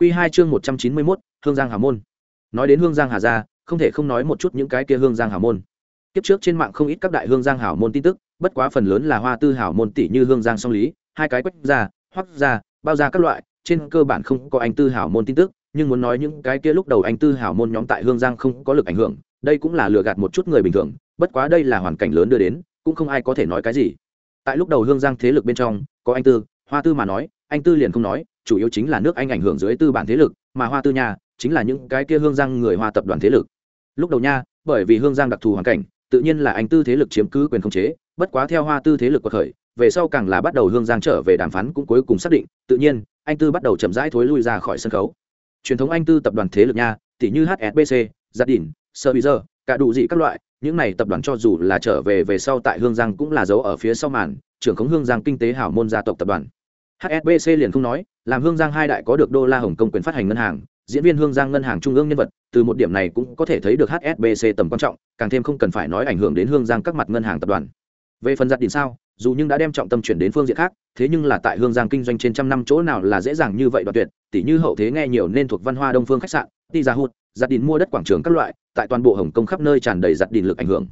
Quy 2 chương 191, Hương Giang Hà môn. Nói đến Hương Giang Hà gia, không thể không nói một chút những cái kia Hương Giang Hà môn. Tiếp trước trên mạng không ít các đại Hương Giang Hảo môn tin tức, bất quá phần lớn là Hoa Tư Hảo môn tỷ như Hương Giang Song Lý, hai cái quách gia, hoắc gia, bao gia các loại, trên cơ bản không có anh Tư Hảo môn tin tức, nhưng muốn nói những cái kia lúc đầu anh Tư Hảo môn nhóm tại Hương Giang không có lực ảnh hưởng, đây cũng là lừa gạt một chút người bình thường, bất quá đây là hoàn cảnh lớn đưa đến, cũng không ai có thể nói cái gì. Tại lúc đầu Hương Giang thế lực bên trong, có anh Tư, Hoa Tư mà nói, anh Tư liền không nói, chủ yếu chính là nước anh ảnh hưởng dưới tư bản thế lực mà hoa tư nha chính là những cái kia hương giang người hoa tập đoàn thế lực. Lúc đầu nha bởi vì hương giang đặc thù hoàn cảnh tự nhiên là anh tư thế lực chiếm cứ quyền khống chế bất quá theo hoa tư thế lực quật khởi về sau càng là bắt đầu hương giang trở về đàm phán cũng cuối cùng xác định tự nhiên anh tư bắt đầu chậm rãi thối lui ra khỏi sân khấu. Truyền thống anh tư tập đoàn thế lực nha tỷ như hsbc gia đình sơ bây giờ cả đủ dị các loại những này tập đoàn cho dù là trở về về sau tại hương giang cũng là dấu ở phía sau màn trưởng khống hương giang kinh tế hảo môn gia tộc tập đoàn hsbc liền không nói, làm hương giang hai đại có được đô la hồng kông quyền phát hành ngân hàng, diễn viên hương giang ngân hàng trung ương nhân vật, từ một điểm này cũng có thể thấy được hsbc tầm quan trọng, càng thêm không cần phải nói ảnh hưởng đến hương giang các mặt ngân hàng tập đoàn. Về phần giặt đình sao, dù nhưng đã đem trọng tâm chuyển đến phương diện khác, thế nhưng là tại hương giang kinh doanh trên trăm năm chỗ nào là dễ dàng như vậy đoạn tuyệt tỷ như hậu thế nghe nhiều nên thuộc văn hoa đông phương khách sạn ti ra hút giặt đình mua đất quảng trường các loại, tại toàn bộ hồng kông khắp nơi tràn đầy giặt đình lực ảnh hưởng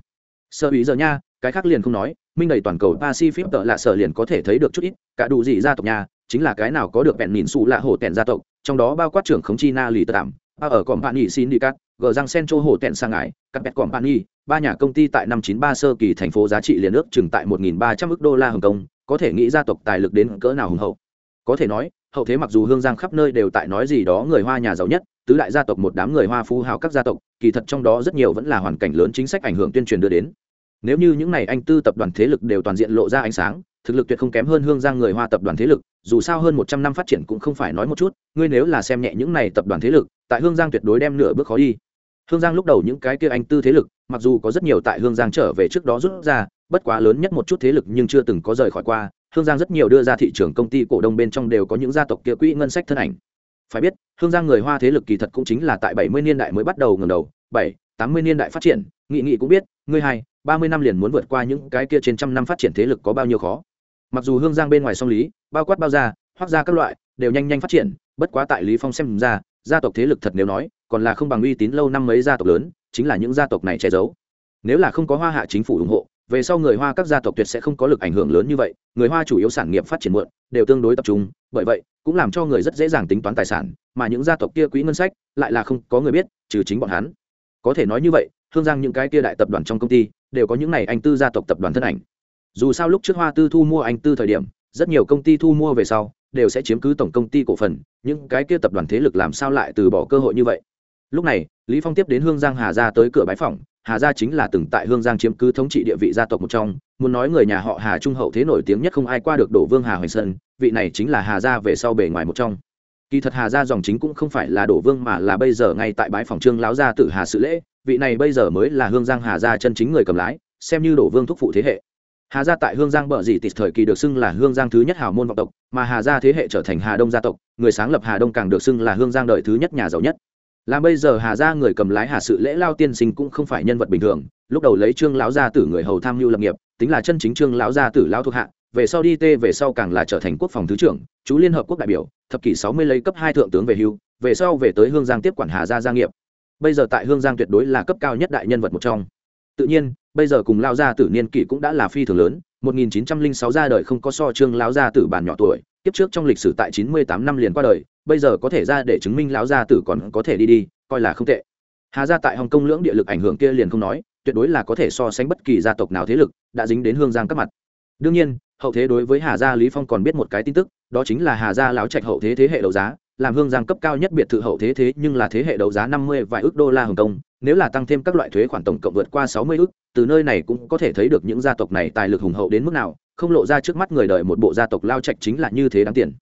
sơ ý giờ nha, cái khác liền không nói, minh đầy toàn cầu pacific tợ lạ sở liền có thể thấy được chút ít, cả đủ gì gia tộc nhà chính là cái nào có được vẹn nhìn xù lạ hổ tẹn gia tộc, trong đó bao quát trưởng khống chi na lì tờ tạm, ba ở còm bạn nghỉ xin đi cắt, gờ răng sen chô hổ tẹn sang ngại cắt bẹt còm bạn nghỉ ba nhà công ty tại năm chín ba sơ kỳ thành phố giá trị liền ước chừng tại một nghìn ba trăm ước đô la hồng kông, có thể nghĩ gia tộc tài lực đến cỡ nào hùng hậu. Có thể nói hậu thế mặc dù hương giang khắp nơi đều tại nói gì đó người hoa nhà giàu nhất, tứ đại gia tộc một đám người hoa phú hào các gia tộc, kỳ thật trong đó rất nhiều vẫn là hoàn cảnh lớn chính sách ảnh hưởng tuyên truyền đưa đến. Nếu như những n à y anh tư tập đoàn thế lực đều toàn diện lộ ra ánh sáng, thực lực tuyệt không kém hơn hương giang người hoa tập đoàn thế lực, dù sao hơn một trăm năm phát triển cũng không phải nói một chút, ngươi nếu là xem nhẹ những này tập đoàn thế lực, tại hương giang tuyệt đối đem nửa bước khó đi. Hương giang lúc đầu những cái kia anh tư thế lực, mặc dù có rất nhiều tại hương giang trở về trước đó rút ra, bất quá lớn nhất một chút thế lực nhưng chưa từng có rời khỏi qua hương giang rất nhiều đưa ra thị trường công ty cổ đông bên trong đều có những gia tộc kia quỹ ngân sách thân ảnh. Phải biết, hương giang người hoa thế lực kỳ thật cũng chính là tại bảy mươi niên đại mới bắt đầu ngầm đầu, bảy, tám mươi niên đại phát triển. Nghị nghị cũng biết, ngươi hai, ba mươi năm liền muốn vượt qua những cái kia trên trăm năm phát triển thế lực có bao nhiêu khó. Mặc dù hương giang bên ngoài song lý, bao quát bao gia hoác gia các loại, đều nhanh nhanh phát triển, bất quá tại lý phong xem ra, gia tộc thế lực thật nếu nói, còn là không bằng uy tín lâu năm mấy gia tộc lớn, chính là những gia tộc này che giấu. Nếu là không có hoa hạ chính phủ ủng hộ về sau người hoa các gia tộc tuyệt sẽ không có lực ảnh hưởng lớn như vậy, người hoa chủ yếu sản nghiệp phát triển muộn, đều tương đối tập trung, bởi vậy, cũng làm cho người rất dễ dàng tính toán tài sản, mà những gia tộc kia quỹ ngân sách, lại là không có người biết, trừ chính bọn hắn. Có thể nói như vậy, hương giang những cái kia đại tập đoàn trong công ty, đều có những này anh tư gia tộc tập đoàn thân ảnh. Dù sao lúc trước hoa tư thu mua anh tư thời điểm, rất nhiều công ty thu mua về sau, đều sẽ chiếm cứ tổng công ty cổ phần, những cái kia tập đoàn thế lực làm sao lại từ bỏ cơ hội như vậy? Lúc này, lý phong tiếp đến hương giang hà gia tới cửa bái phòng hà gia chính là từng tại hương giang chiếm cứ thống trị địa vị gia tộc một trong, muốn nói người nhà họ hà trung hậu thế nổi tiếng nhất không ai qua được đổ vương hà hoành sơn, vị này chính là hà gia về sau bề ngoài một trong. Kỳ thật hà gia dòng chính cũng không phải là đổ vương mà là bây giờ ngay tại bãi phòng trương lão gia tử hà sự lễ, vị này bây giờ mới là hương giang hà gia chân chính người cầm lái, xem như đổ vương thúc phụ thế hệ. Hà gia tại hương giang bờ dì tịt thời kỳ được xưng là hương giang thứ nhất hào môn vọng tộc, mà hà gia thế hệ trở thành hà đông gia tộc, người sáng lập hà đông càng được xưng là hương giang đời thứ nhất nhà giàu nhất làm bây giờ hà gia người cầm lái hà sự lễ lao tiên sinh cũng không phải nhân vật bình thường, lúc đầu lấy trương lão gia tử người hầu tham mưu lập nghiệp, tính là chân chính trương lão gia tử lão thuộc hạ, về sau đi tê về sau càng là trở thành quốc phòng thứ trưởng, chú liên hợp quốc đại biểu, thập kỷ sáu mươi lấy cấp hai thượng tướng về hưu, về sau về tới hương giang tiếp quản hà gia gia nghiệp. Bây giờ tại hương giang tuyệt đối là cấp cao nhất đại nhân vật một trong. Tự nhiên, bây giờ cùng lao gia tử niên kỷ cũng đã là phi thường lớn 1906 ra đời không có so trương lão gia tử bản nhỏ tuổi, kiếp trước trong lịch sử tại 98 năm liền qua đời bây giờ có thể ra để chứng minh lão gia tử còn có thể đi đi, coi là không tệ. Hà gia tại hồng kông lưỡng địa lực ảnh hưởng kia liền không nói, tuyệt đối là có thể so sánh bất kỳ gia tộc nào thế lực, đã dính đến hương giang các mặt. Đương nhiên, hậu thế đối với hà gia lý phong còn biết một cái tin tức, đó chính là hà gia lão trạch hậu thế thế hệ đấu giá, làm hương giang cấp cao nhất biệt thự hậu thế thế nhưng là thế hệ đấu giá 50 vài ước đô la hồng kông, nếu là tăng thêm các loại thuế khoản tổng cộng vượt qua 60 ước, từ nơi này cũng có thể thấy được những gia tộc này tài lực hùng hậu đến mức nào, không lộ ra trước mắt người đời một bộ gia tộc lao trạch chính là như thế đáng tiền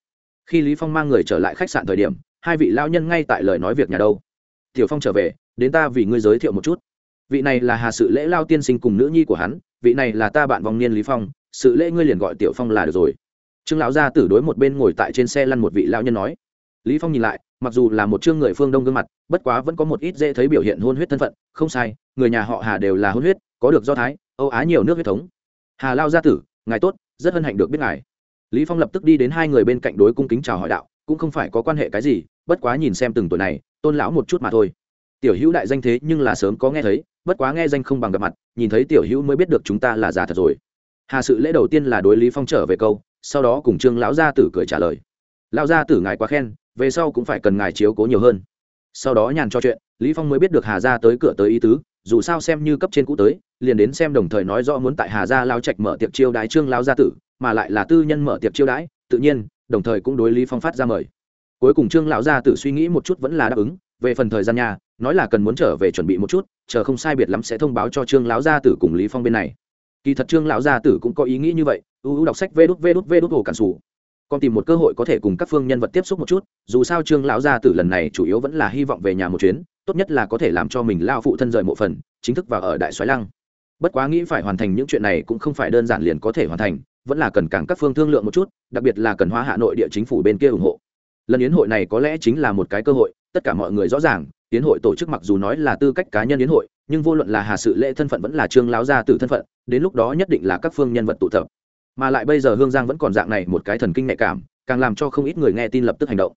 khi lý phong mang người trở lại khách sạn thời điểm, hai vị lao nhân ngay tại lời nói việc nhà đâu. Tiểu phong trở về, đến ta vì ngươi giới thiệu một chút. Vị này là hà sự lễ lao tiên sinh cùng nữ nhi của hắn, vị này là ta bạn vong niên lý phong, sự lễ ngươi liền gọi tiểu phong là được rồi. Trương lão gia tử đối một bên ngồi tại trên xe lăn một vị lao nhân nói. Lý phong nhìn lại, mặc dù là một trương người phương đông gương mặt, bất quá vẫn có một ít dễ thấy biểu hiện hôn huyết thân phận, không sai, người nhà họ hà đều là hôn huyết, có được do thái, âu á nhiều nước huyết thống. Hà lao gia tử, ngài tốt, rất hân hạnh được biết ngài lý phong lập tức đi đến hai người bên cạnh đối cung kính chào hỏi đạo, cũng không phải có quan hệ cái gì, bất quá nhìn xem từng tuổi này, tôn lão một chút mà thôi. Tiểu hữu đại danh thế nhưng là sớm có nghe thấy, bất quá nghe danh không bằng gặp mặt, nhìn thấy tiểu hữu mới biết được chúng ta là già thật rồi. Hà sự lễ đầu tiên là đối lý phong trở về câu, sau đó cùng trương lão gia tử cười trả lời. Lão gia tử ngài quá khen, về sau cũng phải cần ngài chiếu cố nhiều hơn. Sau đó nhàn cho chuyện, lý phong mới biết được hà gia tới cửa tới ý tứ dù sao xem như cấp trên cũ tới, liền đến xem đồng thời nói rõ muốn tại hà gia lao trạch mở tiệc chiêu đái trương lão gia tử, mà lại là tư nhân mở tiệc chiêu đái tự nhiên, đồng thời cũng đối lý phong phát ra mời. Cuối cùng trương lão gia tử suy nghĩ một chút vẫn là đáp ứng, về phần thời gian nhà, nói là cần muốn trở về chuẩn bị một chút, chờ không sai biệt lắm sẽ thông báo cho trương lão gia tử cùng lý phong bên này. Kỳ thật trương lão gia tử cũng có ý nghĩ như vậy ưu đọc sách vê đút vê đút vê đút hồ cản sủ. Còn tìm một cơ hội có thể cùng các phương nhân vật tiếp xúc một chút, dù sao trương lão gia tử lần này chủ yếu vẫn là hy vọng về nhà một chuyến tốt nhất là có thể làm cho mình lao phụ thân rời mộ phần, chính thức vào ở đại xoáy lăng. Bất quá nghĩ phải hoàn thành những chuyện này cũng không phải đơn giản liền có thể hoàn thành, vẫn là cần càng các phương thương lượng một chút, đặc biệt là cần hóa hạ nội địa chính phủ bên kia ủng hộ. Lần yến hội này có lẽ chính là một cái cơ hội, tất cả mọi người rõ ràng, yến hội tổ chức mặc dù nói là tư cách cá nhân yến hội, nhưng vô luận là hà sự lễ thân phận vẫn là trương láo gia tử thân phận, đến lúc đó nhất định là các phương nhân vật tụ tập. Mà lại bây giờ hương giang vẫn còn dạng này một cái thần kinh nhạy cảm, càng làm cho không ít người nghe tin lập tức hành động.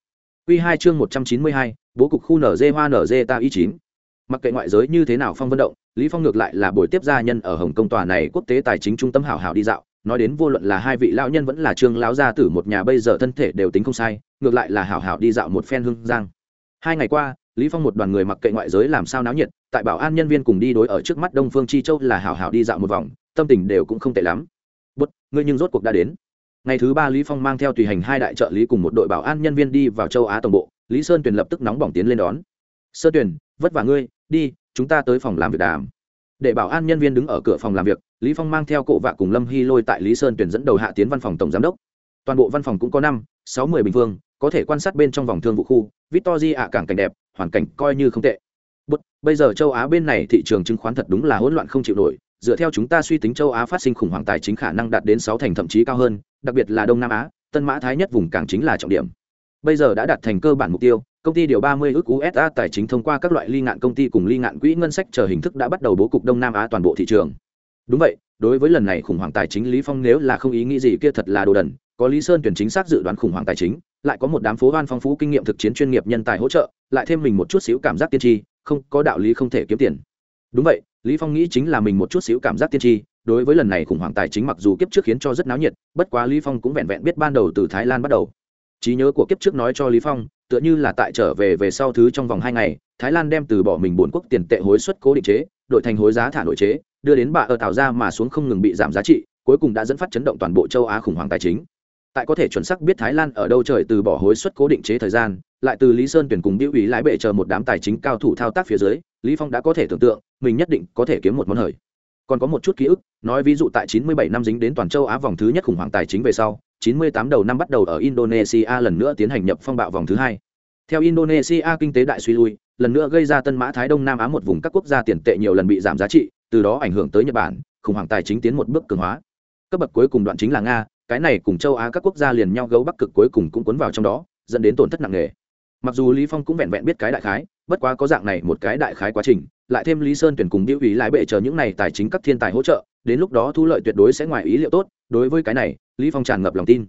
Quy hai chương một trăm chín mươi hai, bố cục khu nở dê hoa nở dê ta y chín. Mặc kệ ngoại giới như thế nào phong vận động lý phong ngược lại là buổi tiếp gia nhân ở hồng công tòa này quốc tế tài chính trung tâm hảo hảo đi dạo. Nói đến vô luận là hai vị lão nhân vẫn là trương lão gia tử một nhà bây giờ thân thể đều tính không sai ngược lại là hảo hảo đi dạo một phen hương giang. Hai ngày qua lý phong một đoàn người mặc kệ ngoại giới làm sao náo nhiệt tại bảo an nhân viên cùng đi đối ở trước mắt đông phương chi châu là hảo hảo đi dạo một vòng tâm tình đều cũng không tệ lắm. Bất ngươi nhưng rốt cuộc đã đến ngày thứ ba lý phong mang theo tùy hành hai đại trợ lý cùng một đội bảo an nhân viên đi vào châu á tổng bộ, lý sơn tuyền lập tức nóng bỏng tiến lên đón. Sơ tuyền, vất vả ngươi, đi, chúng ta tới phòng làm việc đàm. Để bảo an nhân viên đứng ở cửa phòng làm việc, lý phong mang theo cộ vạ cùng lâm hy lôi tại lý sơn tuyển dẫn đầu hạ tiến văn phòng tổng giám đốc. Toàn bộ văn phòng cũng có năm, sáu mươi bình phương, có thể quan sát bên trong vòng thương vụ khu, victory ạ cảng cảnh đẹp, hoàn cảnh coi như không tệ. Bây giờ châu á bên này thị trường chứng khoán thật đúng là hỗn loạn không chịu nổi dựa theo chúng ta suy tính châu á phát sinh khủng hoảng tài chính khả năng đạt đến sáu thành thậm chí cao hơn đặc biệt là đông nam á tân mã thái nhất vùng càng chính là trọng điểm bây giờ đã đạt thành cơ bản mục tiêu công ty điều 30 ức USD tài chính thông qua các loại ly ngạn công ty cùng ly ngạn quỹ ngân sách chờ hình thức đã bắt đầu bố cục Đông Nam Á toàn bộ thị trường. Đúng vậy, đối với lần này khủng hoảng tài chính Lý Phong nếu là không ý nghĩ gì kia thật là đồ đần, có Lý Sơn tuyển chính xác dự đoán khủng hoảng tài chính, lại có một đám phố hoan phong phú kinh nghiệm thực chiến chuyên nghiệp nhân tài hỗ trợ, lại thêm mình một chút xíu cảm giác tiên tri, không, có đạo lý không thể kiếm tiền. Đúng vậy, Lý Phong nghĩ chính là mình một chút xíu cảm giác tiên tri, đối với lần này khủng hoảng tài chính mặc dù kiếp trước khiến cho rất náo nhiệt, bất quá Lý Phong cũng vẹn vẹn biết ban đầu từ Thái Lan bắt đầu. Trí nhớ của kiếp trước nói cho Lý Phong, tựa như là tại trở về về sau thứ trong vòng hai ngày thái lan đem từ bỏ mình bốn quốc tiền tệ hối suất cố định chế đổi thành hối giá thả nội chế đưa đến bà ở tạo ra mà xuống không ngừng bị giảm giá trị cuối cùng đã dẫn phát chấn động toàn bộ châu á khủng hoảng tài chính tại có thể chuẩn xác biết thái lan ở đâu trời từ bỏ hối suất cố định chế thời gian lại từ lý sơn tuyển cùng biểu ý lái bệ chờ một đám tài chính cao thủ thao tác phía dưới lý phong đã có thể tưởng tượng mình nhất định có thể kiếm một món hời còn có một chút ký ức nói ví dụ tại 97 năm dính đến toàn châu á vòng thứ nhất khủng hoảng tài chính về sau 98 đầu năm bắt đầu ở Indonesia lần nữa tiến hành nhập phong bạo vòng thứ hai. Theo Indonesia kinh tế đại suy lui, lần nữa gây ra Tân Mã Thái Đông Nam Á một vùng các quốc gia tiền tệ nhiều lần bị giảm giá trị, từ đó ảnh hưởng tới Nhật Bản, khủng hoảng tài chính tiến một bước cường hóa. Cấp bậc cuối cùng đoạn chính là Nga, cái này cùng châu Á các quốc gia liền nhau gấu Bắc cực cuối cùng cũng cuốn vào trong đó, dẫn đến tổn thất nặng nề. Mặc dù Lý Phong cũng vẹn vẹn biết cái đại khái, bất quá có dạng này một cái đại khái quá trình, lại thêm Lý Sơn tuyển cùng điệu ý lái bệ chờ những này tài chính các thiên tài hỗ trợ, đến lúc đó thu lợi tuyệt đối sẽ ngoài ý liệu tốt, đối với cái này, Lý Phong tràn ngập lòng tin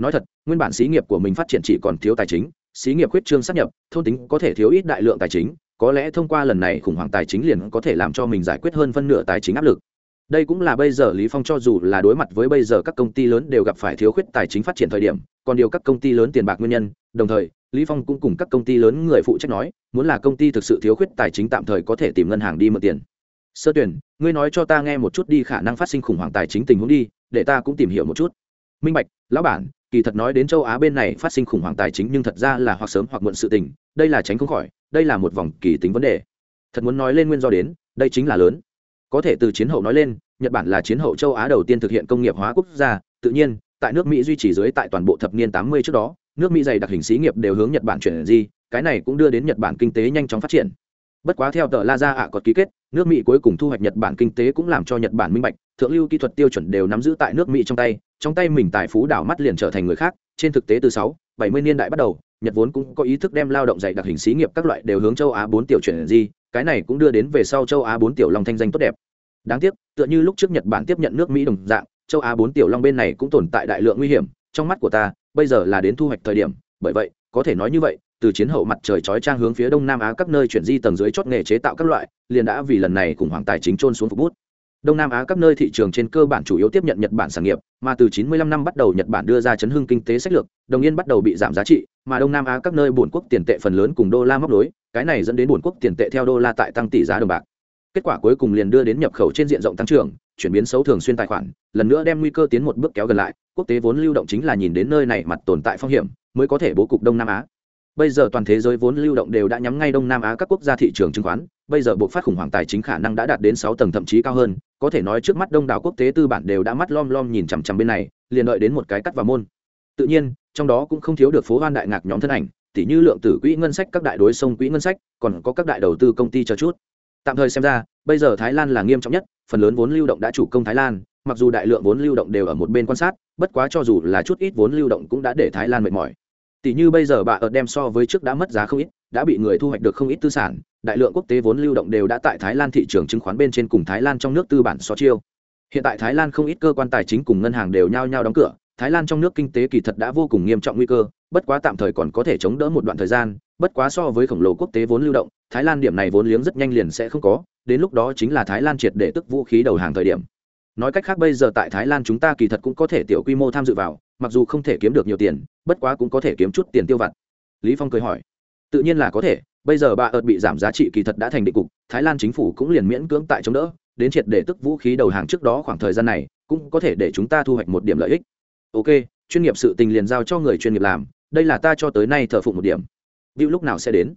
nói thật nguyên bản xí nghiệp của mình phát triển chỉ còn thiếu tài chính xí nghiệp khuyết trương sát nhập thôn tính có thể thiếu ít đại lượng tài chính có lẽ thông qua lần này khủng hoảng tài chính liền có thể làm cho mình giải quyết hơn phân nửa tài chính áp lực đây cũng là bây giờ lý phong cho dù là đối mặt với bây giờ các công ty lớn đều gặp phải thiếu khuyết tài chính phát triển thời điểm, còn điều các công ty lớn tiền bạc nguyên nhân, đồng thời, lý phong cũng cùng các công ty lớn người phụ trách nói, muốn là công ty thực sự thiếu khuyết tài chính tạm thời có thể tìm ngân hàng đi mượn tiền. Sơ tuyển, ngươi nói cho ta nghe một chút đi khả năng phát sinh khủng hoảng tài chính tình huống đi, để ta cũng tìm hiểu một chút. Minh bạch, lão bản, kỳ thật nói đến châu á bên này phát sinh khủng hoảng tài chính nhưng thật ra là hoặc sớm hoặc muộn sự tình, đây là tránh không khỏi, đây là một vòng kỳ tính vấn đề. Thật muốn nói lên nguyên do đến, đây chính là lớn có thể từ chiến hậu nói lên, nhật bản là chiến hậu châu á đầu tiên thực hiện công nghiệp hóa quốc gia. Tự nhiên, tại nước mỹ duy trì dưới tại toàn bộ thập niên tám mươi trước đó, nước mỹ dày đặc hình xí nghiệp đều hướng nhật bản chuyển di, cái này cũng đưa đến nhật bản kinh tế nhanh chóng phát triển. Bất quá theo tờ la ra ạ còn ký kết, nước mỹ cuối cùng thu hoạch nhật bản kinh tế cũng làm cho nhật bản minh bạch, thượng lưu kỹ thuật tiêu chuẩn đều nắm giữ tại nước mỹ trong tay trong tay mình tài phú đảo mắt liền trở thành người khác. Trên thực tế từ sáu, bảy mươi niên đại bắt đầu, nhật vốn cũng có ý thức đem lao động dạy đặc hình xí nghiệp các loại đều hướng châu á bốn tiểu chuyển di cái này cũng đưa đến về sau châu á bốn tiểu long thanh danh tốt đẹp. Đáng tiếc, tựa như lúc trước nhật bản tiếp nhận nước mỹ đồng dạng, châu á bốn tiểu long bên này cũng tồn tại đại lượng nguy hiểm, trong mắt của ta, bây giờ là đến thu hoạch thời điểm, bởi vậy, có thể nói như vậy, từ chiến hậu mặt trời chói trang hướng phía đông nam á các nơi chuyển di tầng dưới chót nghề chế tạo các loại, liền đã vì lần này khủng hoảng tài chính trôn xuống phục bút. Đông nam á các nơi thị trường trên cơ bản chủ yếu tiếp nhận nhật bản sản nghiệp, mà từ 95 năm bắt đầu nhật bản đưa ra chấn hưng kinh tế sách lược, đồng yên bắt đầu bị giảm giá trị mà đông nam á các nơi bổn quốc tiền tệ phần lớn cùng đô la móc đối cái này dẫn đến bổn quốc tiền tệ theo đô la tại tăng tỷ giá đồng bạc. Kết quả cuối cùng liền đưa đến nhập khẩu trên diện rộng tăng trưởng, chuyển biến xấu thường xuyên tài khoản, lần nữa đem nguy cơ tiến một bước kéo gần lại, quốc tế vốn lưu động chính là nhìn đến nơi này mặt tồn tại phong hiểm, mới có thể bố cục đông nam á. Bây giờ toàn thế giới vốn lưu động đều đã nhắm ngay đông nam á các quốc gia thị trường chứng khoán, bây giờ buộc phát khủng hoảng tài chính khả năng đã đạt đến sáu tầng thậm chí cao hơn, có thể nói trước mắt đông đảo quốc tế tư bản đều đã mắt lom lom nhìn chằm chằm bên này, liền đợi đến một cái cắt vào môn. Tự nhiên trong đó cũng không thiếu được phố hoan đại ngạc nhóm thân ảnh, tỉ như lượng tử quỹ ngân sách các đại đối sông quỹ ngân sách, còn có các đại đầu tư công ty chờ chút. Tạm thời xem ra, bây giờ thái lan là nghiêm trọng nhất, phần lớn vốn lưu động đã chủ công thái lan, mặc dù đại lượng vốn lưu động đều ở một bên quan sát, bất quá cho dù là chút ít vốn lưu động cũng đã để thái lan mệt mỏi. Tỷ như bây giờ bà ở đem so với trước đã mất giá không ít, đã bị người thu hoạch được không ít tư sản, đại lượng quốc tế vốn lưu động đều đã tại thái lan thị trường chứng khoán bên trên cùng thái lan trong nước tư bản so chiêu. Hiện tại thái lan không ít cơ quan tài chính cùng ngân hàng đều nhao nhao đóng cửa thái lan trong nước kinh tế kỳ thật đã vô cùng nghiêm trọng nguy cơ, bất quá tạm thời còn có thể chống đỡ một đoạn thời gian, bất quá so với khổng lồ quốc tế vốn lưu động, thái lan điểm này vốn liếng rất nhanh liền sẽ không có, đến lúc đó chính là thái lan triệt để tức vũ khí đầu hàng thời điểm. Nói cách khác bây giờ tại thái lan chúng ta kỳ thật cũng có thể tiểu quy mô tham dự vào, mặc dù không thể kiếm được nhiều tiền, bất quá cũng có thể kiếm chút tiền tiêu vặt. Lý phong cười hỏi, tự nhiên là có thể, bây giờ bà ợt bị giảm giá trị kỳ thật đã thành định cục, thái lan chính phủ cũng liền miễn cưỡng tại chống đỡ, đến triệt để tức vũ khí đầu hàng trước đó khoảng thời gian này, cũng có thể để chúng ta thu hoạch một điểm lợi ích ok, chuyên nghiệp sự tình liền giao cho người chuyên nghiệp làm, đây là ta cho tới nay thờ phụng một điểm. Bill lúc nào sẽ đến?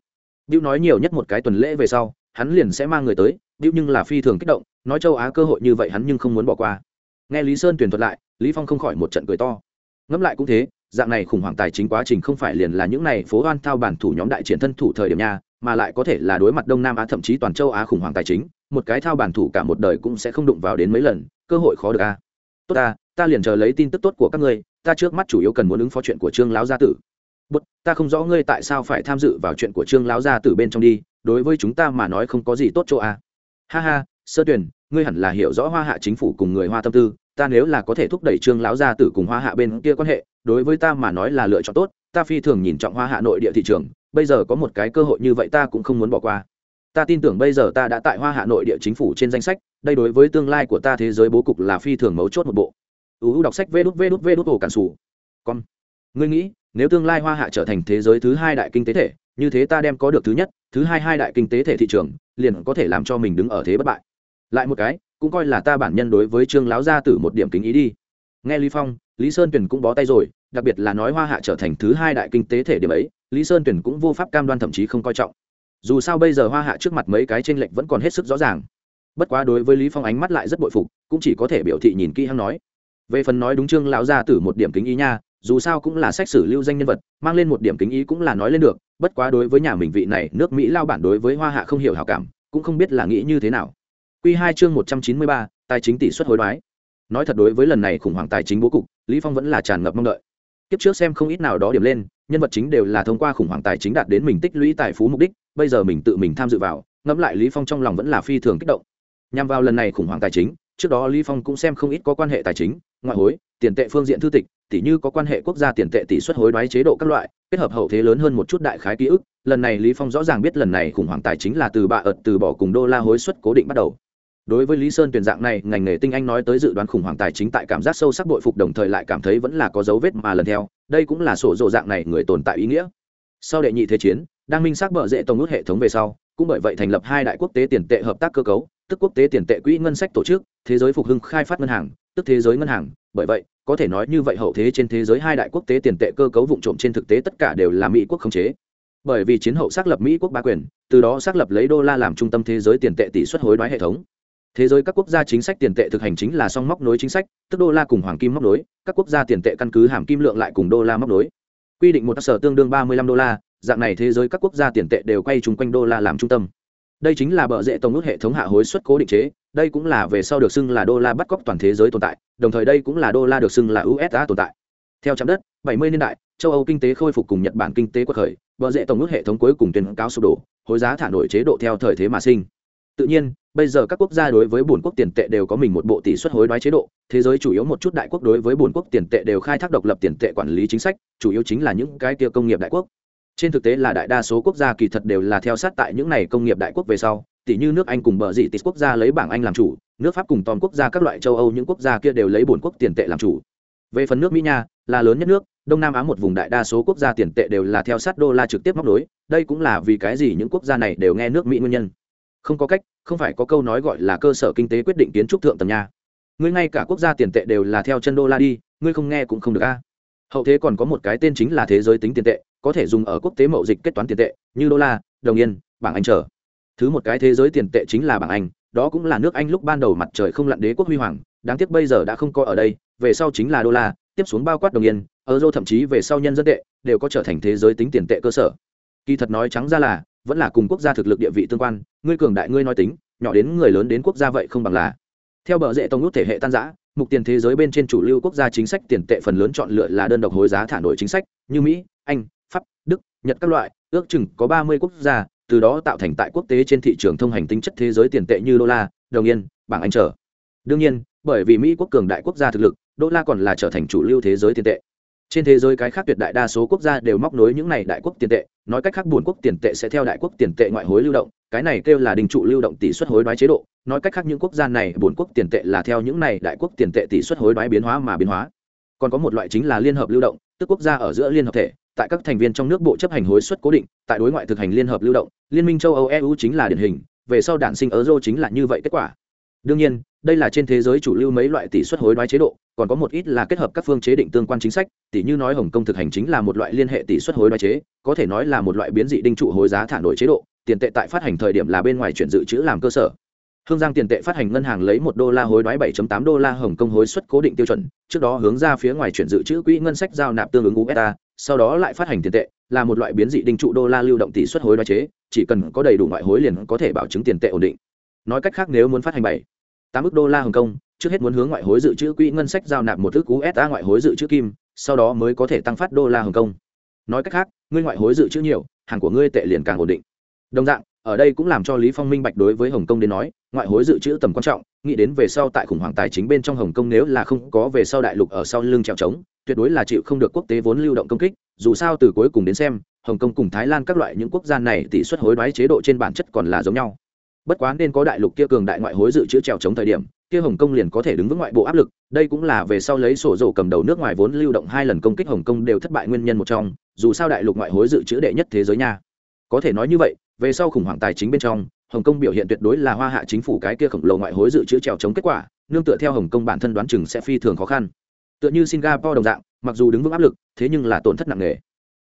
Bill nói nhiều nhất một cái tuần lễ về sau, hắn liền sẽ mang người tới Bill nhưng là phi thường kích động, nói châu á cơ hội như vậy hắn nhưng không muốn bỏ qua. Nghe lý sơn tuyển thuật lại, lý phong không khỏi một trận cười to. Ngẫm lại cũng thế, dạng này khủng hoảng tài chính quá trình không phải liền là những này phố oan thao bản thủ nhóm đại triển thân thủ thời điểm nha, mà lại có thể là đối mặt đông nam á thậm chí toàn châu á khủng hoảng tài chính, một cái thao bản thủ cả một đời cũng sẽ không đụng vào đến mấy lần, cơ hội khó được a. Tốt ta ta liền chờ lấy tin tức tốt của các ngươi, ta trước mắt chủ yếu cần muốn ứng phó chuyện của trương lão gia tử. Bất ta không rõ ngươi tại sao phải tham dự vào chuyện của trương lão gia tử bên trong đi, đối với chúng ta mà nói không có gì tốt chỗ à? ha ha, sơ tuyển ngươi hẳn là hiểu rõ hoa hạ chính phủ cùng người hoa tâm tư, ta nếu là có thể thúc đẩy trương lão gia tử cùng hoa hạ bên kia quan hệ, đối với ta mà nói là lựa chọn tốt, ta phi thường nhìn trọng hoa hạ nội địa thị trường, bây giờ có một cái cơ hội như vậy ta cũng không muốn bỏ qua. Ta tin tưởng bây giờ ta đã tại hoa hạ nội địa chính phủ trên danh sách, đây đối với tương lai của ta thế giới bố cục là phi thường mấu chốt một bộ uu đọc sách vê đút vê đút vê đút ổ cản sủ. Con ngươi nghĩ, nếu tương lai hoa hạ trở thành thế giới thứ hai đại kinh tế thể, như thế ta đem có được thứ nhất, thứ hai hai đại kinh tế thể thị trường, liền có thể làm cho mình đứng ở thế bất bại. Lại một cái, cũng coi là ta bản nhân đối với trương láo gia tử một điểm kính ý đi. Nghe lý phong, lý sơn tuyển cũng bó tay rồi, đặc biệt là nói hoa hạ trở thành thứ hai đại kinh tế thể điểm ấy, lý sơn tuyển cũng vô pháp cam đoan thậm chí không coi trọng. Dù sao bây giờ hoa hạ trước mặt mấy cái tranh lệch vẫn còn hết sức rõ ràng. Bất quá đối với lý phong ánh mắt lại rất bội phục, cũng chỉ có thể biểu thị nhìn kỹ hăng nói về phần nói đúng trương lão gia tử một điểm kính ý nha dù sao cũng là sách sử lưu danh nhân vật mang lên một điểm kính ý cũng là nói lên được bất quá đối với nhà mình vị này nước mỹ lao bản đối với hoa hạ không hiểu hảo cảm cũng không biết là nghĩ như thế nào Quy hai chương 193, tài chính tỷ suất hối đoái. Nói thật đối với lần này khủng hoảng tài chính bố cục, Lý Phong vẫn là tràn ngập mong đợi. Kiếp trước xem không ít nào đó điểm lên, nhân vật chính đều là thông qua khủng hoảng tài chính đạt đến mình tích lũy tài phú mục đích, bây giờ mình tự mình tham dự vào, ngẫm lại Lý Phong trong lòng vẫn là phi thường kích động. Nhằm vào lần này khủng hoảng tài chính, trước đó Lý Phong cũng xem không ít có quan hệ tài chính, ngoại hối, tiền tệ phương diện thư tịch, tỉ như có quan hệ quốc gia tiền tệ tỷ suất hối đoái chế độ các loại, kết hợp hậu thế lớn hơn một chút đại khái ký ức, lần này Lý Phong rõ ràng biết lần này khủng hoảng tài chính là từ bạ ợt từ bỏ cùng đô la hối suất cố định bắt đầu. Đối với lý sơn tuyển dạng này ngành nghề tinh anh nói tới dự đoán khủng hoảng tài chính tại cảm giác sâu sắc bội phục đồng thời lại cảm thấy vẫn là có dấu vết mà lần theo đây cũng là sổ rộ dạng này người tồn tại ý nghĩa. Sau đệ nhị thế chiến đang minh xác bợ dễ tổng út hệ thống về sau cũng bởi vậy thành lập hai đại quốc tế tiền tệ hợp tác cơ cấu tức quốc tế tiền tệ quỹ ngân sách tổ chức thế giới phục hưng khai phát ngân hàng tức thế giới ngân hàng, bởi vậy, có thể nói như vậy hậu thế trên thế giới hai đại quốc tế tiền tệ cơ cấu vụ trộm trên thực tế tất cả đều là mỹ quốc khống chế. Bởi vì chiến hậu xác lập mỹ quốc ba quyền, từ đó xác lập lấy đô la làm trung tâm thế giới tiền tệ tỷ suất hối đoái hệ thống. Thế giới các quốc gia chính sách tiền tệ thực hành chính là song móc nối chính sách, tức đô la cùng hoàng kim móc nối, các quốc gia tiền tệ căn cứ hàm kim lượng lại cùng đô la móc nối. Quy định một sở tương đương ba mươi lăm đô la, dạng này thế giới các quốc gia tiền tệ đều quay chung quanh đô la làm trung tâm. Đây chính là bờ rễ tổng ước hệ thống hạ hối suất cố định chế đây cũng là về sau được xưng là đô la bắt cóc toàn thế giới tồn tại, đồng thời đây cũng là đô la được xưng là usa tồn tại. Theo trạm đất 70 niên đại, châu âu kinh tế khôi phục cùng nhật bản kinh tế quật khởi, bờ rễ tổng ước hệ thống cuối cùng tuyên cáo sụp đổ, hối giá thả nổi chế độ theo thời thế mà sinh. Tự nhiên, bây giờ các quốc gia đối với bổn quốc tiền tệ đều có mình một bộ tỷ suất hối đoái chế độ, thế giới chủ yếu một chút đại quốc đối với bổn quốc tiền tệ đều khai thác độc lập tiền tệ quản lý chính sách, chủ yếu chính là những cái kia công nghiệp đại quốc. Trên thực tế là đại đa số quốc gia kỳ thật đều là theo sát tại những này công nghiệp đại quốc về sau tỷ như nước anh cùng bờ dị tít quốc gia lấy bảng anh làm chủ, nước pháp cùng toàn quốc gia các loại châu âu những quốc gia kia đều lấy bổn quốc tiền tệ làm chủ. Về phần nước mỹ nha, là lớn nhất nước, đông nam á một vùng đại đa số quốc gia tiền tệ đều là theo sát đô la trực tiếp móc đối đây cũng là vì cái gì những quốc gia này đều nghe nước mỹ nguyên nhân. Không có cách, không phải có câu nói gọi là cơ sở kinh tế quyết định kiến trúc thượng tầng nha. Ngươi ngay cả quốc gia tiền tệ đều là theo chân đô la đi, ngươi không nghe cũng không được a. Hậu thế còn có một cái tên chính là thế giới tính tiền tệ, có thể dùng ở quốc tế mậu dịch kết toán tiền tệ, như đô la, đồng yên, bảng anh trở thứ một cái thế giới tiền tệ chính là bảng anh, đó cũng là nước anh lúc ban đầu mặt trời không lặn đế quốc huy hoàng, đáng tiếc bây giờ đã không coi ở đây, về sau chính là đô la, tiếp xuống bao quát đồng yên, euro thậm chí về sau nhân dân tệ, đều có trở thành thế giới tính tiền tệ cơ sở. Kỳ thật nói trắng ra là, vẫn là cùng quốc gia thực lực địa vị tương quan, ngươi cường đại ngươi nói tính, nhỏ đến người lớn đến quốc gia vậy không bằng là. Theo bờ rễ tông nút thể hệ tan giã mục tiền thế giới bên trên chủ lưu quốc gia chính sách tiền tệ phần lớn chọn lựa là đơn độc hối giá thả nổi chính sách, như mỹ, anh, pháp, đức, nhật các loại, ước chừng có ba mươi quốc gia từ đó tạo thành tại quốc tế trên thị trường thông hành tính chất thế giới tiền tệ như đô la, đồng yên, bảng anh trở đương nhiên, bởi vì mỹ quốc cường đại quốc gia thực lực, đô la còn là trở thành chủ lưu thế giới tiền tệ. Trên thế giới cái khác tuyệt đại đa số quốc gia đều móc nối những này đại quốc tiền tệ, nói cách khác buồn quốc tiền tệ sẽ theo đại quốc tiền tệ ngoại hối lưu động, cái này kêu là đình trụ lưu động tỷ suất hối đoái chế độ, nói cách khác những quốc gia này buồn quốc tiền tệ là theo những này đại quốc tiền tệ tỷ suất hối đoái biến hóa mà biến hóa. Còn có một loại chính là liên hợp lưu động, tức quốc gia ở giữa liên hợp thể tại các thành viên trong nước bộ chấp hành hối suất cố định, tại đối ngoại thực hành liên hợp lưu động, liên minh châu âu eu chính là điển hình, về sau đản sinh euro chính là như vậy kết quả. Đương nhiên, đây là trên thế giới chủ lưu mấy loại tỷ suất hối đoái chế độ, còn có một ít là kết hợp các phương chế định tương quan chính sách tỷ như nói hồng kông thực hành chính là một loại liên hệ tỷ suất hối đoái chế, có thể nói là một loại biến dị đinh trụ hối giá thả nổi chế độ, tiền tệ tại phát hành thời điểm là bên ngoài chuyển dự trữ làm cơ sở. Hương giang tiền tệ phát hành ngân hàng lấy một đô la hối đoái 7.8 đô la hồng kông hối suất cố định tiêu chuẩn, trước đó hướng ra phía ngoài chuyển dự trữ quỹ ngân sách giao nạp tương ứng usd sau đó lại phát hành tiền tệ, là một loại biến dị đinh trụ đô la lưu động tỷ suất hối đoái chế, chỉ cần có đầy đủ ngoại hối liền có thể bảo chứng tiền tệ ổn định. Nói cách khác nếu muốn phát hành bảy, tám ước đô la hồng kông, trước hết muốn hướng ngoại hối dự trữ quỹ ngân sách giao nạp một ước cú ngoại hối dự trữ kim, sau đó mới có thể tăng phát đô la hồng kông. Nói cách khác, ngươi ngoại hối dự trữ nhiều, hàng của ngươi tệ liền càng ổn định. Đồng dạng, ở đây cũng làm cho lý phong minh bạch đối với hồng kông đến nói, ngoại hối dự trữ tầm quan trọng nghĩ đến về sau tại khủng hoảng tài chính bên trong hồng kông nếu là không có về sau đại lục ở sau lưng trèo trống, tuyệt đối là chịu không được quốc tế vốn lưu động công kích. Dù sao từ cuối cùng đến xem, hồng kông cùng thái lan các loại những quốc gia này tỷ suất hối đoái chế độ trên bản chất còn là giống nhau. Bất quá nên có đại lục kia cường đại ngoại hối dự trữ trèo chống thời điểm, kia hồng kông liền có thể đứng vững ngoại bộ áp lực. Đây cũng là về sau lấy sổ rổ cầm đầu nước ngoài vốn lưu động hai lần công kích hồng kông đều thất bại nguyên nhân một trong, dù sao đại lục ngoại hối dự trữ đệ nhất thế giới nha. Có thể nói như vậy, về sau khủng hoảng tài chính bên trong hồng kông biểu hiện tuyệt đối là hoa hạ chính phủ cái kia khổng lồ ngoại hối dự trữ trèo chống kết quả, nương tựa theo hồng kông bản thân đoán chừng sẽ phi thường khó khăn. Tựa như singapore đồng dạng, mặc dù đứng vững áp lực, thế nhưng là tổn thất nặng nề.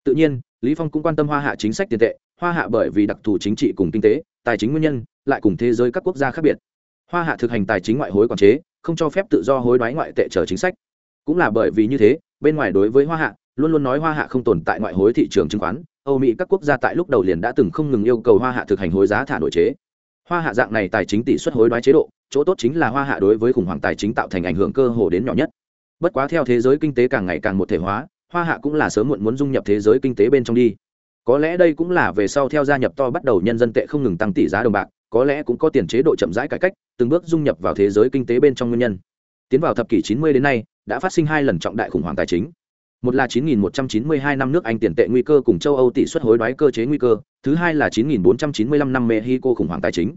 Tự nhiên, lý phong cũng quan tâm hoa hạ chính sách tiền tệ, hoa hạ bởi vì đặc thù chính trị cùng kinh tế, tài chính nguyên nhân, lại cùng thế giới các quốc gia khác biệt. Hoa hạ thực hành tài chính ngoại hối quản chế, không cho phép tự do hối đoái ngoại tệ trở chính sách. Cũng là bởi vì như thế, bên ngoài đối với hoa hạ, luôn luôn nói hoa hạ không tồn tại ngoại hối thị trường chứng khoán âu mỹ các quốc gia tại lúc đầu liền đã từng không ngừng yêu cầu hoa hạ thực hành hối giá thả nội chế. Hoa hạ dạng này tài chính tỷ suất hối đoái chế độ, chỗ tốt chính là hoa hạ đối với khủng hoảng tài chính tạo thành ảnh hưởng cơ hồ đến nhỏ nhất. Bất quá theo thế giới kinh tế càng ngày càng một thể hóa, hoa hạ cũng là sớm muộn muốn dung nhập thế giới kinh tế bên trong đi. Có lẽ đây cũng là về sau theo gia nhập to bắt đầu nhân dân tệ không ngừng tăng tỷ giá đồng bạc, có lẽ cũng có tiền chế độ chậm rãi cải cách, từng bước dung nhập vào thế giới kinh tế bên trong nguyên nhân. Tiến vào thập kỷ 90 đến nay, đã phát sinh hai lần trọng đại khủng hoảng tài chính một là 9192 năm nước Anh tiền tệ nguy cơ cùng châu Âu tỷ suất hối đoái cơ chế nguy cơ, thứ hai là 9495 năm Mexico khủng hoảng tài chính.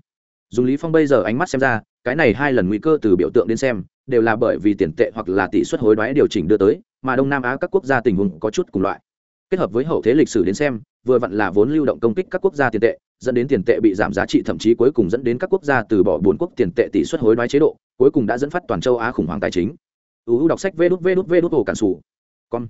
Dùng Lý Phong bây giờ ánh mắt xem ra, cái này hai lần nguy cơ từ biểu tượng đến xem, đều là bởi vì tiền tệ hoặc là tỷ suất hối đoái điều chỉnh đưa tới, mà Đông Nam Á các quốc gia tình huống có chút cùng loại. Kết hợp với hậu thế lịch sử đến xem, vừa vặn là vốn lưu động công kích các quốc gia tiền tệ, dẫn đến tiền tệ bị giảm giá trị thậm chí cuối cùng dẫn đến các quốc gia từ bỏ buồn quốc tiền tệ tỷ suất hối đoái chế độ, cuối cùng đã dẫn phát toàn châu Á khủng hoảng tài chính. UU đọc sách vút vút vút ổ cản sủ. Con.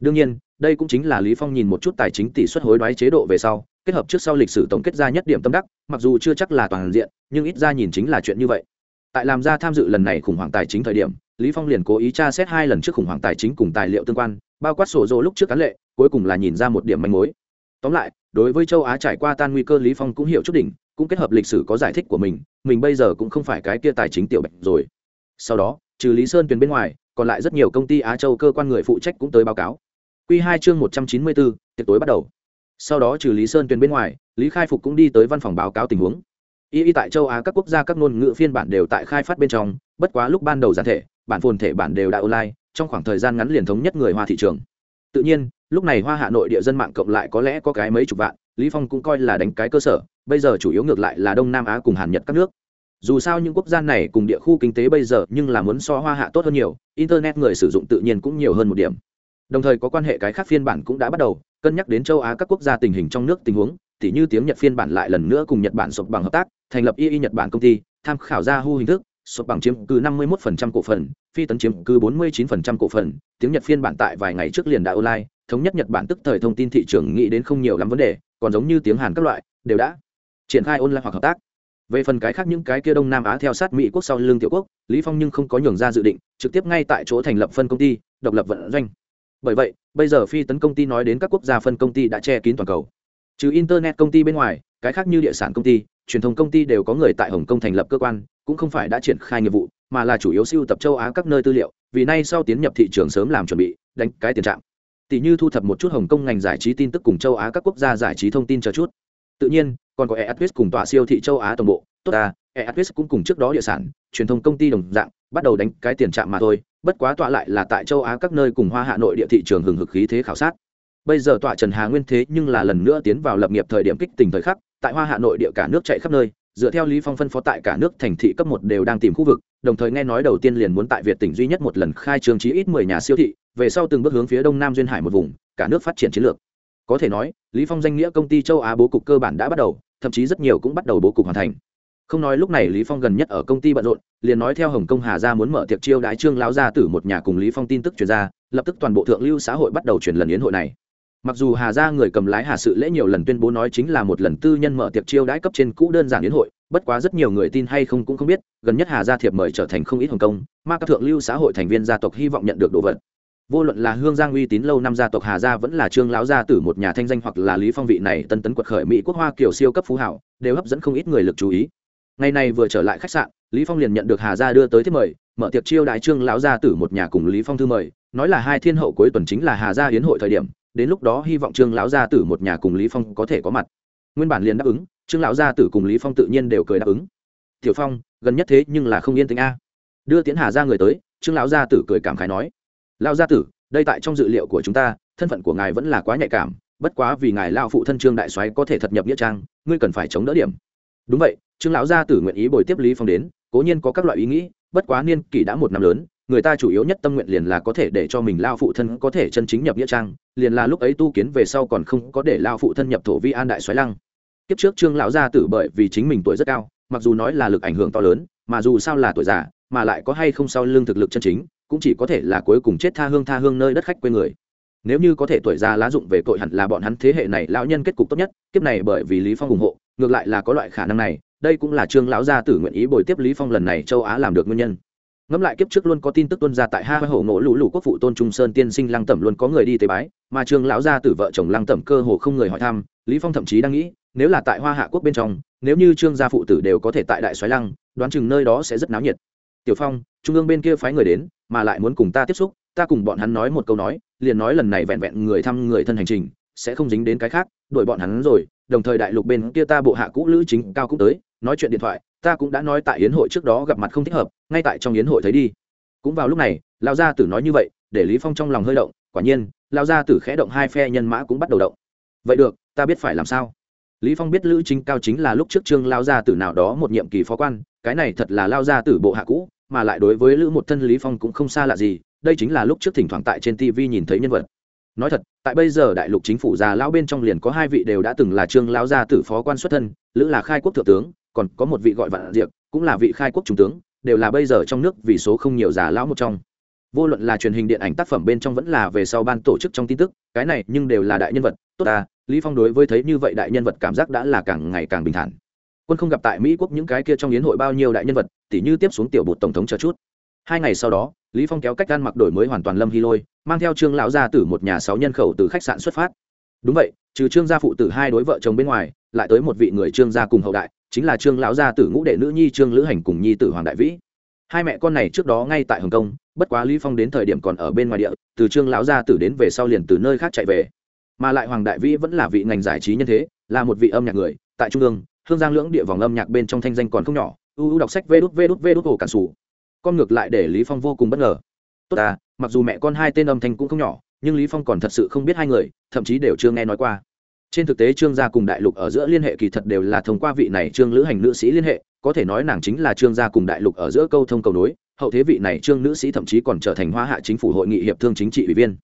Đương nhiên, đây cũng chính là Lý Phong nhìn một chút tài chính tỷ suất hối đoái chế độ về sau, kết hợp trước sau lịch sử tổng kết ra nhất điểm tâm đắc, mặc dù chưa chắc là toàn diện, nhưng ít ra nhìn chính là chuyện như vậy. Tại làm ra tham dự lần này khủng hoảng tài chính thời điểm, Lý Phong liền cố ý tra xét hai lần trước khủng hoảng tài chính cùng tài liệu tương quan, bao quát sổ dỗ lúc trước cán lệ, cuối cùng là nhìn ra một điểm manh mối. Tóm lại, đối với châu Á trải qua tan nguy cơ Lý Phong cũng hiểu chút đỉnh, cũng kết hợp lịch sử có giải thích của mình, mình bây giờ cũng không phải cái kia tài chính tiểu bạch rồi. Sau đó, trừ Lý Sơn Tuyền bên ngoài, còn lại rất nhiều công ty Á Châu cơ quan người phụ trách cũng tới báo cáo. Quy 2 chương 194, tiệc tối bắt đầu. Sau đó trừ Lý Sơn Tuyền bên ngoài, Lý Khai Phục cũng đi tới văn phòng báo cáo tình huống. Y y tại châu Á các quốc gia các ngôn ngữ phiên bản đều tại khai phát bên trong, bất quá lúc ban đầu giản thể, bản phồn thể bản đều đã online, trong khoảng thời gian ngắn liền thống nhất người Hoa thị trường. Tự nhiên, lúc này hoa hạ nội địa dân mạng cộng lại có lẽ có cái mấy chục vạn lý phong cũng coi là đánh cái cơ sở bây giờ chủ yếu ngược lại là đông nam á cùng hàn nhật các nước dù sao những quốc gia này cùng địa khu kinh tế bây giờ nhưng là muốn so hoa hạ tốt hơn nhiều, internet người sử dụng tự nhiên cũng nhiều hơn một điểm. Đồng thời có quan hệ cái khác phiên bản cũng đã bắt đầu, cân nhắc đến châu á các quốc gia tình hình trong nước tình huống, tỉ như tiếng nhật phiên bản lại lần nữa cùng nhật bản sụp bằng hợp tác, thành lập y nhật bản công ty, tham khảo ra hu hình thức, sụp bằng chiếm cứ 51% cổ phần, phi tấn chiếm cứ 49% cổ phần, tiếng nhật phiên bản tại vài ngày trước liền đã online, thống nhất nhật bản tức thời thông tin thị trường nghĩ đến không nhiều lắm vấn đề, còn giống như tiếng hàn các loại, đều đã triển khai online hoặc hợp tác về phần cái khác những cái kia đông nam á theo sát mỹ quốc sau lương tiểu quốc, lý phong nhưng không có nhường ra dự định, trực tiếp ngay tại chỗ thành lập phân công ty, độc lập vận doanh. Bởi vậy, bây giờ phi tấn công ty nói đến các quốc gia phân công ty đã che kín toàn cầu. Trừ internet công ty bên ngoài, cái khác như địa sản công ty, truyền thông công ty đều có người tại hồng kông thành lập cơ quan, cũng không phải đã triển khai nghiệp vụ, mà là chủ yếu siêu tập châu á các nơi tư liệu, vì nay sau tiến nhập thị trường sớm làm chuẩn bị, đánh cái tiền trạng. Tỷ như thu thập một chút hồng kông ngành giải trí tin tức cùng châu á các quốc gia giải trí thông tin chờ chút. Tự nhiên còn có eatwis cùng tòa siêu thị châu á tổng bộ. Tốt ta eatwis cũng cùng trước đó địa sản, truyền thông công ty đồng dạng, bắt đầu đánh cái tiền trạm mà thôi. Bất quá tọa lại là tại châu á các nơi cùng hoa hạ nội địa thị trường hừng hực khí thế khảo sát. Bây giờ tọa trần hà nguyên thế nhưng là lần nữa tiến vào lập nghiệp thời điểm kích tình thời khắc, tại hoa hạ nội địa cả nước chạy khắp nơi, dựa theo lý phong phân phó tại cả nước thành thị cấp một đều đang tìm khu vực, đồng thời nghe nói đầu tiên liền muốn tại việt tỉnh duy nhất một lần khai trương chí ít mười nhà siêu thị, về sau từng bước hướng phía đông nam duyên hải một vùng, cả nước phát triển chiến lược. Có thể nói, lý phong danh nghĩa công ty châu á bố cục cơ bản đã bắt đầu thậm chí rất nhiều cũng bắt đầu bố cục hoàn thành. Không nói lúc này lý phong gần nhất ở công ty bận rộn, liền nói theo hồng kông hà gia muốn mở tiệc chiêu đái trương lão gia tử một nhà cùng lý phong tin tức truyền ra, lập tức toàn bộ thượng lưu xã hội bắt đầu truyền lần yến hội này. Mặc dù hà gia người cầm lái hà sự lễ nhiều lần tuyên bố nói chính là một lần tư nhân mở tiệc chiêu đãi cấp trên cũ đơn giản yến hội, bất quá rất nhiều người tin hay không cũng không biết, gần nhất hà gia thiệp mời trở thành không ít hồng kông, mà các thượng lưu xã hội thành viên gia tộc hy vọng nhận được đồ vật vô luận là hương giang uy tín lâu năm gia tộc hà gia vẫn là trương lão gia tử một nhà thanh danh hoặc là lý phong vị này tân tấn quật khởi mỹ quốc hoa kiểu siêu cấp phú hảo, đều hấp dẫn không ít người lực chú ý. Ngày này vừa trở lại khách sạn, lý phong liền nhận được hà gia đưa tới thiết mời, mở tiệc chiêu đại trương lão gia tử một nhà cùng lý phong thư mời, nói là hai thiên hậu cuối tuần chính là hà gia hiến hội thời điểm, đến lúc đó hy vọng trương lão gia tử một nhà cùng lý phong có thể có mặt. Nguyên bản liền đáp ứng, trương lão gia tử cùng lý phong tự nhiên đều cười đáp ứng. Tiểu phong, gần nhất thế nhưng là không yên tĩnh a. Đưa tiến hà gia người tới, trương lão gia tử cười cảm khái nói lão gia tử, đây tại trong dự liệu của chúng ta, thân phận của ngài vẫn là quá nhạy cảm, bất quá vì ngài lao phụ thân trương đại soái có thể thật nhập nghĩa trang, ngươi cần phải chống đỡ điểm. Đúng vậy, trương lão gia tử nguyện ý bồi tiếp lý phong đến, cố nhiên có các loại ý nghĩ, bất quá niên kỷ đã một năm lớn, người ta chủ yếu nhất tâm nguyện liền là có thể để cho mình lao phụ thân có thể chân chính nhập nghĩa trang, liền là lúc ấy tu kiến về sau còn không có để lao phụ thân nhập thổ vi an đại xoáy lăng. Kiếp trước trương lão gia tử bởi vì chính mình tuổi rất cao, mặc dù nói là lực ảnh hưởng to lớn, mà dù sao là tuổi già, mà lại có hay không sau lương thực lực chân chính cũng chỉ có thể là cuối cùng chết tha hương tha hương nơi đất khách quê người. Nếu như có thể tuổi già lá dụng về tội hẳn là bọn hắn thế hệ này lão nhân kết cục tốt nhất, kiếp này bởi vì lý phong ủng hộ, ngược lại là có loại khả năng này, đây cũng là trương lão gia tử nguyện ý bồi tiếp lý phong lần này châu á làm được nguyên nhân. Ngẫm lại kiếp trước luôn có tin tức tuân ra tại ha hổ ngộ lũ lũ quốc phụ tôn trung sơn tiên sinh lăng tẩm luôn có người đi tế bái, mà trương lão gia tử vợ chồng lăng tẩm cơ hồ không người hỏi thăm, lý phong thậm chí đang nghĩ, nếu là tại hoa hạ quốc bên trong, nếu như trương gia phụ tử đều có thể tại đại xoáy lăng, đoán chừng nơi đó sẽ rất náo nhiệt tiểu phong, trung ương bên kia phái người đến, mà lại muốn cùng ta tiếp xúc, ta cùng bọn hắn nói một câu nói, liền nói lần này vẹn vẹn người thăm người thân hành trình, sẽ không dính đến cái khác, đuổi bọn hắn rồi, đồng thời đại lục bên kia ta bộ hạ cũ lữ chính cao cũng tới, nói chuyện điện thoại, ta cũng đã nói tại yến hội trước đó gặp mặt không thích hợp, ngay tại trong yến hội thấy đi. Cũng vào lúc này lao gia tử nói như vậy, để lý phong trong lòng hơi động, quả nhiên lao gia tử khẽ động hai phe nhân mã cũng bắt đầu động. Vậy được, ta biết phải làm sao. Lý phong biết lữ chính cao chính là lúc trước trương lao gia tử nào đó một nhiệm kỳ phó quan, cái này thật là lao gia tử bộ hạ cũ mà lại đối với lữ một thân lý phong cũng không xa lạ gì, đây chính là lúc trước thỉnh thoảng tại trên tv nhìn thấy nhân vật. Nói thật, tại bây giờ đại lục chính phủ già lão bên trong liền có hai vị đều đã từng là trương lão gia tử phó quan xuất thân, lữ là khai quốc thượng tướng, còn có một vị gọi vạn diệp, cũng là vị khai quốc trung tướng, đều là bây giờ trong nước vì số không nhiều già lão một trong. Vô luận là truyền hình điện ảnh tác phẩm bên trong vẫn là về sau ban tổ chức trong tin tức, cái này nhưng đều là đại nhân vật. Tốt ta, lý phong đối với thấy như vậy đại nhân vật cảm giác đã là càng ngày càng bình thản quân không gặp tại mỹ quốc những cái kia trong yến hội bao nhiêu đại nhân vật, tỉ như tiếp xuống tiểu bột tổng thống chờ chút. Hai ngày sau đó, lý phong kéo cách gan mặc đổi mới hoàn toàn lâm hy lôi, mang theo trương lão gia tử một nhà sáu nhân khẩu từ khách sạn xuất phát. Đúng vậy, trừ trương gia phụ tử hai đối vợ chồng bên ngoài, lại tới một vị người trương gia cùng hậu đại, chính là trương lão gia tử ngũ đệ nữ nhi trương lữ hành cùng nhi tử hoàng đại vĩ. Hai mẹ con này trước đó ngay tại hồng kông, bất quá lý phong đến thời điểm còn ở bên ngoài địa, từ trương lão gia tử đến về sau liền từ nơi khác chạy về. Mà lại hoàng đại vĩ vẫn là vị ngành giải trí nhân thế, là một vị âm nhạc người, tại trung ương hương giang lưỡng địa vòng âm nhạc bên trong thanh danh còn không nhỏ. U u đọc sách vê đút vê đút vê đút hồ cản sủ. Con ngược lại để lý phong vô cùng bất ngờ. Tốt à mặc dù mẹ con hai tên âm thanh cũng không nhỏ, nhưng lý phong còn thật sự không biết hai người, thậm chí đều chưa nghe nói qua. Trên thực tế, trương gia cùng đại lục ở giữa liên hệ kỳ thật đều là thông qua vị này trương lữ hành nữ sĩ liên hệ, có thể nói nàng chính là trương gia cùng đại lục ở giữa câu thông cầu nối, hậu thế vị này trương nữ sĩ thậm chí còn trở thành hoa hạ chính phủ hội nghị hiệp thương chính trị ủy viên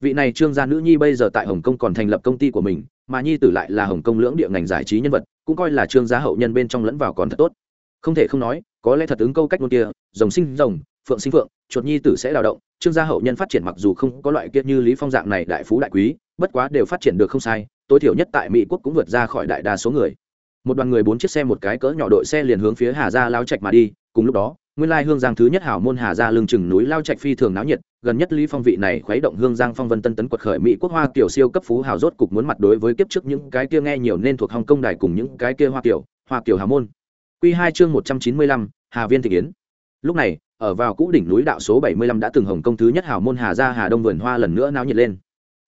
vị này trương gia nữ nhi bây giờ tại hồng kông còn thành lập công ty của mình, mà nhi tử lại là hồng kông lưỡng địa ngành giải trí nhân vật, cũng coi là trương gia hậu nhân bên trong lẫn vào còn thật tốt. Không thể không nói, có lẽ thật ứng câu cách ngôn kia, rồng sinh rồng, phượng sinh phượng, chuột nhi tử sẽ đào động, trương gia hậu nhân phát triển mặc dù không có loại kiệt như lý phong dạng này đại phú đại quý, bất quá đều phát triển được không sai, tối thiểu nhất tại mỹ quốc cũng vượt ra khỏi đại đa số người. Một đoàn người bốn chiếc xe một cái cỡ nhỏ đội xe liền hướng phía hà gia lao trạch mà đi, cùng lúc đó, nguyên lai hương giang thứ nhất hảo môn hà gia lưng chừng núi lao trạch phi thường náo nhiệt gần nhất lý phong vị này khuấy động hương giang phong vân tân tấn quật khởi mỹ quốc hoa kiểu siêu cấp phú hào rốt cục muốn mặt đối với kiếp trước những cái kia nghe nhiều nên thuộc hồng công đài cùng những cái kia hoa kiểu hoa kiểu hà môn. Quy hai chương một trăm chín mươi lăm, hà viên thị yến. Lúc này, ở vào cũ đỉnh núi đạo số bảy mươi lăm đã từng hồng công thứ nhất hào môn hà gia hà đông vườn hoa lần nữa náo nhiệt lên.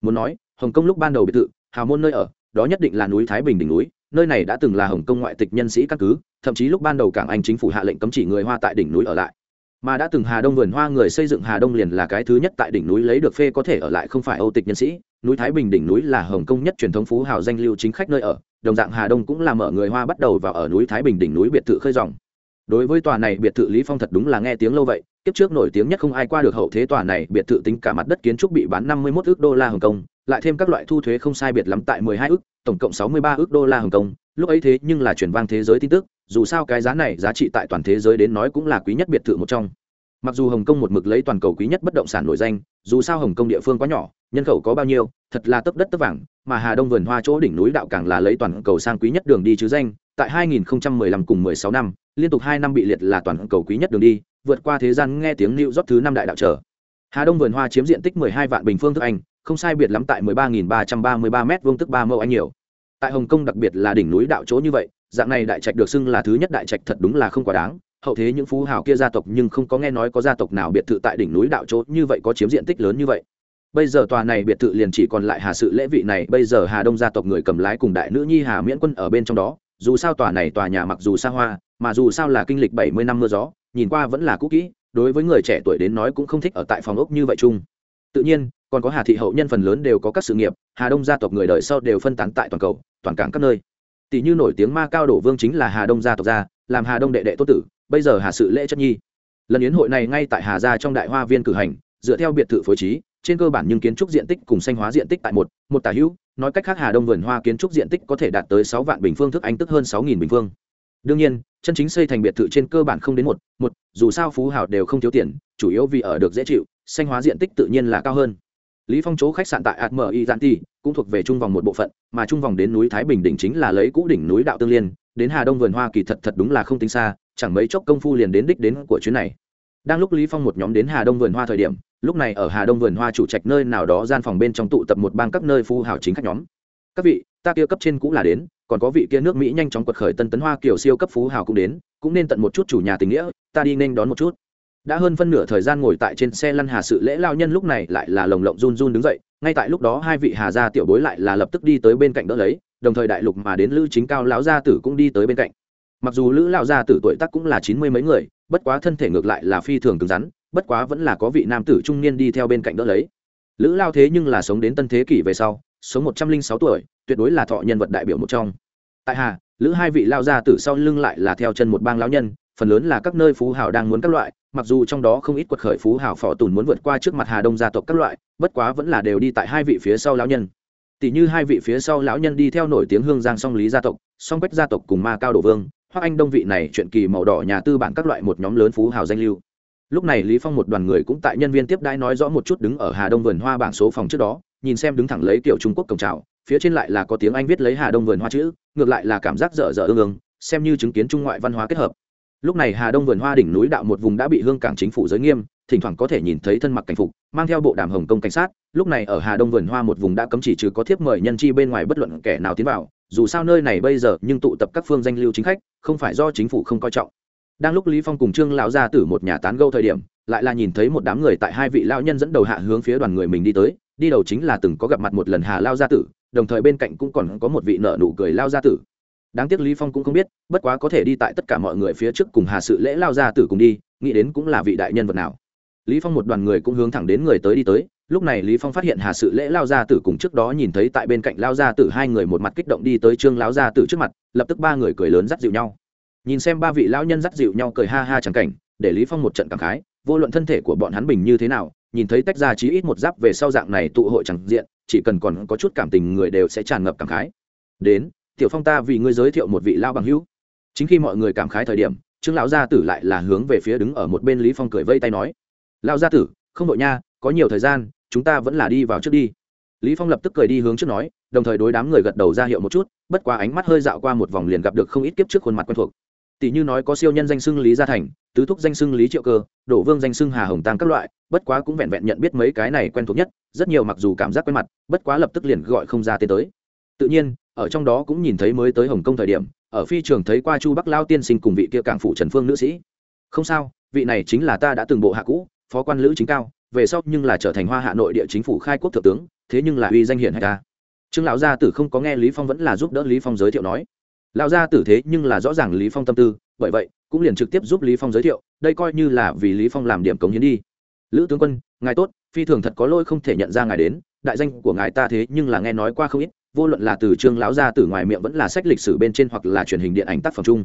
Muốn nói, hồng kông lúc ban đầu biệt thự, hào môn nơi ở, đó nhất định là núi thái bình đỉnh núi, nơi này đã từng là hồng kông ngoại tịch nhân sĩ căn cứ, thậm chí lúc ban đầu cảng anh chính phủ hạ lệnh cấm chỉ người hoa tại đỉnh núi ở lại mà đã từng hà đông vườn hoa người xây dựng hà đông liền là cái thứ nhất tại đỉnh núi lấy được phê có thể ở lại không phải âu tịch nhân sĩ. Núi thái bình đỉnh núi là hồng kông nhất truyền thống phú hào danh lưu chính khách nơi ở, đồng dạng hà đông cũng là mở người hoa bắt đầu vào ở núi thái bình đỉnh núi biệt thự khơi dòng. Đối với tòa này biệt thự lý phong thật đúng là nghe tiếng lâu vậy, kiếp trước nổi tiếng nhất không ai qua được hậu thế tòa này biệt thự tính cả mặt đất kiến trúc bị bán 51 ước đô la hồng kông, lại thêm các loại thu thuế không sai biệt lắm tại 12 ước, tổng cộng 63 ước đô la hồng kông. Lúc ấy thế nhưng là chuyển vang thế giới tin tức dù sao cái giá này giá trị tại toàn thế giới đến nói cũng là quý nhất biệt thự một trong. Mặc dù hồng kông một mực lấy toàn cầu quý nhất bất động sản nổi danh, dù sao hồng kông địa phương quá nhỏ, nhân khẩu có bao nhiêu, thật là tấp đất tấp vàng, mà hà đông vườn hoa chỗ đỉnh núi đạo càng là lấy toàn cầu sang quý nhất đường đi chứ danh, tại 2015 cùng 16 năm, liên tục hai năm bị liệt là toàn cầu quý nhất đường đi, vượt qua thế gian nghe tiếng lưu rót thứ năm đại đạo trở. Hà đông vườn hoa chiếm diện tích 12 vạn bình phương thức anh, không sai biệt lắm tại 13.333 m vuông tức ba mẫu anh nhiều. Tại hồng kông đặc biệt là đỉnh núi đạo chỗ như vậy dạng này đại trạch được xưng là thứ nhất đại trạch thật đúng là không quá đáng. Hậu thế những phú hào kia gia tộc nhưng không có nghe nói có gia tộc nào biệt thự tại đỉnh núi đạo chỗ như vậy có chiếm diện tích lớn như vậy. Bây giờ tòa này biệt thự liền chỉ còn lại hà sự lễ vị này, bây giờ hà đông gia tộc người cầm lái cùng đại nữ nhi hà miễn quân ở bên trong đó. Dù sao tòa này tòa nhà mặc dù xa hoa, mà dù sao là kinh lịch bảy mươi năm mưa gió, nhìn qua vẫn là cũ kỹ, đối với người trẻ tuổi đến nói cũng không thích ở tại phòng ốc như vậy chung. Tự nhiên, còn có hà thị hậu nhân phần lớn đều có các sự nghiệp, hà đông gia tộc người đời sau đều phân tán tại toàn cầu, toàn cảng các nơi tỷ như nổi tiếng ma cao đổ vương chính là hà đông gia tộc gia, làm hà đông đệ đệ tốt tử, bây giờ hà sự lễ chất nhi. Lần yến hội này ngay tại hà gia trong đại hoa viên cử hành, dựa theo biệt thự phối trí, trên cơ bản nhưng kiến trúc diện tích cùng xanh hóa diện tích tại một một tả hữu, nói cách khác hà đông vườn hoa kiến trúc diện tích có thể đạt tới sáu vạn bình phương thức anh tức hơn sáu nghìn bình phương. Đương nhiên, chân chính xây thành biệt thự trên cơ bản không đến một một, dù sao phú hào đều không thiếu tiền, chủ yếu vì ở được dễ chịu xanh hóa diện tích tự nhiên là cao hơn lý phong chỗ khách sạn tại atmi giản cũng thuộc về trung vòng một bộ phận, mà trung vòng đến núi thái bình đỉnh chính là lấy cũ đỉnh núi đạo tương liên, đến hà đông vườn hoa kỳ thật thật đúng là không tính xa, chẳng mấy chốc công phu liền đến đích đến của chuyến này. Đang lúc lý phong một nhóm đến hà đông vườn hoa thời điểm, lúc này ở hà đông vườn hoa chủ trạch nơi nào đó gian phòng bên trong tụ tập một bang các nơi phú hào chính khách nhóm. Các vị, ta kia cấp trên cũng là đến, còn có vị kia nước mỹ nhanh chóng quật khởi tân tấn hoa kiểu siêu cấp phú hào cũng đến, cũng nên tận một chút chủ nhà tình nghĩa, ta đi nên đón một chút đã hơn phân nửa thời gian ngồi tại trên xe lăn hà sự lễ lao nhân lúc này lại là lồng lộng run run đứng dậy, ngay tại lúc đó hai vị hà gia tiểu bối lại là lập tức đi tới bên cạnh đỡ lấy, đồng thời đại lục mà đến lữ chính cao lão gia tử cũng đi tới bên cạnh. Mặc dù lữ lão gia tử tuổi tác cũng là chín mươi mấy người, bất quá thân thể ngược lại là phi thường cứng rắn, bất quá vẫn là có vị nam tử trung niên đi theo bên cạnh đỡ lấy. Lữ lao thế nhưng là sống đến tân thế kỷ về sau, sống một trăm linh sáu tuổi, tuyệt đối là thọ nhân vật đại biểu một trong. Tại hà, lữ hai vị lao gia tử sau lưng lại là theo chân một bang lão nhân phần lớn là các nơi phú hào đang muốn các loại, mặc dù trong đó không ít quật khởi phú hào phò tùn muốn vượt qua trước mặt hà đông gia tộc các loại, bất quá vẫn là đều đi tại hai vị phía sau lão nhân. Tỷ như hai vị phía sau lão nhân đi theo nổi tiếng hương giang song lý gia tộc, song quách gia tộc cùng ma cao đồ vương hoặc anh đông vị này chuyện kỳ màu đỏ nhà tư bản các loại một nhóm lớn phú hào danh lưu. Lúc này lý phong một đoàn người cũng tại nhân viên tiếp đãi nói rõ một chút đứng ở hà đông vườn hoa bảng số phòng trước đó, nhìn xem đứng thẳng lấy kiểu trung quốc cổng trào phía trên lại là có tiếng anh viết lấy hà đông vườn hoa chữ, ngược lại là cảm giác dở dở ương ương, xem như chứng kiến trung ngoại văn hóa kết hợp lúc này hà đông vườn hoa đỉnh núi đạo một vùng đã bị hương cảng chính phủ giới nghiêm, thỉnh thoảng có thể nhìn thấy thân mặc cảnh phục, mang theo bộ đàm hồng công cảnh sát. Lúc này ở hà đông vườn hoa một vùng đã cấm chỉ trừ có thiếp mời nhân chi bên ngoài bất luận kẻ nào tiến vào, dù sao nơi này bây giờ nhưng tụ tập các phương danh lưu chính khách, không phải do chính phủ không coi trọng. Đang lúc lý phong cùng trương lão gia tử một nhà tán gẫu thời điểm, lại là nhìn thấy một đám người tại hai vị lão nhân dẫn đầu hạ hướng phía đoàn người mình đi tới, đi đầu chính là từng có gặp mặt một lần hà lao gia tử, đồng thời bên cạnh cũng còn có một vị nợ nụ cười lao gia tử đáng tiếc lý phong cũng không biết, bất quá có thể đi tại tất cả mọi người phía trước cùng hà sự lễ lao gia tử cùng đi, nghĩ đến cũng là vị đại nhân vật nào. Lý phong một đoàn người cũng hướng thẳng đến người tới đi tới, lúc này lý phong phát hiện hà sự lễ lao gia tử cùng trước đó nhìn thấy tại bên cạnh lao gia tử hai người một mặt kích động đi tới trương lao gia tử trước mặt, lập tức ba người cười lớn dắt dịu nhau. Nhìn xem ba vị lão nhân dắt dịu nhau cười ha ha chẳng cảnh, để lý phong một trận cảm khái, vô luận thân thể của bọn hắn bình như thế nào, nhìn thấy tách ra chí ít một giáp về sau dạng này tụ hội chẳng diện, chỉ cần còn có chút cảm tình người đều sẽ tràn ngập cảm khái. Đến tiểu phong ta vì ngươi giới thiệu một vị lao bằng hữu. Chính khi mọi người cảm khái thời điểm, trương lão gia tử lại là hướng về phía đứng ở một bên lý phong cười vây tay nói, lão gia tử, không đội nha, có nhiều thời gian, chúng ta vẫn là đi vào trước đi. Lý phong lập tức cười đi hướng trước nói, đồng thời đối đám người gật đầu ra hiệu một chút, bất quá ánh mắt hơi dạo qua một vòng liền gặp được không ít kiếp trước khuôn mặt quen thuộc. Tỷ như nói có siêu nhân danh xưng lý gia thành, tứ thúc danh xưng lý triệu cơ, đổ vương danh xưng hà hồng tăng các loại, bất quá cũng vẹn vẹn nhận biết mấy cái này quen thuộc nhất, rất nhiều mặc dù cảm giác quen mặt, bất quá lập tức liền gọi không ra tên tới. Tự nhiên ở trong đó cũng nhìn thấy mới tới hồng kông thời điểm, ở phi trường thấy qua chu bắc lao tiên sinh cùng vị kia cảng phủ trần phương nữ sĩ. Không sao, vị này chính là ta đã từng bộ hạ cũ, phó quan lữ chính cao, về sau nhưng là trở thành hoa hạ nội địa chính phủ khai quốc thượng tướng, thế nhưng là uy danh hiển hay ta. Trương lão gia tử không có nghe lý phong vẫn là giúp đỡ lý phong giới thiệu nói. Lão gia tử thế nhưng là rõ ràng lý phong tâm tư, bởi vậy, cũng liền trực tiếp giúp lý phong giới thiệu, đây coi như là vì lý phong làm điểm cống hiến đi. Lữ tướng quân, ngài tốt, phi thường thật có lỗi không thể nhận ra ngài đến, đại danh của ngài ta thế nhưng là nghe nói qua không ít vô luận là từ trương lão gia tử ngoài miệng vẫn là sách lịch sử bên trên hoặc là truyền hình điện ảnh tác phẩm chung.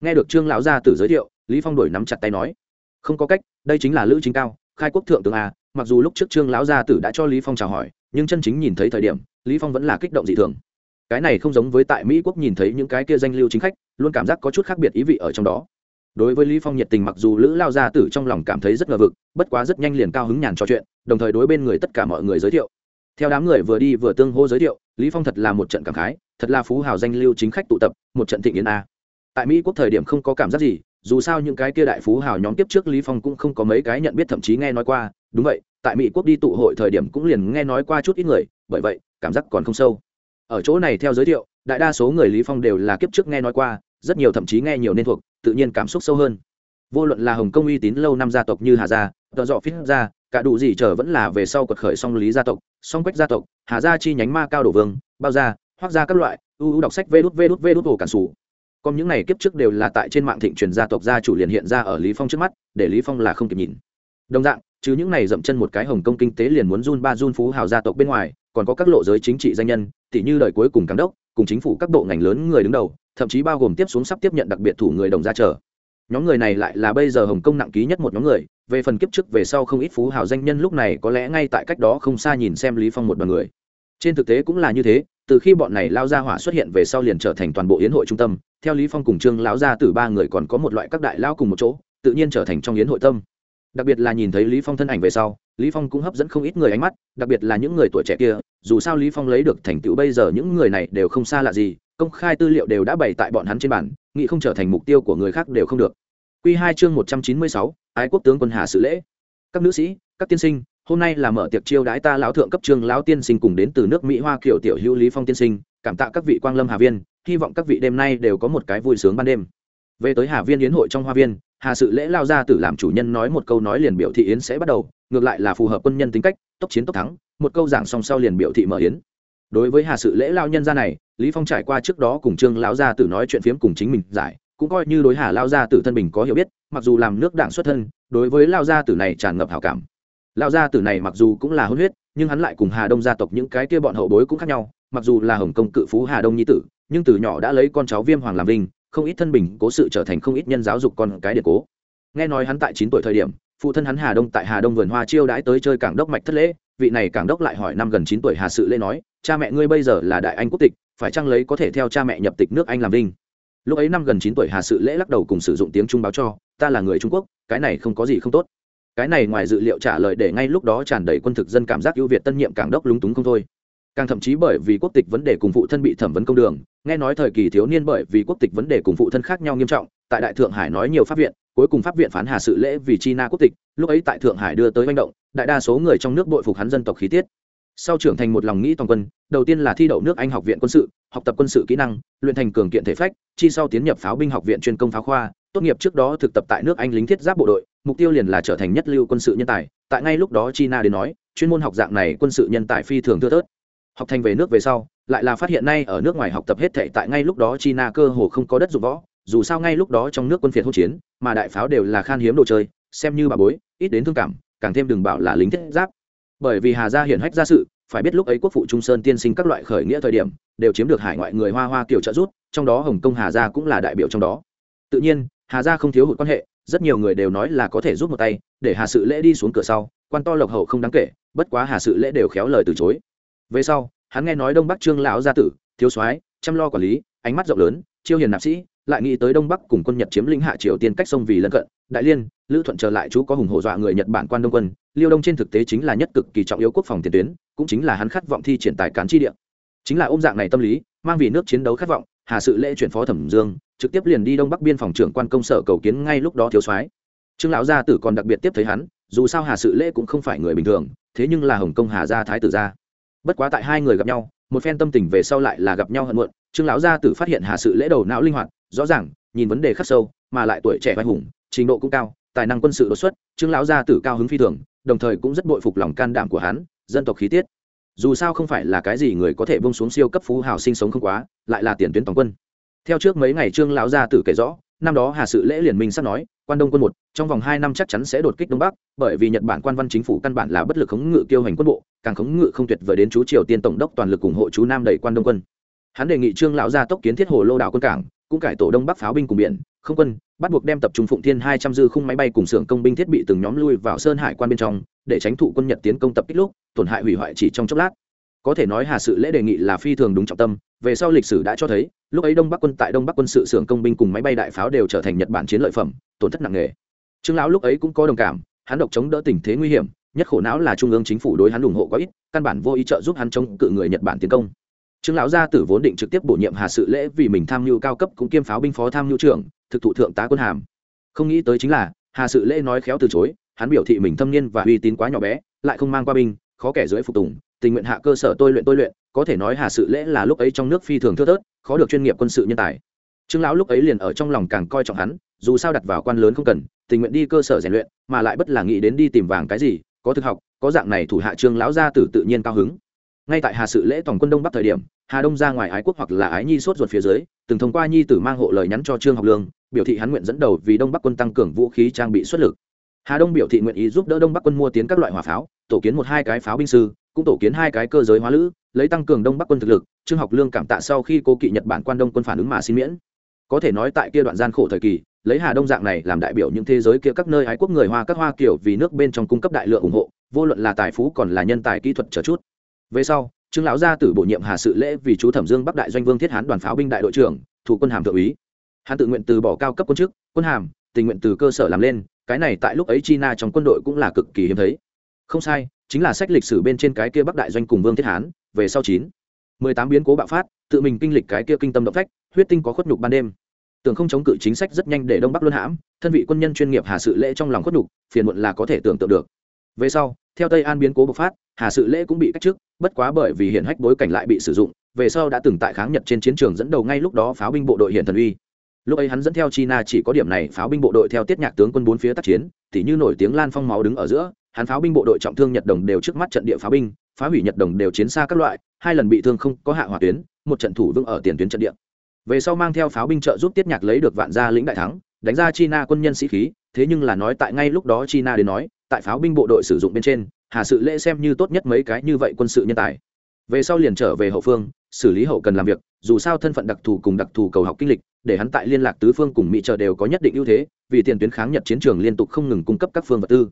Nghe được trương lão gia tử giới thiệu, lý phong đổi nắm chặt tay nói, không có cách, đây chính là lữ chính cao, khai quốc thượng tướng a. Mặc dù lúc trước trương lão gia tử đã cho lý phong chào hỏi, nhưng chân chính nhìn thấy thời điểm, lý phong vẫn là kích động dị thường. Cái này không giống với tại mỹ quốc nhìn thấy những cái kia danh lưu chính khách, luôn cảm giác có chút khác biệt ý vị ở trong đó. Đối với lý phong nhiệt tình mặc dù lữ lao gia tử trong lòng cảm thấy rất ngờ vực, bất quá rất nhanh liền cao hứng nhàn trò chuyện, đồng thời đối bên người tất cả mọi người giới thiệu. Theo đám người vừa đi vừa tương hô giới thiệu lý phong thật là một trận cảm khái, thật là phú hào danh lưu chính khách tụ tập, một trận thịnh yến a. Tại mỹ quốc thời điểm không có cảm giác gì, dù sao những cái kia đại phú hào nhóm tiếp trước lý phong cũng không có mấy cái nhận biết thậm chí nghe nói qua. Đúng vậy, tại mỹ quốc đi tụ hội thời điểm cũng liền nghe nói qua chút ít người, bởi vậy, cảm giác còn không sâu. Ở chỗ này theo giới thiệu, đại đa số người lý phong đều là kiếp trước nghe nói qua, rất nhiều thậm chí nghe nhiều nên thuộc, tự nhiên cảm xúc sâu hơn. Vô luận là hồng kông uy tín lâu năm gia tộc như hà gia tờ dọ phít gia cả đủ gì chờ vẫn là về sau quật khởi song lý gia tộc, song quách gia tộc, hà gia chi nhánh ma cao đổ vương, bao gia, hoác gia các loại ưu ưu đọc sách vê đút vê đút vê đút hồ cản sủ. Còn những này kiếp trước đều là tại trên mạng thịnh truyền gia tộc gia chủ liền hiện ra ở lý phong trước mắt, để lý phong là không kịp nhìn. Đồng dạng chứ những này dậm chân một cái hồng công kinh tế liền muốn run ba run phú hào gia tộc bên ngoài, còn có các lộ giới chính trị danh nhân tỷ như đời cuối cùng cán đốc, cùng chính phủ các bộ ngành lớn người đứng đầu, thậm chí bao gồm tiếp xuống sắp tiếp nhận đặc biệt thủ người đồng gia trở nhóm người này lại là bây giờ hồng kông nặng ký nhất một nhóm người, về phần kiếp trước về sau không ít phú hào danh nhân lúc này có lẽ ngay tại cách đó không xa nhìn xem lý phong một đoàn người. Trên thực tế cũng là như thế, từ khi bọn này lao ra hỏa xuất hiện về sau liền trở thành toàn bộ yến hội trung tâm, theo lý phong cùng trương lão gia từ ba người còn có một loại các đại lao cùng một chỗ, tự nhiên trở thành trong yến hội tâm. Đặc biệt là nhìn thấy lý phong thân ảnh về sau, lý phong cũng hấp dẫn không ít người ánh mắt, đặc biệt là những người tuổi trẻ kia, dù sao lý phong lấy được thành tựu bây giờ những người này đều không xa lạ gì công khai tư liệu đều đã bày tại bọn hắn trên bản nghĩ không trở thành mục tiêu của người khác đều không được. Quy hai chương một trăm chín mươi sáu, ái quốc tướng quân hà sự lễ. Các nữ sĩ các tiên sinh hôm nay là mở tiệc chiêu đãi ta lão thượng cấp trường lão tiên sinh cùng đến từ nước mỹ hoa kiểu tiểu hữu lý phong tiên sinh cảm tạ các vị quang lâm hà viên hy vọng các vị đêm nay đều có một cái vui sướng ban đêm. Về tới hà viên yến hội trong hoa viên hà sự lễ lao ra tử làm chủ nhân nói một câu nói liền biểu thị yến sẽ bắt đầu ngược lại là phù hợp quân nhân tính cách tốc chiến tốc thắng một câu giảng song sau liền biểu thị mở yến. Đối với hà sự lễ lao nhân gia này lý phong trải qua trước đó cùng trương lão gia tử nói chuyện phiếm cùng chính mình giải, cũng coi như đối hà lao gia tử thân mình có hiểu biết, mặc dù làm nước đảng xuất thân, đối với lao gia tử này tràn ngập hảo cảm. Lao gia tử này mặc dù cũng là hôn huyết, nhưng hắn lại cùng hà đông gia tộc những cái kia bọn hậu bối cũng khác nhau, mặc dù là hồng công cự phú hà đông nhi tử, nhưng từ nhỏ đã lấy con cháu viêm hoàng làm vinh, không ít thân bình, cố sự trở thành không ít nhân giáo dục con cái điện cố. Nghe nói hắn tại chín tuổi thời điểm, phụ thân hắn hà đông tại hà đông vườn hoa chiêu đãi tới chơi cảng đốc mạch thất lễ, vị này cảng đốc lại hỏi năm gần chín tuổi hà sự lễ nói, cha mẹ ngươi bây giờ là đại anh quốc tịch phải chăng lấy có thể theo cha mẹ nhập tịch nước anh làm linh lúc ấy năm gần chín tuổi hà sự lễ lắc đầu cùng sử dụng tiếng trung báo cho, ta là người trung quốc, cái này không có gì không tốt. Cái này ngoài dự liệu trả lời để ngay lúc đó tràn đầy quân thực dân cảm giác ưu việt tân nhiệm càng đốc lúng túng không thôi. Càng thậm chí bởi vì quốc tịch vấn đề cùng phụ thân bị thẩm vấn công đường, nghe nói thời kỳ thiếu niên bởi vì quốc tịch vấn đề cùng phụ thân khác nhau nghiêm trọng, tại đại thượng hải nói nhiều pháp viện, cuối cùng pháp viện phán hà sự lễ vì chi na quốc tịch, lúc ấy tại thượng hải đưa tới manh động, đại đa số người trong nước bội phục hắn dân tộc khí tiết sau trưởng thành một lòng nghĩ toàn quân, đầu tiên là thi đậu nước anh học viện quân sự, học tập quân sự kỹ năng, luyện thành cường kiện thể phách, chi sau tiến nhập pháo binh học viện chuyên công pháo khoa, tốt nghiệp trước đó thực tập tại nước anh lính thiết giáp bộ đội, mục tiêu liền là trở thành nhất lưu quân sự nhân tài. Tại ngay lúc đó china đến nói, chuyên môn học dạng này quân sự nhân tài phi thường thưa thớt. Học thành về nước về sau, lại là phát hiện nay ở nước ngoài học tập hết thệ tại ngay lúc đó china cơ hồ không có đất dụng võ, dù sao ngay lúc đó trong nước quân phiệt hỗn chiến, mà đại pháo đều là khan hiếm đồ chơi, xem như bà bối, ít đến thương cảm, càng thêm đừng bảo là lính thiết giáp bởi vì hà gia hiển hách ra sự, phải biết lúc ấy quốc phụ trung sơn tiên sinh các loại khởi nghĩa thời điểm, đều chiếm được hải ngoại người hoa hoa kiểu trợ giúp, trong đó hồng kông hà gia cũng là đại biểu trong đó. Tự nhiên, hà gia không thiếu hụt quan hệ, rất nhiều người đều nói là có thể giúp một tay, để hà sự lễ đi xuống cửa sau, quan to lộc hậu không đáng kể, bất quá hà sự lễ đều khéo lời từ chối. Về sau, hắn nghe nói đông bắc trương lão gia tử, thiếu soái, chăm lo quản lý, ánh mắt rộng lớn, chiêu hiền nạp sĩ, lại nghĩ tới đông bắc cùng quân nhật chiếm lĩnh hạ triều tiên cách sông vì lân cận đại liên, lữ thuận trở lại chú có hùng hổ dọa người nhật bản quan đông quân, liêu đông trên thực tế chính là nhất cực kỳ trọng yếu quốc phòng tiền tuyến, cũng chính là hắn khát vọng thi triển tài cán chi địa. Chính là ôm dạng này tâm lý, mang vì nước chiến đấu khát vọng, hà sự lễ chuyển phó thẩm dương, trực tiếp liền đi đông bắc biên phòng trưởng quan công sở cầu kiến ngay lúc đó thiếu soái. Trương lão gia tử còn đặc biệt tiếp thấy hắn, dù sao hà sự lễ cũng không phải người bình thường, thế nhưng là hồng công hà gia thái tử gia. Bất quá tại hai người gặp nhau, một phen tâm tình về sau lại là gặp nhau hận muộn, trương lão gia tử phát hiện hà sự lễ đầu não linh hoạt, rõ ràng, nhìn vấn đề khắc sâu, mà lại tuổi trẻ vai hùng trình độ cũng cao, tài năng quân sự đột xuất, trương lão gia tử cao hứng phi thường, đồng thời cũng rất bội phục lòng can đảm của hắn, dân tộc khí tiết. Dù sao không phải là cái gì người có thể bông xuống siêu cấp phú hào sinh sống không quá, lại là tiền tuyến toàn quân. Theo trước mấy ngày trương lão gia tử kể rõ, năm đó hà sự lễ liền minh sắp nói, quan đông quân một, trong vòng hai năm chắc chắn sẽ đột kích đông bắc, bởi vì nhật bản quan văn chính phủ căn bản là bất lực khống ngự kiêu hành quân bộ, càng khống ngự không tuyệt vời đến chú triều tiên tổng đốc toàn lực ủng hộ chú nam đẩy quan đông quân. Hắn đề nghị trương lão gia tốc kiến thiết hồ lô đảo quân cảng, cũng cải tổ đông bắc pháo binh cùng biển, không quân bắt buộc đem tập trung phụng thiên hai trăm dư khung máy bay cùng xưởng công binh thiết bị từng nhóm lui vào sơn hải quan bên trong, để tránh thụ quân nhật tiến công tập kích lúc, tổn hại hủy hoại chỉ trong chốc lát. Có thể nói hà sự lễ đề nghị là phi thường đúng trọng tâm, về sau lịch sử đã cho thấy, lúc ấy đông bắc quân tại đông bắc quân sự xưởng công binh cùng máy bay đại pháo đều trở thành nhật bản chiến lợi phẩm, tổn thất nặng nề. Trương lão lúc ấy cũng có đồng cảm, hắn độc chống đỡ tình thế nguy hiểm, nhất khổ não là trung ương chính phủ đối hắn ủng hộ quá ít, căn bản vô ý trợ giúp hắn chống cự người nhật bản tiến công. Trương lão gia tử vốn định trực tiếp bổ nhiệm hà sự lễ vì mình tham mưu cao cấp cũng kiêm pháo binh phó tham mưu trưởng thực thụ thượng tá quân hàm. Không nghĩ tới chính là, hà sự lễ nói khéo từ chối, hắn biểu thị mình thâm niên và uy tín quá nhỏ bé, lại không mang qua binh, khó kẻ dưới phục tùng, tình nguyện hạ cơ sở tôi luyện tôi luyện, có thể nói hà sự lễ là lúc ấy trong nước phi thường thưa thớt, khó được chuyên nghiệp quân sự nhân tài. Trương lão lúc ấy liền ở trong lòng càng coi trọng hắn, dù sao đặt vào quan lớn không cần, tình nguyện đi cơ sở rèn luyện, mà lại bất là nghĩ đến đi tìm vàng cái gì, có thực học, có dạng này thủ hạ trương lão gia tử tự nhiên cao hứng. Ngay tại hà sự lễ toàn quân đông bắc thời điểm, hà đông ra ngoài ái quốc hoặc là ái nhi sốt ruột phía dưới, từng thông qua nhi tử mang hộ lời nhắn cho trương học lương biểu thị hắn nguyện dẫn đầu vì đông bắc quân tăng cường vũ khí trang bị xuất lực. Hà đông biểu thị nguyện ý giúp đỡ đông bắc quân mua tiến các loại hỏa pháo, tổ kiến một hai cái pháo binh sư, cũng tổ kiến hai cái cơ giới hóa lữ, lấy tăng cường đông bắc quân thực lực, trương học lương cảm tạ sau khi cố kỵ nhật bản quan đông quân phản ứng mà xin miễn. Có thể nói tại kia đoạn gian khổ thời kỳ, lấy hà đông dạng này làm đại biểu những thế giới kia các nơi ái quốc người hoa, các hoa kiểu vì nước bên trong cung cấp đại lượng ủng hộ, vô luận là tài phú còn là nhân tài kỹ thuật chờ chút. Về sau, trương lão gia tử bổ nhiệm hà sự lễ vì chú thẩm dương bắc đại doanh vương thiết hán đoàn pháo binh đại đội trưởng, thủ quân hàm thượng úy hắn tự nguyện từ bỏ cao cấp quân chức, quân hàm, tình nguyện từ cơ sở làm lên, cái này tại lúc ấy china trong quân đội cũng là cực kỳ hiếm thấy. Không sai, chính là sách lịch sử bên trên cái kia bắc đại doanh cùng vương thiết hán, về sau chín, mười tám biến cố bạo phát, tự mình kinh lịch cái kia kinh tâm động phách, huyết tinh có khuất nhục ban đêm. Tưởng không chống cự chính sách rất nhanh để đông bắc luân hãm, thân vị quân nhân chuyên nghiệp hà sự lễ trong lòng khuất nhục, phiền muộn là có thể tưởng tượng được. Về sau, theo tây an biến cố bộc phát, hà sự lễ cũng bị cách chức, bất quá bởi vì hiện hách bối cảnh lại bị sử dụng, về sau đã từng tại kháng nhật trên chiến trường dẫn đầu ngay lúc đó pháo binh bộ đội hiện thần uy lúc ấy hắn dẫn theo china chỉ có điểm này, pháo binh bộ đội theo tiết nhạc tướng quân bốn phía tác chiến thì như nổi tiếng lan phong máu đứng ở giữa, hắn pháo binh bộ đội trọng thương nhật đồng đều trước mắt trận địa pháo binh, phá hủy nhật đồng đều chiến xa các loại, hai lần bị thương không có hạ hỏa tuyến, một trận thủ vững ở tiền tuyến trận địa. Về sau mang theo pháo binh trợ giúp tiết nhạc lấy được vạn gia lĩnh đại thắng, đánh ra china quân nhân sĩ khí, thế nhưng là nói tại ngay lúc đó china đến nói, tại pháo binh bộ đội sử dụng bên trên, hà sự lễ xem như tốt nhất mấy cái như vậy quân sự nhân tài về sau liền trở về hậu phương, xử lý hậu cần làm việc, dù sao thân phận đặc thù cùng đặc thù cầu học kinh lịch, để hắn tại liên lạc tứ phương cùng mỹ trợ đều có nhất định ưu thế, vì tiền tuyến kháng nhật chiến trường liên tục không ngừng cung cấp các phương vật tư.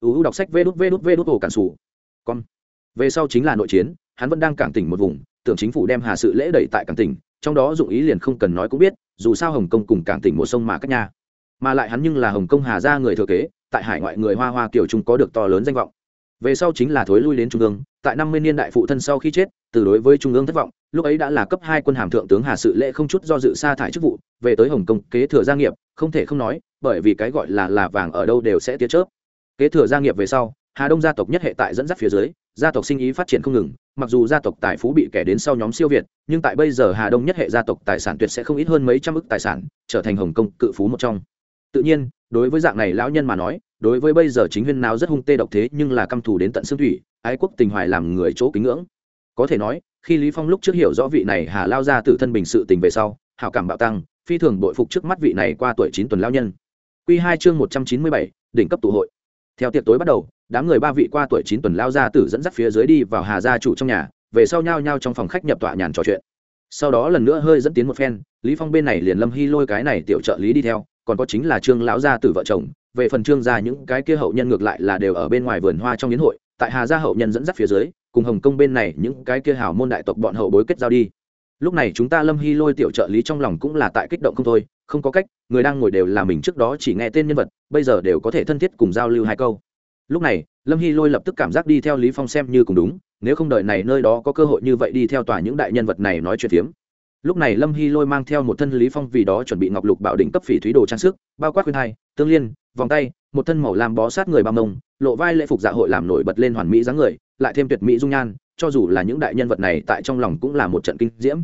Ưu đọc sách vê đút vê đút vê đút ổ cản sủ. Con về sau chính là nội chiến, hắn vẫn đang cảng tỉnh một vùng, tưởng chính phủ đem hà sự lễ đẩy tại cảng tỉnh, trong đó dụng ý liền không cần nói cũng biết, dù sao hồng kông cùng cảng tỉnh một sông mà cách nhà mà lại hắn nhưng là hồng kông hà ra người thừa kế, tại hải ngoại người hoa hoa kiểu trung có được to lớn danh vọng về sau chính là thối lui đến trung ương, tại năm mươi niên đại phụ thân sau khi chết, từ đối với trung ương thất vọng, lúc ấy đã là cấp hai quân hàm thượng tướng hà sự lễ không chút do dự sa thải chức vụ, về tới hồng kông kế thừa gia nghiệp, không thể không nói, bởi vì cái gọi là là vàng ở đâu đều sẽ tiết chớp. Kế thừa gia nghiệp về sau, hà đông gia tộc nhất hệ tại dẫn dắt phía dưới, gia tộc sinh ý phát triển không ngừng, mặc dù gia tộc tài phú bị kẻ đến sau nhóm siêu việt, nhưng tại bây giờ hà đông nhất hệ gia tộc tài sản tuyệt sẽ không ít hơn mấy trăm ức tài sản, trở thành hồng kông cự phú một trong. Tự nhiên đối với dạng này lão nhân mà nói, đối với bây giờ chính huyên nào rất hung tê độc thế nhưng là căm thù đến tận xương thủy, ái quốc tình hoài làm người chỗ kính ngưỡng. Có thể nói, khi lý phong lúc trước hiểu rõ vị này hà lao ra tự thân bình sự tình về sau, hảo cảm bạo tăng, phi thường bội phục trước mắt vị này qua tuổi chín tuần lão nhân. Quy hai chương một trăm chín mươi bảy, đỉnh cấp tụ hội. Theo tiệc tối bắt đầu, đám người ba vị qua tuổi chín tuần lao ra tử dẫn dắt phía dưới đi vào hà gia chủ trong nhà, về sau nhau nhau trong phòng khách nhập tọa nhàn trò chuyện. Sau đó lần nữa hơi dẫn tiến một phen, lý phong bên này liền lâm hy lôi cái này tiểu trợ lý đi theo còn có chính là trương lão gia tử vợ chồng, về phần trương gia những cái kia hậu nhân ngược lại là đều ở bên ngoài vườn hoa trong yến hội, tại hà gia hậu nhân dẫn dắt phía dưới, cùng hồng kông bên này những cái kia hảo môn đại tộc bọn hậu bối kết giao đi. Lúc này chúng ta lâm hy lôi tiểu trợ lý trong lòng cũng là tại kích động không thôi, không có cách, người đang ngồi đều là mình trước đó chỉ nghe tên nhân vật, bây giờ đều có thể thân thiết cùng giao lưu hai câu. Lúc này, lâm hy lôi lập tức cảm giác đi theo lý phong xem như cùng đúng, nếu không đợi này nơi đó có cơ hội như vậy đi theo tòa những đại nhân vật này nói chuyện phiếm lúc này lâm hy lôi mang theo một thân lý phong vì đó chuẩn bị ngọc lục bảo đỉnh cấp phỉ thúy đồ trang sức, bao quát khuyên hai, tương liên, vòng tay, một thân màu làm bó sát người bao mông, lộ vai lễ phục dạ hội làm nổi bật lên hoàn mỹ dáng người, lại thêm tuyệt mỹ dung nhan, cho dù là những đại nhân vật này tại trong lòng cũng là một trận kinh diễm.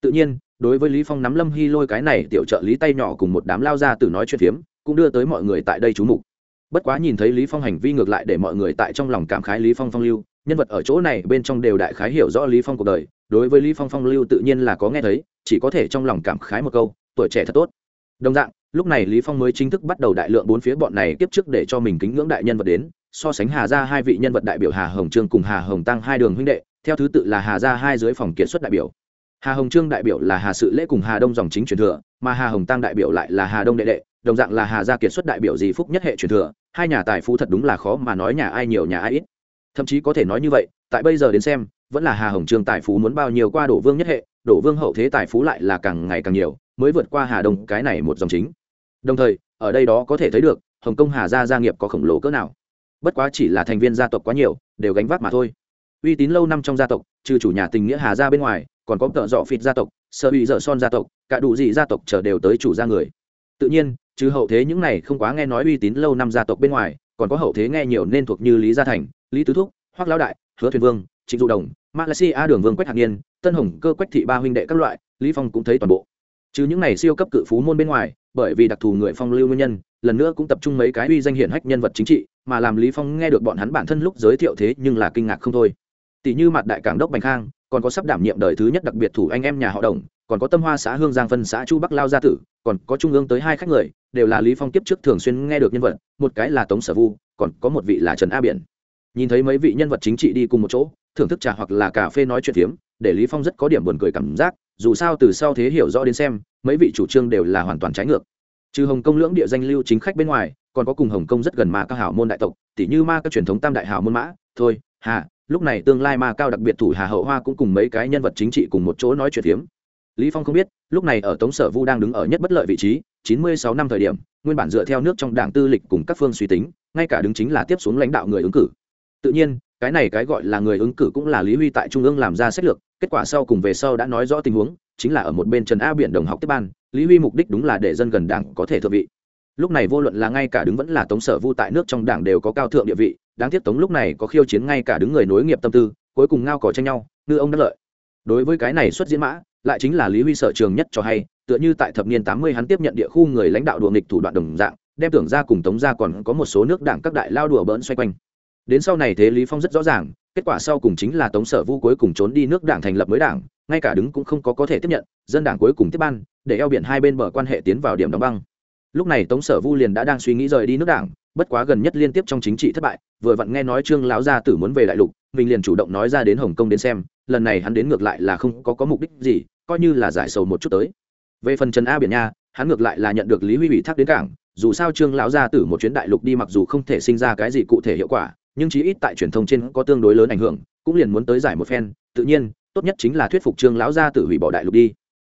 Tự nhiên, đối với lý phong nắm lâm hy lôi cái này tiểu trợ lý tay nhỏ cùng một đám lao ra từ nói chuyện phiếm, cũng đưa tới mọi người tại đây chú mục. Bất quá nhìn thấy lý phong hành vi ngược lại để mọi người tại trong lòng cảm khái lý phong phong lưu, nhân vật ở chỗ này bên trong đều đại khái hiểu rõ lý phong cuộc đời đối với lý phong phong lưu tự nhiên là có nghe thấy, chỉ có thể trong lòng cảm khái một câu, tuổi trẻ thật tốt. Đồng dạng, lúc này lý phong mới chính thức bắt đầu đại lượng bốn phía bọn này tiếp trước để cho mình kính ngưỡng đại nhân vật đến, so sánh hà gia hai vị nhân vật đại biểu hà hồng trương cùng hà hồng tăng hai đường huynh đệ, theo thứ tự là hà gia hai dưới phòng kiệt xuất đại biểu. Hà hồng trương đại biểu là hà sự lễ cùng hà đông dòng chính truyền thừa, mà hà hồng tăng đại biểu lại là hà đông đệ đệ, đồng dạng là hà gia kiệt xuất đại biểu gì phúc nhất hệ truyền thừa, hai nhà tài phú thật đúng là khó mà nói nhà ai nhiều nhà ai ít. Thậm chí có thể nói như vậy, tại bây giờ đến xem vẫn là hà hồng trương tài phú muốn bao nhiêu qua đổ vương nhất hệ, đổ vương hậu thế tài phú lại là càng ngày càng nhiều, mới vượt qua hà đông, cái này một dòng chính. Đồng thời, ở đây đó có thể thấy được, hồng kông hà gia gia nghiệp có khổng lồ cỡ nào. Bất quá chỉ là thành viên gia tộc quá nhiều, đều gánh vác mà thôi. Uy tín lâu năm trong gia tộc, trừ chủ nhà tình nghĩa hà gia bên ngoài, còn có tợ dọ phịt gia tộc, sơ bị dợ son gia tộc, cả đủ gì gia tộc chờ đều tới chủ gia người. Tự nhiên chứ hậu thế những này không quá nghe nói uy tín lâu năm gia tộc bên ngoài, còn có hậu thế nghe nhiều nên thuộc như lý gia thành, lý tứ thúc, hoác lão đại, hứa thuyền vương trịnh dụ đồng, malaysia đường vương quách hạc niên, tân hồng cơ quách thị ba huynh đệ các loại, lý phong cũng thấy toàn bộ. Chứ những này siêu cấp cự phú môn bên ngoài, bởi vì đặc thù người phong lưu nguyên nhân, lần nữa cũng tập trung mấy cái uy danh hiển hách nhân vật chính trị, mà làm lý phong nghe được bọn hắn bản thân lúc giới thiệu thế nhưng là kinh ngạc không thôi. Tỷ như mặt đại cảng đốc bành khang, còn có sắp đảm nhiệm đời thứ nhất đặc biệt thủ anh em nhà họ đồng, còn có tâm hoa xã hương giang phân xã chu bắc lao gia tử, còn có trung ương tới hai khách người, đều là lý phong kiếp trước thường xuyên nghe được nhân vật, một cái là tống sở vu, còn có một vị là trần a biển nhìn thấy mấy vị nhân vật chính trị đi cùng một chỗ, thưởng thức trà hoặc là cà phê nói chuyện phiếm, để lý phong rất có điểm buồn cười cảm giác, dù sao từ sau thế hiểu rõ đến xem, mấy vị chủ trương đều là hoàn toàn trái ngược. Trừ hồng kông lưỡng địa danh lưu chính khách bên ngoài, còn có cùng hồng kông rất gần ma các hảo môn đại tộc tỷ như ma các truyền thống tam đại hảo môn mã, thôi, hà, lúc này tương lai ma cao đặc biệt thủ hà hậu hoa cũng cùng mấy cái nhân vật chính trị cùng một chỗ nói chuyện phiếm. Lý phong không biết, lúc này ở tống sở vu đang đứng ở nhất bất lợi vị trí 96 năm thời điểm, nguyên bản dựa theo nước trong đảng tư lịch cùng các phương suy tính, ngay cả đứng chính là tiếp xuống lãnh đạo người ứng cử tự nhiên, cái này cái gọi là người ứng cử cũng là lý huy tại trung ương làm ra sách lược, kết quả sau cùng về sau đã nói rõ tình huống, chính là ở một bên trần a biển đồng học tiếp ban, lý huy mục đích đúng là để dân gần đảng có thể thượng vị. Lúc này vô luận là ngay cả đứng vẫn là tống sở vu tại nước trong đảng đều có cao thượng địa vị, đáng tiếc tống lúc này có khiêu chiến ngay cả đứng người nối nghiệp tâm tư, cuối cùng ngao cỏ tranh nhau, ngư ông đắc lợi. Đối với cái này xuất diễn mã, lại chính là lý huy sở trường nhất cho hay, tựa như tại thập niên tám mươi hắn tiếp nhận địa khu người lãnh đạo đùa nghịch thủ đoạn đồng dạng, đem tưởng ra cùng tống ra còn có một số nước đảng các đại lao đùa bỡn xoay quanh đến sau này thế lý phong rất rõ ràng, kết quả sau cùng chính là tống sở vu cuối cùng trốn đi nước đảng thành lập mới đảng, ngay cả đứng cũng không có có thể tiếp nhận, dân đảng cuối cùng tiếp ban, để eo biển hai bên bờ quan hệ tiến vào điểm đóng băng. Lúc này tống sở vu liền đã đang suy nghĩ rời đi nước đảng, bất quá gần nhất liên tiếp trong chính trị thất bại, vừa vặn nghe nói trương lão gia tử muốn về đại lục, mình liền chủ động nói ra đến hồng kông đến xem, lần này hắn đến ngược lại là không có có mục đích gì, coi như là giải sầu một chút tới. Về phần trần a biển nha, hắn ngược lại là nhận được lý huy ủy thác đến cảng, dù sao trương lão gia tử một chuyến đại lục đi mặc dù không thể sinh ra cái gì cụ thể hiệu quả nhưng chí ít tại truyền thông trên có tương đối lớn ảnh hưởng, cũng liền muốn tới giải một phen, tự nhiên, tốt nhất chính là thuyết phục trương lão gia tự hủy bỏ đại lục đi.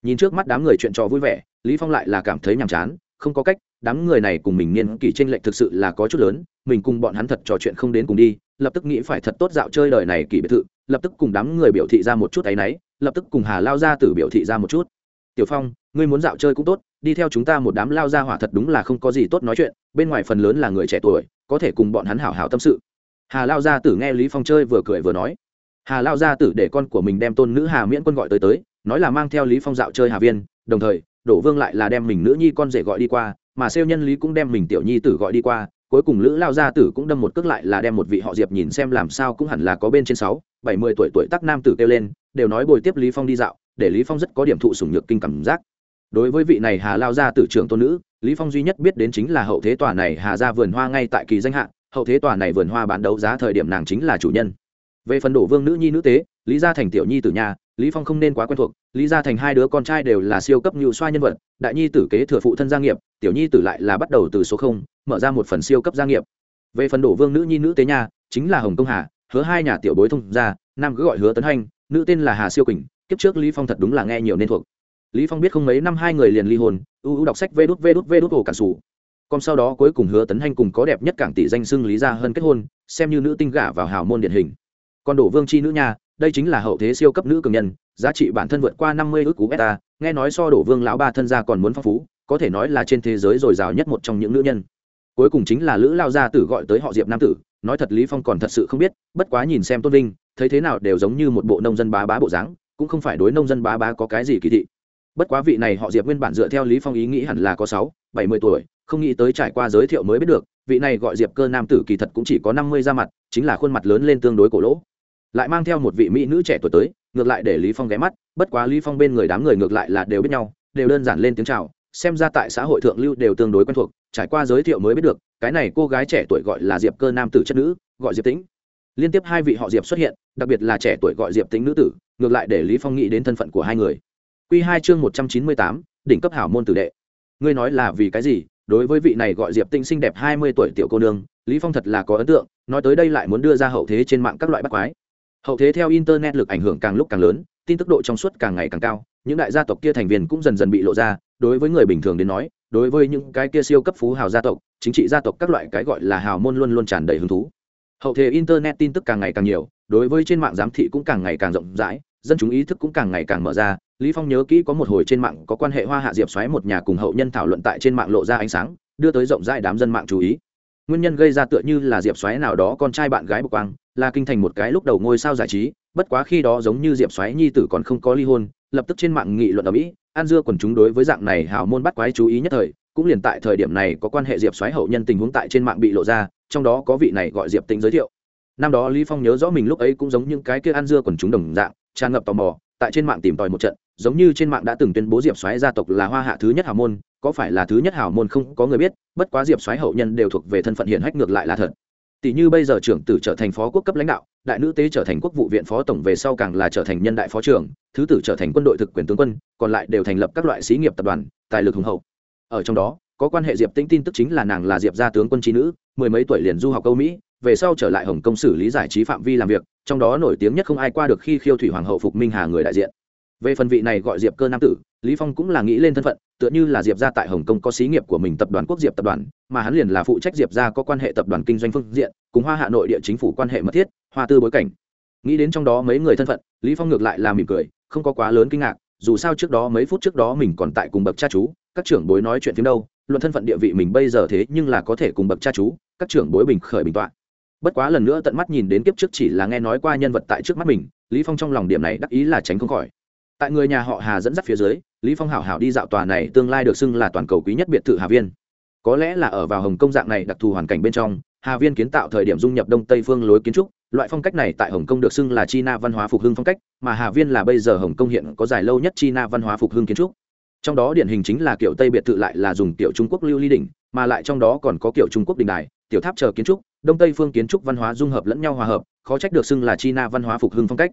Nhìn trước mắt đám người chuyện trò vui vẻ, lý phong lại là cảm thấy nhàm chán, không có cách, đám người này cùng mình niên kỷ trên lệch thực sự là có chút lớn, mình cùng bọn hắn thật trò chuyện không đến cùng đi, lập tức nghĩ phải thật tốt dạo chơi đời này kỳ biệt thự, lập tức cùng đám người biểu thị ra một chút ấy nấy lập tức cùng hà lao gia tử biểu thị ra một chút. Tiểu phong, ngươi muốn dạo chơi cũng tốt, đi theo chúng ta một đám lao gia hỏa thật đúng là không có gì tốt nói chuyện, bên ngoài phần lớn là người trẻ tuổi, có thể cùng bọn hắn hảo hảo tâm sự hà lao gia tử nghe lý phong chơi vừa cười vừa nói. Hà lao gia tử để con của mình đem tôn nữ hà miễn quân gọi tới tới, nói là mang theo lý phong dạo chơi hà viên, đồng thời, đổ vương lại là đem mình nữ nhi con rể gọi đi qua, mà siêu nhân lý cũng đem mình tiểu nhi tử gọi đi qua, cuối cùng lữ lao gia tử cũng đâm một cước lại là đem một vị họ diệp nhìn xem làm sao cũng hẳn là có bên trên sáu, bảy mươi tuổi tuổi tắc nam tử kêu lên, đều nói bồi tiếp lý phong đi dạo, để lý phong rất có điểm thụ sủng nhược kinh cảm giác. Đối với vị này hà lao gia tử trưởng tôn nữ, lý phong duy nhất biết đến chính là hậu thế tòa này hà gia vườn hoa ngay tại kỳ danh hạ hậu thế tòa này vườn hoa bán đấu giá thời điểm nàng chính là chủ nhân. Về phần đổ vương nữ nhi nữ tế, lý gia thành tiểu nhi tử nhà, lý phong không nên quá quen thuộc, lý gia thành hai đứa con trai đều là siêu cấp nhu xoa nhân vật, đại nhi tử kế thừa phụ thân gia nghiệp, tiểu nhi tử lại là bắt đầu từ số không, mở ra một phần siêu cấp gia nghiệp. Về phần đổ vương nữ nhi nữ tế nhà, chính là hồng công hà, hứa hai nhà tiểu bối thông gia, nam cứ gọi hứa tấn hành, nữ tên là hà siêu quỳnh, kiếp trước lý phong thật đúng là nghe nhiều nên thuộc. Lý phong biết không mấy năm hai người liền ly hôn, u u đọc sách vê đút vê đút vê đút ổ cả sủ còn sau đó cuối cùng hứa tấn hanh cùng có đẹp nhất cảng tỷ danh xưng lý gia hơn kết hôn, xem như nữ tinh gả vào hào môn điển hình. Còn đổ vương chi nữ nha, đây chính là hậu thế siêu cấp nữ cường nhân, giá trị bản thân vượt qua năm mươi ước cú beta, nghe nói so đổ vương lão ba thân gia còn muốn phong phú, có thể nói là trên thế giới dồi dào nhất một trong những nữ nhân. Cuối cùng chính là lữ lao gia tử gọi tới họ diệp nam tử, nói thật lý phong còn thật sự không biết, bất quá nhìn xem tôn vinh, thấy thế nào đều giống như một bộ nông dân bá bá bộ dáng, cũng không phải đối nông dân bá bá có cái gì kỳ thị. Bất quá vị này họ diệp nguyên bản dựa theo lý phong ý nghĩ hẳn là có sáu, bảy mươi tuổi không nghĩ tới trải qua giới thiệu mới biết được, vị này gọi diệp cơ nam tử kỳ thật cũng chỉ có năm mươi da mặt, chính là khuôn mặt lớn lên tương đối cổ lỗ. Lại mang theo một vị mỹ nữ trẻ tuổi tới, ngược lại để lý phong ghé mắt, bất quá lý phong bên người đám người ngược lại là đều biết nhau, đều đơn giản lên tiếng chào, xem ra tại xã hội thượng lưu đều tương đối quen thuộc, trải qua giới thiệu mới biết được, cái này cô gái trẻ tuổi gọi là diệp cơ nam tử chất nữ, gọi diệp tĩnh. Liên tiếp hai vị họ diệp xuất hiện, đặc biệt là trẻ tuổi gọi diệp tĩnh nữ tử, ngược lại để lý phong nghĩ đến thân phận của hai người. Quy hai chương một trăm chín mươi tám, đỉnh cấp hảo môn tử đệ. Ngươi nói là vì cái gì đối với vị này gọi diệp tinh xinh đẹp hai mươi tuổi tiểu cô nương, lý phong thật là có ấn tượng, nói tới đây lại muốn đưa ra hậu thế trên mạng các loại bắt quái. Hậu thế theo internet lực ảnh hưởng càng lúc càng lớn, tin tức độ trong suốt càng ngày càng cao, những đại gia tộc kia thành viên cũng dần dần bị lộ ra, đối với người bình thường đến nói, đối với những cái kia siêu cấp phú hào gia tộc, chính trị gia tộc các loại cái gọi là hào môn luôn luôn tràn đầy hứng thú. Hậu thế internet tin tức càng ngày càng nhiều, đối với trên mạng giám thị cũng càng ngày càng rộng rãi dân chúng ý thức cũng càng ngày càng mở ra, lý phong nhớ kỹ có một hồi trên mạng có quan hệ hoa hạ diệp xoáy một nhà cùng hậu nhân thảo luận tại trên mạng lộ ra ánh sáng, đưa tới rộng rãi đám dân mạng chú ý. Nguyên nhân gây ra tựa như là diệp xoáy nào đó con trai bạn gái bộc quang, là kinh thành một cái lúc đầu ngôi sao giải trí, bất quá khi đó giống như diệp xoáy nhi tử còn không có ly hôn, lập tức trên mạng nghị luận ở mỹ an dưa quần chúng đối với dạng này hào môn bắt quái chú ý nhất thời, cũng liền tại thời điểm này có quan hệ diệp xoáy hậu nhân tình huống tại trên mạng bị lộ ra, trong đó có vị này gọi diệp tĩnh giới thiệu. Năm đó lý phong nhớ rõ mình lúc ấy cũng giống những cái kia An dưa quần chúng đồng dạng tràn ngập tò mò, tại trên mạng tìm tòi một trận, giống như trên mạng đã từng tuyên bố diệp xoáy gia tộc là hoa hạ thứ nhất hào môn, có phải là thứ nhất hào môn không có người biết, bất quá diệp xoáy hậu nhân đều thuộc về thân phận hiển hách ngược lại là thật. Tỷ như bây giờ trưởng tử trở thành phó quốc cấp lãnh đạo, đại nữ tế trở thành quốc vụ viện phó tổng về sau càng là trở thành nhân đại phó trưởng, thứ tử trở thành quân đội thực quyền tướng quân, còn lại đều thành lập các loại xí nghiệp tập đoàn, tài lực hùng hậu. Ở trong đó, có quan hệ diệp tĩnh tin tức chính là nàng là diệp gia tướng quân trí nữ, mười mấy tuổi liền du học âu mỹ về sau trở lại hồng kông xử lý giải trí phạm vi làm việc, trong đó nổi tiếng nhất không ai qua được khi khiêu thủy hoàng hậu phục minh hà người đại diện. Về phần vị này gọi diệp cơ nam tử, lý phong cũng là nghĩ lên thân phận, tựa như là diệp gia tại hồng kông có xí nghiệp của mình tập đoàn quốc diệp tập đoàn, mà hắn liền là phụ trách diệp gia có quan hệ tập đoàn kinh doanh phương diện, cùng hoa hạ nội địa chính phủ quan hệ mật thiết, hoa tư bối cảnh. Nghĩ đến trong đó mấy người thân phận, lý phong ngược lại là mỉm cười, không có quá lớn kinh ngạc, dù sao trước đó mấy phút trước đó mình còn tại cùng bậc cha chú, các trưởng bối nói chuyện phim đâu, luận thân phận địa vị mình bây giờ thế nhưng là có thể cùng bậc cha chú, các trưởng bối bình khởi bình tọa bất quá lần nữa tận mắt nhìn đến kiếp trước chỉ là nghe nói qua nhân vật tại trước mắt mình, lý phong trong lòng điểm này đắc ý là tránh không khỏi. Tại người nhà họ hà dẫn dắt phía dưới, lý phong hảo hảo đi dạo tòa này tương lai được xưng là toàn cầu quý nhất biệt thự hà viên. Có lẽ là ở vào hồng kông dạng này đặc thù hoàn cảnh bên trong, hà viên kiến tạo thời điểm dung nhập đông tây phương lối kiến trúc, loại phong cách này tại hồng kông được xưng là china văn hóa phục hưng phong cách, mà hà viên là bây giờ hồng kông hiện có dài lâu nhất china văn hóa phục hưng kiến trúc. Trong đó điển hình chính là kiểu tây biệt thự lại là dùng tiểu trung quốc lưu ly đỉnh, mà lại trong đó còn có kiểu trung quốc đình đài, tiểu tháp chờ kiến trúc đông tây phương kiến trúc văn hóa dung hợp lẫn nhau hòa hợp, khó trách được xưng là china văn hóa phục hưng phong cách.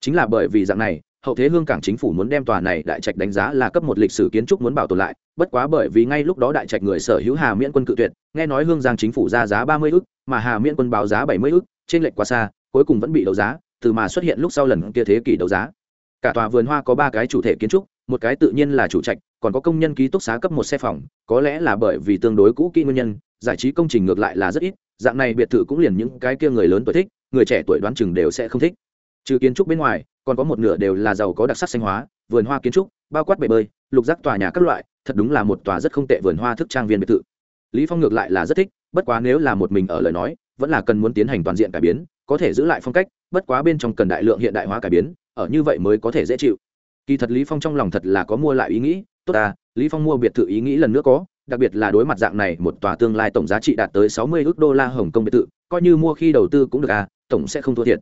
Chính là bởi vì dạng này, hậu thế hương cảng chính phủ muốn đem tòa này đại trạch đánh giá là cấp một lịch sử kiến trúc muốn bảo tồn lại, bất quá bởi vì ngay lúc đó đại trạch người sở hữu hà miễn quân cự tuyệt, nghe nói hương giang chính phủ ra giá ba mươi ức, mà hà miễn quân báo giá bảy mươi ức, trên lệch quá xa, cuối cùng vẫn bị đấu giá, từ mà xuất hiện lúc sau lần kia thế kỷ đấu giá. Cả tòa vườn hoa có ba cái chủ thể kiến trúc, một cái tự nhiên là chủ trạch, còn có công nhân ký túc xá cấp một xe phòng, có lẽ là bởi vì tương đối cũ kỹ nguyên nhân, giải trí công trình ngược lại là rất ít dạng này biệt thự cũng liền những cái kia người lớn tuổi thích, người trẻ tuổi đoán chừng đều sẽ không thích. Trừ kiến trúc bên ngoài, còn có một nửa đều là giàu có đặc sắc xanh hóa, vườn hoa kiến trúc, bao quát bể bơi, lục giác tòa nhà các loại, thật đúng là một tòa rất không tệ vườn hoa thức trang viên biệt thự. Lý phong ngược lại là rất thích, bất quá nếu là một mình ở lời nói, vẫn là cần muốn tiến hành toàn diện cải biến, có thể giữ lại phong cách, bất quá bên trong cần đại lượng hiện đại hóa cải biến, ở như vậy mới có thể dễ chịu. Kỳ thật lý phong trong lòng thật là có mua lại ý nghĩ, tốt à lý phong mua biệt thự ý nghĩ lần nữa có đặc biệt là đối mặt dạng này, một tòa tương lai tổng giá trị đạt tới 60 ức đô la hồng kông biệt thự, coi như mua khi đầu tư cũng được à tổng sẽ không thua thiệt.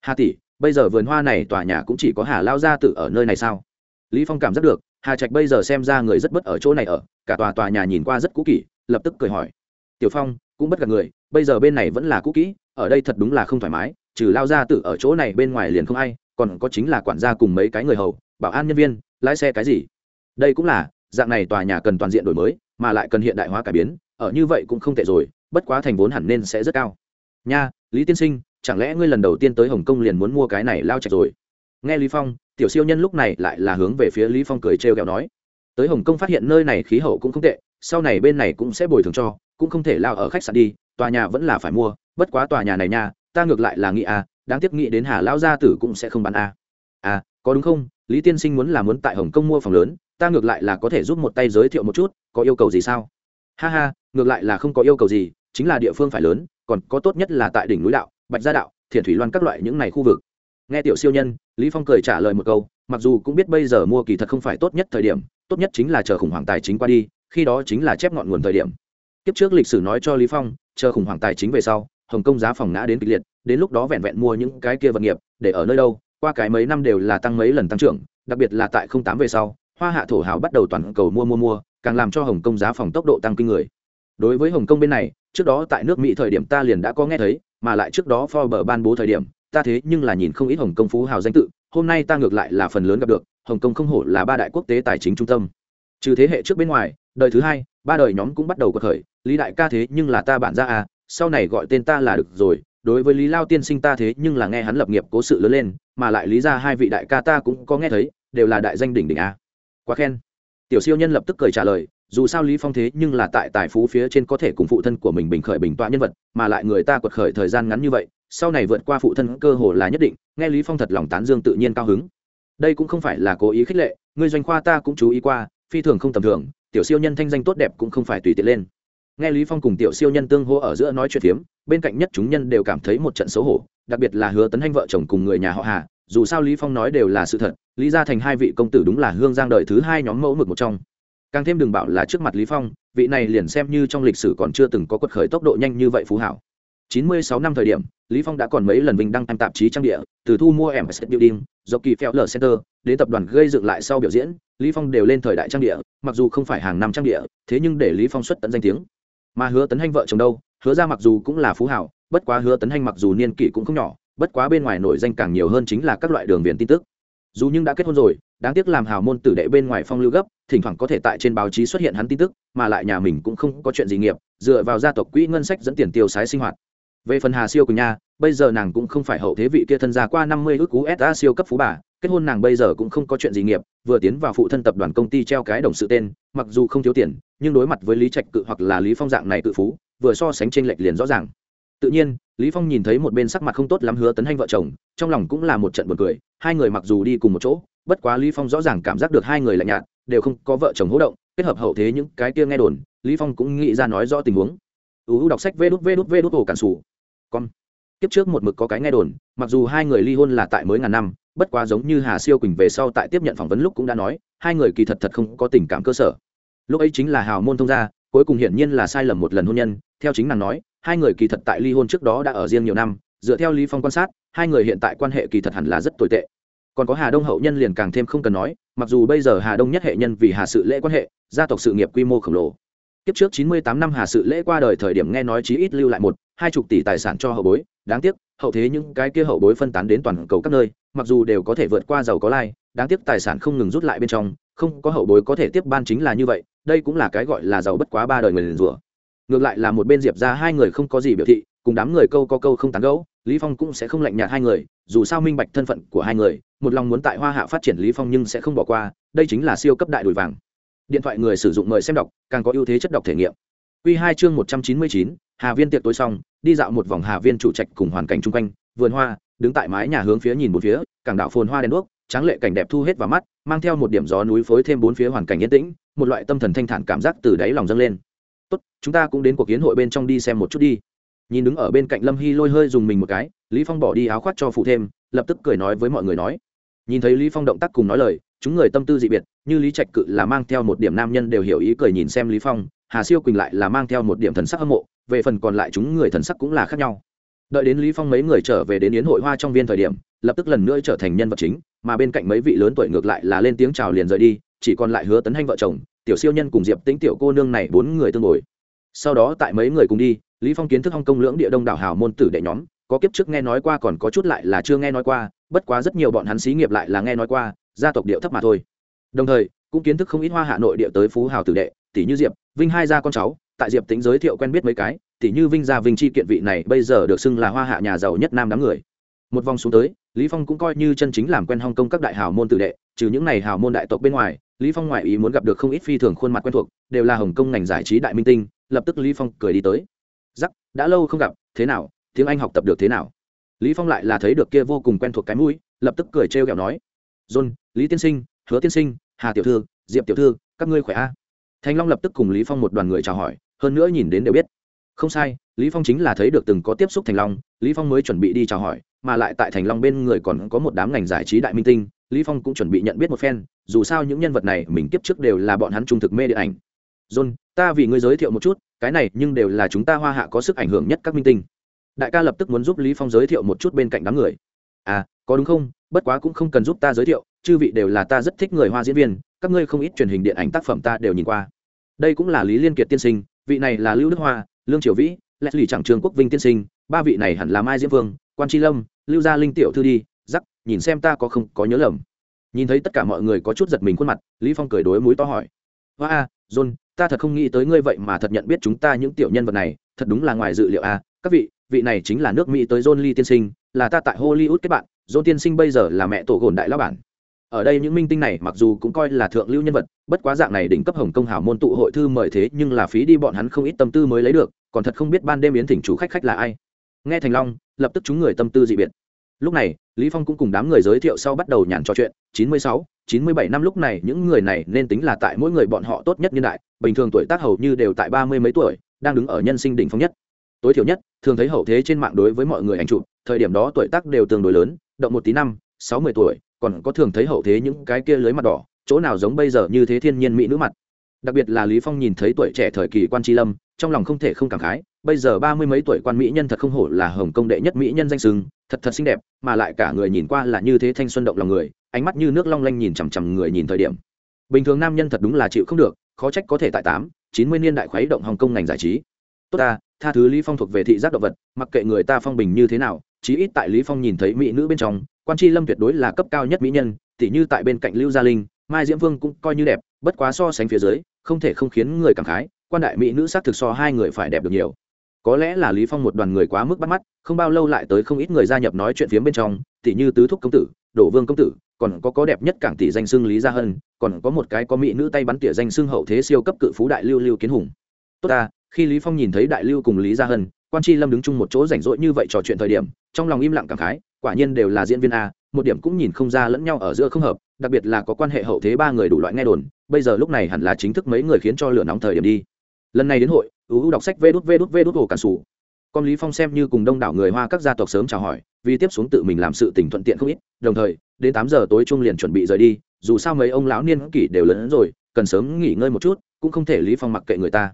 Hà tỷ, bây giờ vườn hoa này tòa nhà cũng chỉ có hà lao gia tự ở nơi này sao? Lý phong cảm giác được, hà trạch bây giờ xem ra người rất bất ở chỗ này ở, cả tòa tòa nhà nhìn qua rất cũ kỹ, lập tức cười hỏi. Tiểu phong, cũng bất gặp người, bây giờ bên này vẫn là cũ kỹ, ở đây thật đúng là không thoải mái, trừ lao gia tử ở chỗ này bên ngoài liền không ai, còn có chính là quản gia cùng mấy cái người hầu, bảo an nhân viên, lái xe cái gì? Đây cũng là, dạng này tòa nhà cần toàn diện đổi mới mà lại cần hiện đại hóa cải biến, ở như vậy cũng không tệ rồi, bất quá thành vốn hẳn nên sẽ rất cao. Nha, lý tiên sinh, chẳng lẽ ngươi lần đầu tiên tới hồng kông liền muốn mua cái này lao chạch rồi? Nghe lý phong, tiểu siêu nhân lúc này lại là hướng về phía lý phong cười trêu ghẹo nói. Tới hồng kông phát hiện nơi này khí hậu cũng không tệ, sau này bên này cũng sẽ bồi thường cho, cũng không thể lao ở khách sạn đi, tòa nhà vẫn là phải mua, bất quá tòa nhà này nha, ta ngược lại là nghĩ à đáng tiếc nghĩ đến hà lao gia tử cũng sẽ không bán à. à có đúng không? Lý tiên sinh muốn là muốn tại hồng kông mua phòng lớn ta ngược lại là có thể giúp một tay giới thiệu một chút, có yêu cầu gì sao? Ha ha, ngược lại là không có yêu cầu gì, chính là địa phương phải lớn, còn có tốt nhất là tại đỉnh núi đạo, bạch gia đạo thiền thủy loan các loại những này khu vực. Nghe tiểu siêu nhân, lý phong cười trả lời một câu, mặc dù cũng biết bây giờ mua kỳ thật không phải tốt nhất thời điểm, tốt nhất chính là chờ khủng hoảng tài chính qua đi, khi đó chính là chép ngọn nguồn thời điểm. Kiếp trước lịch sử nói cho lý phong, chờ khủng hoảng tài chính về sau, hồng kông giá phòng ngã đến kịch liệt, đến lúc đó vẹn vẹn mua những cái kia vật nghiệp, để ở nơi đâu, qua cái mấy năm đều là tăng mấy lần tăng trưởng, đặc biệt là tại không tám về sau hoa hạ thổ hào bắt đầu toàn cầu mua mua mua, càng làm cho hồng kông giá phòng tốc độ tăng kinh người. Đối với hồng kông bên này, trước đó tại nước mỹ thời điểm ta liền đã có nghe thấy, mà lại trước đó Forbes ban bố thời điểm, ta thế nhưng là nhìn không ít hồng kông phú hào danh tự, hôm nay ta ngược lại là phần lớn gặp được, hồng kông không hổ là ba đại quốc tế tài chính trung tâm. Trừ thế hệ trước bên ngoài, đời thứ hai, ba đời nhóm cũng bắt đầu có khởi, lý đại ca thế nhưng là ta bản ra à sau này gọi tên ta là được rồi, đối với lý lao tiên sinh ta thế nhưng là nghe hắn lập nghiệp cố sự lớn lên, mà lại lý ra hai vị đại ca ta cũng có nghe thấy, đều là đại danh đỉnh đỉnh a quá khen. Tiểu siêu nhân lập tức cười trả lời, dù sao lý phong thế nhưng là tại tài phú phía trên có thể cùng phụ thân của mình bình khởi bình tọa nhân vật, mà lại người ta quật khởi thời gian ngắn như vậy, sau này vượt qua phụ thân cơ hồ là nhất định, nghe lý phong thật lòng tán dương tự nhiên cao hứng. Đây cũng không phải là cố ý khích lệ, người doanh khoa ta cũng chú ý qua, phi thường không tầm thường, tiểu siêu nhân thanh danh tốt đẹp cũng không phải tùy tiện lên. Nghe lý phong cùng tiểu siêu nhân tương hô ở giữa nói chuyện phiếm, bên cạnh nhất chúng nhân đều cảm thấy một trận xấu hổ, đặc biệt là hứa tấn hanh vợ chồng cùng người nhà họ hà dù sao lý phong nói đều là sự thật, lý gia thành hai vị công tử đúng là hương giang đời thứ hai nhóm mẫu mực một trong. Càng thêm đừng bảo là trước mặt lý phong, vị này liền xem như trong lịch sử còn chưa từng có quật khởi tốc độ nhanh như vậy phú hảo. 96 năm thời điểm, lý phong đã còn mấy lần vinh đăng tạp chí trang địa, từ thu mua em building, do kỳ phèo lở center, đến tập đoàn gây dựng lại sau biểu diễn, lý phong đều lên thời đại trang địa, mặc dù không phải hàng năm trang địa, thế nhưng để lý phong xuất tận danh tiếng. Mà hứa tấn Hành vợ chồng đâu? Hứa ra mặc dù cũng là phú hảo, bất quá hứa tấn Hành mặc dù niên kỷ cũng không nhỏ bất quá bên ngoài nổi danh càng nhiều hơn chính là các loại đường viền tin tức. Dù nhưng đã kết hôn rồi, đáng tiếc làm hào môn tử đệ bên ngoài phong lưu gấp, thỉnh thoảng có thể tại trên báo chí xuất hiện hắn tin tức, mà lại nhà mình cũng không có chuyện gì nghiệp, dựa vào gia tộc quỹ ngân sách dẫn tiền tiêu sái sinh hoạt. Về phần hà siêu của nha, bây giờ nàng cũng không phải hậu thế vị kia thân gia qua năm mươi ước cú sa siêu cấp phú bà, kết hôn nàng bây giờ cũng không có chuyện gì nghiệp, vừa tiến vào phụ thân tập đoàn công ty treo cái đồng sự tên, mặc dù không thiếu tiền, nhưng đối mặt với lý trạch cự hoặc là lý phong dạng này cự phú, vừa so sánh tranh lệch liền rõ ràng tự nhiên, lý phong nhìn thấy một bên sắc mặt không tốt lắm hứa tấn hành vợ chồng, trong lòng cũng là một trận buồn cười, hai người mặc dù đi cùng một chỗ, bất quá lý phong rõ ràng cảm giác được hai người lạnh nhạt, đều không có vợ chồng hỗ động, kết hợp hậu thế những cái kia nghe đồn, lý phong cũng nghĩ ra nói rõ tình huống. Uu đọc sách vê đút vê đút vê đút ổ cản sủ. Con. Kiếp trước một mực có cái nghe đồn, mặc dù hai người ly hôn là tại mới ngàn năm, bất quá giống như hà siêu quỳnh về sau tại tiếp nhận phỏng vấn lúc cũng đã nói, hai người kỳ thật thật không có tình cảm cơ sở. Lúc ấy chính là hào môn thông gia, cuối cùng hiển nhiên là sai lầm một lần hôn nhân, theo chính nàng nói hai người kỳ thật tại ly hôn trước đó đã ở riêng nhiều năm, dựa theo lý phong quan sát, hai người hiện tại quan hệ kỳ thật hẳn là rất tồi tệ. Còn có hà đông hậu nhân liền càng thêm không cần nói, mặc dù bây giờ hà đông nhất hệ nhân vì hà sự lễ quan hệ, gia tộc sự nghiệp quy mô khổng lồ. Kiếp trước chín mươi tám năm hà sự lễ qua đời thời điểm nghe nói chí ít lưu lại một, hai chục tỷ tài sản cho hậu bối, đáng tiếc, hậu thế những cái kia hậu bối phân tán đến toàn cầu các nơi, mặc dù đều có thể vượt qua giàu có lai, đáng tiếc tài sản không ngừng rút lại bên trong, không có hậu bối có thể tiếp ban chính là như vậy, đây cũng là cái gọi là giàu bất quá ba đời người liền rủa ngược lại là một bên diệp ra hai người không có gì biểu thị cùng đám người câu có câu không tán gẫu lý phong cũng sẽ không lạnh nhạt hai người dù sao minh bạch thân phận của hai người một lòng muốn tại hoa hạ phát triển lý phong nhưng sẽ không bỏ qua đây chính là siêu cấp đại đùi vàng điện thoại người sử dụng mời xem đọc càng có ưu thế chất đọc thể nghiệm Quy 2 chương 199, Hà Viên tiệc tối xong, đi dạo một vòng Hà Viên chủ trạch cùng hoàn cảnh chung quanh, vườn hoa, đứng tại mái nhà hướng phía nhìn bốn phía, cảng đảo phồn hoa đèn đuốc, tráng lệ cảnh đẹp thu hết vào mắt, mang theo một điểm gió núi phối thêm bốn phía hoàn cảnh yên tĩnh, một loại tâm thần thanh thản cảm giác từ đáy lòng dâng lên. Tốt, chúng ta cũng đến cuộc kiến hội bên trong đi xem một chút đi. Nhìn đứng ở bên cạnh Lâm Hy lôi hơi dùng mình một cái, Lý Phong bỏ đi áo khoác cho phụ thêm, lập tức cười nói với mọi người nói. Nhìn thấy Lý Phong động tác cùng nói lời, chúng người tâm tư dị biệt, như Lý Trạch Cự là mang theo một điểm nam nhân đều hiểu ý cười nhìn xem Lý Phong, Hà Siêu Quỳnh lại là mang theo một điểm thần sắc hâm mộ, về phần còn lại chúng người thần sắc cũng là khác nhau đợi đến lý phong mấy người trở về đến yến hội hoa trong viên thời điểm lập tức lần nữa trở thành nhân vật chính mà bên cạnh mấy vị lớn tuổi ngược lại là lên tiếng chào liền rời đi chỉ còn lại hứa tấn Hành vợ chồng tiểu siêu nhân cùng diệp tĩnh tiểu cô nương này bốn người tương ngồi. Sau đó tại mấy người cùng đi, lý phong kiến thức hong công lưỡng địa đông đảo hào môn tử đệ nhóm, có kiếp trước nghe nói qua còn có chút lại là chưa nghe nói qua, bất quá rất nhiều bọn hắn xí nghiệp lại là nghe nói qua, gia tộc điệu thấp mà thôi. Đồng thời, cũng kiến thức không ít hoa hạ nội địa tới phú hào tử đệ, tỷ như diệp, vinh hai gia con cháu, tại diệp tính giới thiệu quen biết mấy cái, tỷ như vinh gia vinh chi kiện vị này bây giờ được xưng là hoa hạ nhà giàu nhất nam đám người. Một vòng xuống tới, lý phong cũng coi như chân chính làm quen hong công các đại hào môn tử đệ, trừ những này hào môn đại tộc bên ngoài lý phong ngoại ý muốn gặp được không ít phi thường khuôn mặt quen thuộc, đều là hồng kông ngành giải trí đại minh tinh, lập tức lý phong cười đi tới. Giắc đã lâu không gặp, thế nào, tiếng anh học tập được thế nào? Lý phong lại là thấy được kia vô cùng quen thuộc cái mũi, lập tức cười trêu ghẹo nói. John, lý tiên sinh, hứa tiên sinh, hà tiểu thư, diệp tiểu thư, các ngươi khỏe a? À? thanh long lập tức cùng lý phong một đoàn người chào hỏi, hơn nữa nhìn đến đều biết. Không sai, lý phong chính là thấy được từng có tiếp xúc thành long, lý phong mới chuẩn bị đi chào hỏi, mà lại tại thành long bên người còn có một đám ngành giải trí đại minh tinh lý phong cũng chuẩn bị nhận biết một phen, dù sao những nhân vật này mình kiếp trước đều là bọn hắn trung thực mê điện ảnh. John, ta vì ngươi giới thiệu một chút, cái này nhưng đều là chúng ta hoa hạ có sức ảnh hưởng nhất các minh tinh. Đại ca lập tức muốn giúp lý phong giới thiệu một chút bên cạnh đám người. À có đúng không? Bất quá cũng không cần giúp ta giới thiệu, chư vị đều là ta rất thích người hoa diễn viên, các ngươi không ít truyền hình điện ảnh tác phẩm ta đều nhìn qua. Đây cũng là lý liên kiệt tiên sinh, vị này là lưu đức hoa, lương triều vĩ, leslie chẳng trường quốc vinh tiên sinh, ba vị này hẳn là mai diễm vương, quan tri lâm, lưu gia linh tiểu thư đi nhìn xem ta có không có nhớ lầm. Nhìn thấy tất cả mọi người có chút giật mình khuôn mặt, lý phong cười đối mũi to hỏi. Hoa a, john, ta thật không nghĩ tới ngươi vậy mà thật nhận biết chúng ta những tiểu nhân vật này, thật đúng là ngoài dự liệu a. Các vị vị này chính là nước mỹ tới john lee tiên sinh, là ta tại hollywood kết bạn, john tiên sinh bây giờ là mẹ tổ gồn đại lão bản. Ở đây những minh tinh này mặc dù cũng coi là thượng lưu nhân vật, bất quá dạng này đỉnh cấp hồng công hảo môn tụ hội thư mời thế nhưng là phí đi bọn hắn không ít tâm tư mới lấy được, còn thật không biết ban đêm yến thỉnh chủ khách khách là ai. Nghe thành long, lập tức chúng người tâm tư dị biệt lúc này lý phong cũng cùng đám người giới thiệu sau bắt đầu nhàn trò chuyện 96, 97 năm lúc này những người này nên tính là tại mỗi người bọn họ tốt nhất niên đại bình thường tuổi tác hầu như đều tại ba mươi mấy tuổi đang đứng ở nhân sinh đỉnh phong nhất. Tối thiểu nhất thường thấy hậu thế trên mạng đối với mọi người ảnh chụp thời điểm đó tuổi tác đều tương đối lớn động một tí năm sáu mươi tuổi còn có thường thấy hậu thế những cái kia lưới mặt đỏ chỗ nào giống bây giờ như thế thiên nhiên mỹ nữ mặt. Đặc biệt là lý phong nhìn thấy tuổi trẻ thời kỳ quan tri lâm trong lòng không thể không cảm khái bây giờ ba mươi mấy tuổi quan mỹ nhân thật không hổ là hồng công đệ nhất mỹ nhân danh sưng, thật thật xinh đẹp mà lại cả người nhìn qua là như thế thanh xuân động lòng người ánh mắt như nước long lanh nhìn chằm chằm người nhìn thời điểm. Bình thường nam nhân thật đúng là chịu không được khó trách có thể tại tám chín mươi niên đại khuấy động hồng công ngành giải trí. Tốt ta tha thứ lý phong thuộc về thị giác động vật mặc kệ người ta phong bình như thế nào chí ít tại lý phong nhìn thấy mỹ nữ bên trong quan tri lâm tuyệt đối là cấp cao nhất mỹ nhân tỉ như tại bên cạnh lưu gia linh mai diễm vương cũng coi như đẹp bất quá so sánh phía dưới không thể không khiến người cảm khái quan đại mỹ nữ sắc thực so hai người phải đẹp được nhiều. Có lẽ là lý phong một đoàn người quá mức bắt mắt, không bao lâu lại tới không ít người gia nhập nói chuyện phía bên trong, tỉ như tứ thúc công tử, đổ vương công tử, còn có có đẹp nhất cảng tỷ danh xưng lý gia hân, còn có một cái có mỹ nữ tay bắn tỉa danh xưng hậu thế siêu cấp cự phú đại lưu lưu kiến hùng. Tốt ta, khi lý phong nhìn thấy đại lưu cùng lý gia hân, quan tri lâm đứng chung một chỗ rảnh rỗi như vậy trò chuyện thời điểm, trong lòng im lặng cảm khái, quả nhiên đều là diễn viên a, một điểm cũng nhìn không ra lẫn nhau ở giữa không hợp, đặc biệt là có quan hệ hậu thế ba người đủ loại nghe đồn, bây giờ lúc này hẳn là chính thức mấy người khiến cho lửa nóng thời điểm đi lần này đến hội, ưu đọc sách vê đút vê đút vê đút hồ cản sủ. Con lý phong xem như cùng đông đảo người hoa các gia tộc sớm chào hỏi, vì tiếp xuống tự mình làm sự tình thuận tiện không ít, đồng thời, đến tám giờ tối trung liền chuẩn bị rời đi, dù sao mấy ông lão niên kỷ đều lớn rồi, cần sớm nghỉ ngơi một chút, cũng không thể lý phong mặc kệ người ta.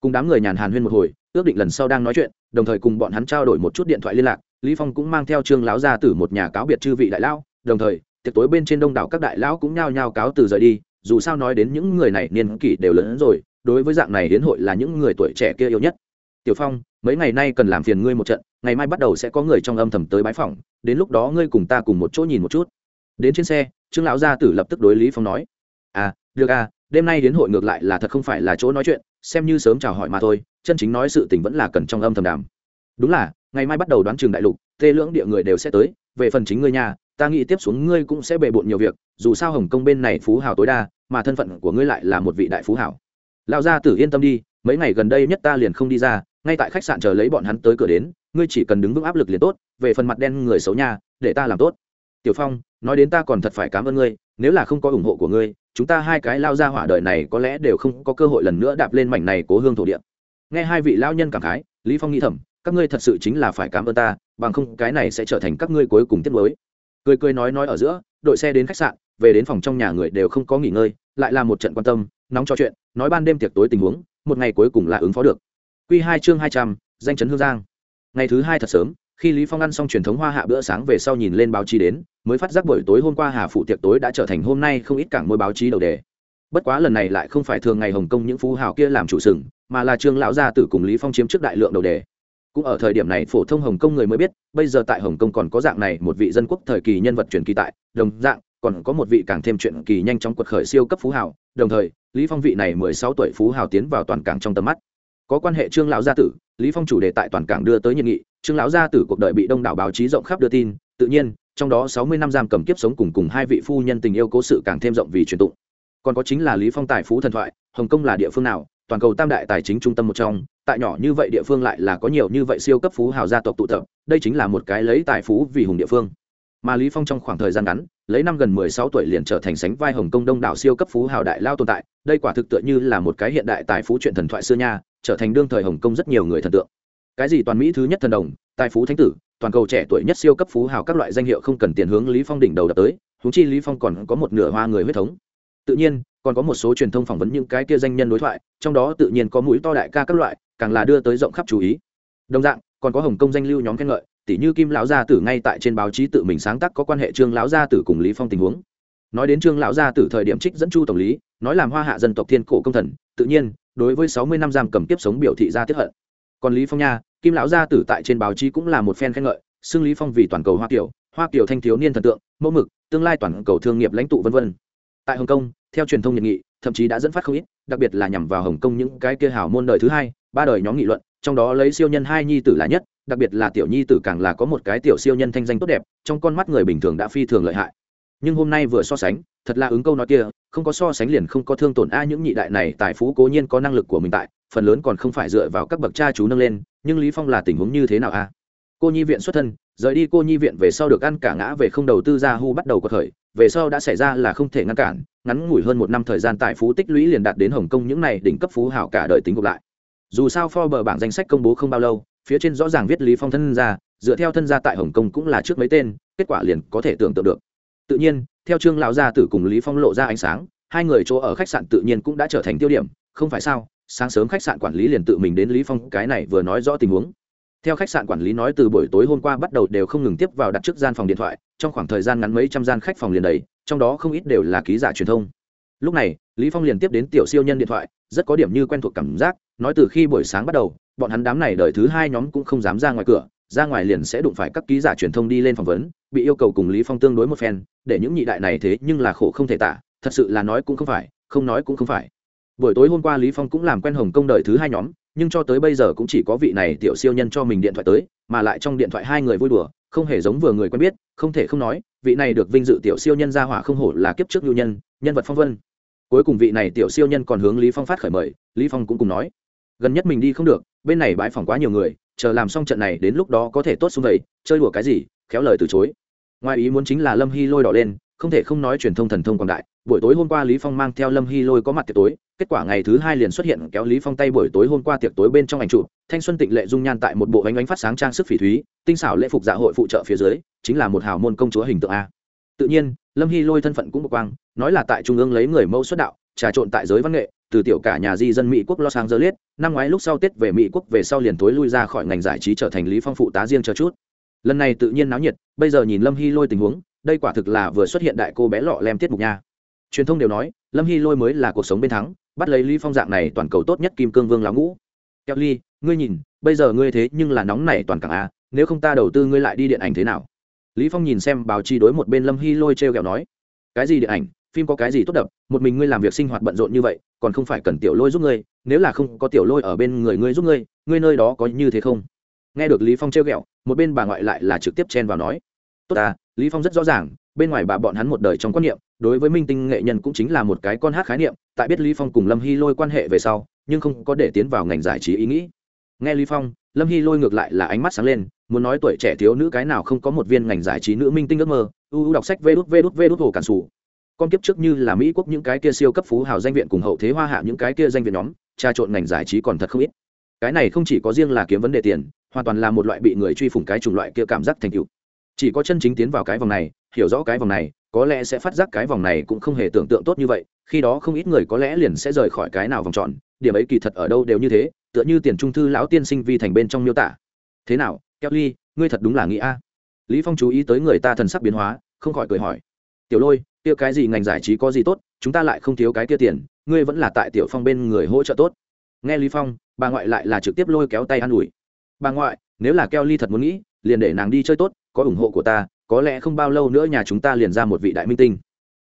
Cùng đám người nhàn hàn huyên một hồi, ước định lần sau đang nói chuyện, đồng thời cùng bọn hắn trao đổi một chút điện thoại liên lạc, lý phong cũng mang theo trương lão gia tử một nhà cáo biệt chư vị đại lão, đồng thời, tiệc tối bên trên đông đảo các đại lão cũng nhao nhao cáo từ rời đi, dù sao nói đến những người này niên kỷ đều lớn rồi đối với dạng này đến hội là những người tuổi trẻ kia yêu nhất. Tiểu phong, mấy ngày nay cần làm phiền ngươi một trận, ngày mai bắt đầu sẽ có người trong âm thầm tới bái phòng đến lúc đó ngươi cùng ta cùng một chỗ nhìn một chút. Đến trên xe, trương lão gia tử lập tức đối lý phong nói à được à đêm nay đến hội ngược lại là thật không phải là chỗ nói chuyện, xem như sớm chào hỏi mà thôi, chân chính nói sự tình vẫn là cần trong âm thầm đàm. Đúng là, ngày mai bắt đầu đoán trường đại lục, tê lưỡng địa người đều sẽ tới, về phần chính ngươi nhà ta nghĩ tiếp xuống ngươi cũng sẽ bề bộn nhiều việc, dù sao hồng kông bên này phú hào tối đa, mà thân phận của ngươi lại là một vị đại phú hào lão gia tử yên tâm đi, mấy ngày gần đây nhất ta liền không đi ra, ngay tại khách sạn chờ lấy bọn hắn tới cửa đến, ngươi chỉ cần đứng vững áp lực liền tốt, về phần mặt đen người xấu nha, để ta làm tốt. Tiểu phong, nói đến ta còn thật phải cảm ơn ngươi, nếu là không có ủng hộ của ngươi, chúng ta hai cái lao ra hỏa đời này có lẽ đều không có cơ hội lần nữa đạp lên mảnh này cố hương thổ địa. Nghe hai vị lao nhân cảm khái, lý phong nghĩ thầm, các ngươi thật sự chính là phải cảm ơn ta, bằng không cái này sẽ trở thành các ngươi cuối cùng tiết mới. Cười cười nói nói ở giữa, đội xe đến khách sạn, về đến phòng trong nhà người đều không có nghỉ ngơi lại là một trận quan tâm, nóng trò chuyện, nói ban đêm tiệc tối tình huống, một ngày cuối cùng là ứng phó được. Quy hai chương hai trăm, danh chấn hương giang. Ngày thứ hai thật sớm, khi lý phong ăn xong truyền thống hoa hạ bữa sáng về sau nhìn lên báo chí đến, mới phát giác buổi tối hôm qua hà phụ tiệc tối đã trở thành hôm nay không ít cảng môi báo chí đầu đề. Bất quá lần này lại không phải thường ngày hồng kông những phú hào kia làm chủ sừng, mà là trương lão gia tử cùng lý phong chiếm trước đại lượng đầu đề. Cũng ở thời điểm này phổ thông hồng kông người mới biết, bây giờ tại hồng kông còn có dạng này một vị dân quốc thời kỳ nhân vật truyền kỳ tại, đồng dạng còn có một vị càng thêm chuyện kỳ nhanh chóng quật khởi siêu cấp phú hào, đồng thời, lý phong vị này mười sáu tuổi phú hào tiến vào toàn cảng trong tầm mắt. Có quan hệ trương lão gia tử, lý phong chủ đề tại toàn cảng đưa tới nhiệt nghị, trương lão gia tử cuộc đời bị đông đảo báo chí rộng khắp đưa tin, tự nhiên, trong đó sáu mươi năm giam cầm kiếp sống cùng cùng hai vị phu nhân tình yêu cố sự càng thêm rộng vì truyền tụng. Còn có chính là lý phong tài phú thần thoại, hồng kông là địa phương nào, toàn cầu tam đại tài chính trung tâm một trong, tại nhỏ như vậy địa phương lại là có nhiều như vậy siêu cấp phú hào gia tộc tụ tập, đây chính là một cái lấy tài phú vì hùng địa phương mà lý phong trong khoảng thời gian ngắn, lấy năm gần 16 tuổi liền trở thành sánh vai hồng kông đông đảo siêu cấp phú hào đại lao tồn tại, đây quả thực tựa như là một cái hiện đại tài phú chuyện thần thoại xưa nha, trở thành đương thời hồng kông rất nhiều người thần tượng. Cái gì toàn mỹ thứ nhất thần đồng, tài phú thánh tử, toàn cầu trẻ tuổi nhất siêu cấp phú hào các loại danh hiệu không cần tiền hướng lý phong đỉnh đầu đập tới, huống chi lý phong còn có một nửa hoa người huyết thống. Tự nhiên, còn có một số truyền thông phỏng vấn những cái kia danh nhân đối thoại, trong đó tự nhiên có mũi to đại ca các loại, càng là đưa tới rộng khắp chú ý. Đồng dạng, còn có hồng kông danh lưu nhóm khen ngợi tỷ như kim lão gia tử ngay tại trên báo chí tự mình sáng tác có quan hệ trương lão gia tử cùng lý phong tình huống. Nói đến trương lão gia tử thời điểm trích dẫn chu tổng lý, nói làm hoa hạ dân tộc thiên cổ công thần, tự nhiên, đối với sáu mươi năm giam cầm tiếp sống biểu thị ra tiếp hận. Còn lý phong nha, kim lão gia tử tại trên báo chí cũng là một phen khen ngợi, xưng lý phong vì toàn cầu hoa kiều hoa kiều thanh thiếu niên thần tượng, mẫu mực, tương lai toàn cầu thương nghiệp lãnh tụ vân vân. Tại hồng kông, theo truyền thông nhật nghị, thậm chí đã dẫn phát không ít, đặc biệt là nhằm vào hồng kông những cái kia hảo môn đời thứ hai, ba đời nhóm nghị luận, trong đó lấy siêu nhân hai nhi tử là nhất đặc biệt là tiểu nhi tử càng là có một cái tiểu siêu nhân thanh danh tốt đẹp, trong con mắt người bình thường đã phi thường lợi hại. Nhưng hôm nay vừa so sánh, thật là ứng câu nói kia, không có so sánh liền không có thương tổn a những nhị đại này, tài phú cố nhiên có năng lực của mình tại, phần lớn còn không phải dựa vào các bậc cha chú nâng lên, nhưng lý phong là tình huống như thế nào a? Cô nhi viện xuất thân, rời đi cô nhi viện về sau được ăn cả ngã về không đầu tư ra hu bắt đầu có thời về sau đã xảy ra là không thể ngăn cản, ngắn ngủi hơn một năm thời gian tài phú tích lũy liền đạt đến hồng kông những này đỉnh cấp phú hảo cả đời tính gộp lại. Dù sao Forbes bảng danh sách công bố không bao lâu phía trên rõ ràng viết lý phong thân gia, dựa theo thân gia tại hồng kông cũng là trước mấy tên, kết quả liền có thể tưởng tượng được. Tự nhiên, theo trương lão gia tử cùng lý phong lộ ra ánh sáng, hai người chỗ ở khách sạn tự nhiên cũng đã trở thành tiêu điểm, không phải sao? Sáng sớm khách sạn quản lý liền tự mình đến lý phong, cái này vừa nói rõ tình huống. Theo khách sạn quản lý nói từ buổi tối hôm qua bắt đầu đều không ngừng tiếp vào đặt trước gian phòng điện thoại, trong khoảng thời gian ngắn mấy trăm gian khách phòng liền đầy, trong đó không ít đều là ký giả truyền thông. Lúc này, lý phong liền tiếp đến tiểu siêu nhân điện thoại rất có điểm như quen thuộc cảm giác, nói từ khi buổi sáng bắt đầu, bọn hắn đám này đợi thứ hai nhóm cũng không dám ra ngoài cửa, ra ngoài liền sẽ đụng phải các ký giả truyền thông đi lên phỏng vấn, bị yêu cầu cùng lý phong tương đối một phen, để những nhị đại này thế nhưng là khổ không thể tả, thật sự là nói cũng không phải, không nói cũng không phải. Buổi tối hôm qua lý phong cũng làm quen hồng công đợi thứ hai nhóm, nhưng cho tới bây giờ cũng chỉ có vị này tiểu siêu nhân cho mình điện thoại tới, mà lại trong điện thoại hai người vui đùa, không hề giống vừa người quen biết, không thể không nói, vị này được vinh dự tiểu siêu nhân ra hỏa không hổ là kiếp trước nhu nhân nhân vật phong vân cuối cùng vị này tiểu siêu nhân còn hướng lý phong phát khởi mời, lý phong cũng cùng nói, gần nhất mình đi không được, bên này bãi phòng quá nhiều người, chờ làm xong trận này đến lúc đó có thể tốt xuống vậy, chơi đùa cái gì, khéo lời từ chối. Ngoài ý muốn chính là lâm hy lôi đỏ lên, không thể không nói truyền thông thần thông quảng đại, buổi tối hôm qua lý phong mang theo lâm hy lôi có mặt tiệc tối, kết quả ngày thứ hai liền xuất hiện kéo lý phong tay buổi tối hôm qua tiệc tối bên trong ảnh chụp, thanh xuân tịnh lệ dung nhan tại một bộ ánh ánh phát sáng trang sức phỉ thúy, tinh xảo lễ phục dạ hội phụ trợ phía dưới, chính là một hào môn công chúa hình tượng a tự nhiên, lâm hy lôi thân phận cũng bộc quang, nói là tại trung ương lấy người mẫu xuất đạo, trà trộn tại giới văn nghệ, từ tiểu cả nhà di dân mỹ quốc los angeles, năm ngoái lúc sau tết về mỹ quốc về sau liền tối lui ra khỏi ngành giải trí trở thành lý phong phụ tá riêng cho chút. Lần này tự nhiên náo nhiệt, bây giờ nhìn lâm hy lôi tình huống, đây quả thực là vừa xuất hiện đại cô bé lọ lem tiết mục nha. Truyền thông đều nói, lâm hy lôi mới là cuộc sống bên thắng, bắt lấy lý phong dạng này toàn cầu tốt nhất kim cương vương lão ngũ. Kelly ngươi nhìn, bây giờ ngươi thế nhưng là nóng này toàn cảng a, nếu không ta đầu tư ngươi lại đi điện ảnh thế nào? Lý phong nhìn xem báo chí đối một bên lâm hy lôi treo kẹo nói, cái gì điện ảnh? Phim có cái gì tốt đập? Một mình ngươi làm việc sinh hoạt bận rộn như vậy, còn không phải cần tiểu lôi giúp ngươi, nếu là không có tiểu lôi ở bên người ngươi giúp ngươi ngươi nơi đó có như thế không? Nghe được lý phong treo kẹo một bên bà ngoại lại là trực tiếp chen vào nói, tốt à lý phong rất rõ ràng, bên ngoài bà bọn hắn một đời trong quan niệm, đối với minh tinh nghệ nhân cũng chính là một cái con hát khái niệm, tại biết lý phong cùng lâm hy lôi quan hệ về sau, nhưng không có để tiến vào ngành giải trí ý nghĩ. Nghe lý phong lâm hy lôi ngược lại là ánh mắt sáng lên, muốn nói tuổi trẻ thiếu nữ cái nào không có một viên ngành giải trí nữ minh tinh ước mơ, u u đọc sách vê đút vê đút vê đút hồ cản sủ. Con kiếp trước như là mỹ quốc những cái kia siêu cấp phú hào danh viện cùng hậu thế hoa hạ những cái kia danh viện nhóm, trà trộn ngành giải trí còn thật không ít. Cái này không chỉ có riêng là kiếm vấn đề tiền, hoàn toàn là một loại bị người truy phủng cái chủng loại kia cảm giác thành tựu. Chỉ có chân chính tiến vào cái vòng này, hiểu rõ cái vòng này, có lẽ sẽ phát giác cái vòng này cũng không hề tưởng tượng tốt như vậy, khi đó không ít người có lẽ liền sẽ rời khỏi cái nào vòng tròn, điểm ấy kỳ thật ở đâu đều như thế tựa như tiền trung thư lão tiên sinh vi thành bên trong miêu tả. Thế nào kelly ngươi thật đúng là nghĩ a? Lý phong chú ý tới người ta thần sắc biến hóa, không khỏi cười hỏi. Tiểu lôi, kia cái gì ngành giải trí có gì tốt, chúng ta lại không thiếu cái kia tiền, ngươi vẫn là tại tiểu phong bên người hỗ trợ tốt. Nghe lý phong, bà ngoại lại là trực tiếp lôi kéo tay an ủi. Bà ngoại, nếu là kelly thật muốn nghĩ, liền để nàng đi chơi tốt, có ủng hộ của ta, có lẽ không bao lâu nữa nhà chúng ta liền ra một vị đại minh tinh.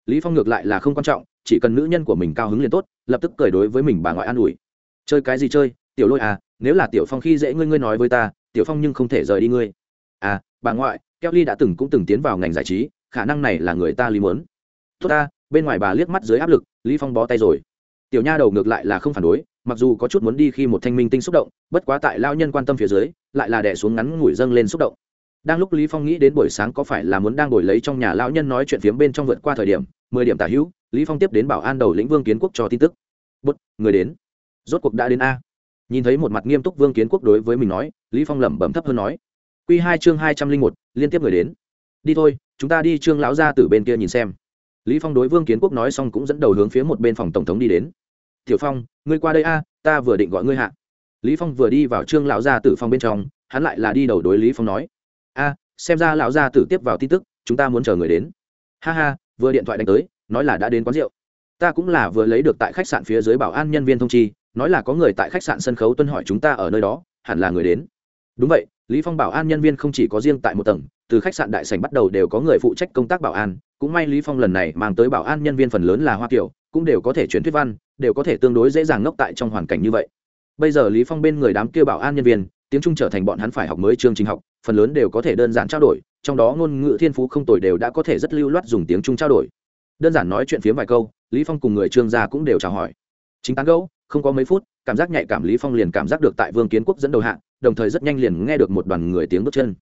Lý phong ngược lại là không quan trọng, chỉ cần nữ nhân của mình cao hứng liền tốt, lập tức cười đối với mình bà ngoại an ủi. Chơi cái gì chơi tiểu lôi à nếu là tiểu phong khi dễ ngươi ngươi nói với ta, tiểu phong nhưng không thể rời đi ngươi. À bà ngoại, kelly đã từng cũng từng tiến vào ngành giải trí, khả năng này là người ta lý muốn. Tốt ta, bên ngoài bà liếc mắt dưới áp lực, lý phong bó tay rồi. Tiểu nha đầu ngược lại là không phản đối, mặc dù có chút muốn đi khi một thanh minh tinh xúc động, bất quá tại lao nhân quan tâm phía dưới, lại là đè xuống ngắn ngủi dâng lên xúc động. Đang lúc lý phong nghĩ đến buổi sáng có phải là muốn đang ngồi lấy trong nhà lão nhân nói chuyện phiếm bên trong vượt qua thời điểm, mười điểm tả hữu, lý phong tiếp đến bảo an đầu lĩnh vương kiến quốc cho tin tức. Bút người đến. Rốt cuộc đã đến a nhìn thấy một mặt nghiêm túc vương kiến quốc đối với mình nói, lý phong lẩm bẩm thấp hơn nói. Quy hai chương hai trăm linh một, liên tiếp người đến. Đi thôi, chúng ta đi trương lão gia từ bên kia nhìn xem. Lý phong đối vương kiến quốc nói xong cũng dẫn đầu hướng phía một bên phòng tổng thống đi đến. Tiểu phong, ngươi qua đây a, ta vừa định gọi ngươi hạ. Lý phong vừa đi vào trương lão gia tử phòng bên trong, hắn lại là đi đầu đối lý phong nói. A, xem ra lão gia tử tiếp vào tin tức, chúng ta muốn chờ người đến. Ha ha, vừa điện thoại đánh tới, nói là đã đến quán rượu. Ta cũng là vừa lấy được tại khách sạn phía dưới bảo an nhân viên thông chi nói là có người tại khách sạn sân khấu tuân hỏi chúng ta ở nơi đó, hẳn là người đến. Đúng vậy, lý phong bảo an nhân viên không chỉ có riêng tại một tầng, từ khách sạn đại sảnh bắt đầu đều có người phụ trách công tác bảo an. Cũng may lý phong lần này mang tới bảo an nhân viên phần lớn là hoa kiều cũng đều có thể chuyển thuyết văn, đều có thể tương đối dễ dàng ngốc tại trong hoàn cảnh như vậy. Bây giờ lý phong bên người đám kia bảo an nhân viên, tiếng trung trở thành bọn hắn phải học mới chương trình học, phần lớn đều có thể đơn giản trao đổi, trong đó ngôn ngữ thiên phú không tồi đều đã có thể rất lưu loát dùng tiếng trung trao đổi. Đơn giản nói chuyện phía vài câu, lý phong cùng người trương gia cũng đều chào hỏi. Chính tán gẫu không có mấy phút, cảm giác nhạy cảm lý phong liền cảm giác được tại vương kiến quốc dẫn đầu hạ, đồng thời rất nhanh liền nghe được một đoàn người tiếng bước chân.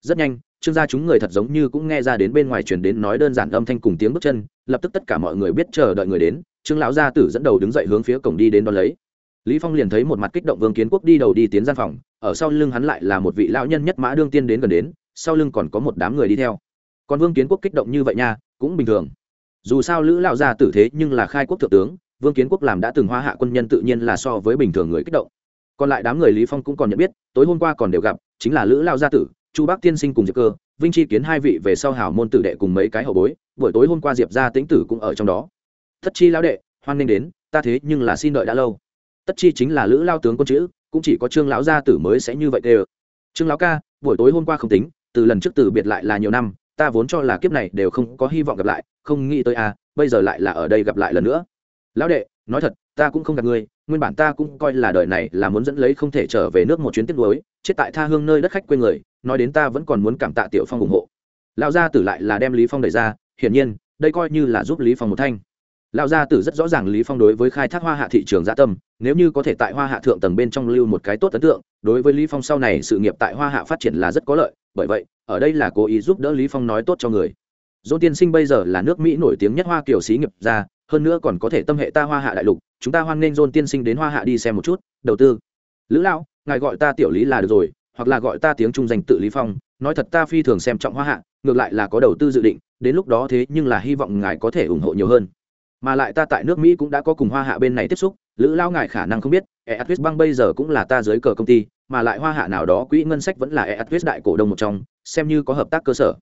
Rất nhanh, trương gia chúng người thật giống như cũng nghe ra đến bên ngoài truyền đến nói đơn giản âm thanh cùng tiếng bước chân, lập tức tất cả mọi người biết chờ đợi người đến, trương lão gia tử dẫn đầu đứng dậy hướng phía cổng đi đến đón lấy. Lý phong liền thấy một mặt kích động vương kiến quốc đi đầu đi tiến gian phòng, ở sau lưng hắn lại là một vị lão nhân nhất mã đương tiên đến gần đến, sau lưng còn có một đám người đi theo. Còn vương kiến quốc kích động như vậy nha, cũng bình thường. Dù sao lữ lão gia tử thế nhưng là khai quốc thượng tướng vương kiến quốc làm đã từng hoa hạ quân nhân tự nhiên là so với bình thường người kích động. Còn lại đám người lý phong cũng còn nhận biết, tối hôm qua còn đều gặp, chính là lữ lão gia tử, chu bác tiên sinh cùng diệp cơ, vinh chi kiến hai vị về sau hảo môn tử đệ cùng mấy cái hậu bối, buổi tối hôm qua diệp gia tĩnh tử cũng ở trong đó. Tất chi lão đệ, hoan nghênh đến, ta thế nhưng là xin đợi đã lâu. Tất chi chính là lữ lao tướng quân chữ, cũng chỉ có trương lão gia tử mới sẽ như vậy đều. trương lão ca, buổi tối hôm qua không tính, từ lần trước từ biệt lại là nhiều năm, ta vốn cho là kiếp này đều không có hy vọng gặp lại, không nghĩ tới à bây giờ lại là ở đây gặp lại lần nữa lão đệ, nói thật, ta cũng không gặp ngươi, nguyên bản ta cũng coi là đời này là muốn dẫn lấy không thể trở về nước một chuyến tiếp nối, chết tại tha hương nơi đất khách quê người, nói đến ta vẫn còn muốn cảm tạ tiểu phong ủng hộ. Lão gia tử lại là đem lý phong đẩy ra, hiển nhiên, đây coi như là giúp lý phong một thanh. Lão gia tử rất rõ ràng lý phong đối với khai thác hoa hạ thị trường dạ tâm, nếu như có thể tại hoa hạ thượng tầng bên trong lưu một cái tốt ấn tượng, đối với lý phong sau này sự nghiệp tại hoa hạ phát triển là rất có lợi, bởi vậy, ở đây là cố ý giúp đỡ lý phong nói tốt cho người. Dỗ tiên sinh bây giờ là nước mỹ nổi tiếng nhất hoa kiểu xí nghiệp ra hơn nữa còn có thể tâm hệ ta hoa hạ đại lục, chúng ta hoan nghênh dôn tiên sinh đến hoa hạ đi xem một chút, đầu tư. Lữ lão, ngài gọi ta tiểu lý là được rồi, hoặc là gọi ta tiếng trung danh tự lý phong, nói thật ta phi thường xem trọng hoa hạ, ngược lại là có đầu tư dự định, đến lúc đó thế nhưng là hy vọng ngài có thể ủng hộ nhiều hơn. Mà lại ta tại nước mỹ cũng đã có cùng hoa hạ bên này tiếp xúc, lữ lão ngài khả năng không biết eatwis băng bây giờ cũng là ta dưới cờ công ty, mà lại hoa hạ nào đó quỹ ngân sách vẫn là eatwis đại cổ đông một trong, xem như có hợp tác cơ sở.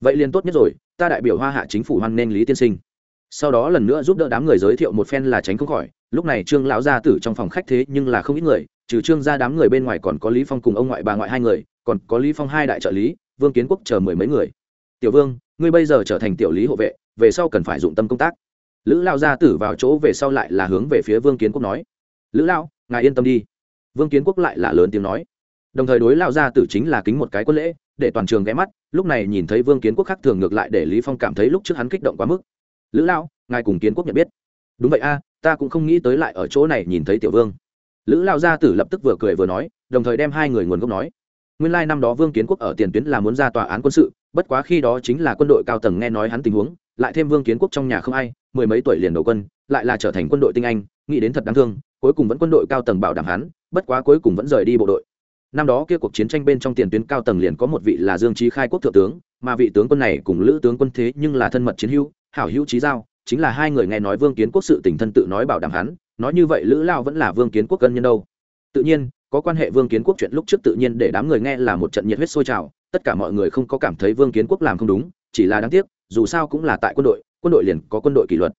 Vậy liền tốt nhất rồi, ta đại biểu hoa hạ chính phủ hoan nghênh lý tiên sinh sau đó lần nữa giúp đỡ đám người giới thiệu một phen là tránh không khỏi. Lúc này trương lão gia tử trong phòng khách thế nhưng là không ít người, trừ trương ra đám người bên ngoài còn có lý phong cùng ông ngoại bà ngoại hai người, còn có lý phong hai đại trợ lý, vương kiến quốc chờ mười mấy người. Tiểu vương, ngươi bây giờ trở thành tiểu lý hộ vệ, về sau cần phải dụng tâm công tác. Lữ lao gia tử vào chỗ về sau lại là hướng về phía vương kiến quốc nói, lữ lao ngài yên tâm đi. Vương kiến quốc lại là lớn tiếng nói. Đồng thời đối lao gia tử chính là kính một cái quân lễ, để toàn trường ghé mắt, lúc này nhìn thấy vương kiến quốc khác thường ngược lại để lý phong cảm thấy lúc trước hắn kích động quá mức lữ lão, ngài cùng kiến quốc nhận biết. Đúng vậy a, ta cũng không nghĩ tới lại ở chỗ này nhìn thấy tiểu vương. Lữ lao gia tử lập tức vừa cười vừa nói, đồng thời đem hai người nguồn gốc nói. Nguyên lai năm đó vương kiến quốc ở tiền tuyến là muốn ra tòa án quân sự, bất quá khi đó chính là quân đội cao tầng nghe nói hắn tình huống, lại thêm vương kiến quốc trong nhà không ai, mười mấy tuổi liền đầu quân, lại là trở thành quân đội tinh anh, nghĩ đến thật đáng thương, cuối cùng vẫn quân đội cao tầng bảo đảm hắn, bất quá cuối cùng vẫn rời đi bộ đội. Năm đó kia cuộc chiến tranh bên trong tiền tuyến cao tầng liền có một vị là dương trí khai quốc thượng tướng, mà vị tướng quân này cùng lữ tướng quân thế nhưng là thân mật chiến hữu hảo hữu trí giao, chính là hai người nghe nói vương kiến quốc sự tình thân tự nói bảo đảm hắn, nói như vậy lữ lao vẫn là vương kiến quốc cân nhân đâu. Tự nhiên, có quan hệ vương kiến quốc chuyện lúc trước tự nhiên để đám người nghe là một trận nhiệt huyết sôi trào, tất cả mọi người không có cảm thấy vương kiến quốc làm không đúng, chỉ là đáng tiếc, dù sao cũng là tại quân đội quân đội liền có quân đội kỷ luật.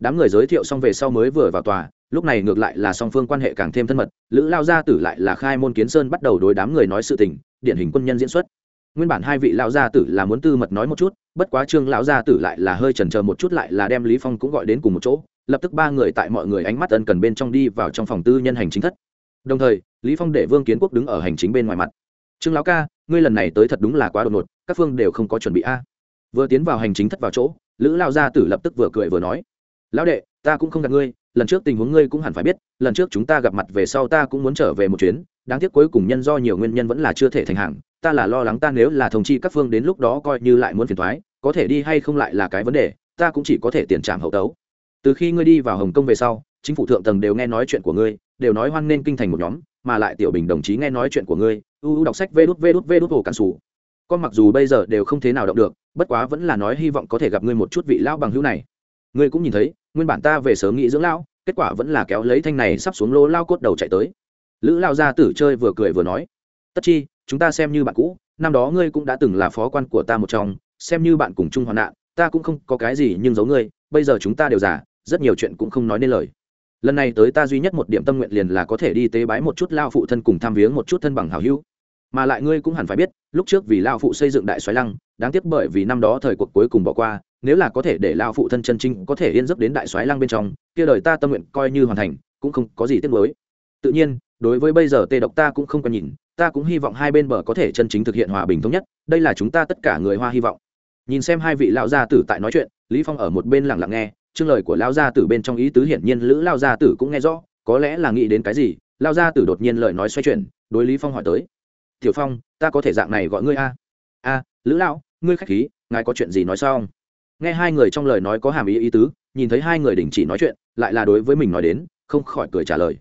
Đám người giới thiệu xong về sau mới vừa vào tòa, lúc này ngược lại là song phương quan hệ càng thêm thân mật, lữ lao gia tử lại là khai môn kiến sơn bắt đầu đối đám người nói sự tình, điển hình quân nhân diễn xuất nguyên bản hai vị lão gia tử là muốn tư mật nói một chút, bất quá trương lão gia tử lại là hơi chần chờ một chút lại là đem lý phong cũng gọi đến cùng một chỗ, lập tức ba người tại mọi người ánh mắt ân cần bên trong đi vào trong phòng tư nhân hành chính thất. Đồng thời, lý phong để vương kiến quốc đứng ở hành chính bên ngoài mặt. Trương lão ca, ngươi lần này tới thật đúng là quá đột ngột, các phương đều không có chuẩn bị a. Vừa tiến vào hành chính thất vào chỗ, lữ lao gia tử lập tức vừa cười vừa nói, lão đệ, ta cũng không gặp ngươi, lần trước tình huống ngươi cũng hẳn phải biết, lần trước chúng ta gặp mặt về sau ta cũng muốn trở về một chuyến, đáng tiếc cuối cùng nhân do nhiều nguyên nhân vẫn là chưa thể thành hàng ta là lo lắng ta nếu là thông chi các phương đến lúc đó coi như lại muốn phiền thoái, có thể đi hay không lại là cái vấn đề, ta cũng chỉ có thể tiền trảm hậu tấu. Từ khi ngươi đi vào hồng kông về sau, chính phủ thượng tầng đều nghe nói chuyện của ngươi, đều nói hoan nên kinh thành một nhóm, mà lại tiểu bình đồng chí nghe nói chuyện của ngươi, u u đọc sách vê đút vê đút vê đút hồ cản sủ. Con mặc dù bây giờ đều không thế nào động được, bất quá vẫn là nói hy vọng có thể gặp ngươi một chút vị lão bằng hữu này. Ngươi cũng nhìn thấy, nguyên bản ta về sớm nghĩ dưỡng lão, kết quả vẫn là kéo lấy thanh này sắp xuống lô lao cốt đầu chạy tới. Lữ lao ra tử chơi vừa cười vừa nói, tất chi chúng ta xem như bạn cũ, năm đó ngươi cũng đã từng là phó quan của ta một trong, xem như bạn cùng chung hoạn nạn, ta cũng không có cái gì nhưng giấu ngươi, bây giờ chúng ta đều già, rất nhiều chuyện cũng không nói nên lời. Lần này tới ta duy nhất một điểm tâm nguyện liền là có thể đi tế bái một chút lao phụ thân cùng tham viếng một chút thân bằng hào hữu. Mà lại ngươi cũng hẳn phải biết, lúc trước vì lao phụ xây dựng đại xoáy lăng, đáng tiếc bởi vì năm đó thời cuộc cuối cùng bỏ qua, nếu là có thể để lao phụ thân chân trinh có thể yên giấc đến đại xoáy lăng bên trong, kia đời ta tâm nguyện coi như hoàn thành, cũng không có gì tiếc nuối. Tự nhiên, đối với bây giờ tê độc ta cũng không còn nhìn ta cũng hy vọng hai bên bờ có thể chân chính thực hiện hòa bình thống nhất, đây là chúng ta tất cả người hoa hy vọng. Nhìn xem hai vị lão gia tử tại nói chuyện, lý phong ở một bên lặng lặng nghe, chương lời của lão gia tử bên trong ý tứ hiển nhiên lữ lão gia tử cũng nghe rõ, có lẽ là nghĩ đến cái gì, lão gia tử đột nhiên lời nói xoay chuyển, đối lý phong hỏi tới. Tiểu phong, ta có thể dạng này gọi ngươi a? A, lữ lão, ngươi khách khí, ngài có chuyện gì nói sao nghe hai người trong lời nói có hàm ý ý tứ, nhìn thấy hai người đình chỉ nói chuyện, lại là đối với mình nói đến, không khỏi cười trả lời.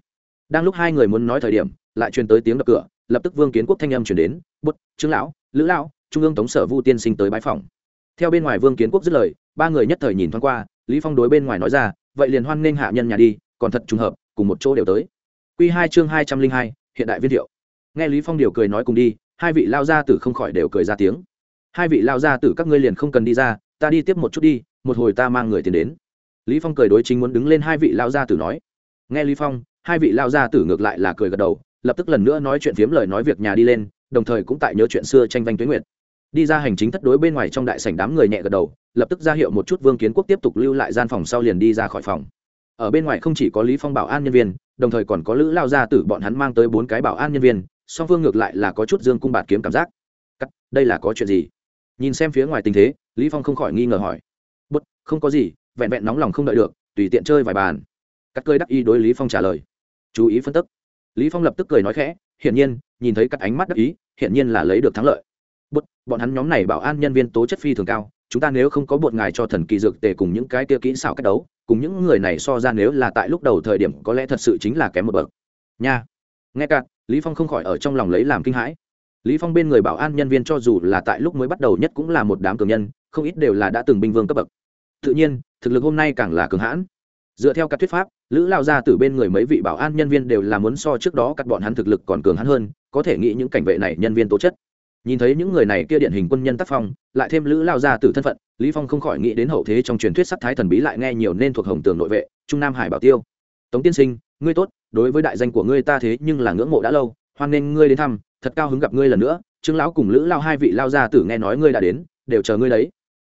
Đang lúc hai người muốn nói thời điểm, lại truyền tới tiếng đập cửa lập tức vương kiến quốc thanh âm chuyển đến bút trương lão, lữ lão, trung ương tống sở vu tiên sinh tới bãi phòng theo bên ngoài vương kiến quốc dứt lời, ba người nhất thời nhìn thoáng qua, lý phong đối bên ngoài nói ra, vậy liền hoan nghênh hạ nhân nhà đi, còn thật trùng hợp, cùng một chỗ đều tới. Quy hai chương hai trăm linh hai, hiện đại viên thiệu. Nghe lý phong điều cười nói cùng đi, hai vị lao gia tử không khỏi đều cười ra tiếng. Hai vị lao gia tử các ngươi liền không cần đi ra, ta đi tiếp một chút đi, một hồi ta mang người tiền đến. Lý phong cười đối chính muốn đứng lên hai vị lao gia tử nói. Nghe lý phong, hai vị lao gia tử ngược lại là cười gật đầu lập tức lần nữa nói chuyện phiếm lời nói việc nhà đi lên, đồng thời cũng tại nhớ chuyện xưa tranh vanh tuyến nguyệt. Đi ra hành chính thất đối bên ngoài trong đại sảnh đám người nhẹ gật đầu, lập tức ra hiệu một chút vương kiến quốc tiếp tục lưu lại gian phòng sau liền đi ra khỏi phòng. Ở bên ngoài không chỉ có lý phong bảo an nhân viên, đồng thời còn có lữ lao gia tử bọn hắn mang tới bốn cái bảo an nhân viên, song phương ngược lại là có chút dương cung bạt kiếm cảm giác. Cắt, đây là có chuyện gì? Nhìn xem phía ngoài tình thế, lý phong không khỏi nghi ngờ hỏi. Bất không có gì, vẹn vẹn nóng lòng không đợi được, tùy tiện chơi vài bàn. Cắt cơi đắc y đối lý phong trả lời. Chú ý phân tích lý phong lập tức cười nói khẽ hiển nhiên nhìn thấy cắt ánh mắt đắc ý hiển nhiên là lấy được thắng lợi. Bụt, bọn hắn nhóm này bảo an nhân viên tố chất phi thường cao chúng ta nếu không có bột ngài cho thần kỳ dược tề cùng những cái kia kỹ xảo cách đấu cùng những người này so ra nếu là tại lúc đầu thời điểm có lẽ thật sự chính là kém một bậc. Nha. Nghe cạn lý phong không khỏi ở trong lòng lấy làm kinh hãi. Lý phong bên người bảo an nhân viên cho dù là tại lúc mới bắt đầu nhất cũng là một đám cường nhân không ít đều là đã từng binh vương cấp bậc. Tự nhiên thực lực hôm nay càng là cường hãn dựa theo các thuyết pháp, lữ lao ra từ bên người mấy vị bảo an nhân viên đều là muốn so trước đó cắt bọn hắn thực lực còn cường hắn hơn, có thể nghĩ những cảnh vệ này nhân viên tố chất. Nhìn thấy những người này kia điển hình quân nhân tác phong, lại thêm lữ lao ra từ thân phận, lý phong không khỏi nghĩ đến hậu thế trong truyền thuyết sắc thái thần bí lại nghe nhiều nên thuộc hồng tường nội vệ, trung nam hải bảo tiêu. Tống tiên sinh, ngươi tốt, đối với đại danh của ngươi ta thế nhưng là ngưỡng mộ đã lâu, hoan nên ngươi đến thăm, thật cao hứng gặp ngươi lần nữa. Trương lão cùng lữ lao hai vị lao gia tử nghe nói ngươi đã đến, đều chờ ngươi đấy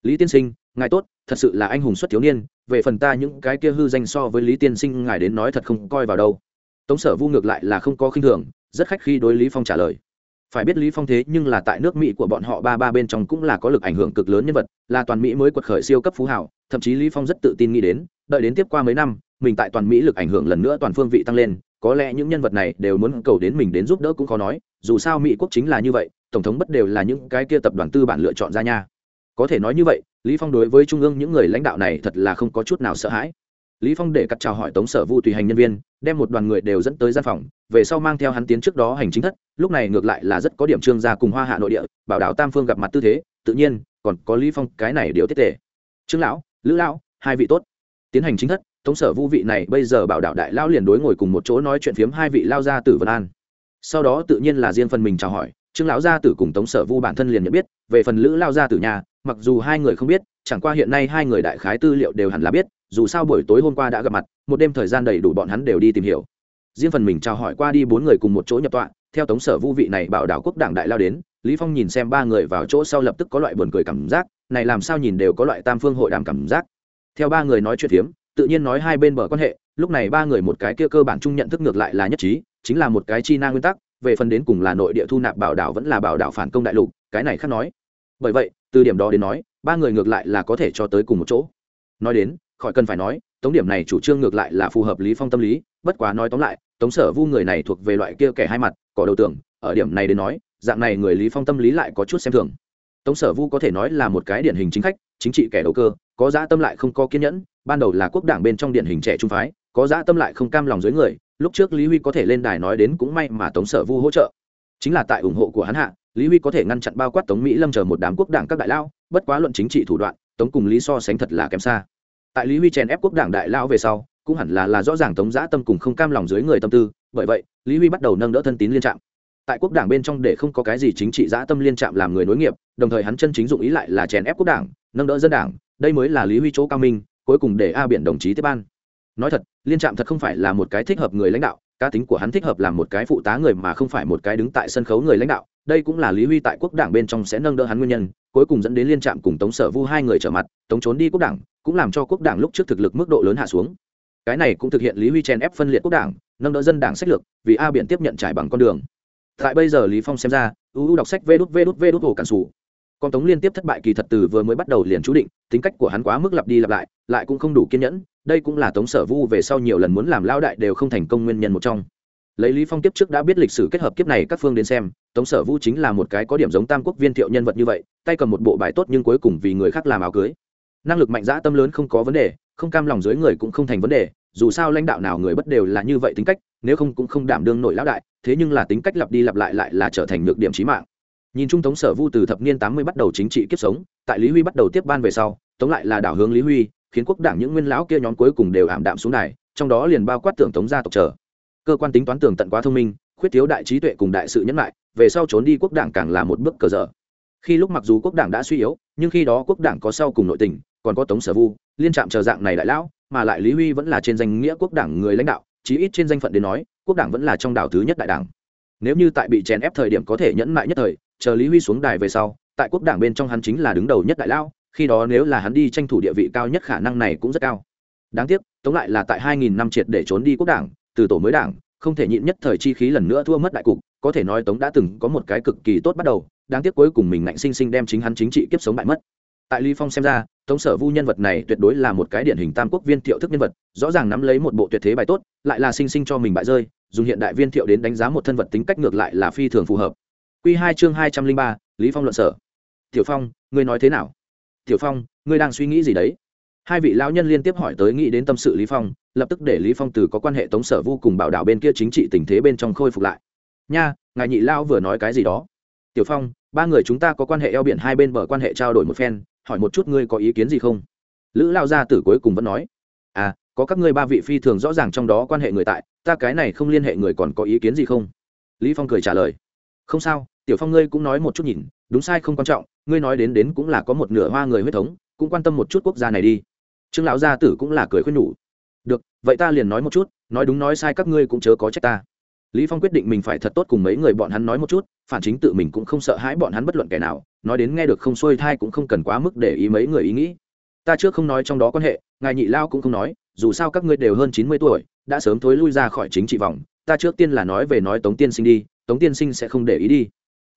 lý tiên sinh, ngài tốt, thật sự là anh hùng xuất thiếu niên, về phần ta những cái kia hư danh so với lý tiên sinh ngài đến nói thật không coi vào đâu. Tống sở vu ngược lại là không có khinh thường, rất khách khi đối lý phong trả lời. Phải biết lý phong thế nhưng là tại nước mỹ của bọn họ ba ba bên trong cũng là có lực ảnh hưởng cực lớn nhân vật, là toàn mỹ mới quật khởi siêu cấp phú hảo thậm chí lý phong rất tự tin nghĩ đến, đợi đến tiếp qua mấy năm, mình tại toàn mỹ lực ảnh hưởng lần nữa toàn phương vị tăng lên, có lẽ những nhân vật này đều muốn cầu đến mình đến giúp đỡ cũng khó nói, dù sao mỹ quốc chính là như vậy, tổng thống bất đều là những cái kia tập đoàn tư bản lựa chọn ra nha có thể nói như vậy, lý phong đối với trung ương những người lãnh đạo này thật là không có chút nào sợ hãi. Lý phong để cắt chào hỏi tống sở vu tùy hành nhân viên, đem một đoàn người đều dẫn tới gian phòng, về sau mang theo hắn tiến trước đó hành chính thất, lúc này ngược lại là rất có điểm trương gia cùng hoa hạ nội địa, bảo đảo tam phương gặp mặt tư thế, tự nhiên, còn có lý phong, cái này điều tiết tệ trương lão, lữ lão, hai vị tốt. Tiến hành chính thất, tống sở vu vị này bây giờ bảo đảo đại lao liền đối ngồi cùng một chỗ nói chuyện phiếm hai vị lao ra tử vân an. Sau đó tự nhiên là riêng phần mình chào hỏi trương lão gia tử cùng tống sở vu bản thân liền nhận biết, về phần lữ lao gia tử nhà, mặc dù hai người không biết, chẳng qua hiện nay hai người đại khái tư liệu đều hẳn là biết, dù sao buổi tối hôm qua đã gặp mặt, một đêm thời gian đầy đủ bọn hắn đều đi tìm hiểu. Riêng phần mình chào hỏi qua đi bốn người cùng một chỗ nhập tọa, theo tống sở Vu vị này bảo đảo quốc đảng đại lao đến, lý phong nhìn xem ba người vào chỗ sau lập tức có loại buồn cười cảm giác, này làm sao nhìn đều có loại tam phương hội đàm cảm giác. Theo ba người nói chuyện phiếm, tự nhiên nói hai bên bờ quan hệ, lúc này ba người một cái kia cơ bản chung nhận thức ngược lại là nhất trí, chính là một cái chi na nguyên tắc về phần đến cùng là nội địa thu nạp bảo đảo vẫn là bảo đảo phản công đại lục, cái này khác nói. Bởi vậy, từ điểm đó đến nói, ba người ngược lại là có thể cho tới cùng một chỗ. Nói đến, khỏi cần phải nói, tống điểm này chủ trương ngược lại là phù hợp lý phong tâm lý, bất quá nói tóm lại, tống sở vu người này thuộc về loại kia kẻ hai mặt cỏ đầu tưởng, ở điểm này đến nói, dạng này người lý phong tâm lý lại có chút xem thường. Tống sở vu có thể nói là một cái điển hình chính khách, chính trị kẻ đầu cơ, có dã tâm lại không có kiên nhẫn, ban đầu là quốc đảng bên trong điển hình trẻ trung phái, có dã tâm lại không cam lòng dưới người lúc trước lý huy có thể lên đài nói đến cũng may mà tống sở vu hỗ trợ. Chính là tại ủng hộ của hắn hạ, lý huy có thể ngăn chặn bao quát tống mỹ lâm chờ một đám quốc đảng các đại lao, bất quá luận chính trị thủ đoạn, tống cùng lý so sánh thật là kém xa. Tại lý huy chèn ép quốc đảng đại lao về sau, cũng hẳn là là rõ ràng tống giã tâm cùng không cam lòng dưới người tâm tư, bởi vậy, lý huy bắt đầu nâng đỡ thân tín liên trạm. Tại quốc đảng bên trong để không có cái gì chính trị giã tâm liên trạm làm người nối nghiệp, đồng thời hắn chân chính dụng ý lại là chèn ép quốc đảng, nâng đỡ dân đảng, đây mới là lý huy chỗ cao minh, cuối cùng để a biển đồng chí tiếp ban nói thật, liên trạm thật không phải là một cái thích hợp người lãnh đạo, cá tính của hắn thích hợp làm một cái phụ tá người mà không phải một cái đứng tại sân khấu người lãnh đạo. Đây cũng là lý huy tại quốc đảng bên trong sẽ nâng đỡ hắn nguyên nhân, cuối cùng dẫn đến liên trạm cùng tống sở vu hai người trở mặt, tống trốn đi quốc đảng, cũng làm cho quốc đảng lúc trước thực lực mức độ lớn hạ xuống. Cái này cũng thực hiện lý huy chen ép phân liệt quốc đảng, nâng đỡ dân đảng sách lược, vì a biện tiếp nhận trải bằng con đường. Tại bây giờ lý phong xem ra uu đọc sách vê đút vê đút vê đút hồ cản sủ. Con tống liên tiếp thất bại kỳ thật từ vừa mới bắt đầu liền chú định, tính cách của hắn quá mức lặp đi lặp lại lại cũng không đủ kiên nhẫn đây cũng là tống sở vu về sau nhiều lần muốn làm lao đại đều không thành công nguyên nhân một trong. Lấy lý phong kiếp trước đã biết lịch sử kết hợp kiếp này các phương đến xem, tống sở vu chính là một cái có điểm giống tam quốc viên thiệu nhân vật như vậy, tay cầm một bộ bài tốt nhưng cuối cùng vì người khác làm áo cưới. Năng lực mạnh dã tâm lớn không có vấn đề, không cam lòng dưới người cũng không thành vấn đề, dù sao lãnh đạo nào người bất đều là như vậy tính cách, nếu không cũng không đảm đương nổi lão đại, thế nhưng là tính cách lặp đi lặp lại lại là trở thành nhược điểm chí mạng. Nhìn trung tống sở vu từ thập niên tám mươi bắt đầu chính trị kiếp sống, tại lý huy bắt đầu tiếp ban về sau, tống lại là đảo hướng lý huy khiến quốc đảng những nguyên lão kia nhóm cuối cùng đều ảm đạm xuống này trong đó liền bao quát tưởng tống gia tộc trở cơ quan tính toán tưởng tận quá thông minh, khuyết thiếu đại trí tuệ cùng đại sự nhẫn lại, về sau trốn đi quốc đảng càng là một bước cờ dở. Khi lúc mặc dù quốc đảng đã suy yếu, nhưng khi đó quốc đảng có sau cùng nội tình, còn có tống sở vu, liên trạm chờ dạng này đại lão, mà lại lý huy vẫn là trên danh nghĩa quốc đảng người lãnh đạo, chí ít trên danh phận đến nói, quốc đảng vẫn là trong đảo thứ nhất đại đảng. Nếu như tại bị chèn ép thời điểm có thể nhẫn mại nhất thời, chờ lý huy xuống đài về sau, tại quốc đảng bên trong hắn chính là đứng đầu nhất đại lao khi đó nếu là hắn đi tranh thủ địa vị cao nhất khả năng này cũng rất cao. Đáng tiếc, tống lại là tại 2000 năm triệt để trốn đi quốc đảng, từ tổ mới đảng, không thể nhịn nhất thời chi khí lần nữa thua mất đại cục, có thể nói tống đã từng có một cái cực kỳ tốt bắt đầu, đáng tiếc cuối cùng mình ngạnh sinh sinh đem chính hắn chính trị kiếp sống bại mất. Tại lý phong xem ra, tống sở vu nhân vật này tuyệt đối là một cái điển hình tam quốc viên thiệu thức nhân vật, rõ ràng nắm lấy một bộ tuyệt thế bài tốt, lại là sinh sinh cho mình bại rơi, dùng hiện đại viên thiệu đến đánh giá một thân vật tính cách ngược lại là phi thường phù hợp. Quy hai chương hai trăm linh ba, lý phong luận sở. Tiểu phong, ngươi nói thế nào? Tiểu phong, ngươi đang suy nghĩ gì đấy? Hai vị lão nhân liên tiếp hỏi tới nghĩ đến tâm sự lý phong, lập tức để lý phong từ có quan hệ tống sở vu cùng bảo đảo bên kia chính trị tình thế bên trong khôi phục lại. Nha, ngài nhị lão vừa nói cái gì đó? Tiểu phong, ba người chúng ta có quan hệ eo biển hai bên bờ quan hệ trao đổi một phen, hỏi một chút ngươi có ý kiến gì không? Lữ lao gia tử cuối cùng vẫn nói. À có các ngươi ba vị phi thường rõ ràng trong đó quan hệ người tại, ta cái này không liên hệ người còn có ý kiến gì không? Lý phong cười trả lời. Không sao, tiểu phong ngươi cũng nói một chút nhìn đúng sai không quan trọng, ngươi nói đến đến cũng là có một nửa hoa người huyết thống, cũng quan tâm một chút quốc gia này đi. Trương lão gia tử cũng là cười khuyên nhủ. Được, vậy ta liền nói một chút, nói đúng nói sai các ngươi cũng chớ có trách ta. Lý phong quyết định mình phải thật tốt cùng mấy người bọn hắn nói một chút, phản chính tự mình cũng không sợ hãi bọn hắn bất luận kẻ nào, nói đến nghe được không xuôi thai cũng không cần quá mức để ý mấy người ý nghĩ. Ta trước không nói trong đó quan hệ, ngài nhị lao cũng không nói, dù sao các ngươi đều hơn chín mươi tuổi, đã sớm thối lui ra khỏi chính trị vòng, ta trước tiên là nói về nói tống tiên sinh đi, tống tiên sinh sẽ không để ý đi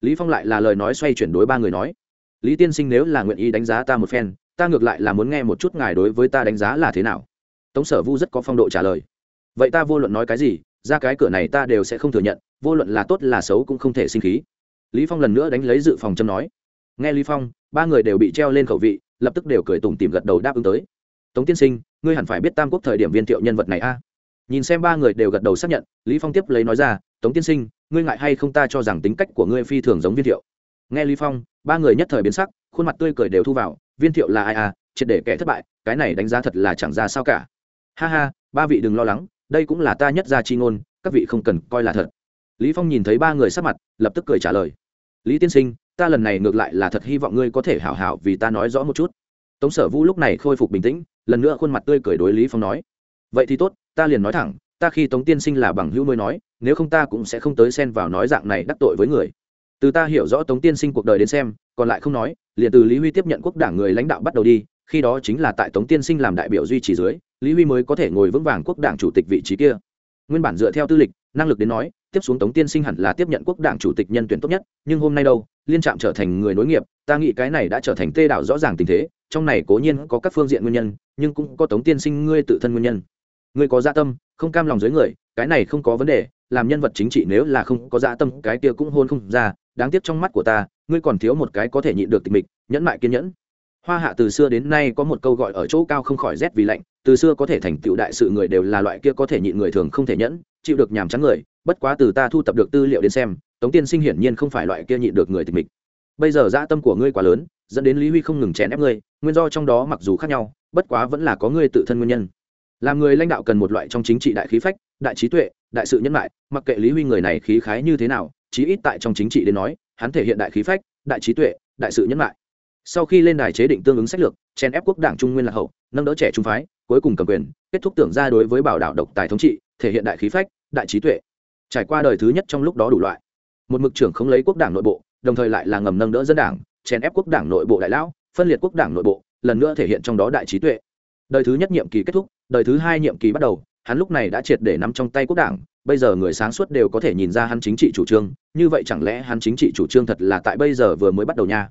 lý phong lại là lời nói xoay chuyển đối ba người nói, lý tiên sinh nếu là nguyện ý đánh giá ta một phen, ta ngược lại là muốn nghe một chút ngài đối với ta đánh giá là thế nào. Tống sở vu rất có phong độ trả lời, vậy ta vô luận nói cái gì, ra cái cửa này ta đều sẽ không thừa nhận, vô luận là tốt là xấu cũng không thể sinh khí. Lý phong lần nữa đánh lấy dự phòng châm nói, nghe lý phong, ba người đều bị treo lên khẩu vị, lập tức đều cười tủm tìm gật đầu đáp ứng tới. Tống tiên sinh, ngươi hẳn phải biết tam quốc thời điểm viên thiệu nhân vật này a. Nhìn xem ba người đều gật đầu xác nhận, lý phong tiếp lấy nói ra tống tiên sinh, ngươi ngại hay không ta cho rằng tính cách của ngươi phi thường giống viên thiệu? Nghe lý phong, ba người nhất thời biến sắc, khuôn mặt tươi cười đều thu vào, viên thiệu là ai à triệt để kẻ thất bại, cái này đánh giá thật là chẳng ra sao cả. Ha ha, ba vị đừng lo lắng, đây cũng là ta nhất gia chi ngôn, các vị không cần coi là thật. Lý phong nhìn thấy ba người sắc mặt, lập tức cười trả lời. Lý tiên sinh, ta lần này ngược lại là thật hy vọng ngươi có thể hảo hảo vì ta nói rõ một chút. Tống sở vũ lúc này khôi phục bình tĩnh, lần nữa khuôn mặt tươi cười đối lý phong nói. Vậy thì tốt, ta liền nói thẳng ta khi tống tiên sinh là bằng hữu nuôi nói, nếu không ta cũng sẽ không tới xen vào nói dạng này đắc tội với người. Từ ta hiểu rõ tống tiên sinh cuộc đời đến xem, còn lại không nói, liền từ lý huy tiếp nhận quốc đảng người lãnh đạo bắt đầu đi, khi đó chính là tại tống tiên sinh làm đại biểu duy trì dưới, lý huy mới có thể ngồi vững vàng quốc đảng chủ tịch vị trí kia. Nguyên bản dựa theo tư lịch, năng lực đến nói, tiếp xuống tống tiên sinh hẳn là tiếp nhận quốc đảng chủ tịch nhân tuyển tốt nhất, nhưng hôm nay đâu, liên trạm trở thành người nối nghiệp, ta nghĩ cái này đã trở thành tê đảo rõ ràng tình thế, trong này cố nhiên có các phương diện nguyên nhân, nhưng cũng có tống tiên sinh ngươi tự thân nguyên nhân ngươi có dạ tâm, không cam lòng dưới người, cái này không có vấn đề, làm nhân vật chính trị nếu là không có dạ tâm, cái kia cũng hôn không ra, đáng tiếc trong mắt của ta, ngươi còn thiếu một cái có thể nhịn được tịch mịch, nhẫn mại kiên nhẫn. Hoa hạ từ xưa đến nay có một câu gọi ở chỗ cao không khỏi rét vì lạnh, từ xưa có thể thành tựu đại sự người đều là loại kia có thể nhịn người thường không thể nhẫn, chịu được nhàm chán người, bất quá từ ta thu tập được tư liệu đến xem, tống tiên sinh hiển nhiên không phải loại kia nhịn được người tịch mịch. Bây giờ dã tâm của ngươi quá lớn, dẫn đến lý huy không ngừng chèn ép ngươi, nguyên do trong đó mặc dù khác nhau, bất quá vẫn là có ngươi tự thân nguyên nhân làm người lãnh đạo cần một loại trong chính trị đại khí phách, đại trí tuệ, đại sự nhân lại mặc kệ lý huy người này khí khái như thế nào, chí ít tại trong chính trị đến nói, hắn thể hiện đại khí phách, đại trí tuệ, đại sự nhân lại sau khi lên đài chế định tương ứng sách lược chèn ép quốc đảng trung nguyên lạc hậu, nâng đỡ trẻ trung phái, cuối cùng cầm quyền, kết thúc tưởng ra đối với bảo đạo độc tài thống trị, thể hiện đại khí phách, đại trí tuệ. Trải qua đời thứ nhất trong lúc đó đủ loại, một mực trưởng không lấy quốc đảng nội bộ, đồng thời lại là ngầm nâng đỡ dân đảng chèn ép quốc đảng nội bộ đại lão, phân liệt quốc đảng nội bộ, lần nữa thể hiện trong đó đại trí tuệ. Đời thứ nhất nhiệm kỳ kết thúc đời thứ hai nhiệm kỳ bắt đầu, hắn lúc này đã triệt để nắm trong tay quốc đảng, bây giờ người sáng suốt đều có thể nhìn ra hắn chính trị chủ trương, như vậy chẳng lẽ hắn chính trị chủ trương thật là tại bây giờ vừa mới bắt đầu nha?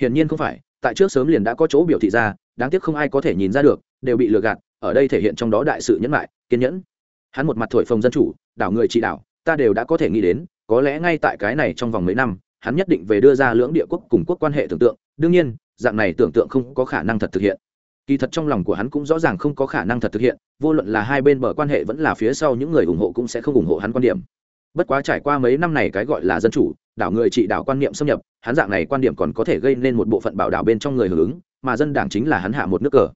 Hiển nhiên không phải, tại trước sớm liền đã có chỗ biểu thị ra, đáng tiếc không ai có thể nhìn ra được, đều bị lừa gạt, ở đây thể hiện trong đó đại sự nhẫn lại kiên nhẫn. Hắn một mặt thổi phồng dân chủ, đảo người trị đảo, ta đều đã có thể nghĩ đến, có lẽ ngay tại cái này trong vòng mấy năm, hắn nhất định về đưa ra lưỡng địa quốc cùng quốc quan hệ tưởng tượng, đương nhiên, dạng này tưởng tượng không có khả năng thật thực hiện kỳ thật trong lòng của hắn cũng rõ ràng không có khả năng thật thực hiện, vô luận là hai bên bờ quan hệ vẫn là phía sau những người ủng hộ cũng sẽ không ủng hộ hắn quan điểm. Bất quá trải qua mấy năm này cái gọi là dân chủ, đảo người trị đảo quan niệm xâm nhập, hắn dạng này quan điểm còn có thể gây nên một bộ phận bảo đảo bên trong người hưởng ứng, mà dân đảng chính là hắn hạ một nước cờ.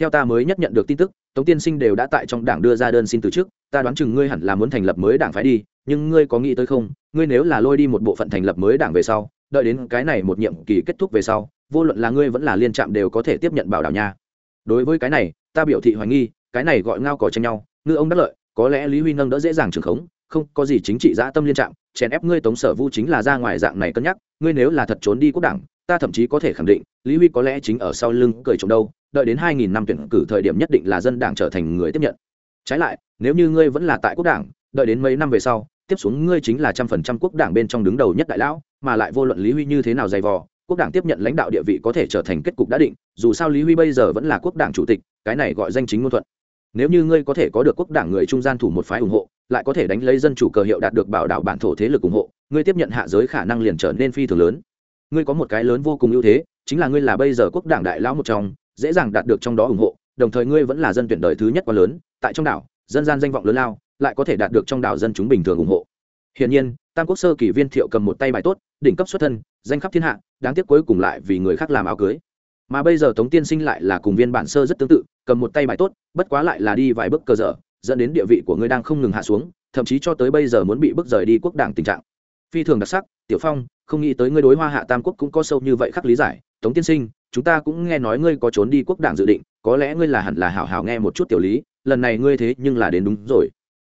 Theo ta mới nhất nhận được tin tức, tống tiên sinh đều đã tại trong đảng đưa ra đơn xin từ chức, ta đoán chừng ngươi hẳn là muốn thành lập mới đảng phải đi, nhưng ngươi có nghĩ tới không, ngươi nếu là lôi đi một bộ phận thành lập mới đảng về sau, đợi đến cái này một nhiệm kỳ kết thúc về sau, vô luận là ngươi vẫn là liên trạm đều có thể tiếp nhận bảo đảo nha đối với cái này, ta biểu thị hoài nghi, cái này gọi ngao cỏ tranh nhau, ngư ông đắc lợi, có lẽ lý huy nâng đỡ dễ dàng trường khống, không có gì chính trị dã tâm liên trạng, chèn ép ngươi tống sở vu chính là ra ngoài dạng này cân nhắc, ngươi nếu là thật trốn đi quốc đảng, ta thậm chí có thể khẳng định, lý huy có lẽ chính ở sau lưng cười trộm đâu, đợi đến hai nghìn năm tuyển cử thời điểm nhất định là dân đảng trở thành người tiếp nhận. Trái lại, nếu như ngươi vẫn là tại quốc đảng, đợi đến mấy năm về sau, tiếp xuống ngươi chính là trăm phần trăm quốc đảng bên trong đứng đầu nhất đại lão, mà lại vô luận lý huy như thế nào dày vò quốc đảng tiếp nhận lãnh đạo địa vị có thể trở thành kết cục đã định, dù sao lý huy bây giờ vẫn là quốc đảng chủ tịch, cái này gọi danh chính ngôn thuận. Nếu như ngươi có thể có được quốc đảng người trung gian thủ một phái ủng hộ, lại có thể đánh lấy dân chủ cờ hiệu đạt được bảo đảo bản thổ thế lực ủng hộ, ngươi tiếp nhận hạ giới khả năng liền trở nên phi thường lớn. Ngươi có một cái lớn vô cùng ưu thế, chính là ngươi là bây giờ quốc đảng đại lão một trong, dễ dàng đạt được trong đó ủng hộ, đồng thời ngươi vẫn là dân tuyển đời thứ nhất quá lớn, tại trong đảo, dân gian danh vọng lớn lao, lại có thể đạt được trong đảo dân chúng bình thường ủng hộ. Hiển nhiên tam quốc sơ kỳ viên thiệu cầm một tay bài tốt, đỉnh cấp xuất thân, danh khắp thiên hạ, đáng tiếc cuối cùng lại vì người khác làm áo cưới. Mà bây giờ tống tiên sinh lại là cùng viên bản sơ rất tương tự, cầm một tay bài tốt, bất quá lại là đi vài bước cơ dở, dẫn đến địa vị của ngươi đang không ngừng hạ xuống, thậm chí cho tới bây giờ muốn bị bước rời đi quốc đảng tình trạng. Phi thường đặc sắc, tiểu phong, không nghĩ tới ngươi đối hoa hạ tam quốc cũng có sâu như vậy khắc lý giải. Tống tiên sinh, chúng ta cũng nghe nói ngươi có trốn đi quốc đảng dự định, có lẽ ngươi là hẳn là hảo hảo nghe một chút tiểu lý, lần này ngươi thế nhưng là đến đúng rồi.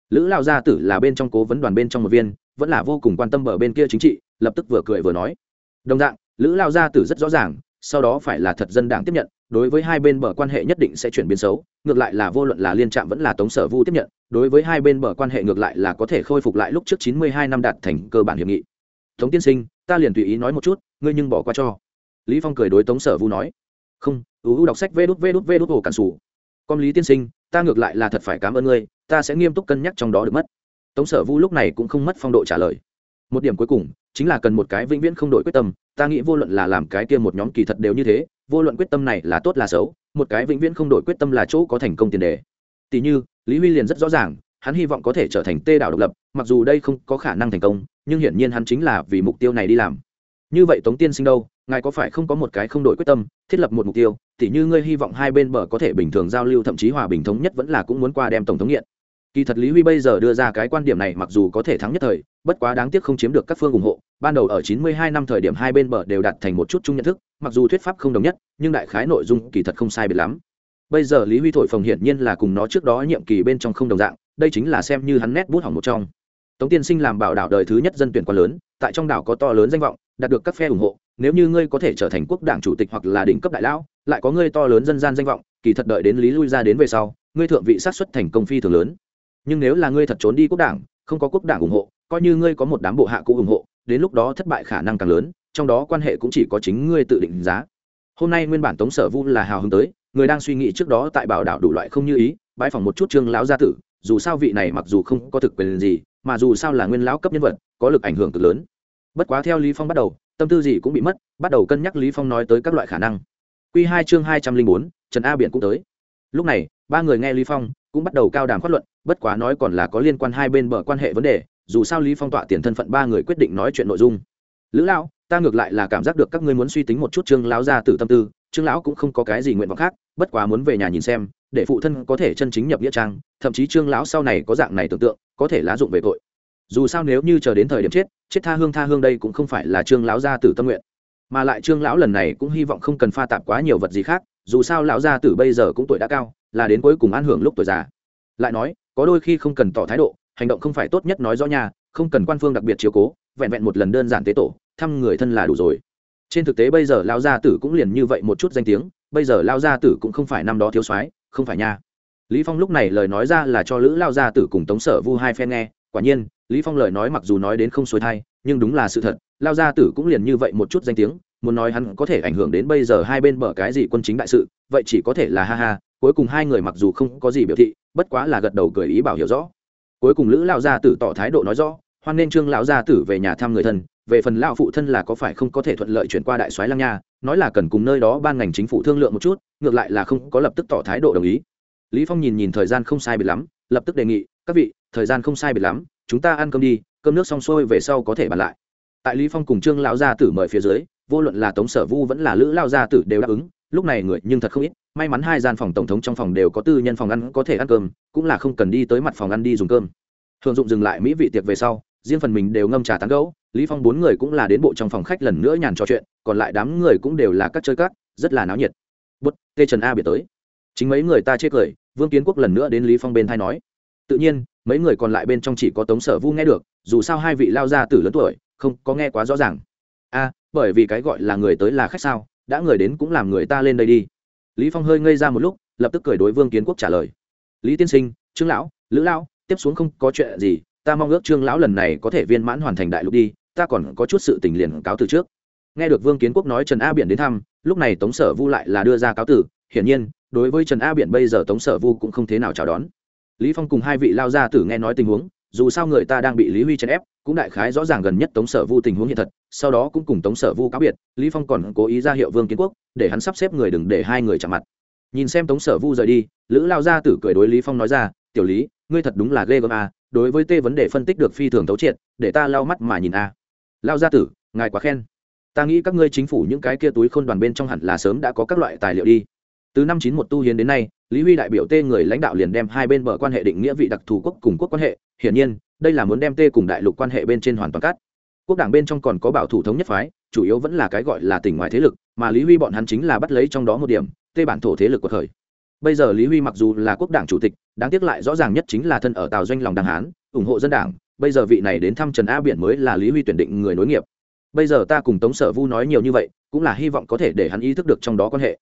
Lữ lao gia tử là bên trong cố vấn đoàn bên trong một viên vẫn là vô cùng quan tâm bờ bên kia chính trị, lập tức vừa cười vừa nói. Đồng dạng, lữ lao gia tử rất rõ ràng, sau đó phải là thật dân đảng tiếp nhận, đối với hai bên bờ quan hệ nhất định sẽ chuyển biến xấu, ngược lại là vô luận là liên trạm vẫn là tống sở vu tiếp nhận, đối với hai bên bờ quan hệ ngược lại là có thể khôi phục lại lúc trước chín mươi hai năm đạt thành cơ bản hiệp nghị. Tống tiên sinh, ta liền tùy ý nói một chút, ngươi nhưng bỏ qua cho. Lý phong cười đối tống sở vu nói. Không, ưu đọc sách vê đút vê đút vê đút hồ cản sủ. Con lý tiên sinh, ta ngược lại là thật phải cảm ơn ngươi, ta sẽ nghiêm túc cân nhắc trong đó được mất tống sở vu lúc này cũng không mất phong độ trả lời. Một điểm cuối cùng, chính là cần một cái vĩnh viễn không đổi quyết tâm, ta nghĩ vô luận là làm cái kia một nhóm kỳ thật đều như thế, vô luận quyết tâm này là tốt là xấu, một cái vĩnh viễn không đổi quyết tâm là chỗ có thành công tiền đề. Tỷ như, lý huy liền rất rõ ràng, hắn hy vọng có thể trở thành tê đảo độc lập, mặc dù đây không có khả năng thành công, nhưng hiển nhiên hắn chính là vì mục tiêu này đi làm. Như vậy tống tiên sinh đâu, ngài có phải không có một cái không đổi quyết tâm, thiết lập một mục tiêu, tỉ như ngươi hy vọng hai bên bờ có thể bình thường giao lưu, thậm chí hòa bình thống nhất vẫn là cũng muốn qua đem tổng thống nghiện kỳ thật lý huy bây giờ đưa ra cái quan điểm này mặc dù có thể thắng nhất thời, bất quá đáng tiếc không chiếm được các phương ủng hộ. Ban đầu ở 92 năm thời điểm hai bên bờ đều đạt thành một chút chung nhận thức, mặc dù thuyết pháp không đồng nhất, nhưng đại khái nội dung kỳ thật không sai biệt lắm. Bây giờ lý huy thổi phồng hiển nhiên là cùng nó trước đó nhiệm kỳ bên trong không đồng dạng, đây chính là xem như hắn nét bút hỏng một trong. Tống tiên sinh làm bảo đảo đời thứ nhất dân tuyển quá lớn, tại trong đảo có to lớn danh vọng, đạt được các phe ủng hộ. Nếu như ngươi có thể trở thành quốc đảng chủ tịch hoặc là đỉnh cấp đại lão, lại có ngươi to lớn dân gian danh vọng, kỳ thật đợi đến lý lui ra đến về sau, ngươi thượng vị sát xuất thành công phi thường lớn nhưng nếu là ngươi thật trốn đi quốc đảng, không có quốc đảng ủng hộ, coi như ngươi có một đám bộ hạ cũ ủng hộ, đến lúc đó thất bại khả năng càng lớn, trong đó quan hệ cũng chỉ có chính ngươi tự định giá. Hôm nay nguyên bản tống sở vu là hào hứng tới, người đang suy nghĩ trước đó tại bảo đảo đủ loại không như ý bãi phòng một chút trương lão gia tử, dù sao vị này mặc dù không có thực quyền gì, mà dù sao là nguyên lão cấp nhân vật, có lực ảnh hưởng cực lớn. Bất quá theo lý phong bắt đầu, tâm tư gì cũng bị mất, bắt đầu cân nhắc lý phong nói tới các loại khả năng. Quy hai chương hai trăm linh bốn, trần a biển cũng tới. Lúc này ba người nghe lý phong cũng bắt đầu cao đàm phát luận, bất quá nói còn là có liên quan hai bên bờ quan hệ vấn đề, dù sao lý phong tọa tiền thân phận ba người quyết định nói chuyện nội dung. Lữ lão, ta ngược lại là cảm giác được các ngươi muốn suy tính một chút trương lão gia tử tâm tư, trương lão cũng không có cái gì nguyện vọng khác, bất quá muốn về nhà nhìn xem, để phụ thân có thể chân chính nhập nghĩa trang, thậm chí trương lão sau này có dạng này tưởng tượng, có thể lá dụng về tội. Dù sao nếu như chờ đến thời điểm chết chết tha hương tha hương đây cũng không phải là trương lão gia tử tâm nguyện. Mà lại trương lão lần này cũng hy vọng không cần pha tạp quá nhiều vật gì khác, dù sao lão gia tử bây giờ cũng tuổi đã cao là đến cuối cùng an hưởng lúc tuổi già. Lại nói, có đôi khi không cần tỏ thái độ, hành động không phải tốt nhất nói rõ nhà không cần quan phương đặc biệt chiếu cố, vẹn vẹn một lần đơn giản tế tổ, thăm người thân là đủ rồi. Trên thực tế bây giờ lao gia tử cũng liền như vậy một chút danh tiếng, bây giờ lao gia tử cũng không phải năm đó thiếu soái, không phải nha. Lý phong lúc này lời nói ra là cho lữ lao gia tử cùng tống sở vu hai phen nghe, quả nhiên, lý phong lời nói mặc dù nói đến không xuôi thai, nhưng đúng là sự thật lao gia tử cũng liền như vậy một chút danh tiếng, muốn nói hắn có thể ảnh hưởng đến bây giờ hai bên bờ cái gì quân chính đại sự, vậy chỉ có thể là ha ha cuối cùng hai người mặc dù không có gì biểu thị, bất quá là gật đầu cười ý bảo hiểu rõ. Cuối cùng lữ lao gia tử tỏ thái độ nói rõ, hoan nên trương lão gia tử về nhà thăm người thân, về phần lão phụ thân là có phải không có thể thuận lợi chuyển qua đại soái lăng nha, nói là cần cùng nơi đó ban ngành chính phủ thương lượng một chút, ngược lại là không có lập tức tỏ thái độ đồng ý. Lý phong nhìn nhìn thời gian không sai biệt lắm, lập tức đề nghị, các vị, thời gian không sai biệt lắm, chúng ta ăn cơm đi, cơm nước xong xuôi về sau có thể bàn lại. Tại lý phong cùng trương lão gia tử mời phía dưới, vô luận là tống sở vu vẫn là lữ lao gia tử đều đáp ứng lúc này người nhưng thật không ít, may mắn hai gian phòng tổng thống trong phòng đều có tư nhân phòng ăn, có thể ăn cơm, cũng là không cần đi tới mặt phòng ăn đi dùng cơm. Thường dụng dừng lại mỹ vị tiệc về sau, riêng phần mình đều ngâm trà tán gẫu, lý phong bốn người cũng là đến bộ trong phòng khách lần nữa nhàn trò chuyện, còn lại đám người cũng đều là các chơi cát rất là náo nhiệt. Bút, tê trần a biệt tới. Chính mấy người ta chê cười, vương kiến quốc lần nữa đến lý phong bên thay nói. Tự nhiên, mấy người còn lại bên trong chỉ có tống sở vu nghe được, dù sao hai vị lao ra từ lớn tuổi, không có nghe quá rõ ràng. A, bởi vì cái gọi là người tới là khách sao đã người đến cũng làm người ta lên đây đi. Lý phong hơi ngây ra một lúc, lập tức cười đối vương kiến quốc trả lời. Lý tiên sinh, trương lão, lữ lão, tiếp xuống không có chuyện gì, ta mong ước trương lão lần này có thể viên mãn hoàn thành đại lục đi, ta còn có chút sự tình liền cáo từ trước. Nghe được vương kiến quốc nói trần a biển đến thăm, lúc này tống sở vu lại là đưa ra cáo tử hiển nhiên, đối với trần a biển bây giờ tống sở vu cũng không thế nào chào đón. Lý phong cùng hai vị lao ra tử nghe nói tình huống dù sao người ta đang bị lý huy chèn ép, cũng đại khái rõ ràng gần nhất tống sở vu tình huống hiện thật, sau đó cũng cùng tống sở vu cáo biệt, lý phong còn cố ý ra hiệu vương kiến quốc, để hắn sắp xếp người đừng để hai người chạm mặt. Nhìn xem tống sở vu rời đi, lữ lao gia tử cười đối lý phong nói ra, tiểu lý, ngươi thật đúng là ghê gớm à đối với tê vấn đề phân tích được phi thường thấu triệt, để ta lau mắt mà nhìn a à. lao gia tử, ngài quá khen. Ta nghĩ các ngươi chính phủ những cái kia túi khôn đoàn bên trong hẳn là sớm đã có các loại tài liệu đi từ năm chín một tu hiến đến nay, lý huy đại biểu tê người lãnh đạo liền đem hai bên bờ quan hệ định nghĩa vị đặc thù quốc cùng quốc quan hệ. Hiển nhiên, đây là muốn đem tê cùng đại lục quan hệ bên trên hoàn toàn cắt. Quốc đảng bên trong còn có bảo thủ thống nhất phái, chủ yếu vẫn là cái gọi là tỉnh ngoài thế lực, mà lý huy bọn hắn chính là bắt lấy trong đó một điểm, tê bản thổ thế lực của thời. Bây giờ lý huy mặc dù là quốc đảng chủ tịch, đáng tiếc lại rõ ràng nhất chính là thân ở tào doanh lòng đảng hán, ủng hộ dân đảng, bây giờ vị này đến thăm trần a biển mới là lý huy tuyển định người nối nghiệp. Bây giờ ta cùng tống sở vu nói nhiều như vậy, cũng là hy vọng có thể để hắn ý thức được trong đó quan hệ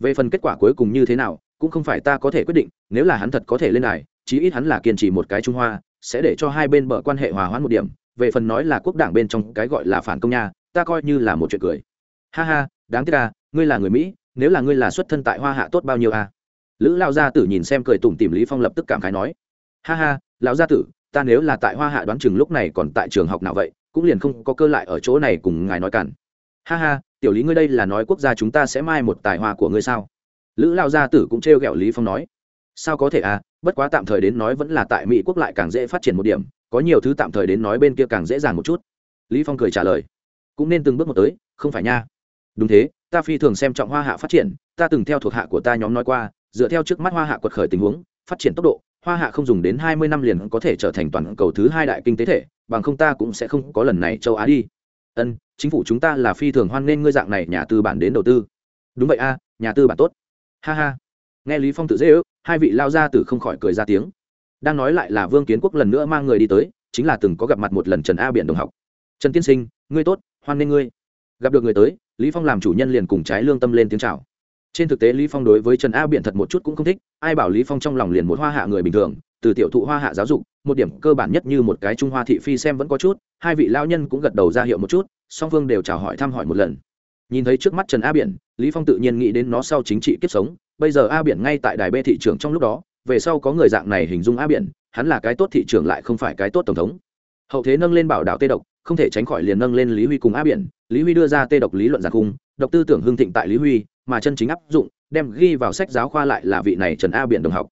về phần kết quả cuối cùng như thế nào, cũng không phải ta có thể quyết định, nếu là hắn thật có thể lên này chí ít hắn là kiên trì một cái trung hoa, sẽ để cho hai bên bờ quan hệ hòa hoãn một điểm. Về phần nói là quốc đảng bên trong cái gọi là phản công nha, ta coi như là một chuyện cười. Ha ha, đáng tiếc à ngươi là người mỹ, nếu là ngươi là xuất thân tại hoa hạ tốt bao nhiêu à? Lữ lao gia tử nhìn xem cười tủm tìm lý phong lập tức cảm khái nói. Ha ha, lão gia tử, ta nếu là tại hoa hạ đoán chừng lúc này còn tại trường học nào vậy, cũng liền không có cơ lại ở chỗ này cùng ngài nói cản. Ha ha tiểu lý ngươi đây là nói quốc gia chúng ta sẽ mai một tài hoa của ngươi sao? Lữ lao gia tử cũng trêu ghẹo lý phong nói. Sao có thể à bất quá tạm thời đến nói vẫn là tại mỹ quốc lại càng dễ phát triển một điểm, có nhiều thứ tạm thời đến nói bên kia càng dễ dàng một chút. Lý phong cười trả lời. Cũng nên từng bước một tới, không phải nha. Đúng thế, ta phi thường xem trọng hoa hạ phát triển, ta từng theo thuộc hạ của ta nhóm nói qua, dựa theo trước mắt hoa hạ quật khởi tình huống, phát triển tốc độ, hoa hạ không dùng đến hai mươi năm liền có thể trở thành toàn cầu thứ hai đại kinh tế thể, bằng không ta cũng sẽ không có lần này châu á đi ân, chính phủ chúng ta là phi thường hoan nghênh ngươi dạng này nhà tư bản đến đầu tư. Đúng vậy a, nhà tư bản tốt. Ha ha. Nghe lý phong tự dễ ước, hai vị lao ra từ không khỏi cười ra tiếng. Đang nói lại là vương kiến quốc lần nữa mang người đi tới, chính là từng có gặp mặt một lần trần a biển đồng học. Trần tiên sinh, ngươi tốt, hoan nghênh ngươi. Gặp được người tới, lý phong làm chủ nhân liền cùng trái lương tâm lên tiếng chào. Trên thực tế lý phong đối với trần a biển thật một chút cũng không thích, ai bảo lý phong trong lòng liền một hoa hạ người bình thường, từ tiểu thụ hoa hạ giáo dục, một điểm cơ bản nhất như một cái trung hoa thị phi xem vẫn có chút hai vị lao nhân cũng gật đầu ra hiệu một chút, song phương đều chào hỏi thăm hỏi một lần. Nhìn thấy trước mắt trần a biển, lý phong tự nhiên nghĩ đến nó sau chính trị kiếp sống, bây giờ a biển ngay tại đài bê thị trường trong lúc đó, về sau có người dạng này hình dung a biển, hắn là cái tốt thị trường lại không phải cái tốt tổng thống. Hậu thế nâng lên bảo đảo tê độc, không thể tránh khỏi liền nâng lên lý huy cùng a biển, lý huy đưa ra tê độc lý luận giặc cung độc tư tưởng hưng thịnh tại lý huy, mà chân chính áp dụng, đem ghi vào sách giáo khoa lại là vị này trần a biển đồng học.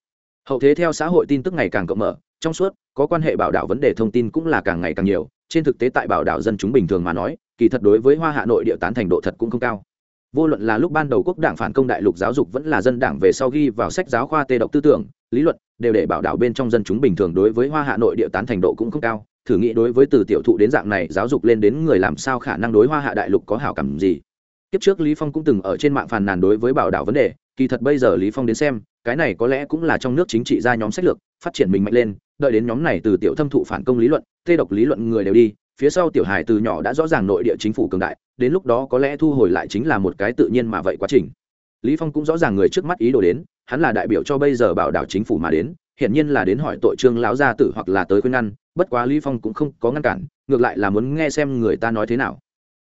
Hậu thế theo xã hội tin tức ngày càng cộng mở trong suốt, có quan hệ bảo đảo vấn đề thông tin cũng là càng ngày càng nhiều. Trên thực tế tại bảo đảo dân chúng bình thường mà nói, kỳ thật đối với hoa hạ nội địa tán thành độ thật cũng không cao. Vô luận là lúc ban đầu quốc đảng phản công đại lục giáo dục vẫn là dân đảng về sau ghi vào sách giáo khoa tê độc tư tưởng, lý luận, đều để bảo đảo bên trong dân chúng bình thường đối với hoa hạ nội địa tán thành độ cũng không cao. Thử nghĩ đối với từ tiểu thụ đến dạng này giáo dục lên đến người làm sao khả năng đối hoa hạ đại lục có hảo cảm gì? Kiếp trước lý phong cũng từng ở trên mạng phàn nàn đối với bảo đảo vấn đề, kỳ thật bây giờ lý phong đến xem, cái này có lẽ cũng là trong nước chính trị ra nhóm sách lược, phát triển mình mạnh lên đợi đến nhóm này từ tiểu thâm thụ phản công lý luận, tê độc lý luận người đều đi, phía sau tiểu hài từ nhỏ đã rõ ràng nội địa chính phủ cường đại, đến lúc đó có lẽ thu hồi lại chính là một cái tự nhiên mà vậy quá trình. Lý phong cũng rõ ràng người trước mắt ý đồ đến, hắn là đại biểu cho bây giờ bảo đảo chính phủ mà đến hiện nhiên là đến hỏi tội trương lão gia tử hoặc là tới khuyên ngăn, bất quá lý phong cũng không có ngăn cản, ngược lại là muốn nghe xem người ta nói thế nào.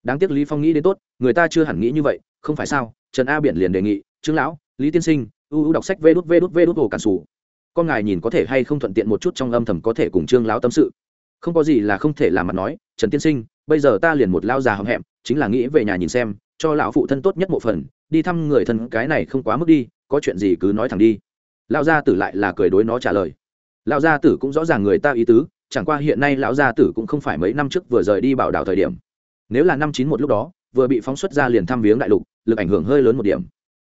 Đáng tiếc lý phong nghĩ đến tốt, người ta chưa hẳn nghĩ như vậy, không phải sao? Trần a biển liền đề nghị, trương lão, lý tiên sinh, u u đọc sách vê đút vê đút vê đút hồ cản sủ con ngài nhìn có thể hay không thuận tiện một chút trong âm thầm có thể cùng trương lão tâm sự. Không có gì là không thể làm mặt nói, trần tiên sinh, bây giờ ta liền một lao già hậm hẹm, chính là nghĩ về nhà nhìn xem, cho lão phụ thân tốt nhất một phần, đi thăm người thân, cái này không quá mức đi, có chuyện gì cứ nói thẳng đi. Lão gia tử lại là cười đối nó trả lời. Lão gia tử cũng rõ ràng người ta ý tứ, chẳng qua hiện nay lão gia tử cũng không phải mấy năm trước vừa rời đi bảo đảo thời điểm. Nếu là năm chín một lúc đó, vừa bị phóng xuất ra liền thăm viếng đại lục, lực ảnh hưởng hơi lớn một điểm.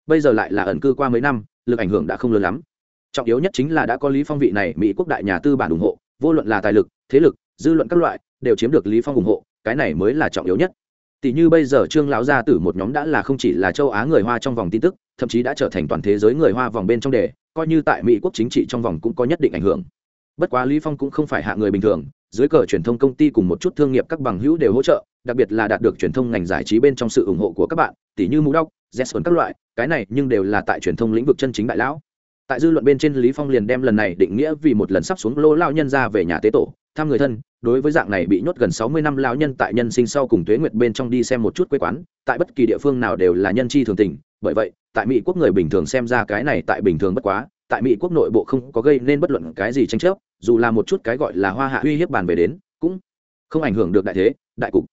Bây giờ lại là ẩn cư qua mấy năm, lực ảnh hưởng đã không lớn lắm trọng yếu nhất chính là đã có lý phong vị này mỹ quốc đại nhà tư bản ủng hộ, vô luận là tài lực, thế lực, dư luận các loại, đều chiếm được lý phong ủng hộ, cái này mới là trọng yếu nhất. Tỷ như bây giờ trương lão gia tử một nhóm đã là không chỉ là châu á người hoa trong vòng tin tức, thậm chí đã trở thành toàn thế giới người hoa vòng bên trong đề, coi như tại mỹ quốc chính trị trong vòng cũng có nhất định ảnh hưởng. Bất quá lý phong cũng không phải hạ người bình thường, dưới cờ truyền thông công ty cùng một chút thương nghiệp các bằng hữu đều hỗ trợ, đặc biệt là đạt được truyền thông ngành giải trí bên trong sự ủng hộ của các bạn tỷ như mũ đốc jesson các loại, cái này nhưng đều là tại truyền thông lĩnh vực chân chính đại lão tại dư luận bên trên, lý phong liền đem lần này định nghĩa vì một lần sắp xuống lô lao nhân ra về nhà tế tổ, thăm người thân, đối với dạng này bị nhốt gần sáu mươi năm lão nhân tại nhân sinh sau cùng tuế nguyệt bên trong đi xem một chút quê quán, tại bất kỳ địa phương nào đều là nhân chi thường tình. Bởi vậy, tại mỹ quốc người bình thường xem ra cái này tại bình thường bất quá, tại mỹ quốc nội bộ không có gây nên bất luận cái gì tranh chấp, dù là một chút cái gọi là hoa hạ uy hiếp bàn về đến, cũng không ảnh hưởng được đại thế, đại cục.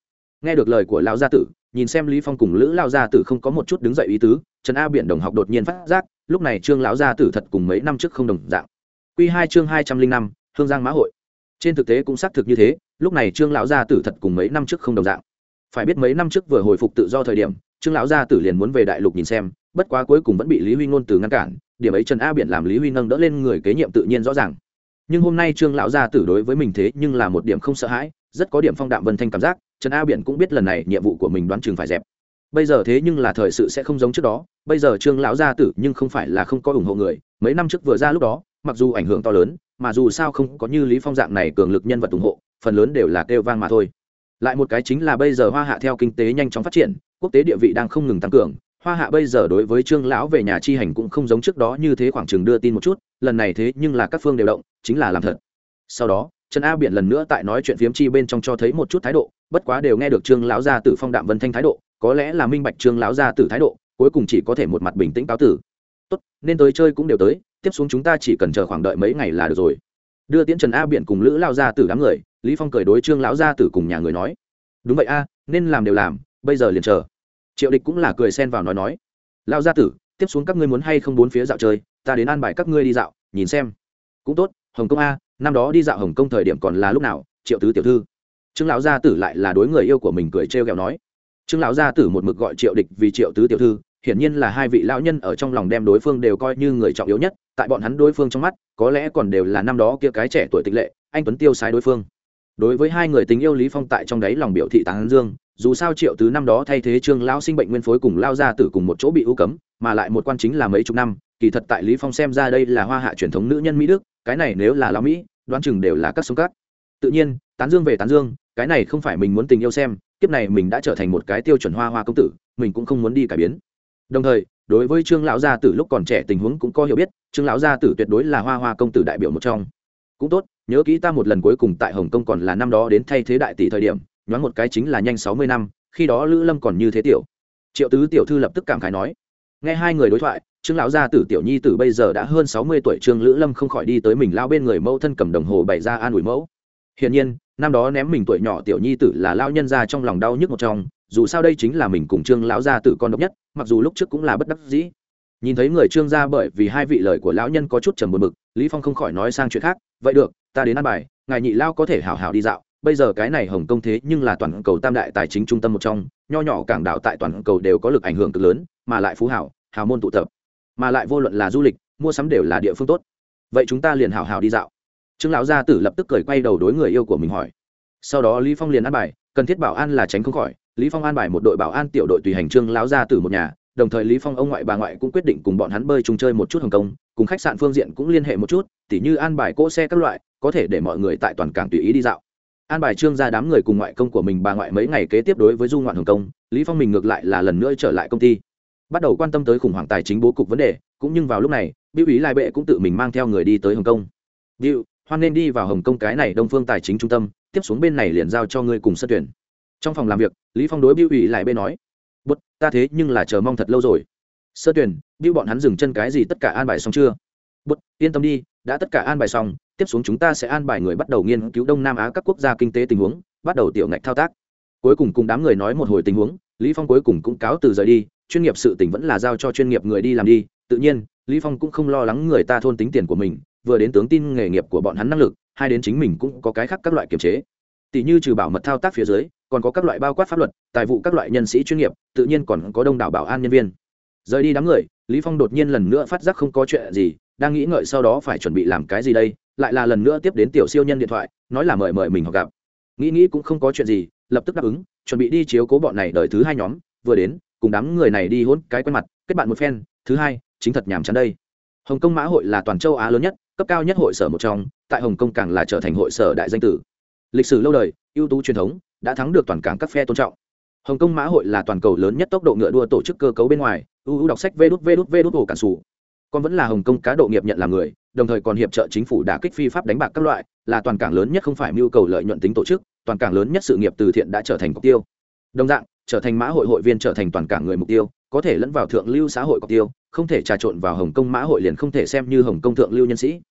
Nghe được lời của lão gia tử, nhìn xem lý phong cùng lữ lao gia tử không có một chút đứng dậy ý tứ, trần a biển đồng học đột nhiên phát giác lúc này trương lão gia tử thật cùng mấy năm trước không đồng dạng. Quy hai chương hai trăm linh năm, hương giang mã hội. Trên thực tế cũng xác thực như thế, lúc này trương lão gia tử thật cùng mấy năm trước không đồng dạng. Phải biết mấy năm trước vừa hồi phục tự do thời điểm, trương lão gia tử liền muốn về đại lục nhìn xem, bất quá cuối cùng vẫn bị lý huy ngôn từ ngăn cản, điểm ấy trần a biển làm lý huy nâng đỡ lên người kế nhiệm tự nhiên rõ ràng. Nhưng hôm nay trương lão gia tử đối với mình thế nhưng là một điểm không sợ hãi, rất có điểm phong đạm vân thanh cảm giác, trần a biển cũng biết lần này nhiệm vụ của mình đoán chừng phải dẹp bây giờ thế nhưng là thời sự sẽ không giống trước đó. Bây giờ trương lão gia tử nhưng không phải là không có ủng hộ người. Mấy năm trước vừa ra lúc đó, mặc dù ảnh hưởng to lớn, mà dù sao không có như lý phong dạng này cường lực nhân vật ủng hộ, phần lớn đều là kêu vang mà thôi. Lại một cái chính là bây giờ hoa hạ theo kinh tế nhanh chóng phát triển, quốc tế địa vị đang không ngừng tăng cường. Hoa hạ bây giờ đối với trương lão về nhà chi hành cũng không giống trước đó như thế khoảng chừng đưa tin một chút, lần này thế nhưng là các phương đều động, chính là làm thật. Sau đó, trần a biển lần nữa tại nói chuyện phiếm chi bên trong cho thấy một chút thái độ, bất quá đều nghe được trương lão gia tử phong đạm vân thanh thái độ có lẽ là minh bạch trương lão gia tử thái độ, cuối cùng chỉ có thể một mặt bình tĩnh cáo tử. Tốt, nên tới chơi cũng đều tới, tiếp xuống chúng ta chỉ cần chờ khoảng đợi mấy ngày là được rồi. Đưa tiễn trần a biển cùng lữ lao gia tử đám người, lý phong cười đối trương lão gia tử cùng nhà người nói. Đúng vậy a, nên làm đều làm, bây giờ liền chờ. Triệu địch cũng là cười xen vào nói nói. Lao gia tử, tiếp xuống các ngươi muốn hay không bốn phía dạo chơi, ta đến an bài các ngươi đi dạo, nhìn xem. Cũng tốt, hồng kông a, năm đó đi dạo hồng kông thời điểm còn là lúc nào, triệu tứ tiểu thư. Trương lão gia tử lại là đối người yêu của mình cười trêu ghẹo nói trương lão gia tử một mực gọi triệu địch vì triệu tứ tiểu thư, hiển nhiên là hai vị lão nhân ở trong lòng đem đối phương đều coi như người trọng yếu nhất, tại bọn hắn đối phương trong mắt, có lẽ còn đều là năm đó kia cái trẻ tuổi tịch lệ, anh tuấn tiêu sái đối phương. Đối với hai người tình yêu lý phong tại trong đấy lòng biểu thị tán dương, dù sao triệu tứ năm đó thay thế trương lão sinh bệnh nguyên phối cùng lao gia tử cùng một chỗ bị ưu cấm, mà lại một quan chính là mấy chục năm, kỳ thật tại lý phong xem ra đây là hoa hạ truyền thống nữ nhân mỹ đức, cái này nếu là lão mỹ, đoán chừng đều là các sống cát. Tự nhiên, tán dương về tán dương, cái này không phải mình muốn tình yêu xem kiếp này mình đã trở thành một cái tiêu chuẩn hoa hoa công tử, mình cũng không muốn đi cải biến. Đồng thời, đối với trương lão gia tử lúc còn trẻ tình huống cũng có hiểu biết, trương lão gia tử tuyệt đối là hoa hoa công tử đại biểu một trong. Cũng tốt, nhớ kỹ ta một lần cuối cùng tại hồng kông còn là năm đó đến thay thế đại tỷ thời điểm, nhoáng một cái chính là nhanh sáu mươi năm, khi đó lữ lâm còn như thế tiểu. Triệu tứ tiểu thư lập tức cảm khái nói. Nghe hai người đối thoại, trương lão gia tử tiểu nhi tử bây giờ đã hơn sáu mươi tuổi, trương lữ lâm không khỏi đi tới mình lao bên người mẫu thân cầm đồng hồ bày ra an ủi mẫu hiển nhiên, năm đó ném mình tuổi nhỏ tiểu nhi tử là lao nhân ra trong lòng đau nhức một trong, dù sao đây chính là mình cùng trương lão gia tử con độc nhất, mặc dù lúc trước cũng là bất đắc dĩ. Nhìn thấy người trương gia bởi vì hai vị lời của lão nhân có chút trầm buồn bực, lý phong không khỏi nói sang chuyện khác, vậy được, ta đến ăn bài, ngài nhị lao có thể hảo hảo đi dạo, bây giờ cái này hồng công thế nhưng là toàn cầu tam đại tài chính trung tâm một trong, nho nhỏ cảng đảo tại toàn cầu đều có lực ảnh hưởng cực lớn, mà lại phú hảo, hào môn tụ tập, mà lại vô luận là du lịch, mua sắm đều là địa phương tốt. Vậy chúng ta liền hảo hảo đi dạo trương lão gia tử lập tức cười quay đầu đối người yêu của mình hỏi. Sau đó lý phong liền an bài cần thiết bảo an là tránh không khỏi. Lý phong an bài một đội bảo an tiểu đội tùy hành trương lão gia tử một nhà đồng thời lý phong ông ngoại bà ngoại cũng quyết định cùng bọn hắn bơi chung chơi một chút hồng Công, cùng khách sạn phương diện cũng liên hệ một chút tỉ như an bài cỗ xe các loại có thể để mọi người tại toàn cảng tùy ý đi dạo. An bài trương ra đám người cùng ngoại công của mình bà ngoại mấy ngày kế tiếp đối với du ngoạn hồng Công, lý phong mình ngược lại là lần nữa trở lại công ty. Bắt đầu quan tâm tới khủng hoảng tài chính bố cục vấn đề cũng nhưng vào lúc này biểu ý lai bệ cũng tự mình mang theo người đi tới hồng kông. Biểu hoan nên đi vào hồng kông cái này đông phương tài chính trung tâm, tiếp xuống bên này liền giao cho ngươi cùng sân tuyển. Trong phòng làm việc, lý phong đối biểu ủy lại bên nói bút ta thế nhưng là chờ mong thật lâu rồi. Sơ tuyển biểu bọn hắn dừng chân cái gì tất cả an bài xong chưa? Bút yên tâm đi, đã tất cả an bài xong, tiếp xuống chúng ta sẽ an bài người bắt đầu nghiên cứu đông nam á các quốc gia kinh tế tình huống, bắt đầu tiểu ngạch thao tác. Cuối cùng cùng đám người nói một hồi tình huống, lý phong cuối cùng cũng cáo từ rời đi, chuyên nghiệp sự tình vẫn là giao cho chuyên nghiệp người đi làm đi. Tự nhiên, lý phong cũng không lo lắng người ta thôn tính tiền của mình vừa đến tướng tin nghề nghiệp của bọn hắn năng lực, hai đến chính mình cũng có cái khác các loại kiểm chế. Tỷ như trừ bảo mật thao tác phía dưới, còn có các loại bao quát pháp luật, tài vụ các loại nhân sĩ chuyên nghiệp, tự nhiên còn có đông đảo bảo an nhân viên. Rời đi đám người, lý phong đột nhiên lần nữa phát giác không có chuyện gì, đang nghĩ ngợi sau đó phải chuẩn bị làm cái gì đây, lại là lần nữa tiếp đến tiểu siêu nhân điện thoại, nói là mời mời mình họ gặp. Nghĩ nghĩ cũng không có chuyện gì, lập tức đáp ứng, chuẩn bị đi chiếu cố bọn này đợi thứ hai nhóm, vừa đến, cùng đám người này đi hôn cái quen mặt, kết bạn một phen, thứ hai, chính thật nhàm chán đây. Hồng kông mã hội là toàn châu á lớn nhất cấp cao nhất hội sở một trong, tại hồng kông càng là trở thành hội sở đại danh tử. Lịch sử lâu đời, ưu tú truyền thống, đã thắng được toàn cảng các phe tôn trọng. Hồng kông mã hội là toàn cầu lớn nhất tốc độ ngựa đua tổ chức cơ cấu bên ngoài, ưu đọc sách vê đút vê đút vê đút ổ cản sủ. Còn vẫn là hồng kông cá độ nghiệp nhận làm người, đồng thời còn hiệp trợ chính phủ đả kích phi pháp đánh bạc các loại, là toàn cảng lớn nhất không phải mưu cầu lợi nhuận tính tổ chức, toàn cảng lớn nhất sự nghiệp từ thiện đã trở thành mục tiêu. Đồng dạng, trở thành mã hội hội viên trở thành toàn cảng người mục tiêu, có thể lẫn vào thượng lưu xã hội mục tiêu, không thể trà trộn vào hồng kông mã hội liền không thể xem như hồng kông thượng lưu nhân sĩ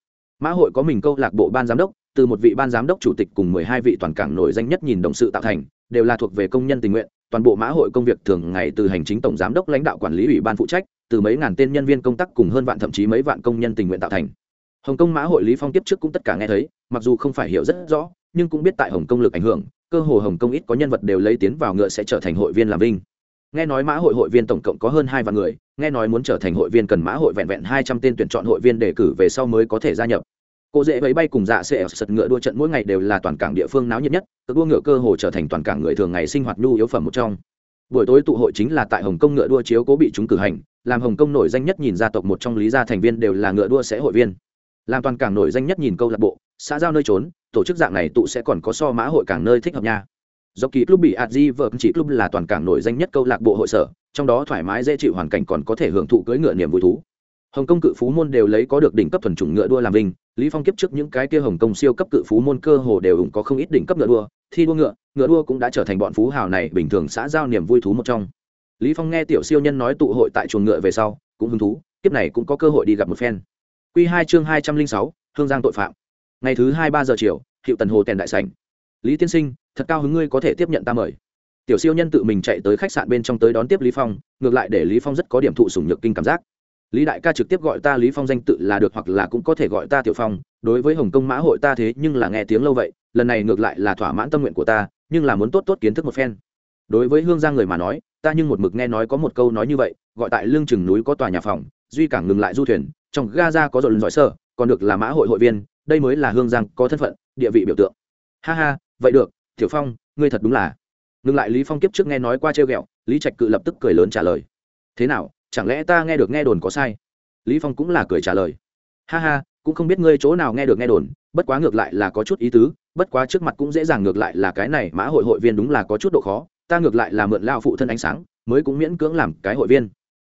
mã hội có mình câu lạc bộ ban giám đốc, từ một vị ban giám đốc chủ tịch cùng mười hai vị toàn cảng nổi danh nhất nhìn đồng sự tạo thành, đều là thuộc về công nhân tình nguyện, toàn bộ mã hội công việc thường ngày từ hành chính tổng giám đốc lãnh đạo quản lý ủy ban phụ trách, từ mấy ngàn tên nhân viên công tác cùng hơn vạn thậm chí mấy vạn công nhân tình nguyện tạo thành. Hồng kông mã hội lý phong tiếp trước cũng tất cả nghe thấy, mặc dù không phải hiểu rất rõ, nhưng cũng biết tại hồng kông lực ảnh hưởng, cơ hồ hồng kông ít có nhân vật đều lấy tiến vào ngựa sẽ trở thành hội viên làm vinh nghe nói mã hội hội viên tổng cộng có hơn hai vạn người, nghe nói muốn trở thành hội viên cần mã hội vẹn vẹn hai trăm tên tuyển chọn hội viên đề cử về sau mới có thể gia nhập cô dễ vẫy bay cùng dạ sẽ sật ngựa đua trận mỗi ngày đều là toàn cảng địa phương náo nhiệt nhất cực đua ngựa cơ hồ trở thành toàn cảng người thường ngày sinh hoạt nhu yếu phẩm một trong. Buổi tối tụ hội chính là tại hồng kông ngựa đua chiếu cố bị chúng cử hành, làm hồng kông nổi danh nhất nhìn gia tộc một trong lý gia thành viên đều là ngựa đua sẽ hội viên. Làm toàn cảng nổi danh nhất nhìn câu lạc bộ, xã giao nơi trốn, tổ chức dạng này tụ sẽ còn có so mã hội cảng nơi thích hợp nha. Do kỳ club bị adji vợ chỉ club là toàn cảng nổi danh nhất câu lạc bộ hội sở, trong đó thoải mái dễ chịu hoàn cảnh còn có thể hưởng thụ cưỡi ngựa niềm vui thú hồng kông cự phú môn đều lấy có được đỉnh cấp thuần chủng ngựa đua làm vinh, lý phong kiếp trước những cái kia hồng kông siêu cấp cự phú môn cơ hồ đều có không ít đỉnh cấp ngựa đua, thi đua ngựa ngựa đua cũng đã trở thành bọn phú hào này bình thường xã giao niềm vui thú một trong. Lý phong nghe tiểu siêu nhân nói tụ hội tại chuồng ngựa về sau, cũng hứng thú, kiếp này cũng có cơ hội đi gặp một phen. Quy hai chương hai trăm linh sáu, hương giang tội phạm. Ngày thứ hai ba giờ chiều, hiệu tần hồ tèn đại sảnh. Lý tiên sinh, thật cao hứng ngươi có thể tiếp nhận ta mời. Tiểu siêu nhân tự mình chạy tới khách sạn bên trong tới đón tiếp lý phong, ngược lại để lý phong rất có điểm thụ sủng nhược kinh cảm giác lý đại ca trực tiếp gọi ta lý phong danh tự là được hoặc là cũng có thể gọi ta tiểu phong, đối với hồng kông mã hội ta thế nhưng là nghe tiếng lâu vậy, lần này ngược lại là thỏa mãn tâm nguyện của ta, nhưng là muốn tốt tốt kiến thức một phen. Đối với hương giang người mà nói, ta nhưng một mực nghe nói có một câu nói như vậy, gọi tại lương chừng núi có tòa nhà phòng, duy cảng ngừng lại du thuyền, trong gaza có dồn giỏi sơ, còn được là mã hội hội viên, đây mới là hương giang có thân phận, địa vị biểu tượng. Ha ha, vậy được, tiểu phong, ngươi thật đúng là. Ngừng lại lý phong kiếp trước nghe nói qua trêu ghẹo, lý trạch cự lập tức cười lớn trả lời. Thế nào chẳng lẽ ta nghe được nghe đồn có sai? Lý phong cũng là cười trả lời. Ha ha, cũng không biết ngươi chỗ nào nghe được nghe đồn, bất quá ngược lại là có chút ý tứ, bất quá trước mặt cũng dễ dàng ngược lại là cái này mã hội hội viên đúng là có chút độ khó, ta ngược lại là mượn lao phụ thân ánh sáng, mới cũng miễn cưỡng làm cái hội viên.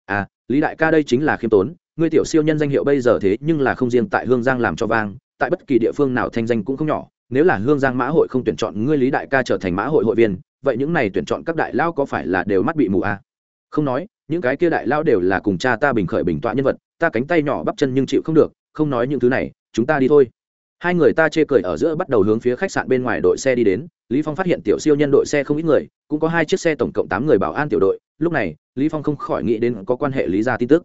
À lý đại ca đây chính là khiêm tốn, ngươi tiểu siêu nhân danh hiệu bây giờ thế nhưng là không riêng tại hương giang làm cho vang, tại bất kỳ địa phương nào thanh danh cũng không nhỏ, nếu là hương giang mã hội không tuyển chọn ngươi lý đại ca trở thành mã hội hội viên, vậy những này tuyển chọn các đại lao có phải là đều mắt bị mù à? không nói những cái kia đại lao đều là cùng cha ta bình khởi bình tọa nhân vật, ta cánh tay nhỏ bắp chân nhưng chịu không được, không nói những thứ này, chúng ta đi thôi. Hai người ta chê cười ở giữa bắt đầu hướng phía khách sạn bên ngoài đội xe đi đến, lý phong phát hiện tiểu siêu nhân đội xe không ít người, cũng có hai chiếc xe tổng cộng tám người bảo an tiểu đội, lúc này, lý phong không khỏi nghĩ đến có quan hệ lý gia tin tức.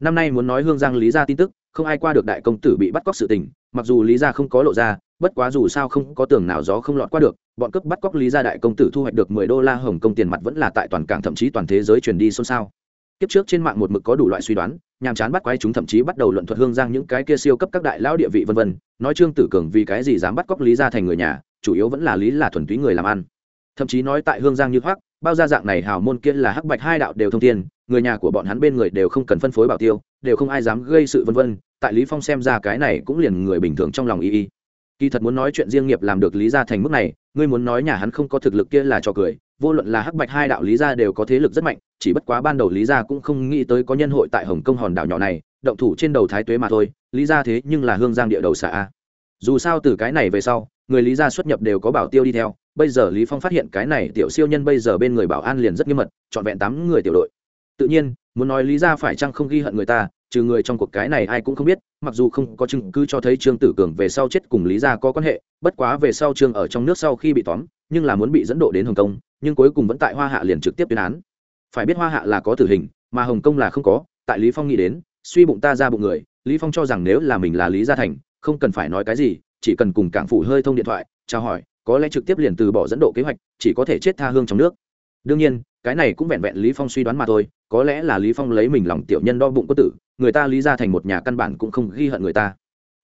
Năm nay muốn nói hương giang lý gia tin tức, không ai qua được đại công tử bị bắt cóc sự tình, mặc dù lý gia không có lộ ra, bất quá dù sao không có tường nào gió không lọt qua được, bọn cướp bắt cóc lý gia đại công tử thu hoạch được mười đô la hồng công tiền mặt vẫn là tại toàn cảng thậm chí toàn thế giới truyền đi xôn xao kiếp trước trên mạng một mực có đủ loại suy đoán nhàm chán bắt quái chúng thậm chí bắt đầu luận thuật hương giang những cái kia siêu cấp các đại lão địa vị vân vân. Nói trương tử cường vì cái gì dám bắt cóc lý gia thành người nhà chủ yếu vẫn là lý là thuần túy người làm ăn. Thậm chí nói tại hương giang như hoắc bao gia dạng này hào môn kia là hắc bạch hai đạo đều thông thiên, người nhà của bọn hắn bên người đều không cần phân phối bảo tiêu đều không ai dám gây sự vân vân. Tại lý phong xem ra cái này cũng liền người bình thường trong lòng y y kỳ thật muốn nói chuyện riêng nghiệp làm được lý gia thành mức này, ngươi muốn nói nhà hắn không có thực lực kia là trò cười, vô luận là hắc bạch hai đạo lý gia đều có thế lực rất mạnh, chỉ bất quá ban đầu lý gia cũng không nghĩ tới có nhân hội tại hồng kông hòn đảo nhỏ này, động thủ trên đầu thái tuế mà thôi, lý gia thế nhưng là hương giang địa đầu xạ dù sao từ cái này về sau, người lý gia xuất nhập đều có bảo tiêu đi theo, bây giờ lý phong phát hiện cái này tiểu siêu nhân bây giờ bên người bảo an liền rất nghiêm mật, trọn vẹn tám người tiểu đội. Tự nhiên, muốn nói lý gia phải chăng không ghi hận người ta trừ người trong cuộc cái này ai cũng không biết, mặc dù không có chứng cứ cho thấy trương tử cường về sau chết cùng lý gia có quan hệ, bất quá về sau trương ở trong nước sau khi bị tóm, nhưng là muốn bị dẫn độ đến hồng kông, nhưng cuối cùng vẫn tại hoa hạ liền trực tiếp tuyên án. Phải biết hoa hạ là có tử hình, mà hồng kông là không có, tại lý phong nghĩ đến, suy bụng ta ra bụng người, lý phong cho rằng nếu là mình là lý gia thành, không cần phải nói cái gì, chỉ cần cùng cảng phủ hơi thông điện thoại, chào hỏi, có lẽ trực tiếp liền từ bỏ dẫn độ kế hoạch, chỉ có thể chết tha hương trong nước. Đương nhiên cái này cũng vẹn vẹn lý phong suy đoán mà thôi, có lẽ là lý phong lấy mình lòng tiểu nhân đo bụng có tử, người ta lý ra thành một nhà căn bản cũng không ghi hận người ta.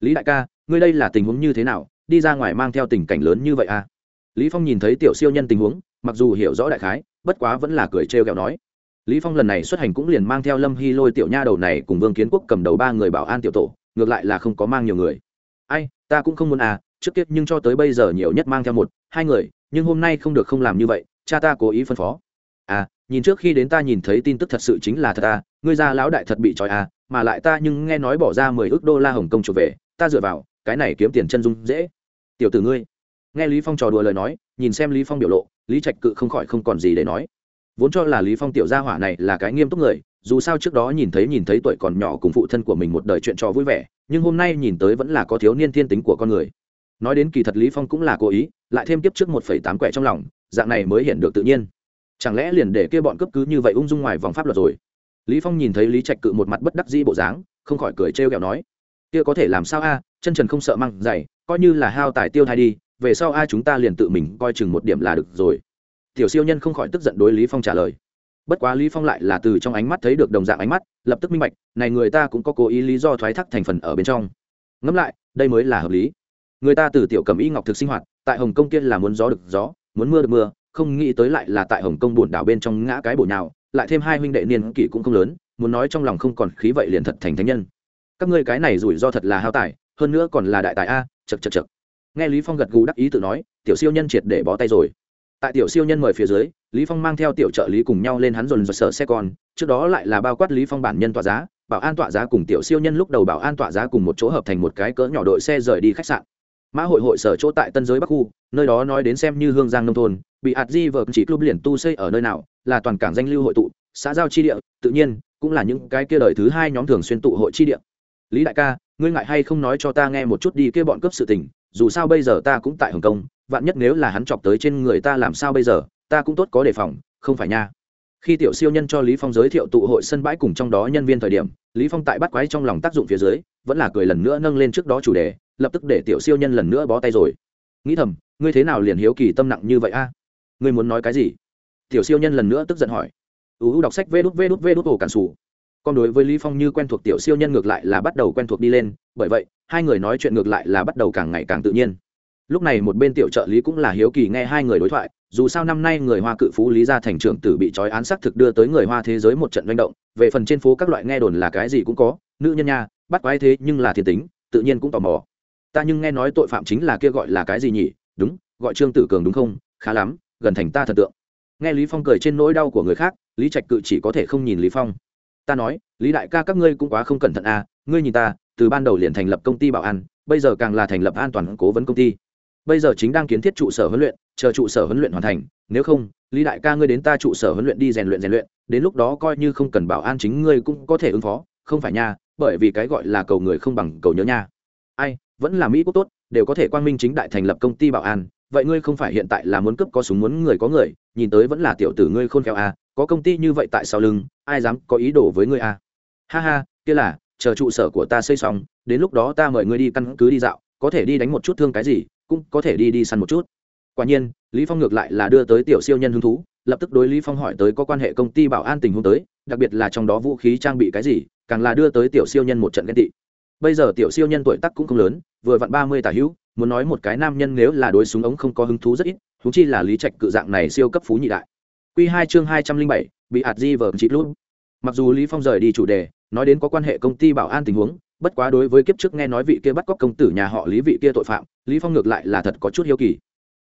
Lý đại ca, ngươi đây là tình huống như thế nào, đi ra ngoài mang theo tình cảnh lớn như vậy à? Lý phong nhìn thấy tiểu siêu nhân tình huống, mặc dù hiểu rõ đại khái, bất quá vẫn là cười trêu ghẹo nói. Lý phong lần này xuất hành cũng liền mang theo lâm hy lôi tiểu nha đầu này cùng vương kiến quốc cầm đầu ba người bảo an tiểu tổ, ngược lại là không có mang nhiều người. Ai, ta cũng không muốn à trước kia nhưng cho tới bây giờ nhiều nhất mang theo một, hai người, nhưng hôm nay không được không làm như vậy, cha ta cố ý phân phó à nhìn trước khi đến ta nhìn thấy tin tức thật sự chính là thật à ngươi ra lão đại thật bị trói à mà lại ta nhưng nghe nói bỏ ra mười ước đô la hồng kông trở về, ta dựa vào, cái này kiếm tiền chân dung dễ. Tiểu tử ngươi, nghe lý phong trò đùa lời nói, nhìn xem lý phong biểu lộ, lý trạch cự không khỏi không còn gì để nói. Vốn cho là lý phong tiểu gia hỏa này là cái nghiêm túc người, dù sao trước đó nhìn thấy nhìn thấy tuổi còn nhỏ cùng phụ thân của mình một đời chuyện trò vui vẻ, nhưng hôm nay nhìn tới vẫn là có thiếu niên thiên tính của con người. Nói đến kỳ thật lý phong cũng là cố ý, lại thêm tiếp trước một phẩy tám quẻ trong lòng, dạng này mới hiện được tự nhiên chẳng lẽ liền để kia bọn cấp cứ như vậy ung dung ngoài vòng pháp luật rồi? Lý phong nhìn thấy lý trạch cự một mặt bất đắc dĩ bộ dáng, không khỏi cười trêu ghẹo nói, kia có thể làm sao a? Chân trần không sợ măng dày, coi như là hao tài tiêu thai đi, về sau a chúng ta liền tự mình coi chừng một điểm là được rồi. Tiểu siêu nhân không khỏi tức giận đối lý phong trả lời. Bất quá lý phong lại là từ trong ánh mắt thấy được đồng dạng ánh mắt, lập tức minh bạch, này người ta cũng có cố ý lý do thoái thác thành phần ở bên trong. Ngẫm lại, đây mới là hợp lý. Người ta từ tiểu cầm y ngọc thực sinh hoạt, tại hồng kông kia là muốn gió được gió, muốn mưa được mưa không nghĩ tới lại là tại hồng kông buồn đảo bên trong ngã cái bổ nhào, lại thêm hai huynh đệ niên kỷ cũng không lớn, muốn nói trong lòng không còn khí vậy liền thật thành thánh nhân. Các ngươi cái này rủi ro thật là hao tài, hơn nữa còn là đại tài a chật chật chật nghe lý phong gật gù đắc ý tự nói, tiểu siêu nhân triệt để bó tay rồi. Tại tiểu siêu nhân mời phía dưới, lý phong mang theo tiểu trợ lý cùng nhau lên hắn dồn dồn sở xe con, trước đó lại là bao quát lý phong bản nhân tọa giá, bảo an tọa giá cùng tiểu siêu nhân lúc đầu bảo an tọa giá cùng một chỗ hợp thành một cái cỡ nhỏ đội xe rời đi khách sạn mã hội hội sở chỗ tại tân giới bắc khu, nơi đó nói đến xem như hương giang nông thôn, bị hạt di vợ chỉ club liền tu xây ở nơi nào, là toàn cảng danh lưu hội tụ, xã giao chi địa, tự nhiên, cũng là những cái kia đời thứ hai nhóm thường xuyên tụ hội chi địa. Lý đại ca, ngươi ngại hay không nói cho ta nghe một chút đi kia bọn cướp sự tình, dù sao bây giờ ta cũng tại hồng kông, vạn nhất nếu là hắn chọc tới trên người ta làm sao bây giờ, ta cũng tốt có đề phòng, không phải nha. Khi tiểu siêu nhân cho lý phong giới thiệu tụ hội sân bãi cùng trong đó nhân viên thời điểm, lý phong tại bắt quái trong lòng tác dụng phía dưới, vẫn là cười lần nữa nâng lên trước đó chủ đề lập tức để tiểu siêu nhân lần nữa bó tay rồi. Nghĩ thầm, ngươi thế nào liền hiếu kỳ tâm nặng như vậy a? Ngươi muốn nói cái gì? Tiểu siêu nhân lần nữa tức giận hỏi. U đọc sách vê đút vê đút vê đút ổ cản sủ. Còn đối với lý phong như quen thuộc tiểu siêu nhân ngược lại là bắt đầu quen thuộc đi lên, bởi vậy, hai người nói chuyện ngược lại là bắt đầu càng ngày càng tự nhiên. Lúc này một bên tiểu trợ lý cũng là hiếu kỳ nghe hai người đối thoại, dù sao năm nay người hoa cự phú lý gia thành trưởng tử bị trói án xác thực đưa tới người hoa thế giới một trận manh động, về phần trên phố các loại nghe đồn là cái gì cũng có, nữ nhân nha, bắt quái thế nhưng là thiên tính, tự nhiên cũng tò mò ta nhưng nghe nói tội phạm chính là kia gọi là cái gì nhỉ? Đúng, gọi trương tử cường đúng không? Khá lắm, gần thành ta thần tượng. Nghe lý phong cười trên nỗi đau của người khác, lý trạch cự chỉ có thể không nhìn lý phong. Ta nói, lý đại ca các ngươi cũng quá không cẩn thận à ngươi nhìn ta, từ ban đầu liền thành lập công ty bảo an, bây giờ càng là thành lập an toàn cố vấn công ty. Bây giờ chính đang kiến thiết trụ sở huấn luyện, chờ trụ sở huấn luyện hoàn thành, nếu không, lý đại ca ngươi đến ta trụ sở huấn luyện đi rèn luyện rèn luyện, đến lúc đó coi như không cần bảo an chính ngươi cũng có thể ứng phó, không phải nha, bởi vì cái gọi là cầu người không bằng cầu nhớ nha. Ai vẫn là mỹ quốc tốt đều có thể quang minh chính đại thành lập công ty bảo an. Vậy ngươi không phải hiện tại là muốn cướp có súng muốn người có người nhìn tới vẫn là tiểu tử ngươi khôn khéo à, có công ty như vậy tại sau lưng ai dám có ý đồ với ngươi à. ha ha kia là chờ trụ sở của ta xây xong đến lúc đó ta mời ngươi đi căn cứ đi dạo có thể đi đánh một chút thương cái gì cũng có thể đi đi săn một chút. Quả nhiên lý phong ngược lại là đưa tới tiểu siêu nhân hứng thú lập tức đối lý phong hỏi tới có quan hệ công ty bảo an tình huống tới đặc biệt là trong đó vũ khí trang bị cái gì càng là đưa tới tiểu siêu nhân một trận ghen tị bây giờ tiểu siêu nhân tuổi tác cũng không lớn, vừa vặn ba mươi tả hữu, muốn nói một cái nam nhân nếu là đối súng ống không có hứng thú rất ít thú chi là lý trạch cự dạng này siêu cấp phú nhị đại. Q hai chương hai trăm linh bảy, bị hạt di vờ chị lút. Mặc dù lý phong rời đi chủ đề, nói đến có quan hệ công ty bảo an tình huống, bất quá đối với kiếp trước nghe nói vị kia bắt cóc công tử nhà họ lý vị kia tội phạm, lý phong ngược lại là thật có chút hiếu kỳ.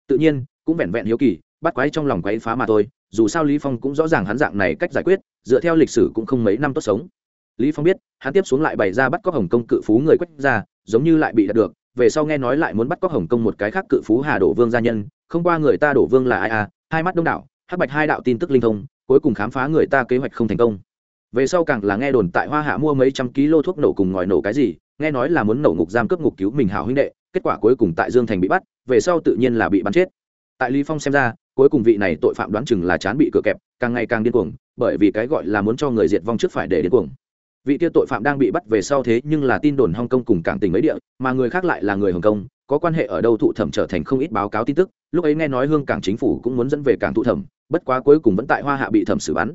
Tự nhiên, cũng vẹn vẹn hiếu kỳ, bắt quái trong lòng quái phá mà thôi, dù sao lý phong cũng rõ ràng hắn dạng này cách giải quyết, dựa theo lịch sử cũng không mấy năm tốt sống lý phong biết, hắn tiếp xuống lại bày ra bắt cóc hồng công cự phú người quách ra giống như lại bị đặt được. Về sau nghe nói lại muốn bắt cóc hồng công một cái khác cự phú hà đổ vương gia nhân. Không qua người ta đổ vương là ai à? Hai mắt đông đảo, hắc bạch hai đạo tin tức linh thông, cuối cùng khám phá người ta kế hoạch không thành công. Về sau càng là nghe đồn tại hoa hạ mua mấy trăm ký lô thuốc nổ cùng ngòi nổ cái gì, nghe nói là muốn nổ ngục giam cướp ngục cứu mình hảo huynh đệ, kết quả cuối cùng tại dương thành bị bắt, về sau tự nhiên là bị bắn chết. Tại lý phong xem ra, cuối cùng vị này tội phạm đoán chừng là chán bị cửa kẹp, càng ngày càng điên cuồng, bởi vì cái gọi là muốn cho người diệt vong trước phải để điên cuồng vị kia tội phạm đang bị bắt về sau thế nhưng là tin đồn hong kong cùng cảng tỉnh mấy địa, mà người khác lại là người hồng kông, có quan hệ ở đâu thụ thẩm trở thành không ít báo cáo tin tức. Lúc ấy nghe nói hương cảng chính phủ cũng muốn dẫn về cảng thụ thẩm, bất quá cuối cùng vẫn tại hoa hạ bị thẩm xử bắn.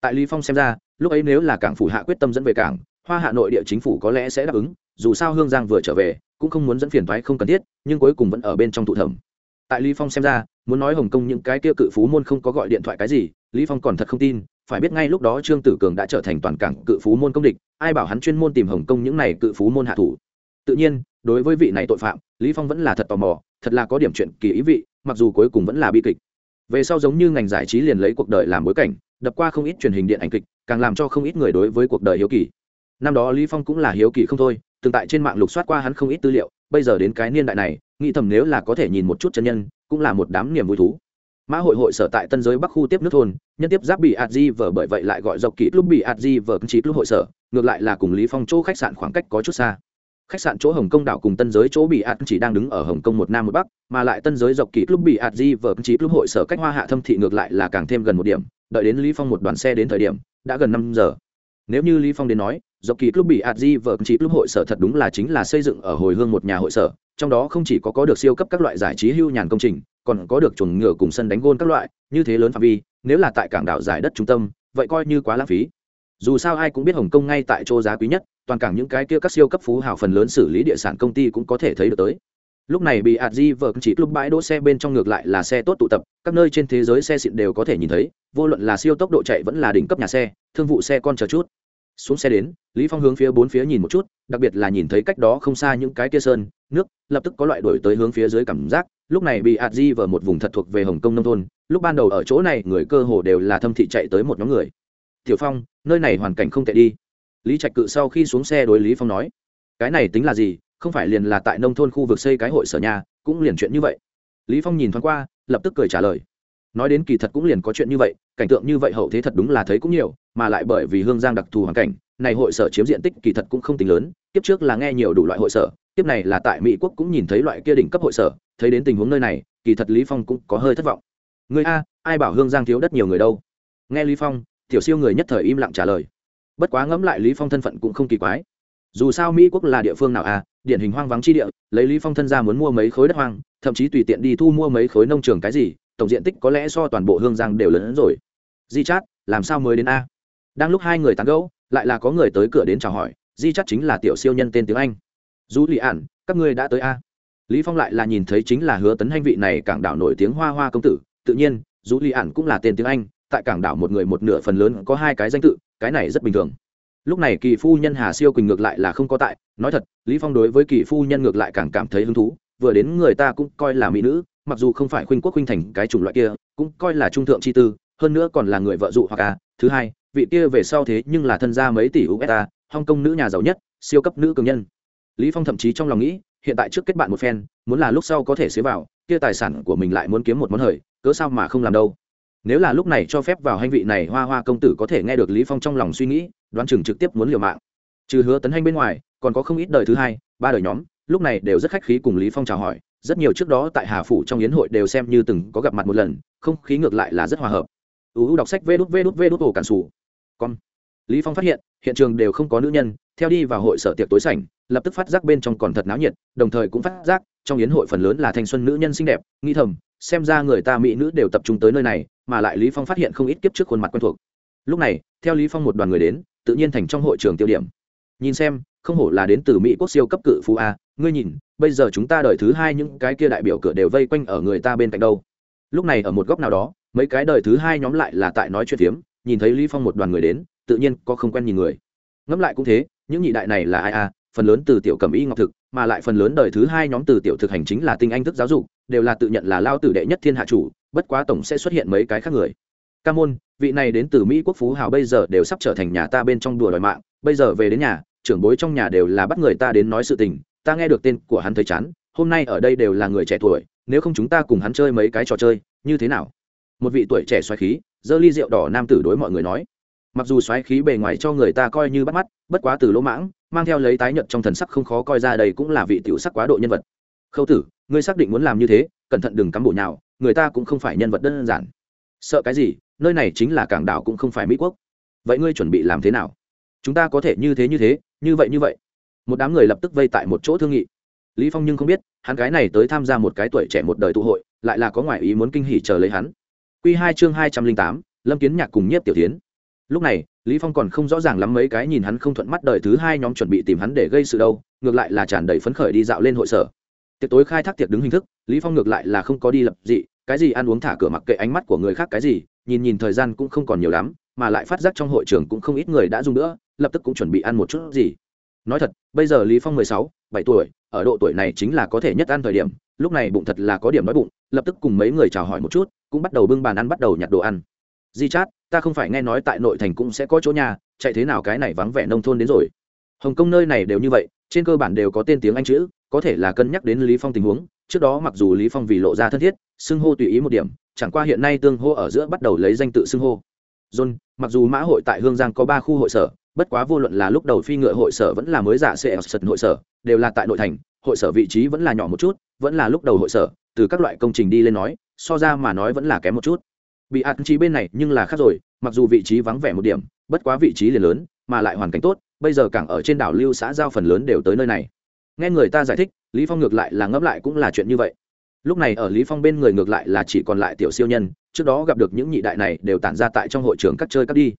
Tại lý phong xem ra, lúc ấy nếu là cảng phủ hạ quyết tâm dẫn về cảng, hoa hạ nội địa chính phủ có lẽ sẽ đáp ứng, dù sao hương giang vừa trở về, cũng không muốn dẫn phiền thoái không cần thiết, nhưng cuối cùng vẫn ở bên trong thụ thẩm. Tại lý phong xem ra, muốn nói hồng kông những cái kia cự phú môn không có gọi điện thoại cái gì lý phong còn thật không tin, phải biết ngay lúc đó trương tử cường đã trở thành toàn cảng cự phú môn công địch, ai bảo hắn chuyên môn tìm hồng kông những này cự phú môn hạ thủ. Tự nhiên, đối với vị này tội phạm, lý phong vẫn là thật tò mò, thật là có điểm chuyện kỳ ý vị, mặc dù cuối cùng vẫn là bi kịch. Về sau giống như ngành giải trí liền lấy cuộc đời làm bối cảnh, đập qua không ít truyền hình điện ảnh kịch, càng làm cho không ít người đối với cuộc đời hiếu kỳ. Năm đó lý phong cũng là hiếu kỳ không thôi từng tại trên mạng lục soát qua hắn không ít tư liệu, bây giờ đến cái niên đại này, nghĩ thầm nếu là có thể nhìn một chút chân nhân, cũng là một đám niềm vui thú mã hội hội sở tại tân giới bắc khu tiếp nước thôn nhân tiếp giáp bị ạt di vở, bởi vậy lại gọi dọc kỹ lúc bị ạt di vờ chí lúc hội sở ngược lại là cùng lý phong chỗ khách sạn khoảng cách có chút xa. Khách sạn chỗ hồng kông đảo cùng tân giới chỗ bị ạt chỉ đang đứng ở hồng kông một nam một bắc mà lại tân giới dọc kỹ lúc bị ạt di vở trí lúc hội sở cách hoa hạ thâm thị ngược lại là càng thêm gần một điểm đợi đến lý phong một đoàn xe đến thời điểm đã gần năm giờ. Nếu như lý phong đến nói dọc kỳ lúc bị ạt di vở, chí lúc hội sở thật đúng là chính là xây dựng ở hồi hương một nhà hội sở trong đó không chỉ có có được siêu cấp các loại giải trí hưu nhàn công trình còn có được chuồng ngựa cùng sân đánh gôn các loại, như thế lớn phạm vi, nếu là tại cảng đảo giải đất trung tâm, vậy coi như quá lãng phí. Dù sao ai cũng biết hồng kông ngay tại chỗ giá quý nhất, toàn cảng những cái kia các siêu cấp phú hào phần lớn xử lý địa sản công ty cũng có thể thấy được tới. Lúc này bị adji vợ chỉ lúc bãi đỗ xe bên trong ngược lại là xe tốt tụ tập, các nơi trên thế giới xe xịn đều có thể nhìn thấy, vô luận là siêu tốc độ chạy vẫn là đỉnh cấp nhà xe, thương vụ xe con chờ chút xuống xe đến, lý phong hướng phía bốn phía nhìn một chút, đặc biệt là nhìn thấy cách đó không xa những cái kia sơn, nước, lập tức có loại đổi tới hướng phía dưới cảm giác. Lúc này bị ạt di vào một vùng thật thuộc về hồng kông nông thôn, lúc ban đầu ở chỗ này, người cơ hồ đều là thâm thị chạy tới một nhóm người. Tiểu phong, nơi này hoàn cảnh không tệ đi. Lý trạch cự sau khi xuống xe đối lý phong nói, cái này tính là gì? Không phải liền là tại nông thôn khu vực xây cái hội sở nhà, cũng liền chuyện như vậy. Lý phong nhìn thoáng qua, lập tức cười trả lời, nói đến kỳ thật cũng liền có chuyện như vậy, cảnh tượng như vậy hậu thế thật đúng là thấy cũng nhiều mà lại bởi vì hương giang đặc thù hoàn cảnh, này hội sở chiếm diện tích kỳ thật cũng không tính lớn, kiếp trước là nghe nhiều đủ loại hội sở tiếp này là tại mỹ quốc cũng nhìn thấy loại kia đỉnh cấp hội sở, thấy đến tình huống nơi này, kỳ thật lý phong cũng có hơi thất vọng. Người a, ai bảo hương giang thiếu đất nhiều người đâu? Nghe lý phong, tiểu siêu người nhất thời im lặng trả lời. Bất quá ngẫm lại lý phong thân phận cũng không kỳ quái. Dù sao mỹ quốc là địa phương nào a, điển hình hoang vắng chi địa, lấy lý phong thân ra muốn mua mấy khối đất hoang, thậm chí tùy tiện đi thu mua mấy khối nông trường cái gì, tổng diện tích có lẽ so toàn bộ hương giang đều lớn hơn rồi. Di chát, làm sao mới đến a? Đang lúc hai người tán gẫu, lại là có người tới cửa đến chào hỏi, di chắc chính là tiểu siêu nhân tên tiếng anh. Du lì ản, các ngươi đã tới a? Lý phong lại là nhìn thấy chính là hứa tấn hanh vị này cảng đảo nổi tiếng hoa hoa công tử, tự nhiên du lì ản cũng là tên tiếng anh, tại cảng đảo một người một nửa phần lớn có hai cái danh tự, cái này rất bình thường. Lúc này kỳ phu nhân hà siêu quỳnh ngược lại là không có tại, nói thật, lý phong đối với kỳ phu nhân ngược lại càng cảm thấy hứng thú, vừa đến người ta cũng coi là mỹ nữ, mặc dù không phải khuynh quốc khuynh thành cái chủng loại kia, cũng coi là trung thượng chi tư, hơn nữa còn là người vợ dụ hoặc à thứ hai vị kia về sau thế nhưng là thân gia mấy tỷ usd hong kong nữ nhà giàu nhất, siêu cấp nữ cường nhân. Lý phong thậm chí trong lòng nghĩ, hiện tại trước kết bạn một phen, muốn là lúc sau có thể xế vào, kia tài sản của mình lại muốn kiếm một món hời, cớ sao mà không làm đâu. Nếu là lúc này cho phép vào hành vị này, hoa hoa công tử có thể nghe được lý phong trong lòng suy nghĩ, đoán chừng trực tiếp muốn liều mạng. Trừ hứa tấn hành bên ngoài, còn có không ít đời thứ hai, ba đời nhóm, lúc này đều rất khách khí cùng lý phong chào hỏi, rất nhiều trước đó tại hà phủ trong yến hội đều xem như từng có gặp mặt một lần, không khí ngược lại là rất hòa hợp. Uu đọc sách vê đút vê đút vê đút ổ cản sủ con. Lý phong phát hiện hiện trường đều không có nữ nhân, theo đi vào hội sở tiệc tối sảnh, lập tức phát giác bên trong còn thật náo nhiệt, đồng thời cũng phát giác, trong yến hội phần lớn là thanh xuân nữ nhân xinh đẹp nghi thầm, xem ra người ta mỹ nữ đều tập trung tới nơi này, mà lại lý phong phát hiện không ít kiếp trước khuôn mặt quen thuộc. Lúc này, theo lý phong một đoàn người đến, tự nhiên thành trong hội trường tiêu điểm. Nhìn xem, không hổ là đến từ mỹ quốc siêu cấp cự phú a, ngươi nhìn, bây giờ chúng ta đợi thứ hai những cái kia đại biểu cửa đều vây quanh ở người ta bên cạnh đâu. Lúc này ở một góc nào đó, mấy cái đời thứ hai nhóm lại là tại nói chuyện phiếm nhìn thấy lý phong một đoàn người đến, tự nhiên có không quen nhìn người. Ngẫm lại cũng thế, những nhị đại này là ai a phần lớn từ tiểu cẩm y ngọc thực, mà lại phần lớn đời thứ hai nhóm từ tiểu thực hành chính là tinh anh thức giáo dục, đều là tự nhận là lao tử đệ nhất thiên hạ chủ, bất quá tổng sẽ xuất hiện mấy cái khác người. Ca môn, vị này đến từ mỹ quốc phú hào bây giờ đều sắp trở thành nhà ta bên trong đùa đòi mạng, bây giờ về đến nhà, trưởng bối trong nhà đều là bắt người ta đến nói sự tình, ta nghe được tên của hắn thấy chán, hôm nay ở đây đều là người trẻ tuổi, nếu không chúng ta cùng hắn chơi mấy cái trò chơi, như thế nào? Một vị tuổi trẻ xoáy khí giơ ly rượu đỏ nam tử đối mọi người nói. Mặc dù xoáy khí bề ngoài cho người ta coi như bắt mắt, bất quá từ lỗ mãng, mang theo lấy tái nhợt trong thần sắc không khó coi ra đây cũng là vị tiểu sắc quá độ nhân vật. Khâu tử, ngươi xác định muốn làm như thế, cẩn thận đừng cắm bổ nhào, người ta cũng không phải nhân vật đơn giản. Sợ cái gì, nơi này chính là cảng đảo cũng không phải mỹ quốc. Vậy ngươi chuẩn bị làm thế nào? Chúng ta có thể như thế như thế, như vậy như vậy. Một đám người lập tức vây tại một chỗ thương nghị. Lý phong nhưng không biết, hắn cái này tới tham gia một cái tuổi trẻ một đời tụ hội, lại là có ngoại ý muốn kinh hỉ chờ lấy hắn quy hai chương hai trăm linh tám lâm kiến nhạc cùng nhiếp tiểu thiến. lúc này lý phong còn không rõ ràng lắm mấy cái nhìn hắn không thuận mắt đời thứ hai nhóm chuẩn bị tìm hắn để gây sự đâu ngược lại là tràn đầy phấn khởi đi dạo lên hội sở tiệc tối khai thác tiệc đứng hình thức lý phong ngược lại là không có đi lập dị cái gì ăn uống thả cửa mặc kệ ánh mắt của người khác cái gì nhìn nhìn thời gian cũng không còn nhiều lắm mà lại phát giác trong hội trường cũng không ít người đã dùng nữa lập tức cũng chuẩn bị ăn một chút gì nói thật bây giờ lý phong mười sáu, bảy tuổi ở độ tuổi này chính là có thể nhất ăn thời điểm lúc này bụng thật là có điểm đói bụng lập tức cùng mấy người chào hỏi một chút cũng bắt đầu bưng bàn ăn bắt đầu nhặt đồ ăn. Di chát, ta không phải nghe nói tại nội thành cũng sẽ có chỗ nhà, chạy thế nào cái này vắng vẻ nông thôn đến rồi. Hồng kông nơi này đều như vậy, trên cơ bản đều có tên tiếng anh chữ, có thể là cân nhắc đến lý phong tình huống. Trước đó mặc dù lý phong vì lộ ra thân thiết, xưng hô tùy ý một điểm, chẳng qua hiện nay tương hô ở giữa bắt đầu lấy danh tự xưng hô. John, mặc dù mã hội tại hương giang có ba khu hội sở, bất quá vô luận là lúc đầu phi ngựa hội sở vẫn là mới giả sẽ sật hội sở, đều là tại nội thành, hội sở vị trí vẫn là nhỏ một chút, vẫn là lúc đầu hội sở, từ các loại công trình đi lên nói so ra mà nói vẫn là kém một chút. Bị ạt trí bên này nhưng là khác rồi, mặc dù vị trí vắng vẻ một điểm, bất quá vị trí liền lớn, mà lại hoàn cảnh tốt, bây giờ cảng ở trên đảo lưu xã giao phần lớn đều tới nơi này. Nghe người ta giải thích, lý phong ngược lại là ngẫm lại cũng là chuyện như vậy. Lúc này ở lý phong bên người ngược lại là chỉ còn lại tiểu siêu nhân, trước đó gặp được những nhị đại này đều tản ra tại trong hội trường các chơi các đi.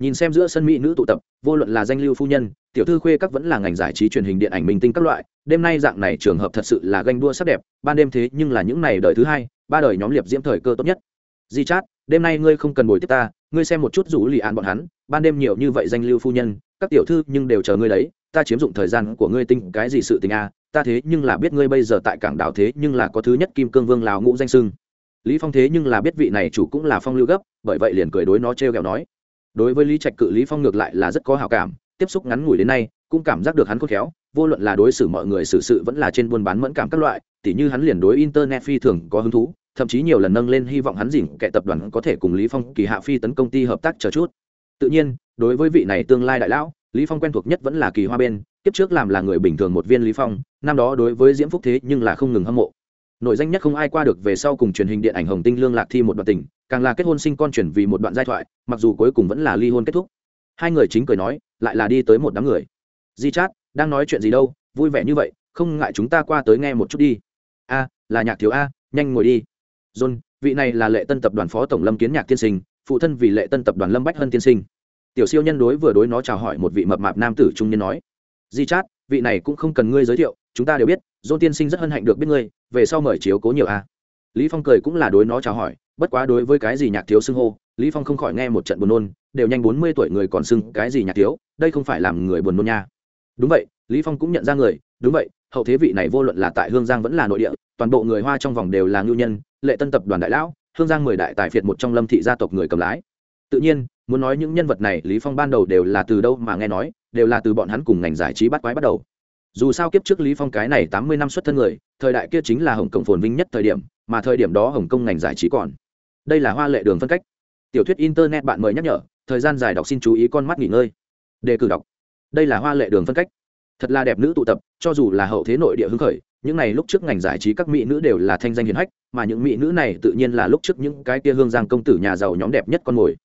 Nhìn xem giữa sân mỹ nữ tụ tập, vô luận là danh lưu phu nhân, tiểu thư khuê các vẫn là ngành giải trí truyền hình điện ảnh minh tinh các loại, đêm nay dạng này trường hợp thật sự là ganh đua sắc đẹp, ban đêm thế nhưng là những này đời thứ hai ba đời nhóm liệp diễm thời cơ tốt nhất. Di chát, đêm nay ngươi không cần bồi tiếp ta, ngươi xem một chút rủ lì an bọn hắn, ban đêm nhiều như vậy danh lưu phu nhân, các tiểu thư nhưng đều chờ ngươi đấy, ta chiếm dụng thời gian của ngươi tinh cái gì sự tình a ta thế nhưng là biết ngươi bây giờ tại cảng đảo thế nhưng là có thứ nhất kim cương vương lào ngũ danh sưng lý phong thế nhưng là biết vị này chủ cũng là phong lưu gấp, bởi vậy liền cười đối nó trêu ghẹo nói. Đối với lý trạch cự lý phong ngược lại là rất có hảo cảm, tiếp xúc ngắn ngủi đến nay, cũng cảm giác được hắn khôn khéo vô luận là đối xử mọi người xử sự vẫn là trên buôn bán mẫn cảm các loại, tỉ như hắn liền đối internet phi thường có hứng thú, thậm chí nhiều lần nâng lên hy vọng hắn dỉn kẻ tập đoàn có thể cùng lý phong, kỳ hạ phi tấn công ty hợp tác chờ chút. Tự nhiên, đối với vị này tương lai đại lão, lý phong quen thuộc nhất vẫn là kỳ hoa bên, kiếp trước làm là người bình thường một viên lý phong, năm đó đối với diễm phúc thế nhưng là không ngừng hâm mộ. Nội danh nhất không ai qua được về sau cùng truyền hình điện ảnh hồng tinh lương lạc thi một đoạn tình, càng là kết hôn sinh con chuyển vì một đoạn giai thoại, mặc dù cuối cùng vẫn là ly hôn kết thúc. Hai người chính cười nói, lại là đi tới một đám người. Di chát đang nói chuyện gì đâu, vui vẻ như vậy, không ngại chúng ta qua tới nghe một chút đi. A, là nhạc thiếu a, nhanh ngồi đi. John, vị này là lệ tân tập đoàn phó tổng lâm kiến nhạc tiên sinh, phụ thân vì lệ tân tập đoàn lâm bách hân tiên sinh. Tiểu siêu nhân đối vừa đối nó chào hỏi một vị mập mạp nam tử trung niên nói. Di chát, vị này cũng không cần ngươi giới thiệu, chúng ta đều biết, John tiên sinh rất hân hạnh được biết ngươi, về sau mời chiếu cố nhiều a. Lý phong cười cũng là đối nó chào hỏi, bất quá đối với cái gì nhạc thiếu xưng hô, lý phong không khỏi nghe một trận buồn nôn, đều nhanh bốn mươi tuổi người còn xưng cái gì nhạc thiếu, đây không phải làm người buồn nôn nha đúng vậy, lý phong cũng nhận ra người, đúng vậy, hậu thế vị này vô luận là tại hương giang vẫn là nội địa, toàn bộ người hoa trong vòng đều là ngưu nhân, lệ tân tập đoàn đại lão, hương giang mười đại tài phiệt một trong lâm thị gia tộc người cầm lái. Tự nhiên, muốn nói những nhân vật này, lý phong ban đầu đều là từ đâu mà nghe nói, đều là từ bọn hắn cùng ngành giải trí bắt quái bắt đầu. Dù sao kiếp trước lý phong cái này tám mươi năm xuất thân người, thời đại kia chính là hồng kông phồn vinh nhất thời điểm, mà thời điểm đó hồng kông ngành giải trí còn. Đây là hoa lệ đường phân cách. Tiểu thuyết internet bạn mời nhắc nhở, thời gian dài đọc xin chú ý con mắt nghỉ ngơi. Đề cử đọc đây là hoa lệ đường phân cách. Thật là đẹp nữ tụ tập, cho dù là hậu thế nội địa hứng khởi, những này lúc trước ngành giải trí các mỹ nữ đều là thanh danh hiền hách, mà những mỹ nữ này tự nhiên là lúc trước những cái kia hương giang công tử nhà giàu nhóm đẹp nhất con mồi.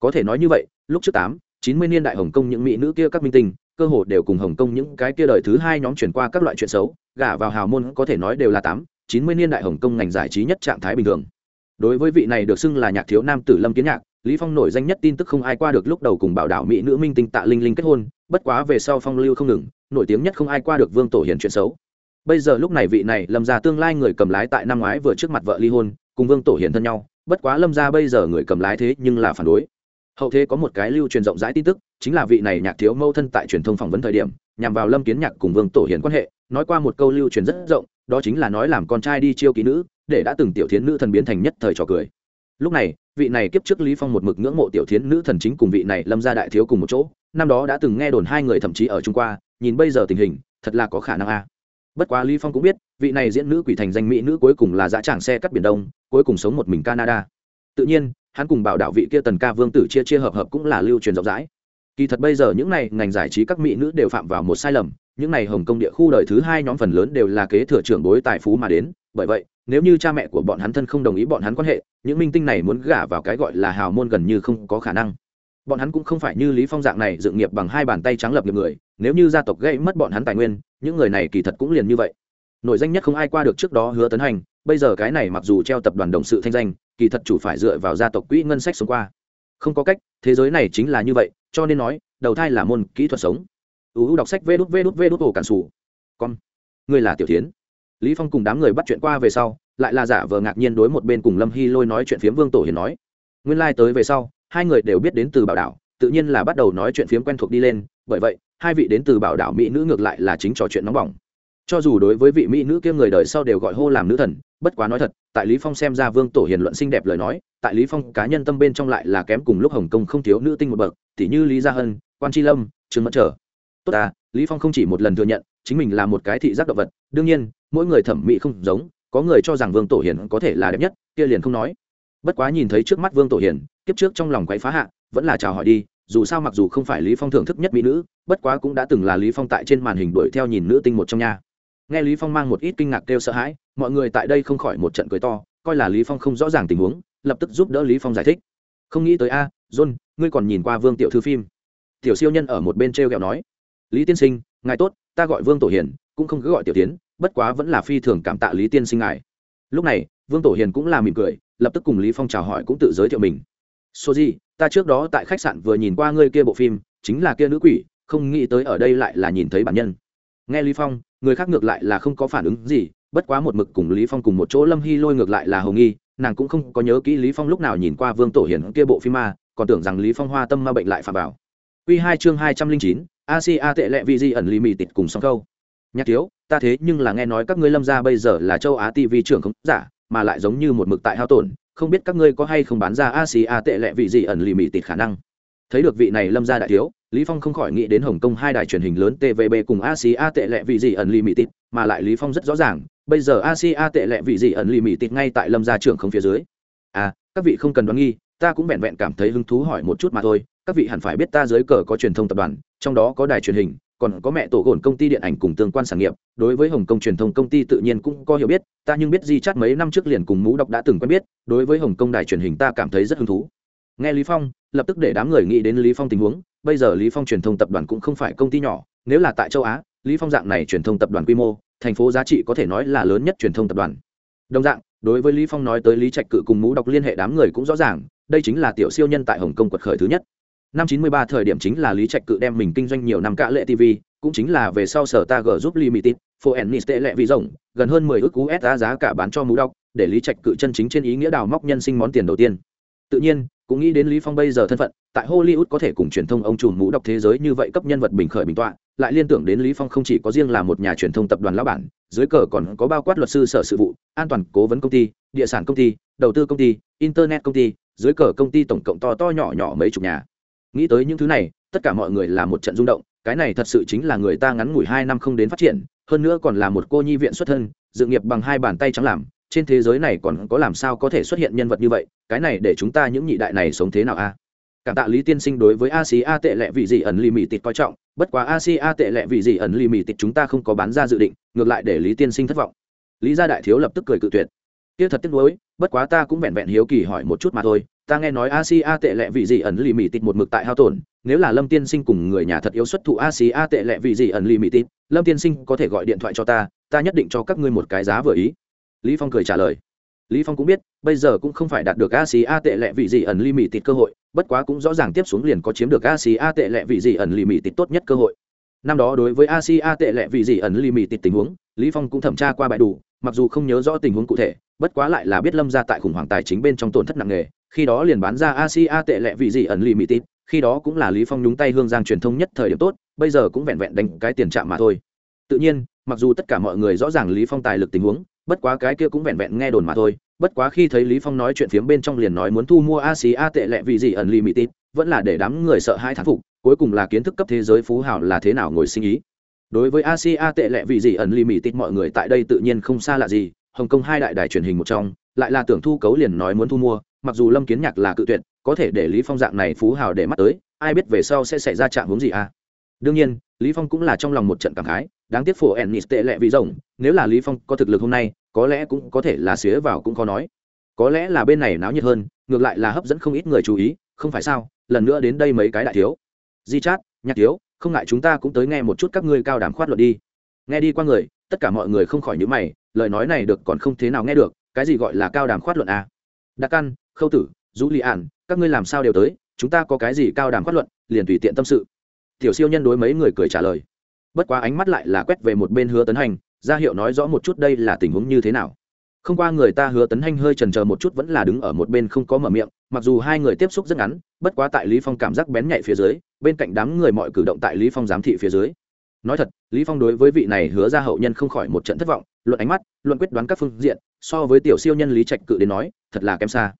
Có thể nói như vậy, lúc trước tám, chín mươi niên đại hồng kông những mỹ nữ kia các minh tinh, cơ hồ đều cùng hồng kông những cái kia đời thứ hai nhóm chuyển qua các loại chuyện xấu, gả vào hào môn có thể nói đều là tám, chín mươi niên đại hồng kông ngành giải trí nhất trạng thái bình thường. Đối với vị này được xưng là nhạc thiếu nam tử lâm kiến nhạc, lý phong nổi danh nhất tin tức không ai qua được lúc đầu cùng bảo đảo mỹ nữ minh tinh tạ linh linh kết hôn bất quá về sau phong lưu không ngừng, nổi tiếng nhất không ai qua được vương tổ hiển chuyện xấu. Bây giờ lúc này vị này lâm ra tương lai người cầm lái tại năm ngoái vừa trước mặt vợ ly hôn, cùng vương tổ hiển thân nhau, bất quá lâm ra bây giờ người cầm lái thế nhưng là phản đối. Hậu thế có một cái lưu truyền rộng rãi tin tức, chính là vị này nhạc thiếu mâu thân tại truyền thông phỏng vấn thời điểm, nhằm vào lâm kiến nhạc cùng vương tổ hiển quan hệ, nói qua một câu lưu truyền rất rộng, đó chính là nói làm con trai đi chiêu ký nữ, để đã từng tiểu thiến nữ thần biến thành nhất thời trò cười lúc này, vị này kiếp trước lý phong một mực ngưỡng mộ tiểu thiến nữ thần chính cùng vị này lâm gia đại thiếu cùng một chỗ. Năm đó đã từng nghe đồn hai người thậm chí ở trung qua, nhìn bây giờ tình hình, thật là có khả năng a. Bất quá lý phong cũng biết, vị này diễn nữ quỷ thành danh mỹ nữ cuối cùng là dã tràng xe cắt biển đông, cuối cùng sống một mình canada. Tự nhiên, hắn cùng bảo đạo vị kia tần ca vương tử chia chia hợp hợp cũng là lưu truyền rộng rãi. Kỳ thật bây giờ những này ngành giải trí các mỹ nữ đều phạm vào một sai lầm những này hồng kông địa khu đời thứ hai nhóm phần lớn đều là kế thừa trưởng bối tài phú mà đến. Bởi vậy, nếu như cha mẹ của bọn hắn thân không đồng ý bọn hắn quan hệ, những minh tinh này muốn gả vào cái gọi là hào môn gần như không có khả năng. Bọn hắn cũng không phải như lý phong dạng này dựng nghiệp bằng hai bàn tay trắng lập nghiệp người, nếu như gia tộc gây mất bọn hắn tài nguyên, những người này kỳ thật cũng liền như vậy. Nổi danh nhất không ai qua được trước đó hứa tấn hành, bây giờ cái này mặc dù treo tập đoàn đồng sự thanh danh, kỳ thật chủ phải dựa vào gia tộc quỹ ngân sách sống qua. Không có cách, thế giới này chính là như vậy, cho nên nói, đầu thai là môn kỹ thuật sống uu đọc sách vê đút vê đút vê đút ổ cản sủ. Con. Ngươi là tiểu tiến lý phong cùng đám người bắt chuyện qua về sau, lại là giả vờ ngạc nhiên đối một bên cùng lâm hy lôi nói chuyện phiếm vương tổ hiền nói. Nguyên lai like tới về sau, hai người đều biết đến từ bảo đảo, tự nhiên là bắt đầu nói chuyện phiếm quen thuộc đi lên, bởi vậy, hai vị đến từ bảo đảo mỹ nữ ngược lại là chính trò chuyện nóng bỏng. Cho dù đối với vị mỹ nữ kia người đời sau đều gọi hô làm nữ thần, bất quá nói thật, tại lý phong xem ra vương tổ hiền luận xinh đẹp lời nói, tại lý phong cá nhân tâm bên trong lại là kém cùng lúc hồng kông không thiếu nữ tinh một bậc, tỉ như lý gia hân, quan tri lâm, trương mẫn trở tốt à lý phong không chỉ một lần thừa nhận, chính mình là một cái thị giác động vật, đương nhiên, mỗi người thẩm mỹ không giống, có người cho rằng vương tổ hiền có thể là đẹp nhất, kia liền không nói. Bất quá nhìn thấy trước mắt vương tổ hiền kiếp trước trong lòng quấy phá hạ, vẫn là chào hỏi đi, dù sao mặc dù không phải lý phong thưởng thức nhất mỹ nữ, bất quá cũng đã từng là lý phong tại trên màn hình đuổi theo nhìn nữ tinh một trong nhà nghe lý phong mang một ít kinh ngạc kêu sợ hãi, mọi người tại đây không khỏi một trận cười to, coi là lý phong không rõ ràng tình huống, lập tức giúp đỡ lý phong giải thích. Không nghĩ tới a, john, ngươi còn nhìn qua vương tiểu thư phim? Tiểu siêu nhân ở một bên treo kẹo nói lý tiên sinh, ngài tốt, ta gọi vương tổ hiền, cũng không cứ gọi tiểu tiến, bất quá vẫn là phi thường cảm tạ lý tiên sinh ngài. Lúc này, vương tổ hiền cũng là mỉm cười, lập tức cùng lý phong chào hỏi cũng tự giới thiệu mình. Số gì ta trước đó tại khách sạn vừa nhìn qua ngươi kia bộ phim, chính là kia nữ quỷ, không nghĩ tới ở đây lại là nhìn thấy bản nhân. Nghe lý phong, người khác ngược lại là không có phản ứng gì, bất quá một mực cùng lý phong cùng một chỗ lâm hy lôi ngược lại là hồng nghi, nàng cũng không có nhớ kỹ lý phong lúc nào nhìn qua vương tổ Hiền kia bộ phim ma, còn tưởng rằng lý phong hoa tâm ma bệnh lại phạm bảo quy hai chương hai trăm linh chín asia tệ lệ vi di ẩn lì tịt cùng song câu nhạc thiếu, ta thế nhưng là nghe nói các ngươi lâm gia bây giờ là châu á tv trưởng không giả, mà lại giống như một mực tại hao tổn, không biết các ngươi có hay không bán ra asia tệ lệ vị gì ẩn lì mì tịt khả năng. Thấy được vị này lâm gia đại thiếu, lý phong không khỏi nghĩ đến hồng kông hai đài truyền hình lớn tvb cùng asia tệ lệ vị gì ẩn lì mì tịt, mà lại lý phong rất rõ ràng, bây giờ asia tệ lệ vị gì ẩn lì mì tịt ngay tại lâm gia trưởng không phía dưới. À các vị không cần đoán nghi, ta cũng vẹn vẹn cảm thấy hứng thú hỏi một chút mà thôi, các vị hẳn phải biết ta dưới cờ có truyền thông tập đoàn trong đó có đài truyền hình, còn có mẹ tổ gồn công ty điện ảnh cùng tương quan sản nghiệp. Đối với hồng kông truyền thông công ty tự nhiên cũng có hiểu biết, ta nhưng biết di chắt mấy năm trước liền cùng mũ đọc đã từng quen biết, đối với hồng kông đài truyền hình ta cảm thấy rất hứng thú. Nghe lý phong, lập tức để đám người nghĩ đến lý phong tình huống, bây giờ lý phong truyền thông tập đoàn cũng không phải công ty nhỏ, nếu là tại châu á, lý phong dạng này truyền thông tập đoàn quy mô, thành phố giá trị có thể nói là lớn nhất truyền thông tập đoàn. Đồng dạng, đối với lý phong nói tới lý trạch cự cùng mũ đọc liên hệ đám người cũng rõ ràng, đây chính là tiểu siêu nhân tại hồng kông quật khởi thứ nhất năm 93 thời điểm chính là lý trạch cự đem mình kinh doanh nhiều năm cả lệ tv cũng chính là về sau sở ta g giúp limited phố ennis tệ lệ vì rồng gần hơn mười ước usd giá cả bán cho mũ đọc, để lý trạch cự chân chính trên ý nghĩa đào móc nhân sinh món tiền đầu tiên. Tự nhiên, cũng nghĩ đến lý phong bây giờ thân phận, tại hollywood có thể cùng truyền thông ông trùm mũ đọc thế giới như vậy cấp nhân vật bình khởi bình tọa, lại liên tưởng đến lý phong không chỉ có riêng là một nhà truyền thông tập đoàn lão bản, dưới cờ còn có bao quát luật sư sở sự vụ, an toàn cố vấn công ty, địa sản công ty, đầu tư công ty, internet công ty, dưới cờ công ty tổng cộng to to nhỏ nhỏ mấy chục nhà nghĩ tới những thứ này, tất cả mọi người là một trận rung động, cái này thật sự chính là người ta ngắn ngủi hai năm không đến phát triển, hơn nữa còn là một cô nhi viện xuất thân, dự nghiệp bằng hai bàn tay trắng làm, trên thế giới này còn có làm sao có thể xuất hiện nhân vật như vậy, cái này để chúng ta những nhị đại này sống thế nào a? Cảm tạ lý tiên sinh đối với A Xí A tệ lệ vị gì ẩn lì mì tịt coi trọng, bất quá A Xí A tệ lệ vị gì ẩn lì mì tịt chúng ta không có bán ra dự định, ngược lại để lý tiên sinh thất vọng. Lý gia đại thiếu lập tức cười cự tuyệt. Kia thật tiếc nuối, bất quá ta cũng vẹn vẹn hiếu kỳ hỏi một chút mà thôi ta nghe nói asia tệ lệ vị gì ẩn lì mỹ tịt một mực tại hao tổn, nếu là lâm tiên sinh cùng người nhà thật yếu xuất thụ asia tệ lệ vị gì ẩn lì mỹ tịt, lâm tiên sinh có thể gọi điện thoại cho ta ta nhất định cho các ngươi một cái giá vừa ý. Lý phong cười trả lời. Lý phong cũng biết, bây giờ cũng không phải đạt được asia tệ lệ vị gì ẩn lì mỹ tịt cơ hội, bất quá cũng rõ ràng tiếp xuống liền có chiếm được asia tệ lệ vị gì ẩn lì mỹ tịt tốt nhất cơ hội. Năm đó đối với asia tệ lệ vị gì ẩn lì mỹ tịt tình huống, lý phong cũng thẩm tra qua bài đủ, mặc dù không nhớ rõ tình huống cụ thể, bất quá lại là biết lâm ra tại khủng hoảng tài chính bên trong tổn thất nặng nề khi đó liền bán ra asia tệ lệ vị gì ẩn lì mỹ tít, khi đó cũng là lý phong nhúng tay hương giang truyền thông nhất thời điểm tốt, bây giờ cũng vẹn vẹn đánh cái tiền chạm mà thôi. Tự nhiên, mặc dù tất cả mọi người rõ ràng lý phong tài lực tình huống, bất quá cái kia cũng vẹn vẹn nghe đồn mà thôi, bất quá khi thấy lý phong nói chuyện phiếm bên trong liền nói muốn thu mua asia tệ lệ vị gì ẩn ly mỹ tít, vẫn là để đám người sợ hai thán phục, cuối cùng là kiến thức cấp thế giới phú hảo là thế nào ngồi sinh ý đối với asia tệ lệ vị gì ẩn ly mỹ tít mọi người tại đây tự nhiên không xa lạ gì, hồng kông hai đại đài truyền hình một trong, lại là tưởng thu cấu liền nói muốn thu mua mặc dù lâm kiến nhạc là cự tuyệt, có thể để lý phong dạng này phú hào để mắt tới, ai biết về sau sẽ xảy ra trạng huống gì à? Đương nhiên, lý phong cũng là trong lòng một trận cảm khái, đáng tiếc phổ ennis tệ lệ vì rồng, nếu là lý phong có thực lực hôm nay, có lẽ cũng có thể là xía vào cũng khó nói. Có lẽ là bên này náo nhiệt hơn, ngược lại là hấp dẫn không ít người chú ý, không phải sao, lần nữa đến đây mấy cái đại thiếu. Di chát, nhạc thiếu, không ngại chúng ta cũng tới nghe một chút các ngươi cao đàm khoát luận đi. Nghe đi qua người, tất cả mọi người không khỏi nhíu mày, lời nói này được còn không thế nào nghe được, cái gì gọi là cao đàm khoát luận à? Đặc căn khâu tử, dũ li an, các ngươi làm sao đều tới, chúng ta có cái gì cao đàm khoát luận, liền tùy tiện tâm sự. Tiểu siêu nhân đối mấy người cười trả lời. Bất quá ánh mắt lại là quét về một bên hứa tấn hành, ra hiệu nói rõ một chút đây là tình huống như thế nào. Không qua người ta hứa tấn hành hơi trần chờ một chút vẫn là đứng ở một bên không có mở miệng, mặc dù hai người tiếp xúc rất ngắn, bất quá tại lý phong cảm giác bén nhạy phía dưới, bên cạnh đám người mọi cử động tại lý phong giám thị phía dưới. Nói thật, lý phong đối với vị này hứa ra hậu nhân không khỏi một trận thất vọng, luận ánh mắt, luận quyết đoán các phương diện, so với tiểu siêu nhân lý trạch cự đến nói, thật là kém xa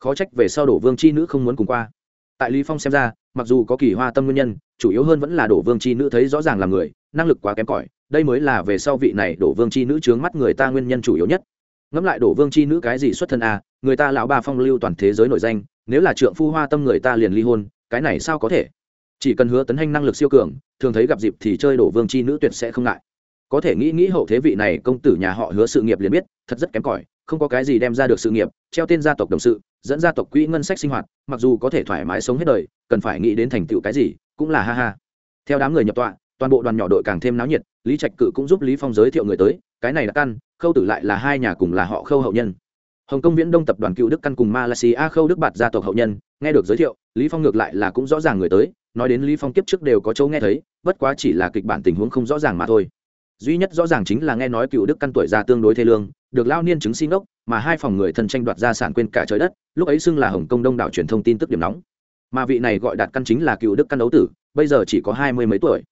khó trách về sau đổ vương chi nữ không muốn cùng qua. Tại lý phong xem ra mặc dù có kỳ hoa tâm nguyên nhân chủ yếu hơn vẫn là đổ vương chi nữ thấy rõ ràng là người năng lực quá kém cỏi đây mới là về sau vị này đổ vương chi nữ trướng mắt người ta nguyên nhân chủ yếu nhất. Ngẫm lại đổ vương chi nữ cái gì xuất thân à, người ta lão ba phong lưu toàn thế giới nổi danh nếu là trượng phu hoa tâm người ta liền ly hôn cái này sao có thể? Chỉ cần hứa tấn hành năng lực siêu cường thường thấy gặp dịp thì chơi đổ vương chi nữ tuyệt sẽ không ngại có thể nghĩ nghĩ hậu thế vị này công tử nhà họ hứa sự nghiệp liền biết, thật rất kém cỏi, không có cái gì đem ra được sự nghiệp, treo tên gia tộc đồng sự, dẫn gia tộc quỹ ngân sách sinh hoạt, mặc dù có thể thoải mái sống hết đời, cần phải nghĩ đến thành tựu cái gì, cũng là ha ha. Theo đám người nhập tọa, toàn bộ đoàn nhỏ đội càng thêm náo nhiệt, lý trạch cự cũng giúp lý phong giới thiệu người tới, cái này là căn, khâu tử lại là hai nhà cùng là họ khâu hậu nhân. Hồng kông viễn đông tập đoàn cựu đức căn cùng malaysia khâu đức bạt gia tộc hậu nhân, nghe được giới thiệu, lý phong ngược lại là cũng rõ ràng người tới, nói đến lý phong kiếp trước đều có chỗ nghe thấy, bất quá chỉ là kịch bản tình huống không rõ ràng mà thôi duy nhất rõ ràng chính là nghe nói cựu đức căn tuổi già tương đối thê lương, được lao niên chứng xin ốc, mà hai phòng người thân tranh đoạt gia sản quên cả trời đất, lúc ấy xưng là hồng kông đông đảo truyền thông tin tức điểm nóng. Mà vị này gọi đạt căn chính là cựu đức căn đấu tử, bây giờ chỉ có hai mươi mấy tuổi.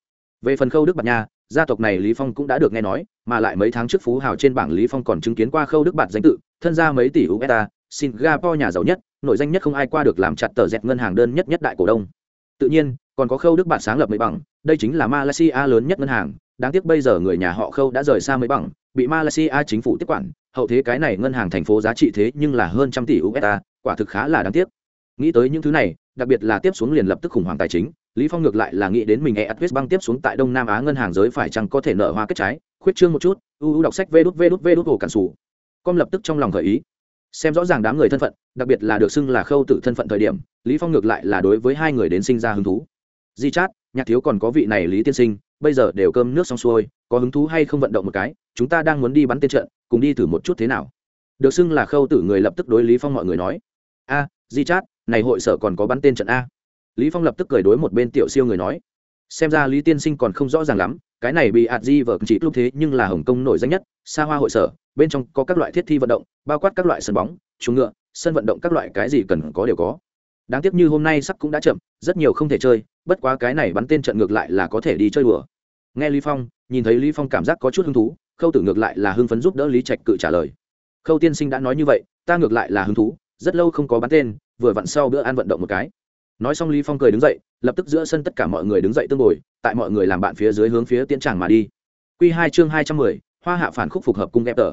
Về phần khâu đức bạc nha, gia tộc này lý phong cũng đã được nghe nói, mà lại mấy tháng trước phú hào trên bảng lý phong còn chứng kiến qua khâu đức bạc danh tự, thân gia mấy tỷ usd singapore nhà giàu nhất nội danh nhất không ai qua được làm chặt tờ dẹt ngân hàng đơn nhất nhất đại cổ đông. Tự nhiên, còn có khâu đức bạc sáng lập mấy bằng, đây chính là malaysia lớn nhất ngân hàng đáng tiếc bây giờ người nhà họ khâu đã rời xa mấy bằng, bị malaysia chính phủ tiếp quản, hậu thế cái này ngân hàng thành phố giá trị thế nhưng là hơn trăm tỷ usd quả thực khá là đáng tiếc. Nghĩ tới những thứ này, đặc biệt là tiếp xuống liền lập tức khủng hoảng tài chính, lý phong ngược lại là nghĩ đến mình e atwest băng tiếp xuống tại đông nam á ngân hàng giới phải chăng có thể nợ hoa kết trái, khuyết trương một chút uu đọc sách vê đút vê đút vê đút hồ cản sủ. Com lập tức trong lòng khởi ý. Xem rõ ràng đám người thân phận, đặc biệt là được xưng là khâu tự thân phận thời điểm, lý phong ngược lại là đối với hai người đến sinh ra hứng thú. Di chát, nhạc thiếu còn có vị này lý tiên sinh bây giờ đều cơm nước xong xuôi, có hứng thú hay không vận động một cái, chúng ta đang muốn đi bắn tên trận, cùng đi thử một chút thế nào. Được xưng là khâu tử người lập tức đối lý phong mọi người nói. A, di chát, này hội sở còn có bắn tên trận a. Lý phong lập tức cười đối một bên tiểu siêu người nói. Xem ra lý tiên sinh còn không rõ ràng lắm, cái này bị ạt di vở chỉ lúc thế nhưng là hồng kông nổi danh nhất xa hoa hội sở, bên trong có các loại thiết thi vận động, bao quát các loại sân bóng, chuồng ngựa, sân vận động các loại cái gì cần có đều có đáng tiếc như hôm nay sắp cũng đã chậm, rất nhiều không thể chơi, bất quá cái này bắn tên trận ngược lại là có thể đi chơi đùa. Nghe lý phong, nhìn thấy lý phong cảm giác có chút hứng thú, khâu tử ngược lại là hưng phấn giúp đỡ lý trạch cự trả lời. Khâu tiên sinh đã nói như vậy, ta ngược lại là hứng thú, rất lâu không có bắn tên, vừa vặn sau bữa ăn vận động một cái. Nói xong lý phong cười đứng dậy, lập tức giữa sân tất cả mọi người đứng dậy tương bồi, tại mọi người làm bạn phía dưới hướng phía tiễn tràng mà đi. Quy hai chương hai trăm mười, hoa hạ phản khúc phục hợp cung ghép tờ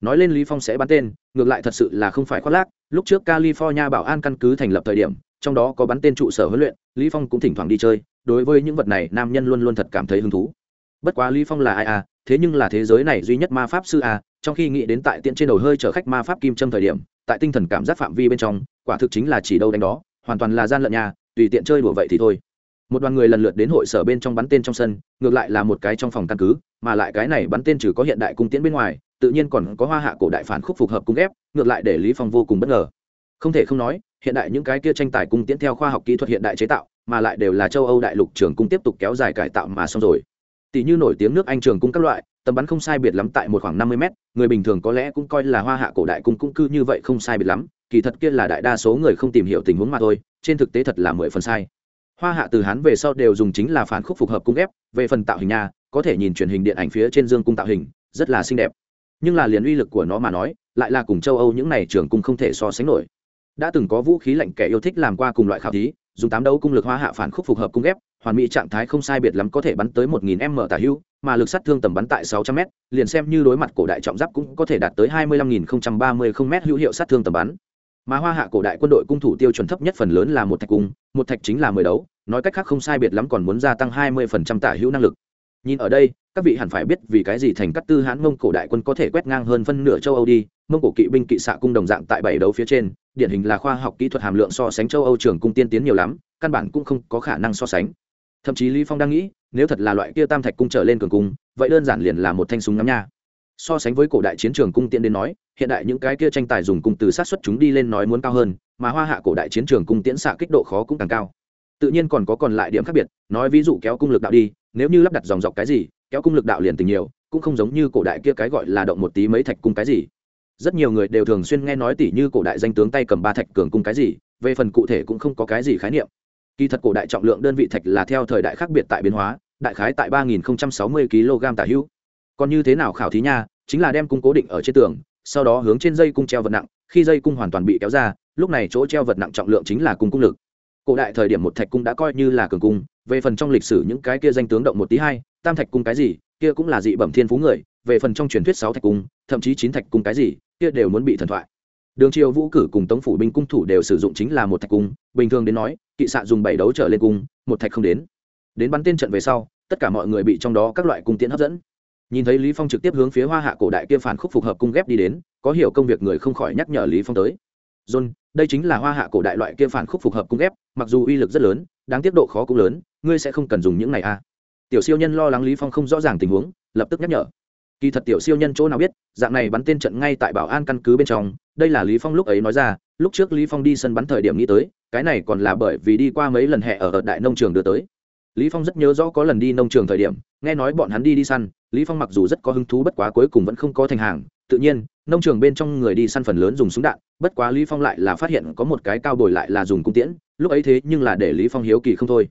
nói lên lý phong sẽ bắn tên, ngược lại thật sự là không phải khoác lác. Lúc trước california bảo an căn cứ thành lập thời điểm, trong đó có bắn tên trụ sở huấn luyện, lý phong cũng thỉnh thoảng đi chơi. Đối với những vật này, nam nhân luôn luôn thật cảm thấy hứng thú. Bất quá lý phong là ai à? Thế nhưng là thế giới này duy nhất ma pháp sư à? Trong khi nghĩ đến tại tiện trên đầu hơi chở khách ma pháp kim châm thời điểm, tại tinh thần cảm giác phạm vi bên trong, quả thực chính là chỉ đâu đánh đó, hoàn toàn là gian lận nhà, tùy tiện chơi đùa vậy thì thôi. Một đoàn người lần lượt đến hội sở bên trong bắn tên trong sân, ngược lại là một cái trong phòng căn cứ, mà lại cái này bắn tên trừ có hiện đại cung tiễn bên ngoài tự nhiên còn có hoa hạ cổ đại phản khúc phục hợp cung ghép, ngược lại để lý phong vô cùng bất ngờ. Không thể không nói, hiện đại những cái kia tranh tài cung tiễn theo khoa học kỹ thuật hiện đại chế tạo, mà lại đều là châu âu đại lục trường cung tiếp tục kéo dài cải tạo mà xong rồi. Tỷ như nổi tiếng nước anh trường cung các loại, tầm bắn không sai biệt lắm tại một khoảng năm mươi mét, người bình thường có lẽ cũng coi là hoa hạ cổ đại cung cũng cư như vậy không sai biệt lắm, kỳ thật kia là đại đa số người không tìm hiểu tình huống mà thôi, trên thực tế thật là mười phần sai. Hoa hạ từ hán về sau đều dùng chính là phản khúc phục hợp cung ép về phần tạo hình nhà, có thể nhìn truyền hình điện ảnh phía trên dương cung tạo hình, rất là xinh đẹp nhưng là liền uy lực của nó mà nói, lại là cùng châu âu những này trường cung không thể so sánh nổi. Đã từng có vũ khí lạnh kẻ yêu thích làm qua cùng loại khảo thí, dùng tám đấu cung lực hoa hạ phản khúc phục hợp cung ép, hoàn mỹ trạng thái không sai biệt lắm có thể bắn tới một nghìn m tả hữu, mà lực sát thương tầm bắn tại sáu trăm m, liền xem như đối mặt cổ đại trọng giáp cũng có thể đạt tới hai mươi lăm nghìn không trăm ba mươi không m hữu hiệu sát thương tầm bắn. Mà hoa hạ cổ đại quân đội cung thủ tiêu chuẩn thấp nhất phần lớn là một thạch cung, một thạch chính là mười đấu, nói cách khác không sai biệt lắm còn muốn gia tăng hai mươi phần trăm tả hữu năng lực nhìn ở đây, các vị hẳn phải biết vì cái gì thành cát tư hãn mông cổ đại quân có thể quét ngang hơn phân nửa châu âu đi. Mông cổ kỵ binh, kỵ xạ cung đồng dạng tại bảy đấu phía trên, điển hình là khoa học kỹ thuật hàm lượng so sánh châu âu trường cung tiên tiến nhiều lắm, căn bản cũng không có khả năng so sánh. Thậm chí lý phong đang nghĩ, nếu thật là loại kia tam thạch cung trở lên cường cung, vậy đơn giản liền là một thanh súng ngắm nha. So sánh với cổ đại chiến trường cung tiện đến nói, hiện đại những cái kia tranh tài dùng cung từ sát xuất chúng đi lên nói muốn cao hơn, mà hoa hạ cổ đại chiến trường cung tiễn xạ kích độ khó cũng càng cao. Tự nhiên còn có còn lại điểm khác biệt, nói ví dụ kéo cung lực đạo đi nếu như lắp đặt dòng dọc cái gì, kéo cung lực đạo liền tình nhiều, cũng không giống như cổ đại kia cái gọi là động một tí mấy thạch cung cái gì. Rất nhiều người đều thường xuyên nghe nói tỉ như cổ đại danh tướng tay cầm ba thạch cường cung cái gì, về phần cụ thể cũng không có cái gì khái niệm. Kỳ thật cổ đại trọng lượng đơn vị thạch là theo thời đại khác biệt tại biến hóa, đại khái tại ba nghìn sáu mươi kg tả hữu. Còn như thế nào khảo thí nha, chính là đem cung cố định ở trên tường, sau đó hướng trên dây cung treo vật nặng, khi dây cung hoàn toàn bị kéo ra, lúc này chỗ treo vật nặng trọng lượng chính là cung cung lực. Cổ đại thời điểm một thạch cung đã coi như là cường cung về phần trong lịch sử những cái kia danh tướng động một tí hai, tam thạch cung cái gì, kia cũng là dị bẩm thiên phú người, về phần trong truyền thuyết sáu thạch cung, thậm chí chín thạch cung cái gì, kia đều muốn bị thần thoại. Đường triều vũ cử cùng tống phủ binh cung thủ đều sử dụng chính là một thạch cung, bình thường đến nói, kỵ xạ dùng bảy đấu trở lên cung, một thạch không đến. Đến bắn tên trận về sau, tất cả mọi người bị trong đó các loại cung tiễn hấp dẫn. Nhìn thấy lý phong trực tiếp hướng phía hoa hạ cổ đại kia phản khúc phục hợp cung ghép đi đến, có hiểu công việc người không khỏi nhắc nhở lý phong tới. John, đây chính là hoa hạ cổ đại loại kia phản khúc phục hợp cung ghép, mặc dù uy lực rất lớn đáng tiếc độ khó cũng lớn ngươi sẽ không cần dùng những này à. Tiểu siêu nhân lo lắng lý phong không rõ ràng tình huống lập tức nhắc nhở. Kỳ thật tiểu siêu nhân chỗ nào biết dạng này bắn tên trận ngay tại bảo an căn cứ bên trong đây là lý phong lúc ấy nói ra lúc trước lý phong đi sân bắn thời điểm nghĩ tới cái này còn là bởi vì đi qua mấy lần hè ở, ở đại nông trường đưa tới. Lý phong rất nhớ rõ có lần đi nông trường thời điểm nghe nói bọn hắn đi đi săn lý phong mặc dù rất có hứng thú bất quá cuối cùng vẫn không có thành hàng tự nhiên nông trường bên trong người đi săn phần lớn dùng súng đạn bất quá lý phong lại là phát hiện có một cái cao bồi lại là dùng cung tiễn lúc ấy thế nhưng là để lý phong hiếu kỳ không thôi.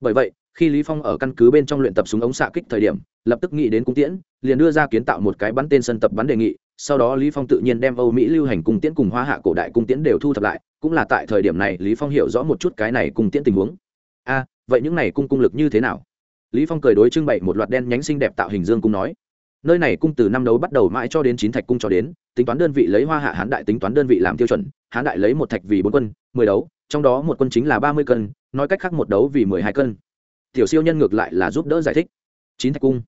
Bởi vậy, khi lý phong ở căn cứ bên trong luyện tập súng ống xạ kích thời điểm, lập tức nghĩ đến cung tiễn, liền đưa ra kiến tạo một cái bắn tên sân tập bắn đề nghị, sau đó lý phong tự nhiên đem âu mỹ lưu hành cung tiễn cùng hoa hạ cổ đại cung tiễn đều thu thập lại, cũng là tại thời điểm này lý phong hiểu rõ một chút cái này cung tiễn tình huống. A, vậy những này cung cung lực như thế nào? Lý phong cười đối trưng bày một loạt đen nhánh xinh đẹp tạo hình dương cung nói. Nơi này cung từ năm đấu bắt đầu mãi cho đến chín thạch cung cho đến, tính toán đơn vị lấy hoa hạ hán đại tính toán đơn vị làm tiêu chuẩn, hán đại lấy một thạch vì bốn quân mười đấu, trong đó một quân chính là ba mươi cân, nói cách khác một đấu vì mười hai cân. Tiểu siêu nhân ngược lại là giúp đỡ giải thích. Chín thạch cung.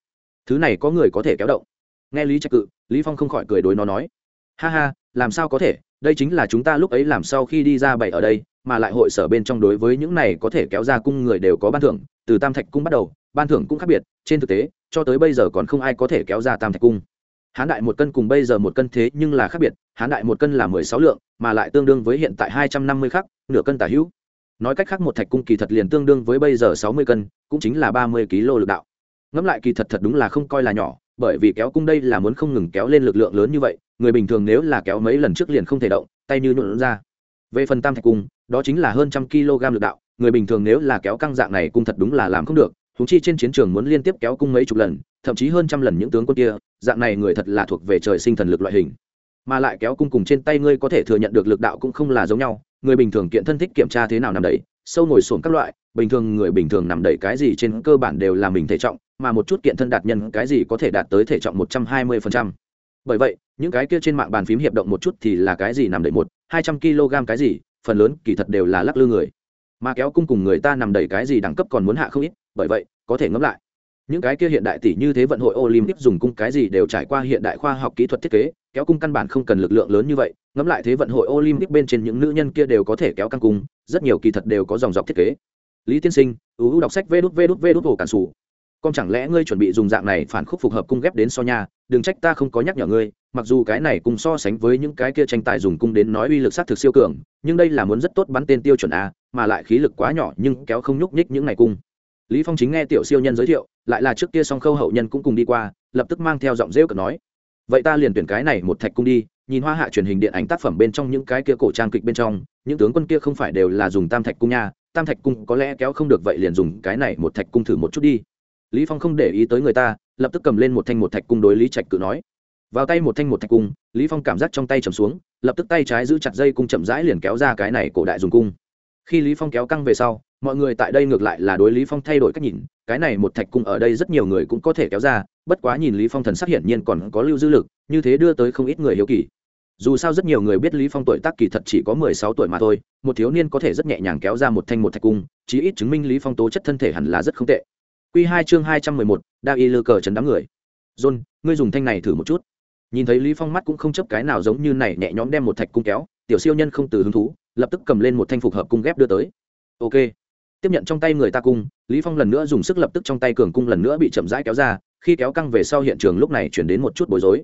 Thứ này có người có thể kéo động. Nghe lý trạch cự, lý phong không khỏi cười đối nó nói. Ha ha, làm sao có thể? Đây chính là chúng ta lúc ấy làm sau khi đi ra bảy ở đây, mà lại hội sở bên trong đối với những này có thể kéo ra cung người đều có ban thưởng. Từ tam thạch cung bắt đầu, ban thưởng cũng khác biệt. Trên thực tế, cho tới bây giờ còn không ai có thể kéo ra tam thạch cung hán đại một cân cùng bây giờ một cân thế nhưng là khác biệt, hán đại một cân là mười sáu lượng, mà lại tương đương với hiện tại hai trăm năm mươi khắc, nửa cân tả hữu. Nói cách khác một thạch cung kỳ thật liền tương đương với bây giờ sáu mươi cân, cũng chính là ba mươi kg lực đạo. Ngẫm lại kỳ thật thật đúng là không coi là nhỏ, bởi vì kéo cung đây là muốn không ngừng kéo lên lực lượng lớn như vậy, người bình thường nếu là kéo mấy lần trước liền không thể động, tay như nhuộn ra. Về phần tam thạch cung, đó chính là hơn trăm kg lực đạo, người bình thường nếu là kéo căng dạng này cung thật đúng là làm không được húng chi trên chiến trường muốn liên tiếp kéo cung mấy chục lần, thậm chí hơn trăm lần những tướng quân kia, dạng này người thật là thuộc về trời sinh thần lực loại hình. Mà lại kéo cung cùng trên tay ngươi có thể thừa nhận được lực đạo cũng không là giống nhau, người bình thường kiện thân thích kiểm tra thế nào nằm đẩy, sâu ngồi sồn các loại, bình thường người bình thường nằm đẩy cái gì trên cơ bản đều là mình thể trọng, mà một chút kiện thân đạt nhân cái gì có thể đạt tới thể trọng một trăm hai mươi phần trăm. Bởi vậy, những cái kia trên mạng bàn phím hiệp động một chút thì là cái gì nằm đẩy một, hai trăm kg cái gì, phần lớn kỳ thật đều là lắc lư người. Mà kéo cung cùng người ta nằm đẩy cái gì đẳng cấp còn muốn hạ không ít bởi vậy, có thể ngẫm lại. Những cái kia hiện đại tỷ như thế vận hội olympic dùng cung cái gì đều trải qua hiện đại khoa học kỹ thuật thiết kế, kéo cung căn bản không cần lực lượng lớn như vậy, ngẫm lại thế vận hội olympic bên trên những nữ nhân kia đều có thể kéo căng cung, rất nhiều kỳ thật đều có dòng dọc thiết kế. Lý tiên sinh ưu đọc sách vê đút vê đút vê đút hồ cản sủ. Con chẳng lẽ ngươi chuẩn bị dùng dạng này phản khúc phục hợp cung ghép đến so nha, đừng trách ta không có nhắc nhở ngươi, mặc dù cái này cùng so sánh với những cái kia tranh tài dùng cung đến nói uy lực sát thực siêu cường, nhưng đây là muốn rất tốt bắn tên tiêu chuẩn a, mà lại khí lực quá nhỏ nhưng kéo không nhúc nhích những này cung lý phong chính nghe tiểu siêu nhân giới thiệu, lại là trước kia song khâu hậu nhân cũng cùng đi qua, lập tức mang theo giọng rêu cực nói, vậy ta liền tuyển cái này một thạch cung đi, nhìn hoa hạ truyền hình điện ảnh tác phẩm bên trong những cái kia cổ trang kịch bên trong, những tướng quân kia không phải đều là dùng tam thạch cung nha, tam thạch cung có lẽ kéo không được vậy liền dùng cái này một thạch cung thử một chút đi. Lý phong không để ý tới người ta, lập tức cầm lên một thanh một thạch cung đối lý trạch cự nói. Vào tay một thanh một thạch cung, lý phong cảm giác trong tay chầm xuống, lập tức tay trái giữ chặt dây cung chậm rãi liền kéo ra cái này cổ đại dùng cung. Khi lý phong kéo căng về sau mọi người tại đây ngược lại là đối lý phong thay đổi cách nhìn cái này một thạch cung ở đây rất nhiều người cũng có thể kéo ra bất quá nhìn lý phong thần sắc hiển nhiên còn có lưu dư lực như thế đưa tới không ít người hiếu kỳ. Dù sao rất nhiều người biết lý phong tuổi tác kỳ thật chỉ có mười sáu tuổi mà thôi một thiếu niên có thể rất nhẹ nhàng kéo ra một thanh một thạch cung chí ít chứng minh lý phong tố chất thân thể hẳn là rất không tệ. Quy hai chương hai trăm mười một, đao y lư cờ chấn đám người. John ngươi dùng thanh này thử một chút. Nhìn thấy lý phong mắt cũng không chấp cái nào giống như này nhẹ nhõm đem một thạch cung kéo tiểu siêu nhân không từ hứng thú lập tức cầm lên một thanh phục hợp cung ghép đưa tới. Ok tiếp nhận trong tay người ta cung, lý phong lần nữa dùng sức lập tức trong tay cường cung lần nữa bị chậm rãi kéo ra, khi kéo căng về sau hiện trường lúc này chuyển đến một chút bối rối.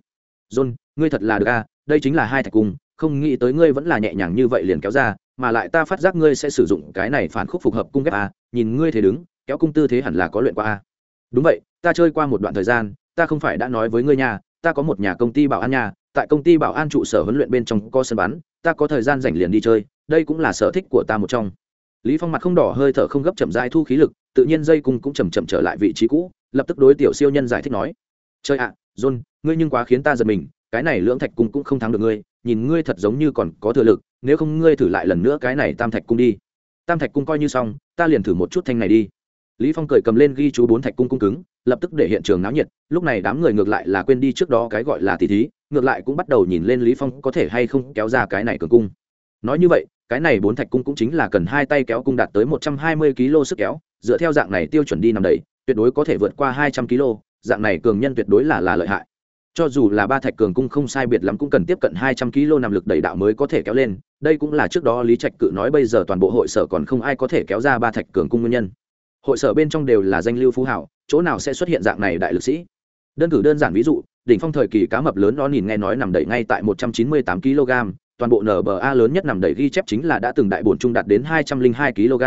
John, ngươi thật là được a, đây chính là hai thạch cung, không nghĩ tới ngươi vẫn là nhẹ nhàng như vậy liền kéo ra, mà lại ta phát giác ngươi sẽ sử dụng cái này phản khúc phục hợp cung ghép a, nhìn ngươi thế đứng, kéo cung tư thế hẳn là có luyện qua a. Đúng vậy, ta chơi qua một đoạn thời gian, ta không phải đã nói với ngươi nhà ta có một nhà công ty bảo an nhà tại công ty bảo an trụ sở huấn luyện bên trong có sân bắn, ta có thời gian rảnh liền đi chơi, đây cũng là sở thích của ta một trong lý phong mặt không đỏ hơi thở không gấp chậm rãi thu khí lực, tự nhiên dây cung cũng chậm chậm trở lại vị trí cũ, lập tức đối tiểu siêu nhân giải thích nói chơi ạ, john, ngươi nhưng quá khiến ta giật mình, cái này lưỡng thạch cung cũng không thắng được ngươi, nhìn ngươi thật giống như còn có thừa lực, nếu không ngươi thử lại lần nữa cái này tam thạch cung đi. Tam thạch cung coi như xong, ta liền thử một chút thanh này đi. Lý phong cười cầm lên ghi chú bốn thạch cung cung cứng, lập tức để hiện trường náo nhiệt, lúc này đám người ngược lại là quên đi trước đó cái gọi là tỷ thí, ngược lại cũng bắt đầu nhìn lên lý phong có thể hay không kéo ra cái này cường cung nói như vậy, cái này bốn thạch cung cũng chính là cần hai tay kéo cung đạt tới một trăm hai mươi kg sức kéo, dựa theo dạng này tiêu chuẩn đi nằm đầy, tuyệt đối có thể vượt qua hai trăm kg dạng này cường nhân tuyệt đối là là lợi hại. Cho dù là ba thạch cường cung không sai biệt lắm cũng cần tiếp cận hai trăm kg nằm lực đẩy đạo mới có thể kéo lên, đây cũng là trước đó lý trạch cự nói bây giờ toàn bộ hội sở còn không ai có thể kéo ra ba thạch cường cung nguyên nhân. Hội sở bên trong đều là danh lưu phú hảo, chỗ nào sẽ xuất hiện dạng này đại lực sĩ? Đơn cử đơn giản ví dụ, đỉnh phong thời kỳ cá mập lớn nó nhìn nghe nói nằm đẩy ngay tại một trăm chín mươi tám kg toàn bộ nba lớn nhất nằm đầy ghi chép chính là đã từng đại bổn trung đạt đến hai trăm linh hai kg.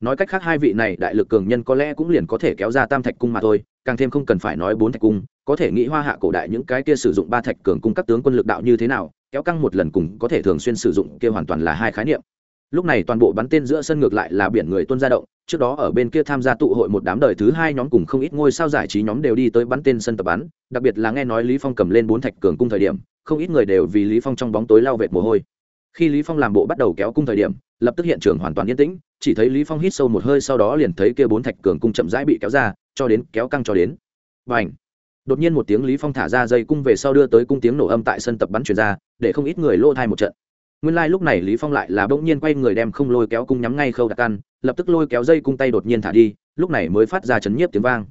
Nói cách khác hai vị này đại lực cường nhân có lẽ cũng liền có thể kéo ra tam thạch cung mà thôi, càng thêm không cần phải nói bốn thạch cung, có thể nghĩ hoa hạ cổ đại những cái kia sử dụng ba thạch cường cung các tướng quân lực đạo như thế nào, kéo căng một lần cùng có thể thường xuyên sử dụng kia hoàn toàn là hai khái niệm. Lúc này toàn bộ bắn tên giữa sân ngược lại là biển người tuân ra động trước đó ở bên kia tham gia tụ hội một đám đời thứ hai nhóm cùng không ít ngôi sao giải trí nhóm đều đi tới bắn tên sân tập bắn, đặc biệt là nghe nói lý phong cầm lên bốn thạch cường cung thời điểm, không ít người đều vì lý phong trong bóng tối lao vệt mồ hôi. Khi lý phong làm bộ bắt đầu kéo cung thời điểm, lập tức hiện trường hoàn toàn yên tĩnh, chỉ thấy lý phong hít sâu một hơi sau đó liền thấy kia bốn thạch cường cung chậm rãi bị kéo ra, cho đến kéo căng cho đến. Bành! Đột nhiên một tiếng lý phong thả ra dây cung về sau đưa tới cung tiếng nổ âm tại sân tập bắn truyền ra, để không ít người lô thai một trận. Nguyên lai like lúc này lý phong lại là bỗng nhiên quay người đem không lôi kéo cung nhắm ngay khâu đặc căn lập tức lôi kéo dây cung tay đột nhiên thả đi, lúc này mới phát ra chấn nhiếp tiếng vang.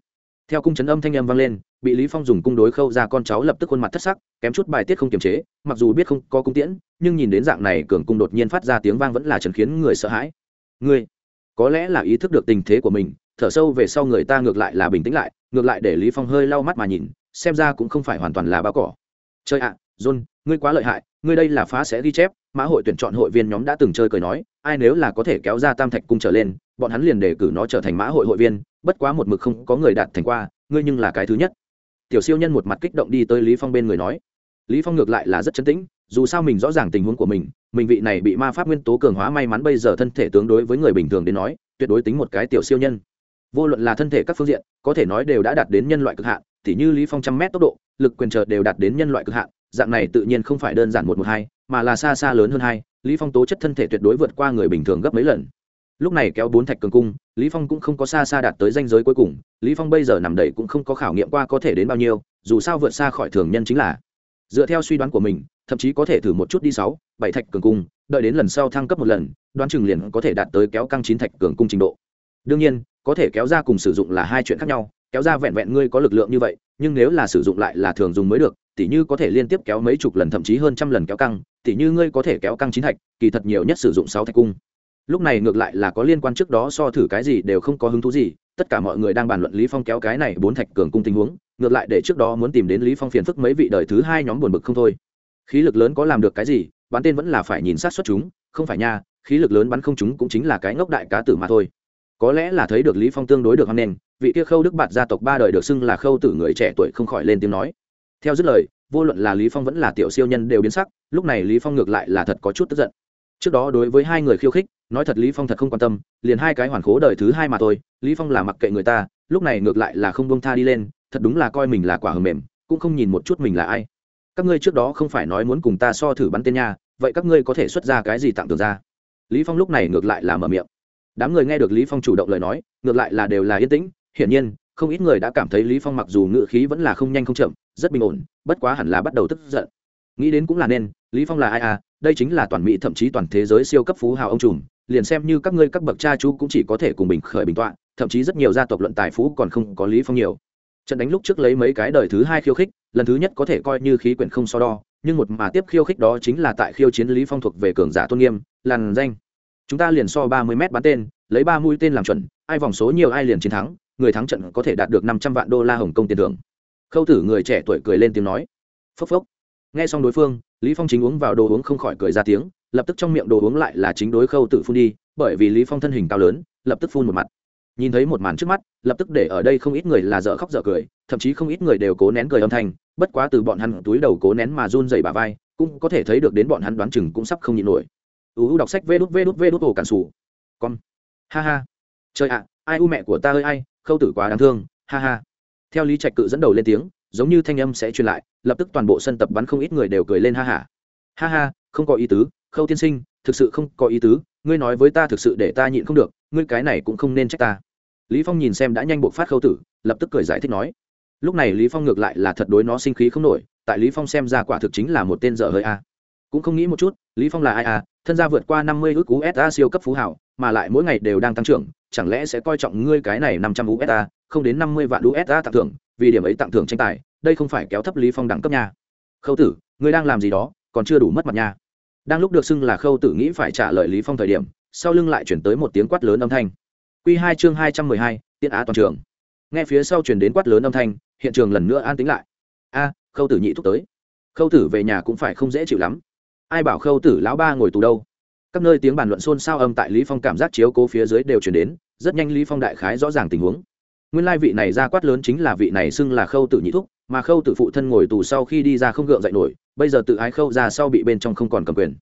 Theo cung chấn âm thanh âm vang lên, bị lý phong dùng cung đối khâu ra con cháu lập tức khuôn mặt thất sắc, kém chút bài tiết không kiềm chế, mặc dù biết không có cung tiễn, nhưng nhìn đến dạng này cường cung đột nhiên phát ra tiếng vang vẫn là chấn khiến người sợ hãi. Người có lẽ là ý thức được tình thế của mình, thở sâu về sau người ta ngược lại là bình tĩnh lại, ngược lại để lý phong hơi lau mắt mà nhìn, xem ra cũng không phải hoàn toàn là bao cỏ. Chơi ạ john, ngươi quá lợi hại, ngươi đây là phá sẽ ghi chép, mã hội tuyển chọn hội viên nhóm đã từng chơi cười nói, ai nếu là có thể kéo ra tam thạch cung trở lên, bọn hắn liền đề cử nó trở thành mã hội hội viên, bất quá một mực không có người đạt thành qua, ngươi nhưng là cái thứ nhất. Tiểu siêu nhân một mặt kích động đi tới lý phong bên người nói. Lý phong ngược lại là rất chấn tĩnh, dù sao mình rõ ràng tình huống của mình mình vị này bị ma pháp nguyên tố cường hóa may mắn bây giờ thân thể tương đối với người bình thường đến nói, tuyệt đối tính một cái tiểu siêu nhân. Vô luận là thân thể các phương diện, có thể nói đều đã đạt đến nhân loại cực hạn, tỉ như lý phong trăm mét tốc độ, lực quyền trợ đều đạt đến nhân loại cực hạn dạng này tự nhiên không phải đơn giản một một hai, mà là xa xa lớn hơn hai, lý phong tố chất thân thể tuyệt đối vượt qua người bình thường gấp mấy lần. Lúc này kéo bốn thạch cường cung, lý phong cũng không có xa xa đạt tới danh giới cuối cùng, lý phong bây giờ nằm đẩy cũng không có khảo nghiệm qua có thể đến bao nhiêu, dù sao vượt xa khỏi thường nhân chính là. Dựa theo suy đoán của mình, thậm chí có thể thử một chút đi sáu, bảy thạch cường cung, đợi đến lần sau thăng cấp một lần, đoán chừng liền có thể đạt tới kéo căng chín thạch cường cung trình độ. Đương nhiên, có thể kéo ra cùng sử dụng là hai chuyện khác nhau kéo ra vẹn vẹn ngươi có lực lượng như vậy, nhưng nếu là sử dụng lại là thường dùng mới được, tỉ như có thể liên tiếp kéo mấy chục lần, thậm chí hơn trăm lần kéo căng, tỉ như ngươi có thể kéo căng chín thạch, kỳ thật nhiều nhất sử dụng sáu thạch cung. Lúc này ngược lại là có liên quan trước đó so thử cái gì đều không có hứng thú gì, tất cả mọi người đang bàn luận lý phong kéo cái này bốn thạch cường cung tình huống, ngược lại để trước đó muốn tìm đến lý phong phiền phức mấy vị đời thứ hai nhóm buồn bực không thôi. Khí lực lớn có làm được cái gì, bắn tên vẫn là phải nhìn sát xuất chúng, không phải nha, khí lực lớn bắn không chúng cũng chính là cái ngốc đại cá tử mà thôi. Có lẽ là thấy được lý phong tương đối được hăng nền vị kia khâu đức bạt gia tộc ba đời được xưng là khâu tử người trẻ tuổi không khỏi lên tiếng nói. Theo dứt lời, vô luận là lý phong vẫn là tiểu siêu nhân đều biến sắc, lúc này lý phong ngược lại là thật có chút tức giận. Trước đó đối với hai người khiêu khích, nói thật lý phong thật không quan tâm, liền hai cái hoàn khố đời thứ hai mà thôi, lý phong là mặc kệ người ta, lúc này ngược lại là không buông tha đi lên, thật đúng là coi mình là quả hờ mềm, cũng không nhìn một chút mình là ai. Các ngươi trước đó không phải nói muốn cùng ta so thử bắn tên nha, vậy các ngươi có thể xuất ra cái gì tặng tưởng ra? Lý phong lúc này ngược lại là mở miệng. Đám người nghe được lý phong chủ động lời nói, ngược lại là đều là yên tĩnh hiển nhiên, không ít người đã cảm thấy lý phong mặc dù ngự khí vẫn là không nhanh không chậm, rất bình ổn, bất quá hẳn là bắt đầu tức giận. Nghĩ đến cũng là nên, lý phong là ai à? Đây chính là toàn mỹ thậm chí toàn thế giới siêu cấp phú hào ông trùm, liền xem như các ngươi các bậc cha chú cũng chỉ có thể cùng bình khởi bình tọa, thậm chí rất nhiều gia tộc luận tài phú còn không có lý phong nhiều. Trận đánh lúc trước lấy mấy cái đời thứ hai khiêu khích, lần thứ nhất có thể coi như khí quyển không so đo, nhưng một mà tiếp khiêu khích đó chính là tại khiêu chiến lý phong thuộc về cường giả tôn nghiêm làn danh. Chúng ta liền so ba mươi m bắn tên, lấy ba mũi tên làm chuẩn, ai vòng số nhiều ai liền chiến thắng người thắng trận có thể đạt được năm trăm vạn đô la hồng kông tiền thưởng. Khâu tử người trẻ tuổi cười lên tiếng nói. Phốc phốc. Nghe xong đối phương, lý phong chính uống vào đồ uống không khỏi cười ra tiếng, lập tức trong miệng đồ uống lại là chính đối khâu tử phun đi, bởi vì lý phong thân hình cao lớn, lập tức phun một mặt. Nhìn thấy một màn trước mắt, lập tức để ở đây không ít người là dở khóc dở cười, thậm chí không ít người đều cố nén cười âm thanh, bất quá từ bọn hắn túi đầu cố nén mà run dày bà vai, cũng có thể thấy được đến bọn hắn đoán chừng cũng sắp không nhịn nổi. U đọc sách vê đút vê đút vê đút ổ cản sủ. Con. Ha ha. Trời ạ, ai u mẹ của ta ơi ai khâu tử quá đáng thương, ha ha. Theo lý trạch cự dẫn đầu lên tiếng, giống như thanh âm sẽ truyền lại, lập tức toàn bộ sân tập bắn không ít người đều cười lên ha hả ha. ha ha, không có ý tứ, khâu tiên sinh, thực sự không có ý tứ, ngươi nói với ta thực sự để ta nhịn không được, ngươi cái này cũng không nên trách ta. Lý phong nhìn xem đã nhanh buộc phát khâu tử, lập tức cười giải thích nói. Lúc này lý phong ngược lại là thật đối nó sinh khí không nổi, tại lý phong xem ra quả thực chính là một tên dở hơi a. Cũng không nghĩ một chút, lý phong là ai à thân gia vượt qua năm mươi ước usd siêu cấp phú hảo mà lại mỗi ngày đều đang tăng trưởng, chẳng lẽ sẽ coi trọng ngươi cái này năm trăm usd không đến năm mươi vạn usd tặng thưởng, vì điểm ấy tặng thưởng tranh tài, đây không phải kéo thấp lý phong đẳng cấp nha. Khâu tử, ngươi đang làm gì đó, còn chưa đủ mất mặt nha. Đang lúc được xưng là khâu tử nghĩ phải trả lời lý phong thời điểm, sau lưng lại chuyển tới một tiếng quát lớn âm thanh. Quy hai chương hai trăm mười hai tiện á toàn trường. Nghe phía sau chuyển đến quát lớn âm thanh, hiện trường lần nữa an tĩnh lại. A, khâu tử nhị thúc tới. Khâu tử về nhà cũng phải không dễ chịu lắm. Ai bảo khâu tử lão ba ngồi tù đâu? Các nơi tiếng bàn luận xôn xao âm tại lý phong cảm giác chiếu cố phía dưới đều chuyển đến, rất nhanh lý phong đại khái rõ ràng tình huống. Nguyên lai vị này ra quát lớn chính là vị này xưng là khâu tử nhị thúc, mà khâu tử phụ thân ngồi tù sau khi đi ra không gượng dậy nổi, bây giờ tự ái khâu ra sau bị bên trong không còn cầm quyền.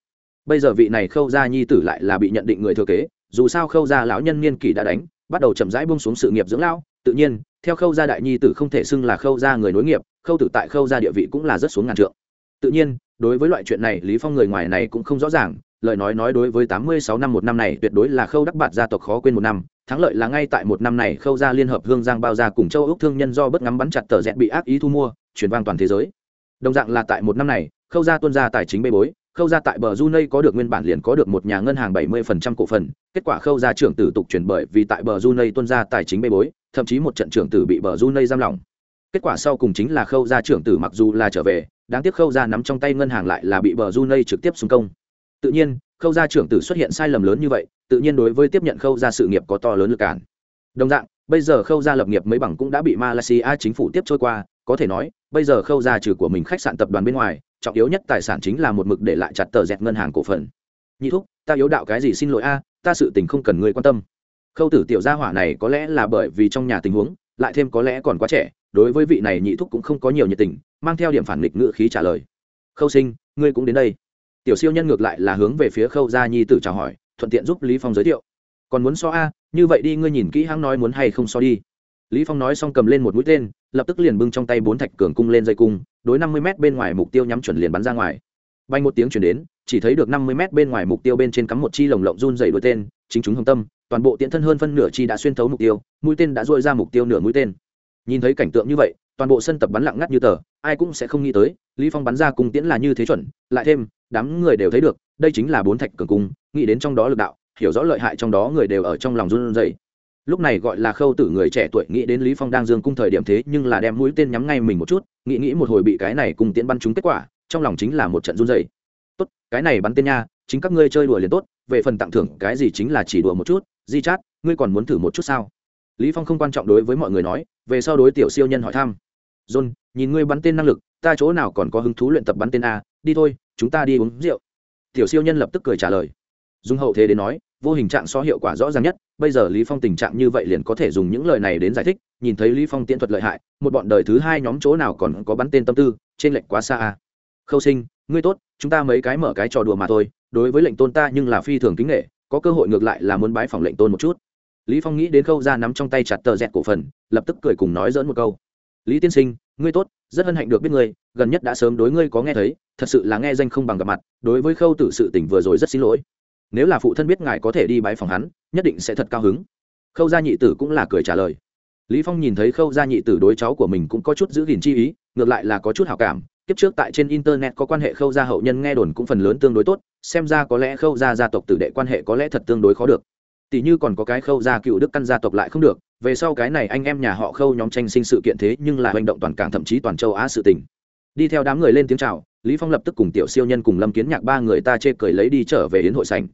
Bây giờ vị này khâu ra nhi tử lại là bị nhận định người thừa kế, dù sao khâu ra lão nhân niên kỷ đã đánh, bắt đầu chậm rãi buông xuống sự nghiệp dưỡng lão, tự nhiên, theo khâu gia đại nhi tử không thể xưng là khâu gia người nối nghiệp, khâu tử tại khâu gia địa vị cũng là rất xuống ngàn trượng. Tự nhiên, đối với loại chuyện này lý phong người ngoài này cũng không rõ ràng lời nói nói đối với tám mươi sáu năm một năm này tuyệt đối là khâu đắc bạt gia tộc khó quên một năm thắng lợi là ngay tại một năm này khâu gia liên hợp hương giang bao gia cùng châu úc thương nhân do bất ngắm bắn chặt tờ rẽ bị ác ý thu mua chuyển vang toàn thế giới đồng dạng là tại một năm này khâu gia tuân gia tài chính bê bối khâu gia tại bờ Junei có được nguyên bản liền có được một nhà ngân hàng 70% cổ phần, kết quả khâu gia trưởng tử tục chuyển bởi vì tại bờ Junei tuân gia tài chính bê bối, thậm chí một trận trưởng tử bị bờ Junei giam lỏng. Kết quả sau cùng chính là khâu gia trưởng tử mặc dù là trở về, đáng tiếc khâu gia nắm trong tay ngân hàng lại là bị bờ Junei trực tiếp xung công. Tự nhiên, khâu gia trưởng tử xuất hiện sai lầm lớn như vậy, tự nhiên đối với tiếp nhận khâu gia sự nghiệp có to lớn lực cản. Đồng dạng, bây giờ khâu gia lập nghiệp mấy bằng cũng đã bị Malaysia chính phủ tiếp trôi qua, có thể nói, bây giờ khâu gia trừ của mình khách sạn tập đoàn bên ngoài, trọng yếu nhất tài sản chính là một mực để lại chặt tờ dẹt ngân hàng cổ phần. Nhị thúc ta yếu đạo cái gì xin lỗi a ta sự tình không cần ngươi quan tâm. Khâu tử tiểu gia hỏa này có lẽ là bởi vì trong nhà tình huống lại thêm có lẽ còn quá trẻ đối với vị này nhị thúc cũng không có nhiều nhiệt tình mang theo điểm phản nghịch ngữ khí trả lời. Khâu sinh ngươi cũng đến đây tiểu siêu nhân ngược lại là hướng về phía khâu gia nhi tử chào hỏi, thuận tiện giúp lý phong giới thiệu. Còn muốn so a, như vậy đi, ngươi nhìn kỹ hắn nói muốn hay không so đi. Lý phong nói xong cầm lên một mũi tên, lập tức liền bưng trong tay bốn thạch cường cung lên dây cung, đối năm mươi m bên ngoài mục tiêu nhắm chuẩn liền bắn ra ngoài. Bay một tiếng chuyển đến, chỉ thấy được năm mươi m bên ngoài mục tiêu bên trên cắm một chi lồng lộng run dày đuôi tên, chính chúng hồng tâm, toàn bộ tiện thân hơn phân nửa chi đã xuyên thấu mục tiêu, mũi tên đã dội ra mục tiêu nửa mũi tên nhìn thấy cảnh tượng như vậy, toàn bộ sân tập bắn lặng ngắt như tờ, ai cũng sẽ không nghĩ tới, lý phong bắn ra cung tiễn là như thế chuẩn, lại thêm, đám người đều thấy được, đây chính là bốn thạch cường cung, nghĩ đến trong đó lực đạo, hiểu rõ lợi hại trong đó người đều ở trong lòng run rẩy. Lúc này gọi là khâu tử người trẻ tuổi nghĩ đến lý phong đang dương cung thời điểm thế, nhưng là đem mũi tên nhắm ngay mình một chút, nghĩ nghĩ một hồi bị cái này cùng tiễn bắn trúng kết quả, trong lòng chính là một trận run rẩy. Tốt, cái này bắn tên nha, chính các ngươi chơi đùa liền tốt, về phần tặng thưởng, cái gì chính là chỉ đùa một chút, di chát, ngươi còn muốn thử một chút sao? Lý phong không quan trọng đối với mọi người nói về sau đối tiểu siêu nhân hỏi thăm. John, nhìn ngươi bắn tên năng lực, ta chỗ nào còn có hứng thú luyện tập bắn tên a? Đi thôi, chúng ta đi uống rượu. Tiểu siêu nhân lập tức cười trả lời. Dùng hậu thế đến nói, vô hình trạng so hiệu quả rõ ràng nhất, bây giờ lý phong tình trạng như vậy liền có thể dùng những lời này đến giải thích, nhìn thấy lý phong tiễn thuật lợi hại, một bọn đời thứ hai nhóm chỗ nào còn có bắn tên tâm tư, trên lệnh quá xa a. Khâu sinh, ngươi tốt, chúng ta mấy cái mở cái trò đùa mà thôi, đối với lệnh tôn ta nhưng là phi thường kính nghệ có cơ hội ngược lại là muốn bái phòng lệnh tôn một chút lý phong nghĩ đến khâu ra nắm trong tay chặt tờ dẹt cổ phần, lập tức cười cùng nói dỡn một câu. Lý tiên sinh, ngươi tốt, rất hân hạnh được biết ngươi, gần nhất đã sớm đối ngươi có nghe thấy, thật sự là nghe danh không bằng gặp mặt, đối với khâu tử sự tình vừa rồi rất xin lỗi. Nếu là phụ thân biết ngài có thể đi bái phòng hắn, nhất định sẽ thật cao hứng. Khâu gia nhị tử cũng là cười trả lời. Lý phong nhìn thấy khâu gia nhị tử đối cháu của mình cũng có chút giữ gìn chi ý, ngược lại là có chút hảo cảm. Kiếp trước tại trên internet có quan hệ khâu gia hậu nhân nghe đồn cũng phần lớn tương đối tốt, xem ra có lẽ khâu gia gia tộc tử đệ quan hệ có lẽ thật tương đối khó được tỷ như còn có cái khâu gia cựu đức căn gia tộc lại không được, về sau cái này anh em nhà họ khâu nhóm tranh sinh sự kiện thế nhưng là hành động toàn cảng thậm chí toàn châu á sự tình. Đi theo đám người lên tiếng chào, lý phong lập tức cùng tiểu siêu nhân cùng lâm kiến nhạc ba người ta chê cười lấy đi trở về yến hội sảnh.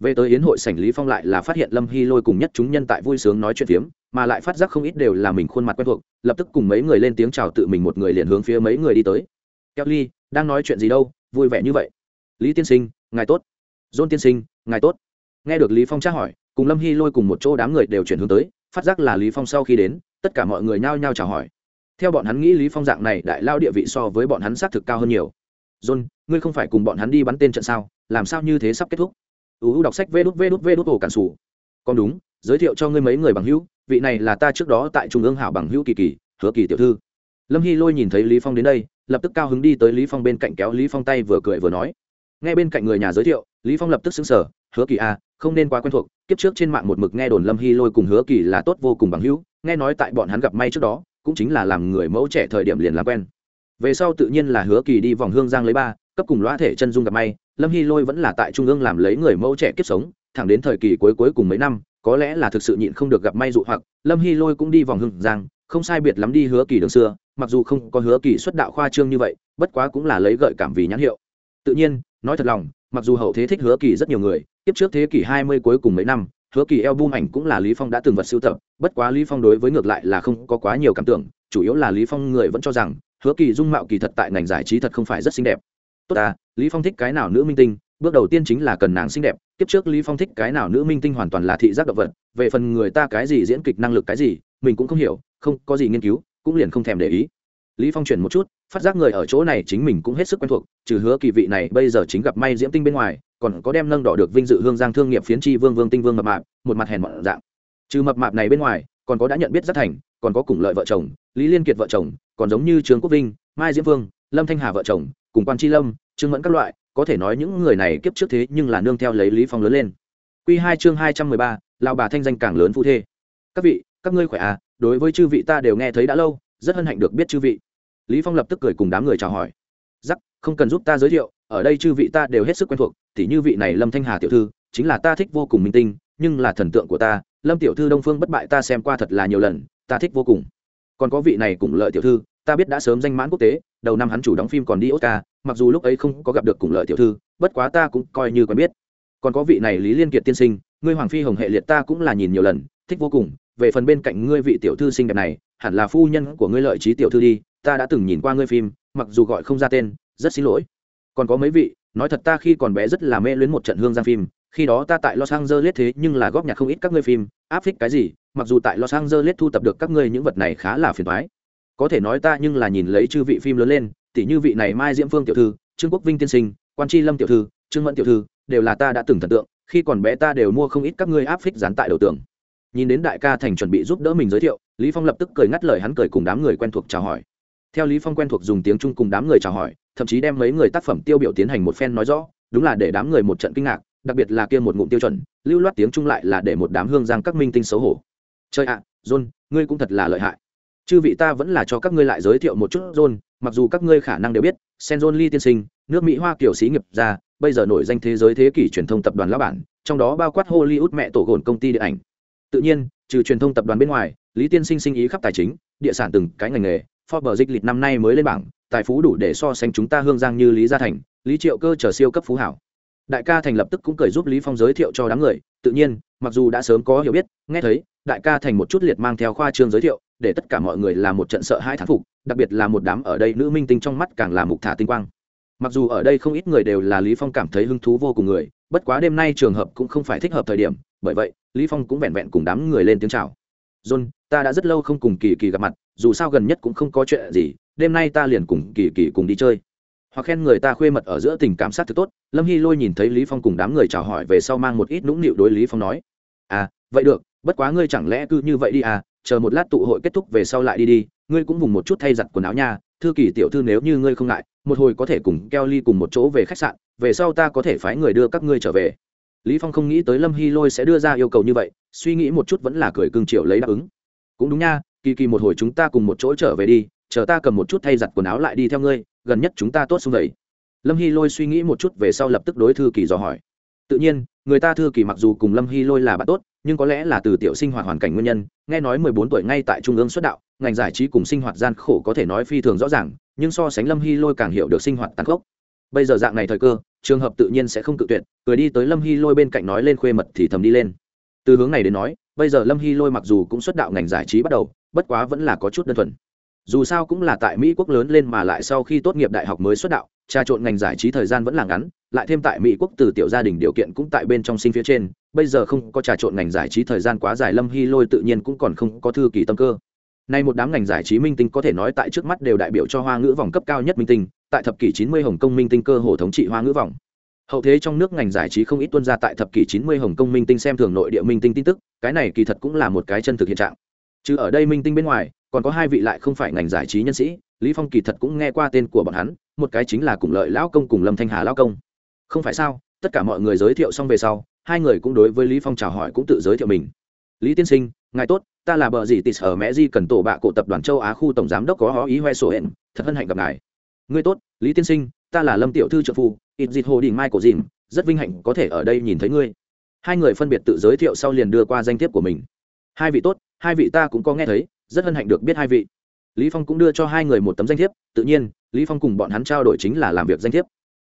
Về tới yến hội sảnh lý phong lại là phát hiện lâm hy lôi cùng nhất chúng nhân tại vui sướng nói chuyện phiếm, mà lại phát giác không ít đều là mình khuôn mặt quen thuộc, lập tức cùng mấy người lên tiếng chào tự mình một người liền hướng phía mấy người đi tới. Kelly đang nói chuyện gì đâu, vui vẻ như vậy? Lý tiên sinh, ngài tốt. John tiên sinh, ngài tốt. Nghe được lý phong tra hỏi cùng lâm hy lôi cùng một chỗ đám người đều chuyển hướng tới phát giác là lý phong sau khi đến tất cả mọi người nhao nhao chào hỏi theo bọn hắn nghĩ lý phong dạng này đại lao địa vị so với bọn hắn xác thực cao hơn nhiều john ngươi không phải cùng bọn hắn đi bắn tên trận sao làm sao như thế sắp kết thúc uu đọc sách vê đút vê đút vê đút ổ cản sủ còn đúng giới thiệu cho ngươi mấy người bằng hữu vị này là ta trước đó tại trung ương hảo bằng hữu kỳ kỳ hứa kỳ tiểu thư lâm hy lôi nhìn thấy lý phong đến đây lập tức cao hứng đi tới lý phong bên cạnh kéo lý phong tay vừa cười vừa nói nghe bên cạnh người nhà giới thiệu lý phong lập tức xứng sở hứa kỳ a à, không nên quá quen thuộc, kiếp trước trên mạng một mực nghe đồn lâm hy lôi cùng hứa kỳ là tốt vô cùng bằng hữu, nghe nói tại bọn hắn gặp may trước đó, cũng chính là làm người mẫu trẻ thời điểm liền làm quen. Về sau tự nhiên là hứa kỳ đi vòng hương giang lấy ba, cấp cùng loa thể chân dung gặp may, lâm hy lôi vẫn là tại trung ương làm lấy người mẫu trẻ kiếp sống, thẳng đến thời kỳ cuối cuối cùng mấy năm, có lẽ là thực sự nhịn không được gặp may dụ hoặc, lâm hy lôi cũng đi vòng hương giang, không sai biệt lắm đi hứa kỳ đường xưa, mặc dù không có hứa kỳ xuất đạo khoa trương như vậy, bất quá cũng là lấy gợi cảm vì nhãn hiệu. Tự nhiên, nói thật lòng mặc dù hậu thế thích hứa kỳ rất nhiều người, tiếp trước thế kỷ hai mươi cuối cùng mấy năm, hứa kỳ eo bum ảnh cũng là lý phong đã từng vật sưu tập, bất quá lý phong đối với ngược lại là không có quá nhiều cảm tưởng, chủ yếu là lý phong người vẫn cho rằng, hứa kỳ dung mạo kỳ thật tại ngành giải trí thật không phải rất xinh đẹp. Tốt à lý phong thích cái nào nữ minh tinh, bước đầu tiên chính là cần nàng xinh đẹp, tiếp trước lý phong thích cái nào nữ minh tinh hoàn toàn là thị giác động vật, về phần người ta cái gì diễn kịch năng lực cái gì, mình cũng không hiểu, không có gì nghiên cứu, cũng liền không thèm để ý. Lý phong chuyển một chút phát giác người ở chỗ này chính mình cũng hết sức quen thuộc, trừ hứa kỳ vị này bây giờ chính gặp may diễm tinh bên ngoài, còn có đem nâng đỏ được vinh dự hương giang thương nghiệp phiến chi vương vương tinh vương mập mạp, một mặt hèn mọn dạng. Trừ mập mạp này bên ngoài, còn có đã nhận biết rất thành, còn có cùng lợi vợ chồng, lý liên kiệt vợ chồng, còn giống như trương quốc vinh, mai diễm vương, lâm thanh hà vợ chồng, cùng quan tri lâm, trương mẫn các loại, có thể nói những người này kiếp trước thế nhưng là nương theo lấy lý phong lớn lên. Quy hai chương hai trăm mười ba, lão bà thanh danh càng lớn phu thê. Các vị, các ngươi khỏe à? Đối với chư vị ta đều nghe thấy đã lâu, rất hân hạnh được biết chư vị lý phong lập tức cười cùng đám người chào hỏi. Giắc không cần giúp ta giới thiệu, ở đây chư vị ta đều hết sức quen thuộc, tỉ như vị này lâm thanh hà tiểu thư, chính là ta thích vô cùng minh tinh, nhưng là thần tượng của ta, lâm tiểu thư đông phương bất bại ta xem qua thật là nhiều lần, ta thích vô cùng. Còn có vị này cùng lợi tiểu thư, ta biết đã sớm danh mãn quốc tế, đầu năm hắn chủ đóng phim còn đi oscar, mặc dù lúc ấy không có gặp được cùng lợi tiểu thư, bất quá ta cũng coi như quen biết. Còn có vị này lý liên kiệt tiên sinh, ngươi hoàng phi hồng hệ liệt ta cũng là nhìn nhiều lần, thích vô cùng, về phần bên cạnh ngươi vị tiểu thư xinh đẹp này, hẳn là phu nhân của ngươi lợi trí tiểu thư đi ta đã từng nhìn qua ngươi phim, mặc dù gọi không ra tên, rất xin lỗi. Còn có mấy vị, nói thật ta khi còn bé rất là mê luyến một trận hương giang phim, khi đó ta tại los angeles thế nhưng là góp nhặt không ít các ngươi phim, áp phích cái gì, mặc dù tại los angeles thu tập được các ngươi những vật này khá là phiền thoái có thể nói ta nhưng là nhìn lấy chư vị phim lớn lên tỷ như vị này mai diễm phương tiểu thư, trương quốc vinh tiên sinh, quan tri lâm tiểu thư, trương mẫn tiểu thư, đều là ta đã từng thần tượng, khi còn bé ta đều mua không ít các ngươi áp phích dán tại đầu tường. Nhìn đến đại ca thành chuẩn bị giúp đỡ mình giới thiệu, lý phong lập tức cười ngắt lời hắn cười cùng đám người quen thuộc chào hỏi theo lý phong quen thuộc dùng tiếng trung cùng đám người chào hỏi thậm chí đem mấy người tác phẩm tiêu biểu tiến hành một phen nói rõ đúng là để đám người một trận kinh ngạc đặc biệt là kia một ngụm tiêu chuẩn lưu loát tiếng trung lại là để một đám hương giang các minh tinh xấu hổ. Chơi ạ à, john ngươi cũng thật là lợi hại. Chư vị ta vẫn là cho các ngươi lại giới thiệu một chút john mặc dù các ngươi khả năng đều biết sen john lee tiên sinh nước mỹ hoa kiểu xí nghiệp ra bây giờ nổi danh thế giới thế kỷ truyền thông tập đoàn lão bản trong đó bao quát hollywood mẹ tổ gồn công ty điện ảnh. Tự nhiên trừ truyền thông tập đoàn bên ngoài lý tiên sinh sinh ý khắp tài chính địa sản từng cái ngành nghề forbes dịch lịch năm nay mới lên bảng, tài phú đủ để so sánh chúng ta hương giang như lý gia thành, lý triệu cơ trở siêu cấp phú hảo. Đại ca thành lập tức cũng cười giúp lý phong giới thiệu cho đám người, tự nhiên, mặc dù đã sớm có hiểu biết, nghe thấy, đại ca thành một chút liệt mang theo khoa trương giới thiệu, để tất cả mọi người là một trận sợ hai thán phục, đặc biệt là một đám ở đây nữ minh tinh trong mắt càng là mục thả tinh quang. Mặc dù ở đây không ít người đều là lý phong cảm thấy hứng thú vô cùng người, bất quá đêm nay trường hợp cũng không phải thích hợp thời điểm, bởi vậy, lý phong cũng vẹn vẹn cùng đám người lên tiếng chào. John, ta đã rất lâu không cùng kỳ kỳ gặp mặt dù sao gần nhất cũng không có chuyện gì, đêm nay ta liền cùng kỳ kỳ cùng đi chơi. Hoặc khen người ta khuê mật ở giữa tình cảm sát thực tốt, lâm hy lôi nhìn thấy lý phong cùng đám người chào hỏi về sau mang một ít nũng nịu đối lý phong nói à vậy được, bất quá ngươi chẳng lẽ cứ như vậy đi à chờ một lát tụ hội kết thúc về sau lại đi đi, ngươi cũng vùng một chút thay giặt quần áo nha, thư kỳ tiểu thư nếu như ngươi không ngại, một hồi có thể cùng keo ly cùng một chỗ về khách sạn, về sau ta có thể phái người đưa các ngươi trở về. Lý phong không nghĩ tới lâm hy lôi sẽ đưa ra yêu cầu như vậy, suy nghĩ một chút vẫn là cười cưng chiều lấy đáp ứng. Cũng đúng nha kỳ kỳ một hồi chúng ta cùng một chỗ trở về đi, chờ ta cầm một chút thay giặt quần áo lại đi theo ngươi, gần nhất chúng ta tốt xung vậy lâm hy lôi suy nghĩ một chút về sau lập tức đối thư kỳ dò hỏi. Tự nhiên, người ta thư kỳ mặc dù cùng lâm hy lôi là bạn tốt, nhưng có lẽ là từ tiểu sinh hoạt hoàn cảnh nguyên nhân, nghe nói mười bốn tuổi ngay tại trung ương xuất đạo, ngành giải trí cùng sinh hoạt gian khổ có thể nói phi thường rõ ràng, nhưng so sánh lâm hy lôi càng hiểu được sinh hoạt tàn khốc. Bây giờ dạng này thời cơ, trường hợp tự nhiên sẽ không tự tuyệt, cười đi tới lâm hy lôi bên cạnh nói lên khuê mật thì thầm đi lên. Từ hướng này đến nói, bây giờ lâm hy lôi mặc dù cũng xuất đạo ngành giải trí bắt đầu bất quá vẫn là có chút đơn thuần. Dù sao cũng là tại mỹ quốc lớn lên mà lại sau khi tốt nghiệp đại học mới xuất đạo, trà trộn ngành giải trí thời gian vẫn là ngắn, lại thêm tại mỹ quốc từ tiểu gia đình điều kiện cũng tại bên trong sinh phía trên, bây giờ không có trà trộn ngành giải trí thời gian quá dài lâm hy lôi tự nhiên cũng còn không có thư kỳ tâm cơ. Nay một đám ngành giải trí minh tinh có thể nói tại trước mắt đều đại biểu cho hoa ngữ vòng cấp cao nhất minh tinh, tại thập kỷ 90 hồng kông minh tinh cơ hồ thống trị hoa ngữ vòng. Hậu thế trong nước ngành giải trí không ít tuân ra tại thập kỷ 90 hồng kông minh tinh xem thường nội địa minh tinh tin tức, cái này kỳ thật cũng là một cái chân thực hiện trạng chứ ở đây minh tinh bên ngoài, còn có hai vị lại không phải ngành giải trí nhân sĩ, lý phong kỳ thật cũng nghe qua tên của bọn hắn, một cái chính là cùng lợi lão công cùng lâm thanh hà lão công. Không phải sao, tất cả mọi người giới thiệu xong về sau, hai người cũng đối với lý phong chào hỏi cũng tự giới thiệu mình. Lý tiên sinh, ngài tốt, ta là bờ dì tịt ở mẹ di cần tổ bạ cổ tập đoàn châu á khu tổng giám đốc có hó ý hoe sổ hẹn, thật hân hạnh gặp ngài. Ngươi tốt, lý tiên sinh, ta là lâm tiểu thư trợ phu ít dịt hồ đình mai cổ dìm, rất vinh hạnh có thể ở đây nhìn thấy ngươi. Hai người phân biệt tự giới thiệu sau liền đưa qua danh thiếp của mình. Hai vị tốt hai vị ta cũng có nghe thấy, rất hân hạnh được biết hai vị. Lý phong cũng đưa cho hai người một tấm danh thiếp, tự nhiên, lý phong cùng bọn hắn trao đổi chính là làm việc danh thiếp.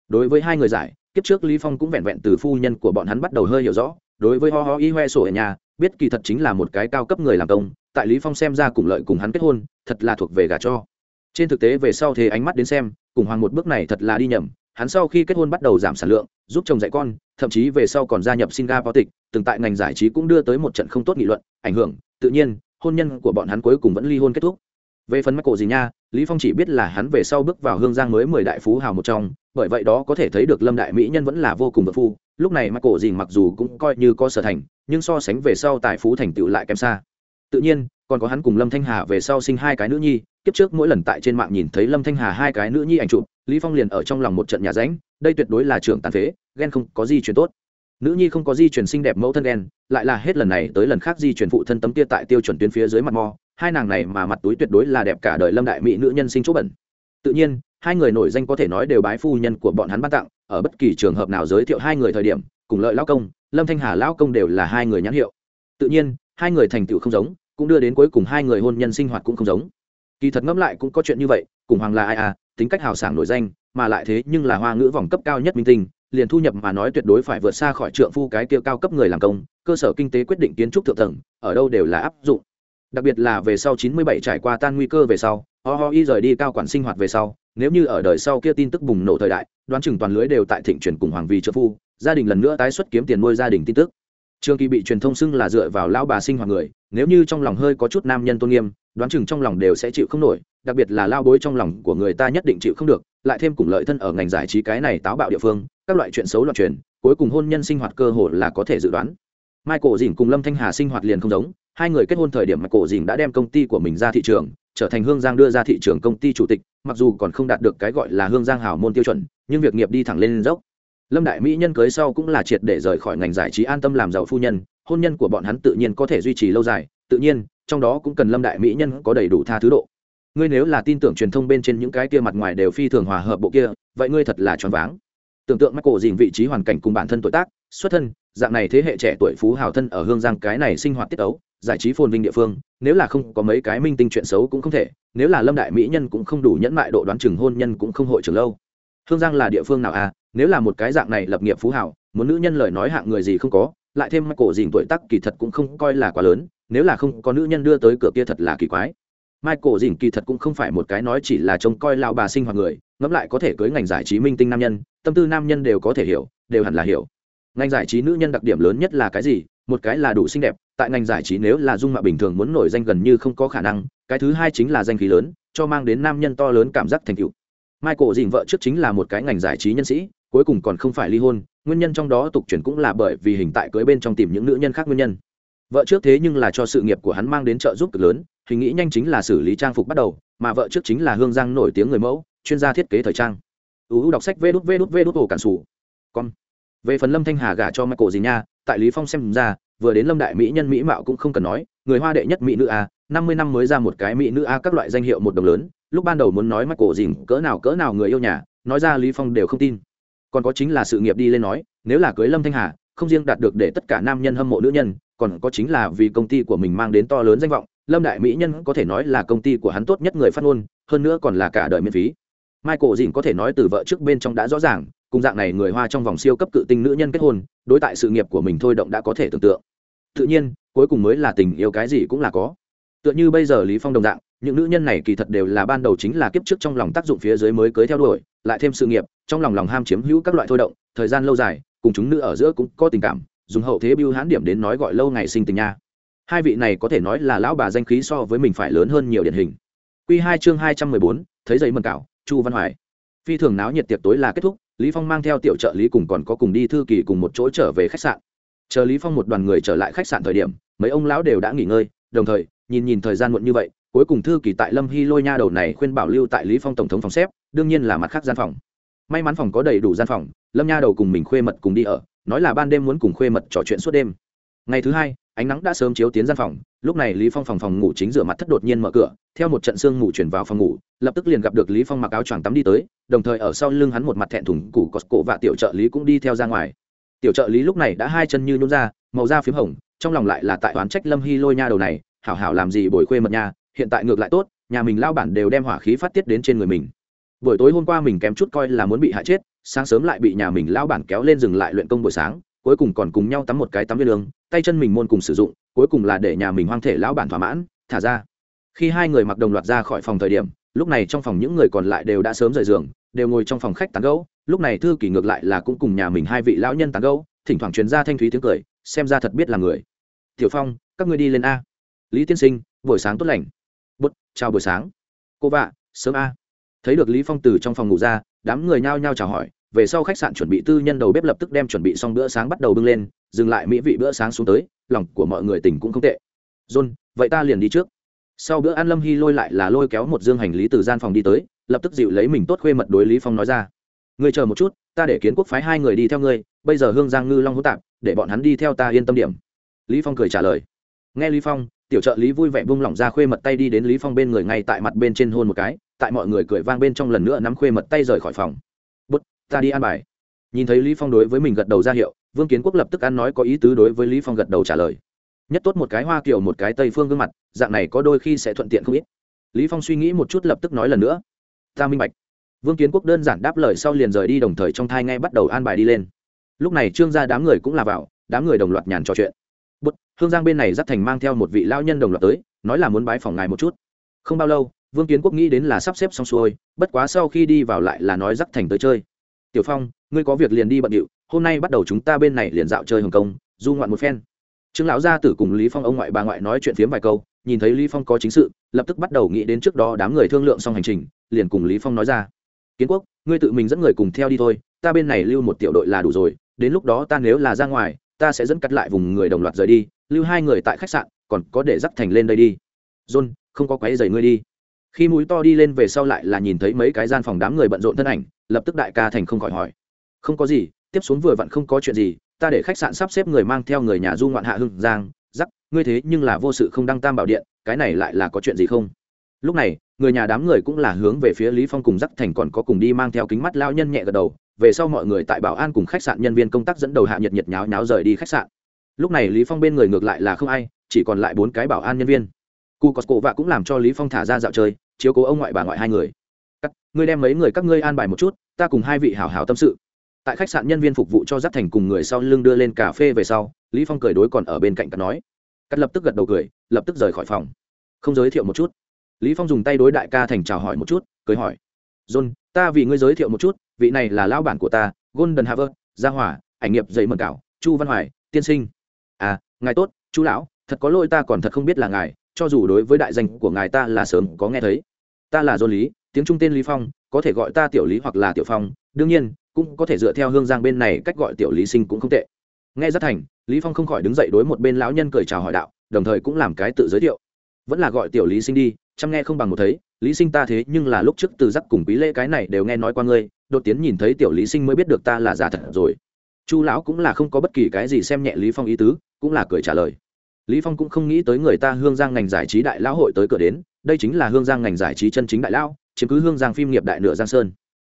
Đối với hai người giải, kiếp trước lý phong cũng vẹn vẹn từ phu nhân của bọn hắn bắt đầu hơi hiểu rõ, đối với ho ho y hoe sổ ở nhà, biết kỳ thật chính là một cái cao cấp người làm công, tại lý phong xem ra cùng lợi cùng hắn kết hôn, thật là thuộc về gả cho. Trên thực tế về sau thế ánh mắt đến xem, cùng hoàng một bước này thật là đi nhầm, hắn sau khi kết hôn bắt đầu giảm sản lượng, giúp chồng dạy con, thậm chí về sau còn gia nhập singapore tịch, từng tại ngành giải trí cũng đưa tới một trận không tốt nghị luận, ảnh hưởng tự nhiên, hôn nhân của bọn hắn cuối cùng vẫn ly hôn kết thúc. Về phần mắc cổ gì nha, lý phong chỉ biết là hắn về sau bước vào hương giang mới mười đại phú hào một trong, bởi vậy đó có thể thấy được lâm đại mỹ nhân vẫn là vô cùng vật phu. Lúc này mắc cổ gì mặc dù cũng coi như có sở thành, nhưng so sánh về sau tài phú thành tựu lại kém xa. Tự nhiên, còn có hắn cùng lâm thanh hà về sau sinh hai cái nữ nhi, kiếp trước mỗi lần tại trên mạng nhìn thấy lâm thanh hà hai cái nữ nhi ảnh chụp, lý phong liền ở trong lòng một trận nhà ránh, đây tuyệt đối là trưởng tàn phế, ghen không có gì chuyện tốt nữ nhi không có di chuyển xinh đẹp mẫu thân đen lại là hết lần này tới lần khác di chuyển phụ thân tấm kia tại tiêu chuẩn tuyến phía dưới mặt mò, hai nàng này mà mặt túi tuyệt đối là đẹp cả đời lâm đại mỹ nữ nhân sinh chỗ bẩn. Tự nhiên, hai người nổi danh có thể nói đều bái phu nhân của bọn hắn ban tặng, ở bất kỳ trường hợp nào giới thiệu hai người thời điểm, cùng lợi lao công, lâm thanh hà lao công đều là hai người nhãn hiệu. Tự nhiên, hai người thành tựu không giống, cũng đưa đến cuối cùng hai người hôn nhân sinh hoạt cũng không giống. Kỳ thật ngẫm lại cũng có chuyện như vậy, cùng hoàng là ai à tính cách hào sảng nổi danh, mà lại thế nhưng là hoa ngữ vòng cấp cao nhất minh tinh liền thu nhập mà nói tuyệt đối phải vượt xa khỏi trượng phu cái kia cao cấp người làm công, cơ sở kinh tế quyết định kiến trúc thượng tầng, ở đâu đều là áp dụng. Đặc biệt là về sau 97 trải qua tan nguy cơ về sau, ho ho y rời đi cao quản sinh hoạt về sau, nếu như ở đời sau kia tin tức bùng nổ thời đại, đoán chừng toàn lưới đều tại thịnh truyền cùng hoàng vì trợ phu, gia đình lần nữa tái xuất kiếm tiền nuôi gia đình tin tức. Trường kỳ bị truyền thông xưng là dựa vào lão bà sinh hoạt người, nếu như trong lòng hơi có chút nam nhân tôn nghiêm, đoán chừng trong lòng đều sẽ chịu không nổi, đặc biệt là lao bối trong lòng của người ta nhất định chịu không được, lại thêm cùng lợi thân ở ngành giải trí cái này táo bạo địa phương các loại chuyện xấu loạn truyền, cuối cùng hôn nhân sinh hoạt cơ hội là có thể dự đoán. Michael dình cùng lâm thanh hà sinh hoạt liền không giống, hai người kết hôn thời điểm michael dình đã đem công ty của mình ra thị trường, trở thành hương giang đưa ra thị trường công ty chủ tịch, mặc dù còn không đạt được cái gọi là hương giang hảo môn tiêu chuẩn, nhưng việc nghiệp đi thẳng lên dốc. Lâm đại mỹ nhân cưới sau cũng là triệt để rời khỏi ngành giải trí an tâm làm giàu phu nhân, hôn nhân của bọn hắn tự nhiên có thể duy trì lâu dài, tự nhiên, trong đó cũng cần lâm đại mỹ nhân có đầy đủ tha thứ độ. Ngươi nếu là tin tưởng truyền thông bên trên những cái kia mặt ngoài đều phi thường hòa hợp bộ kia, vậy ngươi thật là choáng váng tưởng tượng mắc cổ dìn vị trí hoàn cảnh cùng bản thân tuổi tác xuất thân dạng này thế hệ trẻ tuổi phú hào thân ở hương giang cái này sinh hoạt tiết ấu giải trí phồn vinh địa phương nếu là không có mấy cái minh tinh chuyện xấu cũng không thể nếu là lâm đại mỹ nhân cũng không đủ nhẫn mại độ đoán chừng hôn nhân cũng không hội trường lâu. Hương giang là địa phương nào à? Nếu là một cái dạng này lập nghiệp phú hảo muốn nữ nhân lời nói hạng người gì không có lại thêm cổ dìn tuổi tác kỳ thật cũng không coi là quá lớn nếu là không có nữ nhân đưa tới cửa kia thật là kỳ quái. Michael Dĩnh kỳ thật cũng không phải một cái nói chỉ là trông coi lão bà sinh hoạt người, ngẫm lại có thể cưới ngành giải trí minh tinh nam nhân, tâm tư nam nhân đều có thể hiểu, đều hẳn là hiểu. Ngành giải trí nữ nhân đặc điểm lớn nhất là cái gì? Một cái là đủ xinh đẹp, tại ngành giải trí nếu là dung mạo bình thường muốn nổi danh gần như không có khả năng, cái thứ hai chính là danh khí lớn, cho mang đến nam nhân to lớn cảm giác thành tựu. Michael Dĩnh vợ trước chính là một cái ngành giải trí nhân sĩ, cuối cùng còn không phải ly hôn, nguyên nhân trong đó tục chuyển cũng là bởi vì hình tại cưới bên trong tìm những nữ nhân khác nguyên nhân vợ trước thế nhưng là cho sự nghiệp của hắn mang đến trợ giúp cực lớn hình nghĩ nhanh chính là xử lý trang phục bắt đầu mà vợ trước chính là hương giang nổi tiếng người mẫu chuyên gia thiết kế thời trang uu đọc sách vê đút vê đút vê đút ổ cản sủ. Con về phần lâm thanh hà gả cho michael gì nha tại lý phong xem ra vừa đến lâm đại mỹ nhân mỹ mạo cũng không cần nói người hoa đệ nhất mỹ nữ a năm mươi năm mới ra một cái mỹ nữ a các loại danh hiệu một đồng lớn lúc ban đầu muốn nói michael gì, cỡ nào cỡ nào người yêu nhà nói ra lý phong đều không tin. Còn có chính là sự nghiệp đi lên nói nếu là cưới lâm thanh hà không riêng đạt được để tất cả nam nhân hâm mộ nữ nhân còn có chính là vì công ty của mình mang đến to lớn danh vọng lâm đại mỹ nhân có thể nói là công ty của hắn tốt nhất người phát ngôn hơn nữa còn là cả đời miễn phí michael dìn có thể nói từ vợ trước bên trong đã rõ ràng, cùng dạng này người hoa trong vòng siêu cấp cự tinh nữ nhân kết hôn, đối tại sự nghiệp của mình thôi động đã có thể tưởng tượng. Tự nhiên, cuối cùng mới là tình yêu cái gì cũng là có. Tựa như bây giờ lý phong đồng dạng, những nữ nhân này kỳ thật đều là ban đầu chính là kiếp trước trong lòng tác dụng phía dưới mới cưới theo đuổi, lại thêm sự nghiệp, trong lòng lòng ham chiếm hữu các loại thôi động, thời gian lâu dài, cùng chúng nữ ở giữa cũng có tình cảm, dùng hậu thế biêu hãn điểm đến nói gọi lâu ngày sinh tình nha. Hai vị này có thể nói là lão bà danh khí so với mình phải lớn hơn nhiều điển hình. Quy hai chương hai trăm mười bốn, thấy giấy mần cảo chu văn hoài. Phi thường náo nhiệt tiệc tối là kết thúc, lý phong mang theo tiểu trợ lý cùng còn có cùng đi thư kỳ cùng một chỗ trở về khách sạn. Chờ lý phong một đoàn người trở lại khách sạn thời điểm, mấy ông lão đều đã nghỉ ngơi, đồng thời, nhìn nhìn thời gian muộn như vậy, cuối cùng thư kỳ tại lâm hy lôi nha đầu này khuyên bảo lưu tại lý phong tổng thống phòng xếp, đương nhiên là mặt khác gian phòng. May mắn phòng có đầy đủ gian phòng, lâm nha đầu cùng mình khuê mật cùng đi ở, nói là ban đêm muốn cùng khuê mật trò chuyện suốt đêm. Ngày thứ hai ánh nắng đã sớm chiếu tiến gian phòng, lúc này lý phong phòng phòng ngủ chính rửa mặt thất đột nhiên mở cửa, theo một trận sương ngủ chuyển vào phòng ngủ, lập tức liền gặp được lý phong mặc áo choàng tắm đi tới, đồng thời ở sau lưng hắn một mặt thẹn thùng củ cọt cổ và tiểu trợ lý cũng đi theo ra ngoài. Tiểu trợ lý lúc này đã hai chân như nhún ra, màu da phím hồng, trong lòng lại là tại oán trách lâm hy lôi nha đầu này, hảo hảo làm gì bồi khuê mật nha, hiện tại ngược lại tốt, nhà mình lao bản đều đem hỏa khí phát tiết đến trên người mình. Buổi tối hôm qua mình kém chút coi là muốn bị hại chết, sáng sớm lại bị nhà mình lao bản kéo lên dừng lại luyện công buổi sáng cuối cùng còn cùng nhau tắm một cái tắm viên lương tay chân mình môn cùng sử dụng, cuối cùng là để nhà mình hoang thể lão bản thỏa mãn, thả ra. Khi hai người mặc đồng loạt ra khỏi phòng thời điểm, lúc này trong phòng những người còn lại đều đã sớm rời giường, đều ngồi trong phòng khách tán gẫu, lúc này thư kỷ ngược lại là cũng cùng nhà mình hai vị lão nhân tán gẫu, thỉnh thoảng truyền ra thanh thúy tiếng cười, xem ra thật biết là người. Tiểu phong, các ngươi đi lên a. Lý tiên sinh, buổi sáng tốt lành. Bút, chào buổi sáng. Cô vạ, sớm a. Thấy được lý phong từ trong phòng ngủ ra, đám người nhao nhao chào hỏi về sau khách sạn chuẩn bị tư nhân đầu bếp lập tức đem chuẩn bị xong bữa sáng bắt đầu bưng lên, dừng lại mỹ vị bữa sáng xuống tới, lòng của mọi người tỉnh cũng không tệ. John, vậy ta liền đi trước. Sau bữa ăn lâm hy lôi lại là lôi kéo một dương hành lý từ gian phòng đi tới, lập tức dịu lấy mình tốt khuê mật đối lý phong nói ra. Ngươi chờ một chút, ta để kiến quốc phái hai người đi theo ngươi, bây giờ hương giang ngư long hữu tạp, để bọn hắn đi theo ta yên tâm điểm. Lý phong cười trả lời. Nghe lý phong, tiểu trợ lý vui vẻ buông lỏng ra khuê mật tay đi đến lý phong bên người ngay tại mặt bên trên hôn một cái, tại mọi người cười vang bên trong lần nữa nắm khuê mật tay rời khỏi phòng ta đi ăn bài. Nhìn thấy lý phong đối với mình gật đầu ra hiệu, vương kiến quốc lập tức ăn nói có ý tứ đối với lý phong gật đầu trả lời. Nhất tốt một cái hoa kiều một cái tây phương gương mặt, dạng này có đôi khi sẽ thuận tiện không ít. Lý phong suy nghĩ một chút lập tức nói lần nữa. Ta minh bạch. Vương kiến quốc đơn giản đáp lời sau liền rời đi đồng thời trong thai ngay bắt đầu an bài đi lên. Lúc này trương gia đám người cũng là vào, đám người đồng loạt nhàn trò chuyện. Bút hương giang bên này dắt thành mang theo một vị lao nhân đồng loạt tới, nói là muốn bái phòng ngài một chút. Không bao lâu, vương kiến quốc nghĩ đến là sắp xếp xong xuôi, bất quá sau khi đi vào lại là nói dắt thành tới chơi tiểu phong, ngươi có việc liền đi bận điệu, hôm nay bắt đầu chúng ta bên này liền dạo chơi hồng kông, du ngoạn một phen. Trương lão gia tử cùng lý phong ông ngoại bà ngoại nói chuyện phiếm vài câu, nhìn thấy lý phong có chính sự, lập tức bắt đầu nghĩ đến trước đó đám người thương lượng xong hành trình, liền cùng lý phong nói ra, kiến quốc, ngươi tự mình dẫn người cùng theo đi thôi, ta bên này lưu một tiểu đội là đủ rồi, đến lúc đó ta nếu là ra ngoài, ta sẽ dẫn cắt lại vùng người đồng loạt rời đi, lưu hai người tại khách sạn, còn có để dắt thành lên đây đi. John, không có quấy giày ngươi đi. Khi mũi to đi lên về sau lại là nhìn thấy mấy cái gian phòng đám người bận rộn thân ảnh lập tức đại ca thành không khỏi hỏi. Không có gì, tiếp xuống vừa vặn không có chuyện gì, ta để khách sạn sắp xếp người mang theo người nhà du ngoạn hạ hưng giang. Giắc ngươi thế nhưng là vô sự không đăng tam bảo điện, cái này lại là có chuyện gì không? Lúc này, người nhà đám người cũng là hướng về phía lý phong cùng giắc thành còn có cùng đi mang theo kính mắt lao nhân nhẹ gật đầu. Về sau mọi người tại bảo an cùng khách sạn nhân viên công tác dẫn đầu hạ nhiệt nhiệt nháo nháo rời đi khách sạn. Lúc này lý phong bên người ngược lại là không ai, chỉ còn lại bốn cái bảo an nhân viên. Cu cosco vạ cũng làm cho lý phong thả ra dạo chơi, chiếu cố ông ngoại bà ngoại hai người ngươi đem mấy người các ngươi an bài một chút, ta cùng hai vị hảo hảo tâm sự. Tại khách sạn nhân viên phục vụ cho giáp thành cùng người sau lưng đưa lên cà phê về sau, lý phong cười đối còn ở bên cạnh cắt nói. Cắt lập tức gật đầu cười, lập tức rời khỏi phòng. Không giới thiệu một chút. Lý phong dùng tay đối đại ca thành chào hỏi một chút, cười hỏi. John, ta vì ngươi giới thiệu một chút, vị này là lão bản của ta, golden harvard, gia hỏa ảnh nghiệp dày mật cảo, chu văn hoài, tiên sinh. À ngài tốt chú lão, thật có lỗi ta còn thật không biết là ngài, cho dù đối với đại danh của ngài ta là sớm có nghe thấy ta là dôn lý, tiếng trung tên lý phong, có thể gọi ta tiểu lý hoặc là tiểu phong, đương nhiên, cũng có thể dựa theo hương giang bên này cách gọi tiểu lý sinh cũng không tệ. Nghe rất thành, lý phong không khỏi đứng dậy đối một bên lão nhân cười chào hỏi đạo, đồng thời cũng làm cái tự giới thiệu. Vẫn là gọi tiểu lý sinh đi, chăm nghe không bằng một thấy, lý sinh ta thế nhưng là lúc trước từ giắc cùng quý lễ cái này đều nghe nói qua ngươi, đột tiến nhìn thấy tiểu lý sinh mới biết được ta là giả thật rồi. Chu lão cũng là không có bất kỳ cái gì xem nhẹ lý phong ý tứ, cũng là cười trả lời. Lý phong cũng không nghĩ tới người ta hương giang ngành giải trí đại lão hội tới cửa đến đây chính là hương giang ngành giải trí chân chính đại lão, chiếm cứ hương giang phim nghiệp đại nửa giang sơn.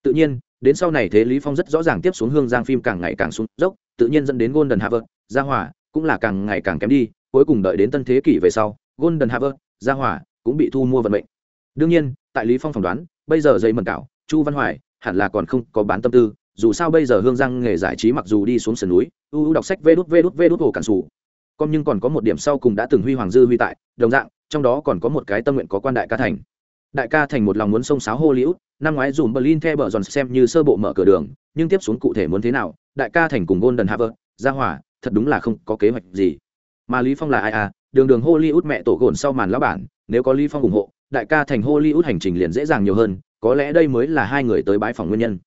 Tự nhiên, đến sau này thế lý phong rất rõ ràng tiếp xuống hương giang phim càng ngày càng xuống dốc, tự nhiên dẫn đến golden harvard gia hỏa cũng là càng ngày càng kém đi, cuối cùng đợi đến tân thế kỷ về sau, golden harvard gia hỏa cũng bị thu mua vận mệnh. Đương nhiên, tại lý phong phỏng đoán, bây giờ dây mần cảo, chu văn hoài hẳn là còn không có bán tâm tư, dù sao bây giờ hương giang nghề giải trí mặc dù đi xuống sườn núi u u đọc sách vê đút vê đút vê đút hồ cản sủ. Con nhưng còn có một điểm sau cùng đã từng huy hoàng dư huy tại, đồng dạng trong đó còn có một cái tâm nguyện có quan đại ca thành. Đại ca thành một lòng muốn sông sáo hollywood, năm ngoái dùm berlin theo bờ giòn xem như sơ bộ mở cửa đường, nhưng tiếp xuống cụ thể muốn thế nào, đại ca thành cùng golden harvard ra hỏa thật đúng là không có kế hoạch gì. Mà lý phong là ai à? Đường đường hollywood mẹ tổ gồn sau màn lão bản, nếu có lý phong ủng hộ, đại ca thành hollywood hành trình liền dễ dàng nhiều hơn, có lẽ đây mới là hai người tới bãi phòng nguyên nhân.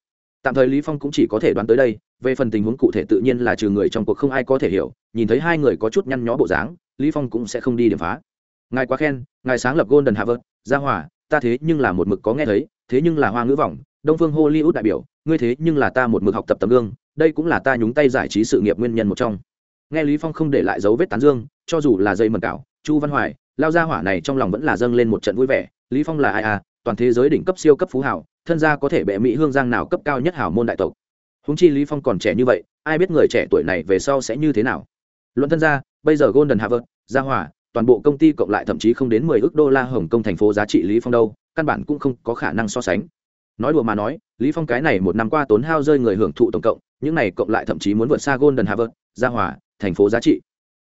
Tạm thời lý phong cũng chỉ có thể đoán tới đây, về phần tình huống cụ thể tự nhiên là trừ người trong cuộc không ai có thể hiểu, nhìn thấy hai người có chút nhăn nhó bộ dáng, lý phong cũng sẽ không đi điểm phá ngài quá khen, ngài sáng lập golden harvard, gia hỏa ta thế nhưng là một mực có nghe thấy, thế nhưng là hoa ngữ vọng, đông phương hollywood đại biểu, ngươi thế nhưng là ta một mực học tập tấm gương, đây cũng là ta nhúng tay giải trí sự nghiệp nguyên nhân một trong. Nghe lý phong không để lại dấu vết tán dương, cho dù là dây mật cảo, chu văn hoài, lao gia hỏa này trong lòng vẫn là dâng lên một trận vui vẻ, lý phong là ai à toàn thế giới đỉnh cấp siêu cấp phú hảo, thân gia có thể bệ mỹ hương giang nào cấp cao nhất hảo môn đại tộc. Húng chi lý phong còn trẻ như vậy, ai biết người trẻ tuổi này về sau sẽ như thế nào? Luận thân gia, bây giờ golden harvard, gia hỏa toàn bộ công ty cộng lại thậm chí không đến mười ước đô la hồng kông thành phố giá trị lý phong đâu căn bản cũng không có khả năng so sánh. Nói đùa mà nói lý phong cái này một năm qua tốn hao rơi người hưởng thụ tổng cộng những này cộng lại thậm chí muốn vượt xa golden harvard gia hòa, thành phố giá trị.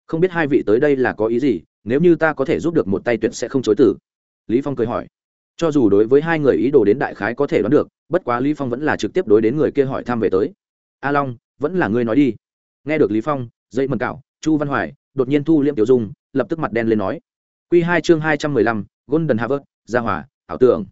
Không biết hai vị tới đây là có ý gì nếu như ta có thể giúp được một tay tuyệt sẽ không chối từ. Lý phong cười hỏi. Cho dù đối với hai người ý đồ đến đại khái có thể đoán được bất quá lý phong vẫn là trực tiếp đối đến người kia hỏi thăm về tới. A long vẫn là ngươi nói đi. Nghe được lý phong dây mần cạo chu văn hoài đột nhiên thu liễm tiểu dung lập tức mặt đen lên nói. Quy hai chương hai trăm mười lăm, golden harvard gia hòa, ảo tưởng.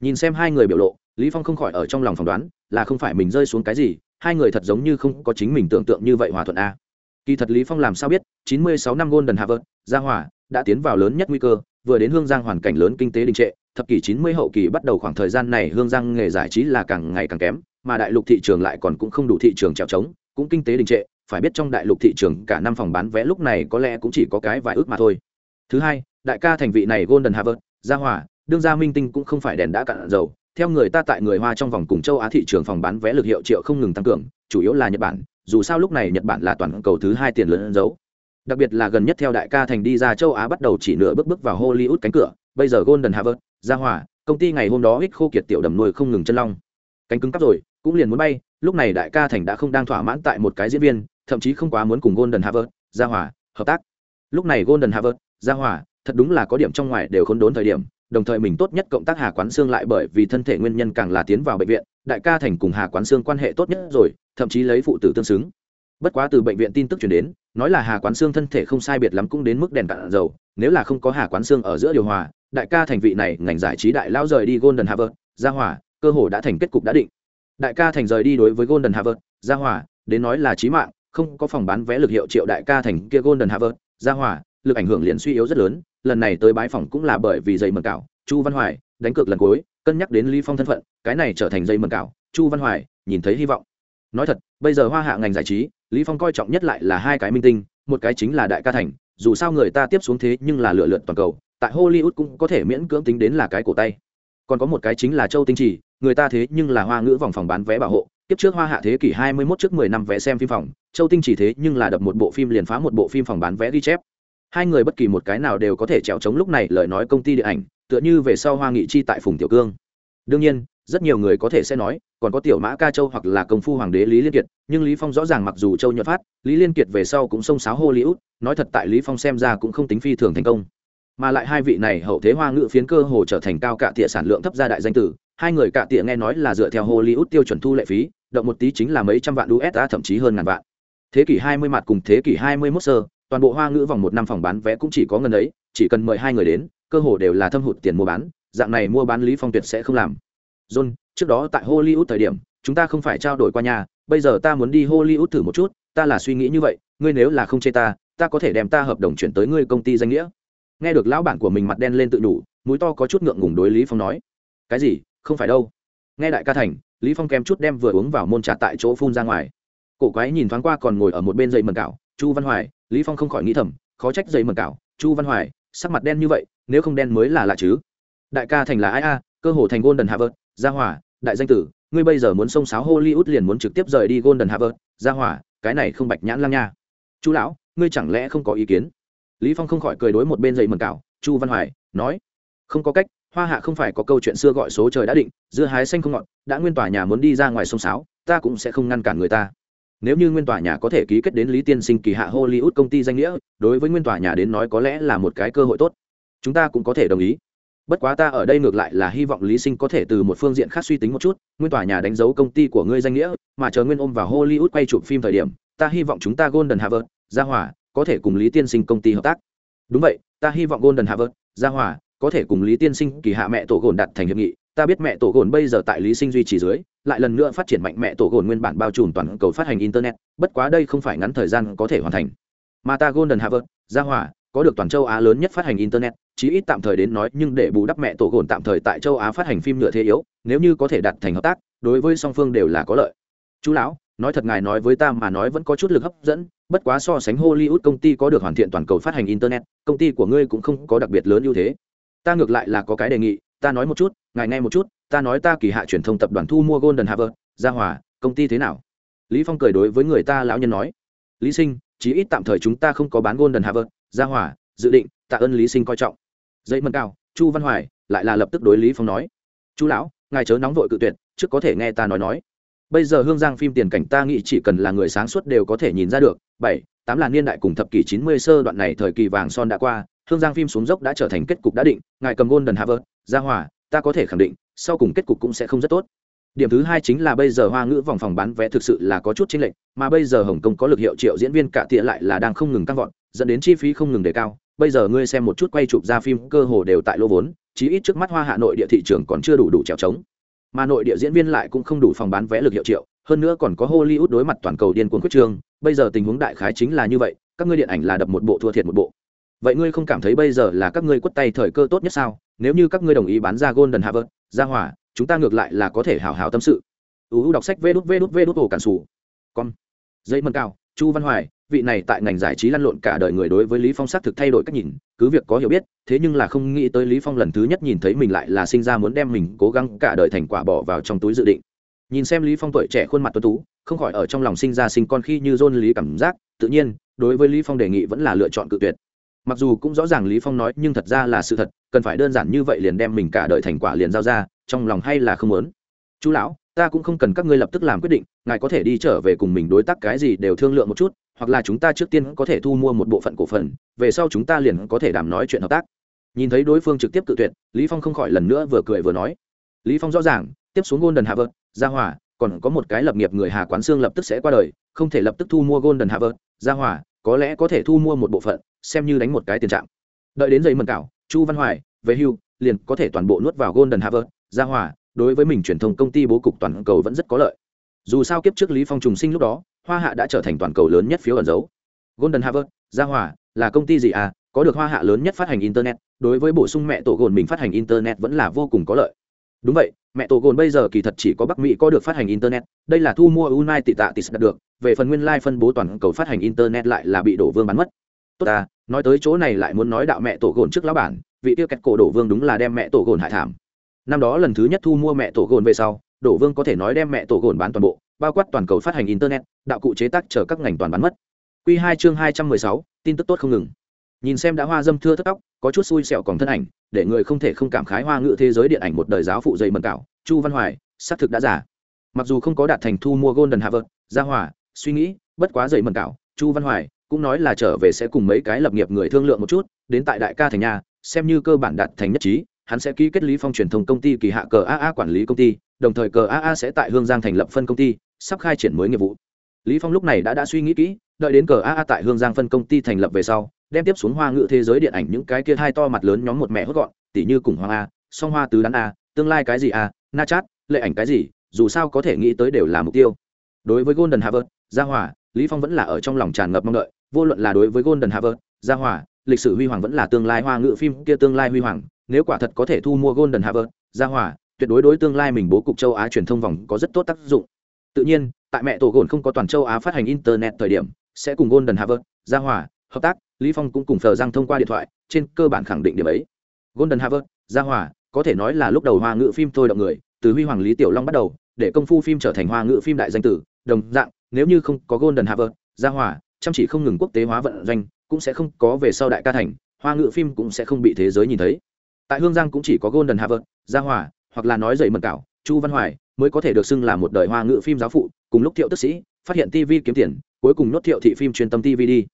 Nhìn xem hai người biểu lộ, lý phong không khỏi ở trong lòng phỏng đoán, là không phải mình rơi xuống cái gì, hai người thật giống như không có chính mình tưởng tượng như vậy hòa thuận a. Kỳ thật lý phong làm sao biết, chín mươi sáu năm golden harvard gia hòa đã tiến vào lớn nhất nguy cơ, vừa đến hương giang hoàn cảnh lớn kinh tế đình trệ, thập kỷ chín mươi hậu kỳ bắt đầu khoảng thời gian này hương giang nghề giải trí là càng ngày càng kém, mà đại lục thị trường lại còn cũng không đủ thị trường trèo trống, cũng kinh tế đình trệ phải biết trong đại lục thị trường cả năm phòng bán vé lúc này có lẽ cũng chỉ có cái vài ước mà thôi. Thứ hai, đại ca thành vị này golden harvard gia hòa đương gia minh tinh cũng không phải đèn đã cạn dầu. Theo người ta tại người hoa trong vòng cùng châu á thị trường phòng bán vé lực hiệu triệu không ngừng tăng cường, chủ yếu là nhật bản, dù sao lúc này nhật bản là toàn cầu thứ hai tiền lớn dấu. Đặc biệt là gần nhất theo đại ca thành đi ra châu á bắt đầu chỉ nửa bước bước vào hollywood cánh cửa, bây giờ golden harvard gia hòa công ty ngày hôm đó ít khô kiệt tiểu đầm nuôi không ngừng chân long. Cánh cứng cắp rồi, cũng liền muốn bay, lúc này đại ca thành đã không đang thỏa mãn tại một cái diễn viên thậm chí không quá muốn cùng golden harvard, gia hòa, hợp tác. Lúc này golden harvard, gia hòa, thật đúng là có điểm trong ngoài đều khốn đốn thời điểm, đồng thời mình tốt nhất cộng tác hà quán xương lại bởi vì thân thể nguyên nhân càng là tiến vào bệnh viện, đại ca thành cùng hà quán xương quan hệ tốt nhất rồi, thậm chí lấy phụ tử tương xứng. Bất quá từ bệnh viện tin tức truyền đến, nói là hà quán xương thân thể không sai biệt lắm cũng đến mức đèn cạn dầu, nếu là không có hà quán xương ở giữa điều hòa, đại ca thành vị này, ngành giải trí đại lao rời đi golden harvard, gia hỏa cơ hồ đã thành kết cục đã định. Đại ca thành rời đi đối với golden harvard, gia hỏa đến nói là chí mạng không có phòng bán vé lực hiệu triệu đại ca thành kia golden harvard ra hỏa lực ảnh hưởng liền suy yếu rất lớn, lần này tới bái phòng cũng là bởi vì dây mật cảo, chu văn hoài đánh cược lần cuối, cân nhắc đến lý phong thân phận, cái này trở thành dây mật cảo, chu văn hoài nhìn thấy hy vọng. Nói thật, bây giờ hoa hạ ngành giải trí, lý phong coi trọng nhất lại là hai cái minh tinh, một cái chính là đại ca thành, dù sao người ta tiếp xuống thế nhưng là lựa lượn toàn cầu, tại hollywood cũng có thể miễn cưỡng tính đến là cái cổ tay. Còn có một cái chính là châu tinh trì, người ta thế nhưng là hoa ngữ vòng phòng bán vé bảo hộ tiếp trước hoa hạ thế kỷ 21 trước 10 năm vé xem phim phòng, châu tinh chỉ thế nhưng là đập một bộ phim liền phá một bộ phim phòng bán vé ghi chép. Hai người bất kỳ một cái nào đều có thể trèo chống lúc này, lời nói công ty điện ảnh, tựa như về sau hoa nghị chi tại phùng tiểu cương. Đương nhiên, rất nhiều người có thể sẽ nói, còn có tiểu mã ca châu hoặc là công phu hoàng đế lý liên kiệt, nhưng lý phong rõ ràng mặc dù châu nhuận phát, lý liên kiệt về sau cũng xông sáo hollywood, nói thật tại lý phong xem ra cũng không tính phi thường thành công. Mà lại hai vị này hậu thế hoa ngữ phiến cơ hồ trở thành cao cả tịa sản lượng thấp gia đại danh tử hai người cả tịa nghe nói là dựa theo hollywood tiêu chuẩn thu lệ phí, động một tí chính là mấy trăm vạn usd thậm chí hơn ngàn vạn. Thế kỷ 20 mặt cùng thế kỷ 21 sơ, toàn bộ hoa ngữ vòng một năm phòng bán vé cũng chỉ có ngân ấy, chỉ cần mời hai người đến, cơ hồ đều là thâm hụt tiền mua bán, dạng này mua bán lý phong tuyệt sẽ không làm. John, trước đó tại hollywood thời điểm, chúng ta không phải trao đổi qua nhà, bây giờ ta muốn đi hollywood thử một chút, ta là suy nghĩ như vậy, ngươi nếu là không chê ta ta có thể đem ta hợp đồng chuyển tới ngươi công ty danh nghĩa. Nghe được lão bản của mình mặt đen lên tự đủ mũi to có chút ngượng ngùng đối lý phong nói. Cái gì? Không phải đâu. Nghe đại ca thành, lý phong kém chút đem vừa uống vào môn trà tại chỗ phun ra ngoài. Cổ quái nhìn thoáng qua còn ngồi ở một bên dây mần cảo, chu văn hoài, lý phong không khỏi nghĩ thầm, khó trách dây mần cảo, chu văn hoài, sắc mặt đen như vậy, nếu không đen mới là lạ chứ. Đại ca thành là ai a? À, cơ hồ thành golden harvard gia hỏa, đại danh tử, ngươi bây giờ muốn xông sáo hollywood liền muốn trực tiếp rời đi golden harvard gia hỏa, cái này không bạch nhãn lăng nha. Chú lão, ngươi chẳng lẽ không có ý kiến? Lý phong không khỏi cười đối một bên dậy mần cảo, chu văn hoài, nói, không có cách hoa hạ không phải có câu chuyện xưa gọi số trời đã định, dưa hái xanh không ngọt, đã nguyên tòa nhà muốn đi ra ngoài sông sáo, ta cũng sẽ không ngăn cản người ta. Nếu như nguyên tòa nhà có thể ký kết đến lý tiên sinh kỳ hạ hollywood công ty danh nghĩa, đối với nguyên tòa nhà đến nói có lẽ là một cái cơ hội tốt. Chúng ta cũng có thể đồng ý. Bất quá ta ở đây ngược lại là hy vọng lý sinh có thể từ một phương diện khác suy tính một chút, nguyên tòa nhà đánh dấu công ty của ngươi danh nghĩa, mà chờ nguyên ôm vào hollywood quay chụp phim thời điểm, ta hy vọng chúng ta golden harvard, Gia hỏa có thể cùng lý tiên sinh công ty hợp tác. Đúng vậy, ta hy vọng golden harvard, Gia hỏa có thể cùng lý tiên sinh kỳ hạ mẹ tổ gồn đặt thành hiệp nghị. Ta biết mẹ tổ gồn bây giờ tại lý sinh duy trì dưới, lại lần nữa phát triển mạnh mẹ tổ gồn nguyên bản bao trùm toàn cầu phát hành internet, bất quá đây không phải ngắn thời gian có thể hoàn thành. Mà ta golden harvard, gia hỏa có được toàn châu á lớn nhất phát hành internet, chí ít tạm thời đến nói, nhưng để bù đắp mẹ tổ gồn tạm thời tại châu á phát hành phim nhựa thế yếu, nếu như có thể đặt thành hợp tác, đối với song phương đều là có lợi. Chú lão, nói thật ngài nói với ta mà nói vẫn có chút lực hấp dẫn, bất quá so sánh hollywood công ty có được hoàn thiện toàn cầu phát hành internet, công ty của ngươi cũng không có đặc biệt lớn ưu thế ta ngược lại là có cái đề nghị, ta nói một chút, ngài nghe một chút, ta nói ta kỳ hạ truyền thông tập đoàn thu mua golden harvard, gia hòa, công ty thế nào? Lý phong cười đối với người ta lão nhân nói. Lý sinh, chí ít tạm thời chúng ta không có bán golden harvard, gia hòa, dự định, tạ ơn lý sinh coi trọng. Dây mân cao, chu văn hoài, lại là lập tức đối lý phong nói. Chú lão, ngài chớ nóng vội cự tuyệt, trước có thể nghe ta nói nói. Bây giờ hương giang phim tiền cảnh ta nghĩ chỉ cần là người sáng suốt đều có thể nhìn ra được. Bảy, tám là niên đại cùng thập kỷ chín mươi sơ đoạn này thời kỳ vàng son đã qua hương giang phim xuống dốc đã trở thành kết cục đã định, ngài cầm gôn đần harvard ra hòa, ta có thể khẳng định, sau cùng kết cục cũng sẽ không rất tốt. Điểm thứ hai chính là bây giờ hoa ngữ vòng phòng bán vé thực sự là có chút chênh lệch, mà bây giờ hồng kông có lực hiệu triệu diễn viên cả tiện lại là đang không ngừng tăng vọt, dẫn đến chi phí không ngừng đề cao. Bây giờ ngươi xem một chút quay chụp ra phim cơ hồ đều tại lô vốn, chí ít trước mắt hoa hạ nội địa thị trường còn chưa đủ đủ trèo trống. Mà nội địa diễn viên lại cũng không đủ phòng bán vé lực hiệu triệu, hơn nữa còn có hollywood đối mặt toàn cầu điên cuồng quyết trương. Bây giờ tình huống đại khái chính là như vậy, các ngươi điện ảnh là đập một bộ thua thiệt một bộ vậy ngươi không cảm thấy bây giờ là các ngươi quất tay thời cơ tốt nhất sao? Nếu như các ngươi đồng ý bán ra golden harvard ra hỏa, chúng ta ngược lại là có thể hào hào tâm sự. Uu đọc sách vê đút vê đút vê đút ổ cản sủ. Con dây mân cao, chu văn hoài, vị này tại ngành giải trí lăn lộn cả đời người đối với lý phong xác thực thay đổi cách nhìn, cứ việc có hiểu biết, thế nhưng là không nghĩ tới lý phong lần thứ nhất nhìn thấy mình lại là sinh ra muốn đem mình cố gắng cả đời thành quả bỏ vào trong túi dự định. Nhìn xem lý phong tuổi trẻ khuôn mặt tuấn tú, không khỏi ở trong lòng sinh ra sinh con khi như dôn lý cảm giác, tự nhiên, đối với lý phong đề nghị vẫn là lựa chọn cự tuyệt mặc dù cũng rõ ràng lý phong nói, nhưng thật ra là sự thật, cần phải đơn giản như vậy liền đem mình cả đời thành quả liền giao ra, trong lòng hay là không muốn. Chú lão, ta cũng không cần các ngươi lập tức làm quyết định, ngài có thể đi trở về cùng mình đối tác cái gì đều thương lượng một chút, hoặc là chúng ta trước tiên có thể thu mua một bộ phận cổ phần, về sau chúng ta liền có thể đàm nói chuyện hợp tác. Nhìn thấy đối phương trực tiếp tự tuyệt, lý phong không khỏi lần nữa vừa cười vừa nói. Lý phong rõ ràng, tiếp xuống golden harvard, gia hỏa, còn có một cái lập nghiệp người hà quán xương lập tức sẽ qua đời, không thể lập tức thu mua golden harvard, gia hỏa, có lẽ có thể thu mua một bộ phận xem như đánh một cái tiền trạng. Đợi đến giây mần cảo, chu văn hoài, về hưu, liền có thể toàn bộ nuốt vào golden harvard gia hỏa đối với mình truyền thông công ty bố cục toàn cầu vẫn rất có lợi. Dù sao kiếp trước lý phong trùng sinh lúc đó, hoa hạ đã trở thành toàn cầu lớn nhất phiếu ẩn dấu. Golden harvard gia hỏa là công ty gì à? Có được hoa hạ lớn nhất phát hành internet, đối với bổ sung mẹ tổ gồn mình phát hành internet vẫn là vô cùng có lợi. Đúng vậy, mẹ tổ gồn bây giờ kỳ thật chỉ có bắc mỹ có được phát hành internet, đây là thu mua unai tị tạ tị đạt được, về phần nguyên lai phân bố toàn cầu phát hành internet lại là bị đổ vương bán mất tốt ta, nói tới chỗ này lại muốn nói đạo mẹ tổ gồn trước lão bản, vị tiêu kẹt cổ đổ vương đúng là đem mẹ tổ gồn hại thảm. Năm đó lần thứ nhất thu mua mẹ tổ gồn về sau, đổ vương có thể nói đem mẹ tổ gồn bán toàn bộ, bao quát toàn cầu phát hành internet, đạo cụ chế tác chở các ngành toàn bán mất. Q hai chương hai trăm mười sáu, tin tức tốt không ngừng. Nhìn xem đã hoa dâm thưa thất tóc, có chút xui xẹo còn thân ảnh, để người không thể không cảm khái hoa ngữ thế giới điện ảnh một đời giáo phụ dày mần cảo, chu văn hoài, xác thực đã giả mặc dù không có đạt thành thu mua golden harvard gia hòa, suy nghĩ, bất quá dày mần cảo, chu văn hoài cũng nói là trở về sẽ cùng mấy cái lập nghiệp người thương lượng một chút, đến tại đại ca thành nhà xem như cơ bản đạt thành nhất trí, hắn sẽ ký kết lý phong truyền thông công ty, kỳ hạ cờ aa quản lý công ty, đồng thời cờ aa sẽ tại hương giang thành lập phân công ty, sắp khai triển mới nghiệp vụ. Lý phong lúc này đã đã suy nghĩ kỹ, đợi đến cờ aa tại hương giang phân công ty thành lập về sau, đem tiếp xuống hoa ngữ thế giới điện ảnh những cái kia hai to mặt lớn nhóm một mẹ hốt gọn, tỉ như cùng hoàng a, song hoa tứ đắn a, tương lai cái gì a, na chát, lệ ảnh cái gì, dù sao có thể nghĩ tới đều là mục tiêu. Đối với golden harvard gia hòa, lý phong vẫn là ở trong lòng tràn ngập mong đợi vô luận là đối với golden harvard gia hòa, lịch sử huy hoàng vẫn là tương lai hoa ngữ phim kia tương lai huy hoàng, nếu quả thật có thể thu mua golden harvard gia hòa, tuyệt đối đối tương lai mình bố cục châu á truyền thông vòng có rất tốt tác dụng. Tự nhiên, tại mẹ tổ gồn không có toàn châu á phát hành internet thời điểm, sẽ cùng golden harvard gia hòa hợp tác, lý phong cũng cùng phờ giang thông qua điện thoại, trên cơ bản khẳng định điểm ấy. Golden harvard gia hòa, có thể nói là lúc đầu hoa ngữ phim thôi động người, từ huy hoàng lý tiểu long bắt đầu, để công phu phim trở thành hoa ngữ phim đại danh tử, đồng dạng, nếu như không có golden harvard gia hòa chăm chỉ không ngừng quốc tế hóa vận doanh, cũng sẽ không có về sau đại ca thành, hoa ngữ phim cũng sẽ không bị thế giới nhìn thấy. Tại hương giang cũng chỉ có golden harvard, gia hòa, hoặc là nói dậy mật cảo, chu văn hoài mới có thể được xưng là một đời hoa ngữ phim giáo phụ, cùng lúc thiệu tức sĩ phát hiện tv kiếm tiền, cuối cùng nốt thiệu thị phim truyền tâm tv đi.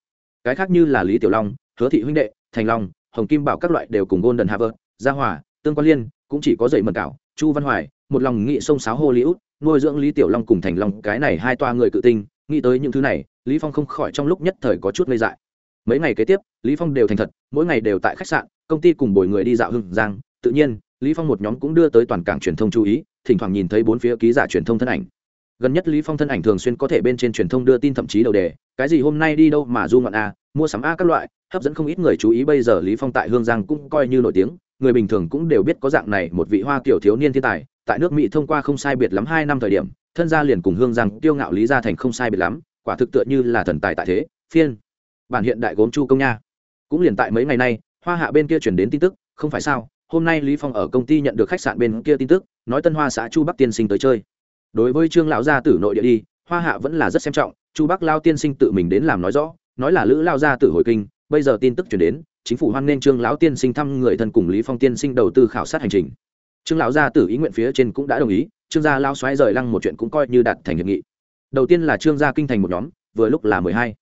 Cái khác như là lý tiểu long, hứa thị huynh đệ, thành long, hồng kim bảo các loại đều cùng golden harvard, gia hòa, tương quan liên cũng chỉ có dậy mật cảo, chu văn hoài, một lòng nghị sông sáo hollywood, nuôi dưỡng lý tiểu long cùng thành long, cái này hai toa người cự tinh, nghĩ tới những thứ này lý phong không khỏi trong lúc nhất thời có chút ngây dại. Mấy ngày kế tiếp, lý phong đều thành thật, mỗi ngày đều tại khách sạn, công ty cùng bồi người đi dạo hưng giang. Tự nhiên, lý phong một nhóm cũng đưa tới toàn cảng truyền thông chú ý, thỉnh thoảng nhìn thấy bốn phía ký giả truyền thông thân ảnh. Gần nhất lý phong thân ảnh thường xuyên có thể bên trên truyền thông đưa tin thậm chí đầu đề, cái gì hôm nay đi đâu mà du ngoạn a mua sắm a các loại. Hấp dẫn không ít người chú ý bây giờ lý phong tại hương giang cũng coi như nổi tiếng, người bình thường cũng đều biết có dạng này một vị hoa kiểu thiếu niên thiên tài. Tại nước mỹ thông qua không sai biệt lắm hai năm thời điểm, thân gia liền cùng hương giang tiêu ngạo lý gia thành không sai biệt lắm quả thực tựa như là thần tài tại thế, phiên. Bản hiện đại gốm chu công nha. Cũng liền tại mấy ngày nay, hoa hạ bên kia chuyển đến tin tức, không phải sao, hôm nay lý phong ở công ty nhận được khách sạn bên kia tin tức, nói tân hoa xã chu bắc tiên sinh tới chơi. Đối với trương lão gia tử nội địa đi, hoa hạ vẫn là rất xem trọng, chu bắc lao tiên sinh tự mình đến làm nói rõ, nói là lữ lao gia tử hồi kinh, bây giờ tin tức chuyển đến, chính phủ hoan nên trương lão tiên sinh thăm người thân cùng lý phong tiên sinh đầu tư khảo sát hành trình. Trương lão gia tử ý nguyện phía trên cũng đã đồng ý, trương gia lao xoáy rời lăng một chuyện cũng coi như đạt thành hiệp nghị đầu tiên là trương gia kinh thành một nhóm, vừa lúc là mười hai.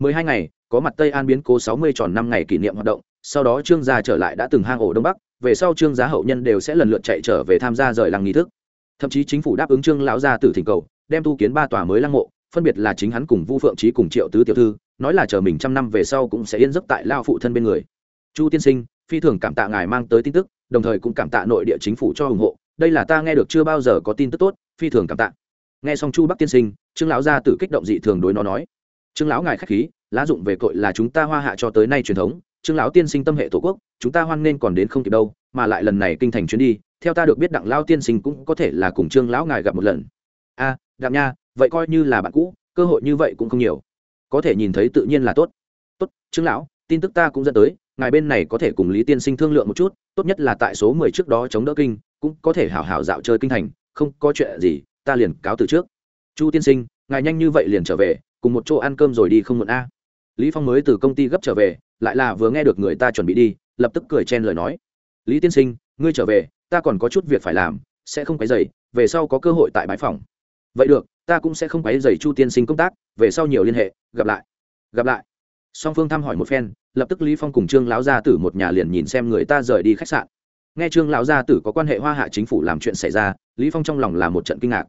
Mười hai ngày, có mặt tây an biến cố sáu mươi tròn năm ngày kỷ niệm hoạt động, sau đó trương gia trở lại đã từng hang ổ đông bắc, về sau trương gia hậu nhân đều sẽ lần lượt chạy trở về tham gia rời làng nghi thức. Thậm chí chính phủ đáp ứng trương lão gia tử thỉnh cầu, đem tu kiến ba tòa mới lăng mộ, phân biệt là chính hắn cùng vu phượng trí cùng triệu tứ tiểu thư, nói là chờ mình trăm năm về sau cũng sẽ yên giấc tại lao phụ thân bên người. Chu tiên sinh, phi thường cảm tạ ngài mang tới tin tức, đồng thời cũng cảm tạ nội địa chính phủ cho ủng hộ, đây là ta nghe được chưa bao giờ có tin tức tốt, phi thường cảm tạ nghe xong chu bắc tiên sinh trương lão gia tử kích động dị thường đối nó nói trương lão ngài k h á c h khí lá dụng về cội là chúng ta hoa hạ cho tới nay truyền thống trương lão tiên sinh tâm hệ tổ quốc chúng ta hoan nên còn đến không kịp đâu mà lại lần này kinh thành chuyến đi theo ta được biết đặng lao tiên sinh cũng có thể là cùng trương lão ngài gặp một lần. A à, đặng nha vậy coi như là bạn cũ cơ hội như vậy cũng không nhiều. Có thể nhìn thấy tự nhiên là tốt. Tốt trương lão tin tức ta cũng dẫn tới ngài bên này có thể cùng lý tiên sinh thương lượng một chút tốt nhất là tại số mười trước đó chống đỡ kinh cũng có thể hảo hảo dạo chơi kinh thành không có chuyện gì ta liền cáo từ trước. Chu tiên sinh, ngài nhanh như vậy liền trở về, cùng một chỗ ăn cơm rồi đi không muộn a. Lý phong mới từ công ty gấp trở về, lại là vừa nghe được người ta chuẩn bị đi, lập tức cười chen lời nói. Lý tiên sinh, ngươi trở về, ta còn có chút việc phải làm, sẽ không quấy rầy, về sau có cơ hội tại bãi phòng. Vậy được, ta cũng sẽ không quấy rầy chu tiên sinh công tác, về sau nhiều liên hệ, gặp lại. Gặp lại. Song phương thăm hỏi một phen, lập tức lý phong cùng trương lão gia tử một nhà liền nhìn xem người ta rời đi khách sạn. Nghe trương lão gia tử có quan hệ hoa hạ chính phủ làm chuyện xảy ra lý phong trong lòng là một trận kinh ngạc.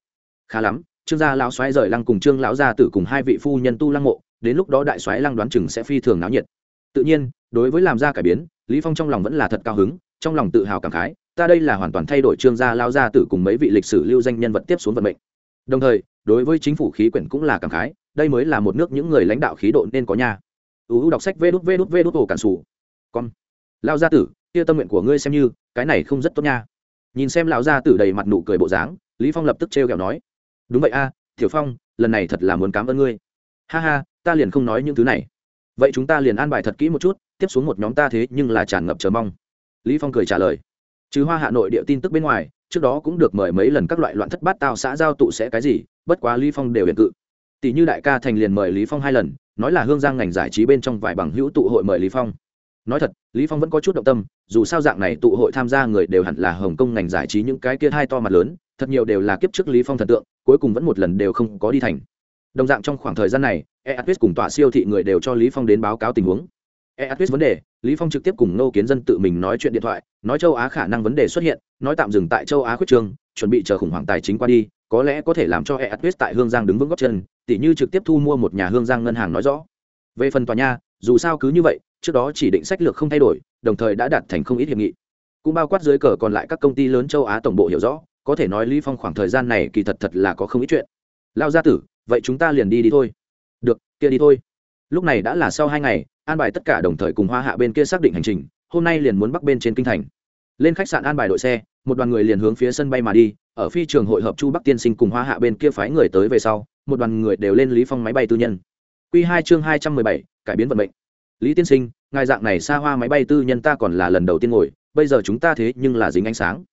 Khá lắm, trương gia lão xoáy rời lăng cùng trương lão gia tử cùng hai vị phu nhân tu lăng mộ, đến lúc đó đại xoáy lăng đoán chừng sẽ phi thường náo nhiệt. Tự nhiên, đối với làm ra cải biến, lý phong trong lòng vẫn là thật cao hứng, trong lòng tự hào cảm khái, ta đây là hoàn toàn thay đổi trương gia lao gia tử cùng mấy vị lịch sử lưu danh nhân vật tiếp xuống vận mệnh. Đồng thời, đối với chính phủ khí quyển cũng là cảm khái, đây mới là một nước những người lãnh đạo khí độ nên có nhà uu đọc sách vê đút vê đút vê đút ổ cản sủ. Con lao gia tử, kia tâm nguyện của ngươi xem như, cái này không rất tốt nha nhìn xem lão gia tử đầy mặt nụ cười bộ dáng lý phong lập tức trêu ghẹo nói đúng vậy a à, tiểu phong lần này thật là muốn cảm ơn ngươi. Ha ha ta liền không nói những thứ này. Vậy chúng ta liền an bài thật kỹ một chút tiếp xuống một nhóm ta thế nhưng là tràn ngập chờ mong. Lý phong cười trả lời trừ hoa hà nội địa tin tức bên ngoài trước đó cũng được mời mấy lần các loại loạn thất bát tao xã giao tụ sẽ cái gì bất quá lý phong đều hiện cự. Tỷ như đại ca thành liền mời lý phong hai lần nói là hương giang ngành giải trí bên trong vài bằng hữu tụ hội mời lý phong nói thật, lý phong vẫn có chút động tâm, dù sao dạng này tụ hội tham gia người đều hẳn là hồng kông ngành giải trí những cái kia hai to mặt lớn, thật nhiều đều là kiếp trước lý phong thần tượng, cuối cùng vẫn một lần đều không có đi thành. Đồng dạng trong khoảng thời gian này eatwis cùng tòa siêu thị người đều cho lý phong đến báo cáo tình huống. Eatwis vấn đề, lý phong trực tiếp cùng nô kiến dân tự mình nói chuyện điện thoại, nói châu á khả năng vấn đề xuất hiện, nói tạm dừng tại châu á khuyết trương chuẩn bị chờ khủng hoảng tài chính qua đi, có lẽ có thể làm cho eatwis tại hương giang đứng vững góc chân, tỉ như trực tiếp thu mua một nhà hương giang ngân hàng nói rõ. Về phần tòa nhà, dù sao cứ như vậy trước đó chỉ định sách lược không thay đổi, đồng thời đã đạt thành không ít hiệp nghị. Cũng bao quát dưới cờ còn lại các công ty lớn châu á tổng bộ hiểu rõ, có thể nói lý phong khoảng thời gian này kỳ thật thật là có không ít chuyện. Lao gia tử, vậy chúng ta liền đi đi thôi. Được, kia đi thôi. Lúc này đã là sau hai ngày, an bài tất cả đồng thời cùng hoa hạ bên kia xác định hành trình, hôm nay liền muốn bắc bên trên kinh thành. Lên khách sạn an bài đội xe, một đoàn người liền hướng phía sân bay mà đi, ở phi trường hội hợp chu bắc tiên sinh cùng hoa hạ bên kia phái người tới về sau, một đoàn người đều lên lý phong máy bay tư nhân. Quy hai chương hai trăm mười bảy, cải biến vận mệnh lý tiên sinh, ngài dạng này xa hoa máy bay tư nhân ta còn là lần đầu tiên ngồi, bây giờ chúng ta thế nhưng là dính ánh sáng.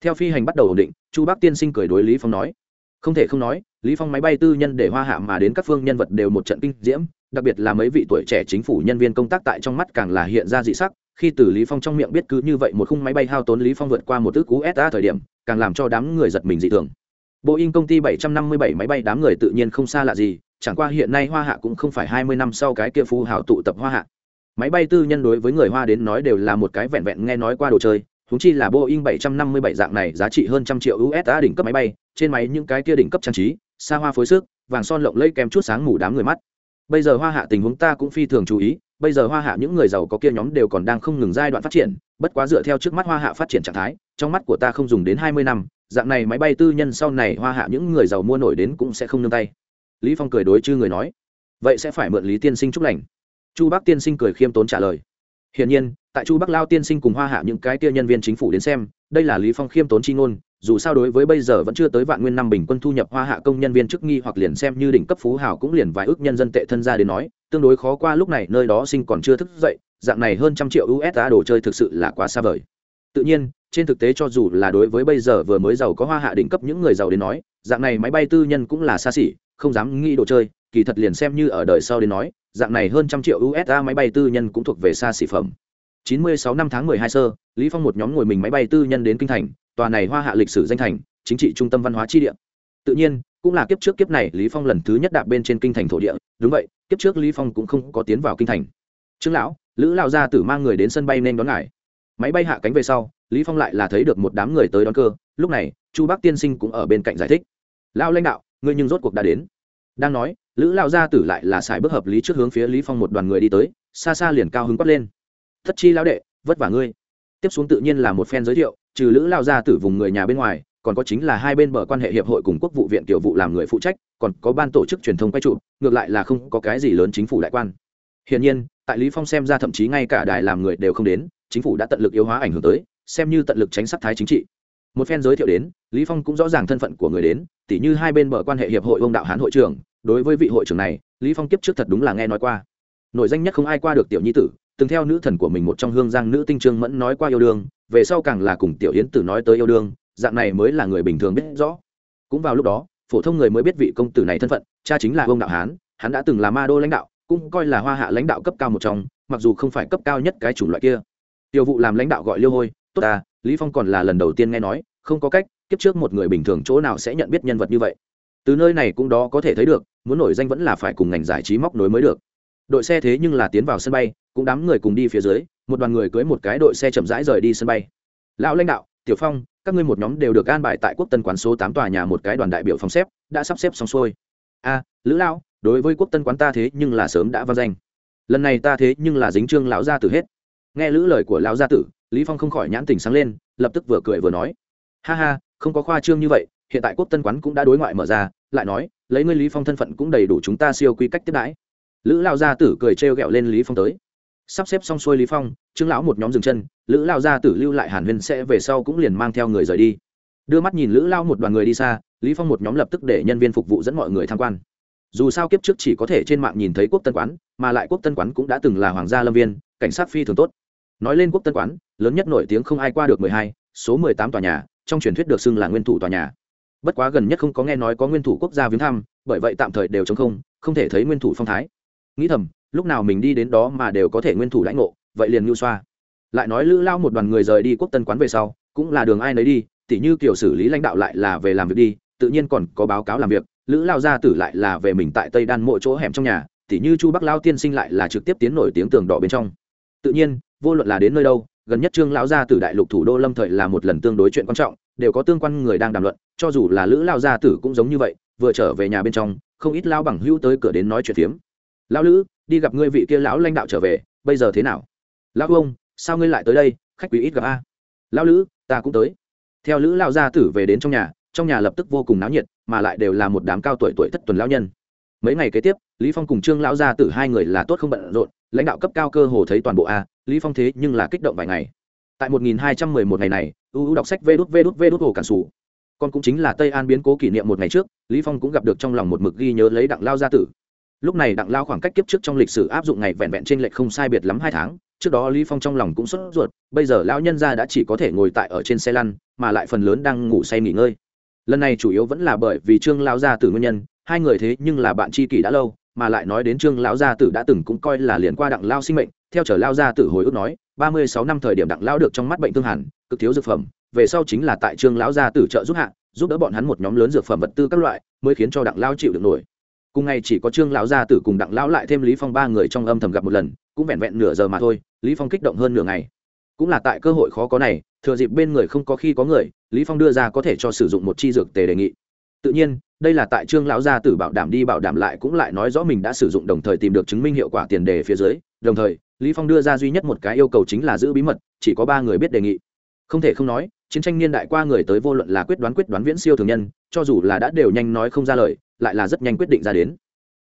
Theo phi hành bắt đầu ổn định, chu bắc tiên sinh cười đối lý phong nói. Không thể không nói, lý phong máy bay tư nhân để hoa hạ mà đến các phương nhân vật đều một trận kinh diễm, đặc biệt là mấy vị tuổi trẻ chính phủ nhân viên công tác tại trong mắt càng là hiện ra dị sắc. Khi từ lý phong trong miệng biết cứ như vậy một khung máy bay hao tốn lý phong vượt qua một ước cú sa thời điểm, càng làm cho đám người giật mình dị thường. Boeing công ty 757 máy bay đám người tự nhiên không xa lạ gì chẳng qua hiện nay hoa hạ cũng không phải 20 năm sau cái kia phú hào tụ tập hoa hạ. Máy bay tư nhân đối với người hoa đến nói đều là một cái vẹn vẹn nghe nói qua đồ chơi húng chi là boeing 757 dạng này giá trị hơn trăm triệu usd đỉnh cấp máy bay, trên máy những cái kia đỉnh cấp trang trí, xa hoa phối sức, vàng son lộng lẫy kèm chút sáng mù đám người mắt. Bây giờ hoa hạ tình huống ta cũng phi thường chú ý, bây giờ hoa hạ những người giàu có kia nhóm đều còn đang không ngừng giai đoạn phát triển, bất quá dựa theo trước mắt hoa hạ phát triển trạng thái, trong mắt của ta không dùng đến hai mươi năm, dạng này máy bay tư nhân sau này hoa hạ những người giàu mua nổi đến cũng sẽ không nương tay lý phong cười đối chư người nói, vậy sẽ phải mượn lý tiên sinh chúc lành. Chu bắc tiên sinh cười khiêm tốn trả lời, hiển nhiên, tại chu bắc lao tiên sinh cùng hoa hạ những cái tia nhân viên chính phủ đến xem, đây là lý phong khiêm tốn chi ngôn, dù sao đối với bây giờ vẫn chưa tới vạn nguyên năm bình quân thu nhập hoa hạ công nhân viên chức nghi hoặc liền xem như đỉnh cấp phú hào cũng liền vài ước nhân dân tệ thân ra đến nói, tương đối khó qua lúc này nơi đó sinh còn chưa thức dậy, dạng này hơn trăm triệu usd đồ chơi thực sự là quá xa vời. Tự nhiên, trên thực tế cho dù là đối với bây giờ vừa mới giàu có hoa hạ đỉnh cấp những người giàu đến nói, dạng này máy bay tư nhân cũng là xa xỉ không dám nghĩ đồ chơi, kỳ thật liền xem như ở đời sau đến nói, dạng này hơn trăm triệu usd máy bay tư nhân cũng thuộc về xa xỉ phẩm. 96 năm tháng 12 sơ, lý phong một nhóm ngồi mình máy bay tư nhân đến kinh thành, tòa này hoa hạ lịch sử danh thành, chính trị trung tâm văn hóa chi địa. Tự nhiên, cũng là kiếp trước kiếp này lý phong lần thứ nhất đạp bên trên kinh thành thổ địa, đúng vậy, kiếp trước lý phong cũng không có tiến vào kinh thành. Trương lão, lữ lão gia tử mang người đến sân bay nên đón ngài. Máy bay hạ cánh về sau, lý phong lại là thấy được một đám người tới đón cơ, lúc này, chu bắc tiên sinh cũng ở bên cạnh giải thích. Lão lãnh đạo ngươi nhưng rốt cuộc đã đến. Đang nói, lữ lão gia tử lại là xài bước hợp lý trước hướng phía lý phong một đoàn người đi tới, xa xa liền cao hứng quát lên. Thất chi lão đệ, vất vả ngươi. Tiếp xuống tự nhiên là một phen giới thiệu, trừ lữ lao gia tử vùng người nhà bên ngoài, còn có chính là hai bên bờ quan hệ hiệp hội cùng quốc vụ viện tiểu vụ làm người phụ trách, còn có ban tổ chức truyền thông quay trụ, ngược lại là không có cái gì lớn chính phủ đại quan. Hiển nhiên, tại lý phong xem ra thậm chí ngay cả đài làm người đều không đến, chính phủ đã tận lực yếu hóa ảnh hưởng tới, xem như tận lực tránh sát thái chính trị một phen giới thiệu đến, lý phong cũng rõ ràng thân phận của người đến, tỉ như hai bên bờ quan hệ hiệp hội ông đạo hán hội trưởng. Đối với vị hội trưởng này, lý phong kiếp trước thật đúng là nghe nói qua. Nổi danh nhất không ai qua được tiểu nhi tử, từng theo nữ thần của mình một trong hương giang nữ tinh trương mẫn nói qua yêu đương, về sau càng là cùng tiểu yến tử nói tới yêu đương, dạng này mới là người bình thường biết rõ. Cũng vào lúc đó, phổ thông người mới biết vị công tử này thân phận, cha chính là ông đạo hán, hắn đã từng là ma đô lãnh đạo, cũng coi là hoa hạ lãnh đạo cấp cao một trong, mặc dù không phải cấp cao nhất cái chủng loại kia. Tiêu vụ làm lãnh đạo gọi liêu hôi, tốt à lý phong còn là lần đầu tiên nghe nói, không có cách, kiếp trước một người bình thường chỗ nào sẽ nhận biết nhân vật như vậy. Từ nơi này cũng đó có thể thấy được, muốn nổi danh vẫn là phải cùng ngành giải trí móc nối mới được. Đội xe thế nhưng là tiến vào sân bay, cũng đám người cùng đi phía dưới, một đoàn người cưới một cái đội xe chậm rãi rời đi sân bay. Lão lãnh đạo, tiểu phong, các ngươi một nhóm đều được an bài tại quốc tân quán số tám tòa nhà một cái đoàn đại biểu phòng xếp, đã sắp xếp xong xuôi. A, lữ lão, đối với quốc tân quán ta thế nhưng là sớm đã vang danh. Lần này ta thế nhưng là dính trương lão gia tử hết. Nghe lữ lời của lão gia tử lý phong không khỏi nhãn tình sáng lên, lập tức vừa cười vừa nói. Ha ha, không có khoa trương như vậy, hiện tại quốc tân quán cũng đã đối ngoại mở ra, lại nói, lấy ngươi lý phong thân phận cũng đầy đủ chúng ta siêu quy cách tiếp đãi. Lữ lão gia tử cười trêu ghẹo lên lý phong tới. Sắp xếp xong xuôi lý phong, trương lão một nhóm dừng chân, lữ lão gia tử lưu lại hàn huyên sẽ về sau cũng liền mang theo người rời đi. Đưa mắt nhìn lữ lão một đoàn người đi xa, lý phong một nhóm lập tức để nhân viên phục vụ dẫn mọi người tham quan. Dù sao kiếp trước chỉ có thể trên mạng nhìn thấy quốc tân quán, mà lại quốc tân quán cũng đã từng là hoàng gia lâm viên, cảnh sát phi thường tốt nói lên quốc tân quán, lớn nhất nổi tiếng không ai qua được mười hai, số mười tám tòa nhà, trong truyền thuyết được xưng là nguyên thủ tòa nhà. Bất quá gần nhất không có nghe nói có nguyên thủ quốc gia viếng thăm, bởi vậy tạm thời đều chống không không thể thấy nguyên thủ phong thái. Nghĩ thầm, lúc nào mình đi đến đó mà đều có thể nguyên thủ lãnh ngộ, vậy liền ngưu xoa. Lại nói lữ lao một đoàn người rời đi quốc tân quán về sau, cũng là đường ai nấy đi, tỉ như kiểu xử lý lãnh đạo lại là về làm việc đi, tự nhiên còn có báo cáo làm việc, lữ lao gia tử lại là về mình tại tây đan mỗi chỗ hẻm trong nhà, tỉ như chu bắc lao tiên sinh lại là trực tiếp tiến nổi tiếng tường đỏ bên trong. Tự nhiên vô luận là đến nơi đâu, gần nhất trương lão gia tử đại lục thủ đô lâm thời là một lần tương đối chuyện quan trọng, đều có tương quan người đang đàm luận, cho dù là lữ lao gia tử cũng giống như vậy, vừa trở về nhà bên trong, không ít lao bằng hữu tới cửa đến nói chuyện phiếm. Lão lữ, đi gặp ngươi vị kia lão lãnh đạo trở về, bây giờ thế nào? Lão ông, sao ngươi lại tới đây, khách quý ít gặp a. Lão lữ, ta cũng tới. Theo lữ lao gia tử về đến trong nhà trong nhà lập tức vô cùng náo nhiệt, mà lại đều là một đám cao tuổi tuổi thất tuần lão nhân. Mấy ngày kế tiếp, lý phong cùng trương lão gia tử hai người là tốt không bận rộn lãnh đạo cấp cao cơ hồ thấy toàn bộ a, lý phong thế nhưng là kích động vài ngày. Tại 1211 ngày này uu đọc sách vê đút vê đút vê đút hồ cản sủ. Còn cũng chính là tây an biến cố kỷ niệm một ngày trước, lý phong cũng gặp được trong lòng một mực ghi nhớ lấy đặng lao gia tử. Lúc này đặng lao khoảng cách kiếp trước trong lịch sử áp dụng ngày vẹn vẹn trên lệch không sai biệt lắm hai tháng, trước đó lý phong trong lòng cũng sốt ruột, bây giờ lão nhân gia đã chỉ có thể ngồi tại ở trên xe lăn, mà lại phần lớn đang ngủ say nghỉ ngơi. Lần này chủ yếu vẫn là bởi vì trương lao gia tử nguyên nhân, hai người thế nhưng là bạn tri kỷ đã lâu mà lại nói đến trương lão gia tử đã từng cũng coi là liền qua đặng lao sinh mệnh. Theo trở lao gia tử hồi ức nói, ba mươi sáu năm thời điểm đặng lao được trong mắt bệnh thương hẳn, cực thiếu dược phẩm, về sau chính là tại trương lão gia tử trợ giúp hạ, giúp đỡ bọn hắn một nhóm lớn dược phẩm vật tư các loại, mới khiến cho đặng lao chịu được nổi. Cùng ngày chỉ có trương lão gia tử cùng đặng lão lại thêm lý phong ba người trong âm thầm gặp một lần, cũng vẹn vẹn nửa giờ mà thôi, lý phong kích động hơn nửa ngày. Cũng là tại cơ hội khó có này, thừa dịp bên người không có khi có người, lý phong đưa ra có thể cho sử dụng một chi dược tề đề nghị tự nhiên, đây là tại trương lão gia tử bảo đảm đi bảo đảm lại cũng lại nói rõ mình đã sử dụng đồng thời tìm được chứng minh hiệu quả tiền đề phía dưới. Đồng thời, lý phong đưa ra duy nhất một cái yêu cầu chính là giữ bí mật, chỉ có ba người biết đề nghị. Không thể không nói, chiến tranh niên đại qua người tới vô luận là quyết đoán quyết đoán viễn siêu thường nhân, cho dù là đã đều nhanh nói không ra lời, lại là rất nhanh quyết định ra đến.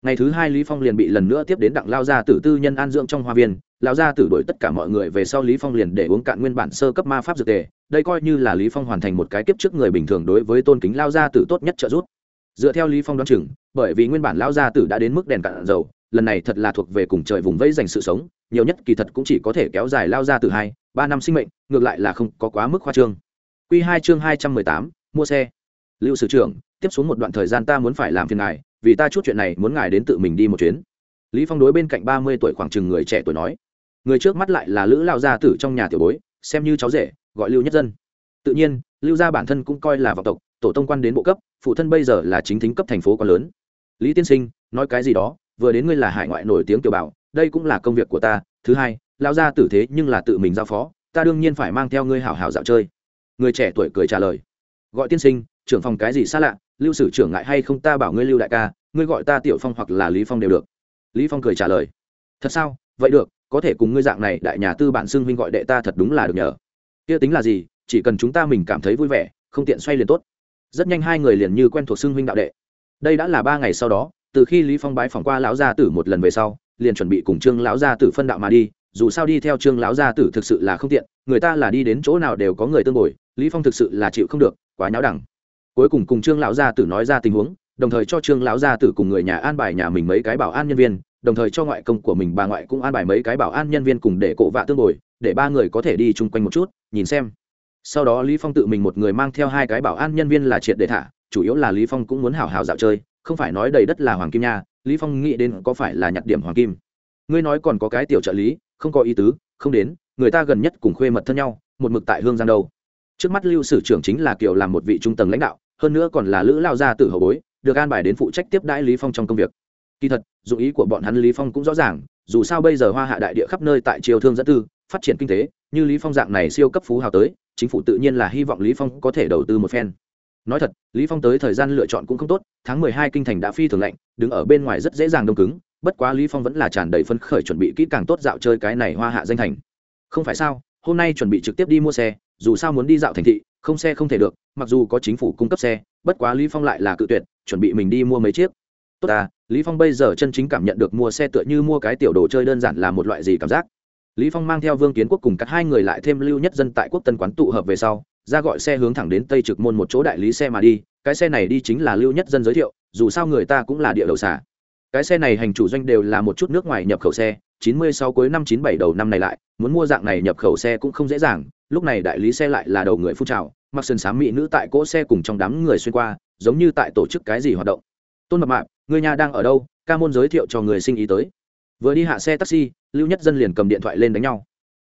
Ngày thứ hai lý phong liền bị lần nữa tiếp đến đặng lao gia tử tư nhân an dưỡng trong hoa viên lao gia tử đổi tất cả mọi người về sau lý phong liền để uống cạn nguyên bản sơ cấp ma pháp dược tề đây coi như là lý phong hoàn thành một cái kiếp trước người bình thường đối với tôn kính lao gia tử tốt nhất trợ giúp. Dựa theo lý phong đoán chừng, bởi vì nguyên bản lao gia tử đã đến mức đèn cạn dầu, lần này thật là thuộc về cùng trời vùng vẫy dành sự sống, nhiều nhất kỳ thật cũng chỉ có thể kéo dài lao gia tử hai, ba năm sinh mệnh, ngược lại là không có quá mức khoa trương. Quy hai chương hai trăm mười tám, mua xe. Lưu sử trưởng, tiếp xuống một đoạn thời gian ta muốn phải làm phiền ngài, vì ta chút chuyện này muốn ngài đến tự mình đi một chuyến. Lý phong đối bên cạnh ba mươi tuổi khoảng chừng người trẻ tuổi nói. Người trước mắt lại là lữ lao gia tử trong nhà tiểu bối, xem như cháu rể gọi lưu nhất dân. Tự nhiên, lưu gia bản thân cũng coi là vọng tộc, tổ tông quan đến bộ cấp, phụ thân bây giờ là chính thính cấp thành phố quá lớn. Lý tiên sinh, nói cái gì đó, vừa đến ngươi là hải ngoại nổi tiếng tiểu bảo, đây cũng là công việc của ta. Thứ hai lao gia tử thế nhưng là tự mình giao phó, ta đương nhiên phải mang theo ngươi hảo hảo dạo chơi. Người trẻ tuổi cười trả lời. Gọi tiên sinh, trưởng phòng cái gì xa lạ, lưu sử trưởng ngại hay không ta bảo ngươi lưu đại ca, ngươi gọi ta tiểu phong hoặc là lý phong đều được. Lý phong cười trả lời. Thật sao? Vậy được, có thể cùng ngươi dạng này đại nhà tư bản xưng huynh gọi đệ ta thật đúng là được nhờ kia tính là gì, chỉ cần chúng ta mình cảm thấy vui vẻ, không tiện xoay liền tốt. Rất nhanh hai người liền như quen thuộc xưng huynh đạo đệ. Đây đã là ba ngày sau đó, từ khi lý phong bái phỏng qua lão gia tử một lần về sau, liền chuẩn bị cùng trương lão gia tử phân đạo mà đi, dù sao đi theo trương lão gia tử thực sự là không tiện, người ta là đi đến chỗ nào đều có người tương bồi, lý phong thực sự là chịu không được, quá nháo đẳng. Cuối cùng cùng trương lão gia tử nói ra tình huống, đồng thời cho trương lão gia tử cùng người nhà an bài nhà mình mấy cái bảo an nhân viên đồng thời cho ngoại công của mình bà ngoại cũng an bài mấy cái bảo an nhân viên cùng để cổ vạ tương bồi, để ba người có thể đi chung quanh một chút, nhìn xem. Sau đó lý phong tự mình một người mang theo hai cái bảo an nhân viên là triệt để thả, chủ yếu là lý phong cũng muốn hào hào dạo chơi, không phải nói đầy đất là hoàng kim nha, lý phong nghĩ đến có phải là nhặt điểm hoàng kim. Ngươi nói còn có cái tiểu trợ lý, không có ý tứ, không đến, người ta gần nhất cùng khuê mật thân nhau, một mực tại hương giang đâu. Trước mắt lưu sử trưởng chính là kiểu làm một vị trung tầng lãnh đạo, hơn nữa còn là lữ lao gia tử hậu bối, được an bài đến phụ trách tiếp đãi lý phong trong công việc kỳ thật dụng ý của bọn hắn lý phong cũng rõ ràng, dù sao bây giờ hoa hạ đại địa khắp nơi tại triều thương dẫn tư, phát triển kinh tế, như lý phong dạng này siêu cấp phú hào tới, chính phủ tự nhiên là hy vọng lý phong có thể đầu tư một phen. Nói thật, lý phong tới thời gian lựa chọn cũng không tốt, tháng mười hai kinh thành đã phi thường lạnh, đứng ở bên ngoài rất dễ dàng đông cứng, bất quá lý phong vẫn là tràn đầy phấn khởi chuẩn bị kỹ càng tốt dạo chơi cái này hoa hạ danh thành. Không phải sao, hôm nay chuẩn bị trực tiếp đi mua xe, dù sao muốn đi dạo thành thị, không xe không thể được, mặc dù có chính phủ cung cấp xe, bất quá lý phong lại là cự tuyệt, chuẩn bị mình đi mua mấy chiếc. Tốt à lý phong bây giờ chân chính cảm nhận được mua xe tựa như mua cái tiểu đồ chơi đơn giản là một loại gì cảm giác. Lý phong mang theo vương kiến quốc cùng các hai người lại thêm lưu nhất dân tại quốc tân quán tụ hợp về sau, ra gọi xe hướng thẳng đến tây trực môn một chỗ đại lý xe mà đi, cái xe này đi chính là lưu nhất dân giới thiệu, dù sao người ta cũng là địa đầu xả cái xe này hành chủ doanh đều là một chút nước ngoài nhập khẩu xe 96 cuối năm 97 đầu năm này lại, muốn mua dạng này nhập khẩu xe cũng không dễ dàng, lúc này đại lý xe lại là đầu người phun trào, mặc sườn sám mỹ nữ tại cỗ xe cùng trong đám người xuyên qua, giống như tại tổ chức cái gì hoạt động. Tôn mập mạp người nhà đang ở đâu? Ca môn giới thiệu cho người sinh ý tới. Vừa đi hạ xe taxi lưu nhất dân liền cầm điện thoại lên đánh nhau.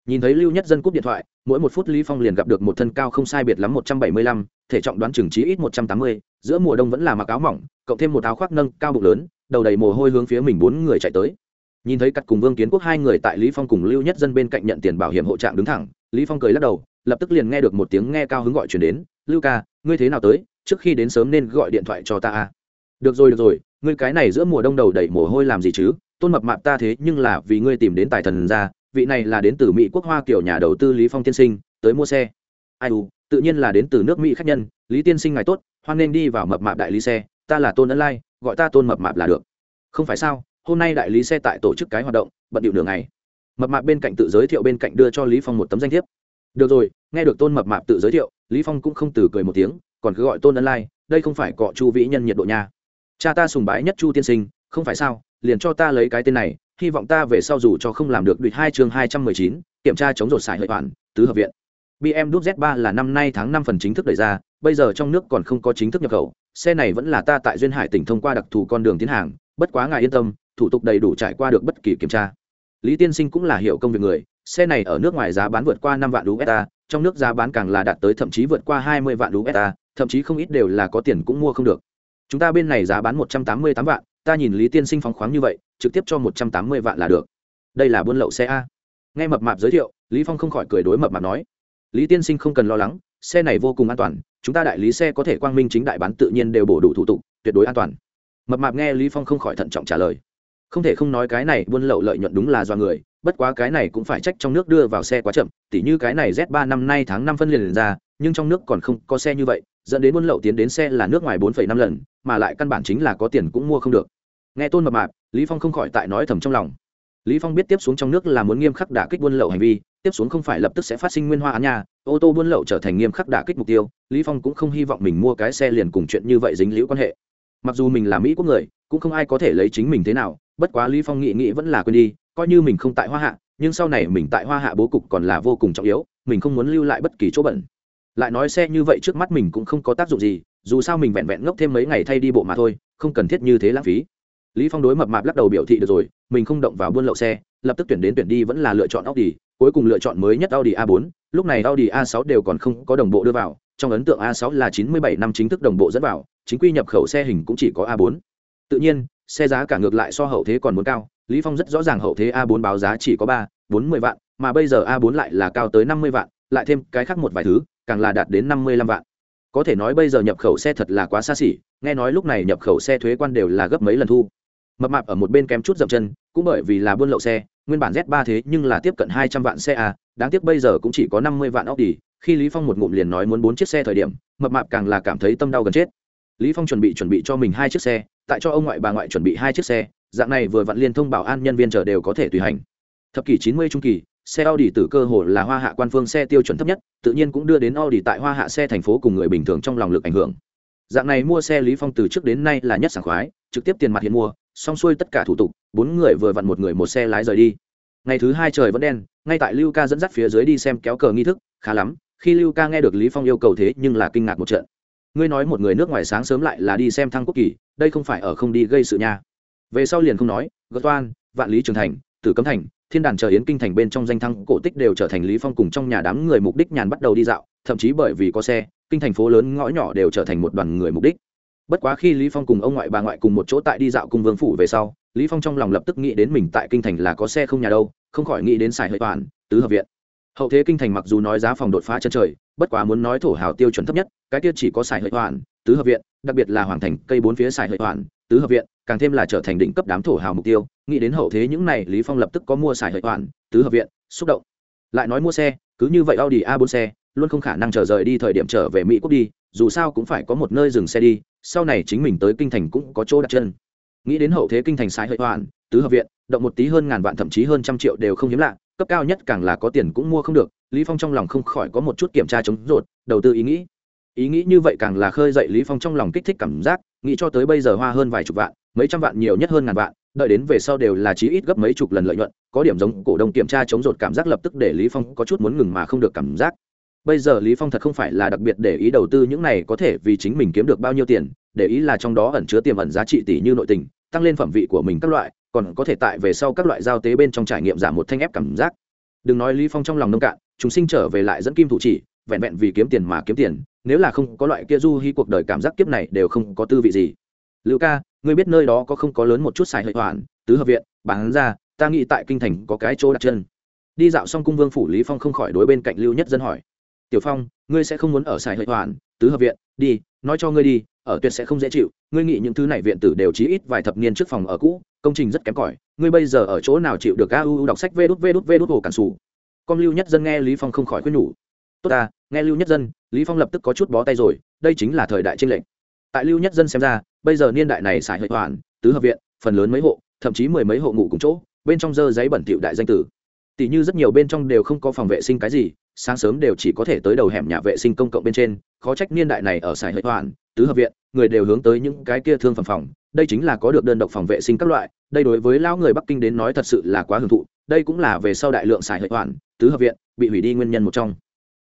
Nhìn thấy lưu nhất dân cúp điện thoại mỗi một phút lý phong liền gặp được một thân cao không sai biệt lắm một trăm bảy mươi lăm, thể trọng đoán chừng trí ít một trăm tám mươi, giữa mùa đông vẫn là mặc áo mỏng cộng thêm một áo khoác nâng cao bụng lớn đầu đầy mồ hôi hướng phía mình bốn người chạy tới. Nhìn thấy cắt cùng vương kiến quốc hai người tại lý phong cùng lưu nhất dân bên cạnh nhận tiền bảo hiểm hộ trạng đứng thẳng lý phong cười lắc đầu lập tức liền nghe được một tiếng nghe cao hứng gọi chuyển đến lưu ca ngươi thế nào tới? Trước khi đến sớm nên gọi điện thoại cho ta à? được rồi được rồi ngươi cái này giữa mùa đông đầu đầy mồ hôi làm gì chứ? Tôn mập mạp ta thế nhưng là vì ngươi tìm đến tài thần ra, vị này là đến từ mỹ quốc hoa kiểu nhà đầu tư lý phong tiên sinh, tới mua xe. Ai u, tự nhiên là đến từ nước mỹ khách nhân, lý tiên sinh ngài tốt, hoan nên đi vào mập mạp đại lý xe, ta là tôn ấn lai, gọi ta tôn mập mạp là được. Không phải sao, hôm nay đại lý xe tại tổ chức cái hoạt động, bận điệu đường này mập mạp bên cạnh tự giới thiệu bên cạnh đưa cho lý phong một tấm danh thiếp. Được rồi, nghe được tôn mập mạp tự giới thiệu, lý phong cũng không từ cười một tiếng, còn cứ gọi tôn ấn lai, đây không phải cọ chu vĩ nhân nhiệt độ nha cha ta sùng bái nhất chu tiên sinh, không phải sao, liền cho ta lấy cái tên này, hy vọng ta về sau dù cho không làm được địch hai chương hai trăm mười chín, kiểm tra chống rột xài hợi toàn tứ hợp viện. Bm z 3 là năm nay tháng năm phần chính thức đẩy ra, bây giờ trong nước còn không có chính thức nhập khẩu, xe này vẫn là ta tại duyên hải tỉnh thông qua đặc thù con đường tiến hàng, bất quá ngài yên tâm, thủ tục đầy đủ trải qua được bất kỳ kiểm tra. Lý tiên sinh cũng là hiểu công việc người, xe này ở nước ngoài giá bán vượt qua năm vạn usd trong nước giá bán càng là đạt tới thậm chí vượt qua hai mươi vạn usd thậm chí không ít đều là có tiền cũng mua không được chúng ta bên này giá bán một trăm tám mươi tám vạn, ta nhìn lý tiên sinh phóng khoáng như vậy, trực tiếp cho một trăm tám mươi vạn là được. Đây là buôn lậu xe a. Nghe mập mạp giới thiệu, lý phong không khỏi cười đối mập mạp nói. Lý tiên sinh không cần lo lắng, xe này vô cùng an toàn, chúng ta đại lý xe có thể quang minh chính đại bán tự nhiên đều bổ đủ thủ tục, tuyệt đối an toàn. Mập mạp nghe lý phong không khỏi thận trọng trả lời. Không thể không nói cái này buôn lậu lợi nhuận đúng là do người, bất quá cái này cũng phải trách trong nước đưa vào xe quá chậm, tỉ như cái này z 3 năm nay tháng năm phân liền ra, nhưng trong nước còn không có xe như vậy dẫn đến buôn lậu tiến đến xe là nước ngoài 4,5 lần mà lại căn bản chính là có tiền cũng mua không được. Nghe tôn mập mạp lý phong không khỏi tại nói thầm trong lòng. Lý phong biết tiếp xuống trong nước là muốn nghiêm khắc đả kích buôn lậu hành vi tiếp xuống không phải lập tức sẽ phát sinh nguyên hoa án nhà ô tô buôn lậu trở thành nghiêm khắc đả kích mục tiêu lý phong cũng không hy vọng mình mua cái xe liền cùng chuyện như vậy dính liễu quan hệ. Mặc dù mình là mỹ quốc người cũng không ai có thể lấy chính mình thế nào bất quá lý phong nghĩ nghĩ vẫn là quên đi coi như mình không tại hoa hạ nhưng sau này mình tại hoa hạ bố cục còn là vô cùng trọng yếu mình không muốn lưu lại bất kỳ chỗ bẩn lại nói xe như vậy trước mắt mình cũng không có tác dụng gì, dù sao mình vẹn vẹn ngốc thêm mấy ngày thay đi bộ mà thôi, không cần thiết như thế lãng phí. Lý phong đối mập mạp lắc đầu biểu thị được rồi, mình không động vào buôn lậu xe, lập tức tuyển đến tuyển đi vẫn là lựa chọn audi, cuối cùng lựa chọn mới nhất audi a 4 lúc này audi a 6 đều còn không có đồng bộ đưa vào, trong ấn tượng a 6 là 97 năm chính thức đồng bộ dẫn vào, chính quy nhập khẩu xe hình cũng chỉ có a 4 tự nhiên, xe giá cả ngược lại so hậu thế còn muốn cao, lý phong rất rõ ràng hậu thế a 4 báo giá chỉ có ba, bốn mươi vạn, mà bây giờ a 4 lại là cao tới 50 vạn, lại thêm cái khác một vài thứ càng là đạt đến 55 vạn. Có thể nói bây giờ nhập khẩu xe thật là quá xa xỉ nghe nói lúc này nhập khẩu xe thuế quan đều là gấp mấy lần thu. Mập mạp ở một bên kém chút dậm chân cũng bởi vì là buôn lậu xe nguyên bản z 3 thế nhưng là tiếp cận hai trăm vạn xe à, đáng tiếc bây giờ cũng chỉ có năm mươi vạn đi, khi lý phong một ngụm liền nói muốn bốn chiếc xe thời điểm mập mạp càng là cảm thấy tâm đau gần chết. Lý phong chuẩn bị chuẩn bị cho mình hai chiếc xe tại cho ông ngoại bà ngoại chuẩn bị hai chiếc xe dạng này vừa vặn liên thông bảo an nhân viên chờ đều có thể tùy hành. Thập kỷ chín mươi trung kỳ xe Audi từ cơ hồ là hoa hạ quan phương xe tiêu chuẩn thấp nhất, tự nhiên cũng đưa đến Audi tại hoa hạ xe thành phố cùng người bình thường trong lòng lực ảnh hưởng. Dạng này mua xe Lý Phong từ trước đến nay là nhất sảng khoái, trực tiếp tiền mặt hiện mua, xong xuôi tất cả thủ tục, bốn người vừa vặn một người một xe lái rời đi. Ngày thứ hai trời vẫn đen, ngay tại Lưu Ca dẫn dắt phía dưới đi xem kéo cờ nghi thức, khá lắm. Khi Lưu Ca nghe được Lý Phong yêu cầu thế nhưng là kinh ngạc một trận. Ngươi nói một người nước ngoài sáng sớm lại là đi xem thăng quốc kỳ, đây không phải ở không đi gây sự nha. Về sau liền không nói, Gật Toan, Vạn Lý Trường Thành, Tử Cấm Thành, thiên đàn chờ yến kinh thành bên trong danh thăng cổ tích đều trở thành lý phong cùng trong nhà đám người mục đích nhàn bắt đầu đi dạo, thậm chí bởi vì có xe, kinh thành phố lớn ngõ nhỏ đều trở thành một đoàn người mục đích bất quá khi lý phong cùng ông ngoại bà ngoại cùng một chỗ tại đi dạo cung vương phủ về sau, lý phong trong lòng lập tức nghĩ đến mình tại kinh thành là có xe không nhà đâu, không khỏi nghĩ đến xài hơi toàn, tứ hợp viện hậu thế kinh thành mặc dù nói giá phòng đột phá chân trời, bất quá muốn nói thổ hào tiêu chuẩn thấp nhất, cái kia chỉ có xài hơi toàn tứ hợp viện, đặc biệt là hoàng thành cây bốn phía xài Hợi hoàn tứ hợp viện, càng thêm là trở thành đỉnh cấp đám thổ hào mục tiêu. Nghĩ đến hậu thế những này, lý phong lập tức có mua xài Hợi hoàn tứ hợp viện, xúc động. Lại nói mua xe, cứ như vậy audi a 4 xe, luôn không khả năng chờ rời đi thời điểm trở về mỹ quốc đi, dù sao cũng phải có một nơi dừng xe đi, sau này chính mình tới kinh thành cũng có chỗ đặt chân. Nghĩ đến hậu thế kinh thành sai Hợi hoàn tứ hợp viện, động một tí hơn ngàn vạn thậm chí hơn trăm triệu đều không hiếm lạ, cấp cao nhất càng là có tiền cũng mua không được, lý phong trong lòng không khỏi có một chút kiểm tra chống rột, đầu tư ý nghĩ ý nghĩ như vậy càng là khơi dậy lý phong trong lòng kích thích cảm giác, nghĩ cho tới bây giờ hoa hơn vài chục vạn, mấy trăm vạn nhiều nhất hơn ngàn vạn, đợi đến về sau đều là chí ít gấp mấy chục lần lợi nhuận, có điểm giống cổ đông kiểm tra chống rột cảm giác lập tức để lý phong có chút muốn ngừng mà không được cảm giác. Bây giờ lý phong thật không phải là đặc biệt để ý đầu tư những này có thể vì chính mình kiếm được bao nhiêu tiền, để ý là trong đó ẩn chứa tiềm ẩn giá trị tỷ như nội tình, tăng lên phẩm vị của mình các loại, còn có thể tại về sau các loại giao tế bên trong trải nghiệm giảm một thanh ép cảm giác. Đừng nói lý phong trong lòng nông cạn chúng sinh trở về lại dẫn kim thủ chỉ vẹn vẹn vì kiếm tiền mà kiếm tiền, nếu là không có loại kia du hy cuộc đời cảm giác kiếp này đều không có tư vị gì. Lưu ca, ngươi biết nơi đó có không có lớn một chút xài hệ hoàn, tứ hợp viện, bán ra, ta nghĩ tại kinh thành có cái chỗ đặt chân. Đi dạo xong cung vương phủ lý phong không khỏi đối bên cạnh lưu nhất dân hỏi. Tiểu phong, ngươi sẽ không muốn ở xài hệ hoàn, tứ hợp viện, đi, nói cho ngươi đi, ở tuyệt sẽ không dễ chịu, ngươi nghĩ những thứ này viện tử đều chí ít vài thập niên trước phòng ở cũ, công trình rất kém cỏi, ngươi bây giờ ở chỗ nào chịu được a u đọc sách vê đút vê đút vê đút hồ cản sủ? Con lưu nhất dân nghe lý phong không khỏi khuyên nhủ tốt ta, nghe lưu nhất dân, lý phong lập tức có chút bó tay rồi, đây chính là thời đại tranh lệch. Tại lưu nhất dân xem ra, bây giờ niên đại này xài hệ hoàn tứ hợp viện, phần lớn mấy hộ, thậm chí mười mấy hộ ngủ cùng chỗ, bên trong dơ giấy bẩn thỉu đại danh tử. Tỷ như rất nhiều bên trong đều không có phòng vệ sinh cái gì, sáng sớm đều chỉ có thể tới đầu hẻm nhà vệ sinh công cộng bên trên, khó trách niên đại này ở sài hệ hoàn tứ hợp viện, người đều hướng tới những cái kia thương phẩm phòng, đây chính là có được đơn độc phòng vệ sinh các loại, đây đối với lão người bắc kinh đến nói thật sự là quá hưởng thụ, đây cũng là về sau đại lượng sài hệ hoàn tứ hợp viện, bị hủy đi nguyên nhân một trong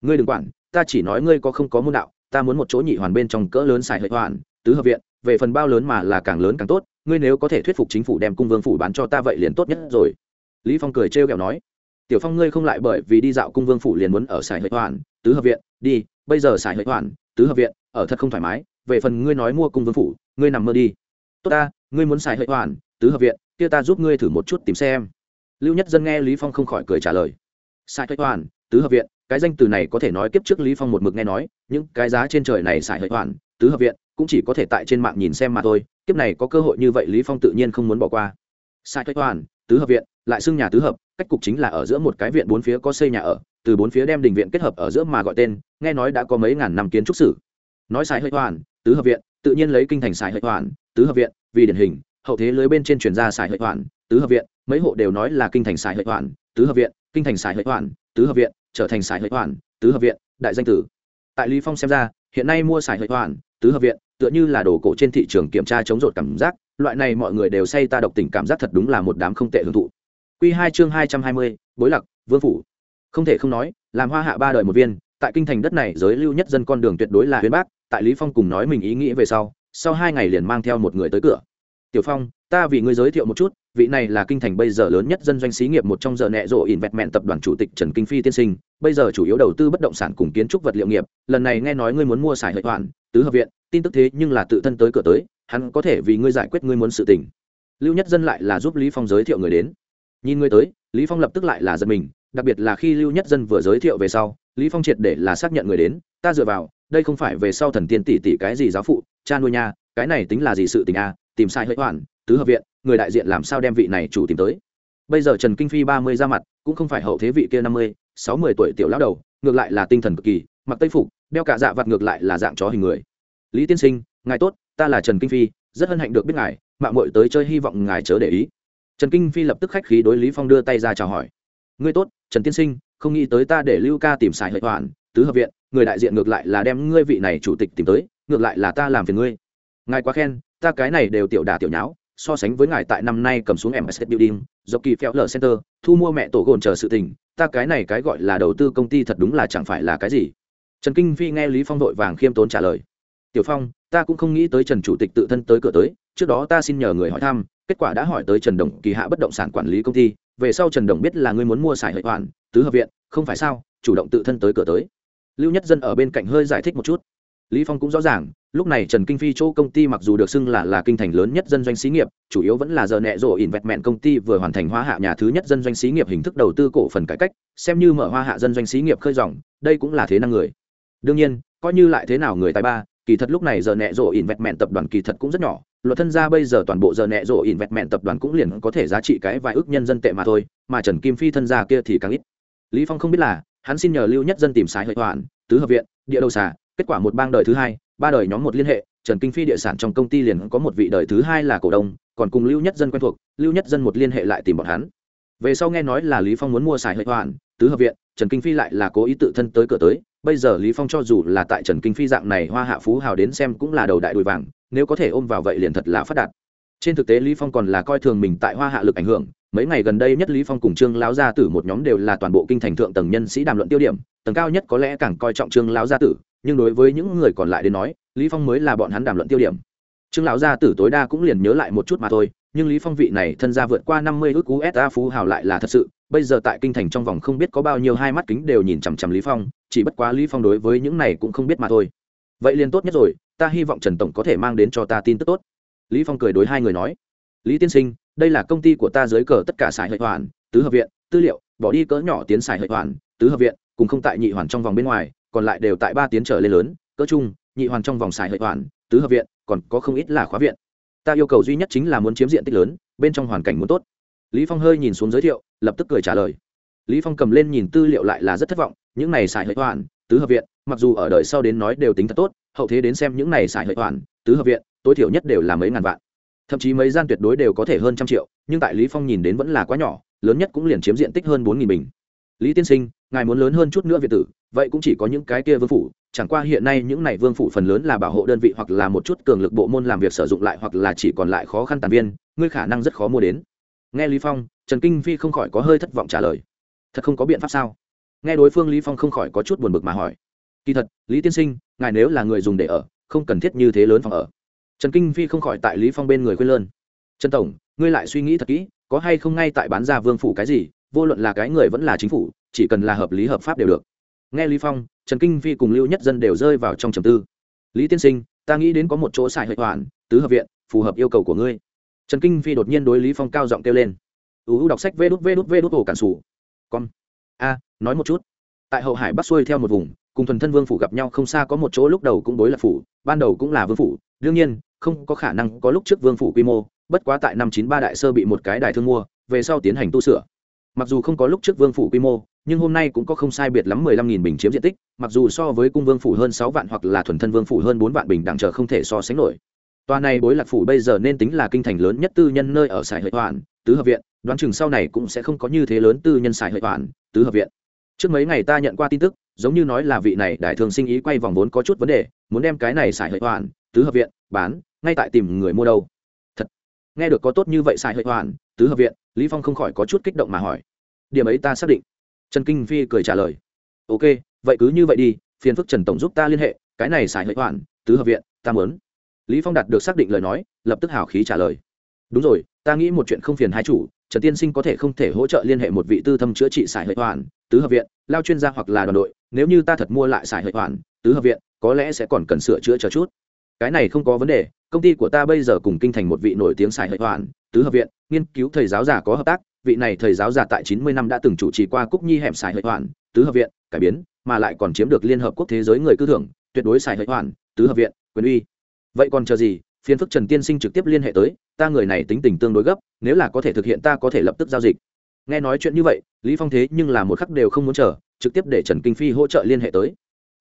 ngươi đừng quản, ta chỉ nói ngươi có không có môn đạo, ta muốn một chỗ nhị hoàn bên trong cỡ lớn xài hệ hoàn, tứ hợp viện, về phần bao lớn mà là càng lớn càng tốt, ngươi nếu có thể thuyết phục chính phủ đem cung vương phủ bán cho ta vậy liền tốt nhất rồi. Lý phong cười trêu ghẹo nói, tiểu phong ngươi không lại bởi vì đi dạo cung vương phủ liền muốn ở xài hệ hoàn, tứ hợp viện, đi, bây giờ xài hệ hoàn, tứ hợp viện, ở thật không thoải mái, về phần ngươi nói mua cung vương phủ, ngươi nằm mơ đi. Tốt ta, ngươi muốn xài hệ hoàn, tứ hợp viện, kia ta giúp ngươi thử một chút tìm xem. Lưu nhất dân nghe lý phong không khỏi cười trả lời, xài hệ hoàn tứ hợp viện, cái danh từ này có thể nói kiếp trước lý phong một mực nghe nói, những cái giá trên trời này xài hợi hoàn tứ hợp viện, cũng chỉ có thể tại trên mạng nhìn xem mà thôi, kiếp này có cơ hội như vậy lý phong tự nhiên không muốn bỏ qua. Xài hệ hoàn tứ hợp viện, lại xưng nhà tứ hợp, cách cục chính là ở giữa một cái viện bốn phía có xây nhà ở, từ bốn phía đem đình viện kết hợp ở giữa mà gọi tên, nghe nói đã có mấy ngàn năm kiến trúc sử. Nói xài hơi hoàn tứ hợp viện, tự nhiên lấy kinh thành xài hơi hoàn tứ hợp viện, vì điển hình, hậu thế lưới bên trên truyền ra xài hơi hoàn tứ hợp viện, mấy hộ đều nói là kinh thành xài hơi hoàn tứ hợp viện kinh thành xài hợi hoàn, tứ hợp viện, trở thành xài hợi hoàn, tứ hợp viện, đại danh tử. Tại lý phong xem ra, hiện nay mua xài hợi hoàn, tứ hợp viện, tựa như là đồ cổ trên thị trường kiểm tra chống rột cảm giác, loại này mọi người đều say ta độc tình cảm giác thật đúng là một đám không tệ hưởng thụ. Quy hai chương hai trăm hai mươi, bối lạc, vương phủ. Không thể không nói, làm hoa hạ ba đời một viên, tại kinh thành đất này giới lưu nhất dân con đường tuyệt đối là huyền bác, tại lý phong cùng nói mình ý nghĩ về sau sau hai ngày liền mang theo một người tới cửa. Tiểu phong, ta vì ngươi giới thiệu một chút vị này là kinh thành bây giờ lớn nhất dân doanh xí nghiệp một trong giờ nẹ rộ ỉn vẹt mẹn tập đoàn chủ tịch trần kinh phi tiên sinh. Bây giờ chủ yếu đầu tư bất động sản cùng kiến trúc vật liệu nghiệp. Lần này nghe nói ngươi muốn mua xài hệ toàn tứ hợp viện, tin tức thế nhưng là tự thân tới cửa tới, hắn có thể vì ngươi giải quyết ngươi muốn sự tình. Lưu nhất dân lại là giúp lý phong giới thiệu người đến. Nhìn ngươi tới, lý phong lập tức lại là giật mình, đặc biệt là khi lưu nhất dân vừa giới thiệu về sau, lý phong triệt để là xác nhận người đến, ta dựa vào, đây không phải về sau thần tiên tỷ tỷ cái gì giáo phụ, cha nuôi nha cái này tính là gì sự tình a à? tìm sai hơi hoàn tứ hợp viện, người đại diện làm sao đem vị này chủ tìm tới? Bây giờ trần kinh phi ba mươi ra mặt, cũng không phải hậu thế vị kia năm mươi, sáu mươi tuổi tiểu lão đầu, ngược lại là tinh thần cực kỳ, mặc tây phục, đeo cả dạ vặt ngược lại là dạng chó hình người. Lý tiên sinh, ngài tốt, ta là trần kinh phi, rất hân hạnh được biết ngài mạng muội tới chơi hy vọng ngài chớ để ý. Trần kinh phi lập tức khách khí đối lý phong đưa tay ra chào hỏi. Ngươi tốt, trần tiên sinh, không nghĩ tới ta để lưu ca tìm xài hệ hoàn tứ hợp viện, người đại diện ngược lại là đem ngươi vị này chủ tịch tìm tới, ngược lại là ta làm phiền ngươi. Ngài quá khen, ta cái này đều tiểu đà tiểu nháo so sánh với ngài tại năm nay cầm xuống ms building dọc kỳ phèo lở center, thu mua mẹ tổ gồn chờ sự tình, ta cái này cái gọi là đầu tư công ty thật đúng là chẳng phải là cái gì. Trần kinh phi nghe lý phong vội vàng khiêm tốn trả lời. Tiểu phong, ta cũng không nghĩ tới trần chủ tịch tự thân tới cửa tới, trước đó ta xin nhờ người hỏi thăm, kết quả đã hỏi tới trần đồng, kỳ hạ bất động sản quản lý công ty, về sau trần đồng biết là ngươi muốn mua xài hệ hoàn, tứ hợp viện, không phải sao, chủ động tự thân tới cửa tới. Lưu nhất dân ở bên cạnh hơi giải thích một chút. Lý phong cũng rõ ràng lúc này trần kinh phi chỗ công ty mặc dù được xưng là là kinh thành lớn nhất dân doanh xí nghiệp, chủ yếu vẫn là giờ nẹ rộ investment công ty vừa hoàn thành hoa hạ nhà thứ nhất dân doanh xí nghiệp hình thức đầu tư cổ phần cải cách, xem như mở hoa hạ dân doanh xí nghiệp khơi dòng, đây cũng là thế năng người. Đương nhiên, coi như lại thế nào người tài ba, kỳ thật lúc này giờ nẹ rộ ỉn vẹt mẹn tập đoàn kỳ thật cũng rất nhỏ, luật thân gia bây giờ toàn bộ giờ nẹ rộ ỉn vẹt mẹn tập đoàn cũng liền có thể giá trị cái vài ước nhân dân tệ mà thôi, mà trần kim phi thân gia kia thì càng ít. Lý phong không biết là, hắn xin nhờ lưu nhất dân tìm sái hợi hoàn tứ hợp viện, địa đầu xà, kết quả một bang đời thứ hai ba đời nhóm một liên hệ, trần kinh phi địa sản trong công ty liền có một vị đời thứ hai là cổ đông, còn cùng lưu nhất dân quen thuộc, lưu nhất dân một liên hệ lại tìm bọn hắn. Về sau nghe nói là lý phong muốn mua xài hệ hoàn tứ hợp viện, trần kinh phi lại là cố ý tự thân tới cửa tới, bây giờ lý phong cho dù là tại trần kinh phi dạng này hoa hạ phú hào đến xem cũng là đầu đại đùi vàng, nếu có thể ôm vào vậy liền thật là phát đạt. Trên thực tế lý phong còn là coi thường mình tại hoa hạ lực ảnh hưởng, mấy ngày gần đây nhất lý phong cùng trương lão gia tử một nhóm đều là toàn bộ kinh thành thượng tầng nhân sĩ đàm luận tiêu điểm, tầng cao nhất có lẽ càng coi trọng trương lão gia tử nhưng đối với những người còn lại đến nói, lý phong mới là bọn hắn đàm luận tiêu điểm. Trương lão gia tử tối đa cũng liền nhớ lại một chút mà thôi, nhưng lý phong vị này thân gia vượt qua năm mươi ước usa phú hào lại là thật sự, bây giờ tại kinh thành trong vòng không biết có bao nhiêu hai mắt kính đều nhìn chằm chằm lý phong, chỉ bất quá lý phong đối với những này cũng không biết mà thôi. Vậy liền tốt nhất rồi, ta hy vọng trần tổng có thể mang đến cho ta tin tức tốt. Lý phong cười đối hai người nói. Lý tiên sinh, đây là công ty của ta dưới cờ tất cả xài hệ hoàn, tứ hợp viện, tư liệu, bỏ đi cỡ nhỏ tiến xài hệ hoàn, tứ hợp viện, cùng không tại nhị hoàn trong vòng bên ngoài còn lại đều tại ba tiến trở lên lớn, cỡ chung nhị hoàn trong vòng xài hệ hoàn, tứ hợp viện, còn có không ít là khóa viện. Ta yêu cầu duy nhất chính là muốn chiếm diện tích lớn, bên trong hoàn cảnh muốn tốt. Lý phong hơi nhìn xuống giới thiệu, lập tức cười trả lời. Lý phong cầm lên nhìn tư liệu lại là rất thất vọng, những này xài hệ hoàn, tứ hợp viện, mặc dù ở đời sau đến nói đều tính thật tốt, hậu thế đến xem những này xài hệ hoàn, tứ hợp viện, tối thiểu nhất đều là mấy ngàn vạn. Thậm chí mấy gian tuyệt đối đều có thể hơn trăm triệu, nhưng tại lý phong nhìn đến vẫn là quá nhỏ, lớn nhất cũng liền chiếm diện tích hơn bốn nghìn bình lý tiên sinh, ngài muốn lớn hơn chút nữa việt tử, vậy cũng chỉ có những cái kia vương phủ, chẳng qua hiện nay những này vương phủ phần lớn là bảo hộ đơn vị hoặc là một chút cường lực bộ môn làm việc sử dụng lại hoặc là chỉ còn lại khó khăn tàn viên, ngươi khả năng rất khó mua đến. Nghe lý phong, trần kinh phi không khỏi có hơi thất vọng trả lời. Thật không có biện pháp sao? Nghe đối phương lý phong không khỏi có chút buồn bực mà hỏi. Kỳ thật, lý tiên sinh, ngài nếu là người dùng để ở, không cần thiết như thế lớn phòng ở. Trần kinh phi không khỏi tại lý phong bên người khuyên lơn. Trần tổng, ngươi lại suy nghĩ thật kỹ, có hay không ngay tại bán ra vương phủ cái gì vô luận là cái người vẫn là chính phủ, chỉ cần là hợp lý hợp pháp đều được. Nghe lý phong, trần kinh phi cùng lưu nhất dân đều rơi vào trong trầm tư. Lý tiên sinh, ta nghĩ đến có một chỗ xài hệ hoàn tứ hợp viện, phù hợp yêu cầu của ngươi. Trần kinh phi đột nhiên đối lý phong cao giọng kêu lên. Uu đọc sách vê đút vê đút vê đút, ổ cản sủ. Con. A, nói một chút. Tại hậu hải bắc xuôi theo một vùng, cùng thuần thân vương phủ gặp nhau không xa có một chỗ lúc đầu cũng đối là phủ, ban đầu cũng là vương phủ. Đương nhiên, không có khả năng có lúc trước vương phủ quy mô, bất quá tại năm chín ba đại sơ bị một cái đài thương mua, về sau tiến hành tu sửa mặc dù không có lúc trước vương phủ quy mô, nhưng hôm nay cũng có không sai biệt lắm mười lăm nghìn bình chiếm diện tích, mặc dù so với cung vương phủ hơn sáu vạn hoặc là thuần thân vương phủ hơn bốn vạn bình đẳng trở không thể so sánh nổi. Tòa này bối lạc phủ bây giờ nên tính là kinh thành lớn nhất tư nhân nơi ở sài hợi hoàn tứ hợp viện, đoán chừng sau này cũng sẽ không có như thế lớn tư nhân sài hợi hoàn tứ hợp viện. Trước mấy ngày ta nhận qua tin tức, giống như nói là vị này đại thường sinh ý quay vòng vốn có chút vấn đề, muốn đem cái này xài hợi hoàn tứ hợp viện bán, ngay tại tìm người mua đâu nghe được có tốt như vậy xài hệ hoàn, tứ hợp viện, lý phong không khỏi có chút kích động mà hỏi. Điểm ấy ta xác định. Trần kinh phi cười trả lời. Ok, vậy cứ như vậy đi, phiền phức trần tổng giúp ta liên hệ, cái này xài hệ hoàn, tứ hợp viện, ta muốn. Lý phong đạt được xác định lời nói, lập tức hào khí trả lời. Đúng rồi, ta nghĩ một chuyện không phiền hai chủ, trần tiên sinh có thể không thể hỗ trợ liên hệ một vị tư thâm chữa trị xài hệ hoàn, tứ hợp viện, lao chuyên gia hoặc là đoàn đội, nếu như ta thật mua lại xài hệ hoàn, tứ hợp viện, có lẽ sẽ còn cần sửa chữa chờ chút cái này không có vấn đề công ty của ta bây giờ cùng kinh thành một vị nổi tiếng xài hệ hoàn tứ hợp viện nghiên cứu thầy giáo giả có hợp tác vị này thầy giáo giả tại chín mươi năm đã từng chủ trì qua cúc nhi hẻm xài hệ hoàn tứ hợp viện cải biến mà lại còn chiếm được liên hợp quốc thế giới người cư thưởng tuyệt đối xài hệ hoàn tứ hợp viện quyền uy. Vậy còn chờ gì? Phiên phức trần tiên sinh trực tiếp liên hệ tới ta người này tính tình tương đối gấp nếu là có thể thực hiện ta có thể lập tức giao dịch. Nghe nói chuyện như vậy lý phong thế nhưng là một khắc đều không muốn chờ trực tiếp để trần kinh phi hỗ trợ liên hệ tới.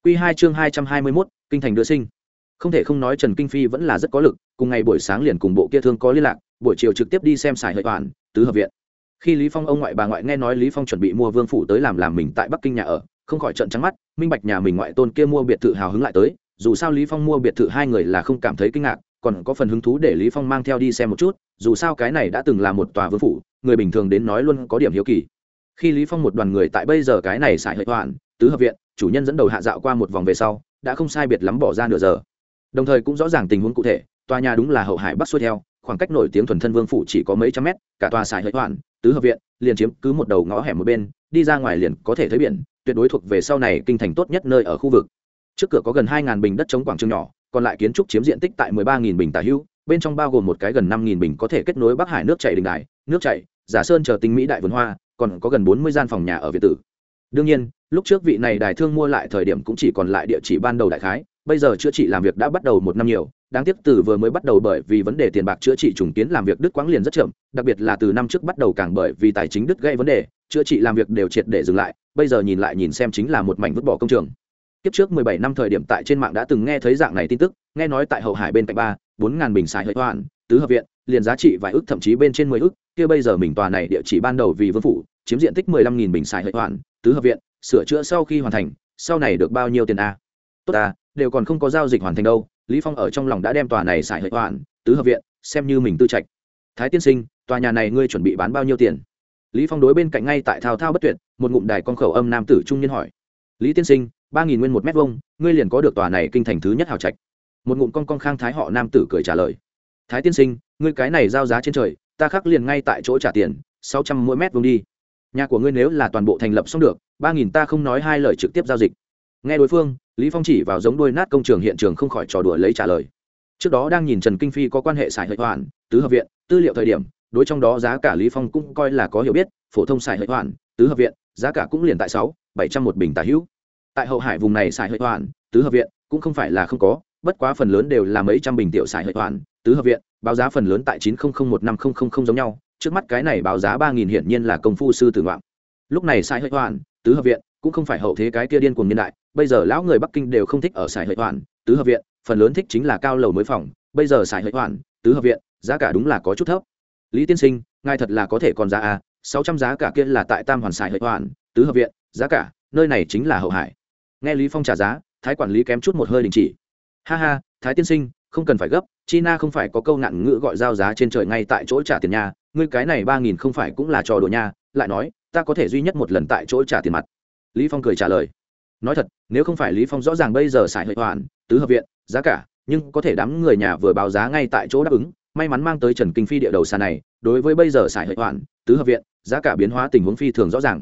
Quy hai chương hai trăm hai mươi 221, kinh thành đưa sinh không thể không nói trần kinh phi vẫn là rất có lực, cùng ngày buổi sáng liền cùng bộ kia thương có liên lạc, buổi chiều trực tiếp đi xem xài hợi toàn, tứ hợp viện. Khi lý phong ông ngoại bà ngoại nghe nói lý phong chuẩn bị mua vương phủ tới làm làm mình tại bắc kinh nhà ở, không khỏi trận trắng mắt, minh bạch nhà mình ngoại tôn kia mua biệt thự hào hứng lại tới, dù sao lý phong mua biệt thự hai người là không cảm thấy kinh ngạc, còn có phần hứng thú để lý phong mang theo đi xem một chút, dù sao cái này đã từng là một tòa vương phủ, người bình thường đến nói luôn có điểm hiếu kỳ. Khi lý phong một đoàn người tại bây giờ cái này xài hợi toàn, tứ hợp viện, chủ nhân dẫn đầu hạ dạo qua một vòng về sau, đã không sai biệt lắm bỏ ra nửa giờ đồng thời cũng rõ ràng tình huống cụ thể, tòa nhà đúng là hậu hải bắc xuôi theo, khoảng cách nổi tiếng thuần thân vương phủ chỉ có mấy trăm mét, cả tòa xài hợi hoàn tứ hợp viện, liền chiếm cứ một đầu ngõ hẻm một bên, đi ra ngoài liền có thể thấy biển, tuyệt đối thuộc về sau này kinh thành tốt nhất nơi ở khu vực. Trước cửa có gần hai bình đất chống quảng trường nhỏ, còn lại kiến trúc chiếm diện tích tại mười ba bình tả hữu, bên trong bao gồm một cái gần năm bình có thể kết nối bắc hải nước chảy đình đài, nước chảy, giả sơn chờ tinh mỹ đại vườn hoa, còn có gần bốn mươi gian phòng nhà ở việt tử. Đương nhiên, lúc trước vị này đài thương mua lại thời điểm cũng chỉ còn lại địa chỉ ban đầu đại khái bây giờ chữa trị làm việc đã bắt đầu một năm nhiều, đáng tiếc từ vừa mới bắt đầu bởi vì vấn đề tiền bạc chữa trị trùng kiến làm việc đứt quãng liền rất chậm, đặc biệt là từ năm trước bắt đầu càng bởi vì tài chính đứt gây vấn đề, chữa trị làm việc đều triệt để dừng lại, bây giờ nhìn lại nhìn xem chính là một mảnh vứt bỏ công trường. Kiếp trước 17 năm thời điểm tại trên mạng đã từng nghe thấy dạng này tin tức, nghe nói tại hậu hải bên cạnh ba, bốn ngàn bình xài hơi hoàn tứ hợp viện, liền giá trị vài ước thậm chí bên trên mười ước, kia bây giờ mình tòa này địa chỉ ban đầu vì vương phủ, chiếm diện tích mười lăm nghìn bình xài hơi hoàn tứ hợp viện, sửa chữa sau khi hoàn thành, sau này được bao nhiêu tiền a? Tốt à đều còn không có giao dịch hoàn thành đâu, lý phong ở trong lòng đã đem tòa này xài hợi hoàn tứ hợp viện, xem như mình tư trạch. Thái tiên sinh, tòa nhà này ngươi chuẩn bị bán bao nhiêu tiền? Lý phong đối bên cạnh ngay tại thao thao bất tuyệt, một ngụm đài con khẩu âm nam tử trung niên hỏi. Lý tiên sinh, ba nghìn nguyên một mét vuông, ngươi liền có được tòa này kinh thành thứ nhất hào trạch. Một ngụm con con khang thái họ nam tử cười trả lời. Thái tiên sinh, ngươi cái này giao giá trên trời, ta khắc liền ngay tại chỗ trả tiền, sáu trăm mỗi mét vuông đi. Nhà của ngươi nếu là toàn bộ thành lập xong được, ba nghìn ta không nói hai lời trực tiếp giao dịch nghe đối phương, lý phong chỉ vào giống đuôi nát công trường hiện trường không khỏi trò đùa lấy trả lời. Trước đó đang nhìn trần kinh phi có quan hệ xài hệ hoàn tứ hợp viện, tư liệu thời điểm, đối trong đó giá cả lý phong cũng coi là có hiểu biết, phổ thông xài hệ hoàn tứ hợp viện, giá cả cũng liền tại sáu, bảy trăm một bình tả hữu. Tại hậu hải vùng này xài hệ hoàn tứ hợp viện cũng không phải là không có, bất quá phần lớn đều là mấy trăm bình tiểu xài hệ hoàn tứ hợp viện, báo giá phần lớn tại chín không không một năm không không không giống nhau, trước mắt cái này báo giá ba nghìn hiển nhiên là công phu sư tử ngoạm lúc này xài hệ hoàn tứ hợp viện cũng không phải hậu thế cái kia điên cuồng niên đại bây giờ lão người bắc kinh đều không thích ở sài hệ hoàn tứ hợp viện, phần lớn thích chính là cao lầu mới phòng. Bây giờ sài hệ hoàn tứ hợp viện, giá cả đúng là có chút thấp. Lý tiên sinh, ngài thật là có thể còn giá a sáu trăm giá cả kia là tại tam hoàn sài hệ hoàn tứ hợp viện, giá cả, nơi này chính là hậu hải. Nghe lý phong trả giá, thái quản lý kém chút một hơi đình chỉ. Ha ha, thái tiên sinh, không cần phải gấp, china không phải có câu nạn ngữ gọi giao giá trên trời ngay tại chỗ trả tiền nhà, ngươi cái này ba nghìn không phải cũng là trò đùa nha, lại nói, ta có thể duy nhất một lần tại chỗ trả tiền mặt. Lý phong cười trả lời nói thật, nếu không phải lý phong rõ ràng bây giờ xài hệ hoàn tứ hợp viện, giá cả, nhưng có thể đám người nhà vừa báo giá ngay tại chỗ đáp ứng, may mắn mang tới trần kinh phi địa đầu xa này, đối với bây giờ xài hệ hoàn tứ hợp viện, giá cả biến hóa tình huống phi thường rõ ràng.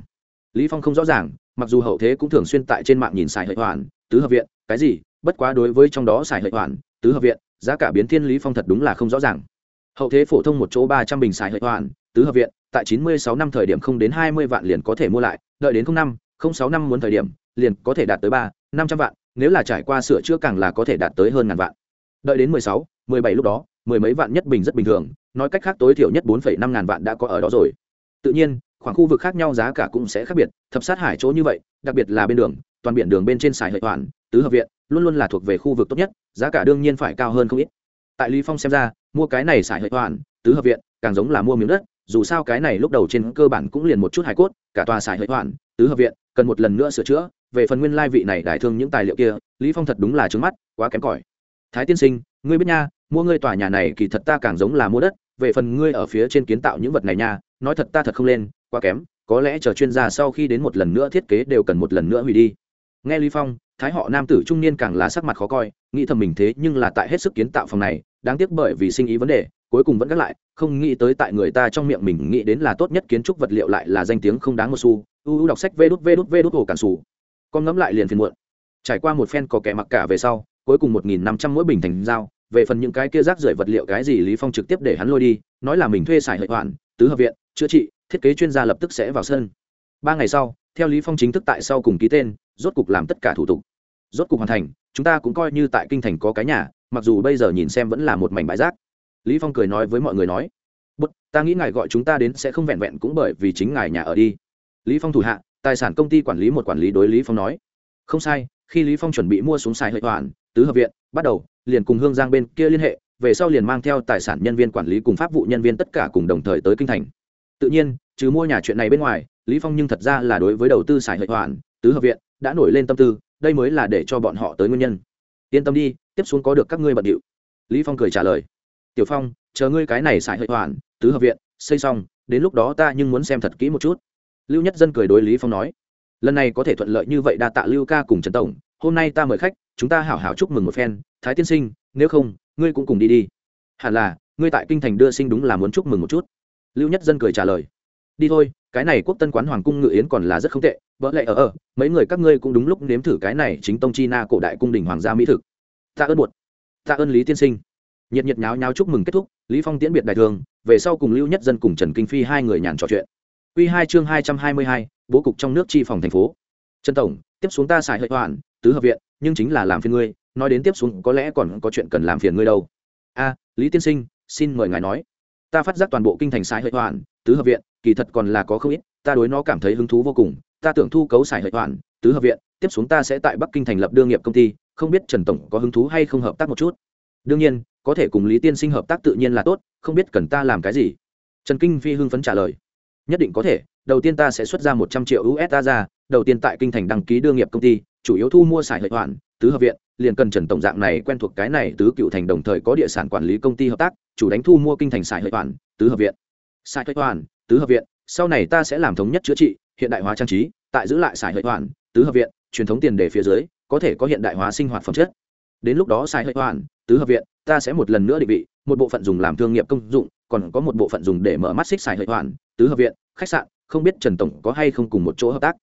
Lý phong không rõ ràng, mặc dù hậu thế cũng thường xuyên tại trên mạng nhìn xài hệ hoàn tứ hợp viện, cái gì, bất quá đối với trong đó xài hệ hoàn tứ hợp viện, giá cả biến thiên lý phong thật đúng là không rõ ràng. Hậu thế phổ thông một chỗ ba trăm bình xài hệ hoàn tứ hợp viện, tại chín mươi sáu năm thời điểm không đến hai mươi vạn liền có thể mua lại, đợi đến năm, không sáu năm muốn thời điểm liền có thể đạt tới ba, năm trăm vạn, nếu là trải qua sửa chữa càng là có thể đạt tới hơn ngàn vạn. Đợi đến mười sáu, mười bảy lúc đó, mười mấy vạn nhất bình rất bình thường, nói cách khác tối thiểu nhất bốn phẩy năm ngàn vạn đã có ở đó rồi. Tự nhiên, khoảng khu vực khác nhau giá cả cũng sẽ khác biệt, thập sát hải chỗ như vậy, đặc biệt là bên đường, toàn biển đường bên trên xài hệ hoàn tứ hợp viện, luôn luôn là thuộc về khu vực tốt nhất, giá cả đương nhiên phải cao hơn không ít. Tại lý phong xem ra, mua cái này xài hệ hoàn tứ hợp viện, càng giống là mua miếng đất, dù sao cái này lúc đầu trên cơ bản cũng liền một chút hải cốt, cả tòa xài hệ hoàn tứ hợp viện, cần một lần nữa sửa chữa về phần nguyên lai vị này đại thương những tài liệu kia, lý phong thật đúng là trứng mắt, quá kém cỏi. Thái tiên sinh, ngươi biết nha, mua ngươi tòa nhà này kỳ thật ta càng giống là mua đất, về phần ngươi ở phía trên kiến tạo những vật này nha, nói thật ta thật không lên, quá kém, có lẽ chờ chuyên gia sau khi đến một lần nữa thiết kế đều cần một lần nữa hủy đi. Nghe lý phong, thái họ nam tử trung niên càng là sắc mặt khó coi, nghĩ thầm mình thế nhưng là tại hết sức kiến tạo phòng này, đáng tiếc bởi vì sinh ý vấn đề, cuối cùng vẫn gác lại, không nghĩ tới tại người ta trong miệng mình nghĩ đến là tốt nhất kiến trúc vật liệu lại là danh tiếng không đáng một xu. U u đọc sách vê đút vê đút vê đút hồ cản sủ con ngẫm lại liền phiền muộn. Trải qua một phen có kẻ mặc cả về sau, cuối cùng một nghìn năm trăm mỗi bình thành dao, về phần những cái kia rác rưởi vật liệu cái gì lý phong trực tiếp để hắn lôi đi, nói là mình thuê xài hệ hoạn, tứ hợp viện, chữa trị, thiết kế chuyên gia lập tức sẽ vào sân. Ba ngày sau, theo lý phong chính thức tại sau cùng ký tên, rốt cục làm tất cả thủ tục. Rốt cục hoàn thành, chúng ta cũng coi như tại kinh thành có cái nhà, mặc dù bây giờ nhìn xem vẫn là một mảnh bãi rác. Lý phong cười nói với mọi người nói bất ta nghĩ ngài gọi chúng ta đến sẽ không vẹn vẹn cũng bởi vì chính ngài nhà ở đi. Lý phong thủ hạ tài sản công ty quản lý một quản lý đối lý phong nói. Không sai, khi lý phong chuẩn bị mua xuống xài hệ hoàn tứ hợp viện, bắt đầu, liền cùng hương giang bên kia liên hệ, về sau liền mang theo tài sản nhân viên quản lý cùng pháp vụ nhân viên tất cả cùng đồng thời tới kinh thành. Tự nhiên, trừ mua nhà chuyện này bên ngoài, lý phong nhưng thật ra là đối với đầu tư xài hệ hoàn tứ hợp viện, đã nổi lên tâm tư, đây mới là để cho bọn họ tới nguyên nhân. Yên tâm đi, tiếp xuống có được các ngươi bận điệu. Lý phong cười trả lời. Tiểu phong, chờ ngươi cái này xài hệ hoàn tứ hợp viện, xây xong, đến lúc đó ta nhưng muốn xem thật kỹ một chút lưu nhất dân cười đối lý phong nói, lần này có thể thuận lợi như vậy đa tạ lưu ca cùng trần tổng, hôm nay ta mời khách, chúng ta hảo hảo chúc mừng một phen, thái tiên sinh, nếu không, ngươi cũng cùng đi đi. Hẳn là, ngươi tại kinh thành đưa sinh đúng là muốn chúc mừng một chút. Lưu nhất dân cười trả lời, đi thôi, cái này quốc tân quán hoàng cung ngự yến còn là rất không tệ vỡ lệ ở ở, mấy người các ngươi cũng đúng lúc nếm thử cái này chính tông chi na cổ đại cung đình hoàng gia mỹ thực. Ta ơn buột ta ơn lý tiên sinh. Nhiệt nhiệt nháo nháo chúc mừng kết thúc, lý phong tiễn biệt đại thường, về sau cùng lưu nhất dân cùng trần kinh phi hai người nhàn trò chuyện. Quy hai chương hai trăm hai mươi hai, bố cục trong nước chi phòng thành phố. Trần tổng tiếp xuống ta xài hệ hoàn tứ hợp viện nhưng chính là làm phiền ngươi nói đến tiếp xuống có lẽ còn có chuyện cần làm phiền ngươi đâu. A lý tiên sinh xin mời ngài nói. Ta phát giác toàn bộ kinh thành xài hệ hoàn tứ hợp viện kỳ thật còn là có không ít ta đối nó cảm thấy hứng thú vô cùng. Ta tưởng thu cấu xài hệ hoàn tứ hợp viện tiếp xuống ta sẽ tại bắc kinh thành lập đương nghiệp công ty không biết trần tổng có hứng thú hay không hợp tác một chút. Đương nhiên có thể cùng lý tiên sinh hợp tác tự nhiên là tốt không biết cần ta làm cái gì. Trần kinh phi hưng phấn trả lời nhất định có thể, đầu tiên ta sẽ xuất ra một trăm triệu usd ra, đầu tiên tại kinh thành đăng ký đương nghiệp công ty, chủ yếu thu mua xài lợi hoàn tứ hợp viện, liền cần trần tổng dạng này quen thuộc cái này tứ cựu thành đồng thời có địa sản quản lý công ty hợp tác, chủ đánh thu mua kinh thành xài lợi hoàn tứ hợp viện. Xài lợi hoàn tứ hợp viện, sau này ta sẽ làm thống nhất chữa trị, hiện đại hóa trang trí, tại giữ lại xài lợi hoàn tứ hợp viện, truyền thống tiền đề phía dưới, có thể có hiện đại hóa sinh hoạt phẩm chất. Đến lúc đó xài lợi hoàn tứ hợp viện, ta sẽ một lần nữa định vị, một bộ phận dùng làm thương nghiệp công dụng, còn có một bộ phận dùng để mở mắt xích xài lợi hoàn tứ hợp viện, khách sạn, không biết trần tổng có hay không cùng một chỗ hợp tác.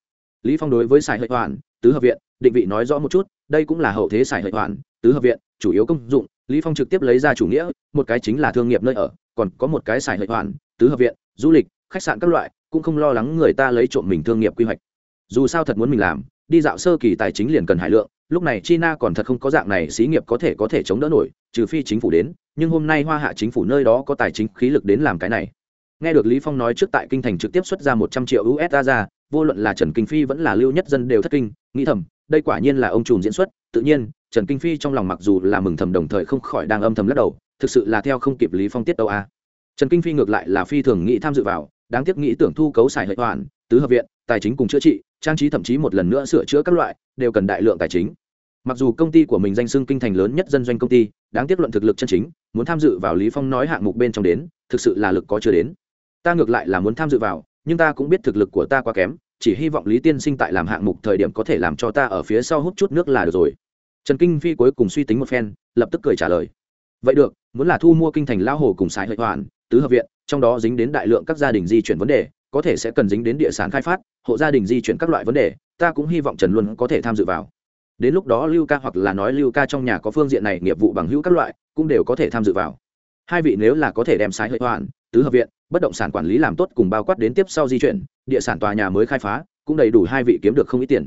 Lý phong đối với xài hợi hoàn, tứ hợp viện, định vị nói rõ một chút, đây cũng là hậu thế xài hợi hoàn, tứ hợp viện, chủ yếu công dụng, lý phong trực tiếp lấy ra chủ nghĩa, một cái chính là thương nghiệp nơi ở, còn có một cái xài hợi hoàn, tứ hợp viện, du lịch, khách sạn các loại, cũng không lo lắng người ta lấy trộm mình thương nghiệp quy hoạch. Dù sao thật muốn mình làm, đi dạo sơ kỳ tài chính liền cần hải lượng, lúc này china còn thật không có dạng này xí nghiệp có thể có thể chống đỡ nổi, trừ phi chính phủ đến, nhưng hôm nay hoa hạ chính phủ nơi đó có tài chính khí lực đến làm cái này nghe được lý phong nói trước tại kinh thành trực tiếp xuất ra một trăm triệu usd ra, vô luận là trần kinh phi vẫn là lưu nhất dân đều thất kinh, nghĩ thầm, đây quả nhiên là ông trùm diễn xuất, tự nhiên, trần kinh phi trong lòng mặc dù là mừng thầm đồng thời không khỏi đang âm thầm lắc đầu, thực sự là theo không kịp lý phong tiết đâu a. Trần kinh phi ngược lại là phi thường nghĩ tham dự vào, đáng tiếc nghĩ tưởng thu cấu xài hệ hoàn tứ hợp viện, tài chính cùng chữa trị, trang trí thậm chí một lần nữa sửa chữa các loại, đều cần đại lượng tài chính. Mặc dù công ty của mình danh xưng kinh thành lớn nhất dân doanh công ty, đáng tiếc luận thực lực chân chính, muốn tham dự vào lý phong nói hạng mục bên trong đến, thực sự là lực có chưa đến ta ngược lại là muốn tham dự vào, nhưng ta cũng biết thực lực của ta quá kém, chỉ hy vọng lý tiên sinh tại làm hạng mục thời điểm có thể làm cho ta ở phía sau hút chút nước là được rồi. Trần kinh phi cuối cùng suy tính một phen, lập tức cười trả lời. Vậy được, muốn là thu mua kinh thành lao hồ cùng sái hệ hoàn tứ hợp viện, trong đó dính đến đại lượng các gia đình di chuyển vấn đề, có thể sẽ cần dính đến địa sản khai phát, hộ gia đình di chuyển các loại vấn đề, ta cũng hy vọng trần luân có thể tham dự vào. Đến lúc đó lưu ca hoặc là nói lưu ca trong nhà có phương diện này, nghiệp vụ bằng hữu các loại, cũng đều có thể tham dự vào. Hai vị nếu là có thể đem sái hệ hoàn tứ hợp viện, bất động sản quản lý làm tốt cùng bao quát đến tiếp sau di chuyển, địa sản tòa nhà mới khai phá, cũng đầy đủ hai vị kiếm được không ít tiền.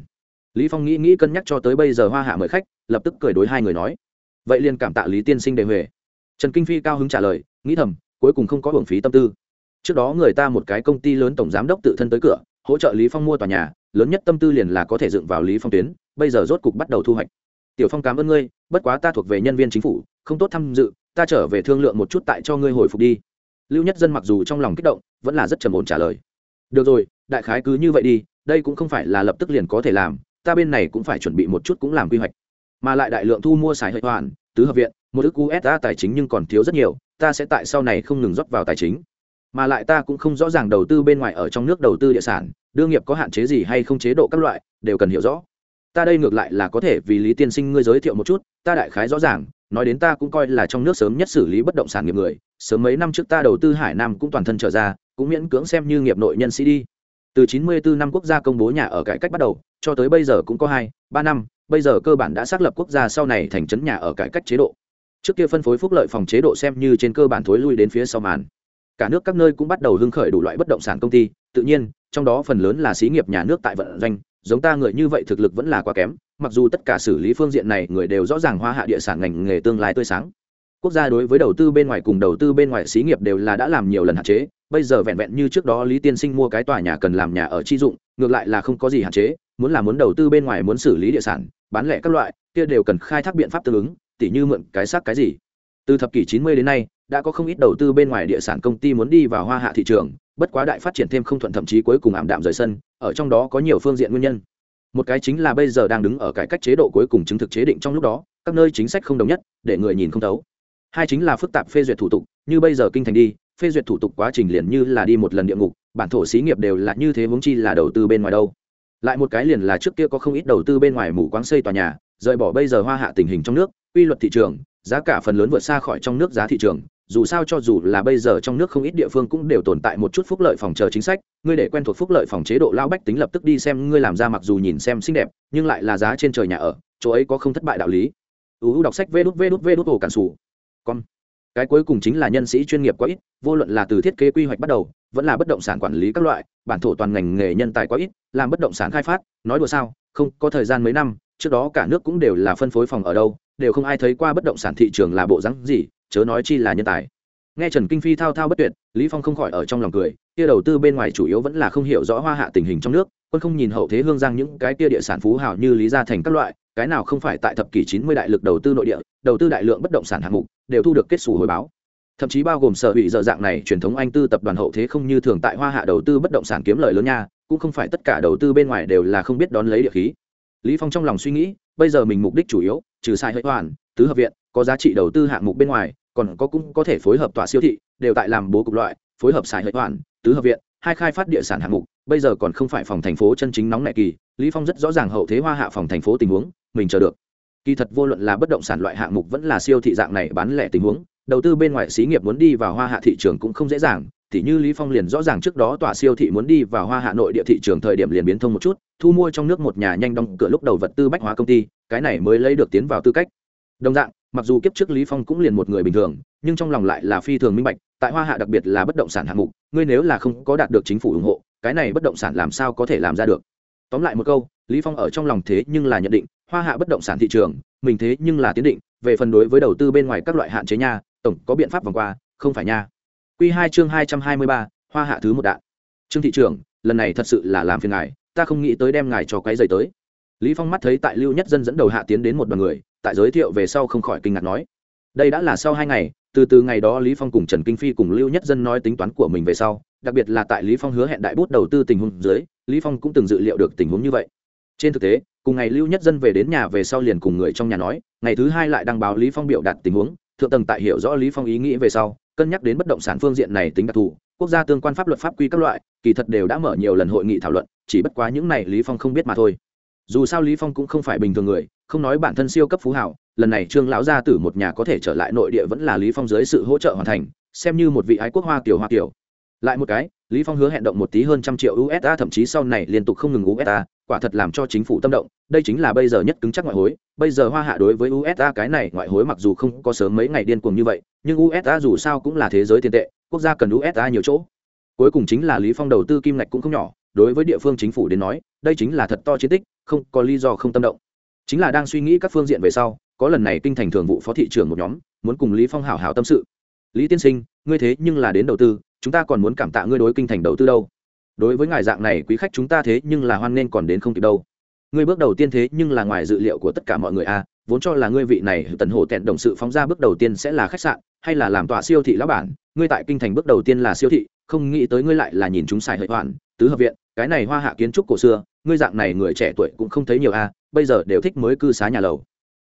Lý phong nghĩ nghĩ cân nhắc cho tới bây giờ hoa hạ mời khách, lập tức cười đối hai người nói. Vậy liền cảm tạ lý tiên sinh đề huệ. Trần kinh phi cao hứng trả lời, nghĩ thầm, cuối cùng không có hưởng phí tâm tư. Trước đó người ta một cái công ty lớn tổng giám đốc tự thân tới cửa, hỗ trợ lý phong mua tòa nhà, lớn nhất tâm tư liền là có thể dựng vào lý phong tuyến, bây giờ rốt cục bắt đầu thu hoạch. Tiểu phong cảm ơn ngươi, bất quá ta thuộc về nhân viên chính phủ, không tốt tham dự, ta trở về thương lượng một chút tại cho ngươi hồi phục đi lưu nhất dân mặc dù trong lòng kích động, vẫn là rất trầm ổn trả lời. Được rồi, đại khái cứ như vậy đi, đây cũng không phải là lập tức liền có thể làm, ta bên này cũng phải chuẩn bị một chút cũng làm quy hoạch. Mà lại đại lượng thu mua xài hệ hoàn, tứ hợp viện, một ước usa tài chính nhưng còn thiếu rất nhiều, ta sẽ tại sau này không ngừng rót vào tài chính. Mà lại ta cũng không rõ ràng đầu tư bên ngoài ở trong nước đầu tư địa sản, đương nghiệp có hạn chế gì hay không chế độ các loại, đều cần hiểu rõ. Ta đây ngược lại là có thể vì lý tiên sinh ngươi giới thiệu một chút, ta đại khái rõ ràng, nói đến ta cũng coi là trong nước sớm nhất xử lý bất động sản nghiệp người sớm mấy năm trước ta đầu tư hải nam cũng toàn thân trở ra, cũng miễn cưỡng xem như nghiệp nội nhân sĩ đi. Từ 94 năm quốc gia công bố nhà ở cải cách bắt đầu, cho tới bây giờ cũng có hai, ba năm, bây giờ cơ bản đã xác lập quốc gia sau này thành trấn nhà ở cải cách chế độ. Trước kia phân phối phúc lợi phòng chế độ xem như trên cơ bản thối lui đến phía sau màn. Cả nước các nơi cũng bắt đầu hưng khởi đủ loại bất động sản công ty, tự nhiên, trong đó phần lớn là xí nghiệp nhà nước tại vận doanh, giống ta người như vậy thực lực vẫn là quá kém, mặc dù tất cả xử lý phương diện này người đều rõ ràng hoa hạ địa sản ngành nghề tương lai tươi sáng quốc gia đối với đầu tư bên ngoài cùng đầu tư bên ngoài xí nghiệp đều là đã làm nhiều lần hạn chế, bây giờ vẹn vẹn như trước đó lý tiên sinh mua cái tòa nhà cần làm nhà ở chi dụng, ngược lại là không có gì hạn chế, muốn là muốn đầu tư bên ngoài muốn xử lý địa sản, bán lẻ các loại, kia đều cần khai thác biện pháp tương ứng, tỉ như mượn cái xác cái gì. Từ thập kỷ 90 đến nay, đã có không ít đầu tư bên ngoài địa sản công ty muốn đi vào hoa hạ thị trường, bất quá đại phát triển thêm không thuận thậm chí cuối cùng ảm đạm rời sân, ở trong đó có nhiều phương diện nguyên nhân. Một cái chính là bây giờ đang đứng ở cải cách chế độ cuối cùng chứng thực chế định trong lúc đó, các nơi chính sách không đồng nhất, để người nhìn không thấu hai chính là phức tạp phê duyệt thủ tục, như bây giờ kinh thành đi, phê duyệt thủ tục quá trình liền như là đi một lần địa ngục, bản thổ xí nghiệp đều là như thế vốn chi là đầu tư bên ngoài đâu. Lại một cái liền là trước kia có không ít đầu tư bên ngoài mù quáng xây tòa nhà, rời bỏ bây giờ hoa hạ tình hình trong nước, quy luật thị trường, giá cả phần lớn vượt xa khỏi trong nước giá thị trường, dù sao cho dù là bây giờ trong nước không ít địa phương cũng đều tồn tại một chút phúc lợi phòng chờ chính sách, ngươi để quen thuộc phúc lợi phòng chế độ lao bách tính lập tức đi xem ngươi làm ra mặc dù nhìn xem xinh đẹp, nhưng lại là giá trên trời nhà ở, chỗ ấy có không thất bại đạo lý. Uu đọc sách vê đút vê đút vê đút ổ cản sủ con cái cuối cùng chính là nhân sĩ chuyên nghiệp quá ít, vô luận là từ thiết kế quy hoạch bắt đầu, vẫn là bất động sản quản lý các loại, bản thổ toàn ngành nghề nhân tài quá ít, làm bất động sản khai phát, nói đùa sao, không, có thời gian mấy năm, trước đó cả nước cũng đều là phân phối phòng ở đâu, đều không ai thấy qua bất động sản thị trường là bộ rắn gì, chớ nói chi là nhân tài. Nghe trần kinh phi thao thao bất tuyệt, lý phong không khỏi ở trong lòng cười, kia đầu tư bên ngoài chủ yếu vẫn là không hiểu rõ hoa hạ tình hình trong nước quân không nhìn hậu thế hương giang những cái kia địa sản phú hào như lý gia thành các loại cái nào không phải tại thập kỷ 90 đại lực đầu tư nội địa, đầu tư đại lượng bất động sản hạng mục, đều thu được kết sủ hồi báo. Thậm chí bao gồm sở hữu dở dạng này truyền thống anh tư tập đoàn hậu thế không như thường tại hoa hạ đầu tư bất động sản kiếm lời lớn nha, cũng không phải tất cả đầu tư bên ngoài đều là không biết đón lấy địa khí. Lý phong trong lòng suy nghĩ, bây giờ mình mục đích chủ yếu, trừ sai hơi hoàn tứ hợp viện, có giá trị đầu tư hạng mục bên ngoài, còn có cũng có thể phối hợp tòa siêu thị, đều tại làm bố cục loại, phối hợp sai hơi hoàn tứ hợp viện, hai khai phát địa sản hạng mục, bây giờ còn không phải phòng thành phố chân chính nóng nảy kỳ, lý phong rất rõ ràng hậu thế hoa hạ phòng thành phố tình huống mình chờ được. Kỳ thật vô luận là bất động sản loại hạng mục vẫn là siêu thị dạng này bán lẻ tình huống, đầu tư bên ngoài xí nghiệp muốn đi vào hoa hạ thị trường cũng không dễ dàng. Thì như lý phong liền rõ ràng trước đó tòa siêu thị muốn đi vào hoa hạ nội địa thị trường thời điểm liền biến thông một chút, thu mua trong nước một nhà nhanh đóng cửa lúc đầu vật tư bách hóa công ty, cái này mới lấy được tiến vào tư cách. Đồng dạng, mặc dù kiếp trước lý phong cũng liền một người bình thường, nhưng trong lòng lại là phi thường minh bạch, tại hoa hạ đặc biệt là bất động sản hạng mục, ngươi nếu là không có đạt được chính phủ ủng hộ, cái này bất động sản làm sao có thể làm ra được? Tóm lại một câu lý phong ở trong lòng thế nhưng là nhận định hoa hạ bất động sản thị trường mình thế nhưng là tiến định về phần đối với đầu tư bên ngoài các loại hạn chế nha tổng có biện pháp vòng qua không phải nha Quy 2 chương 223, hoa hạ thứ một đạn. Trương thị trường, lần này thật sự là làm phiền ngài, ta không nghĩ tới đem ngài cho cái giày tới. Lý Phong mắt thấy tại Lưu Nhất Dân dẫn đầu hạ tiến đến một đoàn người, tại giới thiệu về sau không khỏi kinh ngạc nói: "Đây đã là sau hai ngày, từ từ ngày đó Lý Phong cùng Trần Kinh Phi cùng Lưu Nhất Dân nói tính toán của mình về sau, đặc biệt là tại Lý Phong hứa hẹn đại bút đầu tư tình huống dưới, Lý Phong cũng từng dự liệu được tình huống như vậy. Trên thực tế, cùng ngày Lưu Nhất Dân về đến nhà về sau liền cùng người trong nhà nói, ngày thứ hai lại đăng báo Lý Phong biểu đạt tình huống, thượng tầng tại hiểu rõ Lý Phong ý nghĩ về sau, cân nhắc đến bất động sản phương diện này tính đặc thù quốc gia tương quan pháp luật pháp quy các loại kỳ thật đều đã mở nhiều lần hội nghị thảo luận chỉ bất quá những này lý phong không biết mà thôi dù sao lý phong cũng không phải bình thường người không nói bản thân siêu cấp phú hảo lần này trương lão gia tử một nhà có thể trở lại nội địa vẫn là lý phong dưới sự hỗ trợ hoàn thành xem như một vị ái quốc hoa tiểu hoa tiểu lại một cái, lý phong hứa hẹn động một tí hơn trăm triệu usd thậm chí sau này liên tục không ngừng usd quả thật làm cho chính phủ tâm động. Đây chính là bây giờ nhất cứng chắc ngoại hối. Bây giờ hoa hạ đối với usd cái này ngoại hối mặc dù không có sớm mấy ngày điên cuồng như vậy, nhưng usd dù sao cũng là thế giới tiền tệ, quốc gia cần usd nhiều chỗ. Cuối cùng chính là lý phong đầu tư kim ngạch cũng không nhỏ. Đối với địa phương chính phủ đến nói, đây chính là thật to chiến tích, không có lý do không tâm động. Chính là đang suy nghĩ các phương diện về sau, có lần này kinh thành thường vụ phó thị trưởng một nhóm, muốn cùng lý phong hảo hảo tâm sự. Lý tiên sinh, ngươi thế nhưng là đến đầu tư chúng ta còn muốn cảm tạ ngươi đối kinh thành đầu tư đâu. Đối với ngài dạng này quý khách chúng ta thế nhưng là hoan nên còn đến không kịp đâu. Ngươi bước đầu tiên thế nhưng là ngoài dự liệu của tất cả mọi người a à, vốn cho là ngươi vị này tần hổ tẹn đồng sự phóng ra bước đầu tiên sẽ là khách sạn hay là làm tòa siêu thị lão bản ngươi tại kinh thành bước đầu tiên là siêu thị không nghĩ tới ngươi lại là nhìn chúng xài hợi hoàn tứ hợp viện cái này hoa hạ kiến trúc cổ xưa ngươi dạng này người trẻ tuổi cũng không thấy nhiều a à, bây giờ đều thích mới cư xá nhà lầu.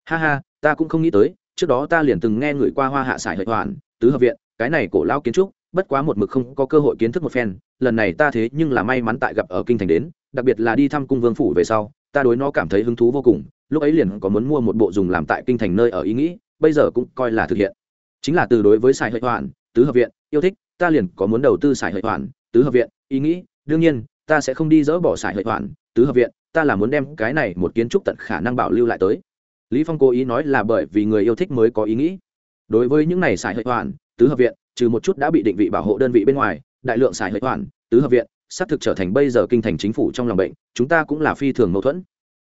Ha ha ta cũng không nghĩ tới trước đó ta liền từng nghe người qua hoa hạ xài hợi hoàn tứ hợp viện cái này cổ lao kiến trúc bất quá một mực không có cơ hội kiến thức một phen, lần này ta thế nhưng là may mắn tại gặp ở kinh thành đến, đặc biệt là đi thăm cung vương phủ về sau, ta đối nó cảm thấy hứng thú vô cùng, lúc ấy liền có muốn mua một bộ dùng làm tại kinh thành nơi ở ý nghĩ, bây giờ cũng coi là thực hiện. Chính là từ đối với sài hợi hoàn tứ hợp viện, yêu thích, ta liền có muốn đầu tư sài hợi hoàn tứ hợp viện, ý nghĩ, đương nhiên, ta sẽ không đi dỡ bỏ sài hợi hoàn tứ hợp viện, ta là muốn đem cái này một kiến trúc tận khả năng bảo lưu lại tới. Lý phong cố ý nói là bởi vì người yêu thích mới có ý nghĩ. Đối với những này sài hợi hoàn tứ hợp viện trừ một chút đã bị định vị bảo hộ đơn vị bên ngoài, đại lượng xài hợi toàn tứ hợp viện, xác thực trở thành bây giờ kinh thành chính phủ trong lòng bệnh, chúng ta cũng là phi thường mâu thuẫn.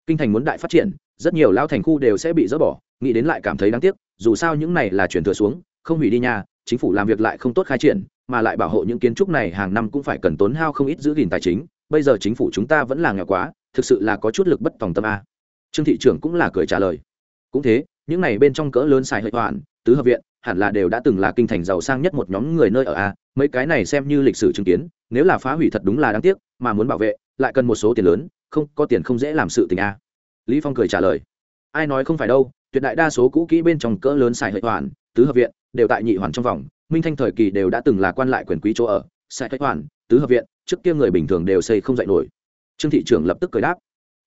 Kinh thành muốn đại phát triển, rất nhiều lao thành khu đều sẽ bị dỡ bỏ, nghĩ đến lại cảm thấy đáng tiếc, dù sao những này là chuyển thừa xuống, không hủy đi nhà, chính phủ làm việc lại không tốt khai triển, mà lại bảo hộ những kiến trúc này hàng năm cũng phải cần tốn hao không ít giữ gìn tài chính, bây giờ chính phủ chúng ta vẫn là nghèo quá, thực sự là có chút lực bất tòng tâm a. Trương thị trưởng cũng là cười trả lời. Cũng thế, những này bên trong cỡ lớn xài hợi toàn tứ hợp viện, hẳn là đều đã từng là kinh thành giàu sang nhất một nhóm người nơi ở a, mấy cái này xem như lịch sử chứng kiến, nếu là phá hủy thật đúng là đáng tiếc, mà muốn bảo vệ, lại cần một số tiền lớn, không, có tiền không dễ làm sự tình a. Lý phong cười trả lời. Ai nói không phải đâu, tuyệt đại đa số cũ kỹ bên trong cỡ lớn xài hệ hoàn, tứ hợp viện, đều tại nhị hoàn trong vòng, minh thanh thời kỳ đều đã từng là quan lại quyền quý chỗ ở, xài hệ hoàn, tứ hợp viện, trước kia người bình thường đều xây không dậy nổi. Trương thị trưởng lập tức cười đáp.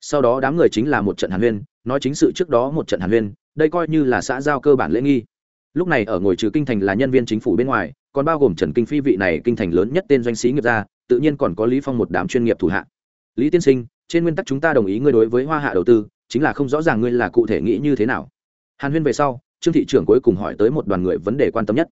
Sau đó đám người chính là một trận hàn huyên, nói chính sự trước đó một trận hàn huyên, đây coi như là xã giao cơ bản lễ nghi lúc này ở ngồi trừ kinh thành là nhân viên chính phủ bên ngoài, còn bao gồm trần kinh phi vị này kinh thành lớn nhất tên doanh sĩ nghiệp gia, tự nhiên còn có lý phong một đám chuyên nghiệp thủ hạ. Lý tiên sinh, trên nguyên tắc chúng ta đồng ý ngươi đối với hoa hạ đầu tư, chính là không rõ ràng ngươi là cụ thể nghĩ như thế nào. Hàn huyên về sau, trương thị trưởng cuối cùng hỏi tới một đoàn người vấn đề quan tâm nhất.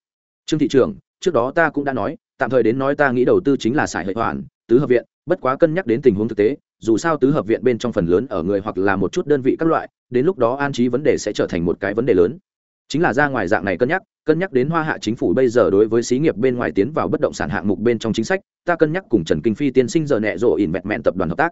Trương thị trưởng, trước đó ta cũng đã nói, tạm thời đến nói ta nghĩ đầu tư chính là xài hệ hoàn, tứ hợp viện, bất quá cân nhắc đến tình huống thực tế, dù sao tứ hợp viện bên trong phần lớn ở người hoặc là một chút đơn vị các loại, đến lúc đó an trí vấn đề sẽ trở thành một cái vấn đề lớn chính là ra ngoài dạng này cân nhắc cân nhắc đến hoa hạ chính phủ bây giờ đối với xí nghiệp bên ngoài tiến vào bất động sản hạng mục bên trong chính sách, ta cân nhắc cùng trần kinh phi tiên sinh giờ nẹ rộ ỉn vẹn mẹn tập đoàn hợp tác.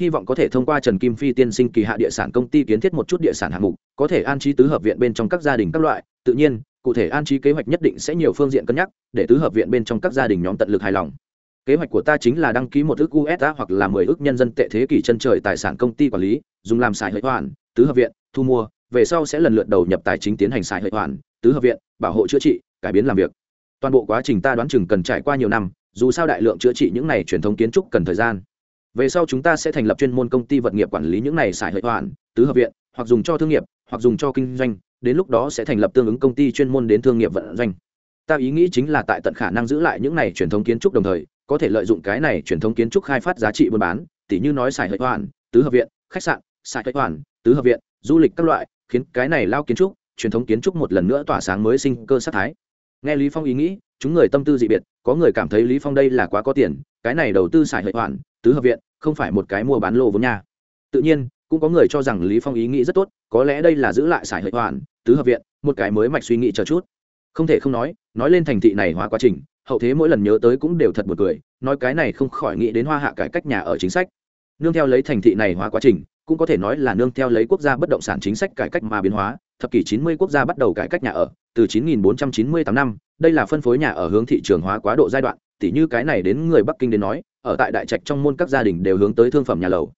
Hy vọng có thể thông qua trần kim phi tiên sinh kỳ hạ địa sản công ty kiến thiết một chút địa sản hạng mục, có thể an trí tứ hợp viện bên trong các gia đình các loại. Tự nhiên, cụ thể an trí kế hoạch nhất định sẽ nhiều phương diện cân nhắc, để tứ hợp viện bên trong các gia đình nhóm tận lực hài lòng. Kế hoạch của ta chính là đăng ký một ước usa hoặc là mười ước nhân dân tệ thế kỷ chân trời tài sản công ty quản lý, dùng làm xài hệ hoàn tứ hợp viện, thu mua về sau sẽ lần lượt đầu nhập tài chính tiến hành xài hệ hoàn, tứ hợp viện, bảo hộ chữa trị, cải biến làm việc. Toàn bộ quá trình ta đoán chừng cần trải qua nhiều năm, dù sao đại lượng chữa trị những này truyền thống kiến trúc cần thời gian. Về sau chúng ta sẽ thành lập chuyên môn công ty vật nghiệp quản lý những này xài hệ hoàn, tứ hợp viện, hoặc dùng cho thương nghiệp, hoặc dùng cho kinh doanh, đến lúc đó sẽ thành lập tương ứng công ty chuyên môn đến thương nghiệp vận doanh. Ta ý nghĩ chính là tại tận khả năng giữ lại những này truyền thống kiến trúc đồng thời, có thể lợi dụng cái này truyền thống kiến trúc khai phát giá trị buôn bán, tỉ như nói xài hệ hoàn, tứ hợp viện, khách sạn, xài hệ hoàn, tứ hợp viện, du lịch các loại khiến cái này lao kiến trúc, truyền thống kiến trúc một lần nữa tỏa sáng mới sinh cơ sát thái. Nghe lý phong ý nghĩ, chúng người tâm tư dị biệt, có người cảm thấy lý phong đây là quá có tiền, cái này đầu tư xài hệ hoàn tứ hợp viện, không phải một cái mua bán lô vốn nhà tự nhiên, cũng có người cho rằng lý phong ý nghĩ rất tốt, có lẽ đây là giữ lại xài hệ hoàn tứ hợp viện, một cái mới mạch suy nghĩ chờ chút. Không thể không nói nói lên thành thị này hóa quá trình, hậu thế mỗi lần nhớ tới cũng đều thật buồn cười, nói cái này không khỏi nghĩ đến hoa hạ cải cách nhà ở chính sách. Nương theo lấy thành thị này hóa quá trình cũng có thể nói là nương theo lấy quốc gia bất động sản chính sách cải cách mà biến hóa, thập kỷ 90 quốc gia bắt đầu cải cách nhà ở, từ 9498 năm, đây là phân phối nhà ở hướng thị trường hóa quá độ giai đoạn, tỉ như cái này đến người bắc kinh đến nói, ở tại đại trạch trong môn các gia đình đều hướng tới thương phẩm nhà lầu.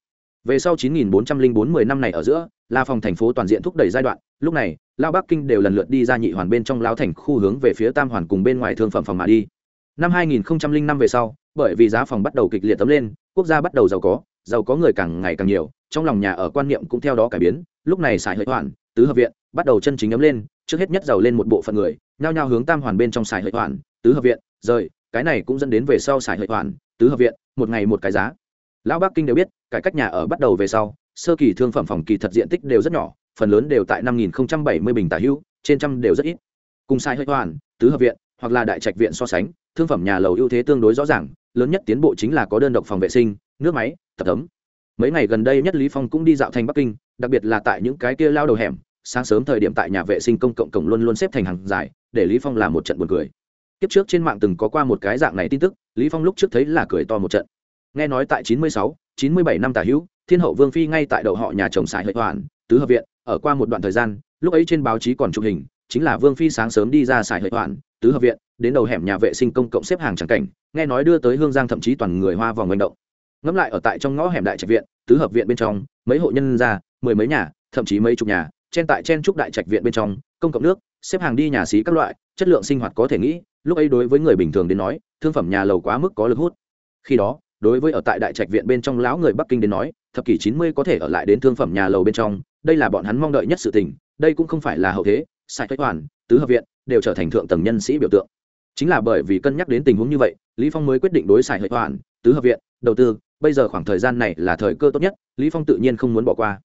Về sau 9404 10 năm này ở giữa là phòng thành phố toàn diện thúc đẩy giai đoạn, lúc này, lao bắc kinh đều lần lượt đi ra nhị hoàn bên trong lao thành khu hướng về phía tam hoàn cùng bên ngoài thương phẩm phòng mà đi. Năm 2005 về sau, bởi vì giá phòng bắt đầu kịch liệt tấm lên, quốc gia bắt đầu giàu có giàu có người càng ngày càng nhiều, trong lòng nhà ở quan niệm cũng theo đó cải biến, lúc này xài hợi hoàn, tứ hợp viện, bắt đầu chân chính ấm lên, trước hết nhất giàu lên một bộ phận người, nhao nhao hướng tam hoàn bên trong xài hợi hoàn, tứ hợp viện, rời, cái này cũng dẫn đến về sau xài hợi hoàn, tứ hợp viện, một ngày một cái giá. Lão bắc kinh đều biết, cải cách nhà ở bắt đầu về sau, sơ kỳ thương phẩm phòng kỳ thật diện tích đều rất nhỏ, phần lớn đều tại năm nghìn bảy mươi bình tả hữu trên trăm đều rất ít. Cùng sai hơi hoàn, tứ hợp viện, hoặc là đại trạch viện so sánh, thương phẩm nhà lầu ưu thế tương đối rõ ràng, lớn nhất tiến bộ chính là có đơn độc phòng vệ sinh, nước máy tập tấm. Mấy ngày gần đây nhất lý phong cũng đi dạo thành bắc kinh đặc biệt là tại những cái kia lao đầu hẻm sáng sớm thời điểm tại nhà vệ sinh công cộng cổng luôn luôn xếp thành hàng dài để lý phong làm một trận buồn cười. Kiếp trước trên mạng từng có qua một cái dạng này tin tức lý phong lúc trước thấy là cười to một trận. Nghe nói tại 96, 97 năm tả hữu thiên hậu vương phi ngay tại đầu họ nhà chồng xài hệ hoàn tứ hợp viện ở qua một đoạn thời gian lúc ấy trên báo chí còn chụp hình chính là vương phi sáng sớm đi ra xài hệ hoàn tứ hợp viện đến đầu hẻm nhà vệ sinh công cộng xếp hàng chẳng cảnh nghe nói đưa tới hương giang thậm chí toàn người hoa vòng manh động ngẫm lại ở tại trong ngõ hẻm đại trạch viện, tứ hợp viện bên trong, mấy hộ nhân ra, mười mấy nhà, thậm chí mấy chục nhà, chen tại chen trúc đại trạch viện bên trong, công cộng nước, xếp hàng đi nhà xí các loại, chất lượng sinh hoạt có thể nghĩ, lúc ấy đối với người bình thường đến nói, thương phẩm nhà lầu quá mức có lực hút. Khi đó, đối với ở tại đại trạch viện bên trong lão người bắc kinh đến nói, thập kỷ chín mươi có thể ở lại đến thương phẩm nhà lầu bên trong, đây là bọn hắn mong đợi nhất sự tình, đây cũng không phải là hậu thế sai thoái toàn, tứ hợp viện, đều trở thành thượng tầng nhân sĩ biểu tượng. Chính là bởi vì cân nhắc đến tình huống như vậy, lý phong mới quyết định đối xài hợi hoàn tứ hợp viện, đầu tư bây giờ khoảng thời gian này là thời cơ tốt nhất, lý phong tự nhiên không muốn bỏ qua.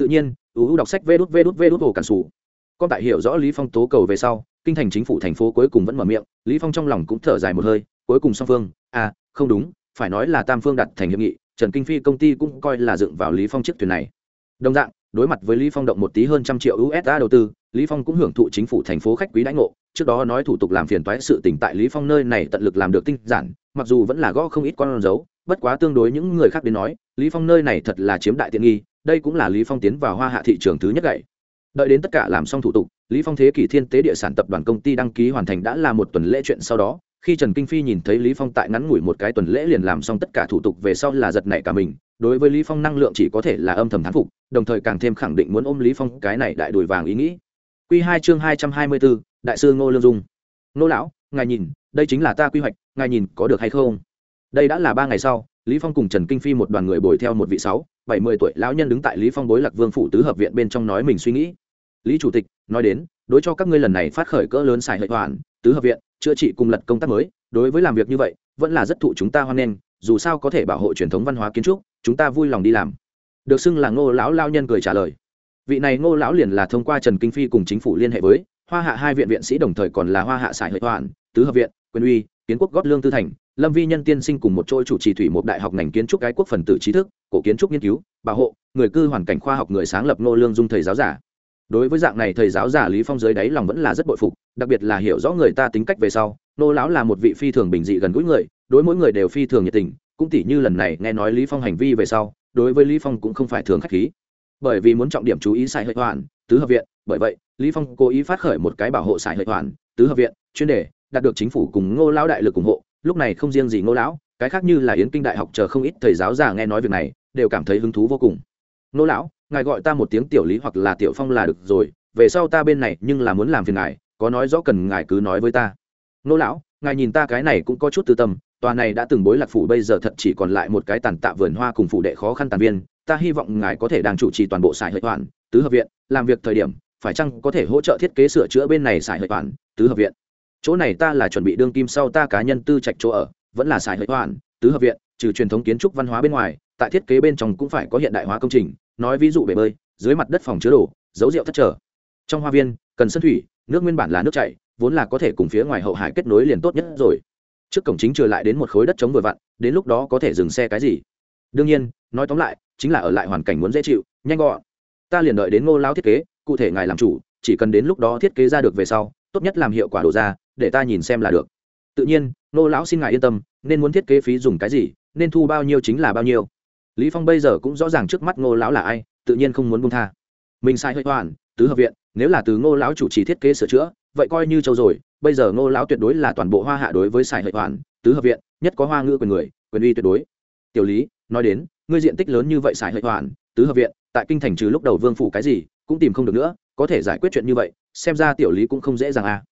Tự nhiên ưu đọc sách vê đút vê đút vê đút hồ cản sủ. Con tại hiểu rõ lý phong tố cầu về sau, kinh thành chính phủ thành phố cuối cùng vẫn mở miệng, lý phong trong lòng cũng thở dài một hơi, cuối cùng song phương à không đúng, phải nói là tam phương đặt thành hiệp nghị, trần kinh phi công ty cũng coi là dựng vào lý phong chiếc thuyền này. Đồng dạng, đối mặt với lý phong động một tí hơn trăm triệu usd đầu tư, lý phong cũng hưởng thụ chính phủ thành phố khách quý đãi ngộ, trước đó nói thủ tục làm phiền toái sự tình tại lý phong nơi này tận lực làm được tinh giản, mặc dù vẫn là gõ không ít con dấu bất quá tương đối những người khác đến nói lý phong nơi này thật là chiếm đại tiện nghi đây cũng là lý phong tiến vào hoa hạ thị trường thứ nhất gậy. Đợi đến tất cả làm xong thủ tục lý phong thế kỷ thiên tế địa sản tập đoàn công ty đăng ký hoàn thành đã là một tuần lễ chuyện sau đó khi trần kinh phi nhìn thấy lý phong tại ngắn ngủi một cái tuần lễ liền làm xong tất cả thủ tục về sau là giật nảy cả mình đối với lý phong năng lượng chỉ có thể là âm thầm thán phục đồng thời càng thêm khẳng định muốn ôm lý phong cái này đại đùi vàng ý nghĩ. Quy hai chương hai trăm hai mươi 224, đại sư ngô lương dung. Ngô lão ngài nhìn đây chính là ta quy hoạch ngài nhìn có được hay không? Đây đã là ba ngày sau, lý phong cùng trần kinh phi một đoàn người bồi theo một vị sáu, bảy mươi tuổi lão nhân đứng tại lý phong bối lạc vương phủ tứ hợp viện bên trong nói mình suy nghĩ. Lý chủ tịch, nói đến, đối cho các ngươi lần này phát khởi cỡ lớn xài hệ hoàn tứ hợp viện, chữa trị cùng lật công tác mới, đối với làm việc như vậy, vẫn là rất thụ chúng ta hoan nghênh, dù sao có thể bảo hộ truyền thống văn hóa kiến trúc, chúng ta vui lòng đi làm. Được xưng là ngô lão lao nhân cười trả lời. Vị này ngô lão liền là thông qua trần kinh phi cùng chính phủ liên hệ với, hoa hạ hai viện viện sĩ đồng thời còn là hoa hạ sải hệ hoàn tứ hợp viện, quyền uy kiến quốc gót lương tư thành, lâm vi nhân tiên sinh cùng một chỗ chủ trì thủy một đại học ngành kiến trúc cái quốc phần tử trí thức, cổ kiến trúc nghiên cứu bảo hộ, người cư hoàn cảnh khoa học người sáng lập nô lương dung thầy giáo giả. Đối với dạng này thầy giáo giả lý phong dưới đáy lòng vẫn là rất bội phục, đặc biệt là hiểu rõ người ta tính cách về sau nô lão là một vị phi thường bình dị gần gũi người, đối mỗi người đều phi thường nhiệt tình, cũng tỉ như lần này nghe nói lý phong hành vi về sau, đối với lý phong cũng không phải thường khách khí. Bởi vì muốn trọng điểm chú ý sai hệ hoàn tứ hợp viện, bởi vậy, lý phong cố ý phát khởi một cái bảo hộ sai hệ hoàn tứ hợp viện, chuyên đề đạt được chính phủ cùng ngô lão đại lực ủng hộ, lúc này không riêng gì ngô lão, cái khác như là yến kinh đại học chờ không ít thầy giáo già nghe nói việc này, đều cảm thấy hứng thú vô cùng. Ngô lão, ngài gọi ta một tiếng tiểu lý hoặc là tiểu phong là được rồi, về sau ta bên này nhưng là muốn làm phiền ngài, có nói rõ cần ngài cứ nói với ta. Ngô lão, ngài nhìn ta cái này cũng có chút tư tâm, tòa này đã từng bối lạc phủ bây giờ thật chỉ còn lại một cái tàn tạ vườn hoa cùng phủ đệ khó khăn tàn viên, ta hy vọng ngài có thể đang chủ trì toàn bộ sải hệ toàn, tứ hợp viện, làm việc thời điểm, phải chăng có thể hỗ trợ thiết kế sửa chữa bên này sải hệ toàn, tứ hợp viện? Chỗ này ta là chuẩn bị đương kim sau ta cá nhân tư trạch chỗ ở, vẫn là xài hệ toàn tứ hợp viện, trừ truyền thống kiến trúc văn hóa bên ngoài, tại thiết kế bên trong cũng phải có hiện đại hóa công trình, nói ví dụ bể bơi, dưới mặt đất phòng chứa đồ, dấu rượu thất trở. Trong hoa viên, cần sân thủy, nước nguyên bản là nước chảy, vốn là có thể cùng phía ngoài hậu hải kết nối liền tốt nhất rồi. Trước cổng chính trở lại đến một khối đất chống vừa vặn, đến lúc đó có thể dừng xe cái gì. Đương nhiên, nói tóm lại, chính là ở lại hoàn cảnh muốn dễ chịu, nhanh gọn. Ta liền đợi đến ngô lao thiết kế, cụ thể ngài làm chủ, chỉ cần đến lúc đó thiết kế ra được về sau, tốt nhất làm hiệu quả đồ ra để ta nhìn xem là được. Tự nhiên ngô lão xin ngài yên tâm, nên muốn thiết kế phí dùng cái gì, nên thu bao nhiêu chính là bao nhiêu. Lý phong bây giờ cũng rõ ràng trước mắt ngô lão là ai, tự nhiên không muốn buông tha. Mình sai hơi hoàn, tứ hợp viện, nếu là từ ngô lão chủ trì thiết kế sửa chữa, vậy coi như châu rồi, bây giờ ngô lão tuyệt đối là toàn bộ hoa hạ đối với sai hơi hoàn, tứ hợp viện, nhất có hoa ngữ quyền người, quyền uy tuyệt đối. Tiểu lý, nói đến, ngươi diện tích lớn như vậy sai hơi hoàn, tứ hợp viện, tại kinh thành trừ lúc đầu vương phủ cái gì, cũng tìm không được nữa, có thể giải quyết chuyện như vậy, xem ra tiểu lý cũng không dễ dàng à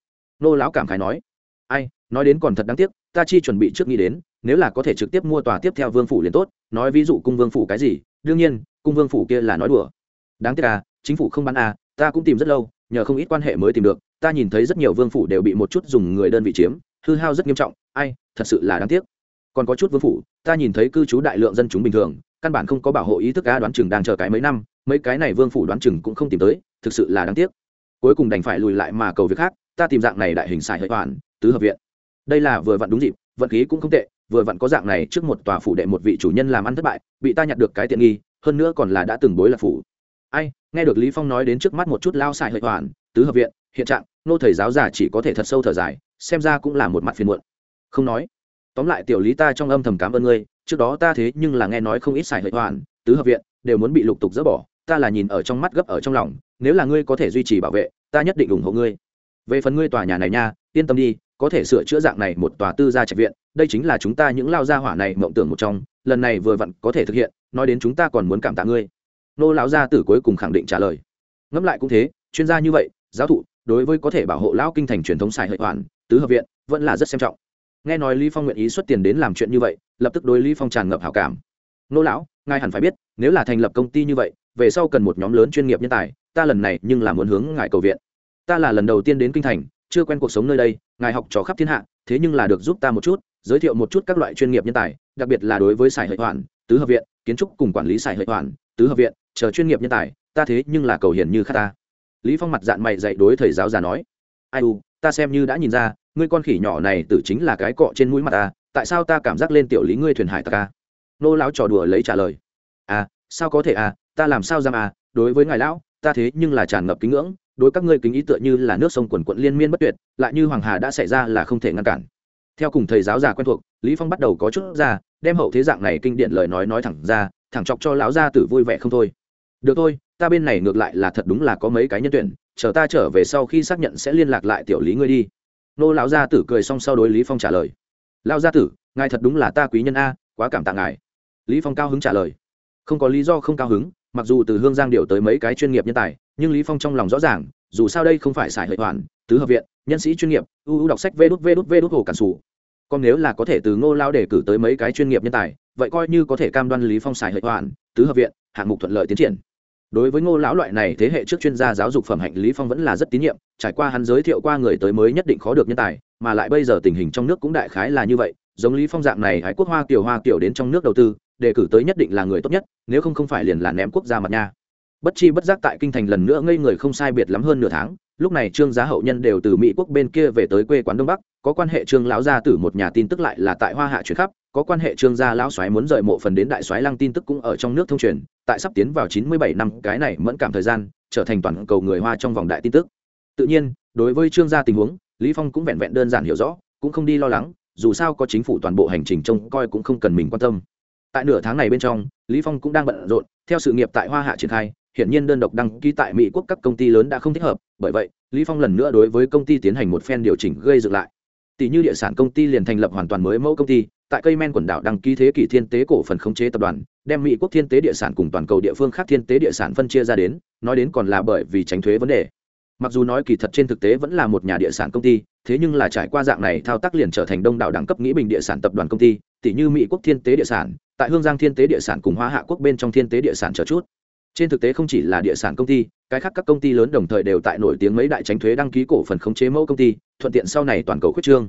nô lão cảm khái nói, ai, nói đến còn thật đáng tiếc, ta chi chuẩn bị trước nghĩ đến, nếu là có thể trực tiếp mua tòa tiếp theo vương phủ liền tốt, nói ví dụ cung vương phủ cái gì, đương nhiên, cung vương phủ kia là nói đùa. Đáng tiếc à chính phủ không bán à ta cũng tìm rất lâu, nhờ không ít quan hệ mới tìm được, ta nhìn thấy rất nhiều vương phủ đều bị một chút dùng người đơn vị chiếm, hư hao rất nghiêm trọng, ai, thật sự là đáng tiếc. Còn có chút vương phủ, ta nhìn thấy cư trú đại lượng dân chúng bình thường, căn bản không có bảo hộ ý thức cá đoán chừng đang chờ cái mấy năm, mấy cái này vương phủ đoán chừng cũng không tìm tới, thực sự là đáng tiếc. Cuối cùng đành phải lùi lại mà cầu việc khác ta tìm dạng này đại hình xài hợi toàn, tứ hợp viện. Đây là vừa vặn đúng dịp, vận khí cũng không tệ, vừa vặn có dạng này trước một tòa phủ đệ một vị chủ nhân làm ăn thất bại, bị ta nhặt được cái tiện nghi, hơn nữa còn là đã từng bối là phủ. Ai, nghe được lý phong nói đến trước mắt một chút lao xài hợi hoàn tứ hợp viện, hiện trạng, nô thầy giáo già chỉ có thể thật sâu thở dài, xem ra cũng là một mặt phiền muộn. Không nói. Tóm lại tiểu lý ta trong âm thầm cảm ơn ngươi, trước đó ta thế nhưng là nghe nói không ít xài hợi hoàn tứ hợp viện, đều muốn bị lục tục dỡ bỏ, ta là nhìn ở trong mắt gấp ở trong lòng, nếu là ngươi có thể duy trì bảo vệ, ta nhất định ủng hộ ngươi về phần ngươi tòa nhà này nha, yên tâm đi, có thể sửa chữa dạng này một tòa tư gia trạch viện, đây chính là chúng ta những lao gia hỏa này mộng tưởng một trong, lần này vừa vặn có thể thực hiện, nói đến chúng ta còn muốn cảm tạ ngươi. Nô lão gia tử cuối cùng khẳng định trả lời. Ngẫm lại cũng thế, chuyên gia như vậy, giáo thụ, đối với có thể bảo hộ lão kinh thành truyền thống xài hợi hoàn, tứ hợp viện, vẫn là rất xem trọng. Nghe nói lý phong nguyện ý xuất tiền đến làm chuyện như vậy, lập tức đối lý phong tràn ngập hảo cảm. Nô lão, ngài hẳn phải biết, nếu là thành lập công ty như vậy, về sau cần một nhóm lớn chuyên nghiệp nhân tài, ta lần này nhưng là muốn hướng ngài cầu viện ta là lần đầu tiên đến kinh thành, chưa quen cuộc sống nơi đây, ngài học trò khắp thiên hạ, thế nhưng là được giúp ta một chút, giới thiệu một chút các loại chuyên nghiệp nhân tài, đặc biệt là đối với sài hệ hoàn tứ hợp viện, kiến trúc cùng quản lý sài hệ hoàn tứ hợp viện, chờ chuyên nghiệp nhân tài, ta thế nhưng là cầu hiền như khát ta. Lý phong mặt dạng mày dạy đối thầy giáo già nói, ai u, ta xem như đã nhìn ra, ngươi con khỉ nhỏ này tử chính là cái cọ trên mũi mặt ta, tại sao ta cảm giác lên tiểu lý ngươi thuyền hải ta ca nô lão trò đùa lấy trả lời à sao có thể à ta làm sao dám à đối với ngài lão, ta thế nhưng là tràn ngập kính ngưỡng đối các ngươi kính ý tựa như là nước sông quần quận liên miên bất tuyệt, lại như hoàng hà đã xảy ra là không thể ngăn cản. Theo cùng thầy giáo già quen thuộc, lý phong bắt đầu có chút ra, đem hậu thế dạng này kinh điển lời nói nói thẳng ra, thẳng chọc cho lão gia tử vui vẻ không thôi. Được thôi, ta bên này ngược lại là thật đúng là có mấy cái nhân tuyển, chờ ta trở về sau khi xác nhận sẽ liên lạc lại tiểu lý ngươi đi. Nô lão gia tử cười xong sau đối lý phong trả lời. Lão gia tử, ngài thật đúng là ta quý nhân a, quá cảm tạ ngài. Lý phong cao hứng trả lời. Không có lý do không cao hứng, mặc dù từ hương giang điều tới mấy cái chuyên nghiệp nhân tài nhưng lý phong trong lòng rõ ràng, dù sao đây không phải xài hợi hoàn tứ hợp viện, nhân sĩ chuyên nghiệp ưu ưu đọc sách vê đút vê đút vê đút hồ cản sủ. Còn nếu là có thể từ ngô lao để cử tới mấy cái chuyên nghiệp nhân tài, vậy coi như có thể cam đoan lý phong xài hợi hoàn tứ hợp viện, hạng mục thuận lợi tiến triển. Đối với ngô lão loại này thế hệ trước chuyên gia giáo dục phẩm hạnh, lý phong vẫn là rất tín nhiệm, trải qua hắn giới thiệu qua người tới mới nhất định khó được nhân tài, mà lại bây giờ tình hình trong nước cũng đại khái là như vậy, giống lý phong dạng này hải quốc hoa kiểu hoa kiểu đến trong nước đầu tư, đề cử tới nhất định là người tốt nhất, nếu không không phải liền là ném quốc gia mặt nha bất chi bất giác tại kinh thành lần nữa ngây người không sai biệt lắm hơn nửa tháng, lúc này trương giá hậu nhân đều từ mỹ quốc bên kia về tới quê quán đông bắc, có quan hệ trương lão gia tử một nhà tin tức lại là tại hoa hạ chuyển khắp, có quan hệ trương gia lão soái muốn rời mộ phần đến đại soái lăng tin tức cũng ở trong nước thông truyền, tại sắp tiến vào chín mươi bảy năm, cái này mẫn cảm thời gian, trở thành toàn cầu người hoa trong vòng đại tin tức. Tự nhiên, đối với trương gia tình huống, lý phong cũng vẹn vẹn đơn giản hiểu rõ, cũng không đi lo lắng, dù sao có chính phủ toàn bộ hành trình trông coi cũng không cần mình quan tâm. Tại nửa tháng này bên trong, lý phong cũng đang bận rộn, theo sự nghiệp tại hoa hạ triển khai hiển nhiên đơn độc đăng ký tại mỹ quốc các công ty lớn đã không thích hợp, bởi vậy, lý phong lần nữa đối với công ty tiến hành một phen điều chỉnh gây dựng lại. Tỷ như địa sản công ty liền thành lập hoàn toàn mới mẫu công ty, tại cây men quần đảo đăng ký thế kỷ thiên tế cổ phần khống chế tập đoàn, đem mỹ quốc thiên tế địa sản cùng toàn cầu địa phương khác thiên tế địa sản phân chia ra đến, nói đến còn là bởi vì tránh thuế vấn đề. Mặc dù nói kỳ thật trên thực tế vẫn là một nhà địa sản công ty, thế nhưng là trải qua dạng này thao tác liền trở thành đông đảo đẳng cấp nghĩ bình địa sản tập đoàn công ty, tỷ như mỹ quốc thiên tế địa sản, tại hương giang thiên tế địa sản cùng hoa hạ quốc bên trong thiên tế địa sản trở chút trên thực tế không chỉ là địa sản công ty cái khác các công ty lớn đồng thời đều tại nổi tiếng mấy đại tránh thuế đăng ký cổ phần khống chế mẫu công ty thuận tiện sau này toàn cầu khuyết trương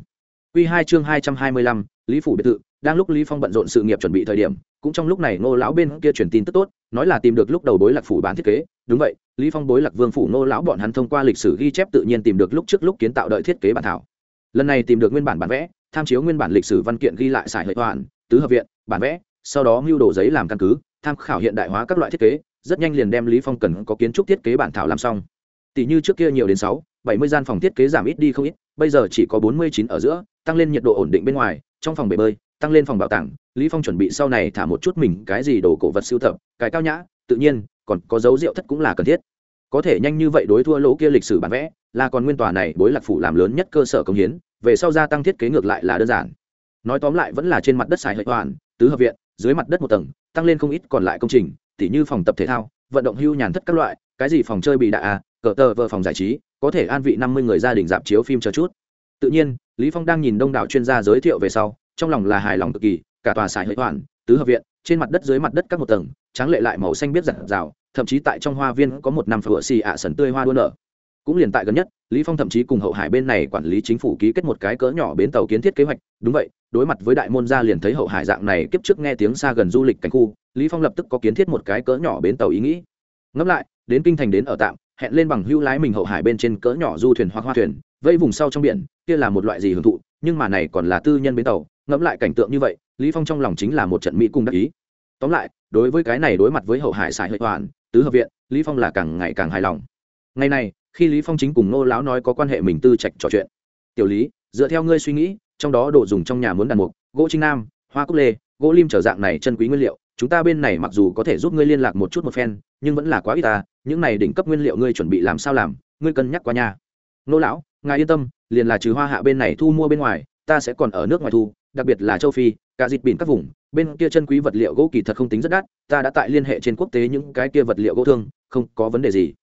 Quy 2 chương 225, Lý phủ biệt thự, đang lúc Lý Phong bận rộn sự nghiệp chuẩn bị thời điểm, cũng trong lúc này Ngô lão bên kia truyền tin tức tốt, nói là tìm được lúc đầu bối lạc phủ bán thiết kế, đúng vậy, Lý Phong bối lạc vương phủ Ngô lão bọn hắn thông qua lịch sử ghi chép tự nhiên tìm được lúc trước lúc kiến tạo đợi thiết kế bản thảo. Lần này tìm được nguyên bản bản vẽ, tham chiếu nguyên bản lịch sử văn kiện ghi lại xài hệ hoàn, tứ hợp viện, bản vẽ, sau đó mưu đồ giấy làm căn cứ, tham khảo hiện đại hóa các loại thiết kế, rất nhanh liền đem Lý Phong cần có kiến trúc thiết kế bản thảo làm xong. Tỷ như trước kia nhiều đến 6, 70 gian phòng thiết kế giảm ít đi không ít, bây giờ chỉ có 49 ở giữa, tăng lên nhiệt độ ổn định bên ngoài trong phòng bể bơi tăng lên phòng bảo tàng lý phong chuẩn bị sau này thả một chút mình cái gì đồ cổ vật siêu tập cái cao nhã tự nhiên còn có dấu rượu thất cũng là cần thiết có thể nhanh như vậy đối thua lỗ kia lịch sử bản vẽ là còn nguyên tòa này bối lạc phủ làm lớn nhất cơ sở công hiến về sau gia tăng thiết kế ngược lại là đơn giản nói tóm lại vẫn là trên mặt đất xài hệ toàn tứ hợp viện dưới mặt đất một tầng tăng lên không ít còn lại công trình tỉ như phòng tập thể thao, vận động hưu nhàn thất các loại, cái gì phòng chơi bị đạ à cờ tờ vợ phòng giải trí, có thể an vị năm mươi người gia đình dạp chiếu phim chờ chút. Tự nhiên, lý phong đang nhìn đông đảo chuyên gia giới thiệu về sau, trong lòng là hài lòng cực kỳ, cả tòa xài hệ hoàn tứ hợp viện, trên mặt đất dưới mặt đất các một tầng, tráng lệ lại màu xanh biết rạng rào thậm chí tại trong hoa viên có một năm phở xì ạ sần tươi hoa đua nở cũng liền tại gần nhất, lý phong thậm chí cùng hậu hải bên này quản lý chính phủ ký kết một cái cỡ nhỏ bến tàu kiến thiết kế hoạch. Đúng vậy, đối mặt với đại môn gia liền thấy hậu hải dạng này kiếp trước nghe tiếng xa gần du lịch cảnh khu, lý phong lập tức có kiến thiết một cái cỡ nhỏ bến tàu ý nghĩ. Ngẫm lại, đến kinh thành đến ở tạm, hẹn lên bằng hưu lái mình hậu hải bên trên cỡ nhỏ du thuyền hoặc hoa thuyền vây vùng sau trong biển, kia là một loại gì hưởng thụ, nhưng mà này còn là tư nhân bến tàu. Ngẫm lại cảnh tượng như vậy, lý phong trong lòng chính là một trận mỹ cung đắc ý. Tóm lại, đối với cái này đối mặt với hậu hải xài hơi hoàn tứ hợp viện, lý phong là càng ngày càng hài lòng. Ngày này khi lý phong chính cùng nô lão nói có quan hệ mình tư trạch trò chuyện. Tiểu lý, dựa theo ngươi suy nghĩ, trong đó đồ dùng trong nhà muốn đàn mục, gỗ trinh nam, hoa cúc lê, gỗ lim trở dạng này chân quý nguyên liệu, chúng ta bên này mặc dù có thể giúp ngươi liên lạc một chút một phen, nhưng vẫn là quá ít ta, những này đỉnh cấp nguyên liệu ngươi chuẩn bị làm sao làm, ngươi cân nhắc qua nhà nô lão, ngài yên tâm, liền là trừ hoa hạ bên này thu mua bên ngoài, ta sẽ còn ở nước ngoài thu, đặc biệt là châu phi, cả dịp bỉn các vùng, bên kia chân quý vật liệu gỗ kỳ thật không tính rất đắt, ta đã tại liên hệ trên quốc tế những cái kia vật liệu gỗ thương, không có vấn đề gì.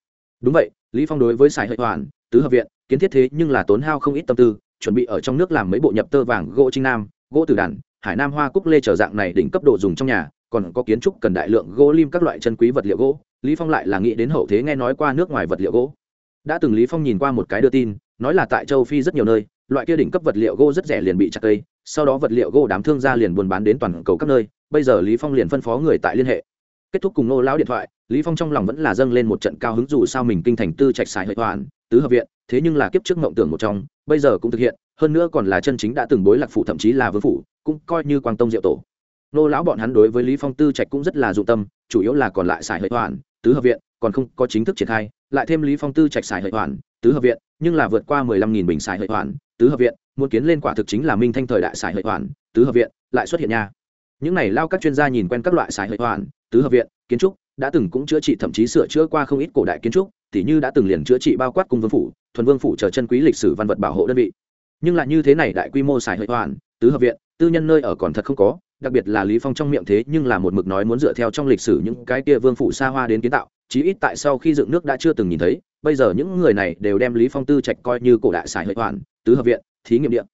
Đúng vậy lý phong đối với sài hợi hoàn tứ hợp viện, kiến thiết thế nhưng là tốn hao không ít tâm tư, chuẩn bị ở trong nước làm mấy bộ nhập tơ vàng gỗ trinh nam, gỗ tử đàn, hải nam hoa cúc lê trở dạng này đỉnh cấp độ dùng trong nhà, còn có kiến trúc cần đại lượng gỗ lim các loại chân quý vật liệu gỗ. Lý phong lại là nghĩ đến hậu thế nghe nói qua nước ngoài vật liệu gỗ. Đã từng lý phong nhìn qua một cái đưa tin, nói là tại châu phi rất nhiều nơi, loại kia đỉnh cấp vật liệu gỗ rất rẻ liền bị chặt cây, sau đó vật liệu gỗ đám thương gia liền buôn bán đến toàn cầu các nơi, bây giờ lý phong liền phân phó người tại liên hệ. Kết thúc cùng nô lão điện thoại lý phong trong lòng vẫn là dâng lên một trận cao hứng dù sao mình kinh thành tư trạch xài Hợi hoàn tứ hợp viện, thế nhưng là kiếp trước mộng tưởng một trong, bây giờ cũng thực hiện, hơn nữa còn là chân chính đã từng bối lạc phụ thậm chí là vương phủ, cũng coi như quang tông diệu tổ. Nô lão bọn hắn đối với lý phong tư trạch cũng rất là dụng tâm, chủ yếu là còn lại xài Hợi hoàn tứ hợp viện, còn không có chính thức triển khai, lại thêm lý phong tư trạch xài Hợi hoàn tứ hợp viện, nhưng là vượt qua mười lăm nghìn bình xài Hợi hoàn tứ hợp viện, muốn kiến lên quả thực chính là minh thanh thời đại xài Hợi hoàn tứ hợp viện, lại xuất hiện nha. Những này lao các chuyên gia nhìn quen các loại xài Hợi hoàn tứ hợp viện, kiến trúc đã từng cũng chữa trị thậm chí sửa chữa qua không ít cổ đại kiến trúc, tỉ như đã từng liền chữa trị bao quát cung vương phủ, thuần vương phủ chờ chân quý lịch sử văn vật bảo hộ đơn vị. Nhưng lại như thế này đại quy mô xài hợi hoàn tứ hợp viện, tư nhân nơi ở còn thật không có, đặc biệt là lý phong trong miệng thế nhưng là một mực nói muốn dựa theo trong lịch sử những cái kia vương phủ xa hoa đến kiến tạo, chí ít tại sau khi dựng nước đã chưa từng nhìn thấy, bây giờ những người này đều đem lý phong tư trạch coi như cổ đại xài hợi hoàn tứ hợp viện, thí nghiệm điện.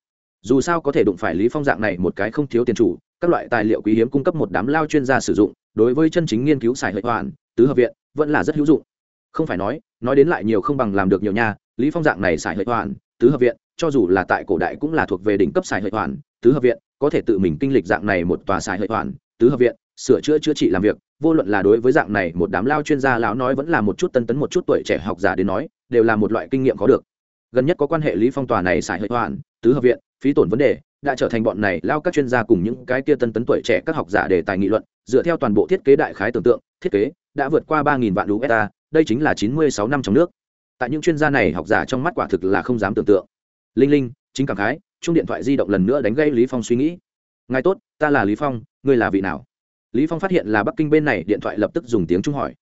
Dù sao có thể đụng phải lý phong dạng này một cái không thiếu tiền chủ, các loại tài liệu quý hiếm cung cấp một đám lao chuyên gia sử dụng đối với chân chính nghiên cứu xài hệ hoàn tứ hợp viện, vẫn là rất hữu dụng. Không phải nói nói đến lại nhiều không bằng làm được nhiều nha, lý phong dạng này xài hệ hoàn tứ hợp viện, cho dù là tại cổ đại cũng là thuộc về đỉnh cấp xài hệ hoàn tứ hợp viện, có thể tự mình kinh lịch dạng này một tòa xài hệ hoàn tứ hợp viện, sửa chữa chữa trị làm việc, vô luận là đối với dạng này một đám lao chuyên gia lão nói vẫn là một chút tân tấn một chút tuổi trẻ học giả đến nói, đều là một loại kinh nghiệm có được. Gần nhất có quan hệ lý phong tòa này xài hệ hoàn tứ hợp viện, phí tổn vấn đề đã trở thành bọn này lao các chuyên gia cùng những cái kia tân tấn tuổi trẻ các học giả đề tài nghị luận, dựa theo toàn bộ thiết kế đại khái tưởng tượng, thiết kế đã vượt qua ba nghìn vạn usd đây chính là chín mươi sáu năm trong nước. Tại những chuyên gia này học giả trong mắt quả thực là không dám tưởng tượng. Linh linh, chính cảm khái, chung điện thoại di động lần nữa đánh gây lý phong suy nghĩ. Ngài tốt, ta là lý phong, ngươi là vị nào? Lý phong phát hiện là bắc kinh bên này, điện thoại lập tức dùng tiếng trung hỏi.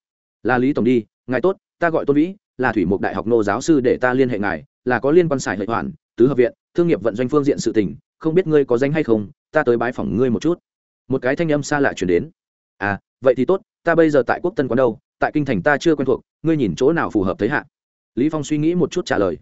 Là lý tổng đi, ngài tốt, ta gọi tôn vĩ, là thủy mục đại học nô giáo sư để ta liên hệ ngài, là có liên quan xài hệ hoàn tứ hợp viện, thương nghiệp vận doanh phương diện sự tình không biết ngươi có danh hay không, ta tới bái phỏng ngươi một chút. Một cái thanh âm xa lạ chuyển đến. À vậy thì tốt, ta bây giờ tại quốc tân quán đâu, tại kinh thành ta chưa quen thuộc, ngươi nhìn chỗ nào phù hợp thấy hạ? Lý phong suy nghĩ một chút trả lời.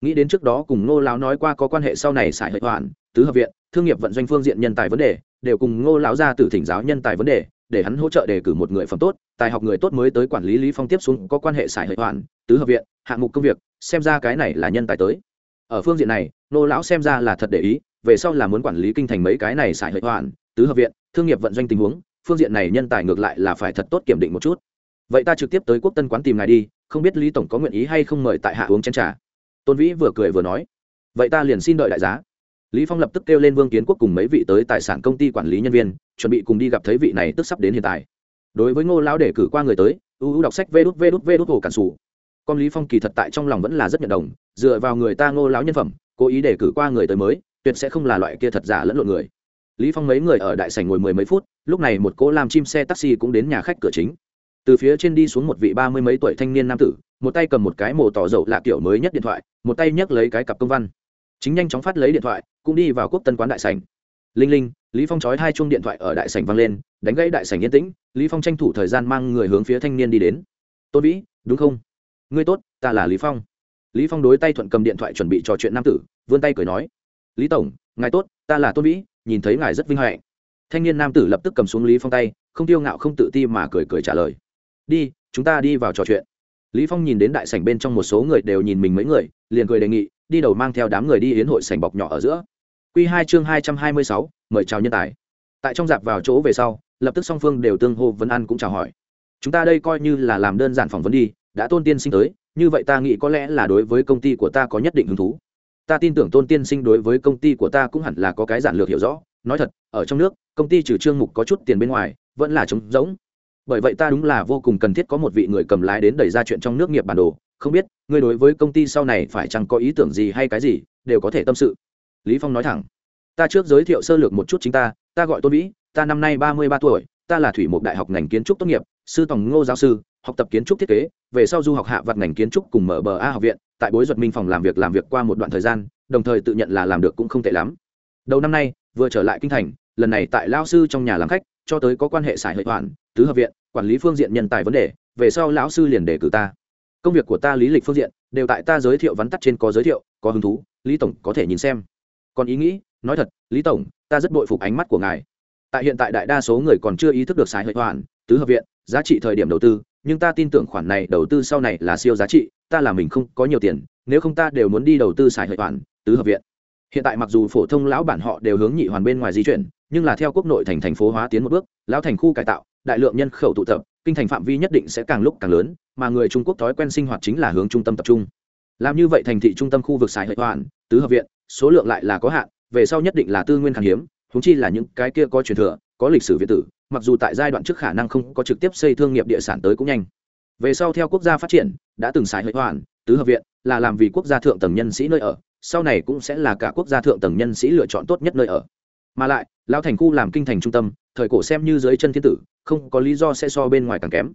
Nghĩ đến trước đó cùng ngô lão nói qua có quan hệ sau này xài hệ hoàn tứ hợp viện, thương nghiệp vận doanh phương diện nhân tài vấn đề, đều cùng ngô lão ra từ thỉnh giáo nhân tài vấn đề, để hắn hỗ trợ đề cử một người phẩm tốt, tài học người tốt mới tới quản lý lý phong tiếp xuống có quan hệ xài hệ hoàn tứ hợp viện, hạng mục công việc, xem ra cái này là nhân tài tới. Ở phương diện này, ngô lão xem ra là thật để ý về sau là muốn quản lý kinh thành mấy cái này xài hệ hoàn tứ hợp viện, thương nghiệp vận doanh tình huống, phương diện này nhân tài ngược lại là phải thật tốt kiểm định một chút. Vậy ta trực tiếp tới quốc tân quán tìm ngài đi, không biết lý tổng có nguyện ý hay không mời tại hạ uống chén trà. Tôn vĩ vừa cười vừa nói, vậy ta liền xin đợi đại giá. Lý phong lập tức kêu lên vương kiến quốc cùng mấy vị tới tài sản công ty quản lý nhân viên, chuẩn bị cùng đi gặp thấy vị này tức sắp đến hiện tại. Đối với ngô lão để cử qua người tới ưu ưu đọc sách vê đút vê đút vê đút hồ cản sủ. Con lý phong kỳ thật tại trong lòng vẫn là rất nhận đồng, dựa vào người ta ngô lão nhân phẩm, cố ý để cử qua người tới mới tuyệt sẽ không là loại kia thật giả lẫn lộn người. Lý phong mấy người ở đại sảnh ngồi mười mấy phút, lúc này một cỗ làm chim xe taxi cũng đến nhà khách cửa chính. Từ phía trên đi xuống một vị ba mươi mấy tuổi thanh niên nam tử, một tay cầm một cái mồ tỏ dầu lạ kiểu mới nhất điện thoại, một tay nhấc lấy cái cặp công văn. Chính nhanh chóng phát lấy điện thoại, cũng đi vào quốc tân quán đại sảnh. Linh linh, lý phong chói hai chuông điện thoại ở đại sảnh vang lên, đánh gãy đại sảnh yên tĩnh, lý phong tranh thủ thời gian mang người hướng phía thanh niên đi đến. Tôn vĩ, đúng không? Ngươi tốt, ta là lý phong. Lý phong đối tay thuận cầm điện thoại chuẩn bị trò chuyện nam tử, vươn tay cười nói lý tổng, ngài tốt, ta là tôn vĩ, nhìn thấy ngài rất vinh hạnh. Thanh niên nam tử lập tức cầm xuống lý phong tay, không tiêu ngạo không tự ti mà cười cười trả lời. Đi, chúng ta đi vào trò chuyện. Lý phong nhìn đến đại sảnh bên trong một số người đều nhìn mình mấy người, liền cười đề nghị, đi đầu mang theo đám người đi yến hội sảnh bọc nhỏ ở giữa. Quy hai chương hai trăm hai mươi sáu, mời chào nhân tài. Tại trong dạp vào chỗ về sau, lập tức song phương đều tương hô vấn ăn cũng chào hỏi. Chúng ta đây coi như là làm đơn giản phỏng vấn đi, đã tôn tiên sinh tới, như vậy ta nghĩ có lẽ là đối với công ty của ta có nhất định hứng thú ta tin tưởng tôn tiên sinh đối với công ty của ta cũng hẳn là có cái giản lược hiểu rõ. Nói thật, ở trong nước, công ty trừ trương mục có chút tiền bên ngoài, vẫn là trống rỗng. Bởi vậy ta đúng là vô cùng cần thiết có một vị người cầm lái đến đẩy ra chuyện trong nước nghiệp bản đồ. Không biết, ngươi đối với công ty sau này phải chăng có ý tưởng gì hay cái gì, đều có thể tâm sự. Lý phong nói thẳng. Ta trước giới thiệu sơ lược một chút chính ta ta gọi tôn vĩ, ta năm nay ba mươi ba tuổi, ta là thủy mục đại học ngành kiến trúc tốt nghiệp, sư tổng ngô giáo sư, học tập kiến trúc thiết kế, về sau du học hạ vặt ngành kiến trúc cùng mở bờ a học viện tại bối duật minh phòng làm việc làm việc qua một đoạn thời gian, đồng thời tự nhận là làm được cũng không tệ lắm. Đầu năm nay, vừa trở lại kinh thành, lần này tại lao sư trong nhà làm khách, cho tới có quan hệ xài hệ hoàn tứ hợp viện, quản lý phương diện nhân tài vấn đề, về sau lão sư liền đề cử ta. Công việc của ta lý lịch phương diện, đều tại ta giới thiệu vắn tắt trên có giới thiệu, có hứng thú, lý tổng có thể nhìn xem. Còn ý nghĩ, nói thật, lý tổng, ta rất bội phục ánh mắt của ngài. Tại hiện tại đại đa số người còn chưa ý thức được xài hệ hoàn tứ hợp viện, giá trị thời điểm đầu tư, nhưng ta tin tưởng khoản này đầu tư sau này là siêu giá trị ta là mình không có nhiều tiền, nếu không ta đều muốn đi đầu tư xài hệ toàn, tứ hợp viện. Hiện tại mặc dù phổ thông lão bản họ đều hướng nhị hoàn bên ngoài di chuyển, nhưng là theo quốc nội thành thành phố hóa tiến một bước, lão thành khu cải tạo, đại lượng nhân khẩu tụ tập, kinh thành phạm vi nhất định sẽ càng lúc càng lớn, mà người trung quốc thói quen sinh hoạt chính là hướng trung tâm tập trung. Làm như vậy thành thị trung tâm khu vực xài hệ toàn, tứ hợp viện, số lượng lại là có hạn, về sau nhất định là tư nguyên khan hiếm húng chi là những cái kia có truyền thừa, có lịch sử việt tử, mặc dù tại giai đoạn trước khả năng không có trực tiếp xây thương nghiệp địa sản tới cũng nhanh về sau theo quốc gia phát triển, đã từng xài hệ hoàn, tứ hợp viện, là làm vì quốc gia thượng tầng nhân sĩ nơi ở, sau này cũng sẽ là cả quốc gia thượng tầng nhân sĩ lựa chọn tốt nhất nơi ở. Mà lại lao thành khu làm kinh thành trung tâm, thời cổ xem như dưới chân thiên tử, không có lý do sẽ so bên ngoài càng kém.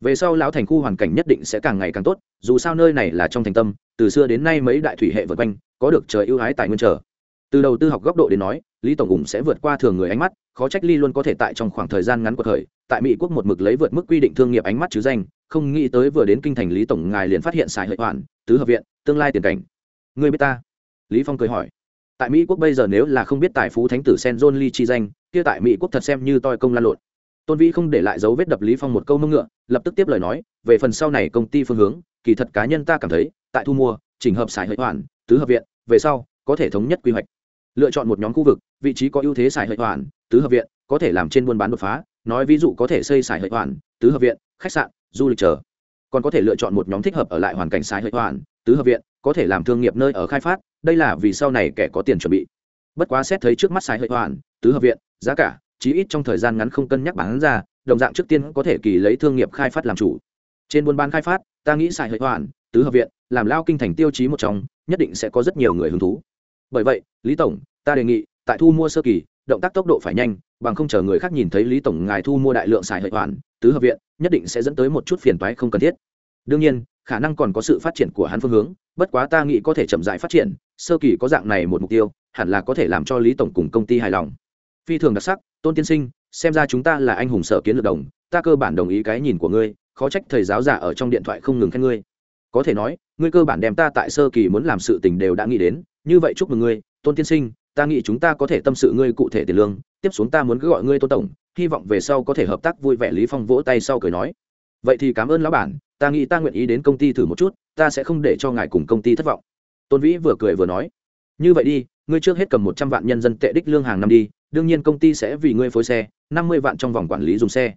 Về sau lão thành khu hoàn cảnh nhất định sẽ càng ngày càng tốt, dù sao nơi này là trong thành tâm, từ xưa đến nay mấy đại thủy hệ vượt quanh, có được trời ưu ái tài nguyên trở từ đầu tư học góc độ đến nói, lý tổng ủng sẽ vượt qua thường người ánh mắt, khó trách ly luôn có thể tại trong khoảng thời gian ngắn của thời, tại mỹ quốc một mực lấy vượt mức quy định thương nghiệp ánh mắt chứ danh không nghĩ tới vừa đến kinh thành lý tổng ngài liền phát hiện xài hợi hoàn tứ hợp viện, tương lai tiền cảnh. Người biết ta? Lý phong cười hỏi. Tại mỹ quốc bây giờ nếu là không biết tài phú thánh tử sen john lee chi danh, kia tại mỹ quốc thật xem như toi công lan lộn. Tôn vĩ không để lại dấu vết đập lý phong một câu mông ngựa, lập tức tiếp lời nói, về phần sau này công ty phương hướng, kỳ thật cá nhân ta cảm thấy, tại thu mua, chỉnh hợp xài hợi hoàn tứ hợp viện, về sau, có thể thống nhất quy hoạch. Lựa chọn một nhóm khu vực, vị trí có ưu thế xài hợi hoàn tứ hợp viện, có thể làm trên buôn bán đột phá, nói ví dụ có thể xây xài hợi hoàn tứ hợp viện, khách sạn du lịch chờ. Còn có thể lựa chọn một nhóm thích hợp ở lại hoàn cảnh xài hợi hoàn, tứ hợp viện, có thể làm thương nghiệp nơi ở khai phát, đây là vì sau này kẻ có tiền chuẩn bị. Bất quá xét thấy trước mắt sai hơi hoàn, tứ hợp viện, giá cả, chí ít trong thời gian ngắn không cân nhắc bán ra, đồng dạng trước tiên có thể kỳ lấy thương nghiệp khai phát làm chủ. Trên buôn bán khai phát, ta nghĩ sai hơi hoàn, tứ hợp viện, làm lao kinh thành tiêu chí một trong, nhất định sẽ có rất nhiều người hứng thú. Bởi vậy, lý tổng, ta đề nghị, tại thu mua sơ kỳ, động tác tốc độ phải nhanh, bằng không chờ người khác nhìn thấy lý tổng ngài thu mua đại lượng xài hợi hoàn tứ hợp viện, nhất định sẽ dẫn tới một chút phiền toái không cần thiết. Đương nhiên, khả năng còn có sự phát triển của hắn phương hướng, bất quá ta nghĩ có thể chậm rãi phát triển, sơ kỳ có dạng này một mục tiêu, hẳn là có thể làm cho lý tổng cùng công ty hài lòng. Phi thường đặc sắc, tôn tiên sinh, xem ra chúng ta là anh hùng sở kiến lược đồng, ta cơ bản đồng ý cái nhìn của ngươi, khó trách thầy giáo giả ở trong điện thoại không ngừng khen ngươi. Có thể nói, ngươi cơ bản đem ta tại sơ kỳ muốn làm sự tình đều đã nghĩ đến, như vậy chúc mừng ngươi, tôn tiên sinh, ta nghĩ chúng ta có thể tâm sự ngươi cụ thể tiền lương, tiếp xuống ta muốn cứ gọi ngươi tôn tổng hy vọng về sau có thể hợp tác vui vẻ, lý phong vỗ tay sau cười nói, vậy thì cảm ơn lão bản, ta nghĩ ta nguyện ý đến công ty thử một chút, ta sẽ không để cho ngài cùng công ty thất vọng. Tôn vĩ vừa cười vừa nói, như vậy đi, ngươi trước hết cầm một trăm vạn nhân dân tệ đích lương hàng năm đi, đương nhiên công ty sẽ vì ngươi phối xe, năm mươi vạn trong vòng quản lý dùng xe.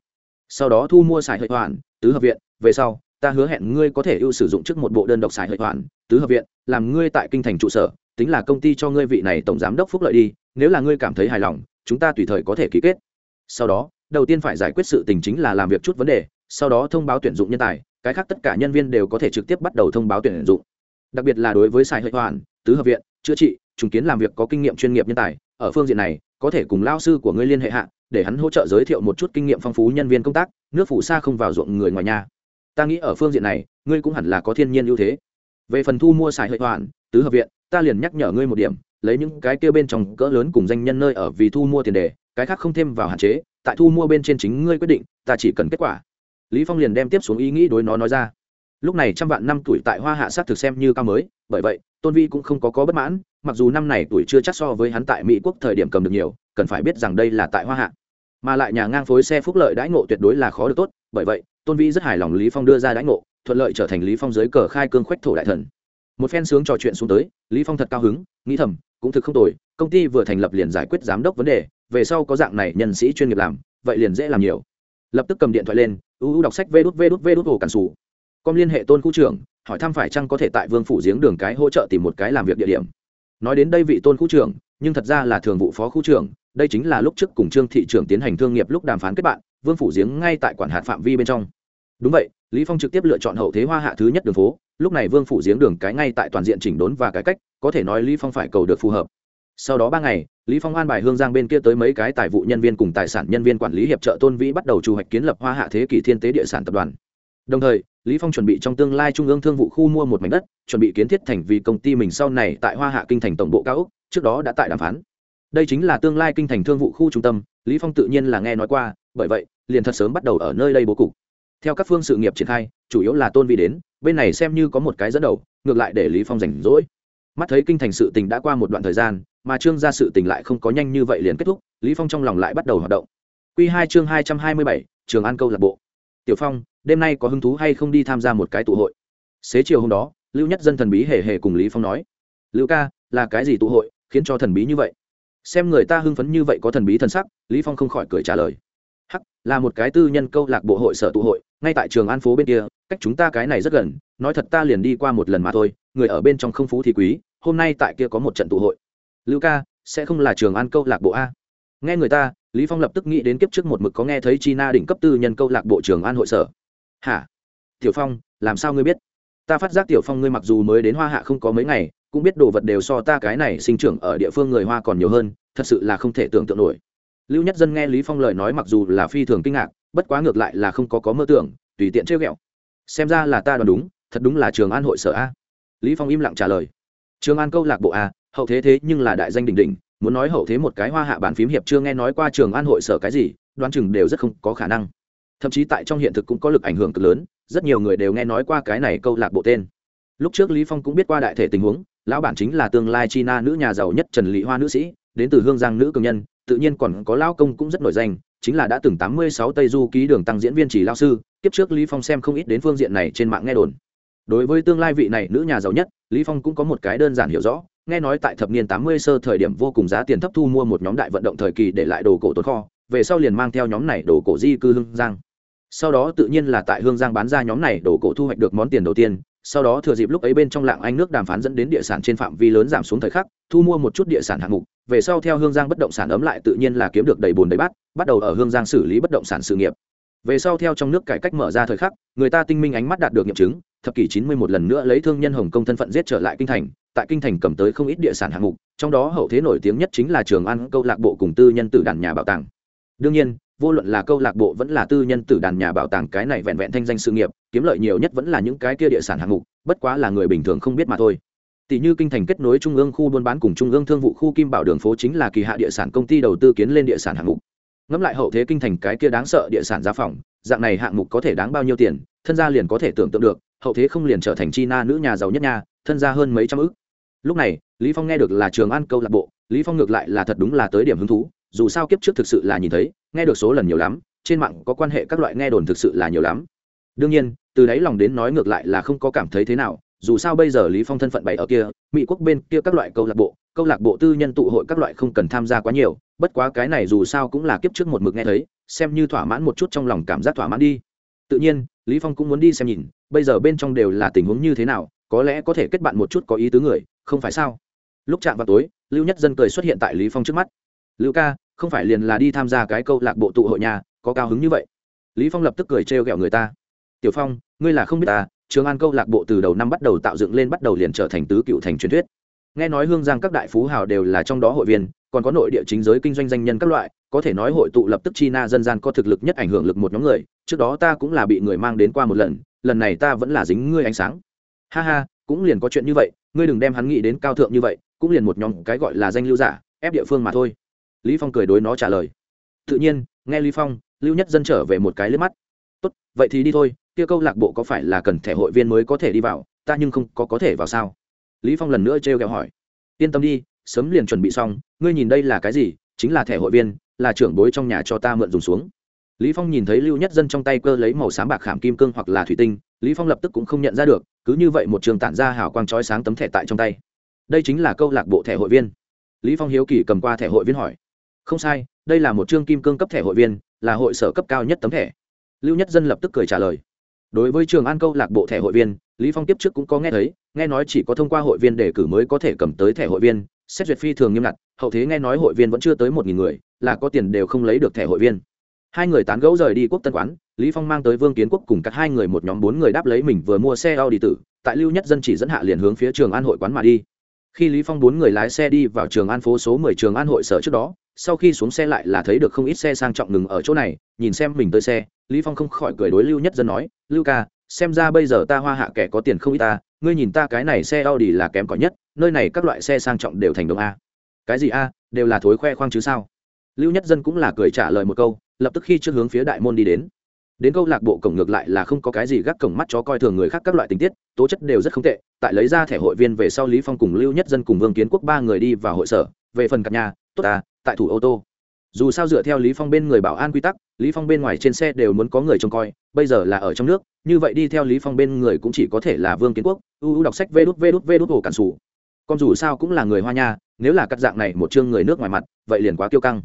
Sau đó thu mua xài hệ hoàn, tứ hợp viện, về sau, ta hứa hẹn ngươi có thể ưu sử dụng trước một bộ đơn độc xài hệ hoàn, tứ hợp viện, làm ngươi tại kinh thành trụ sở, tính là công ty cho ngươi vị này tổng giám đốc phúc lợi đi, nếu là ngươi cảm thấy hài lòng, chúng ta tùy thời có thể ký kết sau đó, đầu tiên phải giải quyết sự tình chính là làm việc chút vấn đề, sau đó thông báo tuyển dụng nhân tài, cái khác tất cả nhân viên đều có thể trực tiếp bắt đầu thông báo tuyển dụng. Đặc biệt là đối với xài hệ hoàn, tứ hợp viện, chữa trị, trùng kiến làm việc có kinh nghiệm chuyên nghiệp nhân tài, ở phương diện này, có thể cùng lao sư của ngươi liên hệ hạ, để hắn hỗ trợ giới thiệu một chút kinh nghiệm phong phú nhân viên công tác, nước phủ xa không vào ruộng người ngoài nhà. Ta nghĩ ở phương diện này, ngươi cũng hẳn là có thiên nhiên ưu thế. Về phần thu mua xài hệ hoàn, tứ hợp viện, ta liền nhắc nhở ngươi một điểm, lấy những cái kia bên trong cỡ lớn cùng danh nhân nơi ở vì thu mua tiền đề cái khác không thêm vào hạn chế, tại thu mua bên trên chính ngươi quyết định, ta chỉ cần kết quả. Lý phong liền đem tiếp xuống ý nghĩ đối nó nói ra. Lúc này trăm vạn năm tuổi tại hoa hạ sát thực xem như cao mới, bởi vậy, tôn vi cũng không có có bất mãn, mặc dù năm này tuổi chưa chắc so với hắn tại mỹ quốc thời điểm cầm được nhiều, cần phải biết rằng đây là tại hoa hạ. Mà lại nhà ngang phối xe phúc lợi đãi ngộ tuyệt đối là khó được tốt, bởi vậy, tôn vi rất hài lòng lý phong đưa ra đãi ngộ, thuận lợi trở thành lý phong dưới cờ khai cương khoách thổ đại thần. Một phen sướng trò chuyện xuống tới, lý phong thật cao hứng, nghĩ thầm, cũng thực không tồi, công ty vừa thành lập liền giải quyết giám đốc vấn đề về sau có dạng này nhân sĩ chuyên nghiệp làm, vậy liền dễ làm nhiều. Lập tức cầm điện thoại lên uu đọc sách vê đút vê đút vê đút hồ cản sủ. Com liên hệ tôn khu trưởng, hỏi thăm phải chăng có thể tại vương phủ giếng đường cái hỗ trợ tìm một cái làm việc địa điểm. Nói đến đây vị tôn khu trưởng, nhưng thật ra là thường vụ phó khu trưởng, đây chính là lúc trước cùng trương thị trưởng tiến hành thương nghiệp lúc đàm phán kết bạn, vương phủ giếng ngay tại quản hạt phạm vi bên trong. Đúng vậy, lý phong trực tiếp lựa chọn hậu thế hoa hạ thứ nhất đường phố, lúc này vương phủ giếng đường cái ngay tại toàn diện chỉnh đốn và cải cách, có thể nói lý phong phải cầu được phù hợp sau đó ba ngày, lý phong an bài hương giang bên kia tới mấy cái tài vụ nhân viên cùng tài sản nhân viên quản lý hiệp trợ tôn vĩ bắt đầu chủ hoạch kiến lập hoa hạ thế kỷ thiên tế địa sản tập đoàn. Đồng thời, lý phong chuẩn bị trong tương lai trung ương thương vụ khu mua một mảnh đất, chuẩn bị kiến thiết thành vì công ty mình sau này tại hoa hạ kinh thành tổng bộ cao úc trước đó đã tại đàm phán. Đây chính là tương lai kinh thành thương vụ khu trung tâm, lý phong tự nhiên là nghe nói qua, bởi vậy, liền thật sớm bắt đầu ở nơi đây bố cục. Theo các phương sự nghiệp triển khai, chủ yếu là tôn vị đến, bên này xem như có một cái dẫn đầu, ngược lại để lý phong rảnh rỗi mắt thấy kinh thành sự tình đã qua một đoạn thời gian, mà trương gia sự tình lại không có nhanh như vậy liền kết thúc, lý phong trong lòng lại bắt đầu hoạt động. Quy hai chương hai trăm hai mươi bảy, trường an câu lạc bộ. Tiểu phong, đêm nay có hứng thú hay không đi tham gia một cái tụ hội? Xế chiều hôm đó, lưu nhất dân thần bí hề hề cùng lý phong nói. Lưu ca, là cái gì tụ hội, khiến cho thần bí như vậy? Xem người ta hưng phấn như vậy có thần bí thần sắc, lý phong không khỏi cười trả lời. Hắc, là một cái tư nhân câu lạc bộ hội sở tụ hội, ngay tại trường an phố bên kia, cách chúng ta cái này rất gần, nói thật ta liền đi qua một lần mà thôi, người ở bên trong không phú thì quý hôm nay tại kia có một trận tụ hội. Lưu ca, sẽ không là trường an câu lạc bộ a. Nghe người ta, lý phong lập tức nghĩ đến kiếp trước một mực có nghe thấy china đỉnh cấp tư nhân câu lạc bộ trường an hội sở. Hả? Tiểu phong, làm sao ngươi biết? Ta phát giác tiểu phong ngươi mặc dù mới đến hoa hạ không có mấy ngày, cũng biết đồ vật đều so ta cái này sinh trưởng ở địa phương người hoa còn nhiều hơn, thật sự là không thể tưởng tượng nổi. Lưu nhất dân nghe lý phong lời nói mặc dù là phi thường kinh ngạc, bất quá ngược lại là không có có mơ tưởng, tùy tiện trêu ghẹo. Xem ra là ta đoán đúng, thật đúng là trường an hội sở a. Lý phong im lặng trả lời trường an câu lạc bộ a, hậu thế thế nhưng là đại danh đỉnh đỉnh, muốn nói hậu thế một cái hoa hạ bản phím hiệp chưa nghe nói qua trường an hội sở cái gì, đoán chừng đều rất không có khả năng. Thậm chí tại trong hiện thực cũng có lực ảnh hưởng cực lớn, rất nhiều người đều nghe nói qua cái này câu lạc bộ tên. Lúc trước lý phong cũng biết qua đại thể tình huống, lão bản chính là tương lai china nữ nhà giàu nhất trần lị hoa nữ sĩ, đến từ hương giang nữ cường nhân, tự nhiên còn có lão công cũng rất nổi danh, chính là đã từng tám mươi sáu tây du ký đường tăng diễn viên chỉ lao sư, kiếp trước lý phong xem không ít đến phương diện này trên mạng nghe đồn đối với tương lai vị này nữ nhà giàu nhất, lý phong cũng có một cái đơn giản hiểu rõ, nghe nói tại thập niên tám mươi sơ thời điểm vô cùng giá tiền thấp thu mua một nhóm đại vận động thời kỳ để lại đồ cổ tồn kho, về sau liền mang theo nhóm này đồ cổ di cư hương giang. Sau đó tự nhiên là tại hương giang bán ra nhóm này đồ cổ thu hoạch được món tiền đầu tiên, sau đó thừa dịp lúc ấy bên trong lạng anh nước đàm phán dẫn đến địa sản trên phạm vi lớn giảm xuống thời khắc, thu mua một chút địa sản hạng mục, về sau theo hương giang bất động sản ấm lại tự nhiên là kiếm được đầy bồn đầy bát, bắt đầu ở hương giang xử lý bất động sản sự nghiệp về sau theo trong nước cải cách mở ra thời khắc, người ta tinh minh ánh mắt đạt được nghiệm chứng, thập kỷ chín mươi một lần nữa lấy thương nhân hồng công thân phận giết trở lại kinh thành, tại kinh thành cầm tới không ít địa sản hạng mục, trong đó hậu thế nổi tiếng nhất chính là trường ăn câu lạc bộ cùng tư nhân tử đàn nhà bảo tàng. Đương nhiên, vô luận là câu lạc bộ vẫn là tư nhân tử đàn nhà bảo tàng, cái này vẹn vẹn thanh danh sự nghiệp, kiếm lợi nhiều nhất vẫn là những cái kia địa sản hạng mục, bất quá là người bình thường không biết mà thôi. Tỷ như kinh thành kết nối trung ương khu buôn bán cùng trung ương thương vụ khu kim bảo đường phố chính là kỳ hạ địa sản công ty đầu tư kiến lên địa sản hạng mục ngẫm lại hậu thế kinh thành cái kia đáng sợ địa sản giá phòng, dạng này hạng mục có thể đáng bao nhiêu tiền, thân gia liền có thể tưởng tượng được, hậu thế không liền trở thành chi na nữ nhà giàu nhất nhà thân gia hơn mấy trăm ức. Lúc này, lý phong nghe được là trường an câu lạc bộ, lý phong ngược lại là thật đúng là tới điểm hứng thú, dù sao kiếp trước thực sự là nhìn thấy, nghe được số lần nhiều lắm, trên mạng có quan hệ các loại nghe đồn thực sự là nhiều lắm. Đương nhiên, từ đấy lòng đến nói ngược lại là không có cảm thấy thế nào, dù sao bây giờ lý phong thân phận bày ở kia, mỹ quốc bên kia các loại câu lạc bộ, câu lạc bộ tư nhân tụ hội các loại không cần tham gia quá nhiều bất quá cái này dù sao cũng là kiếp trước một mực nghe thấy, xem như thỏa mãn một chút trong lòng cảm giác thỏa mãn đi. Tự nhiên, lý phong cũng muốn đi xem nhìn, bây giờ bên trong đều là tình huống như thế nào, có lẽ có thể kết bạn một chút có ý tứ người, không phải sao? Lúc chạm vào tối, lưu nhất dân cười xuất hiện tại lý phong trước mắt. Lưu ca, không phải liền là đi tham gia cái câu lạc bộ tụ hội nhà, có cao hứng như vậy? Lý phong lập tức cười trêu ghẹo người ta. Tiểu phong, ngươi là không biết ta, trường an câu lạc bộ từ đầu năm bắt đầu tạo dựng lên bắt đầu liền trở thành tứ cựu thành truyền thuyết. Nghe nói hương giang các đại phú hào đều là trong đó hội viên còn có nội địa chính giới kinh doanh danh nhân các loại, có thể nói hội tụ lập tức chi na dân gian có thực lực nhất ảnh hưởng lực một nhóm người, trước đó ta cũng là bị người mang đến qua một lần lần này ta vẫn là dính ngươi ánh sáng. Ha ha, cũng liền có chuyện như vậy, ngươi đừng đem hắn nghĩ đến cao thượng như vậy, cũng liền một nhóm cái gọi là danh lưu giả, ép địa phương mà thôi. Lý phong cười đối nó trả lời. Tự nhiên, nghe lý phong, lưu nhất dân trở về một cái lướt mắt. Tốt, vậy thì đi thôi, kia câu lạc bộ có phải là cần thẻ hội viên mới có thể đi vào, ta nhưng không có có thể vào sao? Lý phong lần nữa trêu ghẹo hỏi. Yên tâm đi sớm liền chuẩn bị xong, ngươi nhìn đây là cái gì? Chính là thẻ hội viên, là trưởng bối trong nhà cho ta mượn dùng xuống. Lý phong nhìn thấy lưu nhất dân trong tay cơ lấy màu xám bạc khảm kim cương hoặc là thủy tinh, lý phong lập tức cũng không nhận ra được, cứ như vậy một trường tản ra hào quang chói sáng tấm thẻ tại trong tay. Đây chính là câu lạc bộ thẻ hội viên. Lý phong hiếu kỳ cầm qua thẻ hội viên hỏi. Không sai, đây là một chương kim cương cấp thẻ hội viên, là hội sở cấp cao nhất tấm thẻ. Lưu nhất dân lập tức cười trả lời. Đối với trường an câu lạc bộ thẻ hội viên, lý phong tiếp trước cũng có nghe thấy, nghe nói chỉ có thông qua hội viên đề cử mới có thể cầm tới thẻ hội viên xét duyệt phi thường nghiêm ngặt, hậu thế nghe nói hội viên vẫn chưa tới một nghìn người, là có tiền đều không lấy được thẻ hội viên. Hai người tán gẫu rời đi quốc tân quán, lý phong mang tới vương kiến quốc cùng các hai người một nhóm bốn người đáp lấy mình vừa mua xe audi tử, tại lưu nhất dân chỉ dẫn hạ liền hướng phía trường an hội quán mà đi. Khi lý phong bốn người lái xe đi vào trường an phố số 10 trường an hội sở trước đó, sau khi xuống xe lại là thấy được không ít xe sang trọng ngừng ở chỗ này, nhìn xem mình tới xe, lý phong không khỏi cười đối lưu nhất dân nói, lưu ca, xem ra bây giờ ta hoa hạ kẻ có tiền không ít ta, ngươi nhìn ta cái này xe audi là kém cỏi nhất nơi này các loại xe sang trọng đều thành đồng a. Cái gì a, đều là thối khoe khoang chứ sao? Lưu nhất dân cũng là cười trả lời một câu, lập tức khi trước hướng phía đại môn đi đến. Đến câu lạc bộ cổng ngược lại là không có cái gì gác cổng mắt chó coi thường người khác các loại tình tiết, tố chất đều rất không tệ, tại lấy ra thẻ hội viên về sau lý phong cùng lưu nhất dân cùng vương kiến quốc ba người đi vào hội sở, về phần cặp nhà, tốt ta, tại thủ ô tô. Dù sao dựa theo lý phong bên người bảo an quy tắc, lý phong bên ngoài trên xe đều muốn có người trông coi, bây giờ là ở trong nước, như vậy đi theo lý phong bên người cũng chỉ có thể là vương kiến quốc Uu đọc sách vê đút vê đút vê đút hồ cản sủ con dù sao cũng là người hoa nha, nếu là cắt dạng này một chương người nước ngoài mặt, vậy liền quá kiêu căng.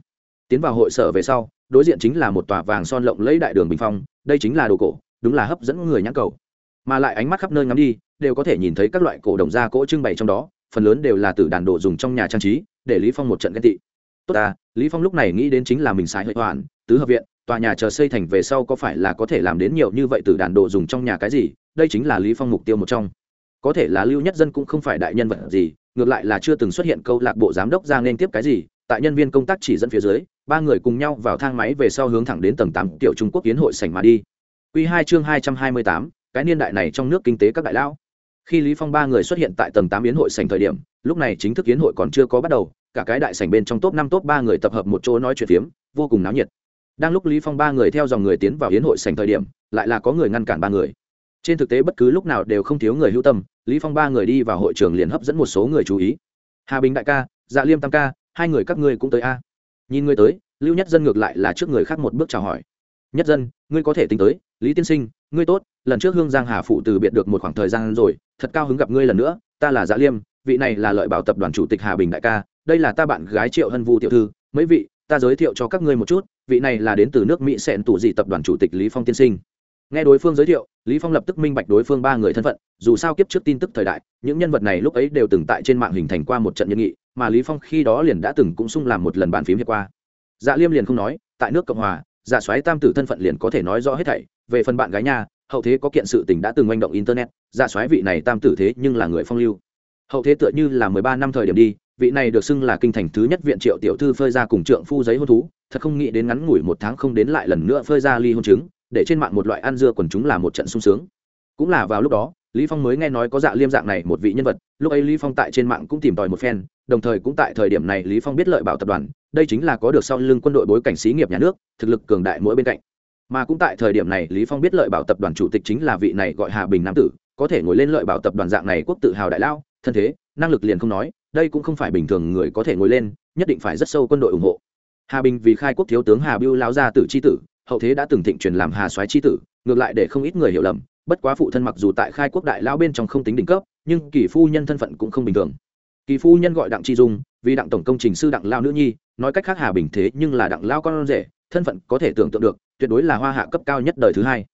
Tiến vào hội sở về sau, đối diện chính là một tòa vàng son lộng lẫy đại đường bình phong, đây chính là đồ cổ, đúng là hấp dẫn người nhãn cầu. Mà lại ánh mắt khắp nơi ngắm đi, đều có thể nhìn thấy các loại cổ đồng gia cỗ trưng bày trong đó, phần lớn đều là từ đàn đồ dùng trong nhà trang trí, để lý phong một trận ghen tị. Tốt à lý phong lúc này nghĩ đến chính là mình sai hệ hoàn tứ hợp viện, tòa nhà chờ xây thành về sau có phải là có thể làm đến nhiều như vậy từ đàn đồ dùng trong nhà cái gì, đây chính là lý phong mục tiêu một trong có thể là lưu nhất dân cũng không phải đại nhân vật gì, ngược lại là chưa từng xuất hiện câu lạc bộ giám đốc ra nên tiếp cái gì, tại nhân viên công tác chỉ dẫn phía dưới, ba người cùng nhau vào thang máy về sau hướng thẳng đến tầng tám tiểu trung quốc kiến hội sảnh mà đi. Quy hai chương hai trăm hai mươi tám, cái niên đại này trong nước kinh tế các đại lão. Khi lý phong ba người xuất hiện tại tầng tám yến hội sảnh thời điểm, lúc này chính thức yến hội còn chưa có bắt đầu, cả cái đại sảnh bên trong top năm top ba người tập hợp một chỗ nói chuyện phiếm, vô cùng náo nhiệt. Đang lúc lý phong ba người theo dòng người tiến vào yến hội sảnh thời điểm, lại là có người ngăn cản ba người. Trên thực tế bất cứ lúc nào đều không thiếu người hữu tâm lý phong ba người đi vào hội trường liền hấp dẫn một số người chú ý. Hà bình đại ca dạ liêm tam ca, hai người các ngươi cũng tới a. Nhìn ngươi tới, lưu nhất dân ngược lại là trước người khác một bước chào hỏi. Nhất dân, ngươi có thể tính tới, lý tiên sinh, ngươi tốt, lần trước hương giang hà phụ từ biệt được một khoảng thời gian rồi, thật cao hứng gặp ngươi lần nữa, ta là dạ liêm, vị này là lợi bảo tập đoàn chủ tịch hà bình đại ca, đây là ta bạn gái triệu hân vu tiểu thư, mấy vị, ta giới thiệu cho các ngươi một chút, vị này là đến từ nước mỹ sẹn tủ dị tập đoàn chủ tịch lý phong tiên sinh nghe đối phương giới thiệu, lý phong lập tức minh bạch đối phương ba người thân phận, dù sao kiếp trước tin tức thời đại, những nhân vật này lúc ấy đều từng tại trên mạng hình thành qua một trận nhân nghị, mà lý phong khi đó liền đã từng cũng sung làm một lần bàn phím hiệp qua. Dạ liêm liền không nói, tại nước cộng hòa dạ xoáy tam tử thân phận liền có thể nói rõ hết thảy, về phần bạn gái nhà hậu thế có kiện sự tình đã từng manh động internet dạ xoáy vị này tam tử thế nhưng là người phong lưu. Hậu thế tựa như là mười ba năm thời điểm đi, vị này được xưng là kinh thành thứ nhất viện triệu tiểu thư phơi ra cùng trượng phu giấy hôn thú, thật không nghĩ đến ngắn ngủi một tháng không đến lại lần nữa phơi ra ly hôn chứng để trên mạng một loại ăn dưa quần chúng là một trận sung sướng. Cũng là vào lúc đó, lý phong mới nghe nói có dạ liêm dạng này một vị nhân vật, lúc ấy lý phong tại trên mạng cũng tìm tòi một phen, đồng thời cũng tại thời điểm này lý phong biết lợi bảo tập đoàn, đây chính là có được sau lưng quân đội bối cảnh xí nghiệp nhà nước, thực lực cường đại mỗi bên cạnh. Mà cũng tại thời điểm này lý phong biết lợi bảo tập đoàn chủ tịch chính là vị này gọi hà bình nam tử, có thể ngồi lên lợi bảo tập đoàn dạng này quốc tự hào đại lao, thân thế, năng lực liền không nói, đây cũng không phải bình thường người có thể ngồi lên, nhất định phải rất sâu quân đội ủng hộ. Hà bình vì khai quốc thiếu tướng hà biêu lao ra tử chi tử hậu thế đã từng thịnh truyền làm hà soái chi tử, ngược lại để không ít người hiểu lầm, bất quá phụ thân mặc dù tại khai quốc đại lao bên trong không tính đỉnh cấp, nhưng kỳ phu nhân thân phận cũng không bình thường. Kỳ phu nhân gọi đặng tri dung, vì đặng tổng công trình sư đặng lao nữ nhi, nói cách khác hà bình thế nhưng là đặng lao con rể, thân phận có thể tưởng tượng được, tuyệt đối là hoa hạ cấp cao nhất đời thứ hai.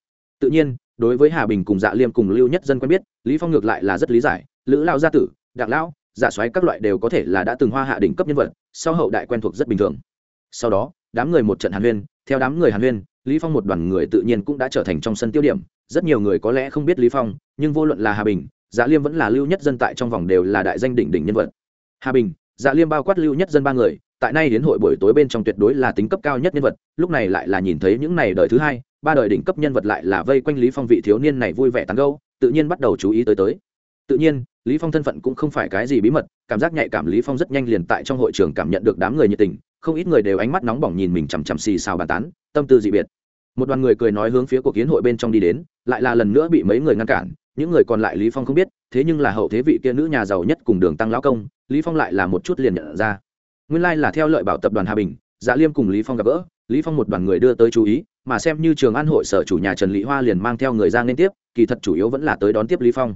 Tự nhiên, đối với hà bình cùng dạ liêm cùng lưu nhất dân quen biết, lý phong ngược lại là rất lý giải, lữ lao gia tử, đặng lao dạ giả xoáy các loại đều có thể là đã từng hoa hạ đỉnh cấp nhân vật, sau hậu đại quen thuộc rất bình thường. Sau đó, đám người một trận hàn huyên theo đám người hàn huyên, lý phong một đoàn người tự nhiên cũng đã trở thành trong sân tiêu điểm. Rất nhiều người có lẽ không biết lý phong, nhưng vô luận là hà bình dạ liêm vẫn là lưu nhất dân tại trong vòng đều là đại danh đỉnh đỉnh nhân vật. Hà bình dạ liêm bao quát lưu nhất dân ba người, tại nay đến hội buổi tối bên trong tuyệt đối là tính cấp cao nhất nhân vật, lúc này lại là nhìn thấy những này đời thứ hai, ba đời đỉnh cấp nhân vật lại là vây quanh lý phong vị thiếu niên này vui vẻ tán gẫu, tự nhiên bắt đầu chú ý tới tới. Tự nhiên, lý phong thân phận cũng không phải cái gì bí mật, cảm giác nhạy cảm lý phong rất nhanh liền tại trong hội trường cảm nhận được đám người nhiệt tình không ít người đều ánh mắt nóng bỏng nhìn mình chằm chằm xì xào bàn tán, tâm tư dị biệt. Một đoàn người cười nói hướng phía cuộc kiến hội bên trong đi đến, lại là lần nữa bị mấy người ngăn cản, những người còn lại lý phong không biết, thế nhưng là hậu thế vị kia nữ nhà giàu nhất cùng đường tăng lão công, lý phong lại là một chút liền nhận ra. Nguyên lai like là theo lợi bảo tập đoàn hà bình dạ liêm cùng lý phong gặp gỡ, lý phong một đoàn người đưa tới chú ý, mà xem như trường an hội sở chủ nhà trần lý hoa liền mang theo người ra liên tiếp, kỳ thật chủ yếu vẫn là tới đón tiếp lý phong.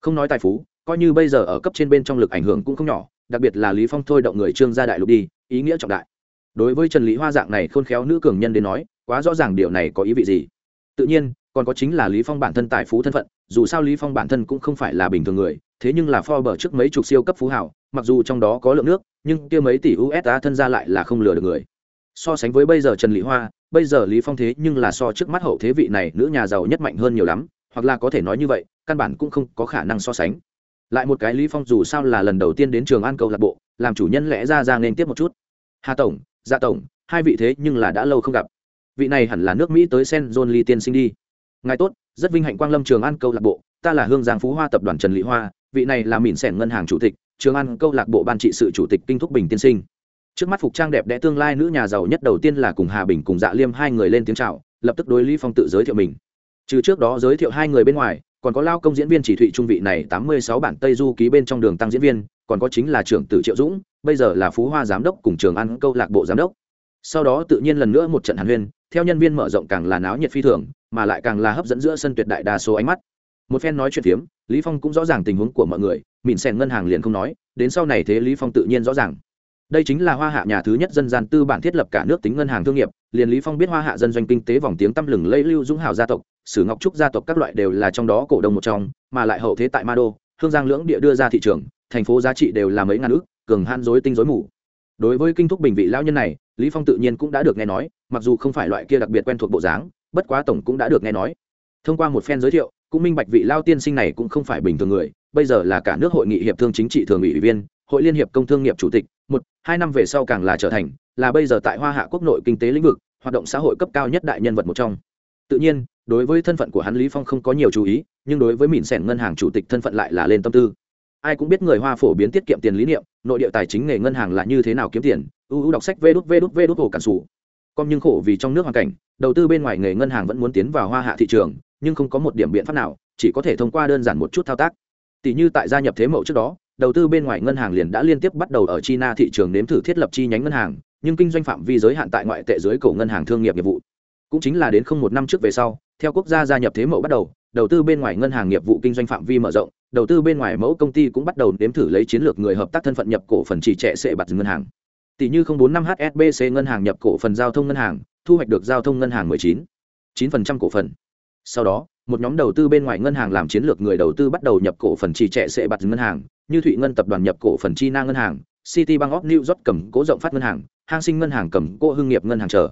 Không nói tài phú, coi như bây giờ ở cấp trên bên trong lực ảnh hưởng cũng không nhỏ, đặc biệt là lý phong thôi động người trương gia đại lục đi ý nghĩa trọng đại. Đối với trần lý hoa dạng này khôn khéo nữ cường nhân đến nói, quá rõ ràng điều này có ý vị gì. Tự nhiên, còn có chính là lý phong bản thân tài phú thân phận, dù sao lý phong bản thân cũng không phải là bình thường người, thế nhưng là Forbes trước mấy chục siêu cấp phú hảo mặc dù trong đó có lượng nước, nhưng kia mấy tỷ usd thân ra lại là không lừa được người. So sánh với bây giờ trần lý hoa, bây giờ lý phong thế nhưng là so trước mắt hậu thế vị này nữ nhà giàu nhất mạnh hơn nhiều lắm, hoặc là có thể nói như vậy, căn bản cũng không có khả năng so sánh lại một cái lý phong dù sao là lần đầu tiên đến trường an câu lạc bộ, làm chủ nhân lẽ ra ra nên tiếp một chút. Hà tổng dạ tổng, hai vị thế nhưng là đã lâu không gặp. Vị này hẳn là nước mỹ tới sen john lee tiên sinh đi. Ngài tốt, rất vinh hạnh quang lâm trường an câu lạc bộ, ta là hương giang phú hoa tập đoàn trần lý hoa, vị này là mỉn sẻn ngân hàng chủ tịch, trường an câu lạc bộ ban trị sự chủ tịch kinh thúc bình tiên sinh. Trước mắt phục trang đẹp đẽ tương lai nữ nhà giàu nhất đầu tiên là cùng hà bình cùng dạ liêm hai người lên tiếng chào, lập tức đối lý phong tự giới thiệu mình. Trừ trước đó giới thiệu hai người bên ngoài còn có lao công diễn viên chỉ thụy trung vị này tám mươi sáu bản tây du ký bên trong đường tăng diễn viên, còn có chính là trưởng tử triệu dũng, bây giờ là phú hoa giám đốc cùng trường ăn câu lạc bộ giám đốc. Sau đó tự nhiên lần nữa một trận hàn huyên, theo nhân viên mở rộng càng là náo nhiệt phi thường, mà lại càng là hấp dẫn giữa sân tuyệt đại đa số ánh mắt. Một phen nói chuyện phiếm, lý phong cũng rõ ràng tình huống của mọi người mìn xèn ngân hàng liền không nói, đến sau này thế lý phong tự nhiên rõ ràng. Đây chính là hoa hạ nhà thứ nhất dân gian tư bản thiết lập cả nước tính ngân hàng thương nghiệp, liền lý phong biết hoa hạ dân doanh kinh tế vòng tiếng tăm lừng lây lưu dũng hào gia tộc sử ngọc trúc gia tộc các loại đều là trong đó cổ đông một trong, mà lại hậu thế tại ma đô, hương giang lưỡng địa đưa ra thị trường, thành phố giá trị đều là mấy ngàn ước cường han dối tinh dối mù. Đối với kinh thúc bình vị lão nhân này, lý phong tự nhiên cũng đã được nghe nói, mặc dù không phải loại kia đặc biệt quen thuộc bộ dáng, bất quá tổng cũng đã được nghe nói. Thông qua một phen giới thiệu, cũng minh bạch vị lao tiên sinh này cũng không phải bình thường người, bây giờ là cả nước hội nghị hiệp thương chính trị thường ủy viên, hội liên hiệp công thương nghiệp chủ tịch, một, hai năm về sau càng là trở thành, là bây giờ tại hoa hạ quốc nội kinh tế lĩnh vực, hoạt động xã hội cấp cao nhất đại nhân vật một trong. Tự nhiên đối với thân phận của hắn lý phong không có nhiều chú ý, nhưng đối với mìn sẻn ngân hàng chủ tịch thân phận lại là lên tâm tư. Ai cũng biết người hoa phổ biến tiết kiệm tiền lý niệm, nội địa tài chính nghề ngân hàng là như thế nào kiếm tiền ưu đọc sách vê đút vê đút vê đút hồ cản sủ. Con nhưng khổ vì trong nước hoàn cảnh, đầu tư bên ngoài nghề ngân hàng vẫn muốn tiến vào hoa hạ thị trường, nhưng không có một điểm biện pháp nào, chỉ có thể thông qua đơn giản một chút thao tác. Tỷ như tại gia nhập thế mậu trước đó, đầu tư bên ngoài ngân hàng liền đã liên tiếp bắt đầu ở china thị trường nếm thử thiết lập chi nhánh ngân hàng, nhưng kinh doanh phạm vi giới hạn tại ngoại tệ dưới cổ ngân hàng thương nghiệp nghiệp vụ. Cũng chính là đến không một năm trước về sau theo quốc gia gia nhập thế mẫu bắt đầu đầu tư bên ngoài ngân hàng nghiệp vụ kinh doanh phạm vi mở rộng, đầu tư bên ngoài mẫu công ty cũng bắt đầu nếm thử lấy chiến lược người hợp tác thân phận nhập cổ phần chỉ trẻ sẽ bạt ngân hàng. Tỷ như bốn năm hsbc ngân hàng nhập cổ phần giao thông ngân hàng, thu hoạch được giao thông ngân hàng 19 9% cổ phần. Sau đó, một nhóm đầu tư bên ngoài ngân hàng làm chiến lược người đầu tư bắt đầu nhập cổ phần trì trệ sẽ bạt ngân hàng, như thụy ngân tập đoàn nhập cổ phần chi na ngân hàng, city bank of new york cầm cố rộng phát ngân hàng, hang sinh ngân hàng cầm cố hưng nghiệp ngân hàng chờ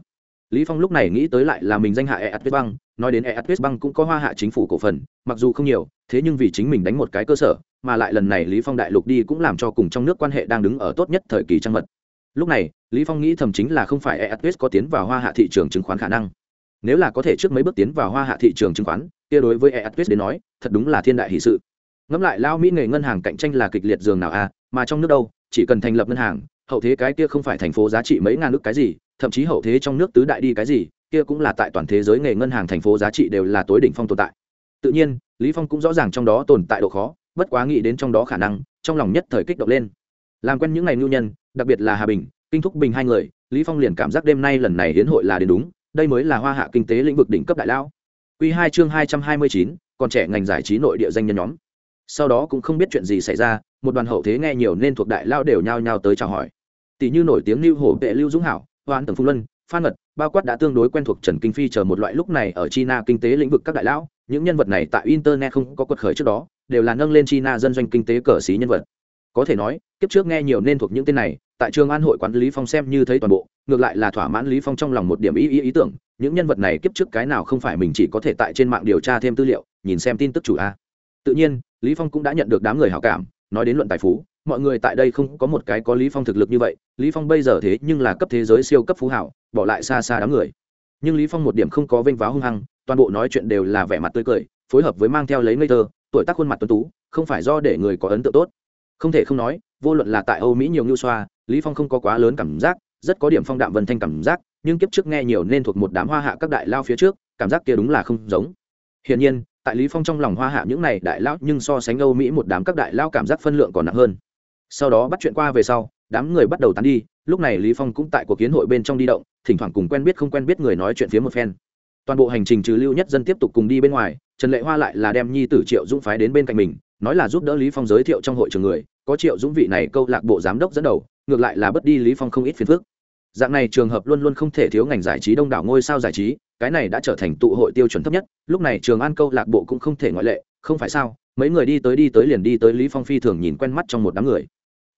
lý phong lúc này nghĩ tới lại là mình danh hạ eatwest bank nói đến eatwest bank cũng có hoa hạ chính phủ cổ phần mặc dù không nhiều thế nhưng vì chính mình đánh một cái cơ sở mà lại lần này lý phong đại lục đi cũng làm cho cùng trong nước quan hệ đang đứng ở tốt nhất thời kỳ trăng mật. Lúc này lý phong nghĩ thầm chính là không phải eatwest có tiến vào hoa hạ thị trường chứng khoán khả năng. Nếu là có thể trước mấy bước tiến vào hoa hạ thị trường chứng khoán kia đối với eatwest đến nói thật đúng là thiên đại hỷ sự. Ngẫm lại lao mỹ nghề ngân hàng cạnh tranh là kịch liệt dường nào a à, mà trong nước đâu chỉ cần thành lập ngân hàng hậu thế cái kia không phải thành phố giá trị mấy ngàn nước cái gì, thậm chí hậu thế trong nước tứ đại đi cái gì, kia cũng là tại toàn thế giới nghề ngân hàng thành phố giá trị đều là tối đỉnh phong tồn tại. Tự nhiên, lý phong cũng rõ ràng trong đó tồn tại độ khó, bất quá nghĩ đến trong đó khả năng, trong lòng nhất thời kích động lên. Làm quen những ngày nhu nhân, đặc biệt là hà bình, kinh thúc bình hai người, lý phong liền cảm giác đêm nay lần này hiến hội là đến đúng, đây mới là hoa hạ kinh tế lĩnh vực đỉnh cấp đại lão quy hai chương hai trăm hai mươi chín, còn trẻ ngành giải trí nội địa danh nhân nhóm. Sau đó cũng không biết chuyện gì xảy ra, một đoàn hậu thế nghe nhiều nên thuộc đại lao đều nhao nhao tới chào hỏi tỷ như nổi tiếng lưu hổ vệ lưu dũng hảo, hoan Tưởng phu luân, phan ngật bao quát đã tương đối quen thuộc trần kinh phi chờ một loại lúc này ở china kinh tế lĩnh vực các đại lão, những nhân vật này tại internet không có quật khởi trước đó, đều là nâng lên china dân doanh kinh tế cờ xí nhân vật. Có thể nói, kiếp trước nghe nhiều nên thuộc những tên này, tại trường an hội quản lý phong xem như thấy toàn bộ, ngược lại là thỏa mãn lý phong trong lòng một điểm ý ý ý tưởng, những nhân vật này kiếp trước cái nào không phải mình chỉ có thể tại trên mạng điều tra thêm tư liệu, nhìn xem tin tức chủ a. Tự nhiên, lý phong cũng đã nhận được đám người hảo cảm, nói đến luận tài phú mọi người tại đây không có một cái có lý phong thực lực như vậy, lý phong bây giờ thế nhưng là cấp thế giới siêu cấp phú hảo, bỏ lại xa xa đám người. Nhưng lý phong một điểm không có vênh váo hung hăng, toàn bộ nói chuyện đều là vẻ mặt tươi cười, phối hợp với mang theo lấy ngây thơ, tuổi tác khuôn mặt tuấn tú, không phải do để người có ấn tượng tốt. Không thể không nói, vô luận là tại âu mỹ nhiều như xoa, lý phong không có quá lớn cảm giác, rất có điểm phong đạm vân thanh cảm giác, nhưng kiếp trước nghe nhiều nên thuộc một đám hoa hạ các đại lao phía trước, cảm giác kia đúng là không giống. Hiển nhiên, tại lý phong trong lòng hoa hạ những này đại lão nhưng so sánh âu mỹ một đám các đại lao cảm giác phân lượng còn nặng hơn sau đó bắt chuyện qua về sau, đám người bắt đầu tán đi, lúc này lý phong cũng tại cuộc kiến hội bên trong đi động, thỉnh thoảng cùng quen biết không quen biết người nói chuyện phía một phen. Toàn bộ hành trình trừ lưu nhất dân tiếp tục cùng đi bên ngoài, trần lệ hoa lại là đem nhi tử triệu dũng phái đến bên cạnh mình, nói là giúp đỡ lý phong giới thiệu trong hội trường người, có triệu dũng vị này câu lạc bộ giám đốc dẫn đầu, ngược lại là bất đi lý phong không ít phiền phức. Dạng này trường hợp luôn luôn không thể thiếu ngành giải trí đông đảo ngôi sao giải trí, cái này đã trở thành tụ hội tiêu chuẩn thấp nhất, lúc này trường an câu lạc bộ cũng không thể ngoại lệ, không phải sao, mấy người đi tới đi tới liền đi tới lý phong phi thường nhìn quen mắt trong một đám người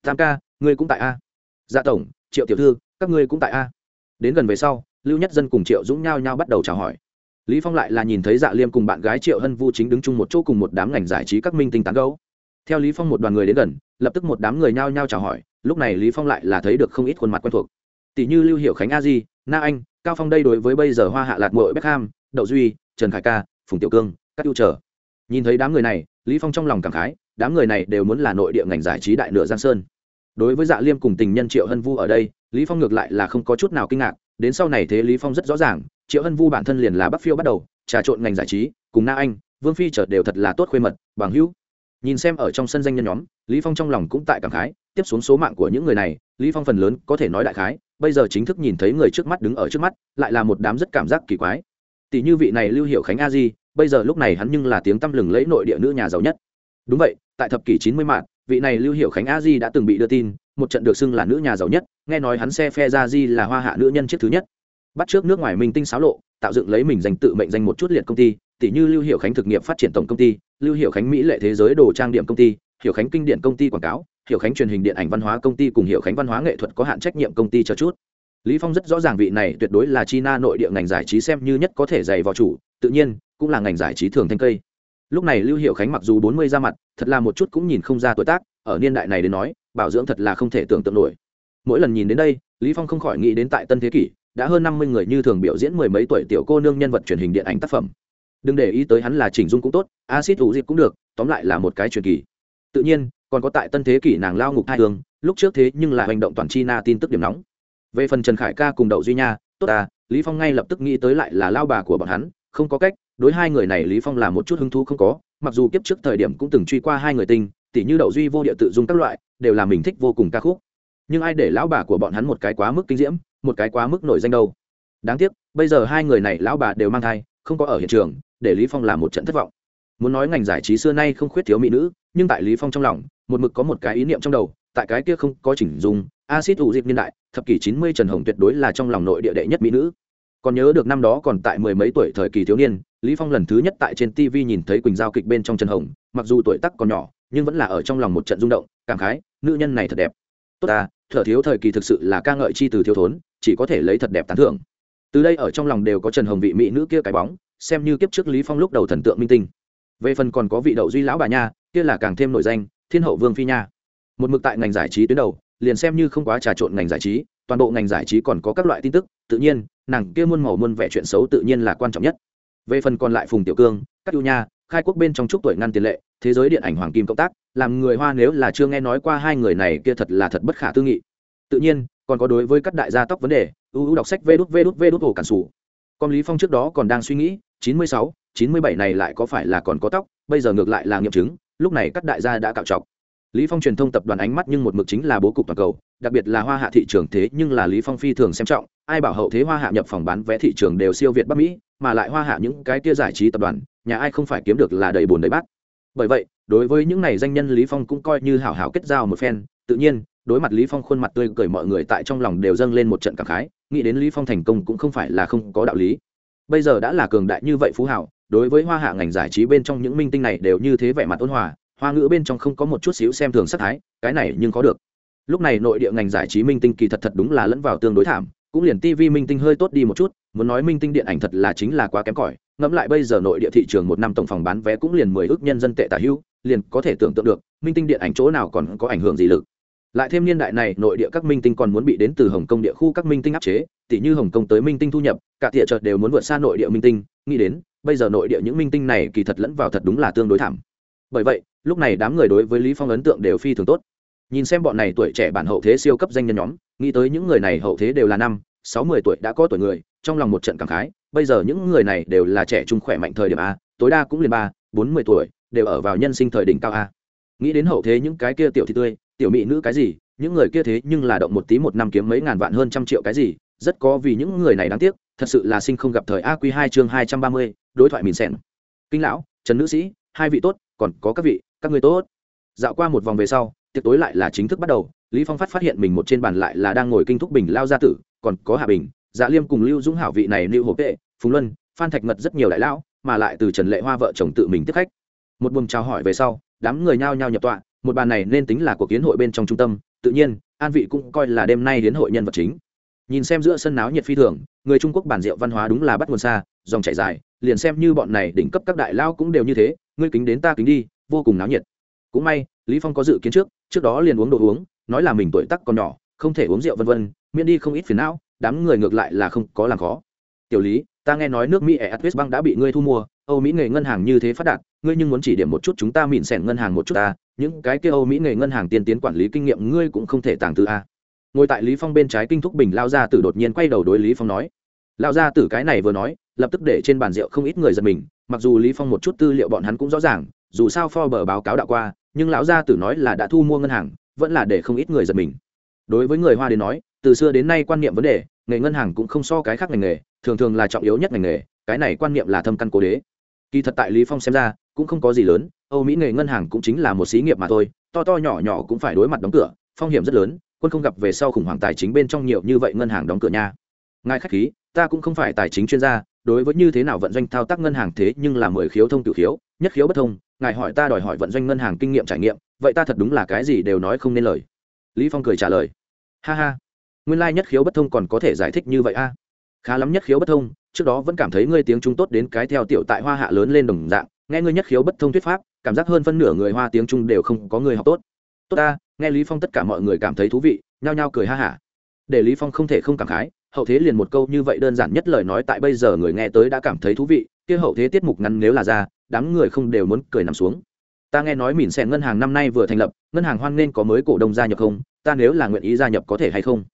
tam ca, ngươi cũng tại a. Dạ tổng, triệu tiểu thư, các ngươi cũng tại a. Đến gần về sau, lưu nhất dân cùng triệu dũng nhao nhao bắt đầu chào hỏi. Lý phong lại là nhìn thấy dạ liêm cùng bạn gái triệu hân vu chính đứng chung một chỗ cùng một đám ngành giải trí các minh tinh tán gấu theo lý phong một đoàn người đến gần, lập tức một đám người nhao nhao chào hỏi, lúc này lý phong lại là thấy được không ít khuôn mặt quen thuộc. Tỷ như lưu hiểu khánh a di, na anh, cao phong đây đối với bây giờ hoa hạ lạt muội beckham, đậu duy, trần khải ca, phùng tiểu cương các ưu trở. Nhìn thấy đám người này, lý phong trong lòng cảm khái đám người này đều muốn là nội địa ngành giải trí đại nửa giang sơn. Đối với dạ liêm cùng tình nhân triệu hân vu ở đây, lý phong ngược lại là không có chút nào kinh ngạc, đến sau này thế lý phong rất rõ ràng, triệu hân vu bản thân liền là bắc phiêu bắt đầu, trà trộn ngành giải trí, cùng na anh, vương phi trở đều thật là tốt khuê mật, bằng hữu. Nhìn xem ở trong sân danh nhân nhóm, lý phong trong lòng cũng tại cảm khái, tiếp xuống số mạng của những người này, lý phong phần lớn có thể nói đại khái, bây giờ chính thức nhìn thấy người trước mắt đứng ở trước mắt, lại là một đám rất cảm giác kỳ quái. Tỷ như vị này lưu hiệu khánh a di, bây giờ lúc này hắn nhưng là tiếng tăm lừng lẫy nội địa nữ nhà giàu nhất đúng vậy, tại thập kỷ chín mươi mạng, vị này lưu hiệu khánh a di đã từng bị đưa tin, một trận được xưng là nữ nhà giàu nhất, nghe nói hắn xe phe ra di là hoa hạ nữ nhân chiếc thứ nhất. Bắt trước nước ngoài minh tinh xáo lộ, tạo dựng lấy mình dành tự mệnh danh một chút liệt công ty tỷ như lưu hiệu khánh thực nghiệp phát triển tổng công ty, lưu hiệu khánh mỹ lệ thế giới đồ trang điểm công ty, hiệu khánh kinh điện công ty quảng cáo, hiệu khánh truyền hình điện ảnh văn hóa công ty cùng hiệu khánh văn hóa nghệ thuật có hạn trách nhiệm công ty cho chút. Lý phong rất rõ ràng vị này tuyệt đối là china nội địa ngành giải trí xem như nhất có thể dày vào chủ, tự nhiên cũng là ngành giải trí thường thanh cây lúc này lưu hiệu khánh mặc dù bốn mươi ra mặt, thật là một chút cũng nhìn không ra tuổi tác, ở niên đại này đến nói, bảo dưỡng thật là không thể tưởng tượng nổi. Mỗi lần nhìn đến đây, lý phong không khỏi nghĩ đến tại tân thế kỷ, đã hơn năm mươi người như thường biểu diễn mười mấy tuổi tiểu cô nương nhân vật truyền hình điện ảnh tác phẩm. Đừng để ý tới hắn là chỉnh dung cũng tốt acid ủ dịp cũng được, tóm lại là một cái truyền kỳ. Tự nhiên, còn có tại tân thế kỷ nàng lao ngục hai tường lúc trước thế nhưng là hành động toàn chi na tin tức điểm nóng. Về phần trần khải ca cùng đậu duy nha, tốt à lý phong ngay lập tức nghĩ tới lại là lao bà của bọn hắn, không có cách đối hai người này lý phong là một chút hứng thú không có, mặc dù kiếp trước thời điểm cũng từng truy qua hai người tinh tỷ như đậu duy vô địa tự dung các loại, đều là mình thích vô cùng ca khúc. Nhưng ai để lão bà của bọn hắn một cái quá mức kinh diễm, một cái quá mức nổi danh đâu. Đáng tiếc, bây giờ hai người này lão bà đều mang thai, không có ở hiện trường, để lý phong làm một trận thất vọng. Muốn nói ngành giải trí xưa nay không khuyết thiếu mỹ nữ, nhưng tại lý phong trong lòng, một mực có một cái ý niệm trong đầu, tại cái kia không có chỉnh dung, acid ủ dịp niên đại, thập kỷ chín mươi trần hồng tuyệt đối là trong lòng nội địa đệ nhất mỹ nữ còn nhớ được năm đó còn tại mười mấy tuổi thời kỳ thiếu niên, lý phong lần thứ nhất tại trên tv nhìn thấy quỳnh giao kịch bên trong trần hồng, mặc dù tuổi tác còn nhỏ, nhưng vẫn là ở trong lòng một trận rung động, cảm khái, nữ nhân này thật đẹp. Tốt ta, thở thiếu thời kỳ thực sự là ca ngợi chi từ thiếu thốn, chỉ có thể lấy thật đẹp tán thưởng. Từ đây ở trong lòng đều có trần hồng vị mỹ nữ kia cái bóng, xem như kiếp trước lý phong lúc đầu thần tượng minh tinh. Về phần còn có vị đậu duy lão bà nha, kia là càng thêm nổi danh, thiên hậu vương phi nha. Một mực tại ngành giải trí tuyến đầu, liền xem như không quá trà trộn ngành giải trí toàn bộ ngành giải trí còn có các loại tin tức, tự nhiên, nàng kia muôn màu muôn vẻ chuyện xấu tự nhiên là quan trọng nhất. Về phần còn lại phùng tiểu cương các ưu nha, khai quốc bên trong chúc tuổi ngăn tiền lệ, thế giới điện ảnh hoàng kim cộng tác, làm người hoa nếu là chưa nghe nói qua hai người này kia thật là thật bất khả tư nghị. Tự nhiên, còn có đối với các đại gia tóc vấn đề ưu ưu đọc sách vê đút vê đút vê đút hồ cản sủ. Con lý phong trước đó còn đang suy nghĩ, chín mươi sáu, chín mươi bảy này lại có phải là còn có tóc, bây giờ ngược lại là nghiệm chứng, lúc này các đại gia đã cạo trọc lý phong truyền thông tập đoàn ánh mắt nhưng một mực chính là bố cục toàn cầu, đặc biệt là hoa hạ thị trường thế nhưng là lý phong phi thường xem trọng, ai bảo hậu thế hoa hạ nhập phòng bán vé thị trường đều siêu việt bắc mỹ, mà lại hoa hạ những cái kia giải trí tập đoàn, nhà ai không phải kiếm được là đầy bùn đầy bát. Bởi vậy, đối với những này danh nhân lý phong cũng coi như hảo hảo kết giao một phen, tự nhiên, đối mặt lý phong khuôn mặt tươi cười mọi người tại trong lòng đều dâng lên một trận cảm khái, nghĩ đến lý phong thành công cũng không phải là không có đạo lý. Bây giờ đã là cường đại như vậy phú hảo, đối với hoa hạ ngành giải trí bên trong những minh tinh này đều như thế vẻ mặt ôn hòa hoa ngữ bên trong không có một chút xíu xem thường sắc thái, cái này nhưng có được. Lúc này nội địa ngành giải trí minh tinh kỳ thật thật đúng là lẫn vào tương đối thảm, cũng liền tv minh tinh hơi tốt đi một chút, muốn nói minh tinh điện ảnh thật là chính là quá kém cỏi, ngẫm lại bây giờ nội địa thị trường một năm tổng phòng bán vé cũng liền mười ước nhân dân tệ tả hữu liền có thể tưởng tượng được, minh tinh điện ảnh chỗ nào còn có ảnh hưởng gì lực. Lại thêm niên đại này, nội địa các minh tinh còn muốn bị đến từ hồng kông địa khu các minh tinh áp chế tỷ như hồng kông tới minh tinh thu nhập, cả địa chợt đều muốn vượt xa nội địa minh tinh, nghĩ đến, bây giờ nội địa những minh tinh này kỳ thật lẫn vào thật đúng là tương đối thảm. Bởi vậy lúc này đám người đối với lý phong ấn tượng đều phi thường tốt. Nhìn xem bọn này tuổi trẻ bản hậu thế siêu cấp danh nhân nhóm, nghĩ tới những người này hậu thế đều là năm, sáu mươi tuổi đã có tuổi người, trong lòng một trận cảm khái, bây giờ những người này đều là trẻ trung khỏe mạnh thời điểm a, tối đa cũng liền ba, bốn mươi tuổi, đều ở vào nhân sinh thời đỉnh cao a. Nghĩ đến hậu thế những cái kia tiểu thị tươi, tiểu mỹ nữ cái gì, những người kia thế nhưng là động một tí một năm kiếm mấy ngàn vạn hơn trăm triệu cái gì, rất có vì những người này đáng tiếc, thật sự là sinh không gặp thời a q hai chương hai trăm ba mươi, đối thoại mìn xẻn kinh lão, trần nữ sĩ, hai vị tốt, còn có các vị các người tốt. Dạo qua một vòng về sau, tiệc tối lại là chính thức bắt đầu, lý phong phát phát hiện mình một trên bàn lại là đang ngồi kinh thúc bình lao gia tử, còn có hạ bình dạ liêm cùng lưu dũng hảo vị này lưu hộp vệ, phùng luân, phan thạch ngật rất nhiều đại lão, mà lại từ trần lệ hoa vợ chồng tự mình tiếp khách. Một buồng chào hỏi về sau, đám người nhao nhao nhập tọa, một bàn này nên tính là cuộc kiến hội bên trong trung tâm, tự nhiên, an vị cũng coi là đêm nay đến hội nhân vật chính. Nhìn xem giữa sân náo nhiệt phi thường, người trung quốc bản rượu văn hóa đúng là bắt nguồn xa, dòng chảy dài, liền xem như bọn này đỉnh cấp các đại lao cũng đều như thế, ngươi kính đến ta kính đi vô cùng náo nhiệt. Cũng may, lý phong có dự kiến trước trước đó liền uống đồ uống, nói là mình tuổi tác còn nhỏ, không thể uống rượu vân vân, miễn đi không ít phiền não, đám người ngược lại là không có làm khó. Tiểu lý, ta nghe nói nước mỹ Eatwest Bank đã bị ngươi thu mua, âu mỹ nghề ngân hàng như thế phát đạt, ngươi nhưng muốn chỉ điểm một chút chúng ta mịn sẻn ngân hàng một chút ta, những cái kia âu mỹ nghề ngân hàng tiên tiến quản lý kinh nghiệm ngươi cũng không thể tàng tư a. Ngồi tại lý phong bên trái kinh thúc bình lao ra tử đột nhiên quay đầu đối lý phong nói. Lao ra tử cái này vừa nói, lập tức để trên bàn rượu không ít người giật mình, mặc dù lý phong một chút tư liệu bọn hắn cũng rõ ràng dù sao Forbes báo cáo đạo qua, nhưng lão gia tử nói là đã thu mua ngân hàng, vẫn là để không ít người giật mình. Đối với người hoa đến nói, từ xưa đến nay quan niệm vấn đề, nghề ngân hàng cũng không so cái khác ngành nghề, thường thường là trọng yếu nhất ngành nghề, cái này quan niệm là thâm căn cố đế. Kỳ thật tại lý phong xem ra, cũng không có gì lớn, âu mỹ nghề ngân hàng cũng chính là một xí nghiệp mà thôi, to to nhỏ nhỏ cũng phải đối mặt đóng cửa, phong hiểm rất lớn, quân không gặp về sau khủng hoảng tài chính bên trong nhiều như vậy ngân hàng đóng cửa nha. Ngài khách khí, ta cũng không phải tài chính chuyên gia, đối với như thế nào vận doanh thao tác ngân hàng thế nhưng là mười khiếu thông tiểu khiếu, nhất khiếu bất thông ngài hỏi ta đòi hỏi vận doanh ngân hàng kinh nghiệm trải nghiệm, vậy ta thật đúng là cái gì đều nói không nên lời. Lý phong cười trả lời. Ha ha, nguyên lai nhất khiếu bất thông còn có thể giải thích như vậy a. Khá lắm nhất khiếu bất thông, trước đó vẫn cảm thấy ngươi tiếng trung tốt đến cái theo tiểu tại hoa hạ lớn lên đồng dạng, nghe ngươi nhất khiếu bất thông thuyết pháp, cảm giác hơn phân nửa người hoa tiếng trung đều không có người học tốt. Tốt ta, nghe lý phong tất cả mọi người cảm thấy thú vị, nhao nhao cười ha hả. Để lý phong không thể không cảm khái, hậu thế liền một câu như vậy đơn giản nhất lời nói tại bây giờ người nghe tới đã cảm thấy thú vị, kia hậu thế tiết mục ngắn nếu là ra đám người không đều muốn cười nằm xuống. Ta nghe nói mìn xẻn ngân hàng năm nay vừa thành lập, ngân hàng hoan nên có mới cổ đông gia nhập không? Ta nếu là nguyện ý gia nhập có thể hay không?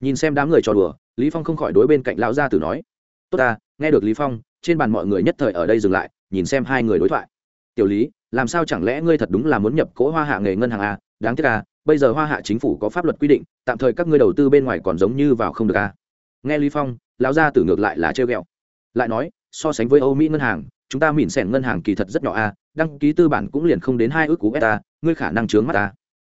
Nhìn xem đám người trò đùa, lý phong không khỏi đối bên cạnh lão gia tử nói. Tốt ta, nghe được lý phong, trên bàn mọi người nhất thời ở đây dừng lại, nhìn xem hai người đối thoại. Tiểu lý, làm sao chẳng lẽ ngươi thật đúng là muốn nhập cỗ hoa hạ nghề ngân hàng à? Đáng tiếc à bây giờ hoa hạ chính phủ có pháp luật quy định, tạm thời các ngươi đầu tư bên ngoài còn giống như vào không được à? Nghe lý phong, lão gia tử ngược lại là trêu ghẹo. Lại nói, so sánh với âu mỹ ngân hàng chúng ta mỉn xẻn ngân hàng kỳ thật rất nhỏ a, đăng ký tư bản cũng liền không đến hai ước cú beta, ngươi khả năng chướng mắt ta.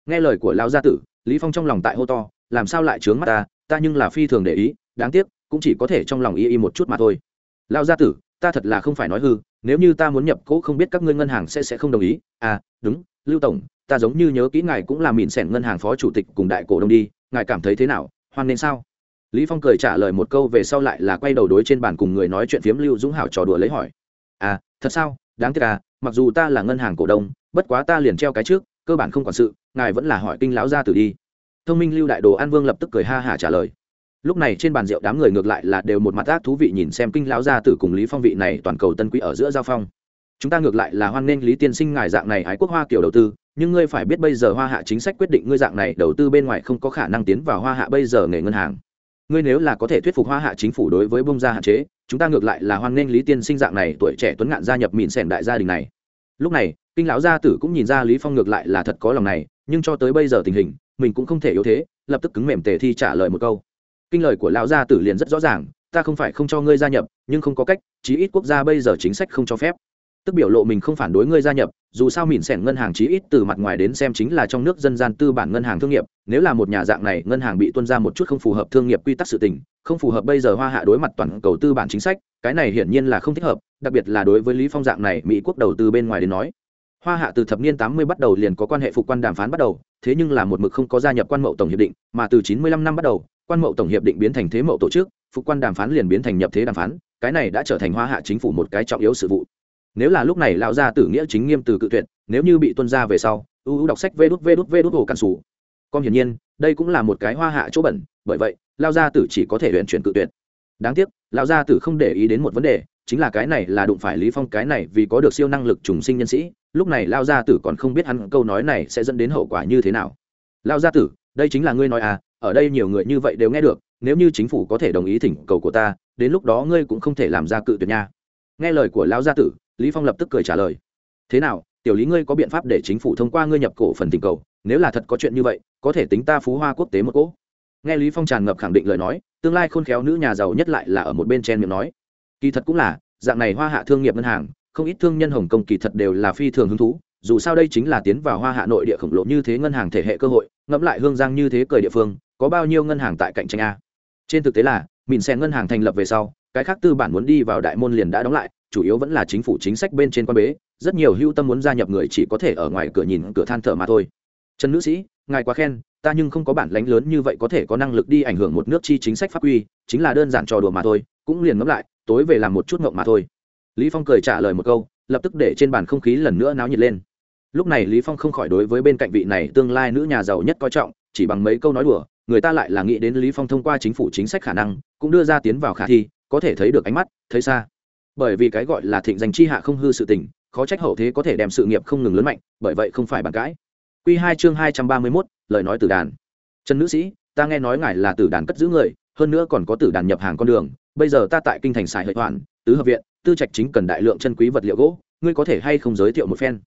Nghe lời của lão gia tử, lý phong trong lòng tại hô to, làm sao lại chướng mắt ta ta nhưng là phi thường để ý, đáng tiếc, cũng chỉ có thể trong lòng y y một chút mà thôi. Lão gia tử, ta thật là không phải nói hư, nếu như ta muốn nhập cố không biết các ngươi ngân hàng sẽ sẽ không đồng ý. À đúng, lưu tổng, ta giống như nhớ kỹ ngài cũng là mịn sẻn ngân hàng phó chủ tịch cùng đại cổ đông đi, ngài cảm thấy thế nào, hoan nên sao? Lý phong cười trả lời một câu về sau lại là quay đầu đối trên bàn cùng người nói chuyện phiếm lưu dũng hảo trò đùa lấy hỏi à thật sao? Đáng tiếc à mặc dù ta là ngân hàng cổ đông, bất quá ta liền treo cái trước, cơ bản không quản sự, ngài vẫn là hỏi kinh lão gia tử đi. Thông minh lưu đại đồ an vương lập tức cười ha hả trả lời. Lúc này trên bàn rượu đám người ngược lại là đều một mặt ác thú vị nhìn xem kinh lão gia tử cùng lý phong vị này toàn cầu tân quý ở giữa giao phong. Chúng ta ngược lại là hoan nghênh lý tiên sinh ngài dạng này ái quốc hoa kiểu đầu tư, nhưng ngươi phải biết bây giờ hoa hạ chính sách quyết định ngươi dạng này đầu tư bên ngoài không có khả năng tiến vào hoa hạ bây giờ nghề ngân hàng. Ngươi nếu là có thể thuyết phục hoa hạ chính phủ đối với bông ra hạn chế chúng ta ngược lại là hoan nghênh lý tiên sinh dạng này tuổi trẻ tuấn ngạn gia nhập mịn sẻn đại gia đình này. Lúc này, kinh lão gia tử cũng nhìn ra lý phong ngược lại là thật có lòng này, nhưng cho tới bây giờ tình hình, mình cũng không thể yếu thế, lập tức cứng mềm tề thi trả lời một câu. Kinh lời của lão gia tử liền rất rõ ràng, ta không phải không cho ngươi gia nhập, nhưng không có cách, chí ít quốc gia bây giờ chính sách không cho phép tức biểu lộ mình không phản đối ngươi gia nhập, dù sao mìn sẻn ngân hàng chí ít từ mặt ngoài đến xem chính là trong nước dân gian tư bản ngân hàng thương nghiệp, nếu là một nhà dạng này, ngân hàng bị tuân ra một chút không phù hợp thương nghiệp quy tắc sự tình, không phù hợp bây giờ hoa hạ đối mặt toàn cầu tư bản chính sách, cái này hiển nhiên là không thích hợp, đặc biệt là đối với lý phong dạng này, mỹ quốc đầu tư bên ngoài đến nói. Hoa hạ từ thập niên tám mươi bắt đầu liền có quan hệ phục quan đàm phán bắt đầu, thế nhưng là một mực không có gia nhập quan mậu tổng hiệp định, mà từ chín mươi lăm năm bắt đầu, quan mậu tổng hiệp định biến thành thế mậu tổ chức, phục quan đàm phán liền biến thành nhập thế đàm phán, cái này đã trở thành hoa hạ chính phủ một cái trọng yếu sự vụ nếu là lúc này lão gia tử nghĩa chính nghiêm từ cự tuyệt, nếu như bị tuân ra về sau ưu đọc sách vê đút vê đút vê đút hồ cạn sủ. Con hiển nhiên, đây cũng là một cái hoa hạ chỗ bẩn, bởi vậy lao gia tử chỉ có thể luyện chuyển cự tuyệt. Đáng tiếc, lão gia tử không để ý đến một vấn đề, chính là cái này là đụng phải lý phong cái này vì có được siêu năng lực trùng sinh nhân sĩ, lúc này lao gia tử còn không biết hắn câu nói này sẽ dẫn đến hậu quả như thế nào. Lao gia tử, đây chính là ngươi nói à ở đây nhiều người như vậy đều nghe được, nếu như chính phủ có thể đồng ý thỉnh cầu của ta, đến lúc đó ngươi cũng không thể làm ra cự tuyệt nha. Nghe lời của lão gia tử lý phong lập tức cười trả lời. Thế nào, tiểu lý ngươi có biện pháp để chính phủ thông qua ngươi nhập cổ phần tình cầu? Nếu là thật có chuyện như vậy, có thể tính ta phú hoa quốc tế một cỗ. Nghe lý phong tràn ngập khẳng định lời nói, tương lai khôn khéo nữ nhà giàu nhất lại là ở một bên chen miệng nói. Kỳ thật cũng là, dạng này hoa hạ thương nghiệp ngân hàng, không ít thương nhân hồng kông kỳ thật đều là phi thường hứng thú, dù sao đây chính là tiến vào hoa hạ nội địa khổng lồ như thế ngân hàng thể hệ cơ hội, ngẫm lại hương giang như thế cười địa phương, có bao nhiêu ngân hàng tại cạnh tranh a? Trên thực tế là mìn xe ngân hàng thành lập về sau, cái khác tư bản muốn đi vào đại môn liền đã đóng lại chủ yếu vẫn là chính phủ chính sách bên trên quan bế, rất nhiều hưu tâm muốn gia nhập người chỉ có thể ở ngoài cửa nhìn cửa than thở mà thôi. Trần nữ sĩ, ngài quá khen, ta nhưng không có bản lánh lớn như vậy có thể có năng lực đi ảnh hưởng một nước chi chính sách pháp quy, chính là đơn giản trò đùa mà thôi, cũng liền ngẫm lại, tối về làm một chút ngộng mà thôi. Lý phong cười trả lời một câu, lập tức để trên bàn không khí lần nữa náo nhiệt lên. Lúc này lý phong không khỏi đối với bên cạnh vị này tương lai nữ nhà giàu nhất coi trọng, chỉ bằng mấy câu nói đùa, người ta lại là nghĩ đến lý phong thông qua chính phủ chính sách khả năng, cũng đưa ra tiến vào khả thi, có thể thấy được ánh mắt, thấy xa bởi vì cái gọi là thịnh danh chi hạ không hư sự tình khó trách hậu thế có thể đem sự nghiệp không ngừng lớn mạnh bởi vậy không phải bàn cãi. Quy hai chương hai trăm ba mươi 231, lời nói từ đàn. Trần nữ sĩ ta nghe nói ngài là tử đàn cất giữ người hơn nữa còn có tử đàn nhập hàng con đường bây giờ ta tại kinh thành xài hợi hoàn tứ hợp viện tư trạch chính cần đại lượng chân quý vật liệu gỗ ngươi có thể hay không giới thiệu một phen?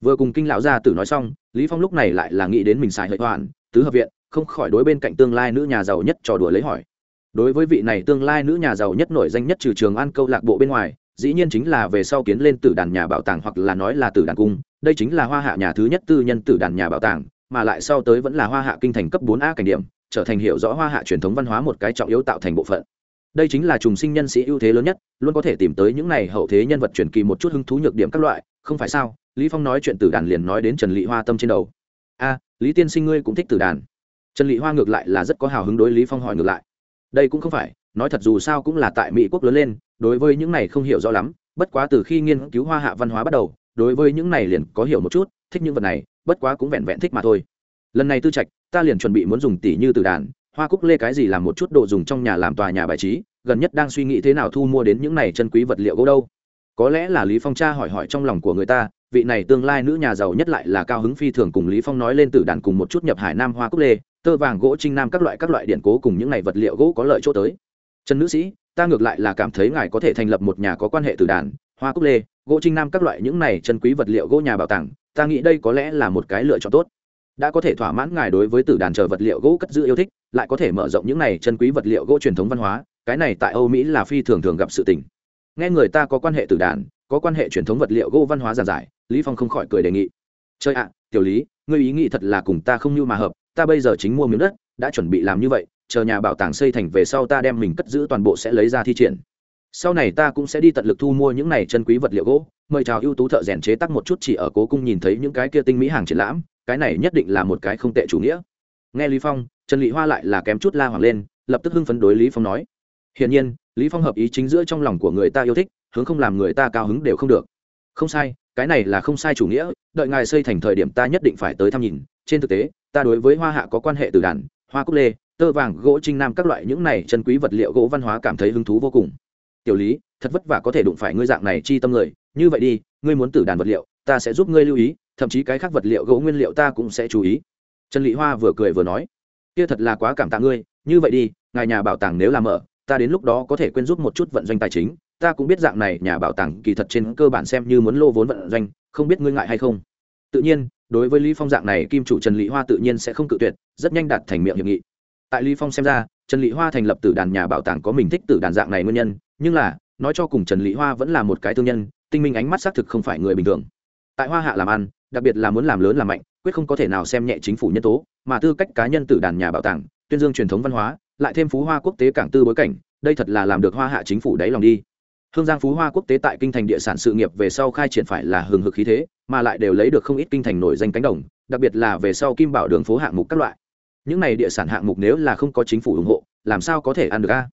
Vừa cùng kinh lão gia tử nói xong lý phong lúc này lại là nghĩ đến mình xài hợi hoàn tứ hợp viện không khỏi đối bên cạnh tương lai nữ nhà giàu nhất trò đùa lấy hỏi đối với vị này tương lai nữ nhà giàu nhất nổi danh nhất trừ trường an câu lạc bộ bên ngoài, dĩ nhiên chính là về sau kiến lên tử đàn nhà bảo tàng hoặc là nói là tử đàn cung, đây chính là hoa hạ nhà thứ nhất tư nhân tử đàn nhà bảo tàng, mà lại sau tới vẫn là hoa hạ kinh thành cấp bốn a cảnh điểm, trở thành hiểu rõ hoa hạ truyền thống văn hóa một cái trọng yếu tạo thành bộ phận. Đây chính là trùng sinh nhân sĩ ưu thế lớn nhất, luôn có thể tìm tới những này hậu thế nhân vật truyền kỳ một chút hứng thú nhược điểm các loại, không phải sao? Lý phong nói chuyện tử đàn liền nói đến trần lị hoa tâm trên đầu. A, lý tiên sinh ngươi cũng thích tử đàn. Trần lị hoa ngược lại là rất có hào hứng đối lý phong hỏi ngược lại đây cũng không phải, nói thật dù sao cũng là tại mỹ quốc lớn lên, đối với những này không hiểu rõ lắm, bất quá từ khi nghiên cứu hoa hạ văn hóa bắt đầu, đối với những này liền có hiểu một chút, thích những vật này, bất quá cũng vẹn vẹn thích mà thôi. Lần này tư trạch, ta liền chuẩn bị muốn dùng tỷ như từ đàn, hoa cúc lê cái gì làm một chút đồ dùng trong nhà làm tòa nhà bài trí, gần nhất đang suy nghĩ thế nào thu mua đến những này chân quý vật liệu gỗ đâu. Có lẽ là lý phong cha hỏi hỏi trong lòng của người ta vị này tương lai nữ nhà giàu nhất lại là cao hứng phi thường cùng lý phong nói lên từ đàn cùng một chút nhập hải nam hoa cúc lê, tơ vàng gỗ trinh nam các loại các loại điện cố cùng những này vật liệu gỗ có lợi chỗ tới. Trần nữ sĩ, ta ngược lại là cảm thấy ngài có thể thành lập một nhà có quan hệ từ đàn, hoa cúc lê, gỗ trinh nam các loại những này chân quý vật liệu gỗ nhà bảo tàng, ta nghĩ đây có lẽ là một cái lựa chọn tốt. Đã có thể thỏa mãn ngài đối với tử đàn chờ vật liệu gỗ cất giữ yêu thích, lại có thể mở rộng những này chân quý vật liệu gỗ truyền thống văn hóa, cái này tại âu mỹ là phi thường thường gặp sự tình. Nghe người ta có quan hệ tử đàn, có quan hệ truyền thống vật liệu gỗ văn hóa giản giải lý phong không khỏi cười đề nghị. Chơi ạ, tiểu lý, ngươi ý nghĩ thật là cùng ta không như mà hợp, ta bây giờ chính mua miếng đất, đã chuẩn bị làm như vậy, chờ nhà bảo tàng xây thành về sau ta đem mình cất giữ toàn bộ sẽ lấy ra thi triển. Sau này ta cũng sẽ đi tận lực thu mua những này chân quý vật liệu gỗ, mời chào ưu tú thợ rèn chế tác một chút chỉ ở cố cung nhìn thấy những cái kia tinh mỹ hàng triển lãm, cái này nhất định là một cái không tệ chủ nghĩa. Nghe lý phong, trần lị hoa lại là kém chút la hoàng lên, lập tức hưng phấn đối lý phong nói, hiển nhiên, lý phong hợp ý chính giữa trong lòng của người ta yêu thích, hướng không làm người ta cao hứng đều không được. Không sai cái này là không sai chủ nghĩa, đợi ngài xây thành thời điểm ta nhất định phải tới thăm nhìn. Trên thực tế, ta đối với hoa hạ có quan hệ từ đàn, hoa cúc lê, tơ vàng, gỗ trinh nam các loại những này chân quý vật liệu gỗ văn hóa cảm thấy hứng thú vô cùng. Tiểu lý, thật vất vả có thể đụng phải ngươi dạng này chi tâm người. Như vậy đi, ngươi muốn tử đàn vật liệu, ta sẽ giúp ngươi lưu ý, thậm chí cái khác vật liệu gỗ nguyên liệu ta cũng sẽ chú ý. Trần lị hoa vừa cười vừa nói, kia thật là quá cảm tạ ngươi. Như vậy đi, ngài nhà bảo tàng nếu làm mở, ta đến lúc đó có thể quên giúp một chút vận doanh tài chính ta cũng biết dạng này nhà bảo tàng kỳ thật trên cơ bản xem như muốn lô vốn vận doanh, không biết ngươi ngại hay không. Tự nhiên, đối với lý phong dạng này, kim chủ trần Lệ hoa tự nhiên sẽ không cự tuyệt, rất nhanh đạt thành miệng hiệp nghị. Tại lý phong xem ra, trần Lệ hoa thành lập tử đàn nhà bảo tàng có mình thích tử đàn dạng này nguyên nhân, nhưng là, nói cho cùng trần Lệ hoa vẫn là một cái thương nhân, tinh minh ánh mắt xác thực không phải người bình thường. Tại hoa hạ làm ăn, đặc biệt là muốn làm lớn làm mạnh, quyết không có thể nào xem nhẹ chính phủ nhân tố, mà tư cách cá nhân tử đàn nhà bảo tàng, tuyên dương truyền thống văn hóa, lại thêm phú hoa quốc tế cảng tư bối cảnh, đây thật là làm được hoa hạ chính phủ đáy lòng đi hương giang phú hoa quốc tế tại kinh thành địa sản sự nghiệp về sau khai triển phải là hừng hực khí thế, mà lại đều lấy được không ít kinh thành nổi danh cánh đồng, đặc biệt là về sau kim bảo đường phố hạng mục các loại. Những này địa sản hạng mục nếu là không có chính phủ ủng hộ, làm sao có thể ăn được a?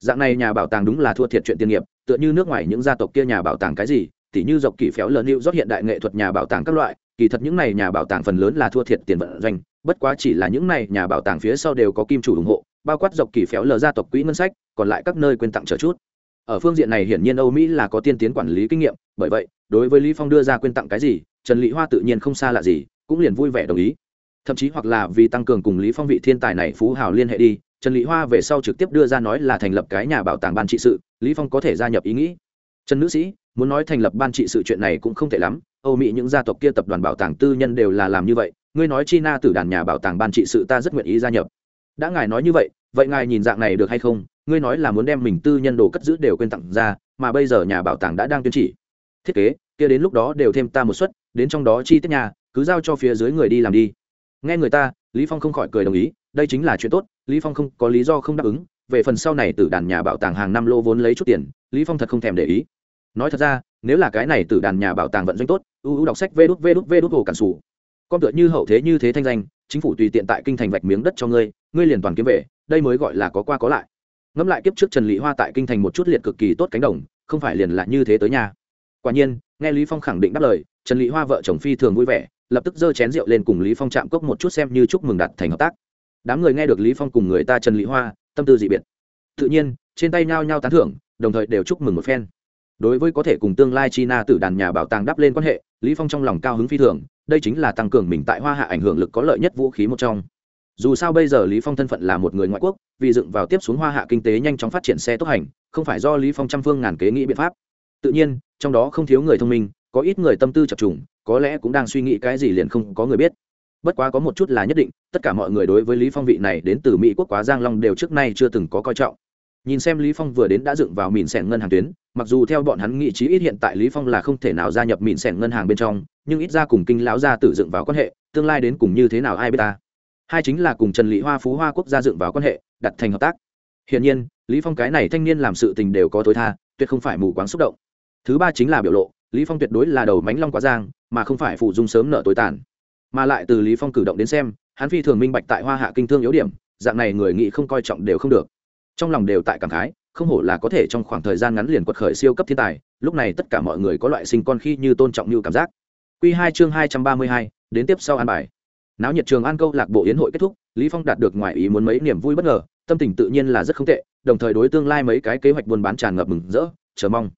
Dạng này nhà bảo tàng đúng là thua thiệt chuyện tiên nghiệp, tựa như nước ngoài những gia tộc kia nhà bảo tàng cái gì, tỉ như dọc kỳ phéo lợn hữu rót hiện đại nghệ thuật nhà bảo tàng các loại, kỳ thật những này nhà bảo tàng phần lớn là thua thiệt tiền vận doanh, bất quá chỉ là những này nhà bảo tàng phía sau đều có kim chủ ủng hộ, bao quát dọc kỳ phéo lờ gia tộc quỹ ngân sách, còn lại các nơi quyên tặng chờ chút ở phương diện này hiển nhiên âu mỹ là có tiên tiến quản lý kinh nghiệm, bởi vậy, đối với lý phong đưa ra quyên tặng cái gì, trần Lệ hoa tự nhiên không xa lạ gì, cũng liền vui vẻ đồng ý. Thậm chí hoặc là vì tăng cường cùng lý phong vị thiên tài này phú hào liên hệ đi, trần Lệ hoa về sau trực tiếp đưa ra nói là thành lập cái nhà bảo tàng ban trị sự, lý phong có thể gia nhập ý nghĩ. Trần nữ sĩ, muốn nói thành lập ban trị sự chuyện này cũng không thể lắm, âu mỹ những gia tộc kia tập đoàn bảo tàng tư nhân đều là làm như vậy, ngươi nói china từ đàn nhà bảo tàng ban trị sự ta rất nguyện ý gia nhập. Đã ngài nói như vậy vậy ngài nhìn dạng này được hay không? Ngươi nói là muốn đem mình tư nhân đồ cất giữ đều quên tặng ra, mà bây giờ nhà bảo tàng đã đang tuyên chỉ. Thiết kế, kia đến lúc đó đều thêm ta một suất, đến trong đó chi tiết nhà, cứ giao cho phía dưới người đi làm đi. Nghe người ta, lý phong không khỏi cười đồng ý, đây chính là chuyện tốt, lý phong không có lý do không đáp ứng, về phần sau này từ đàn nhà bảo tàng hàng năm lô vốn lấy chút tiền, lý phong thật không thèm để ý. Nói thật ra, nếu là cái này từ đàn nhà bảo tàng vận doanh tốt ưu đọc sách vê đút vê đút vê đút hồ cản sủ. Con tựa như hậu thế như thế thanh danh, chính phủ tùy tiện tại kinh thành vạch miếng đất cho ngươi ngươi liền toàn kiếm về, đây mới gọi là có qua có lại ngẫm lại kiếp trước trần lị hoa tại kinh thành một chút liệt cực kỳ tốt cánh đồng, không phải liền là như thế tới nhà quả nhiên, nghe lý phong khẳng định đáp lời, trần lị hoa vợ chồng phi thường vui vẻ, lập tức giơ chén rượu lên cùng lý phong chạm cốc một chút xem như chúc mừng đặt thành hợp tác. Đám người nghe được lý phong cùng người ta trần lị hoa, tâm tư dị biệt. Tự nhiên, trên tay nhao nhao tán thưởng, đồng thời đều chúc mừng một phen. Đối với có thể cùng tương lai china từ đàn nhà bảo tàng đắp lên quan hệ, lý phong trong lòng cao hứng phi thường, đây chính là tăng cường mình tại hoa hạ ảnh hưởng lực có lợi nhất vũ khí một trong dù sao bây giờ lý phong thân phận là một người ngoại quốc, vì dựng vào tiếp xuống hoa hạ kinh tế nhanh chóng phát triển xe tốc hành, không phải do lý phong trăm phương ngàn kế nghĩ biện pháp. Tự nhiên, trong đó không thiếu người thông minh, có ít người tâm tư chập trùng, có lẽ cũng đang suy nghĩ cái gì liền không có người biết. Bất quá có một chút là nhất định, tất cả mọi người đối với lý phong vị này đến từ mỹ quốc quá giang long đều trước nay chưa từng có coi trọng. Nhìn xem lý phong vừa đến đã dựng vào mìn sẻn ngân hàng tuyến, mặc dù theo bọn hắn nghị trí ít hiện tại lý phong là không thể nào gia nhập mìn sẻn ngân hàng bên trong, nhưng ít ra cùng kinh lão gia tự dựng vào quan hệ, tương lai đến cùng như thế nào ai biết ta hai chính là cùng trần lị hoa phú hoa quốc gia dựng vào quan hệ, đặt thành hợp tác. Hiển nhiên, lý phong cái này thanh niên làm sự tình đều có tối tha, tuyệt không phải mù quáng xúc động. Thứ ba chính là biểu lộ, lý phong tuyệt đối là đầu mánh long quá giang, mà không phải phụ dung sớm nợ tối tàn. Mà lại từ lý phong cử động đến xem, hắn phi thường minh bạch tại hoa hạ kinh thương yếu điểm, dạng này người nghĩ không coi trọng đều không được. Trong lòng đều tại cảm khái, không hổ là có thể trong khoảng thời gian ngắn liền quật khởi siêu cấp thiên tài, lúc này tất cả mọi người có loại sinh con khi như tôn trọng như cảm giác. Quy hai chương hai trăm ba mươi hai, đến tiếp sau an bài náo nhiệt trường an câu lạc bộ yến hội kết thúc, lý phong đạt được ngoài ý muốn mấy niềm vui bất ngờ, tâm tình tự nhiên là rất không tệ, đồng thời đối tương lai mấy cái kế hoạch buôn bán tràn ngập mừng rỡ, chờ mong.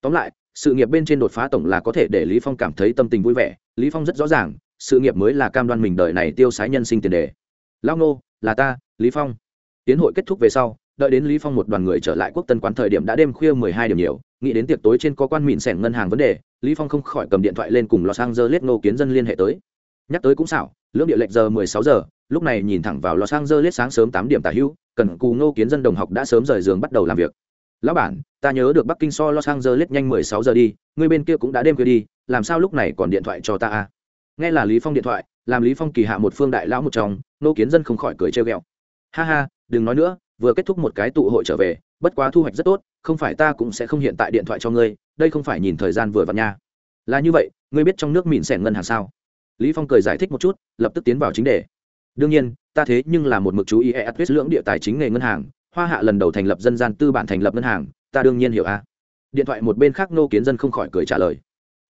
Tóm lại, sự nghiệp bên trên đột phá tổng là có thể để lý phong cảm thấy tâm tình vui vẻ, lý phong rất rõ ràng, sự nghiệp mới là cam đoan mình đời này tiêu sái nhân sinh tiền đề. Lao nô là ta, lý phong. Tiến hội kết thúc về sau, đợi đến lý phong một đoàn người trở lại quốc tân quán thời điểm đã đêm khuya mười hai điểm nhiều, nghĩ đến tiệc tối trên có quan mịn sẻng ngân hàng vấn đề, lý phong không khỏi cầm điện thoại lên cùng los angeles ngô kiến dân liên hệ tới nhắc tới cũng xảo, lưỡng địa lệnh giờ mười sáu giờ, lúc này nhìn thẳng vào los angeles sáng sớm tám điểm tả hữu cần cù ngô kiến dân đồng học đã sớm rời giường bắt đầu làm việc. Lão bản, ta nhớ được bắc kinh so los angeles nhanh mười sáu giờ đi, người bên kia cũng đã đêm khuya đi, làm sao lúc này còn điện thoại cho ta à? Nghe là lý phong điện thoại, làm lý phong kỳ hạ một phương đại lão một trong, Ngô kiến dân không khỏi cười trêu ghẹo. Ha ha, đừng nói nữa, vừa kết thúc một cái tụ hội trở về, bất quá thu hoạch rất tốt, không phải ta cũng sẽ không hiện tại điện thoại cho ngươi, đây không phải nhìn thời gian vừa vặn nha. Là như vậy, ngươi biết trong nước mịn sẻn ngân hàng sao? Lý phong cười giải thích một chút, lập tức tiến vào chính đề. Đương nhiên, ta thế nhưng là một mực chú ý e tuyết lưỡng địa tài chính nghề ngân hàng, hoa hạ lần đầu thành lập dân gian tư bản thành lập ngân hàng, ta đương nhiên hiểu a. Điện thoại một bên khác nô kiến dân không khỏi cười trả lời.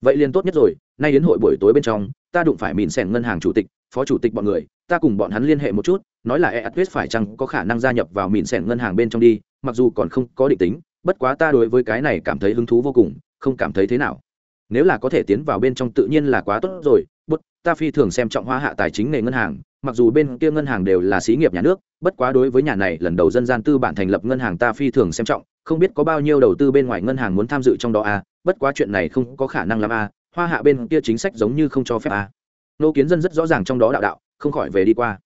Vậy liền tốt nhất rồi, nay đến hội buổi tối bên trong, ta đụng phải mìn sẻn ngân hàng chủ tịch, phó chủ tịch bọn người, ta cùng bọn hắn liên hệ một chút, nói là e tuyết phải chăng có khả năng gia nhập vào mìn sẻn ngân hàng bên trong đi, mặc dù còn không có định tính, bất quá ta đối với cái này cảm thấy hứng thú vô cùng, không cảm thấy thế nào. Nếu là có thể tiến vào bên trong tự nhiên là quá tốt rồi bất ta phi thường xem trọng hoa hạ tài chính nghề ngân hàng mặc dù bên kia ngân hàng đều là xí nghiệp nhà nước bất quá đối với nhà này lần đầu dân gian tư bản thành lập ngân hàng ta phi thường xem trọng không biết có bao nhiêu đầu tư bên ngoài ngân hàng muốn tham dự trong đó à, bất quá chuyện này không có khả năng làm à, hoa hạ bên kia chính sách giống như không cho phép à. nô kiến dân rất rõ ràng trong đó đạo đạo không khỏi về đi qua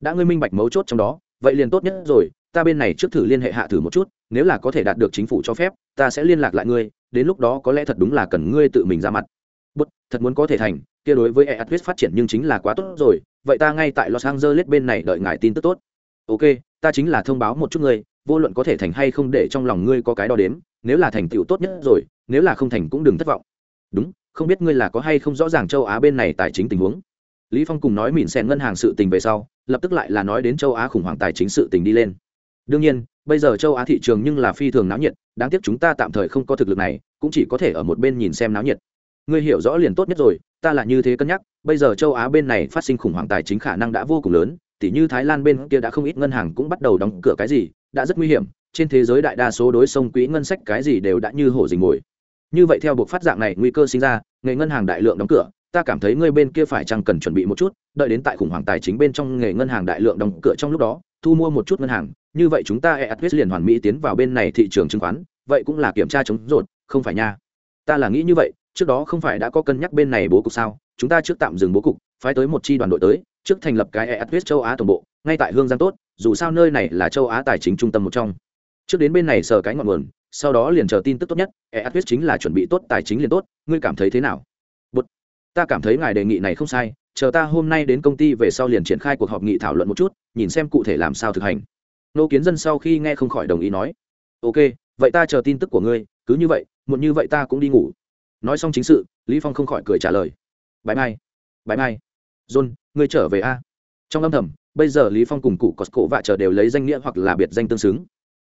đã ngươi minh bạch mấu chốt trong đó vậy liền tốt nhất rồi ta bên này trước thử liên hệ hạ thử một chút nếu là có thể đạt được chính phủ cho phép ta sẽ liên lạc lại ngươi đến lúc đó có lẽ thật đúng là cần ngươi tự mình ra mặt Bất thật muốn có thể thành kia đối với eatwest phát triển nhưng chính là quá tốt rồi, vậy ta ngay tại los angeles bên này đợi ngài tin tức tốt. Ok, ta chính là thông báo một chút ngươi, vô luận có thể thành hay không để trong lòng ngươi có cái đo đếm, nếu là thành tựu tốt nhất rồi, nếu là không thành cũng đừng thất vọng. Đúng, không biết ngươi là có hay không rõ ràng châu á bên này tài chính tình huống. Lý phong cùng nói mỉn xèn ngân hàng sự tình về sau, lập tức lại là nói đến châu á khủng hoảng tài chính sự tình đi lên. Đương nhiên, bây giờ châu á thị trường nhưng là phi thường náo nhiệt, đáng tiếc chúng ta tạm thời không có thực lực này, cũng chỉ có thể ở một bên nhìn xem náo nhiệt. Ngươi hiểu rõ liền tốt nhất rồi ta là như thế cân nhắc, bây giờ châu á bên này phát sinh khủng hoảng tài chính khả năng đã vô cùng lớn, tỉ như thái lan bên kia đã không ít ngân hàng cũng bắt đầu đóng cửa cái gì, đã rất nguy hiểm, trên thế giới đại đa số đối sông quỹ ngân sách cái gì đều đã như hổ dình mồi. Như vậy theo buộc phát dạng này nguy cơ sinh ra, nghề ngân hàng đại lượng đóng cửa, ta cảm thấy ngươi bên kia phải chăng cần chuẩn bị một chút, đợi đến tại khủng hoảng tài chính bên trong nghề ngân hàng đại lượng đóng cửa trong lúc đó, thu mua một chút ngân hàng, như vậy chúng ta e liền hoàn mỹ tiến vào bên này thị trường chứng khoán, vậy cũng là kiểm tra chống rột, không phải nha. Ta là nghĩ như vậy trước đó không phải đã có cân nhắc bên này bố cục sao? Chúng ta trước tạm dừng bố cục, phái tới một chi đoàn đội tới, trước thành lập cái e châu á tổng bộ, ngay tại hương giang tốt, dù sao nơi này là châu á tài chính trung tâm một trong. Trước đến bên này sờ cái ngọn nguồn, sau đó liền chờ tin tức tốt nhất e chính là chuẩn bị tốt tài chính liền tốt, ngươi cảm thấy thế nào? Bụt. ta cảm thấy ngài đề nghị này không sai, chờ ta hôm nay đến công ty về sau liền triển khai cuộc họp nghị thảo luận một chút, nhìn xem cụ thể làm sao thực hành. Nô kiến dân sau khi nghe không khỏi đồng ý nói. Ok, vậy ta chờ tin tức của ngươi, cứ như vậy, muộn như vậy ta cũng đi ngủ nói xong chính sự, lý phong không khỏi cười trả lời. Bãi mai bãi mai. John, ngươi trở về a. Trong âm thầm, bây giờ lý phong cùng cụ có cổ vạ chờ đều lấy danh nghĩa hoặc là biệt danh tương xứng.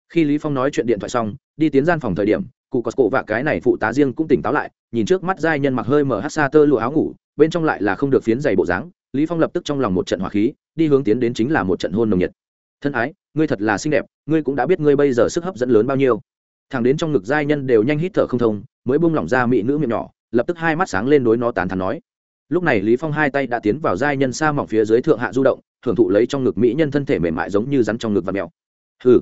Khi lý phong nói chuyện điện thoại xong, đi tiến gian phòng thời điểm, cụ có cổ vạ cái này phụ tá riêng cũng tỉnh táo lại, nhìn trước mắt giai nhân mặc hơi mở hát xa tơ lụa áo ngủ, bên trong lại là không được phiến giày bộ dáng. Lý phong lập tức trong lòng một trận hỏa khí, đi hướng tiến đến chính là một trận hôn nồng nhiệt. Thân ái, ngươi thật là xinh đẹp, ngươi cũng đã biết ngươi bây giờ sức hấp dẫn lớn bao nhiêu thẳng đến trong ngực giai nhân đều nhanh hít thở không thông, mới buông lỏng ra mỹ nữ miệng nhỏ, lập tức hai mắt sáng lên đối nó tàn thắn nói. Lúc này lý phong hai tay đã tiến vào giai nhân xa mỏng phía dưới thượng hạ du động, thưởng thụ lấy trong ngực mỹ nhân thân thể mềm mại giống như rắn trong ngực và mèo. Hừ.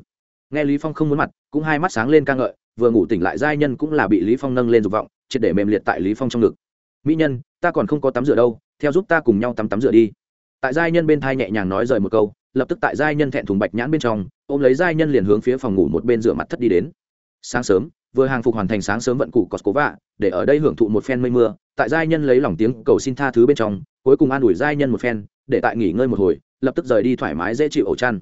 Nghe lý phong không muốn mặt, cũng hai mắt sáng lên ca ngợi, vừa ngủ tỉnh lại giai nhân cũng là bị lý phong nâng lên dục vọng, triệt để mềm liệt tại lý phong trong ngực. Mỹ nhân, ta còn không có tắm rửa đâu, theo giúp ta cùng nhau tắm tắm rửa đi. Tại giai nhân bên thai nhẹ nhàng nói rời một câu, lập tức tại giai nhân thẹn thùng bạch nhãn bên trong, ôm lấy giai nhân liền hướng phía phòng ngủ một bên rửa mặt thất đi đến sáng sớm vừa hàng phục hoàn thành sáng sớm vận cụ Costcova, để ở đây hưởng thụ một phen mây mưa, tại giai nhân lấy lòng tiếng cầu xin tha thứ bên trong, cuối cùng an ủi giai nhân một phen, để tại nghỉ ngơi một hồi, lập tức rời đi thoải mái dễ chịu ổ chăn.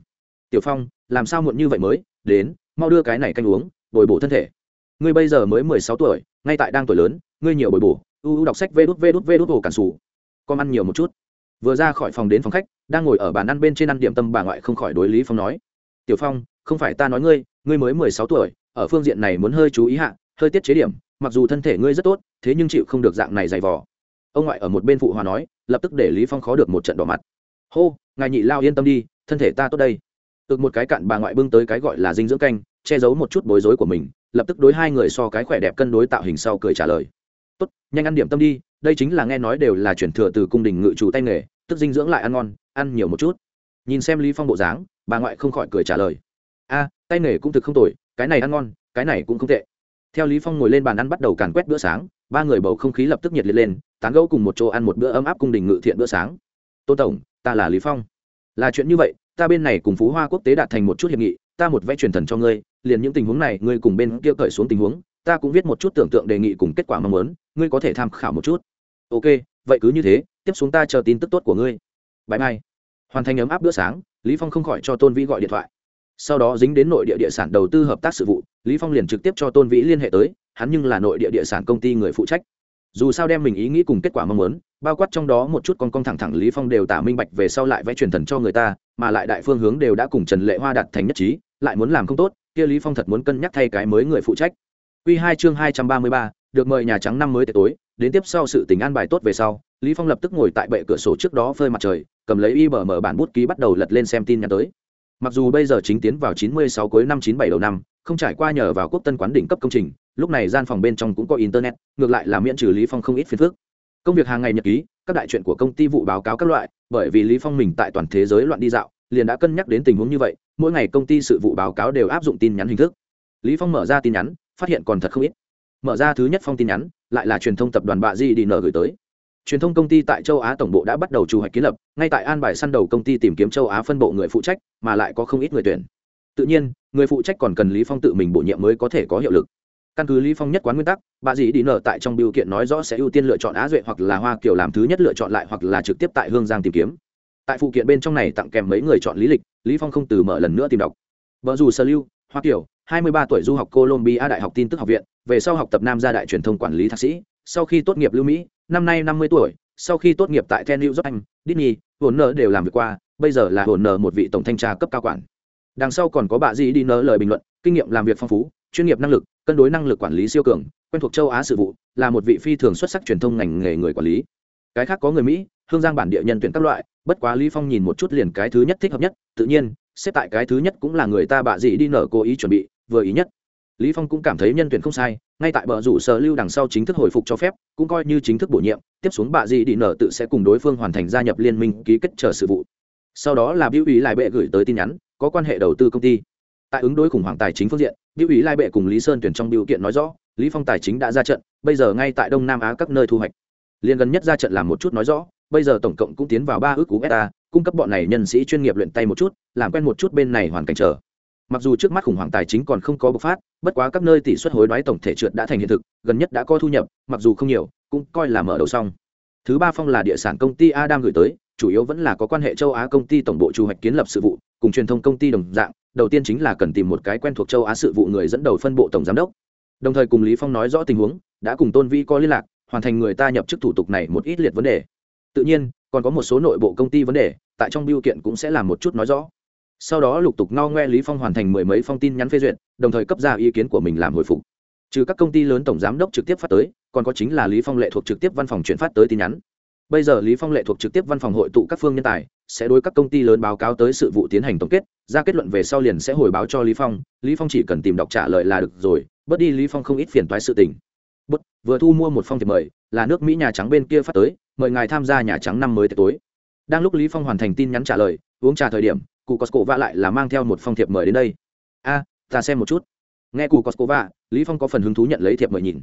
Tiểu Phong, làm sao muộn như vậy mới, đến, mau đưa cái này canh uống, bồi bổ thân thể. Ngươi bây giờ mới mười sáu tuổi, ngay tại đang tuổi lớn, ngươi nhiều bồi bổ, u u đọc sách vê đút vê đút vê đút ổ cản sủ. Con ăn nhiều một chút. Vừa ra khỏi phòng đến phòng khách, đang ngồi ở bàn ăn bên trên ăn điểm tâm bà ngoại không khỏi đối Lý Phong nói: "Tiểu Phong, không phải ta nói ngươi, ngươi mới mười sáu tuổi, ở phương diện này muốn hơi chú ý hạ, hơi tiết chế điểm, mặc dù thân thể ngươi rất tốt, thế nhưng chịu không được dạng này dày vò. Ông ngoại ở một bên phụ hòa nói, lập tức để lý phong khó được một trận đỏ mặt. Hô, ngài nhị lao yên tâm đi, thân thể ta tốt đây. Ực một cái cạn bà ngoại bưng tới cái gọi là dinh dưỡng canh, che giấu một chút bối rối của mình, lập tức đối hai người so cái khỏe đẹp cân đối tạo hình sau cười trả lời. Tốt, nhanh ăn điểm tâm đi, đây chính là nghe nói đều là chuyển thừa từ cung đình ngự chủ tay nghề, tức dinh dưỡng lại ăn ngon, ăn nhiều một chút. Nhìn xem lý phong bộ dáng, bà ngoại không khỏi cười trả lời. A, tay nghề cũng thực không tồi cái này ăn ngon, cái này cũng không tệ. Theo lý phong ngồi lên bàn ăn bắt đầu càn quét bữa sáng, ba người bầu không khí lập tức nhiệt liệt lên, tán gẫu cùng một chỗ ăn một bữa ấm áp cung đình ngự thiện bữa sáng. Tôn tổng, ta là lý phong. Là chuyện như vậy, ta bên này cùng phú hoa quốc tế đạt thành một chút hiệp nghị, ta một vẽ truyền thần cho ngươi, liền những tình huống này ngươi cùng bên kia cởi xuống tình huống, ta cũng viết một chút tưởng tượng đề nghị cùng kết quả mong muốn, ngươi có thể tham khảo một chút. Ok, vậy cứ như thế, tiếp xuống ta chờ tin tức tốt của ngươi. Bye bye. Hoàn thành ấm áp bữa sáng, lý phong không khỏi cho tôn vĩ gọi điện thoại sau đó dính đến nội địa địa sản đầu tư hợp tác sự vụ lý phong liền trực tiếp cho tôn vĩ liên hệ tới hắn nhưng là nội địa địa sản công ty người phụ trách. Dù sao đem mình ý nghĩ cùng kết quả mong muốn bao quát trong đó một chút con con thẳng thẳng lý phong đều tả minh bạch về sau lại vẽ truyền thần cho người ta mà lại đại phương hướng đều đã cùng trần lệ hoa đặt thành nhất trí lại muốn làm không tốt kia lý phong thật muốn cân nhắc thay cái mới người phụ trách. Quy hai chương hai trăm ba mươi ba, được mời nhà trắng năm mới tối đến tiếp sau sự tình an bài tốt về sau lý phong lập tức ngồi tại bệ cửa sổ trước đó phơi mặt trời cầm lấy y bờ mở bản bút ký bắt đầu lật lên xem tin nhắn tới mặc dù bây giờ chính tiến vào 96 cuối năm 97 đầu năm, không trải qua nhờ vào quốc tân quán đỉnh cấp công trình, lúc này gian phòng bên trong cũng có internet, ngược lại là miễn trừ lý phong không ít phiền phức. Công việc hàng ngày nhật ký, các đại chuyện của công ty vụ báo cáo các loại, bởi vì lý phong mình tại toàn thế giới loạn đi dạo, liền đã cân nhắc đến tình huống như vậy, mỗi ngày công ty sự vụ báo cáo đều áp dụng tin nhắn hình thức. Lý phong mở ra tin nhắn, phát hiện còn thật không ít. Mở ra thứ nhất phong tin nhắn, lại là truyền thông tập đoàn bạ di đi nở gửi tới truyền thông công ty tại châu á tổng bộ đã bắt đầu chủ hoạch kiến lập, ngay tại an bài săn đầu công ty tìm kiếm châu á phân bộ người phụ trách, mà lại có không ít người tuyển. Tự nhiên, người phụ trách còn cần lý phong tự mình bổ nhiệm mới có thể có hiệu lực. Căn cứ lý phong nhất quán nguyên tắc, bà dì đi nở tại trong biểu kiện nói rõ sẽ ưu tiên lựa chọn á duệ hoặc là hoa kiều làm thứ nhất lựa chọn lại hoặc là trực tiếp tại hương giang tìm kiếm. Tại phụ kiện bên trong này tặng kèm mấy người chọn lý lịch, lý phong không từ mở lần nữa tìm đọc. Vợ dù sơ lưu, hoa kiều 23 tuổi du học colombia đại học tin tức học viện, về sau học tập nam gia đại truyền thông quản lý thạc sĩ, sau khi tốt nghiệp lưu mỹ năm nay 50 tuổi sau khi tốt nghiệp tại Ten New York Anh, Disney, Warner nợ đều làm việc qua, bây giờ là Warner nợ một vị tổng thanh tra cấp cao quản. Đằng sau còn có bà gì đi nợ lời bình luận, kinh nghiệm làm việc phong phú, chuyên nghiệp năng lực, cân đối năng lực quản lý siêu cường, quen thuộc châu Á sự vụ, là một vị phi thường xuất sắc truyền thông ngành nghề người quản lý. Cái khác có người Mỹ, hương giang bản địa nhân tuyển các loại, bất quá Lý Phong nhìn một chút liền cái thứ nhất thích hợp nhất, tự nhiên, xếp tại cái thứ nhất cũng là người ta bà gì đi nợ cố ý chuẩn bị, vừa ý nhất. Lý Phong cũng cảm thấy nhân tuyển không sai, ngay tại bờ rủ sở lưu đằng sau chính thức hồi phục cho phép, cũng coi như chính thức bổ nhiệm, tiếp xuống bà dị đi nợ tự sẽ cùng đối phương hoàn thành gia nhập liên minh ký kết chờ sự vụ. Sau đó là Biểu ý lại bệ gửi tới tin nhắn, có quan hệ đầu tư công ty. Tại ứng đối khủng hoảng tài chính phương diện, Biểu ý lai bệ cùng Lý Sơn tuyển trong biểu kiện nói rõ, Lý Phong tài chính đã ra trận, bây giờ ngay tại Đông Nam Á các nơi thu hoạch. Liên gần nhất ra trận làm một chút nói rõ, bây giờ tổng cộng cũng tiến vào ba ước cú beta, cung cấp bọn này nhân sĩ chuyên nghiệp luyện tay một chút, làm quen một chút bên này hoàn cảnh chờ mặc dù trước mắt khủng hoảng tài chính còn không có bộc phát, bất quá các nơi tỷ suất hối đoái tổng thể trượt đã thành hiện thực, gần nhất đã có thu nhập, mặc dù không nhiều, cũng coi là mở đầu xong. Thứ ba phong là địa sản công ty adam gửi tới, chủ yếu vẫn là có quan hệ châu á công ty tổng bộ chủ hoạch kiến lập sự vụ, cùng truyền thông công ty đồng dạng, đầu tiên chính là cần tìm một cái quen thuộc châu á sự vụ người dẫn đầu phân bộ tổng giám đốc. Đồng thời cùng lý phong nói rõ tình huống, đã cùng tôn vi có liên lạc, hoàn thành người ta nhập chức thủ tục này một ít liệt vấn đề. Tự nhiên, còn có một số nội bộ công ty vấn đề, tại trong biêu kiện cũng sẽ làm một chút nói rõ sau đó lục tục no ngoe lý phong hoàn thành mười mấy phong tin nhắn phê duyệt, đồng thời cấp ra ý kiến của mình làm hồi phục. Trừ các công ty lớn tổng giám đốc trực tiếp phát tới, còn có chính là lý phong lệ thuộc trực tiếp văn phòng chuyển phát tới tin nhắn. Bây giờ lý phong lệ thuộc trực tiếp văn phòng hội tụ các phương nhân tài, sẽ đối các công ty lớn báo cáo tới sự vụ tiến hành tổng kết, ra kết luận về sau liền sẽ hồi báo cho lý phong lý phong chỉ cần tìm đọc trả lời là được rồi, bớt đi lý phong không ít phiền toái sự tình. Bớt, vừa thu mua một phong thiệp mời, là nước mỹ nhà trắng bên kia phát tới, mời ngài tham gia nhà trắng năm mới tối. Đang lúc lý phong hoàn thành tin nhắn trả lời, uống trà thời điểm cụ Coscova lại là mang theo một phong thiệp mời đến đây. A ta xem một chút. Nghe cụ Coscova, lý phong có phần hứng thú nhận lấy thiệp mời nhìn.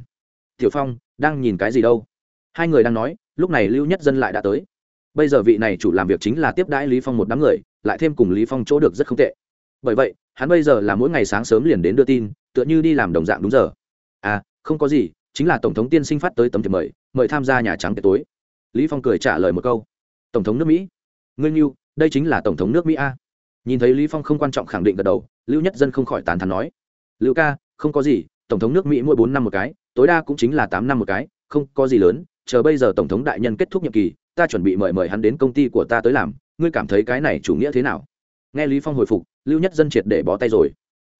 Tiểu phong đang nhìn cái gì đâu? Hai người đang nói lúc này lưu nhất dân lại đã tới. Bây giờ vị này chủ làm việc chính là tiếp đãi lý phong một đám người lại thêm cùng lý phong chỗ được rất không tệ. Bởi vậy hắn bây giờ là mỗi ngày sáng sớm liền đến đưa tin tựa như đi làm đồng dạng đúng giờ. À không có gì chính là tổng thống tiên sinh phát tới tấm thiệp mời mời tham gia nhà trắng tiệc tối. Lý phong cười trả lời một câu. Tổng thống nước mỹ. Ngươi như đây chính là tổng thống nước mỹ a nhìn thấy lý phong không quan trọng khẳng định gật đầu, lưu nhất dân không khỏi tán thán nói, lưu ca, không có gì, tổng thống nước mỹ mỗi bốn năm một cái, tối đa cũng chính là tám năm một cái, không có gì lớn, chờ bây giờ tổng thống đại nhân kết thúc nhiệm kỳ, ta chuẩn bị mời mời hắn đến công ty của ta tới làm, ngươi cảm thấy cái này chủ nghĩa thế nào? Nghe lý phong hồi phục, lưu nhất dân triệt để bó tay rồi.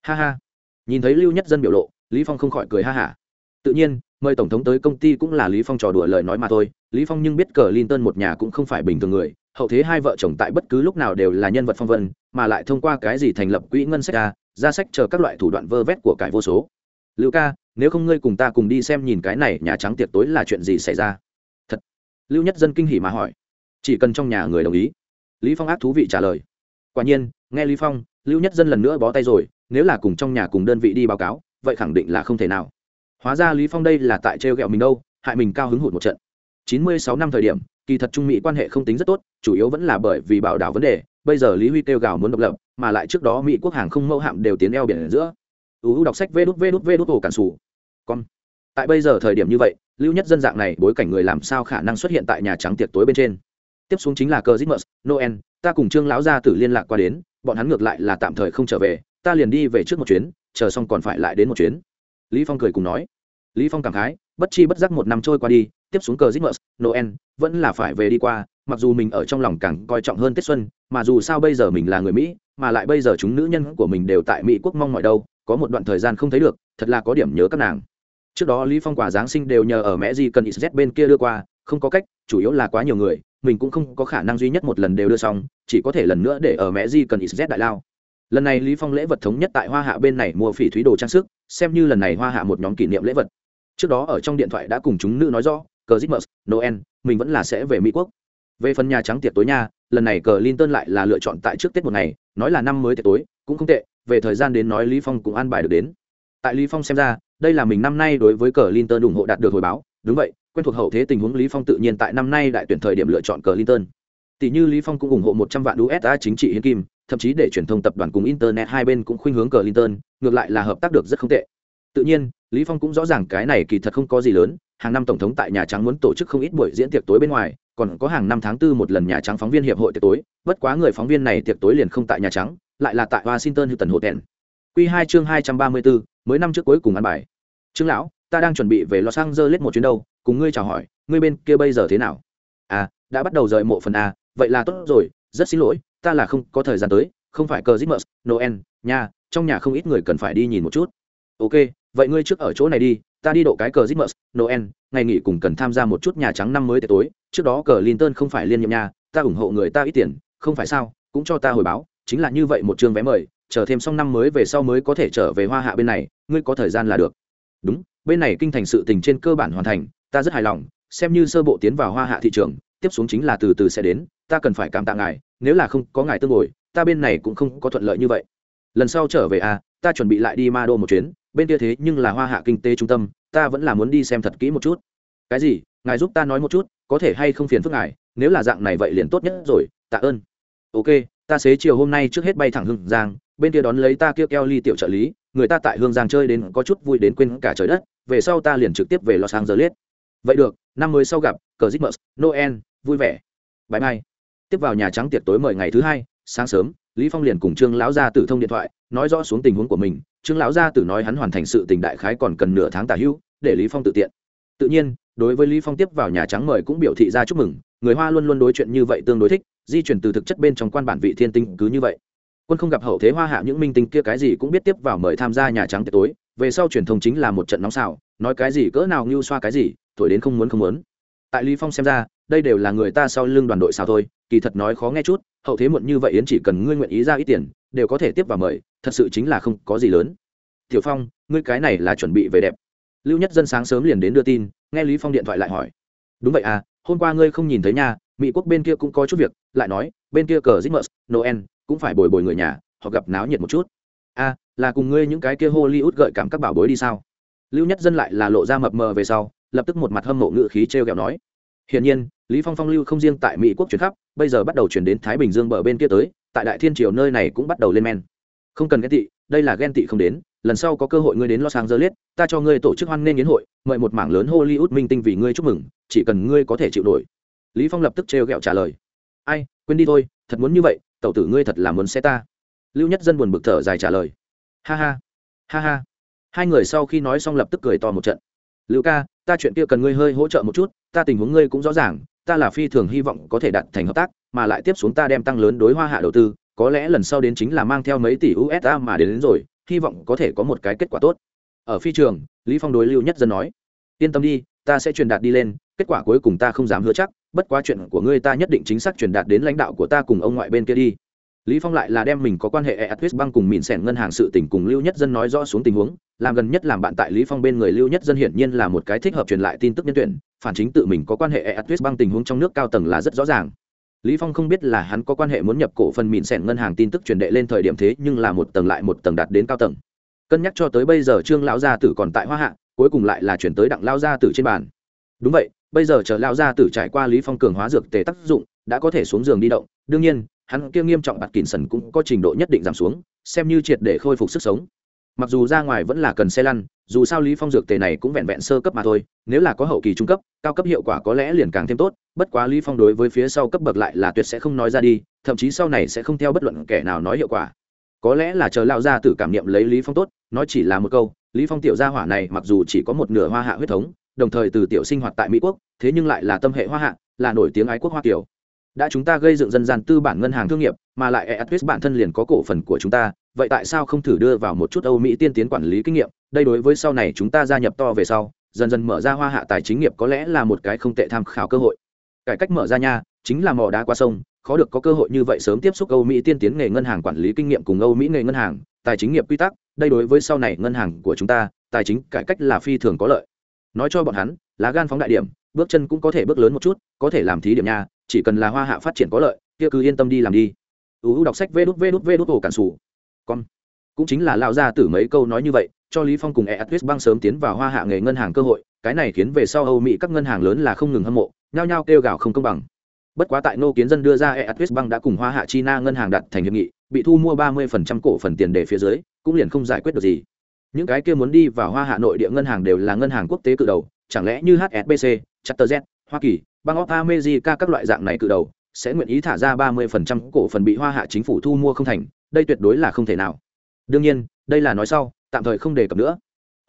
Ha ha. Nhìn thấy lưu nhất dân biểu lộ, lý phong không khỏi cười ha hả. Tự nhiên, mời tổng thống tới công ty cũng là lý phong trò đùa lời nói mà thôi, lý phong nhưng biết cờ linton một nhà cũng không phải bình thường người hậu thế hai vợ chồng tại bất cứ lúc nào đều là nhân vật phong vân, mà lại thông qua cái gì thành lập quỹ ngân sách ca ra sách chờ các loại thủ đoạn vơ vét của cải vô số. Lưu ca, nếu không ngươi cùng ta cùng đi xem nhìn cái này nhà trắng tiệc tối là chuyện gì xảy ra? Thật. Lưu nhất dân kinh hỉ mà hỏi. Chỉ cần trong nhà người đồng ý. Lý phong ác thú vị trả lời. Quả nhiên, nghe lý phong, lưu nhất dân lần nữa bó tay rồi, nếu là cùng trong nhà cùng đơn vị đi báo cáo, vậy khẳng định là không thể nào. Hóa ra lý phong đây là tại treo gẹo mình đâu, hại mình cao hứng hụt một trận. 96 năm thời điểm kỳ thật trung mỹ quan hệ không tính rất tốt, chủ yếu vẫn là bởi vì bảo đảo vấn đề, bây giờ lý huy kêu gào muốn độc lập, mà lại trước đó mỹ quốc hàng không mẫu hạm đều tiến eo biển ở giữa. Uu đọc sách vê đút vê đút vê đút hồ cản xù con tại bây giờ thời điểm như vậy, lưu nhất dân dạng này bối cảnh người làm sao khả năng xuất hiện tại nhà trắng tiệc tối bên trên? Tiếp xuống chính là cờ zitmus noel, ta cùng trương lão gia tử liên lạc qua đến, bọn hắn ngược lại là tạm thời không trở về, ta liền đi về trước một chuyến, chờ xong còn phải lại đến một chuyến. Lý phong cười cùng nói. Lý phong cảm khái, bất chi bất giác một năm trôi qua đi tiếp xuống cờ Christmas, Noel, vẫn là phải về đi qua, mặc dù mình ở trong lòng càng coi trọng hơn Tết xuân, mà dù sao bây giờ mình là người Mỹ, mà lại bây giờ chúng nữ nhân của mình đều tại Mỹ quốc mong mỏi đâu, có một đoạn thời gian không thấy được, thật là có điểm nhớ các nàng. Trước đó Lý Phong quả giáng sinh đều nhờ ở mẹ gì cần Z bên kia đưa qua, không có cách, chủ yếu là quá nhiều người, mình cũng không có khả năng duy nhất một lần đều đưa xong, chỉ có thể lần nữa để ở mẹ gì cần Z đại lao. Lần này Lý Phong lễ vật thống nhất tại Hoa Hạ bên này mua phỉ thúy đồ trang sức, xem như lần này Hoa Hạ một nhóm kỷ niệm lễ vật. Trước đó ở trong điện thoại đã cùng chúng nữ nói rõ, Christmas, Noel, mình vẫn là sẽ về Mỹ quốc. Về phần nhà trắng tiệc tối nha, lần này cờ Clinton lại là lựa chọn tại trước Tết một ngày, nói là năm mới tiệc tối, cũng không tệ, về thời gian đến nói Lý Phong cũng an bài được đến. Tại Lý Phong xem ra, đây là mình năm nay đối với cờ Clinton ủng hộ đạt được hồi báo, đúng vậy, quen thuộc hậu thế tình huống Lý Phong tự nhiên tại năm nay đại tuyển thời điểm lựa chọn cờ Clinton. Tỷ như Lý Phong cũng ủng hộ 100 vạn USD chính trị hiến kim, thậm chí để truyền thông tập đoàn cùng internet hai bên cũng khuynh hướng cờ Clinton, ngược lại là hợp tác được rất không tệ. Tự nhiên, Lý Phong cũng rõ ràng cái này kỳ thật không có gì lớn, hàng năm tổng thống tại nhà trắng muốn tổ chức không ít buổi diễn tiệc tối bên ngoài, còn có hàng năm tháng tư một lần nhà trắng phóng viên hiệp hội tiệc tối. Bất quá người phóng viên này tiệc tối liền không tại nhà trắng, lại là tại washington hilton hotel. Q hai chương hai trăm ba mươi bốn mới năm trước cuối cùng ăn bài. Trương lão, ta đang chuẩn bị về los angeles một chuyến đâu, cùng ngươi chào hỏi, ngươi bên kia bây giờ thế nào? À đã bắt đầu rời mộ phần a, vậy là tốt rồi, rất xin lỗi, ta là không có thời gian tới, không phải cờ christmas, noel nha trong nhà không ít người cần phải đi nhìn một chút. Ok vậy ngươi trước ở chỗ này đi ta đi độ cái cờ Christmas, Noel, ngày nghỉ cùng cần tham gia một chút nhà trắng năm mới tới tối, trước đó cờ Linton không phải liên nhiệm nhà, ta ủng hộ người ta ít tiền, không phải sao, cũng cho ta hồi báo, chính là như vậy một chương vé mời, chờ thêm xong năm mới về sau mới có thể trở về Hoa Hạ bên này, ngươi có thời gian là được. Đúng, bên này kinh thành sự tình trên cơ bản hoàn thành, ta rất hài lòng, xem như sơ bộ tiến vào Hoa Hạ thị trường, tiếp xuống chính là từ từ sẽ đến, ta cần phải cảm tạ ngài, nếu là không có ngài tương ngồi, ta bên này cũng không có thuận lợi như vậy. Lần sau trở về à, ta chuẩn bị lại đi Ma Đô một chuyến, bên kia thế nhưng là hoa hạ kinh tế trung tâm, ta vẫn là muốn đi xem thật kỹ một chút. Cái gì? Ngài giúp ta nói một chút, có thể hay không phiền phức ngài? Nếu là dạng này vậy liền tốt nhất rồi, tạ ơn. Ok, ta xế chiều hôm nay trước hết bay thẳng hương giang, bên kia đón lấy ta kia keo ly tiểu trợ lý, người ta tại hương giang chơi đến có chút vui đến quên cả trời đất, về sau ta liền trực tiếp về los angeles. Vậy được, năm mới sau gặp cờ zitmus noel, vui vẻ. Bãi mai tiếp vào nhà trắng tiệc tối mời ngày thứ hai, sáng sớm, lý phong liền cùng trương lão gia tử thông điện thoại, nói rõ xuống tình huống của mình trương lão gia tử nói hắn hoàn thành sự tình đại khái còn cần nửa tháng tả hữu, để lý phong tự tiện. Tự nhiên, đối với lý phong tiếp vào nhà trắng mời cũng biểu thị ra chúc mừng, người hoa luôn luôn đối chuyện như vậy tương đối thích, di chuyển từ thực chất bên trong quan bản vị thiên tinh cứ như vậy. Quân không gặp hậu thế hoa hạ những minh tinh kia cái gì cũng biết tiếp vào mời tham gia nhà trắng tiệc tối, về sau truyền thông chính là một trận nóng xào, nói cái gì cỡ nào như xoa cái gì, thổi đến không muốn không muốn. Tại lý phong xem ra, đây đều là người ta sau lưng đoàn đội sao thôi, kỳ thật nói khó nghe chút, hậu thế muộn như vậy yến chỉ cần ngươi nguyện ý ra ít tiền đều có thể tiếp vào mời thật sự chính là không có gì lớn. Tiểu phong ngươi cái này là chuẩn bị về đẹp. Lưu nhất dân sáng sớm liền đến đưa tin nghe lý phong điện thoại lại hỏi. Đúng vậy à hôm qua ngươi không nhìn thấy nhà mỹ quốc bên kia cũng có chút việc lại nói bên kia cờ Christmas, noel cũng phải bồi bồi người nhà họ gặp náo nhiệt một chút. A à, là cùng ngươi những cái kia hollywood gợi cảm các bảo bối đi sao? Lưu nhất dân lại là lộ ra mập mờ về sau lập tức một mặt hâm mộ ngự khí treo kẹo nói. Hiển nhiên lý phong phong lưu không riêng tại mỹ quốc chuyển khắp bây giờ bắt đầu chuyển đến thái bình dương bờ bên kia tới tại đại thiên triều nơi này cũng bắt đầu lên men. Không cần ghen tị, đây là ghen tị không đến, lần sau có cơ hội ngươi đến los angeles, ta cho ngươi tổ chức hoan nghênh yến hội, mời một mảng lớn hollywood minh tinh vì ngươi chúc mừng, chỉ cần ngươi có thể chịu nổi. Lý phong lập tức trêu ghẹo trả lời. Ai, quên đi thôi, thật muốn như vậy, tẩu tử ngươi thật là muốn xe ta. Lưu nhất dân buồn bực thở dài trả lời. Ha ha ha ha. Hai người sau khi nói xong lập tức cười to một trận. Lưu ca, ta chuyện kia cần ngươi hơi hỗ trợ một chút, ta tình huống ngươi cũng rõ ràng, ta là phi thường hy vọng có thể đạt thành hợp tác mà lại tiếp xuống ta đem tăng lớn đối hoa hạ đầu tư có lẽ lần sau đến chính là mang theo mấy tỷ usd mà đến, đến rồi hy vọng có thể có một cái kết quả tốt. Ở phi trường lý phong đối lưu nhất dân nói yên tâm đi ta sẽ truyền đạt đi lên kết quả cuối cùng ta không dám hứa chắc bất quá chuyện của ngươi ta nhất định chính xác truyền đạt đến lãnh đạo của ta cùng ông ngoại bên kia đi. Lý phong lại là đem mình có quan hệ atwis băng cùng mìn sẻn ngân hàng sự tình cùng lưu nhất dân nói rõ xuống tình huống làm gần nhất làm bạn tại lý phong bên người lưu nhất dân hiển nhiên là một cái thích hợp truyền lại tin tức nhân tuyển phản chính tự mình có quan hệ atwis băng tình huống trong nước cao tầng là rất rõ ràng lý phong không biết là hắn có quan hệ muốn nhập cổ phần mìn sẻn ngân hàng tin tức truyền đệ lên thời điểm thế, nhưng là một tầng lại một tầng đạt đến cao tầng. Cân nhắc cho tới bây giờ trương lão gia tử còn tại hoa hạ, cuối cùng lại là chuyển tới đặng lão gia tử trên bàn. Đúng vậy, bây giờ chờ lão gia tử trải qua lý phong cường hóa dược tề tác dụng, đã có thể xuống giường đi động. Đương nhiên, hắn kia nghiêm trọng bạt kỉn sần cũng có trình độ nhất định giảm xuống, xem như triệt để khôi phục sức sống mặc dù ra ngoài vẫn là cần xe lăn, dù sao lý phong dược tề này cũng vẹn vẹn sơ cấp mà thôi, nếu là có hậu kỳ trung cấp, cao cấp hiệu quả có lẽ liền càng thêm tốt, bất quá lý phong đối với phía sau cấp bậc lại là tuyệt sẽ không nói ra đi, thậm chí sau này sẽ không theo bất luận kẻ nào nói hiệu quả. Có lẽ là chờ lao ra tử cảm nghiệm lấy lý phong tốt, nói chỉ là một câu, lý phong tiểu gia hỏa này mặc dù chỉ có một nửa hoa hạ huyết thống, đồng thời từ tiểu sinh hoạt tại mỹ quốc, thế nhưng lại là tâm hệ hoa hạ, là nổi tiếng ái quốc hoa kiều. Đã chúng ta gây dựng dân gian tư bản ngân hàng thương nghiệp mà lại eatwis bản thân liền có cổ phần của chúng ta, vậy tại sao không thử đưa vào một chút âu mỹ tiên tiến quản lý kinh nghiệm? Đây đối với sau này chúng ta gia nhập to về sau, dần dần mở ra hoa hạ tài chính nghiệp có lẽ là một cái không tệ tham khảo cơ hội. Cải cách mở ra nha, chính là mò đá qua sông, khó được có cơ hội như vậy sớm tiếp xúc âu mỹ tiên tiến nghề ngân hàng quản lý kinh nghiệm cùng âu mỹ nghề ngân hàng, tài chính nghiệp quy tắc, đây đối với sau này ngân hàng của chúng ta, tài chính cải cách là phi thường có lợi. Nói cho bọn hắn, lá gan phóng đại điểm, bước chân cũng có thể bước lớn một chút, có thể làm thí điểm nha, chỉ cần là hoa hạ phát triển có lợi, kia cứ yên tâm đi làm đi uu đọc sách vê đút vê đút vê đút ổ cản sủ. Con cũng chính là lao ra từ mấy câu nói như vậy, cho lý phong cùng eatwis băng sớm tiến vào hoa hạ nghề ngân hàng cơ hội, cái này khiến về sau âu mỹ các ngân hàng lớn là không ngừng hâm mộ, nhao nhao kêu gào không công bằng. Bất quá tại nô kiến dân đưa ra eatwis băng đã cùng hoa hạ china ngân hàng đặt thành hiệp nghị, bị thu mua ba 30% cổ phần tiền để phía dưới, cũng liền không giải quyết được gì. Những cái kia muốn đi vào hoa hạ nội địa ngân hàng đều là ngân hàng quốc tế cự đầu, chẳng lẽ như hsbc chatterz hoa kỳ bang of america các loại dạng này cự đầu sẽ nguyện ý thả ra ba 30% cổ phần bị hoa hạ chính phủ thu mua không thành, đây tuyệt đối là không thể nào. Đương nhiên, đây là nói sau, tạm thời không đề cập nữa.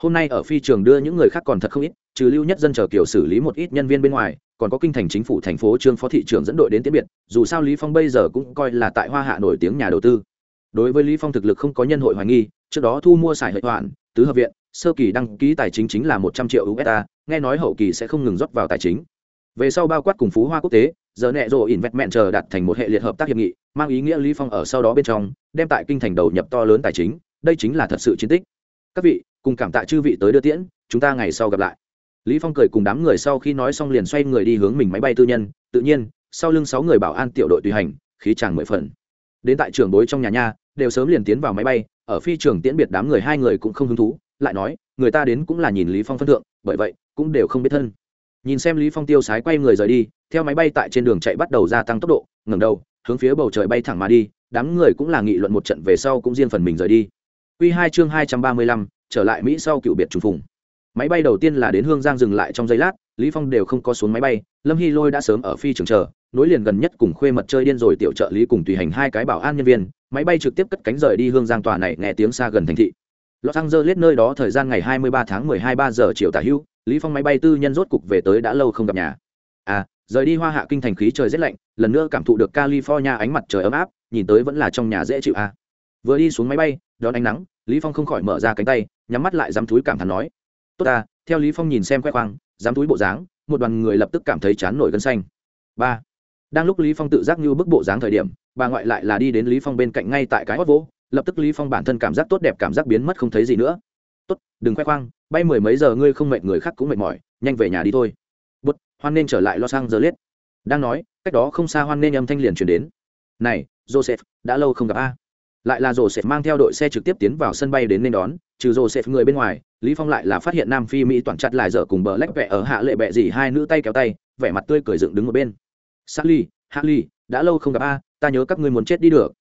Hôm nay ở phi trường đưa những người khác còn thật không ít, trừ lưu nhất dân chờ kiểu xử lý một ít nhân viên bên ngoài, còn có kinh thành chính phủ, thành phố trương phó thị trưởng dẫn đội đến tiễn biệt, dù sao lý phong bây giờ cũng coi là tại hoa hạ nổi tiếng nhà đầu tư. Đối với lý phong thực lực không có nhân hội hoài nghi, trước đó thu mua xài hệ hoạn tứ hợp viện, sơ kỳ đăng ký tài chính chính là một trăm triệu usd nghe nói hậu kỳ sẽ không ngừng rót vào tài chính. Về sau bao quát cùng phú hoa quốc tế giờ nẹ rộ mẹn chờ đặt thành một hệ liệt hợp tác hiệp nghị, mang ý nghĩa lý phong ở sau đó bên trong, đem tại kinh thành đầu nhập to lớn tài chính, đây chính là thật sự chiến tích. Các vị, cùng cảm tạ chư vị tới đưa tiễn, chúng ta ngày sau gặp lại. Lý phong cười cùng đám người sau khi nói xong liền xoay người đi hướng mình máy bay tư nhân, tự nhiên, sau lưng sáu người bảo an tiểu đội tùy hành, khí chàng mười phần. Đến tại trường bối trong nhà nha, đều sớm liền tiến vào máy bay, ở phi trường tiễn biệt đám người hai người cũng không hứng thú, lại nói, người ta đến cũng là nhìn lý phong phân thượng, bởi vậy, cũng đều không biết thân. Nhìn xem lý phong tiêu sái quay người rời đi theo máy bay tại trên đường chạy bắt đầu gia tăng tốc độ ngẩng đầu hướng phía bầu trời bay thẳng mà đi đám người cũng là nghị luận một trận về sau cũng riêng phần mình rời đi Quy 2 chương 235, trở lại Mỹ sau cựu biệt trùng phùng. Máy bay đầu tiên là đến Hương Giang dừng lại trong giây lát, Lý Phong đều không có xuống máy bay, Lâm Hy Lôi đã sớm ở phi trường chờ, nối liền gần nhất cùng khuê mật chơi điên rồi tiểu trợ lý cùng tùy hành hai cái bảo an nhân viên, máy bay trực tiếp cất cánh rời đi Hương Giang tòa này nghe tiếng xa gần thành thị. Los Angeles nơi đó thời gian ngày 23 tháng 12 3 giờ chiều tả hữu, Lý Phong máy bay tư nhân rốt cục về tới đã lâu không gặp nhà. À, rời đi Hoa Hạ kinh thành khí trời rất lạnh, lần nữa cảm thụ được California ánh mặt trời ấm áp, nhìn tới vẫn là trong nhà dễ chịu à. Vừa đi xuống máy bay, đón ánh nắng, lý phong không khỏi mở ra cánh tay nhắm mắt lại dám túi cảm thán nói tốt ta theo lý phong nhìn xem khoe khoang dám túi bộ dáng một đoàn người lập tức cảm thấy chán nổi gân xanh. Ba đang lúc lý phong tự giác như bức bộ dáng thời điểm bà ngoại lại là đi đến lý phong bên cạnh ngay tại cái hót vỗ lập tức lý phong bản thân cảm giác tốt đẹp cảm giác biến mất không thấy gì nữa. Tốt đừng khoe khoang bay mười mấy giờ ngươi không mệt người khác cũng mệt mỏi nhanh về nhà đi thôi hoan nên trở lại lo sang giờ liết đang nói cách đó không xa hoan nên âm thanh liền truyền đến này joseph đã lâu không gặp a lại là Joseph mang theo đội xe trực tiếp tiến vào sân bay đến nên đón, trừ Joseph người bên ngoài, Lý Phong lại là phát hiện Nam Phi Mỹ toàn chặt lại dở cùng bờ lách vẽ ở hạ lệ bẹ gì hai nữ tay kéo tay, vẻ mặt tươi cười dựng đứng ở bên. Sally, Harley, đã lâu không gặp a, ta nhớ các ngươi muốn chết đi được.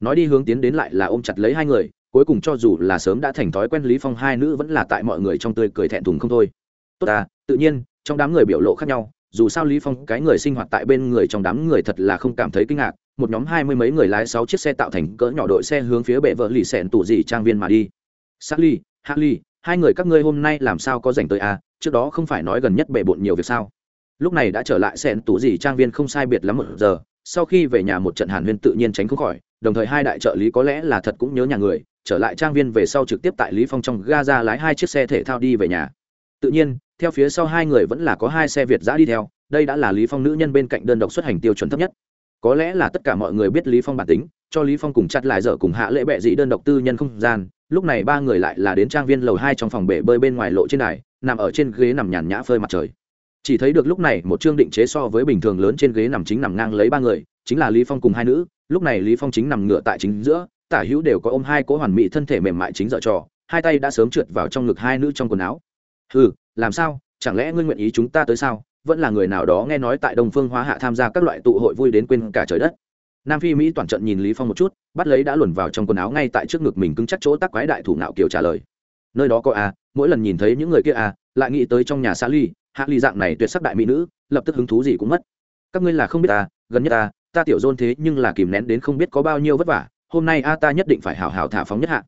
Nói đi hướng tiến đến lại là ôm chặt lấy hai người, cuối cùng cho dù là sớm đã thành thói quen Lý Phong hai nữ vẫn là tại mọi người trong tươi cười thẹn thùng không thôi. Tốt à, tự nhiên, trong đám người biểu lộ khác nhau, dù sao Lý Phong cái người sinh hoạt tại bên người trong đám người thật là không cảm thấy kinh ngạc, một nhóm hai mươi mấy người lái sáu chiếc xe tạo thành cỡ nhỏ đội xe hướng phía bệ vợ lì xẻn tủ dị trang viên mà đi. Sally harley hai người các ngươi hôm nay làm sao có dành tới à? Trước đó không phải nói gần nhất bệ bộn nhiều việc sao? Lúc này đã trở lại xẻn tủ dị trang viên không sai biệt lắm một giờ sau khi về nhà một trận hàn huyên tự nhiên tránh không khỏi đồng thời hai đại trợ lý có lẽ là thật cũng nhớ nhà người trở lại trang viên về sau trực tiếp tại lý phong trong gaza lái hai chiếc xe thể thao đi về nhà tự nhiên, theo phía sau hai người vẫn là có hai xe việt giã đi theo, đây đã là lý phong nữ nhân bên cạnh đơn độc xuất hành tiêu chuẩn thấp nhất. Có lẽ là tất cả mọi người biết lý phong bản tính, cho lý phong cùng chặt lại dở cùng hạ lễ bệ dị đơn độc tư nhân không gian, lúc này ba người lại là đến trang viên lầu hai trong phòng bể bơi bên ngoài lộ trên đài, nằm ở trên ghế nằm nhàn nhã phơi mặt trời. Chỉ thấy được lúc này một chương định chế so với bình thường lớn trên ghế nằm chính nằm ngang lấy ba người, chính là lý phong cùng hai nữ, lúc này lý phong chính nằm ngửa tại chính giữa, tả hữu đều có ôm hai cỗ hoàn mỹ thân thể mềm mại chính dở trò, hai tay đã sớm trượt vào trong ngực hai nữ trong quần áo ừ làm sao? Chẳng lẽ ngươi nguyện ý chúng ta tới sao? Vẫn là người nào đó nghe nói tại đông phương hóa hạ tham gia các loại tụ hội vui đến quên cả trời đất. Nam phi mỹ toàn trận nhìn lý phong một chút, bắt lấy đã luồn vào trong quần áo ngay tại trước ngực mình cứng chắc chỗ tắc quái đại thủ nạo kiều trả lời. Nơi đó có a, mỗi lần nhìn thấy những người kia a, lại nghĩ tới trong nhà xa ly, hạ ly dạng này tuyệt sắc đại mỹ nữ, lập tức hứng thú gì cũng mất. Các ngươi là không biết ta gần nhất ta ta tiểu dôn thế nhưng là kìm nén đến không biết có bao nhiêu vất vả, hôm nay a ta nhất định phải hào hào thả phóng nhất hạ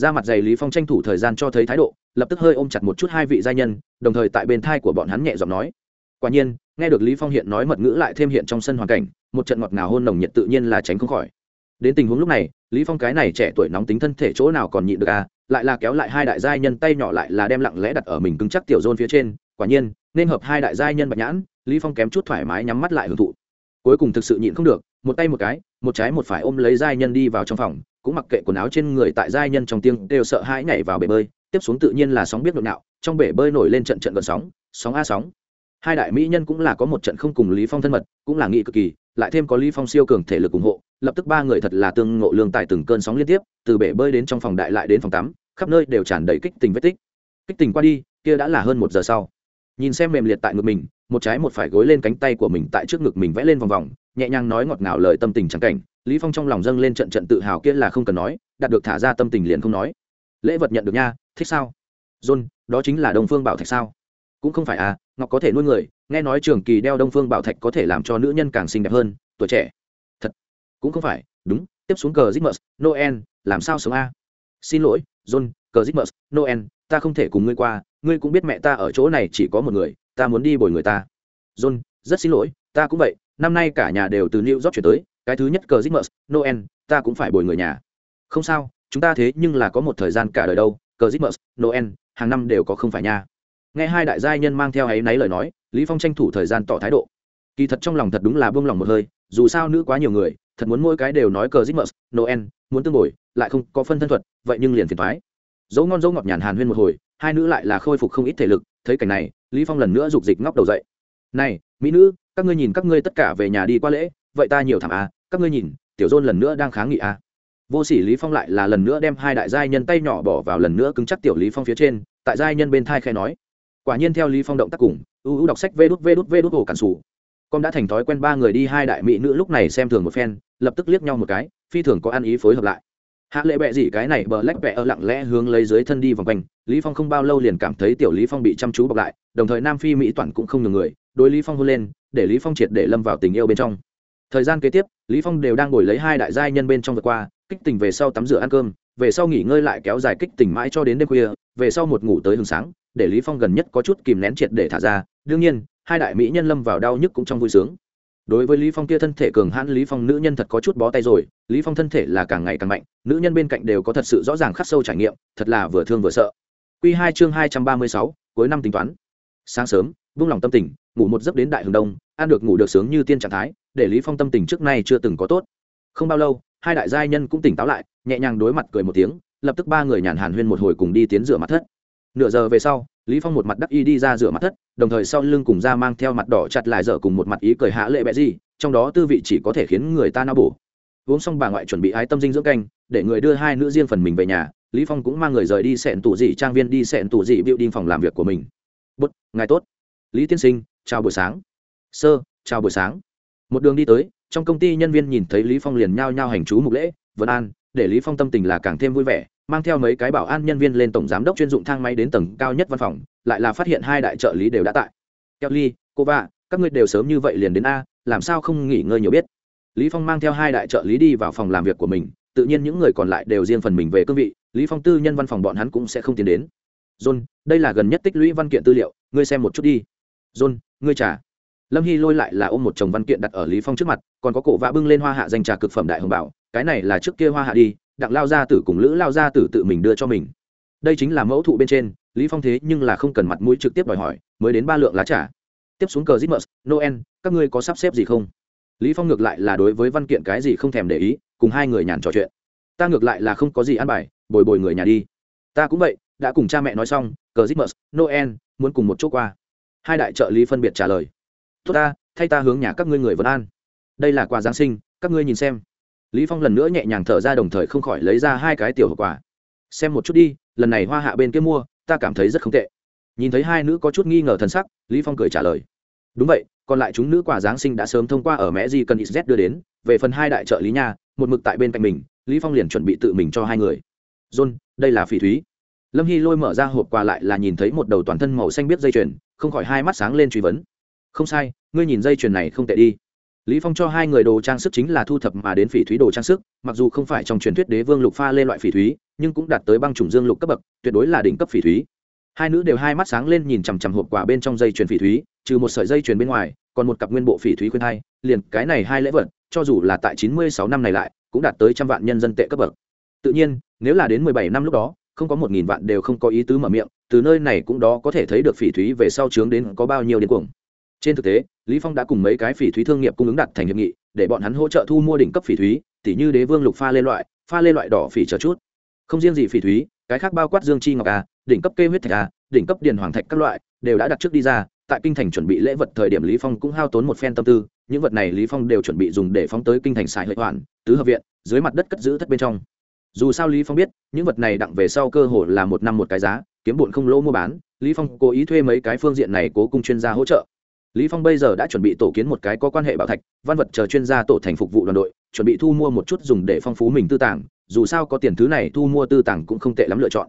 ra mặt giày lý phong tranh thủ thời gian cho thấy thái độ, lập tức hơi ôm chặt một chút hai vị gia nhân, đồng thời tại bên thai của bọn hắn nhẹ giọng nói. Quả nhiên, nghe được lý phong hiện nói mật ngữ lại thêm hiện trong sân hoàn cảnh, một trận ngọt ngào hôn nồng nhiệt tự nhiên là tránh không khỏi. Đến tình huống lúc này, lý phong cái này trẻ tuổi nóng tính thân thể chỗ nào còn nhịn được à lại là kéo lại hai đại giai nhân tay nhỏ lại là đem lặng lẽ đặt ở mình cứng chắc tiểu dôn phía trên, quả nhiên, nên hợp hai đại giai nhân bạch nhãn, lý phong kém chút thoải mái nhắm mắt lại hưởng thụ. Cuối cùng thực sự nhịn không được, một tay một cái, một trái một phải ôm lấy giai nhân đi vào trong phòng cũng mặc kệ quần áo trên người tại giai nhân trong tiếng đều sợ hãi nhảy vào bể bơi, tiếp xuống tự nhiên là sóng biết nội nạo, trong bể bơi nổi lên trận trận gần sóng sóng a sóng. Hai đại mỹ nhân cũng là có một trận không cùng lý phong thân mật, cũng là nghị cực kỳ, lại thêm có lý phong siêu cường thể lực ủng hộ, lập tức ba người thật là tương ngộ lương tài từng cơn sóng liên tiếp, từ bể bơi đến trong phòng đại lại đến phòng tắm, khắp nơi đều tràn đầy kích tình vết tích. Kích tình qua đi, kia đã là hơn một giờ sau. Nhìn xem mềm liệt tại ngực mình, một trái một phải gối lên cánh tay của mình tại trước ngực mình vẽ lên vòng vòng, nhẹ nhàng nói ngọt ngào lời tâm tình trắng cảnh lý phong trong lòng dâng lên trận trận tự hào kia là không cần nói, đạt được thả ra tâm tình liền không nói. Lễ vật nhận được nha, thích sao? John, đó chính là đông phương bảo thạch sao? Cũng không phải à ngọc có thể nuôi người, nghe nói trường kỳ đeo đông phương bảo thạch có thể làm cho nữ nhân càng xinh đẹp hơn, tuổi trẻ. Thật? Cũng không phải, đúng, tiếp xuống cờ zitmus noel, làm sao sống a? Xin lỗi, john cờ zitmus noel, ta không thể cùng ngươi qua, ngươi cũng biết mẹ ta ở chỗ này chỉ có một người, ta muốn đi bồi người ta. John, rất xin lỗi, ta cũng vậy, năm nay cả nhà đều từ new york chuyển tới cái thứ nhất cờ zitmus noel, ta cũng phải bồi người nhà. Không sao, chúng ta thế nhưng là có một thời gian cả đời đâu, cờ zitmus noel, hàng năm đều có không phải nha. Nghe hai đại giai nhân mang theo ấy náy lời nói, lý phong tranh thủ thời gian tỏ thái độ. Kỳ thật trong lòng thật đúng là buông lòng một hơi, dù sao nữ quá nhiều người, thật muốn mỗi cái đều nói cờ zitmus noel, muốn tương bồi, lại không có phân thân thuật, vậy nhưng liền phiền thoái dấu ngon dấu ngọt nhàn hàn huyên một hồi, hai nữ lại là khôi phục không ít thể lực, thấy cảnh này, lý phong lần nữa rục dịch ngóc đầu dậy. Này, mỹ nữ, các ngươi nhìn các ngươi tất cả về nhà đi qua lễ, vậy ta nhiều thảm à các ngươi nhìn, tiểu dôn lần nữa đang kháng nghị à. Vô sỉ lý phong lại là lần nữa đem hai đại giai nhân tay nhỏ bỏ vào lần nữa cứng chắc tiểu lý phong phía trên, tại giai nhân bên thai khẽ nói. Quả nhiên theo lý phong động tác cùng ưu ưu đọc sách vê đút vê đút vê đút hồ cản sủ. Con đã thành thói quen ba người đi hai đại mỹ nữ lúc này xem thường một phen, lập tức liếc nhau một cái, phi thường có ăn ý phối hợp lại. Hạ lệ bẹ gì cái này bờ lách bẹ ở lặng lẽ hướng lấy dưới thân đi vòng quanh, lý phong không bao lâu liền cảm thấy tiểu lý phong bị chăm chú bọc lại, đồng thời nam phi mỹ toàn cũng không nhường người, đối lý phong hôn lên, để lý phong triệt để lâm vào tình yêu bên trong thời gian kế tiếp lý phong đều đang ngồi lấy hai đại giai nhân bên trong vượt qua kích tình về sau tắm rửa ăn cơm về sau nghỉ ngơi lại kéo dài kích tình mãi cho đến đêm khuya về sau một ngủ tới hừng sáng để lý phong gần nhất có chút kìm nén triệt để thả ra. Đương nhiên hai đại mỹ nhân lâm vào đau nhức cũng trong vui sướng. Đối với lý phong kia thân thể cường hãn lý phong nữ nhân thật có chút bó tay rồi lý phong thân thể là càng ngày càng mạnh nữ nhân bên cạnh đều có thật sự rõ ràng khắc sâu trải nghiệm thật là vừa thương vừa sợ. Quy hai chương hai trăm ba mươi sáu, cuối năm tính toán. Sáng sớm buông lòng tâm tình ngủ một giấc đến đại hừng đông ăn được ngủ được sướng như tiên trạng thái để lý phong tâm tình trước nay chưa từng có tốt. Không bao lâu, hai đại giai nhân cũng tỉnh táo lại, nhẹ nhàng đối mặt cười một tiếng, lập tức ba người nhàn hàn huyên một hồi cùng đi tiến rửa mặt thất. Nửa giờ về sau, lý phong một mặt đắc y đi ra rửa mặt thất, đồng thời sau lưng cùng ra mang theo mặt đỏ chặt lại dở cùng một mặt ý cười hạ lệ bẹ gì, trong đó tư vị chỉ có thể khiến người ta nao bổ. Uống xong bà ngoại chuẩn bị ái tâm dinh dưỡng canh, để người đưa hai nữ riêng phần mình về nhà, lý phong cũng mang người rời đi sẹn tủ dị trang viên đi sẹn tủ dị biểu đi phòng làm việc của mình. Bút, ngài tốt. Lý tiên sinh, chào buổi sáng. Sơ, chào buổi sáng một đường đi tới, trong công ty nhân viên nhìn thấy lý phong liền nhao nhao hành chú mục lễ, vân an, để lý phong tâm tình là càng thêm vui vẻ, mang theo mấy cái bảo an nhân viên lên tổng giám đốc chuyên dụng thang máy đến tầng cao nhất văn phòng, lại là phát hiện hai đại trợ lý đều đã tại. Kelly cô vạ, các ngươi đều sớm như vậy liền đến a, làm sao không nghỉ ngơi nhiều biết? Lý phong mang theo hai đại trợ lý đi vào phòng làm việc của mình, tự nhiên những người còn lại đều riêng phần mình về cương vị, lý phong tư nhân văn phòng bọn hắn cũng sẽ không tiến đến. John, đây là gần nhất tích lũy văn kiện tư liệu, ngươi xem một chút đi. John, ngươi trả lâm hy lôi lại là ôm một chồng văn kiện đặt ở lý phong trước mặt, còn có cổ vã bưng lên hoa hạ danh trà cực phẩm đại hồng bảo, cái này là trước kia hoa hạ đi, đặng lao gia tử cùng lữ lao gia tử tự mình đưa cho mình. Đây chính là mẫu thụ bên trên, lý phong thế nhưng là không cần mặt mũi trực tiếp đòi hỏi, mới đến ba lượng lá trà. Tiếp xuống cờ zitmus noel, các ngươi có sắp xếp gì không? Lý phong ngược lại là đối với văn kiện cái gì không thèm để ý, cùng hai người nhàn trò chuyện. Ta ngược lại là không có gì ăn bài, bồi bồi người nhà đi. Ta cũng vậy, đã cùng cha mẹ nói xong, cờ zitmus noel, muốn cùng một chỗ qua. Hai đại trợ lý phân biệt trả lời tốt ta, thay ta hướng nhà các ngươi người vân an. Đây là quà giáng sinh, các ngươi nhìn xem. Lý phong lần nữa nhẹ nhàng thở ra đồng thời không khỏi lấy ra hai cái tiểu hộp quà. Xem một chút đi, lần này hoa hạ bên kia mua, ta cảm thấy rất không tệ. Nhìn thấy hai nữ có chút nghi ngờ thần sắc, lý phong cười trả lời. Đúng vậy, còn lại chúng nữ quà giáng sinh đã sớm thông qua ở mẹ gì cần z đưa đến, về phần hai đại trợ lý nha một mực tại bên cạnh mình, lý phong liền chuẩn bị tự mình cho hai người. John, đây là phỉ thúy. Lâm hy lôi mở ra hộp quà lại là nhìn thấy một đầu toàn thân màu xanh biết dây chuyền, không khỏi hai mắt sáng lên truy vấn không sai, ngươi nhìn dây chuyền này không tệ đi. Lý phong cho hai người đồ trang sức chính là thu thập mà đến phỉ thúy đồ trang sức, mặc dù không phải trong truyền thuyết đế vương lục pha lên loại phỉ thúy, nhưng cũng đạt tới băng trùng dương lục cấp bậc, tuyệt đối là đỉnh cấp phỉ thúy. Hai nữ đều hai mắt sáng lên nhìn chằm chằm hộp quà bên trong dây chuyền phỉ thúy, trừ một sợi dây chuyền bên ngoài, còn một cặp nguyên bộ phỉ thúy khuyên hai, liền cái này hai lễ vật, cho dù là tại chín mươi sáu năm này lại, cũng đạt tới trăm vạn nhân dân tệ cấp bậc. Tự nhiên, nếu là đến mười bảy năm lúc đó, không có một nghìn vạn đều không có ý tứ mở miệng, từ nơi này cũng đó có thể thấy được phỉ thúy về sau trướng đến có bao nhiêu điên cuồng trên thực tế, lý phong đã cùng mấy cái phỉ thúy thương nghiệp cung ứng đặt thành hiệp nghị, để bọn hắn hỗ trợ thu mua đỉnh cấp phỉ thúy tỷ như đế vương lục pha lê loại, pha lê loại đỏ phỉ chờ chút. Không riêng gì phỉ thúy, cái khác bao quát dương chi ngọc a, đỉnh cấp kê huyết thạch a, đỉnh cấp điền hoàng thạch các loại, đều đã đặt trước đi ra. Tại kinh thành chuẩn bị lễ vật thời điểm lý phong cũng hao tốn một phen tâm tư, những vật này lý phong đều chuẩn bị dùng để phóng tới kinh thành xài lợi hoàn tứ hợp viện, dưới mặt đất cất giữ thất bên trong. Dù sao lý phong biết, những vật này đặng về sau cơ hội là một năm một cái giá, kiếm bụn không lỗ mua bán. Lý phong cố ý thuê mấy cái phương diện này cố cung chuyên gia hỗ trợ lý phong bây giờ đã chuẩn bị tổ kiến một cái có quan hệ bảo thạch, văn vật chờ chuyên gia tổ thành phục vụ đoàn đội, chuẩn bị thu mua một chút dùng để phong phú mình tư tàng, dù sao có tiền thứ này thu mua tư tàng cũng không tệ lắm lựa chọn.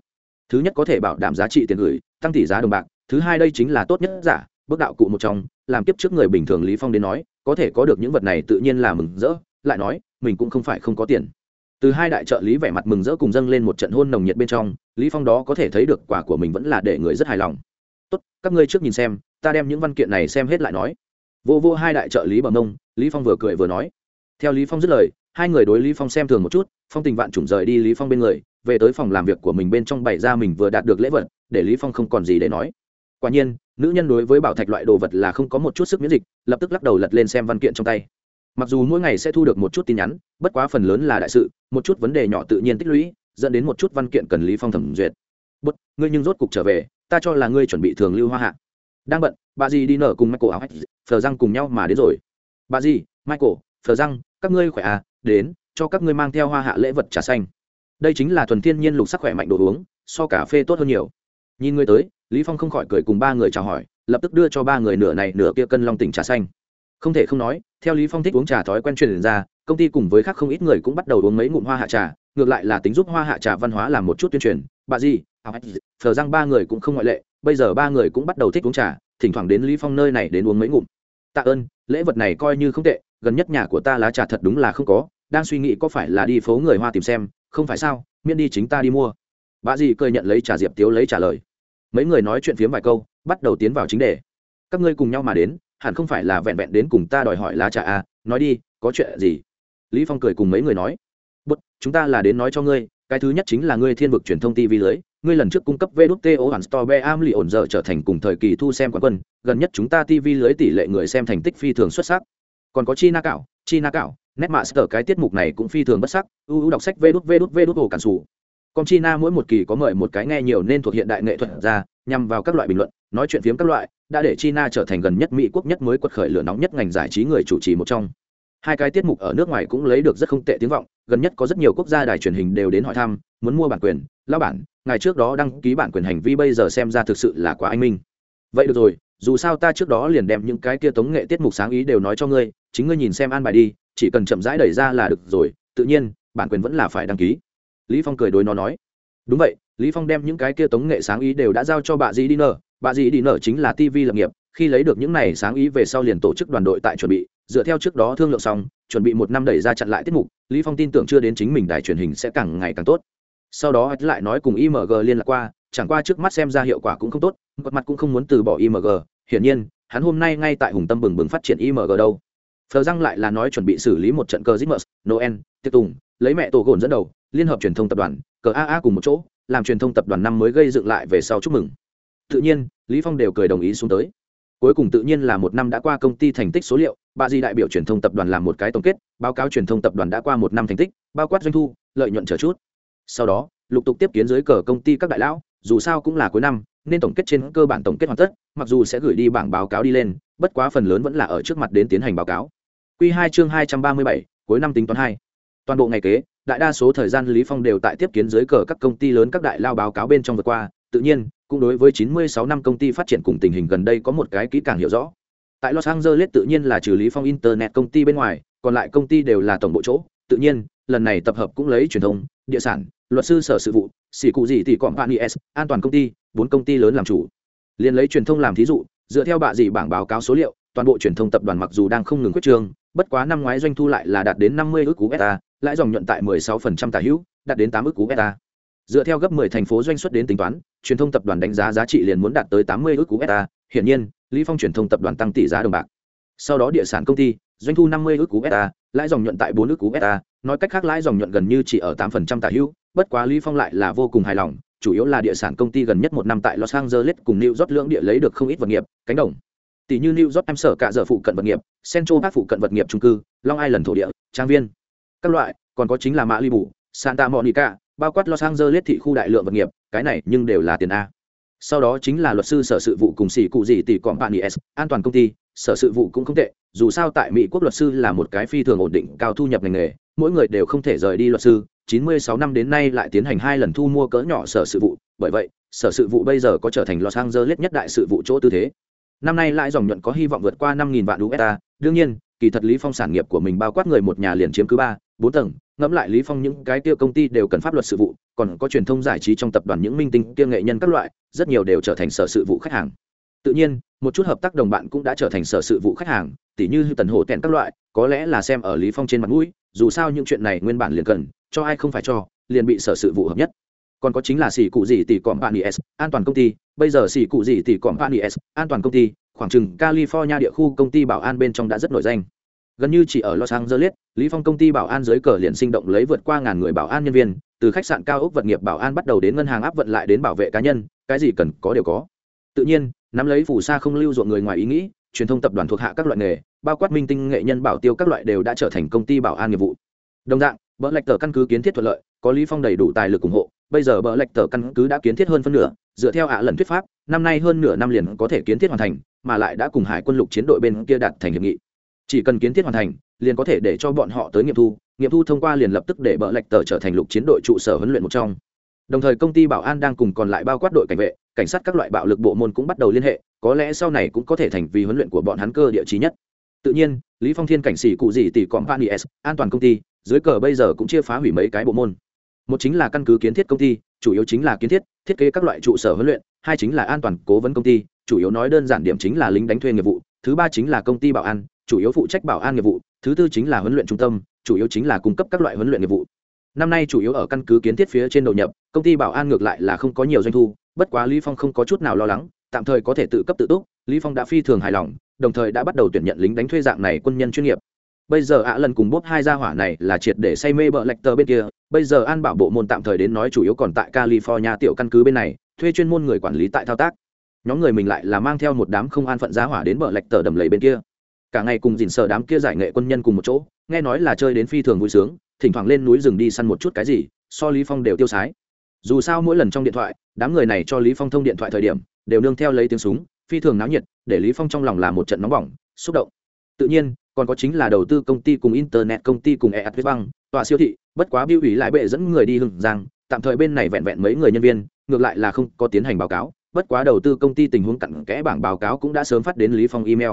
Thứ nhất có thể bảo đảm giá trị tiền gửi, tăng tỷ giá đồng bạc, thứ hai đây chính là tốt nhất giả, bước đạo cụ một trong, làm tiếp trước người bình thường lý phong đến nói, có thể có được những vật này tự nhiên là mừng rỡ, lại nói, mình cũng không phải không có tiền. Từ hai đại trợ lý vẻ mặt mừng rỡ cùng dâng lên một trận hôn nồng nhiệt bên trong, lý phong đó có thể thấy được quả của mình vẫn là để người rất hài lòng. Tốt, các ngươi trước nhìn xem ta đem những văn kiện này xem hết lại nói. Vô vô hai đại trợ lý bằng mông lý phong vừa cười vừa nói. Theo lý phong dứt lời, hai người đối lý phong xem thường một chút, phong tình vạn trùng rời đi lý phong bên người, về tới phòng làm việc của mình bên trong bày ra mình vừa đạt được lễ vật, để lý phong không còn gì để nói. Quả nhiên, nữ nhân đối với bảo thạch loại đồ vật là không có một chút sức miễn dịch, lập tức lắc đầu lật lên xem văn kiện trong tay. Mặc dù mỗi ngày sẽ thu được một chút tin nhắn, bất quá phần lớn là đại sự, một chút vấn đề nhỏ tự nhiên tích lũy, dẫn đến một chút văn kiện cần lý phong thẩm duyệt. Bất, ngươi nhưng rốt cục trở về, ta cho là ngươi chuẩn bị thường lưu hoa hạ đang bận, bà dì đi nở cùng michael áo phờ răng cùng nhau mà đến rồi. Bà dì, michael, phờ răng, các ngươi khỏe à? Đến, cho các ngươi mang theo hoa hạ lễ vật trà xanh. Đây chính là thuần thiên nhiên lục sắc khỏe mạnh đồ uống, so cà phê tốt hơn nhiều. Nhìn ngươi tới, lý phong không khỏi cười cùng ba người chào hỏi, lập tức đưa cho ba người nửa này nửa kia cân long tỉnh trà xanh. Không thể không nói, theo lý phong thích uống trà thói quen truyền ra, công ty cùng với khác không ít người cũng bắt đầu uống mấy ngụm hoa hạ trà, ngược lại là tính giúp hoa hạ trà văn hóa làm một chút tuyên truyền. Bà gì phờ răng ba người cũng không ngoại lệ bây giờ ba người cũng bắt đầu thích uống trà, thỉnh thoảng đến lý phong nơi này đến uống mấy ngụm. Tạ ơn, lễ vật này coi như không tệ, gần nhất nhà của ta lá trà thật đúng là không có, đang suy nghĩ có phải là đi phố người hoa tìm xem, không phải sao, miễn đi chính ta đi mua. Bà dì cười nhận lấy trà diệp tiếu lấy trả lời. Mấy người nói chuyện phiếm vài câu, bắt đầu tiến vào chính đề. Các ngươi cùng nhau mà đến, hẳn không phải là vẹn vẹn đến cùng ta đòi hỏi lá trà à nói đi, có chuyện gì? Lý phong cười cùng mấy người nói. Bút chúng ta là đến nói cho ngươi, cái thứ nhất chính là ngươi thiên vực truyền thông tv lưới ngươi lần trước cung cấp VĐTO, hoàn store am lì ổn giờ trở thành cùng thời kỳ thu xem quán quân gần nhất chúng ta tv lưới tỷ lệ người xem thành tích phi thường xuất sắc. Còn có China Cảo, cạo Cảo, cạo netmaster cái tiết mục này cũng phi thường bất sắc ưu đọc sách VWVWO cản sủ. Còn china mỗi một kỳ có mời một cái nghe nhiều nên thuộc hiện đại nghệ thuật ra nhằm vào các loại bình luận nói chuyện phiếm các loại đã để china trở thành gần nhất mỹ quốc nhất mới quật khởi lửa nóng nhất ngành giải trí người chủ trì một trong. Hai cái tiết mục ở nước ngoài cũng lấy được rất không tệ tiếng vọng gần nhất có rất nhiều quốc gia đài truyền hình đều đến hỏi thăm muốn mua bản quyền lão bản ngày trước đó đăng ký bản quyền hành vi bây giờ xem ra thực sự là quá anh minh. Vậy được rồi, dù sao ta trước đó liền đem những cái kia tống nghệ tiết mục sáng ý đều nói cho ngươi, chính ngươi nhìn xem an bài đi, chỉ cần chậm rãi đẩy ra là được rồi, tự nhiên, bản quyền vẫn là phải đăng ký. Lý phong cười đối nó nói. Đúng vậy, lý phong đem những cái kia tống nghệ sáng ý đều đã giao cho bà dì đi nở bà dì đi nở chính là tv lập nghiệp, khi lấy được những này sáng ý về sau liền tổ chức đoàn đội tại chuẩn bị, dựa theo trước đó thương lượng xong, chuẩn bị một năm đẩy ra chặn lại tiết mục, lý phong tin tưởng chưa đến chính mình đài truyền hình sẽ càng ngày càng tốt sau đó lại nói cùng img liên lạc qua, chẳng qua trước mắt xem ra hiệu quả cũng không tốt, một mặt cũng không muốn từ bỏ img hiển nhiên, hắn hôm nay ngay tại hùng tâm bừng bừng phát triển img đâu. Phờ răng lại là nói chuẩn bị xử lý một trận cờ zimmer, noel, tiệc tùng, lấy mẹ tổ gồn dẫn đầu, liên hợp truyền thông tập đoàn, cờ aa cùng một chỗ, làm truyền thông tập đoàn năm mới gây dựng lại về sau chúc mừng. Tự nhiên, lý phong đều cười đồng ý xuống tới. Cuối cùng tự nhiên là một năm đã qua công ty thành tích số liệu, bà di đại biểu truyền thông tập đoàn làm một cái tổng kết, báo cáo truyền thông tập đoàn đã qua một năm thành tích, bao quát doanh thu, lợi nhuận trở chút sau đó, lục tục tiếp kiến dưới cờ công ty các đại lão, dù sao cũng là cuối năm, nên tổng kết trên cơ bản tổng kết hoàn tất, mặc dù sẽ gửi đi bảng báo cáo đi lên, bất quá phần lớn vẫn là ở trước mặt đến tiến hành báo cáo. Q hai chương hai trăm ba mươi bảy, cuối năm tính toán hai. Toàn bộ ngày kế, đại đa số thời gian lý phong đều tại tiếp kiến dưới cờ các công ty lớn các đại lao báo cáo bên trong vừa qua, tự nhiên, cũng đối với 96 năm công ty phát triển cùng tình hình gần đây có một cái kỹ càng hiểu rõ. Tại los angeles tự nhiên là trừ lý phong internet công ty bên ngoài, còn lại công ty đều là tổng bộ chỗ, tự nhiên, lần này tập hợp cũng lấy truyền thông địa sản, luật sư sở sự vụ, xỉ cụ gì thì bạn s an toàn công ty, bốn công ty lớn làm chủ. Liền lấy truyền thông làm thí dụ, dựa theo bạ gì bảng báo cáo số liệu, toàn bộ truyền thông tập đoàn mặc dù đang không ngừng quyết trương bất quá năm ngoái doanh thu lại là đạt đến năm mươi ước cú beta, lãi dòng nhuận tại 16% tả hữu, đạt đến tám ước cú beta. Dựa theo gấp 10 thành phố doanh xuất đến tính toán, truyền thông tập đoàn đánh giá giá trị liền muốn đạt tới 80 ước cú beta, hiển nhiên, lý phong truyền thông tập đoàn tăng tỷ giá đồng bạc. Sau đó địa sản công ty doanh thu 50 ức cú beta lãi dòng nhuận tại 4 ức cú beta nói cách khác lãi dòng nhuận gần như chỉ ở 8% tả hữu bất quá lý phong lại là vô cùng hài lòng chủ yếu là địa sản công ty gần nhất một năm tại Los Angeles cùng New York lượng địa lấy được không ít vật nghiệp, cánh đồng. Tỷ như New York em sở cả giờ phụ cận vật nghiệp, Central Park phụ cận vật nghiệp trung cư, Long Island thổ địa, trang viên. Các loại, còn có chính là mã Malibu, Santa Monica, bao quát Los Angeles thị khu đại lượng vật nghiệp, cái này nhưng đều là tiền a. Sau đó chính là luật sư sở sự vụ cùng sĩ cụ gì tỷ company S, an toàn công ty, sở sự vụ cũng không tệ, dù sao tại Mỹ quốc luật sư là một cái phi thường ổn định cao thu nhập ngành nghề, mỗi người đều không thể rời đi luật sư, 96 năm đến nay lại tiến hành hai lần thu mua cỡ nhỏ sở sự vụ, bởi vậy, sở sự vụ bây giờ có trở thành Los Angeles nhất đại sự vụ chỗ tư thế. Năm nay lãi dòng nhuận có hy vọng vượt qua 5.000 vạn USD, đương nhiên, kỳ thật Lý Phong sản nghiệp của mình bao quát người một nhà liền chiếm cứ 3, 4 tầng, ngẫm lại Lý Phong những cái kia công ty đều cần pháp luật sự vụ, còn có truyền thông giải trí trong tập đoàn những minh tinh kia nghệ nhân các loại, rất nhiều đều trở thành sở sự vụ khách hàng. Tự nhiên, một chút hợp tác đồng bạn cũng đã trở thành sở sự vụ khách hàng, tỉ như tần hổ tẹn các loại, có lẽ là xem ở Lý Phong trên mặt mũi, dù sao những chuyện này nguyên bản liền cần, cho ai không phải cho liền bị sở sự vụ hợp nhất. Còn có chính là xỉ cụ gì tỷ cọm bạn s an toàn công ty bây giờ xỉ cụ gì tỷ cọm bạn s an toàn công ty khoảng chừng california địa khu công ty bảo an bên trong đã rất nổi danh. Gần như chỉ ở los angeles lý phong công ty bảo an dưới cờ liền sinh động lấy vượt qua ngàn người bảo an nhân viên từ khách sạn cao ốc vật nghiệp bảo an bắt đầu đến ngân hàng áp vận lại đến bảo vệ cá nhân cái gì cần có đều có. Tự nhiên nắm lấy phù sa không lưu ruộng người ngoài ý nghĩ, truyền thông tập đoàn thuộc hạ các loại nghề, bao quát minh tinh nghệ nhân bảo tiêu các loại đều đã trở thành công ty bảo an nghiệp vụ. Đồng dạng, bỡ lạch tờ căn cứ kiến thiết thuận lợi, có lý phong đầy đủ tài lực ủng hộ, bây giờ bỡ lạch tờ căn cứ đã kiến thiết hơn phân nửa, dựa theo ạ lần thuyết pháp, năm nay hơn nửa năm liền có thể kiến thiết hoàn thành, mà lại đã cùng hải quân lục chiến đội bên kia đạt thành hiệp nghị. Chỉ cần kiến thiết hoàn thành, liền có thể để cho bọn họ tới nghiệm thu nghiệm thu thông qua liền lập tức để bỡ lạch tờ trở thành lục chiến đội trụ sở huấn luyện một trong. Đồng thời công ty bảo an đang cùng còn lại bao quát đội cảnh vệ cảnh sát các loại bạo lực bộ môn cũng bắt đầu liên hệ, có lẽ sau này cũng có thể thành vì huấn luyện của bọn hắn cơ địa trí nhất. Tự nhiên, lý phong thiên cảnh sĩ cụ gì tỷ company s, an toàn công ty, dưới cờ bây giờ cũng chia phá hủy mấy cái bộ môn. Một chính là căn cứ kiến thiết công ty, chủ yếu chính là kiến thiết thiết kế các loại trụ sở huấn luyện, hai chính là an toàn cố vấn công ty, chủ yếu nói đơn giản điểm chính là lính đánh thuê nghiệp vụ, thứ ba chính là công ty bảo an, chủ yếu phụ trách bảo an nghiệp vụ, thứ tư chính là huấn luyện trung tâm, chủ yếu chính là cung cấp các loại huấn luyện nghiệp vụ. Năm nay chủ yếu ở căn cứ kiến thiết phía trên đầu nhập, công ty bảo an ngược lại là không có nhiều doanh thu bất quá lý phong không có chút nào lo lắng, tạm thời có thể tự cấp tự túc, lý phong đã phi thường hài lòng, đồng thời đã bắt đầu tuyển nhận lính đánh thuê dạng này quân nhân chuyên nghiệp. Bây giờ ạ lần cùng bốp hai gia hỏa này là triệt để say mê bợ lạch tờ bên kia, bây giờ an bảo bộ môn tạm thời đến nói chủ yếu còn tại california tiểu căn cứ bên này, thuê chuyên môn người quản lý tại thao tác. Nhóm người mình lại là mang theo một đám không an phận gia hỏa đến bờ lạch tờ đầm lầy bên kia. Cả ngày cùng dình sợ đám kia giải nghệ quân nhân cùng một chỗ, nghe nói là chơi đến phi thường vui sướng, thỉnh thoảng lên núi rừng đi săn một chút cái gì, so lý phong đều tiêu sái dù sao mỗi lần trong điện thoại, đám người này cho lý phong thông điện thoại thời điểm, đều nương theo lấy tiếng súng, phi thường náo nhiệt, để lý phong trong lòng là một trận nóng bỏng, xúc động. Tự nhiên, còn có chính là đầu tư công ty cùng internet công ty cùng eat băng tòa siêu thị, bất quá biêu ủy lại bệ dẫn người đi hưng giang, tạm thời bên này vẹn vẹn mấy người nhân viên, ngược lại là không có tiến hành báo cáo, bất quá đầu tư công ty tình huống cặn kẽ bảng báo cáo cũng đã sớm phát đến lý phong email.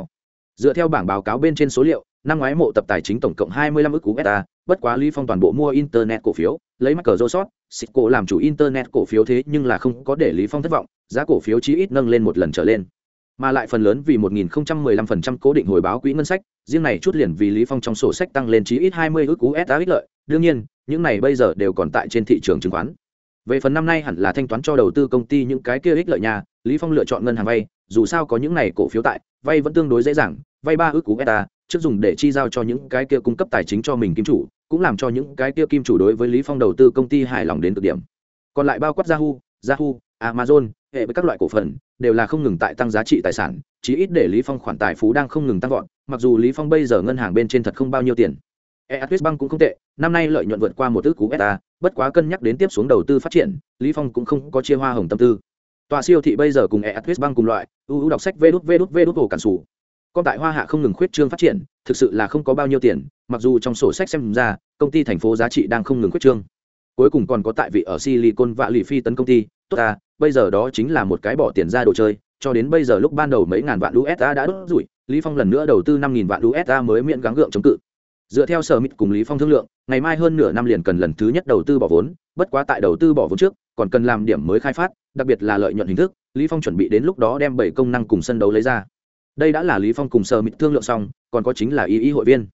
Dựa theo bảng báo cáo bên trên số liệu, năm ngoái mộ tập tài chính tổng cộng 25 ức cú beta bất quá lý phong toàn bộ mua internet cổ phiếu lấy mắc cờ rô sót xịt cổ làm chủ internet cổ phiếu thế nhưng là không có để lý phong thất vọng giá cổ phiếu chí ít nâng lên một lần trở lên mà lại phần lớn vì 1015% cố định hồi báo quỹ ngân sách, riêng này chút liền vì Lý Phong trong sổ sách tăng lên chí ít 20 ức USD ích lợi, đương nhiên, những này bây giờ đều còn tại trên thị trường chứng khoán. Về phần năm nay hẳn là thanh toán cho đầu tư công ty những cái kia ích lợi nhà, Lý Phong lựa chọn ngân hàng vay, dù sao có những này cổ phiếu tại, vay vẫn tương đối dễ dàng, vay 3 ức USD, trước dùng để chi giao cho những cái kia cung cấp tài chính cho mình kim chủ, cũng làm cho những cái kia kim chủ đối với Lý Phong đầu tư công ty hài lòng đến cực điểm. Còn lại bao quát Yahoo, Yahoo, Amazon, hệ với các loại cổ phần đều là không ngừng tại tăng giá trị tài sản chí ít để lý phong khoản tài phú đang không ngừng tăng vọt mặc dù lý phong bây giờ ngân hàng bên trên thật không bao nhiêu tiền eatwest bank cũng không tệ năm nay lợi nhuận vượt qua một ước cú beta bất quá cân nhắc đến tiếp xuống đầu tư phát triển lý phong cũng không có chia hoa hồng tâm tư tòa siêu thị bây giờ cùng eatwest bank cùng loại ưu đọc sách vê đút vê đút vê đút hồ cản sủ con tại hoa hạ không ngừng khuyết trương phát triển, thực sự là không có bao nhiêu tiền, mặc dù trong sổ sách xem ra, công ty thành phố giá trị đang không ngừng khuyết trương. Cuối cùng còn có tại vị ở silicon vạ lì phi tấn công ty, tốt ta, bây giờ đó chính là một cái bỏ tiền ra đồ chơi, cho đến bây giờ lúc ban đầu mấy ngàn vạn usd đã đốt rủi, lý phong lần nữa đầu tư năm nghìn vạn usd mới miễn gắng gượng chống cự. Dựa theo sở mít cùng lý phong thương lượng, ngày mai hơn nửa năm liền cần lần thứ nhất đầu tư bỏ vốn, bất quá tại đầu tư bỏ vốn trước, còn cần làm điểm mới khai phát, đặc biệt là lợi nhuận hình thức, lý phong chuẩn bị đến lúc đó đem bảy công năng cùng sân đấu lấy ra đây đã là lý phong cùng sở mịt thương lượng xong, còn có chính là ý ý hội viên.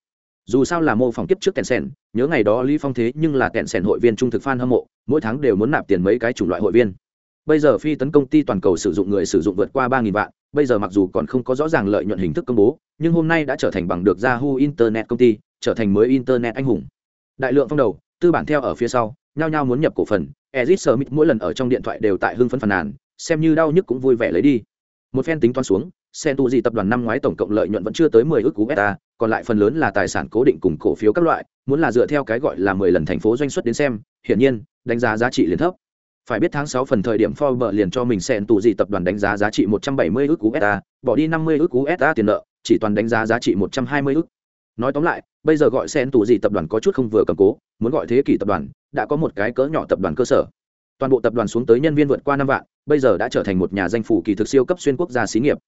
Dù sao là mô phỏng kiếp trước kẹn sẻn, nhớ ngày đó lý phong thế nhưng là kẹn sẻn hội viên trung thực fan hâm mộ, mỗi tháng đều muốn nạp tiền mấy cái chủng loại hội viên. Bây giờ phi tấn công ty toàn cầu sử dụng người sử dụng vượt qua ba nghìn vạn, bây giờ mặc dù còn không có rõ ràng lợi nhuận hình thức công bố, nhưng hôm nay đã trở thành bằng được yahoo internet công ty, trở thành mới internet anh hùng. Đại lượng phong đầu, tư bản theo ở phía sau, nhao nhao muốn nhập cổ phần, ezit summit mỗi lần ở trong điện thoại đều tại hưng phấn phàn nàn, xem như đau nhức cũng vui vẻ lấy đi. Một phen tính toán xuống sen tu di tập đoàn năm ngoái tổng cộng lợi nhuận vẫn chưa tới mười ước cú beta, còn lại phần lớn là tài sản cố định cùng cổ phiếu các loại, muốn là dựa theo cái gọi là mười lần thành phố doanh xuất đến xem, hiển nhiên, đánh giá giá trị liền thấp. Phải biết tháng sáu phần thời điểm Forbes liền cho mình sen tu gì tập đoàn đánh giá giá trị một trăm bảy mươi ước cú beta, bỏ đi năm mươi ước cú beta tiền nợ, chỉ toàn đánh giá giá trị một trăm hai mươi ước. Nói tóm lại, bây giờ gọi sen tu gì tập đoàn có chút không vừa cầm cố, muốn gọi thế kỷ tập đoàn, đã có một cái cỡ nhỏ tập đoàn cơ sở. Toàn bộ tập đoàn xuống tới nhân viên vượt qua năm vạn, bây giờ đã trở thành một nhà danh phủ kỳ thực siêu cấp xuyên quốc gia xí nghiệp.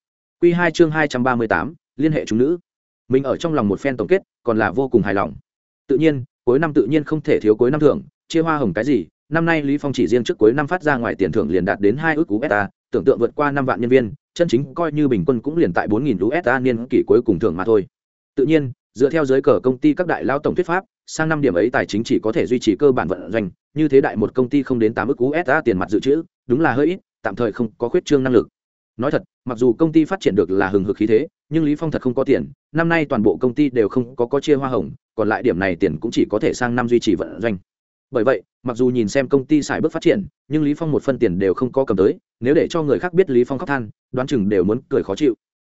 Q2 chương hai trăm ba mươi tám, liên hệ chúng nữ. Mình ở trong lòng một phen tổng kết, còn là vô cùng hài lòng. Tự nhiên, cuối năm tự nhiên không thể thiếu cuối năm thưởng, chia hoa hồng cái gì, năm nay lý phong chỉ riêng trước cuối năm phát ra ngoài tiền thưởng liền đạt đến hai ước cú tưởng tượng vượt qua năm vạn nhân viên, chân chính coi như bình quân cũng liền tại bốn nghìn usd niên kỷ cuối cùng thưởng mà thôi. Tự nhiên, dựa theo giới cờ công ty các đại lao tổng thuyết pháp, sang năm điểm ấy tài chính chỉ có thể duy trì cơ bản vận doanh, như thế đại một công ty không đến tám ước usd tiền mặt dự trữ, đúng là hơi ít, tạm thời không có khuyết trương năng lực. Nói thật mặc dù công ty phát triển được là hừng hực khí thế, nhưng lý phong thật không có tiền. Năm nay toàn bộ công ty đều không có có chia hoa hồng, còn lại điểm này tiền cũng chỉ có thể sang năm duy trì vận doanh. Bởi vậy, mặc dù nhìn xem công ty xài bước phát triển, nhưng lý phong một phân tiền đều không có cầm tới. Nếu để cho người khác biết lý phong khóc than, đoán chừng đều muốn cười khó chịu.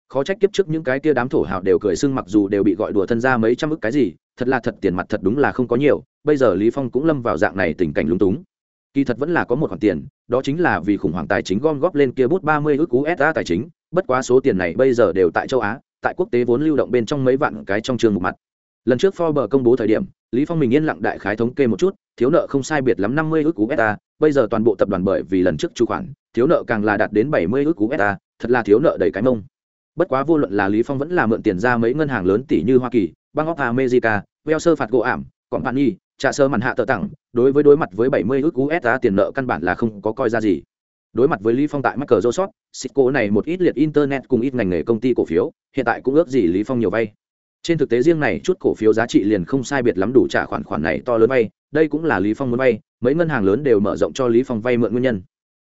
Khó trách kiếp trước những cái kia đám thổ hào đều cười sưng mặc dù đều bị gọi đùa thân ra mấy trăm ức cái gì, thật là thật tiền mặt thật đúng là không có nhiều. Bây giờ lý phong cũng lâm vào dạng này tình cảnh lúng túng kỳ thật vẫn là có một khoản tiền, đó chính là vì khủng hoảng tài chính gom góp lên kia bút ba mươi ước usd tài chính, bất quá số tiền này bây giờ đều tại châu á, tại quốc tế vốn lưu động bên trong mấy vạn cái trong trường một mặt. Lần trước Forbes công bố thời điểm, lý phong mình yên lặng đại khái thống kê một chút, thiếu nợ không sai biệt lắm năm mươi ước usd bây giờ toàn bộ tập đoàn bởi vì lần trước chu khoản, thiếu nợ càng là đạt đến bảy mươi ước usd thật là thiếu nợ đầy cái mông. Bất quá vô luận là lý phong vẫn là mượn tiền ra mấy ngân hàng lớn tỷ như hoa kỳ bang of america, wells sơ phạt gỗ ảm, company trả sơ màn hạ tờ tặng đối với đối mặt với 70 ước usd tiền nợ căn bản là không có coi ra gì. Đối mặt với lý phong tại microsoft cisco này một ít liệt internet cùng ít ngành nghề công ty cổ phiếu hiện tại cũng ước gì lý phong nhiều vay. Trên thực tế riêng này chút cổ phiếu giá trị liền không sai biệt lắm đủ trả khoản khoản này to lớn vay đây cũng là lý phong muốn vay mấy ngân hàng lớn đều mở rộng cho lý phong vay mượn nguyên nhân.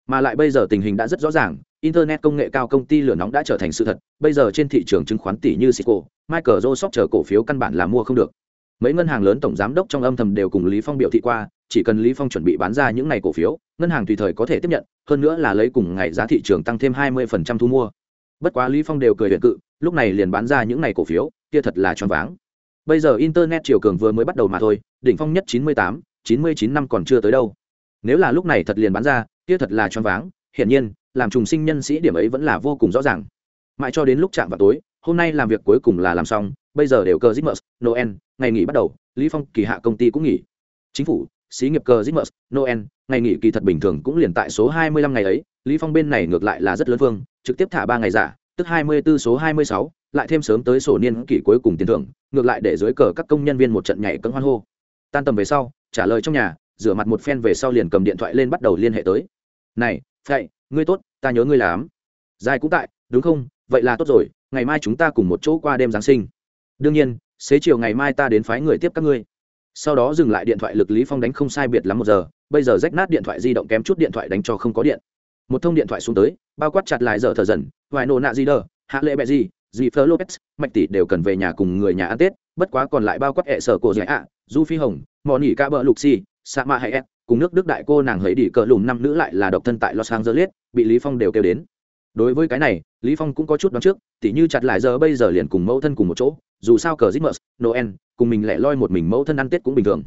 Mà lại bây giờ tình hình đã rất rõ ràng internet công nghệ cao công ty lửa nóng đã trở thành sự thật bây giờ trên thị trường chứng khoán tỷ như Cisco, Microsoft chờ cổ phiếu căn bản là mua không được mấy ngân hàng lớn tổng giám đốc trong âm thầm đều cùng lý phong biểu thị qua chỉ cần lý phong chuẩn bị bán ra những ngày cổ phiếu ngân hàng tùy thời có thể tiếp nhận hơn nữa là lấy cùng ngày giá thị trường tăng thêm 20% thu mua. Bất quá lý phong đều cười huyền cự lúc này liền bán ra những ngày cổ phiếu kia thật là choáng váng. Bây giờ internet chiều cường vừa mới bắt đầu mà thôi đỉnh phong nhất 98, 99 năm còn chưa tới đâu. Nếu là lúc này thật liền bán ra kia thật là choáng váng hiển nhiên làm trùng sinh nhân sĩ điểm ấy vẫn là vô cùng rõ ràng. Mãi cho đến lúc chạm vào tối hôm nay làm việc cuối cùng là làm xong bây giờ đều cờ Christmas, Noel, ngày nghỉ bắt đầu, Lý Phong kỳ hạ công ty cũng nghỉ. Chính phủ, xí nghiệp cờ Christmas, Noel, ngày nghỉ kỳ thật bình thường cũng liền tại số 25 ngày ấy, Lý Phong bên này ngược lại là rất lớn vương, trực tiếp thả 3 ngày giả, tức 24 số 26, lại thêm sớm tới sổ niên kỳ cuối cùng tiền thưởng, ngược lại để dưới cờ các công nhân viên một trận nhảy cẫng hoan hô. Tan tầm về sau, trả lời trong nhà, rửa mặt một phen về sau liền cầm điện thoại lên bắt đầu liên hệ tới. "Này, Phệ, ngươi tốt, ta nhớ ngươi lắm." dài cũng tại, đúng không? Vậy là tốt rồi, ngày mai chúng ta cùng một chỗ qua đêm giáng sinh. Đương nhiên xế chiều ngày mai ta đến phái người tiếp các ngươi. Sau đó dừng lại điện thoại lực lý phong đánh không sai biệt lắm một giờ bây giờ rách nát điện thoại di động kém chút điện thoại đánh cho không có điện. Một thông điện thoại xuống tới bao quát chặt lại giờ thở dần vài nổ nạ gì đờ hạ lệ bẹ gì gì phơ lopez mạch tỷ đều cần về nhà cùng người nhà ăn tết bất quá còn lại bao quát hệ sở cổ dạy ạ du phi hồng mò nỉ ca bờ lục si, sa ma hay ép cùng nước đức đại cô nàng hấy đi cờ lùm năm nữ lại là độc thân tại los angeles bị lý phong đều kêu đến đối với cái này lý phong cũng có chút đoán trước tỉ như chặt lại giờ bây giờ liền cùng mẫu thân cùng một chỗ dù sao cờ zimmer Noel, cùng mình lẻ loi một mình mẫu thân ăn Tết cũng bình thường.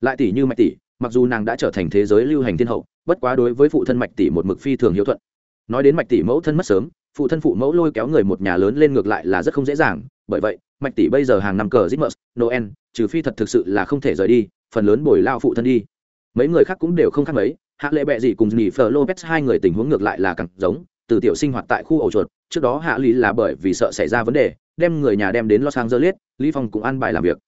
Lại tỷ như Mạch tỷ, mặc dù nàng đã trở thành thế giới lưu hành thiên hậu, bất quá đối với phụ thân Mạch tỷ một mực phi thường hiếu thuận. Nói đến Mạch tỷ mẫu thân mất sớm, phụ thân phụ mẫu lôi kéo người một nhà lớn lên ngược lại là rất không dễ dàng, bởi vậy, Mạch tỷ bây giờ hàng năm cờ zimmer Noel, trừ phi thật thực sự là không thể rời đi, phần lớn bồi lao phụ thân đi. Mấy người khác cũng đều không khác mấy, Hạ Lệ Bệ gì cùng Nhị Phở Lopez hai người tình huống ngược lại là càng giống, từ tiểu sinh hoạt tại khu ổ chuột, trước đó Hạ Lý là bởi vì sợ xảy ra vấn đề, đem người nhà đem đến Los Angeles, Lý Phong cũng ăn bài làm việc.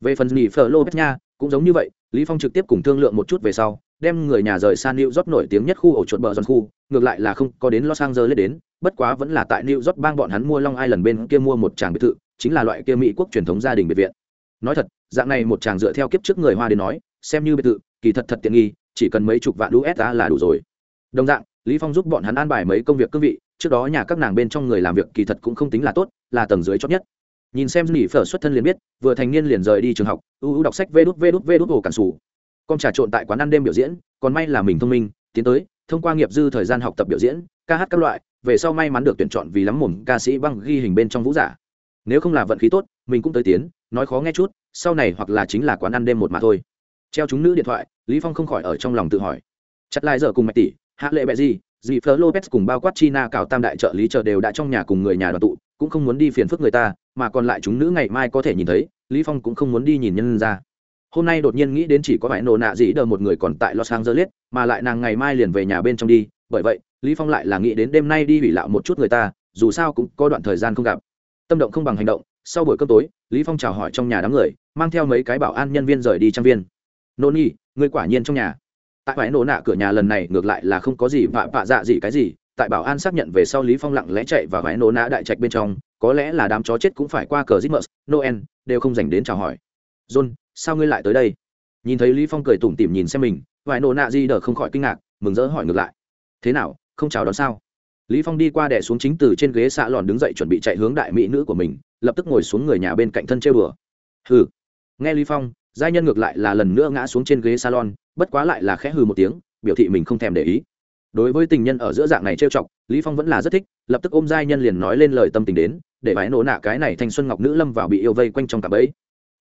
Về phần nghỉ phở lô nha, cũng giống như vậy, Lý Phong trực tiếp cùng thương lượng một chút về sau, đem người nhà rời sang New York nổi tiếng nhất khu ổ chuột bờ giòn khu, ngược lại là không có đến Los Angeles đến, bất quá vẫn là tại New York bang bọn hắn mua Long Island bên kia mua một tràng biệt thự, chính là loại kia Mỹ quốc truyền thống gia đình biệt viện. nói thật dạng này một chàng dựa theo kiếp trước người hoa đến nói xem như biệt thự kỳ thật thật tiện nghi chỉ cần mấy chục vạn usd là đủ rồi đồng dạng lý phong giúp bọn hắn an bài mấy công việc cương vị, trước đó nhà các nàng bên trong người làm việc kỳ thật cũng không tính là tốt, là tầng dưới chót nhất. Nhìn xem nỉ phở xuất thân liền biết, vừa thành niên liền rời đi trường học ưu đọc sách vê đút vê đút vê đút hồ cản sủ. Con trà trộn tại quán ăn đêm biểu diễn, còn may là mình thông minh, tiến tới, thông qua nghiệp dư thời gian học tập biểu diễn, ca hát các loại, về sau may mắn được tuyển chọn vì lắm mồm ca sĩ băng ghi hình bên trong vũ giả. Nếu không là vận khí tốt, mình cũng tới tiến, nói khó nghe chút, sau này hoặc là chính là quán ăn đêm một mà thôi. Treo chúng nữ điện thoại, lý phong không khỏi ở trong lòng tự hỏi. Chặt lại giờ cùng mạch tỷ hạ lệ bẹ gì, dì phớ lopez cùng bao quát china cào tam đại trợ lý chờ đều đã trong nhà cùng người nhà đoàn tụ, cũng không muốn đi phiền phức người ta, mà còn lại chúng nữ ngày mai có thể nhìn thấy, lý phong cũng không muốn đi nhìn nhân ra. Hôm nay đột nhiên nghĩ đến chỉ có vài nổ nạ dĩ đờ một người còn tại los angeles, mà lại nàng ngày mai liền về nhà bên trong đi, bởi vậy, lý phong lại là nghĩ đến đêm nay đi hủy lạo một chút người ta, dù sao cũng có đoạn thời gian không gặp. Tâm động không bằng hành động, sau buổi cơm tối, lý phong chào hỏi trong nhà đám người, mang theo mấy cái bảo an nhân viên rời đi trang viên. Nô nhi người quả nhiên trong nhà tại bãi nổ nạ cửa nhà lần này ngược lại là không có gì vạ vạ dạ gì cái gì tại bảo an xác nhận về sau lý phong lặng lẽ chạy vào bãi nổ nạ đại trạch bên trong có lẽ là đám chó chết cũng phải qua cờ Christmas, Noel, đều không dành đến chào hỏi. John, sao ngươi lại tới đây? Nhìn thấy Lý Phong cười tủm tỉm nhìn xem mình, vài nổ nạ gì đỡ không khỏi kinh ngạc, mừng rỡ hỏi ngược lại. Thế nào, không chào đón sao? Lý Phong đi qua đè xuống chính từ trên ghế xạ lòn đứng dậy chuẩn bị chạy hướng đại mỹ nữ của mình, lập tức ngồi xuống người nhà bên cạnh thân trêu đùa. Hừ. Nghe Lý Phong, giai nhân ngược lại là lần nữa ngã xuống trên ghế salon, bất quá lại là khẽ hừ một tiếng, biểu thị mình không thèm để ý đối với tình nhân ở giữa dạng này trêu chọc lý phong vẫn là rất thích lập tức ôm giai nhân liền nói lên lời tâm tình đến để bãi nổ nạ cái này thanh xuân ngọc nữ lâm vào bị yêu vây quanh trong cả bẫy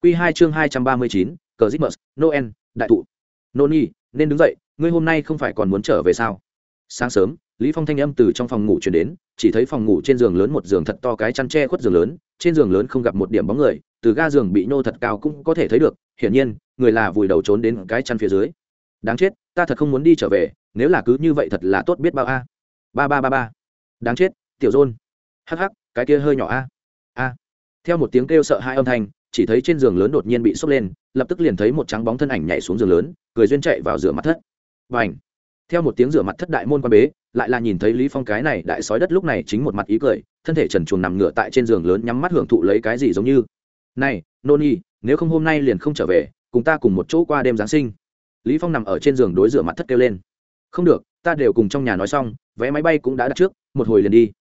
quy hai chương hai trăm ba mươi chín cờ Christmas, Noel, đại thụ. Noni, nên đứng dậy, ngươi hôm nay không phải còn muốn trở về sao? Sáng sớm, Lý Phong thanh âm từ trong phòng ngủ truyền đến, chỉ thấy phòng ngủ trên giường lớn một giường thật to cái chăn tre khuất giường lớn, trên giường lớn không gặp một điểm bóng người, từ ga giường bị nô thật cao cũng có thể thấy được, hiển nhiên, người là vùi đầu trốn đến cái chăn phía dưới. Đáng chết, ta thật không muốn đi trở về, nếu là cứ như vậy thật là tốt biết bao a. Ba ba ba ba. Đáng chết tiểu dôn hắc hắc cái kia hơi nhỏ a. A. Theo một tiếng kêu sợ hai âm thanh chỉ thấy trên giường lớn đột nhiên bị sốc lên lập tức liền thấy một trắng bóng thân ảnh nhảy xuống giường lớn cười duyên chạy vào rửa mặt thất. Và ảnh theo một tiếng rửa mặt thất đại môn quan bế lại là nhìn thấy lý phong cái này đại sói đất lúc này chính một mặt ý cười thân thể trần truồng nằm ngửa tại trên giường lớn nhắm mắt hưởng thụ lấy cái gì giống như này, noni, nếu không hôm nay liền không trở về, cùng ta cùng một chỗ qua đêm giáng sinh. Lý phong nằm ở trên giường đối rửa mặt thất kêu lên. Không được, ta đều cùng trong nhà nói xong, vé máy bay cũng đã đặt trước, một hồi liền đi.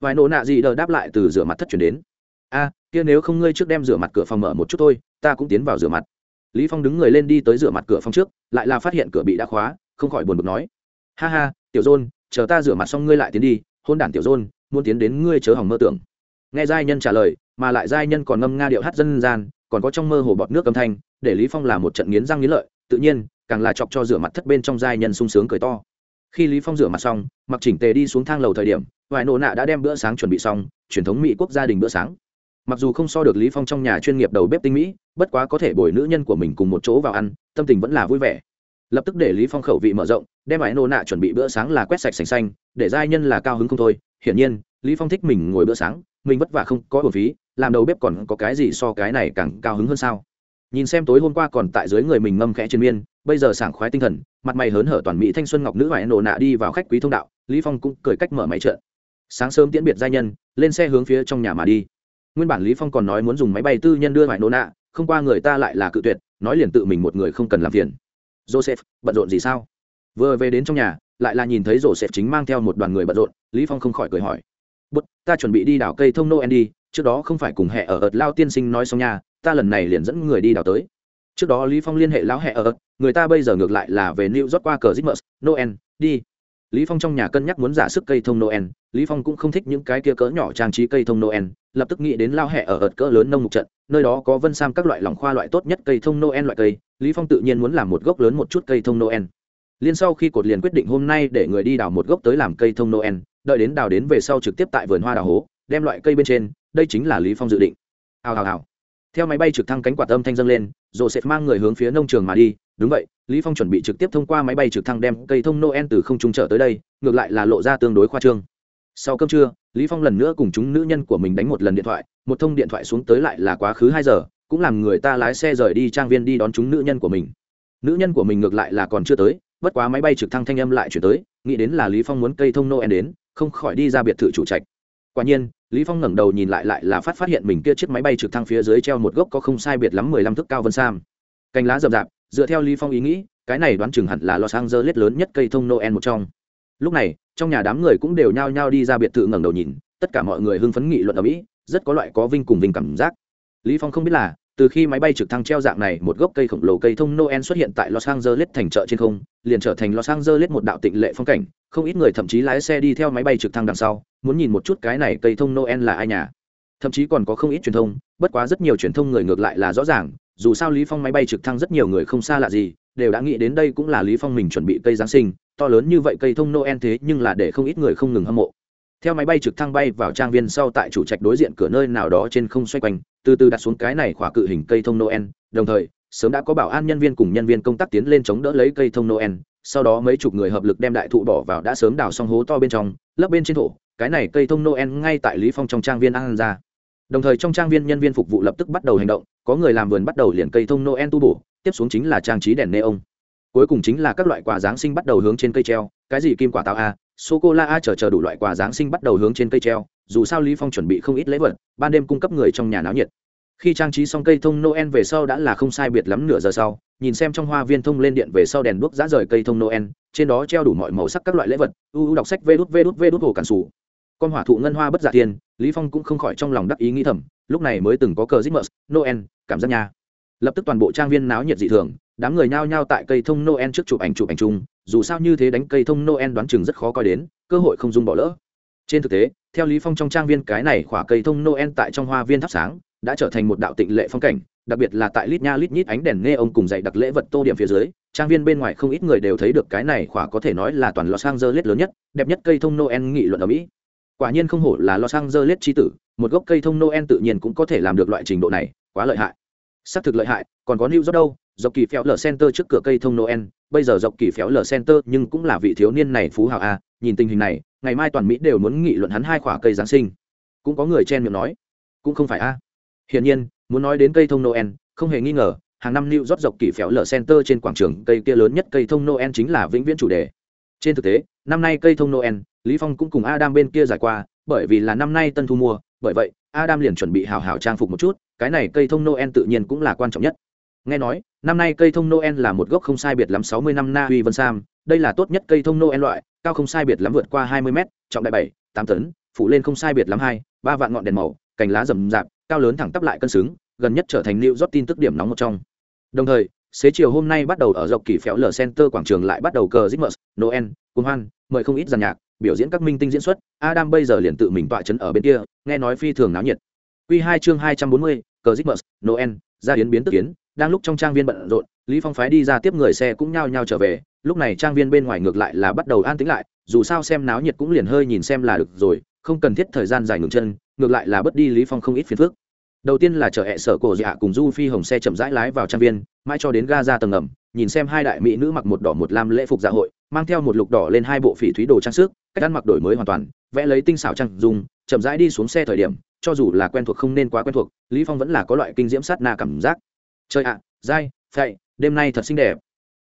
Vài nỗ nạ gì đờ đáp lại từ rửa mặt thất chuyển đến. A, kia nếu không ngươi trước đem rửa mặt cửa phòng mở một chút thôi, ta cũng tiến vào rửa mặt. Lý phong đứng người lên đi tới rửa mặt cửa phòng trước, lại là phát hiện cửa bị đã khóa, không khỏi buồn bực nói. Ha ha, tiểu dôn chờ ta rửa mặt xong ngươi lại tiến đi, hôn đản tiểu dôn muốn tiến đến ngươi chớ hỏng mơ tưởng. Nghe giai nhân trả lời mà lại giai nhân còn ngâm nga điệu hát dân gian, còn có trong mơ hồ bọt nước âm thanh, để lý phong là một trận nghiến răng nghiến lợi, tự nhiên, càng là chọc cho rửa mặt thất bên trong giai nhân sung sướng cười to. Khi lý phong rửa mặt xong, mặc chỉnh tề đi xuống thang lầu thời điểm vài nổ nạ đã đem bữa sáng chuẩn bị xong, truyền thống mỹ quốc gia đình bữa sáng. Mặc dù không so được lý phong trong nhà chuyên nghiệp đầu bếp tinh mỹ, bất quá có thể bồi nữ nhân của mình cùng một chỗ vào ăn, tâm tình vẫn là vui vẻ. Lập tức để lý phong khẩu vị mở rộng, đem vài nổ nạ chuẩn bị bữa sáng là quét sạch sành xanh, để giai nhân là cao hứng không thôi. Hiển nhiên, lý phong thích mình ngồi bữa sáng, mình vất vả không có bổn phí làm đầu bếp còn có cái gì so cái này càng cao hứng hơn sao? Nhìn xem tối hôm qua còn tại dưới người mình ngâm khẽ trên miên, bây giờ sảng khoái tinh thần, mặt mày hớn hở toàn mỹ thanh xuân ngọc nữ vải nổ nạ đi vào khách quý thông đạo, lý phong cũng cười cách mở máy trợ sáng sớm tiễn biệt gia nhân, lên xe hướng phía trong nhà mà đi. Nguyên bản lý phong còn nói muốn dùng máy bay tư nhân đưa ngoại nổ nạ, không qua người ta lại là cự tuyệt, nói liền tự mình một người không cần làm phiền. Joseph, bận rộn gì sao? Vừa về đến trong nhà, lại là nhìn thấy joseph chính mang theo một đoàn người bận rộn, lý phong không khỏi cười hỏi. Bút, ta chuẩn bị đi đảo cây thông noel đi trước đó không phải cùng hệ ở ợt lao tiên sinh nói xong nha, ta lần này liền dẫn người đi đào tới. Trước đó lý phong liên hệ lão hệ ở người ta bây giờ ngược lại là về new york qua cờ zimmer noel đi. Lý phong trong nhà cân nhắc muốn giả sức cây thông noel lý phong cũng không thích những cái kia cỡ nhỏ trang trí cây thông noel lập tức nghĩ đến lao hệ ở ợt cỡ lớn nông mục trận nơi đó có vân sam các loại lỏng khoa loại tốt nhất cây thông noel loại cây lý phong tự nhiên muốn làm một gốc lớn một chút cây thông noel. Liên sau khi cột liền quyết định hôm nay để người đi đào một gốc tới làm cây thông noel đợi đến đào đến về sau trực tiếp tại vườn hoa đào hố đem loại cây bên trên đây chính là lý phong dự định. Hào hào hào. Theo máy bay trực thăng cánh quạt âm thanh dâng lên rồi sẽ mang người hướng phía nông trường mà đi. Đúng vậy, lý phong chuẩn bị trực tiếp thông qua máy bay trực thăng đem cây thông noel từ không trung trở tới đây, ngược lại là lộ ra tương đối khoa trương. Sau cơm trưa, lý phong lần nữa cùng chúng nữ nhân của mình đánh một lần điện thoại, một thông điện thoại xuống tới lại là quá khứ hai giờ, cũng làm người ta lái xe rời đi trang viên đi đón chúng nữ nhân của mình. Nữ nhân của mình ngược lại là còn chưa tới, bất quá máy bay trực thăng thanh âm lại chuyển tới, nghĩ đến là lý phong muốn cây thông noel đến, không khỏi đi ra biệt thự chủ trạch quả nhiên, lý phong ngẩng đầu nhìn lại lại là phát phát hiện mình kia chiếc máy bay trực thăng phía dưới treo một gốc có không sai biệt lắm mười lăm thước cao vân sam. Cành lá rậm rạp, dựa theo lý phong ý nghĩ, cái này đoán chừng hẳn là los angeles lớn nhất cây thông noel một trong. Lúc này, trong nhà đám người cũng đều nhao nhao đi ra biệt thự ngẩng đầu nhìn, tất cả mọi người hưng phấn nghị luận ở mỹ, rất có loại có vinh cùng vinh cảm giác. Lý phong không biết là từ khi máy bay trực thăng treo dạng này, một gốc cây khổng lồ cây thông noel xuất hiện tại los angeles thành chợ trên không, liền trở thành los angeles một đạo tịnh lệ phong cảnh. Không ít người thậm chí lái xe đi theo máy bay trực thăng đằng sau, muốn nhìn một chút cái này cây thông noel là ai nhà. Thậm chí còn có không ít truyền thông, bất quá rất nhiều truyền thông người ngược lại là rõ ràng, dù sao lý phong máy bay trực thăng rất nhiều người không xa lạ gì, đều đã nghĩ đến đây cũng là lý phong mình chuẩn bị cây giáng sinh. To lớn như vậy cây thông noel thế nhưng là để không ít người không ngừng hâm mộ theo máy bay trực thăng bay vào trang viên sau tại chủ trạch đối diện cửa nơi nào đó trên không xoay quanh, từ từ đặt xuống cái này khỏa cự hình cây thông noel. Đồng thời, sớm đã có bảo an nhân viên cùng nhân viên công tác tiến lên chống đỡ lấy cây thông noel. Sau đó mấy chục người hợp lực đem đại thụ bỏ vào đã sớm đào xong hố to bên trong, lấp bên trên thổ. Cái này cây thông noel ngay tại lý phong trong trang viên ăn ra. Đồng thời trong trang viên nhân viên phục vụ lập tức bắt đầu hành động. Có người làm vườn bắt đầu liền cây thông noel tu bổ, tiếp xuống chính là trang trí đèn neon. Cuối cùng chính là các loại quả giáng sinh bắt đầu hướng trên cây treo. Cái gì kim quả táo a? Sô cô la a chờ chờ đủ loại quà giáng sinh bắt đầu hướng trên cây treo dù sao lý phong chuẩn bị không ít lễ vật ban đêm cung cấp người trong nhà náo nhiệt khi trang trí xong cây thông noel về sau đã là không sai biệt lắm nửa giờ sau nhìn xem trong hoa viên thông lên điện về sau đèn đuốc giá rời cây thông noel trên đó treo đủ mọi màu sắc các loại lễ vật u u đọc sách vê đút vê đút vê đút hồ cản sủ con hỏa thụ ngân hoa bất giả tiền lý phong cũng không khỏi trong lòng đắc ý nghĩ thầm lúc này mới từng có cờ Christmas, Noel, cảm giác nha. Lập tức toàn bộ trang viên náo nhiệt dị thường, đám người nhao nhao tại cây thông Noel trước chụp ảnh chụp ảnh chung, dù sao như thế đánh cây thông Noel đoán chừng rất khó coi đến, cơ hội không dung bỏ lỡ. Trên thực tế, theo Lý Phong trong trang viên cái này khỏa cây thông Noel tại trong hoa viên thắp sáng, đã trở thành một đạo tịnh lệ phong cảnh, đặc biệt là tại lít nha lít nhít ánh đèn nghe ông cùng dạy đặc lễ vật tô điểm phía dưới, trang viên bên ngoài không ít người đều thấy được cái này khỏa có thể nói là toàn Los Angeles lớn nhất, đẹp nhất cây thông Noel nghị luận ở Mỹ. Quả nhiên không hổ là Los Angeles chi tử, một gốc cây thông Noel tự nhiên cũng có thể làm được loại trình độ này, quá lợi hại. Xác thực lợi hại, còn có New York đâu, dọc kỳ phéo lở center trước cửa cây thông Noel, bây giờ dọc kỳ phéo lở center nhưng cũng là vị thiếu niên này phú hào a, nhìn tình hình này, ngày mai toàn Mỹ đều muốn nghị luận hắn hai quả cây giáng sinh. Cũng có người chen miệng nói, cũng không phải a. Hiển nhiên, muốn nói đến cây thông Noel, không hề nghi ngờ, hàng năm New York dọc kỳ phéo lở center trên quảng trường cây kia lớn nhất cây thông Noel chính là vĩnh viễn chủ đề. Trên thực tế, năm nay cây thông Noel, Lý Phong cũng cùng Adam bên kia giải qua, bởi vì là năm nay tân thu mua, bởi vậy Adam liền chuẩn bị hào hào trang phục một chút, cái này cây thông Noel tự nhiên cũng là quan trọng nhất. Nghe nói, năm nay cây thông Noel là một gốc không sai biệt lắm 60 năm Na Uy Vân Sam, đây là tốt nhất cây thông Noel loại, cao không sai biệt lắm vượt qua 20 mét, trọng đại 7, 8 tấn, phủ lên không sai biệt lắm 2, 3 vạn ngọn đèn màu, cành lá rậm rạp, cao lớn thẳng tắp lại cân xứng, gần nhất trở thành New rót tin tức điểm nóng một trong. Đồng thời, xế chiều hôm nay bắt đầu ở dọc kỳ phéo lở center quảng trường lại bắt đầu cờ Christmas, Noel, cung hoan, mời không ít dàn nhạc, biểu diễn các minh tinh diễn xuất, Adam bây giờ liền tự mình tọa chấn ở bên kia, nghe nói phi thường náo nhiệt. Quy 2 chương 240, cờ Christmas, Noel, ra yến biến tức kiến, đang lúc trong trang viên bận rộn, Lý Phong phái đi ra tiếp người xe cũng nhao nhao trở về, lúc này trang viên bên ngoài ngược lại là bắt đầu an tĩnh lại, dù sao xem náo nhiệt cũng liền hơi nhìn xem là được rồi, không cần thiết thời gian dài ngừng chân, ngược lại là bất đi Lý Phong không ít phiền phức đầu tiên là chở hẹ sở cổ dạ cùng du phi hồng xe chậm rãi lái vào trang viên mãi cho đến ga ra tầng ngầm nhìn xem hai đại mỹ nữ mặc một đỏ một lam lễ phục dạ hội mang theo một lục đỏ lên hai bộ phỉ thúy đồ trang sức cách ăn mặc đổi mới hoàn toàn vẽ lấy tinh xảo trăng dùng chậm rãi đi xuống xe thời điểm cho dù là quen thuộc không nên quá quen thuộc lý phong vẫn là có loại kinh diễm sát na cảm giác. Trời ạ à, dai phệ đêm nay thật xinh đẹp.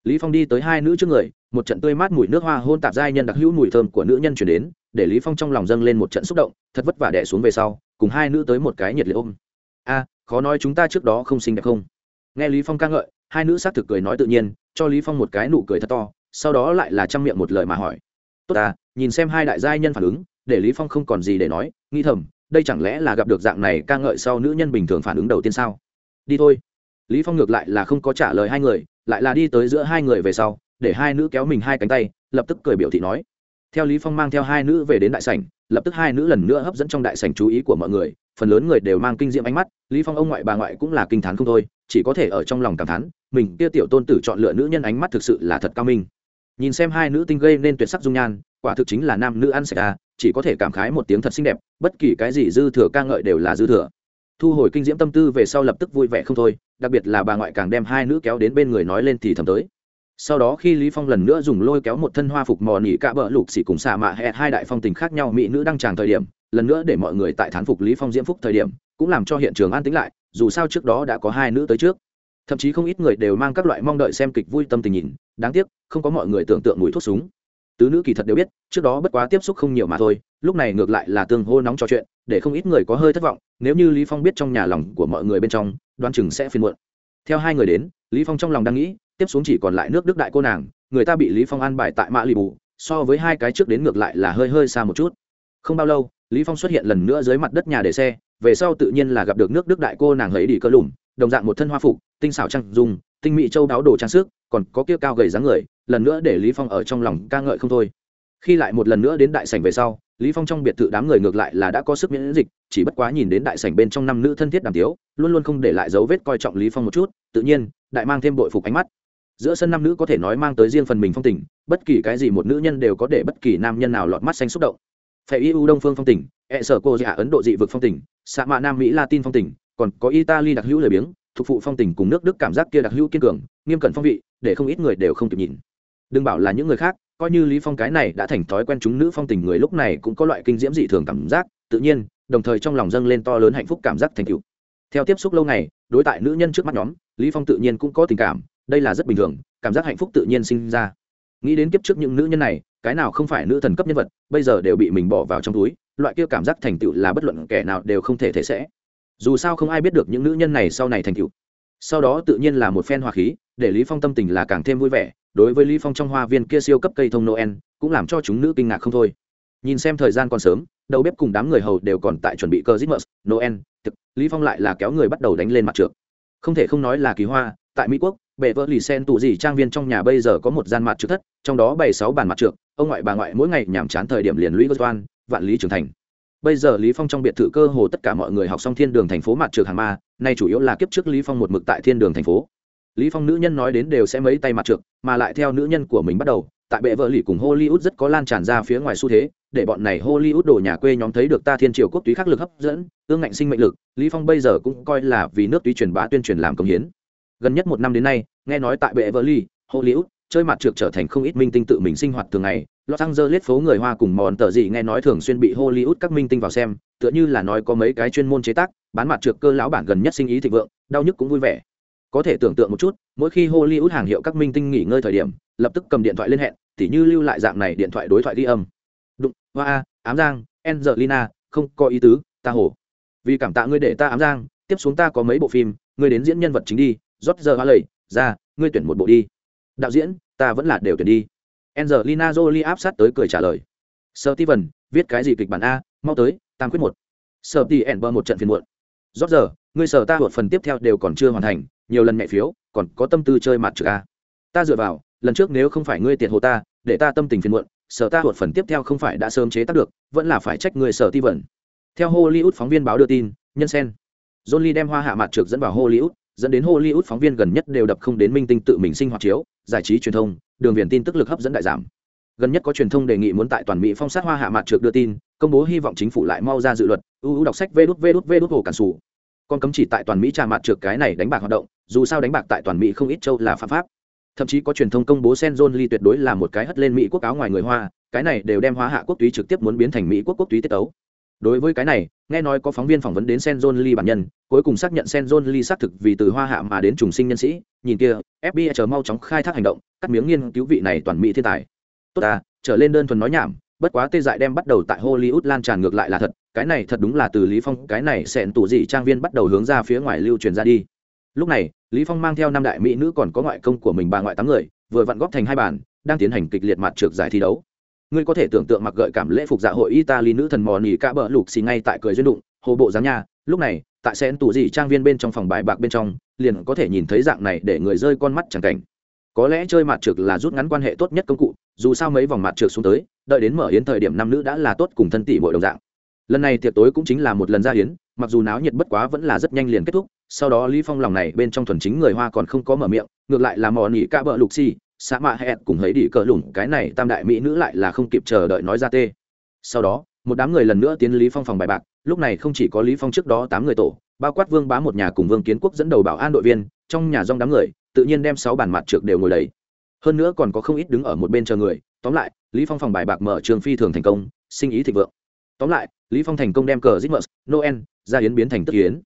Lý phong đi tới hai nữ trước người một trận tươi mát mùi nước hoa hôn tạp giai nhân đặc hữu mùi thơm của nữ nhân chuyển đến để lý phong trong lòng dâng lên một trận xúc động thật vất vả đẻ xuống về sau cùng hai nữ tới một cái nhiệt liệt ôm. A khó nói chúng ta trước đó không xinh đẹp không? Nghe lý phong ca ngợi hai nữ xác thực cười nói tự nhiên cho lý phong một cái nụ cười thật to sau đó lại là trăm miệng một lời mà hỏi tốt ta, nhìn xem hai đại giai nhân phản ứng, để lý phong không còn gì để nói nghi thầm, đây chẳng lẽ là gặp được dạng này ca ngợi sau nữ nhân bình thường phản ứng đầu tiên sao? Đi thôi. Lý phong ngược lại là không có trả lời hai người, lại là đi tới giữa hai người về sau, để hai nữ kéo mình hai cánh tay, lập tức cười biểu thị nói. Theo lý phong mang theo hai nữ về đến đại sảnh, lập tức hai nữ lần nữa hấp dẫn trong đại sảnh chú ý của mọi người, phần lớn người đều mang kinh diệm ánh mắt, lý phong ông ngoại bà ngoại cũng là kinh thán không thôi, chỉ có thể ở trong lòng cảm thán, mình kia tiểu tôn tử chọn lựa nữ nhân ánh mắt thực sự là thật cao minh nhìn xem hai nữ tinh gây nên tuyệt sắc dung nhan, quả thực chính là nam nữ ăn sạch à chỉ có thể cảm khái một tiếng thật xinh đẹp, bất kỳ cái gì dư thừa ca ngợi đều là dư thừa. Thu hồi kinh diễm tâm tư về sau lập tức vui vẻ không thôi, đặc biệt là bà ngoại càng đem hai nữ kéo đến bên người nói lên thì thầm tới. Sau đó khi lý phong lần nữa dùng lôi kéo một thân hoa phục mò nỉ cạ bỡ lục xỉ cùng xà mạ hẹ hai đại phong tình khác nhau mỹ nữ đăng tràng thời điểm, lần nữa để mọi người tại thán phục lý phong diễm phúc thời điểm, cũng làm cho hiện trường an tĩnh lại, dù sao trước đó đã có hai nữ tới trước thậm chí không ít người đều mang các loại mong đợi xem kịch vui tâm tình nhìn, đáng tiếc, không có mọi người tưởng tượng mùi thuốc súng. Tứ nữ kỳ thật đều biết, trước đó bất quá tiếp xúc không nhiều mà thôi, lúc này ngược lại là tương hô nóng trò chuyện, để không ít người có hơi thất vọng, nếu như lý phong biết trong nhà lòng của mọi người bên trong đoan chừng sẽ phiền muộn. Theo hai người đến, lý phong trong lòng đang nghĩ, tiếp xuống chỉ còn lại nước đức đại cô nàng, người ta bị lý phong an bài tại mã lì bù, so với hai cái trước đến ngược lại là hơi hơi xa một chút. Không bao lâu, lý phong xuất hiện lần nữa dưới mặt đất nhà để xe, về sau tự nhiên là gặp được nước đức đại cô nàng ấy đi cơ lùm đồng dạng một thân hoa phục, tinh xảo trang dung, tinh mỹ châu đáo đồ trang sức, còn có kia cao gầy dáng người, lần nữa để lý phong ở trong lòng ca ngợi không thôi. Khi lại một lần nữa đến đại sảnh về sau, lý phong trong biệt thự đám người ngược lại là đã có sức miễn dịch, chỉ bất quá nhìn đến đại sảnh bên trong năm nữ thân thiết đàm tiếu, luôn luôn không để lại dấu vết coi trọng lý phong một chút, tự nhiên, đại mang thêm bội phục ánh mắt. Giữa sân năm nữ có thể nói mang tới riêng phần mình phong tình, bất kỳ cái gì một nữ nhân đều có để bất kỳ nam nhân nào lọt mắt xanh xúc động. Phải yu đông phương phong tình e sở cô dạ ấn độ dị vực phong tình xạ mạ nam mỹ latin phong tình còn có italy đặc hữu lời biếng, thuộc phụ phong tình cùng nước đức cảm giác kia đặc hữu kiên cường, nghiêm cẩn phong vị, để không ít người đều không kịp nhìn. Đừng bảo là những người khác, coi như lý phong cái này đã thành thói quen chúng nữ phong tình người lúc này cũng có loại kinh diễm dị thường cảm giác, tự nhiên, đồng thời trong lòng dâng lên to lớn hạnh phúc cảm giác thành tựu. Theo tiếp xúc lâu ngày, đối tại nữ nhân trước mắt nhóm, lý phong tự nhiên cũng có tình cảm, đây là rất bình thường, cảm giác hạnh phúc tự nhiên sinh ra. Nghĩ đến kiếp trước những nữ nhân này, cái nào không phải nữ thần cấp nhân vật, bây giờ đều bị mình bỏ vào trong túi, loại kia cảm giác thành tựu là bất luận kẻ nào đều không thể thể sẽ dù sao không ai biết được những nữ nhân này sau này thành tựu. Sau đó tự nhiên là một phen hòa khí, để lý phong tâm tình là càng thêm vui vẻ, đối với lý phong trong hoa viên kia siêu cấp cây thông noel, cũng làm cho chúng nữ kinh ngạc không thôi. Nhìn xem thời gian còn sớm, đầu bếp cùng đám người hầu đều còn tại chuẩn bị cơ christmas, noel, thực, lý phong lại là kéo người bắt đầu đánh lên mặt trượt không thể không nói là kỳ hoa, tại mỹ quốc, bệ vợ lì sen tụ gì trang viên trong nhà bây giờ có một gian mặt trượt thất, trong đó bày sáu bàn mặt trượt ông ngoại bà ngoại mỗi ngày nhảm chán thời điểm liền lũy vạn lý trưởng thành bây giờ lý phong trong biệt thự cơ hồ tất cả mọi người học xong thiên đường thành phố mặt trược hàng ma, nay chủ yếu là kiếp trước lý phong một mực tại thiên đường thành phố. Lý phong nữ nhân nói đến đều sẽ mấy tay mặt trượt mà lại theo nữ nhân của mình bắt đầu, tại bệ vợ lì cùng hollywood rất có lan tràn ra phía ngoài xu thế, để bọn này hollywood đồ nhà quê nhóm thấy được ta thiên triều quốc túy khắc lực hấp dẫn, ương ngạnh sinh mệnh lực, lý phong bây giờ cũng coi là vì nước túy truyền bá tuyên truyền làm công hiến. Gần nhất một năm đến nay, nghe nói tại bệ vợ lì, hollywood, chơi mặt trượt trở thành không ít minh tinh tự mình sinh hoạt thường ngày Los Angeles phố người Hoa cùng mòn tờ gì nghe nói thường xuyên bị Hollywood các minh tinh vào xem, tựa như là nói có mấy cái chuyên môn chế tác, bán mặt trượt cơ lão bản gần nhất sinh ý thịnh vượng, đau nhức cũng vui vẻ. Có thể tưởng tượng một chút, mỗi khi Hollywood hàng hiệu các minh tinh nghỉ ngơi thời điểm, lập tức cầm điện thoại liên hệ, tỉ như lưu lại dạng này điện thoại đối thoại ghi âm. Đụng, hoa, ám giang, Angelina, không có ý tứ, ta hổ. Vì cảm tạ ngươi để ta ám giang, tiếp xuống ta có mấy bộ phim, ngươi đến diễn nhân vật chính đi, rót giờ hoa lầy, ra, ngươi tuyển một bộ đi. Đạo diễn, ta vẫn là đều tuyển đi Angelina Jolie áp sát tới cười trả lời. Steven, viết cái gì kịch bản a, mau tới, tam quyết một. Steven bơ một trận phiền muộn. Rốt giờ, ngươi sở ta một phần tiếp theo đều còn chưa hoàn thành, nhiều lần mẹ phiếu, còn có tâm tư chơi mặt trực a. Ta dựa vào, lần trước nếu không phải ngươi tiện hồ ta, để ta tâm tình phiền muộn, sở ta một phần tiếp theo không phải đã sớm chế tác được, vẫn là phải trách ngươi sở Steven. Theo Hollywood phóng viên báo đưa tin, nhân sen. Jolie đem hoa hạ mặt trực dẫn vào Hollywood, dẫn đến Hollywood phóng viên gần nhất đều đập không đến minh tinh tự mình sinh hoạt chiếu, giải trí truyền thông, đường viền tin tức lực hấp dẫn đại giảm. Gần nhất có truyền thông đề nghị muốn tại toàn mỹ phong sát hoa hạ mặt trượt đưa tin, công bố hy vọng chính phủ lại mau ra dự luật ưu đọc sách vê đút vê đút vê đút hồ cản sủ. Còn cấm chỉ tại toàn mỹ trà mặt trượt cái này đánh bạc hoạt động, dù sao đánh bạc tại toàn mỹ không ít châu là phạm pháp. Thậm chí có truyền thông công bố sen john lee tuyệt đối là một cái hất lên mỹ quốc áo ngoài người hoa, cái này đều đem hóa hạ quốc túy trực tiếp muốn biến thành mỹ quốc quốc túy tiết tấu. Đối với cái này nghe nói có phóng viên phỏng vấn đến sen john lee bản nhân, cuối cùng xác nhận sen john lee xác thực vì từ hoa hạ mà đến trùng sinh nhân sĩ. Nhìn kia fbi chờ mau chóng khai thác hành động, cắt miếng nghiên cứu vị này toàn mỹ thiên tài. Tốt à trở lên đơn thuần nói nhảm, bất quá tê dại đem bắt đầu tại hollywood lan tràn ngược lại là thật, cái này thật đúng là từ lý phong, cái này xẹn tủ dị trang viên bắt đầu hướng ra phía ngoài lưu truyền ra đi. Lúc này, lý phong mang theo năm đại mỹ nữ còn có ngoại công của mình bà ngoại tám người, vừa vặn góp thành hai bàn đang tiến hành kịch liệt mặt trượt giải thi đấu ngươi có thể tưởng tượng mặc gợi cảm lễ phục dạ hội italy nữ thần mò nỉ cả bờ lục xì ngay tại cười duyên đụng, hồ bộ dáng nha, lúc này, tại sẽ tủ gì trang viên bên trong phòng bài bạc bên trong, liền có thể nhìn thấy dạng này để người rơi con mắt chẳng cảnh. Có lẽ chơi mặt trượt là rút ngắn quan hệ tốt nhất công cụ, dù sao mấy vòng mặt trượt xuống tới, đợi đến mở yến thời điểm năm nữ đã là tốt cùng thân tỷ mọi đồng dạng. Lần này tiệc tối cũng chính là một lần ra yến, mặc dù náo nhiệt bất quá vẫn là rất nhanh liền kết thúc, sau đó lý phong lòng này bên trong thuần chính người hoa còn không có mở miệng, ngược lại là mò nỉ ca bờ lục xì xã mạ hẹn cùng thấy đi cờ lủng, cái này tam đại mỹ nữ lại là không kịp chờ đợi nói ra tê. Sau đó, một đám người lần nữa tiến lý phong phòng bài bạc, lúc này không chỉ có lý phong trước đó tám người tổ, bao quát vương bá một nhà cùng vương kiến quốc dẫn đầu bảo an đội viên, trong nhà rong đám người, tự nhiên đem sáu bàn mặt trượt đều ngồi đầy. Hơn nữa còn có không ít đứng ở một bên chờ người. Tóm lại, lý phong phòng bài bạc mở trường phi thường thành công, sinh ý thịnh vượng. Tóm lại, lý phong thành công đem cờ zitmus noel, ra yến biến thành tức yến.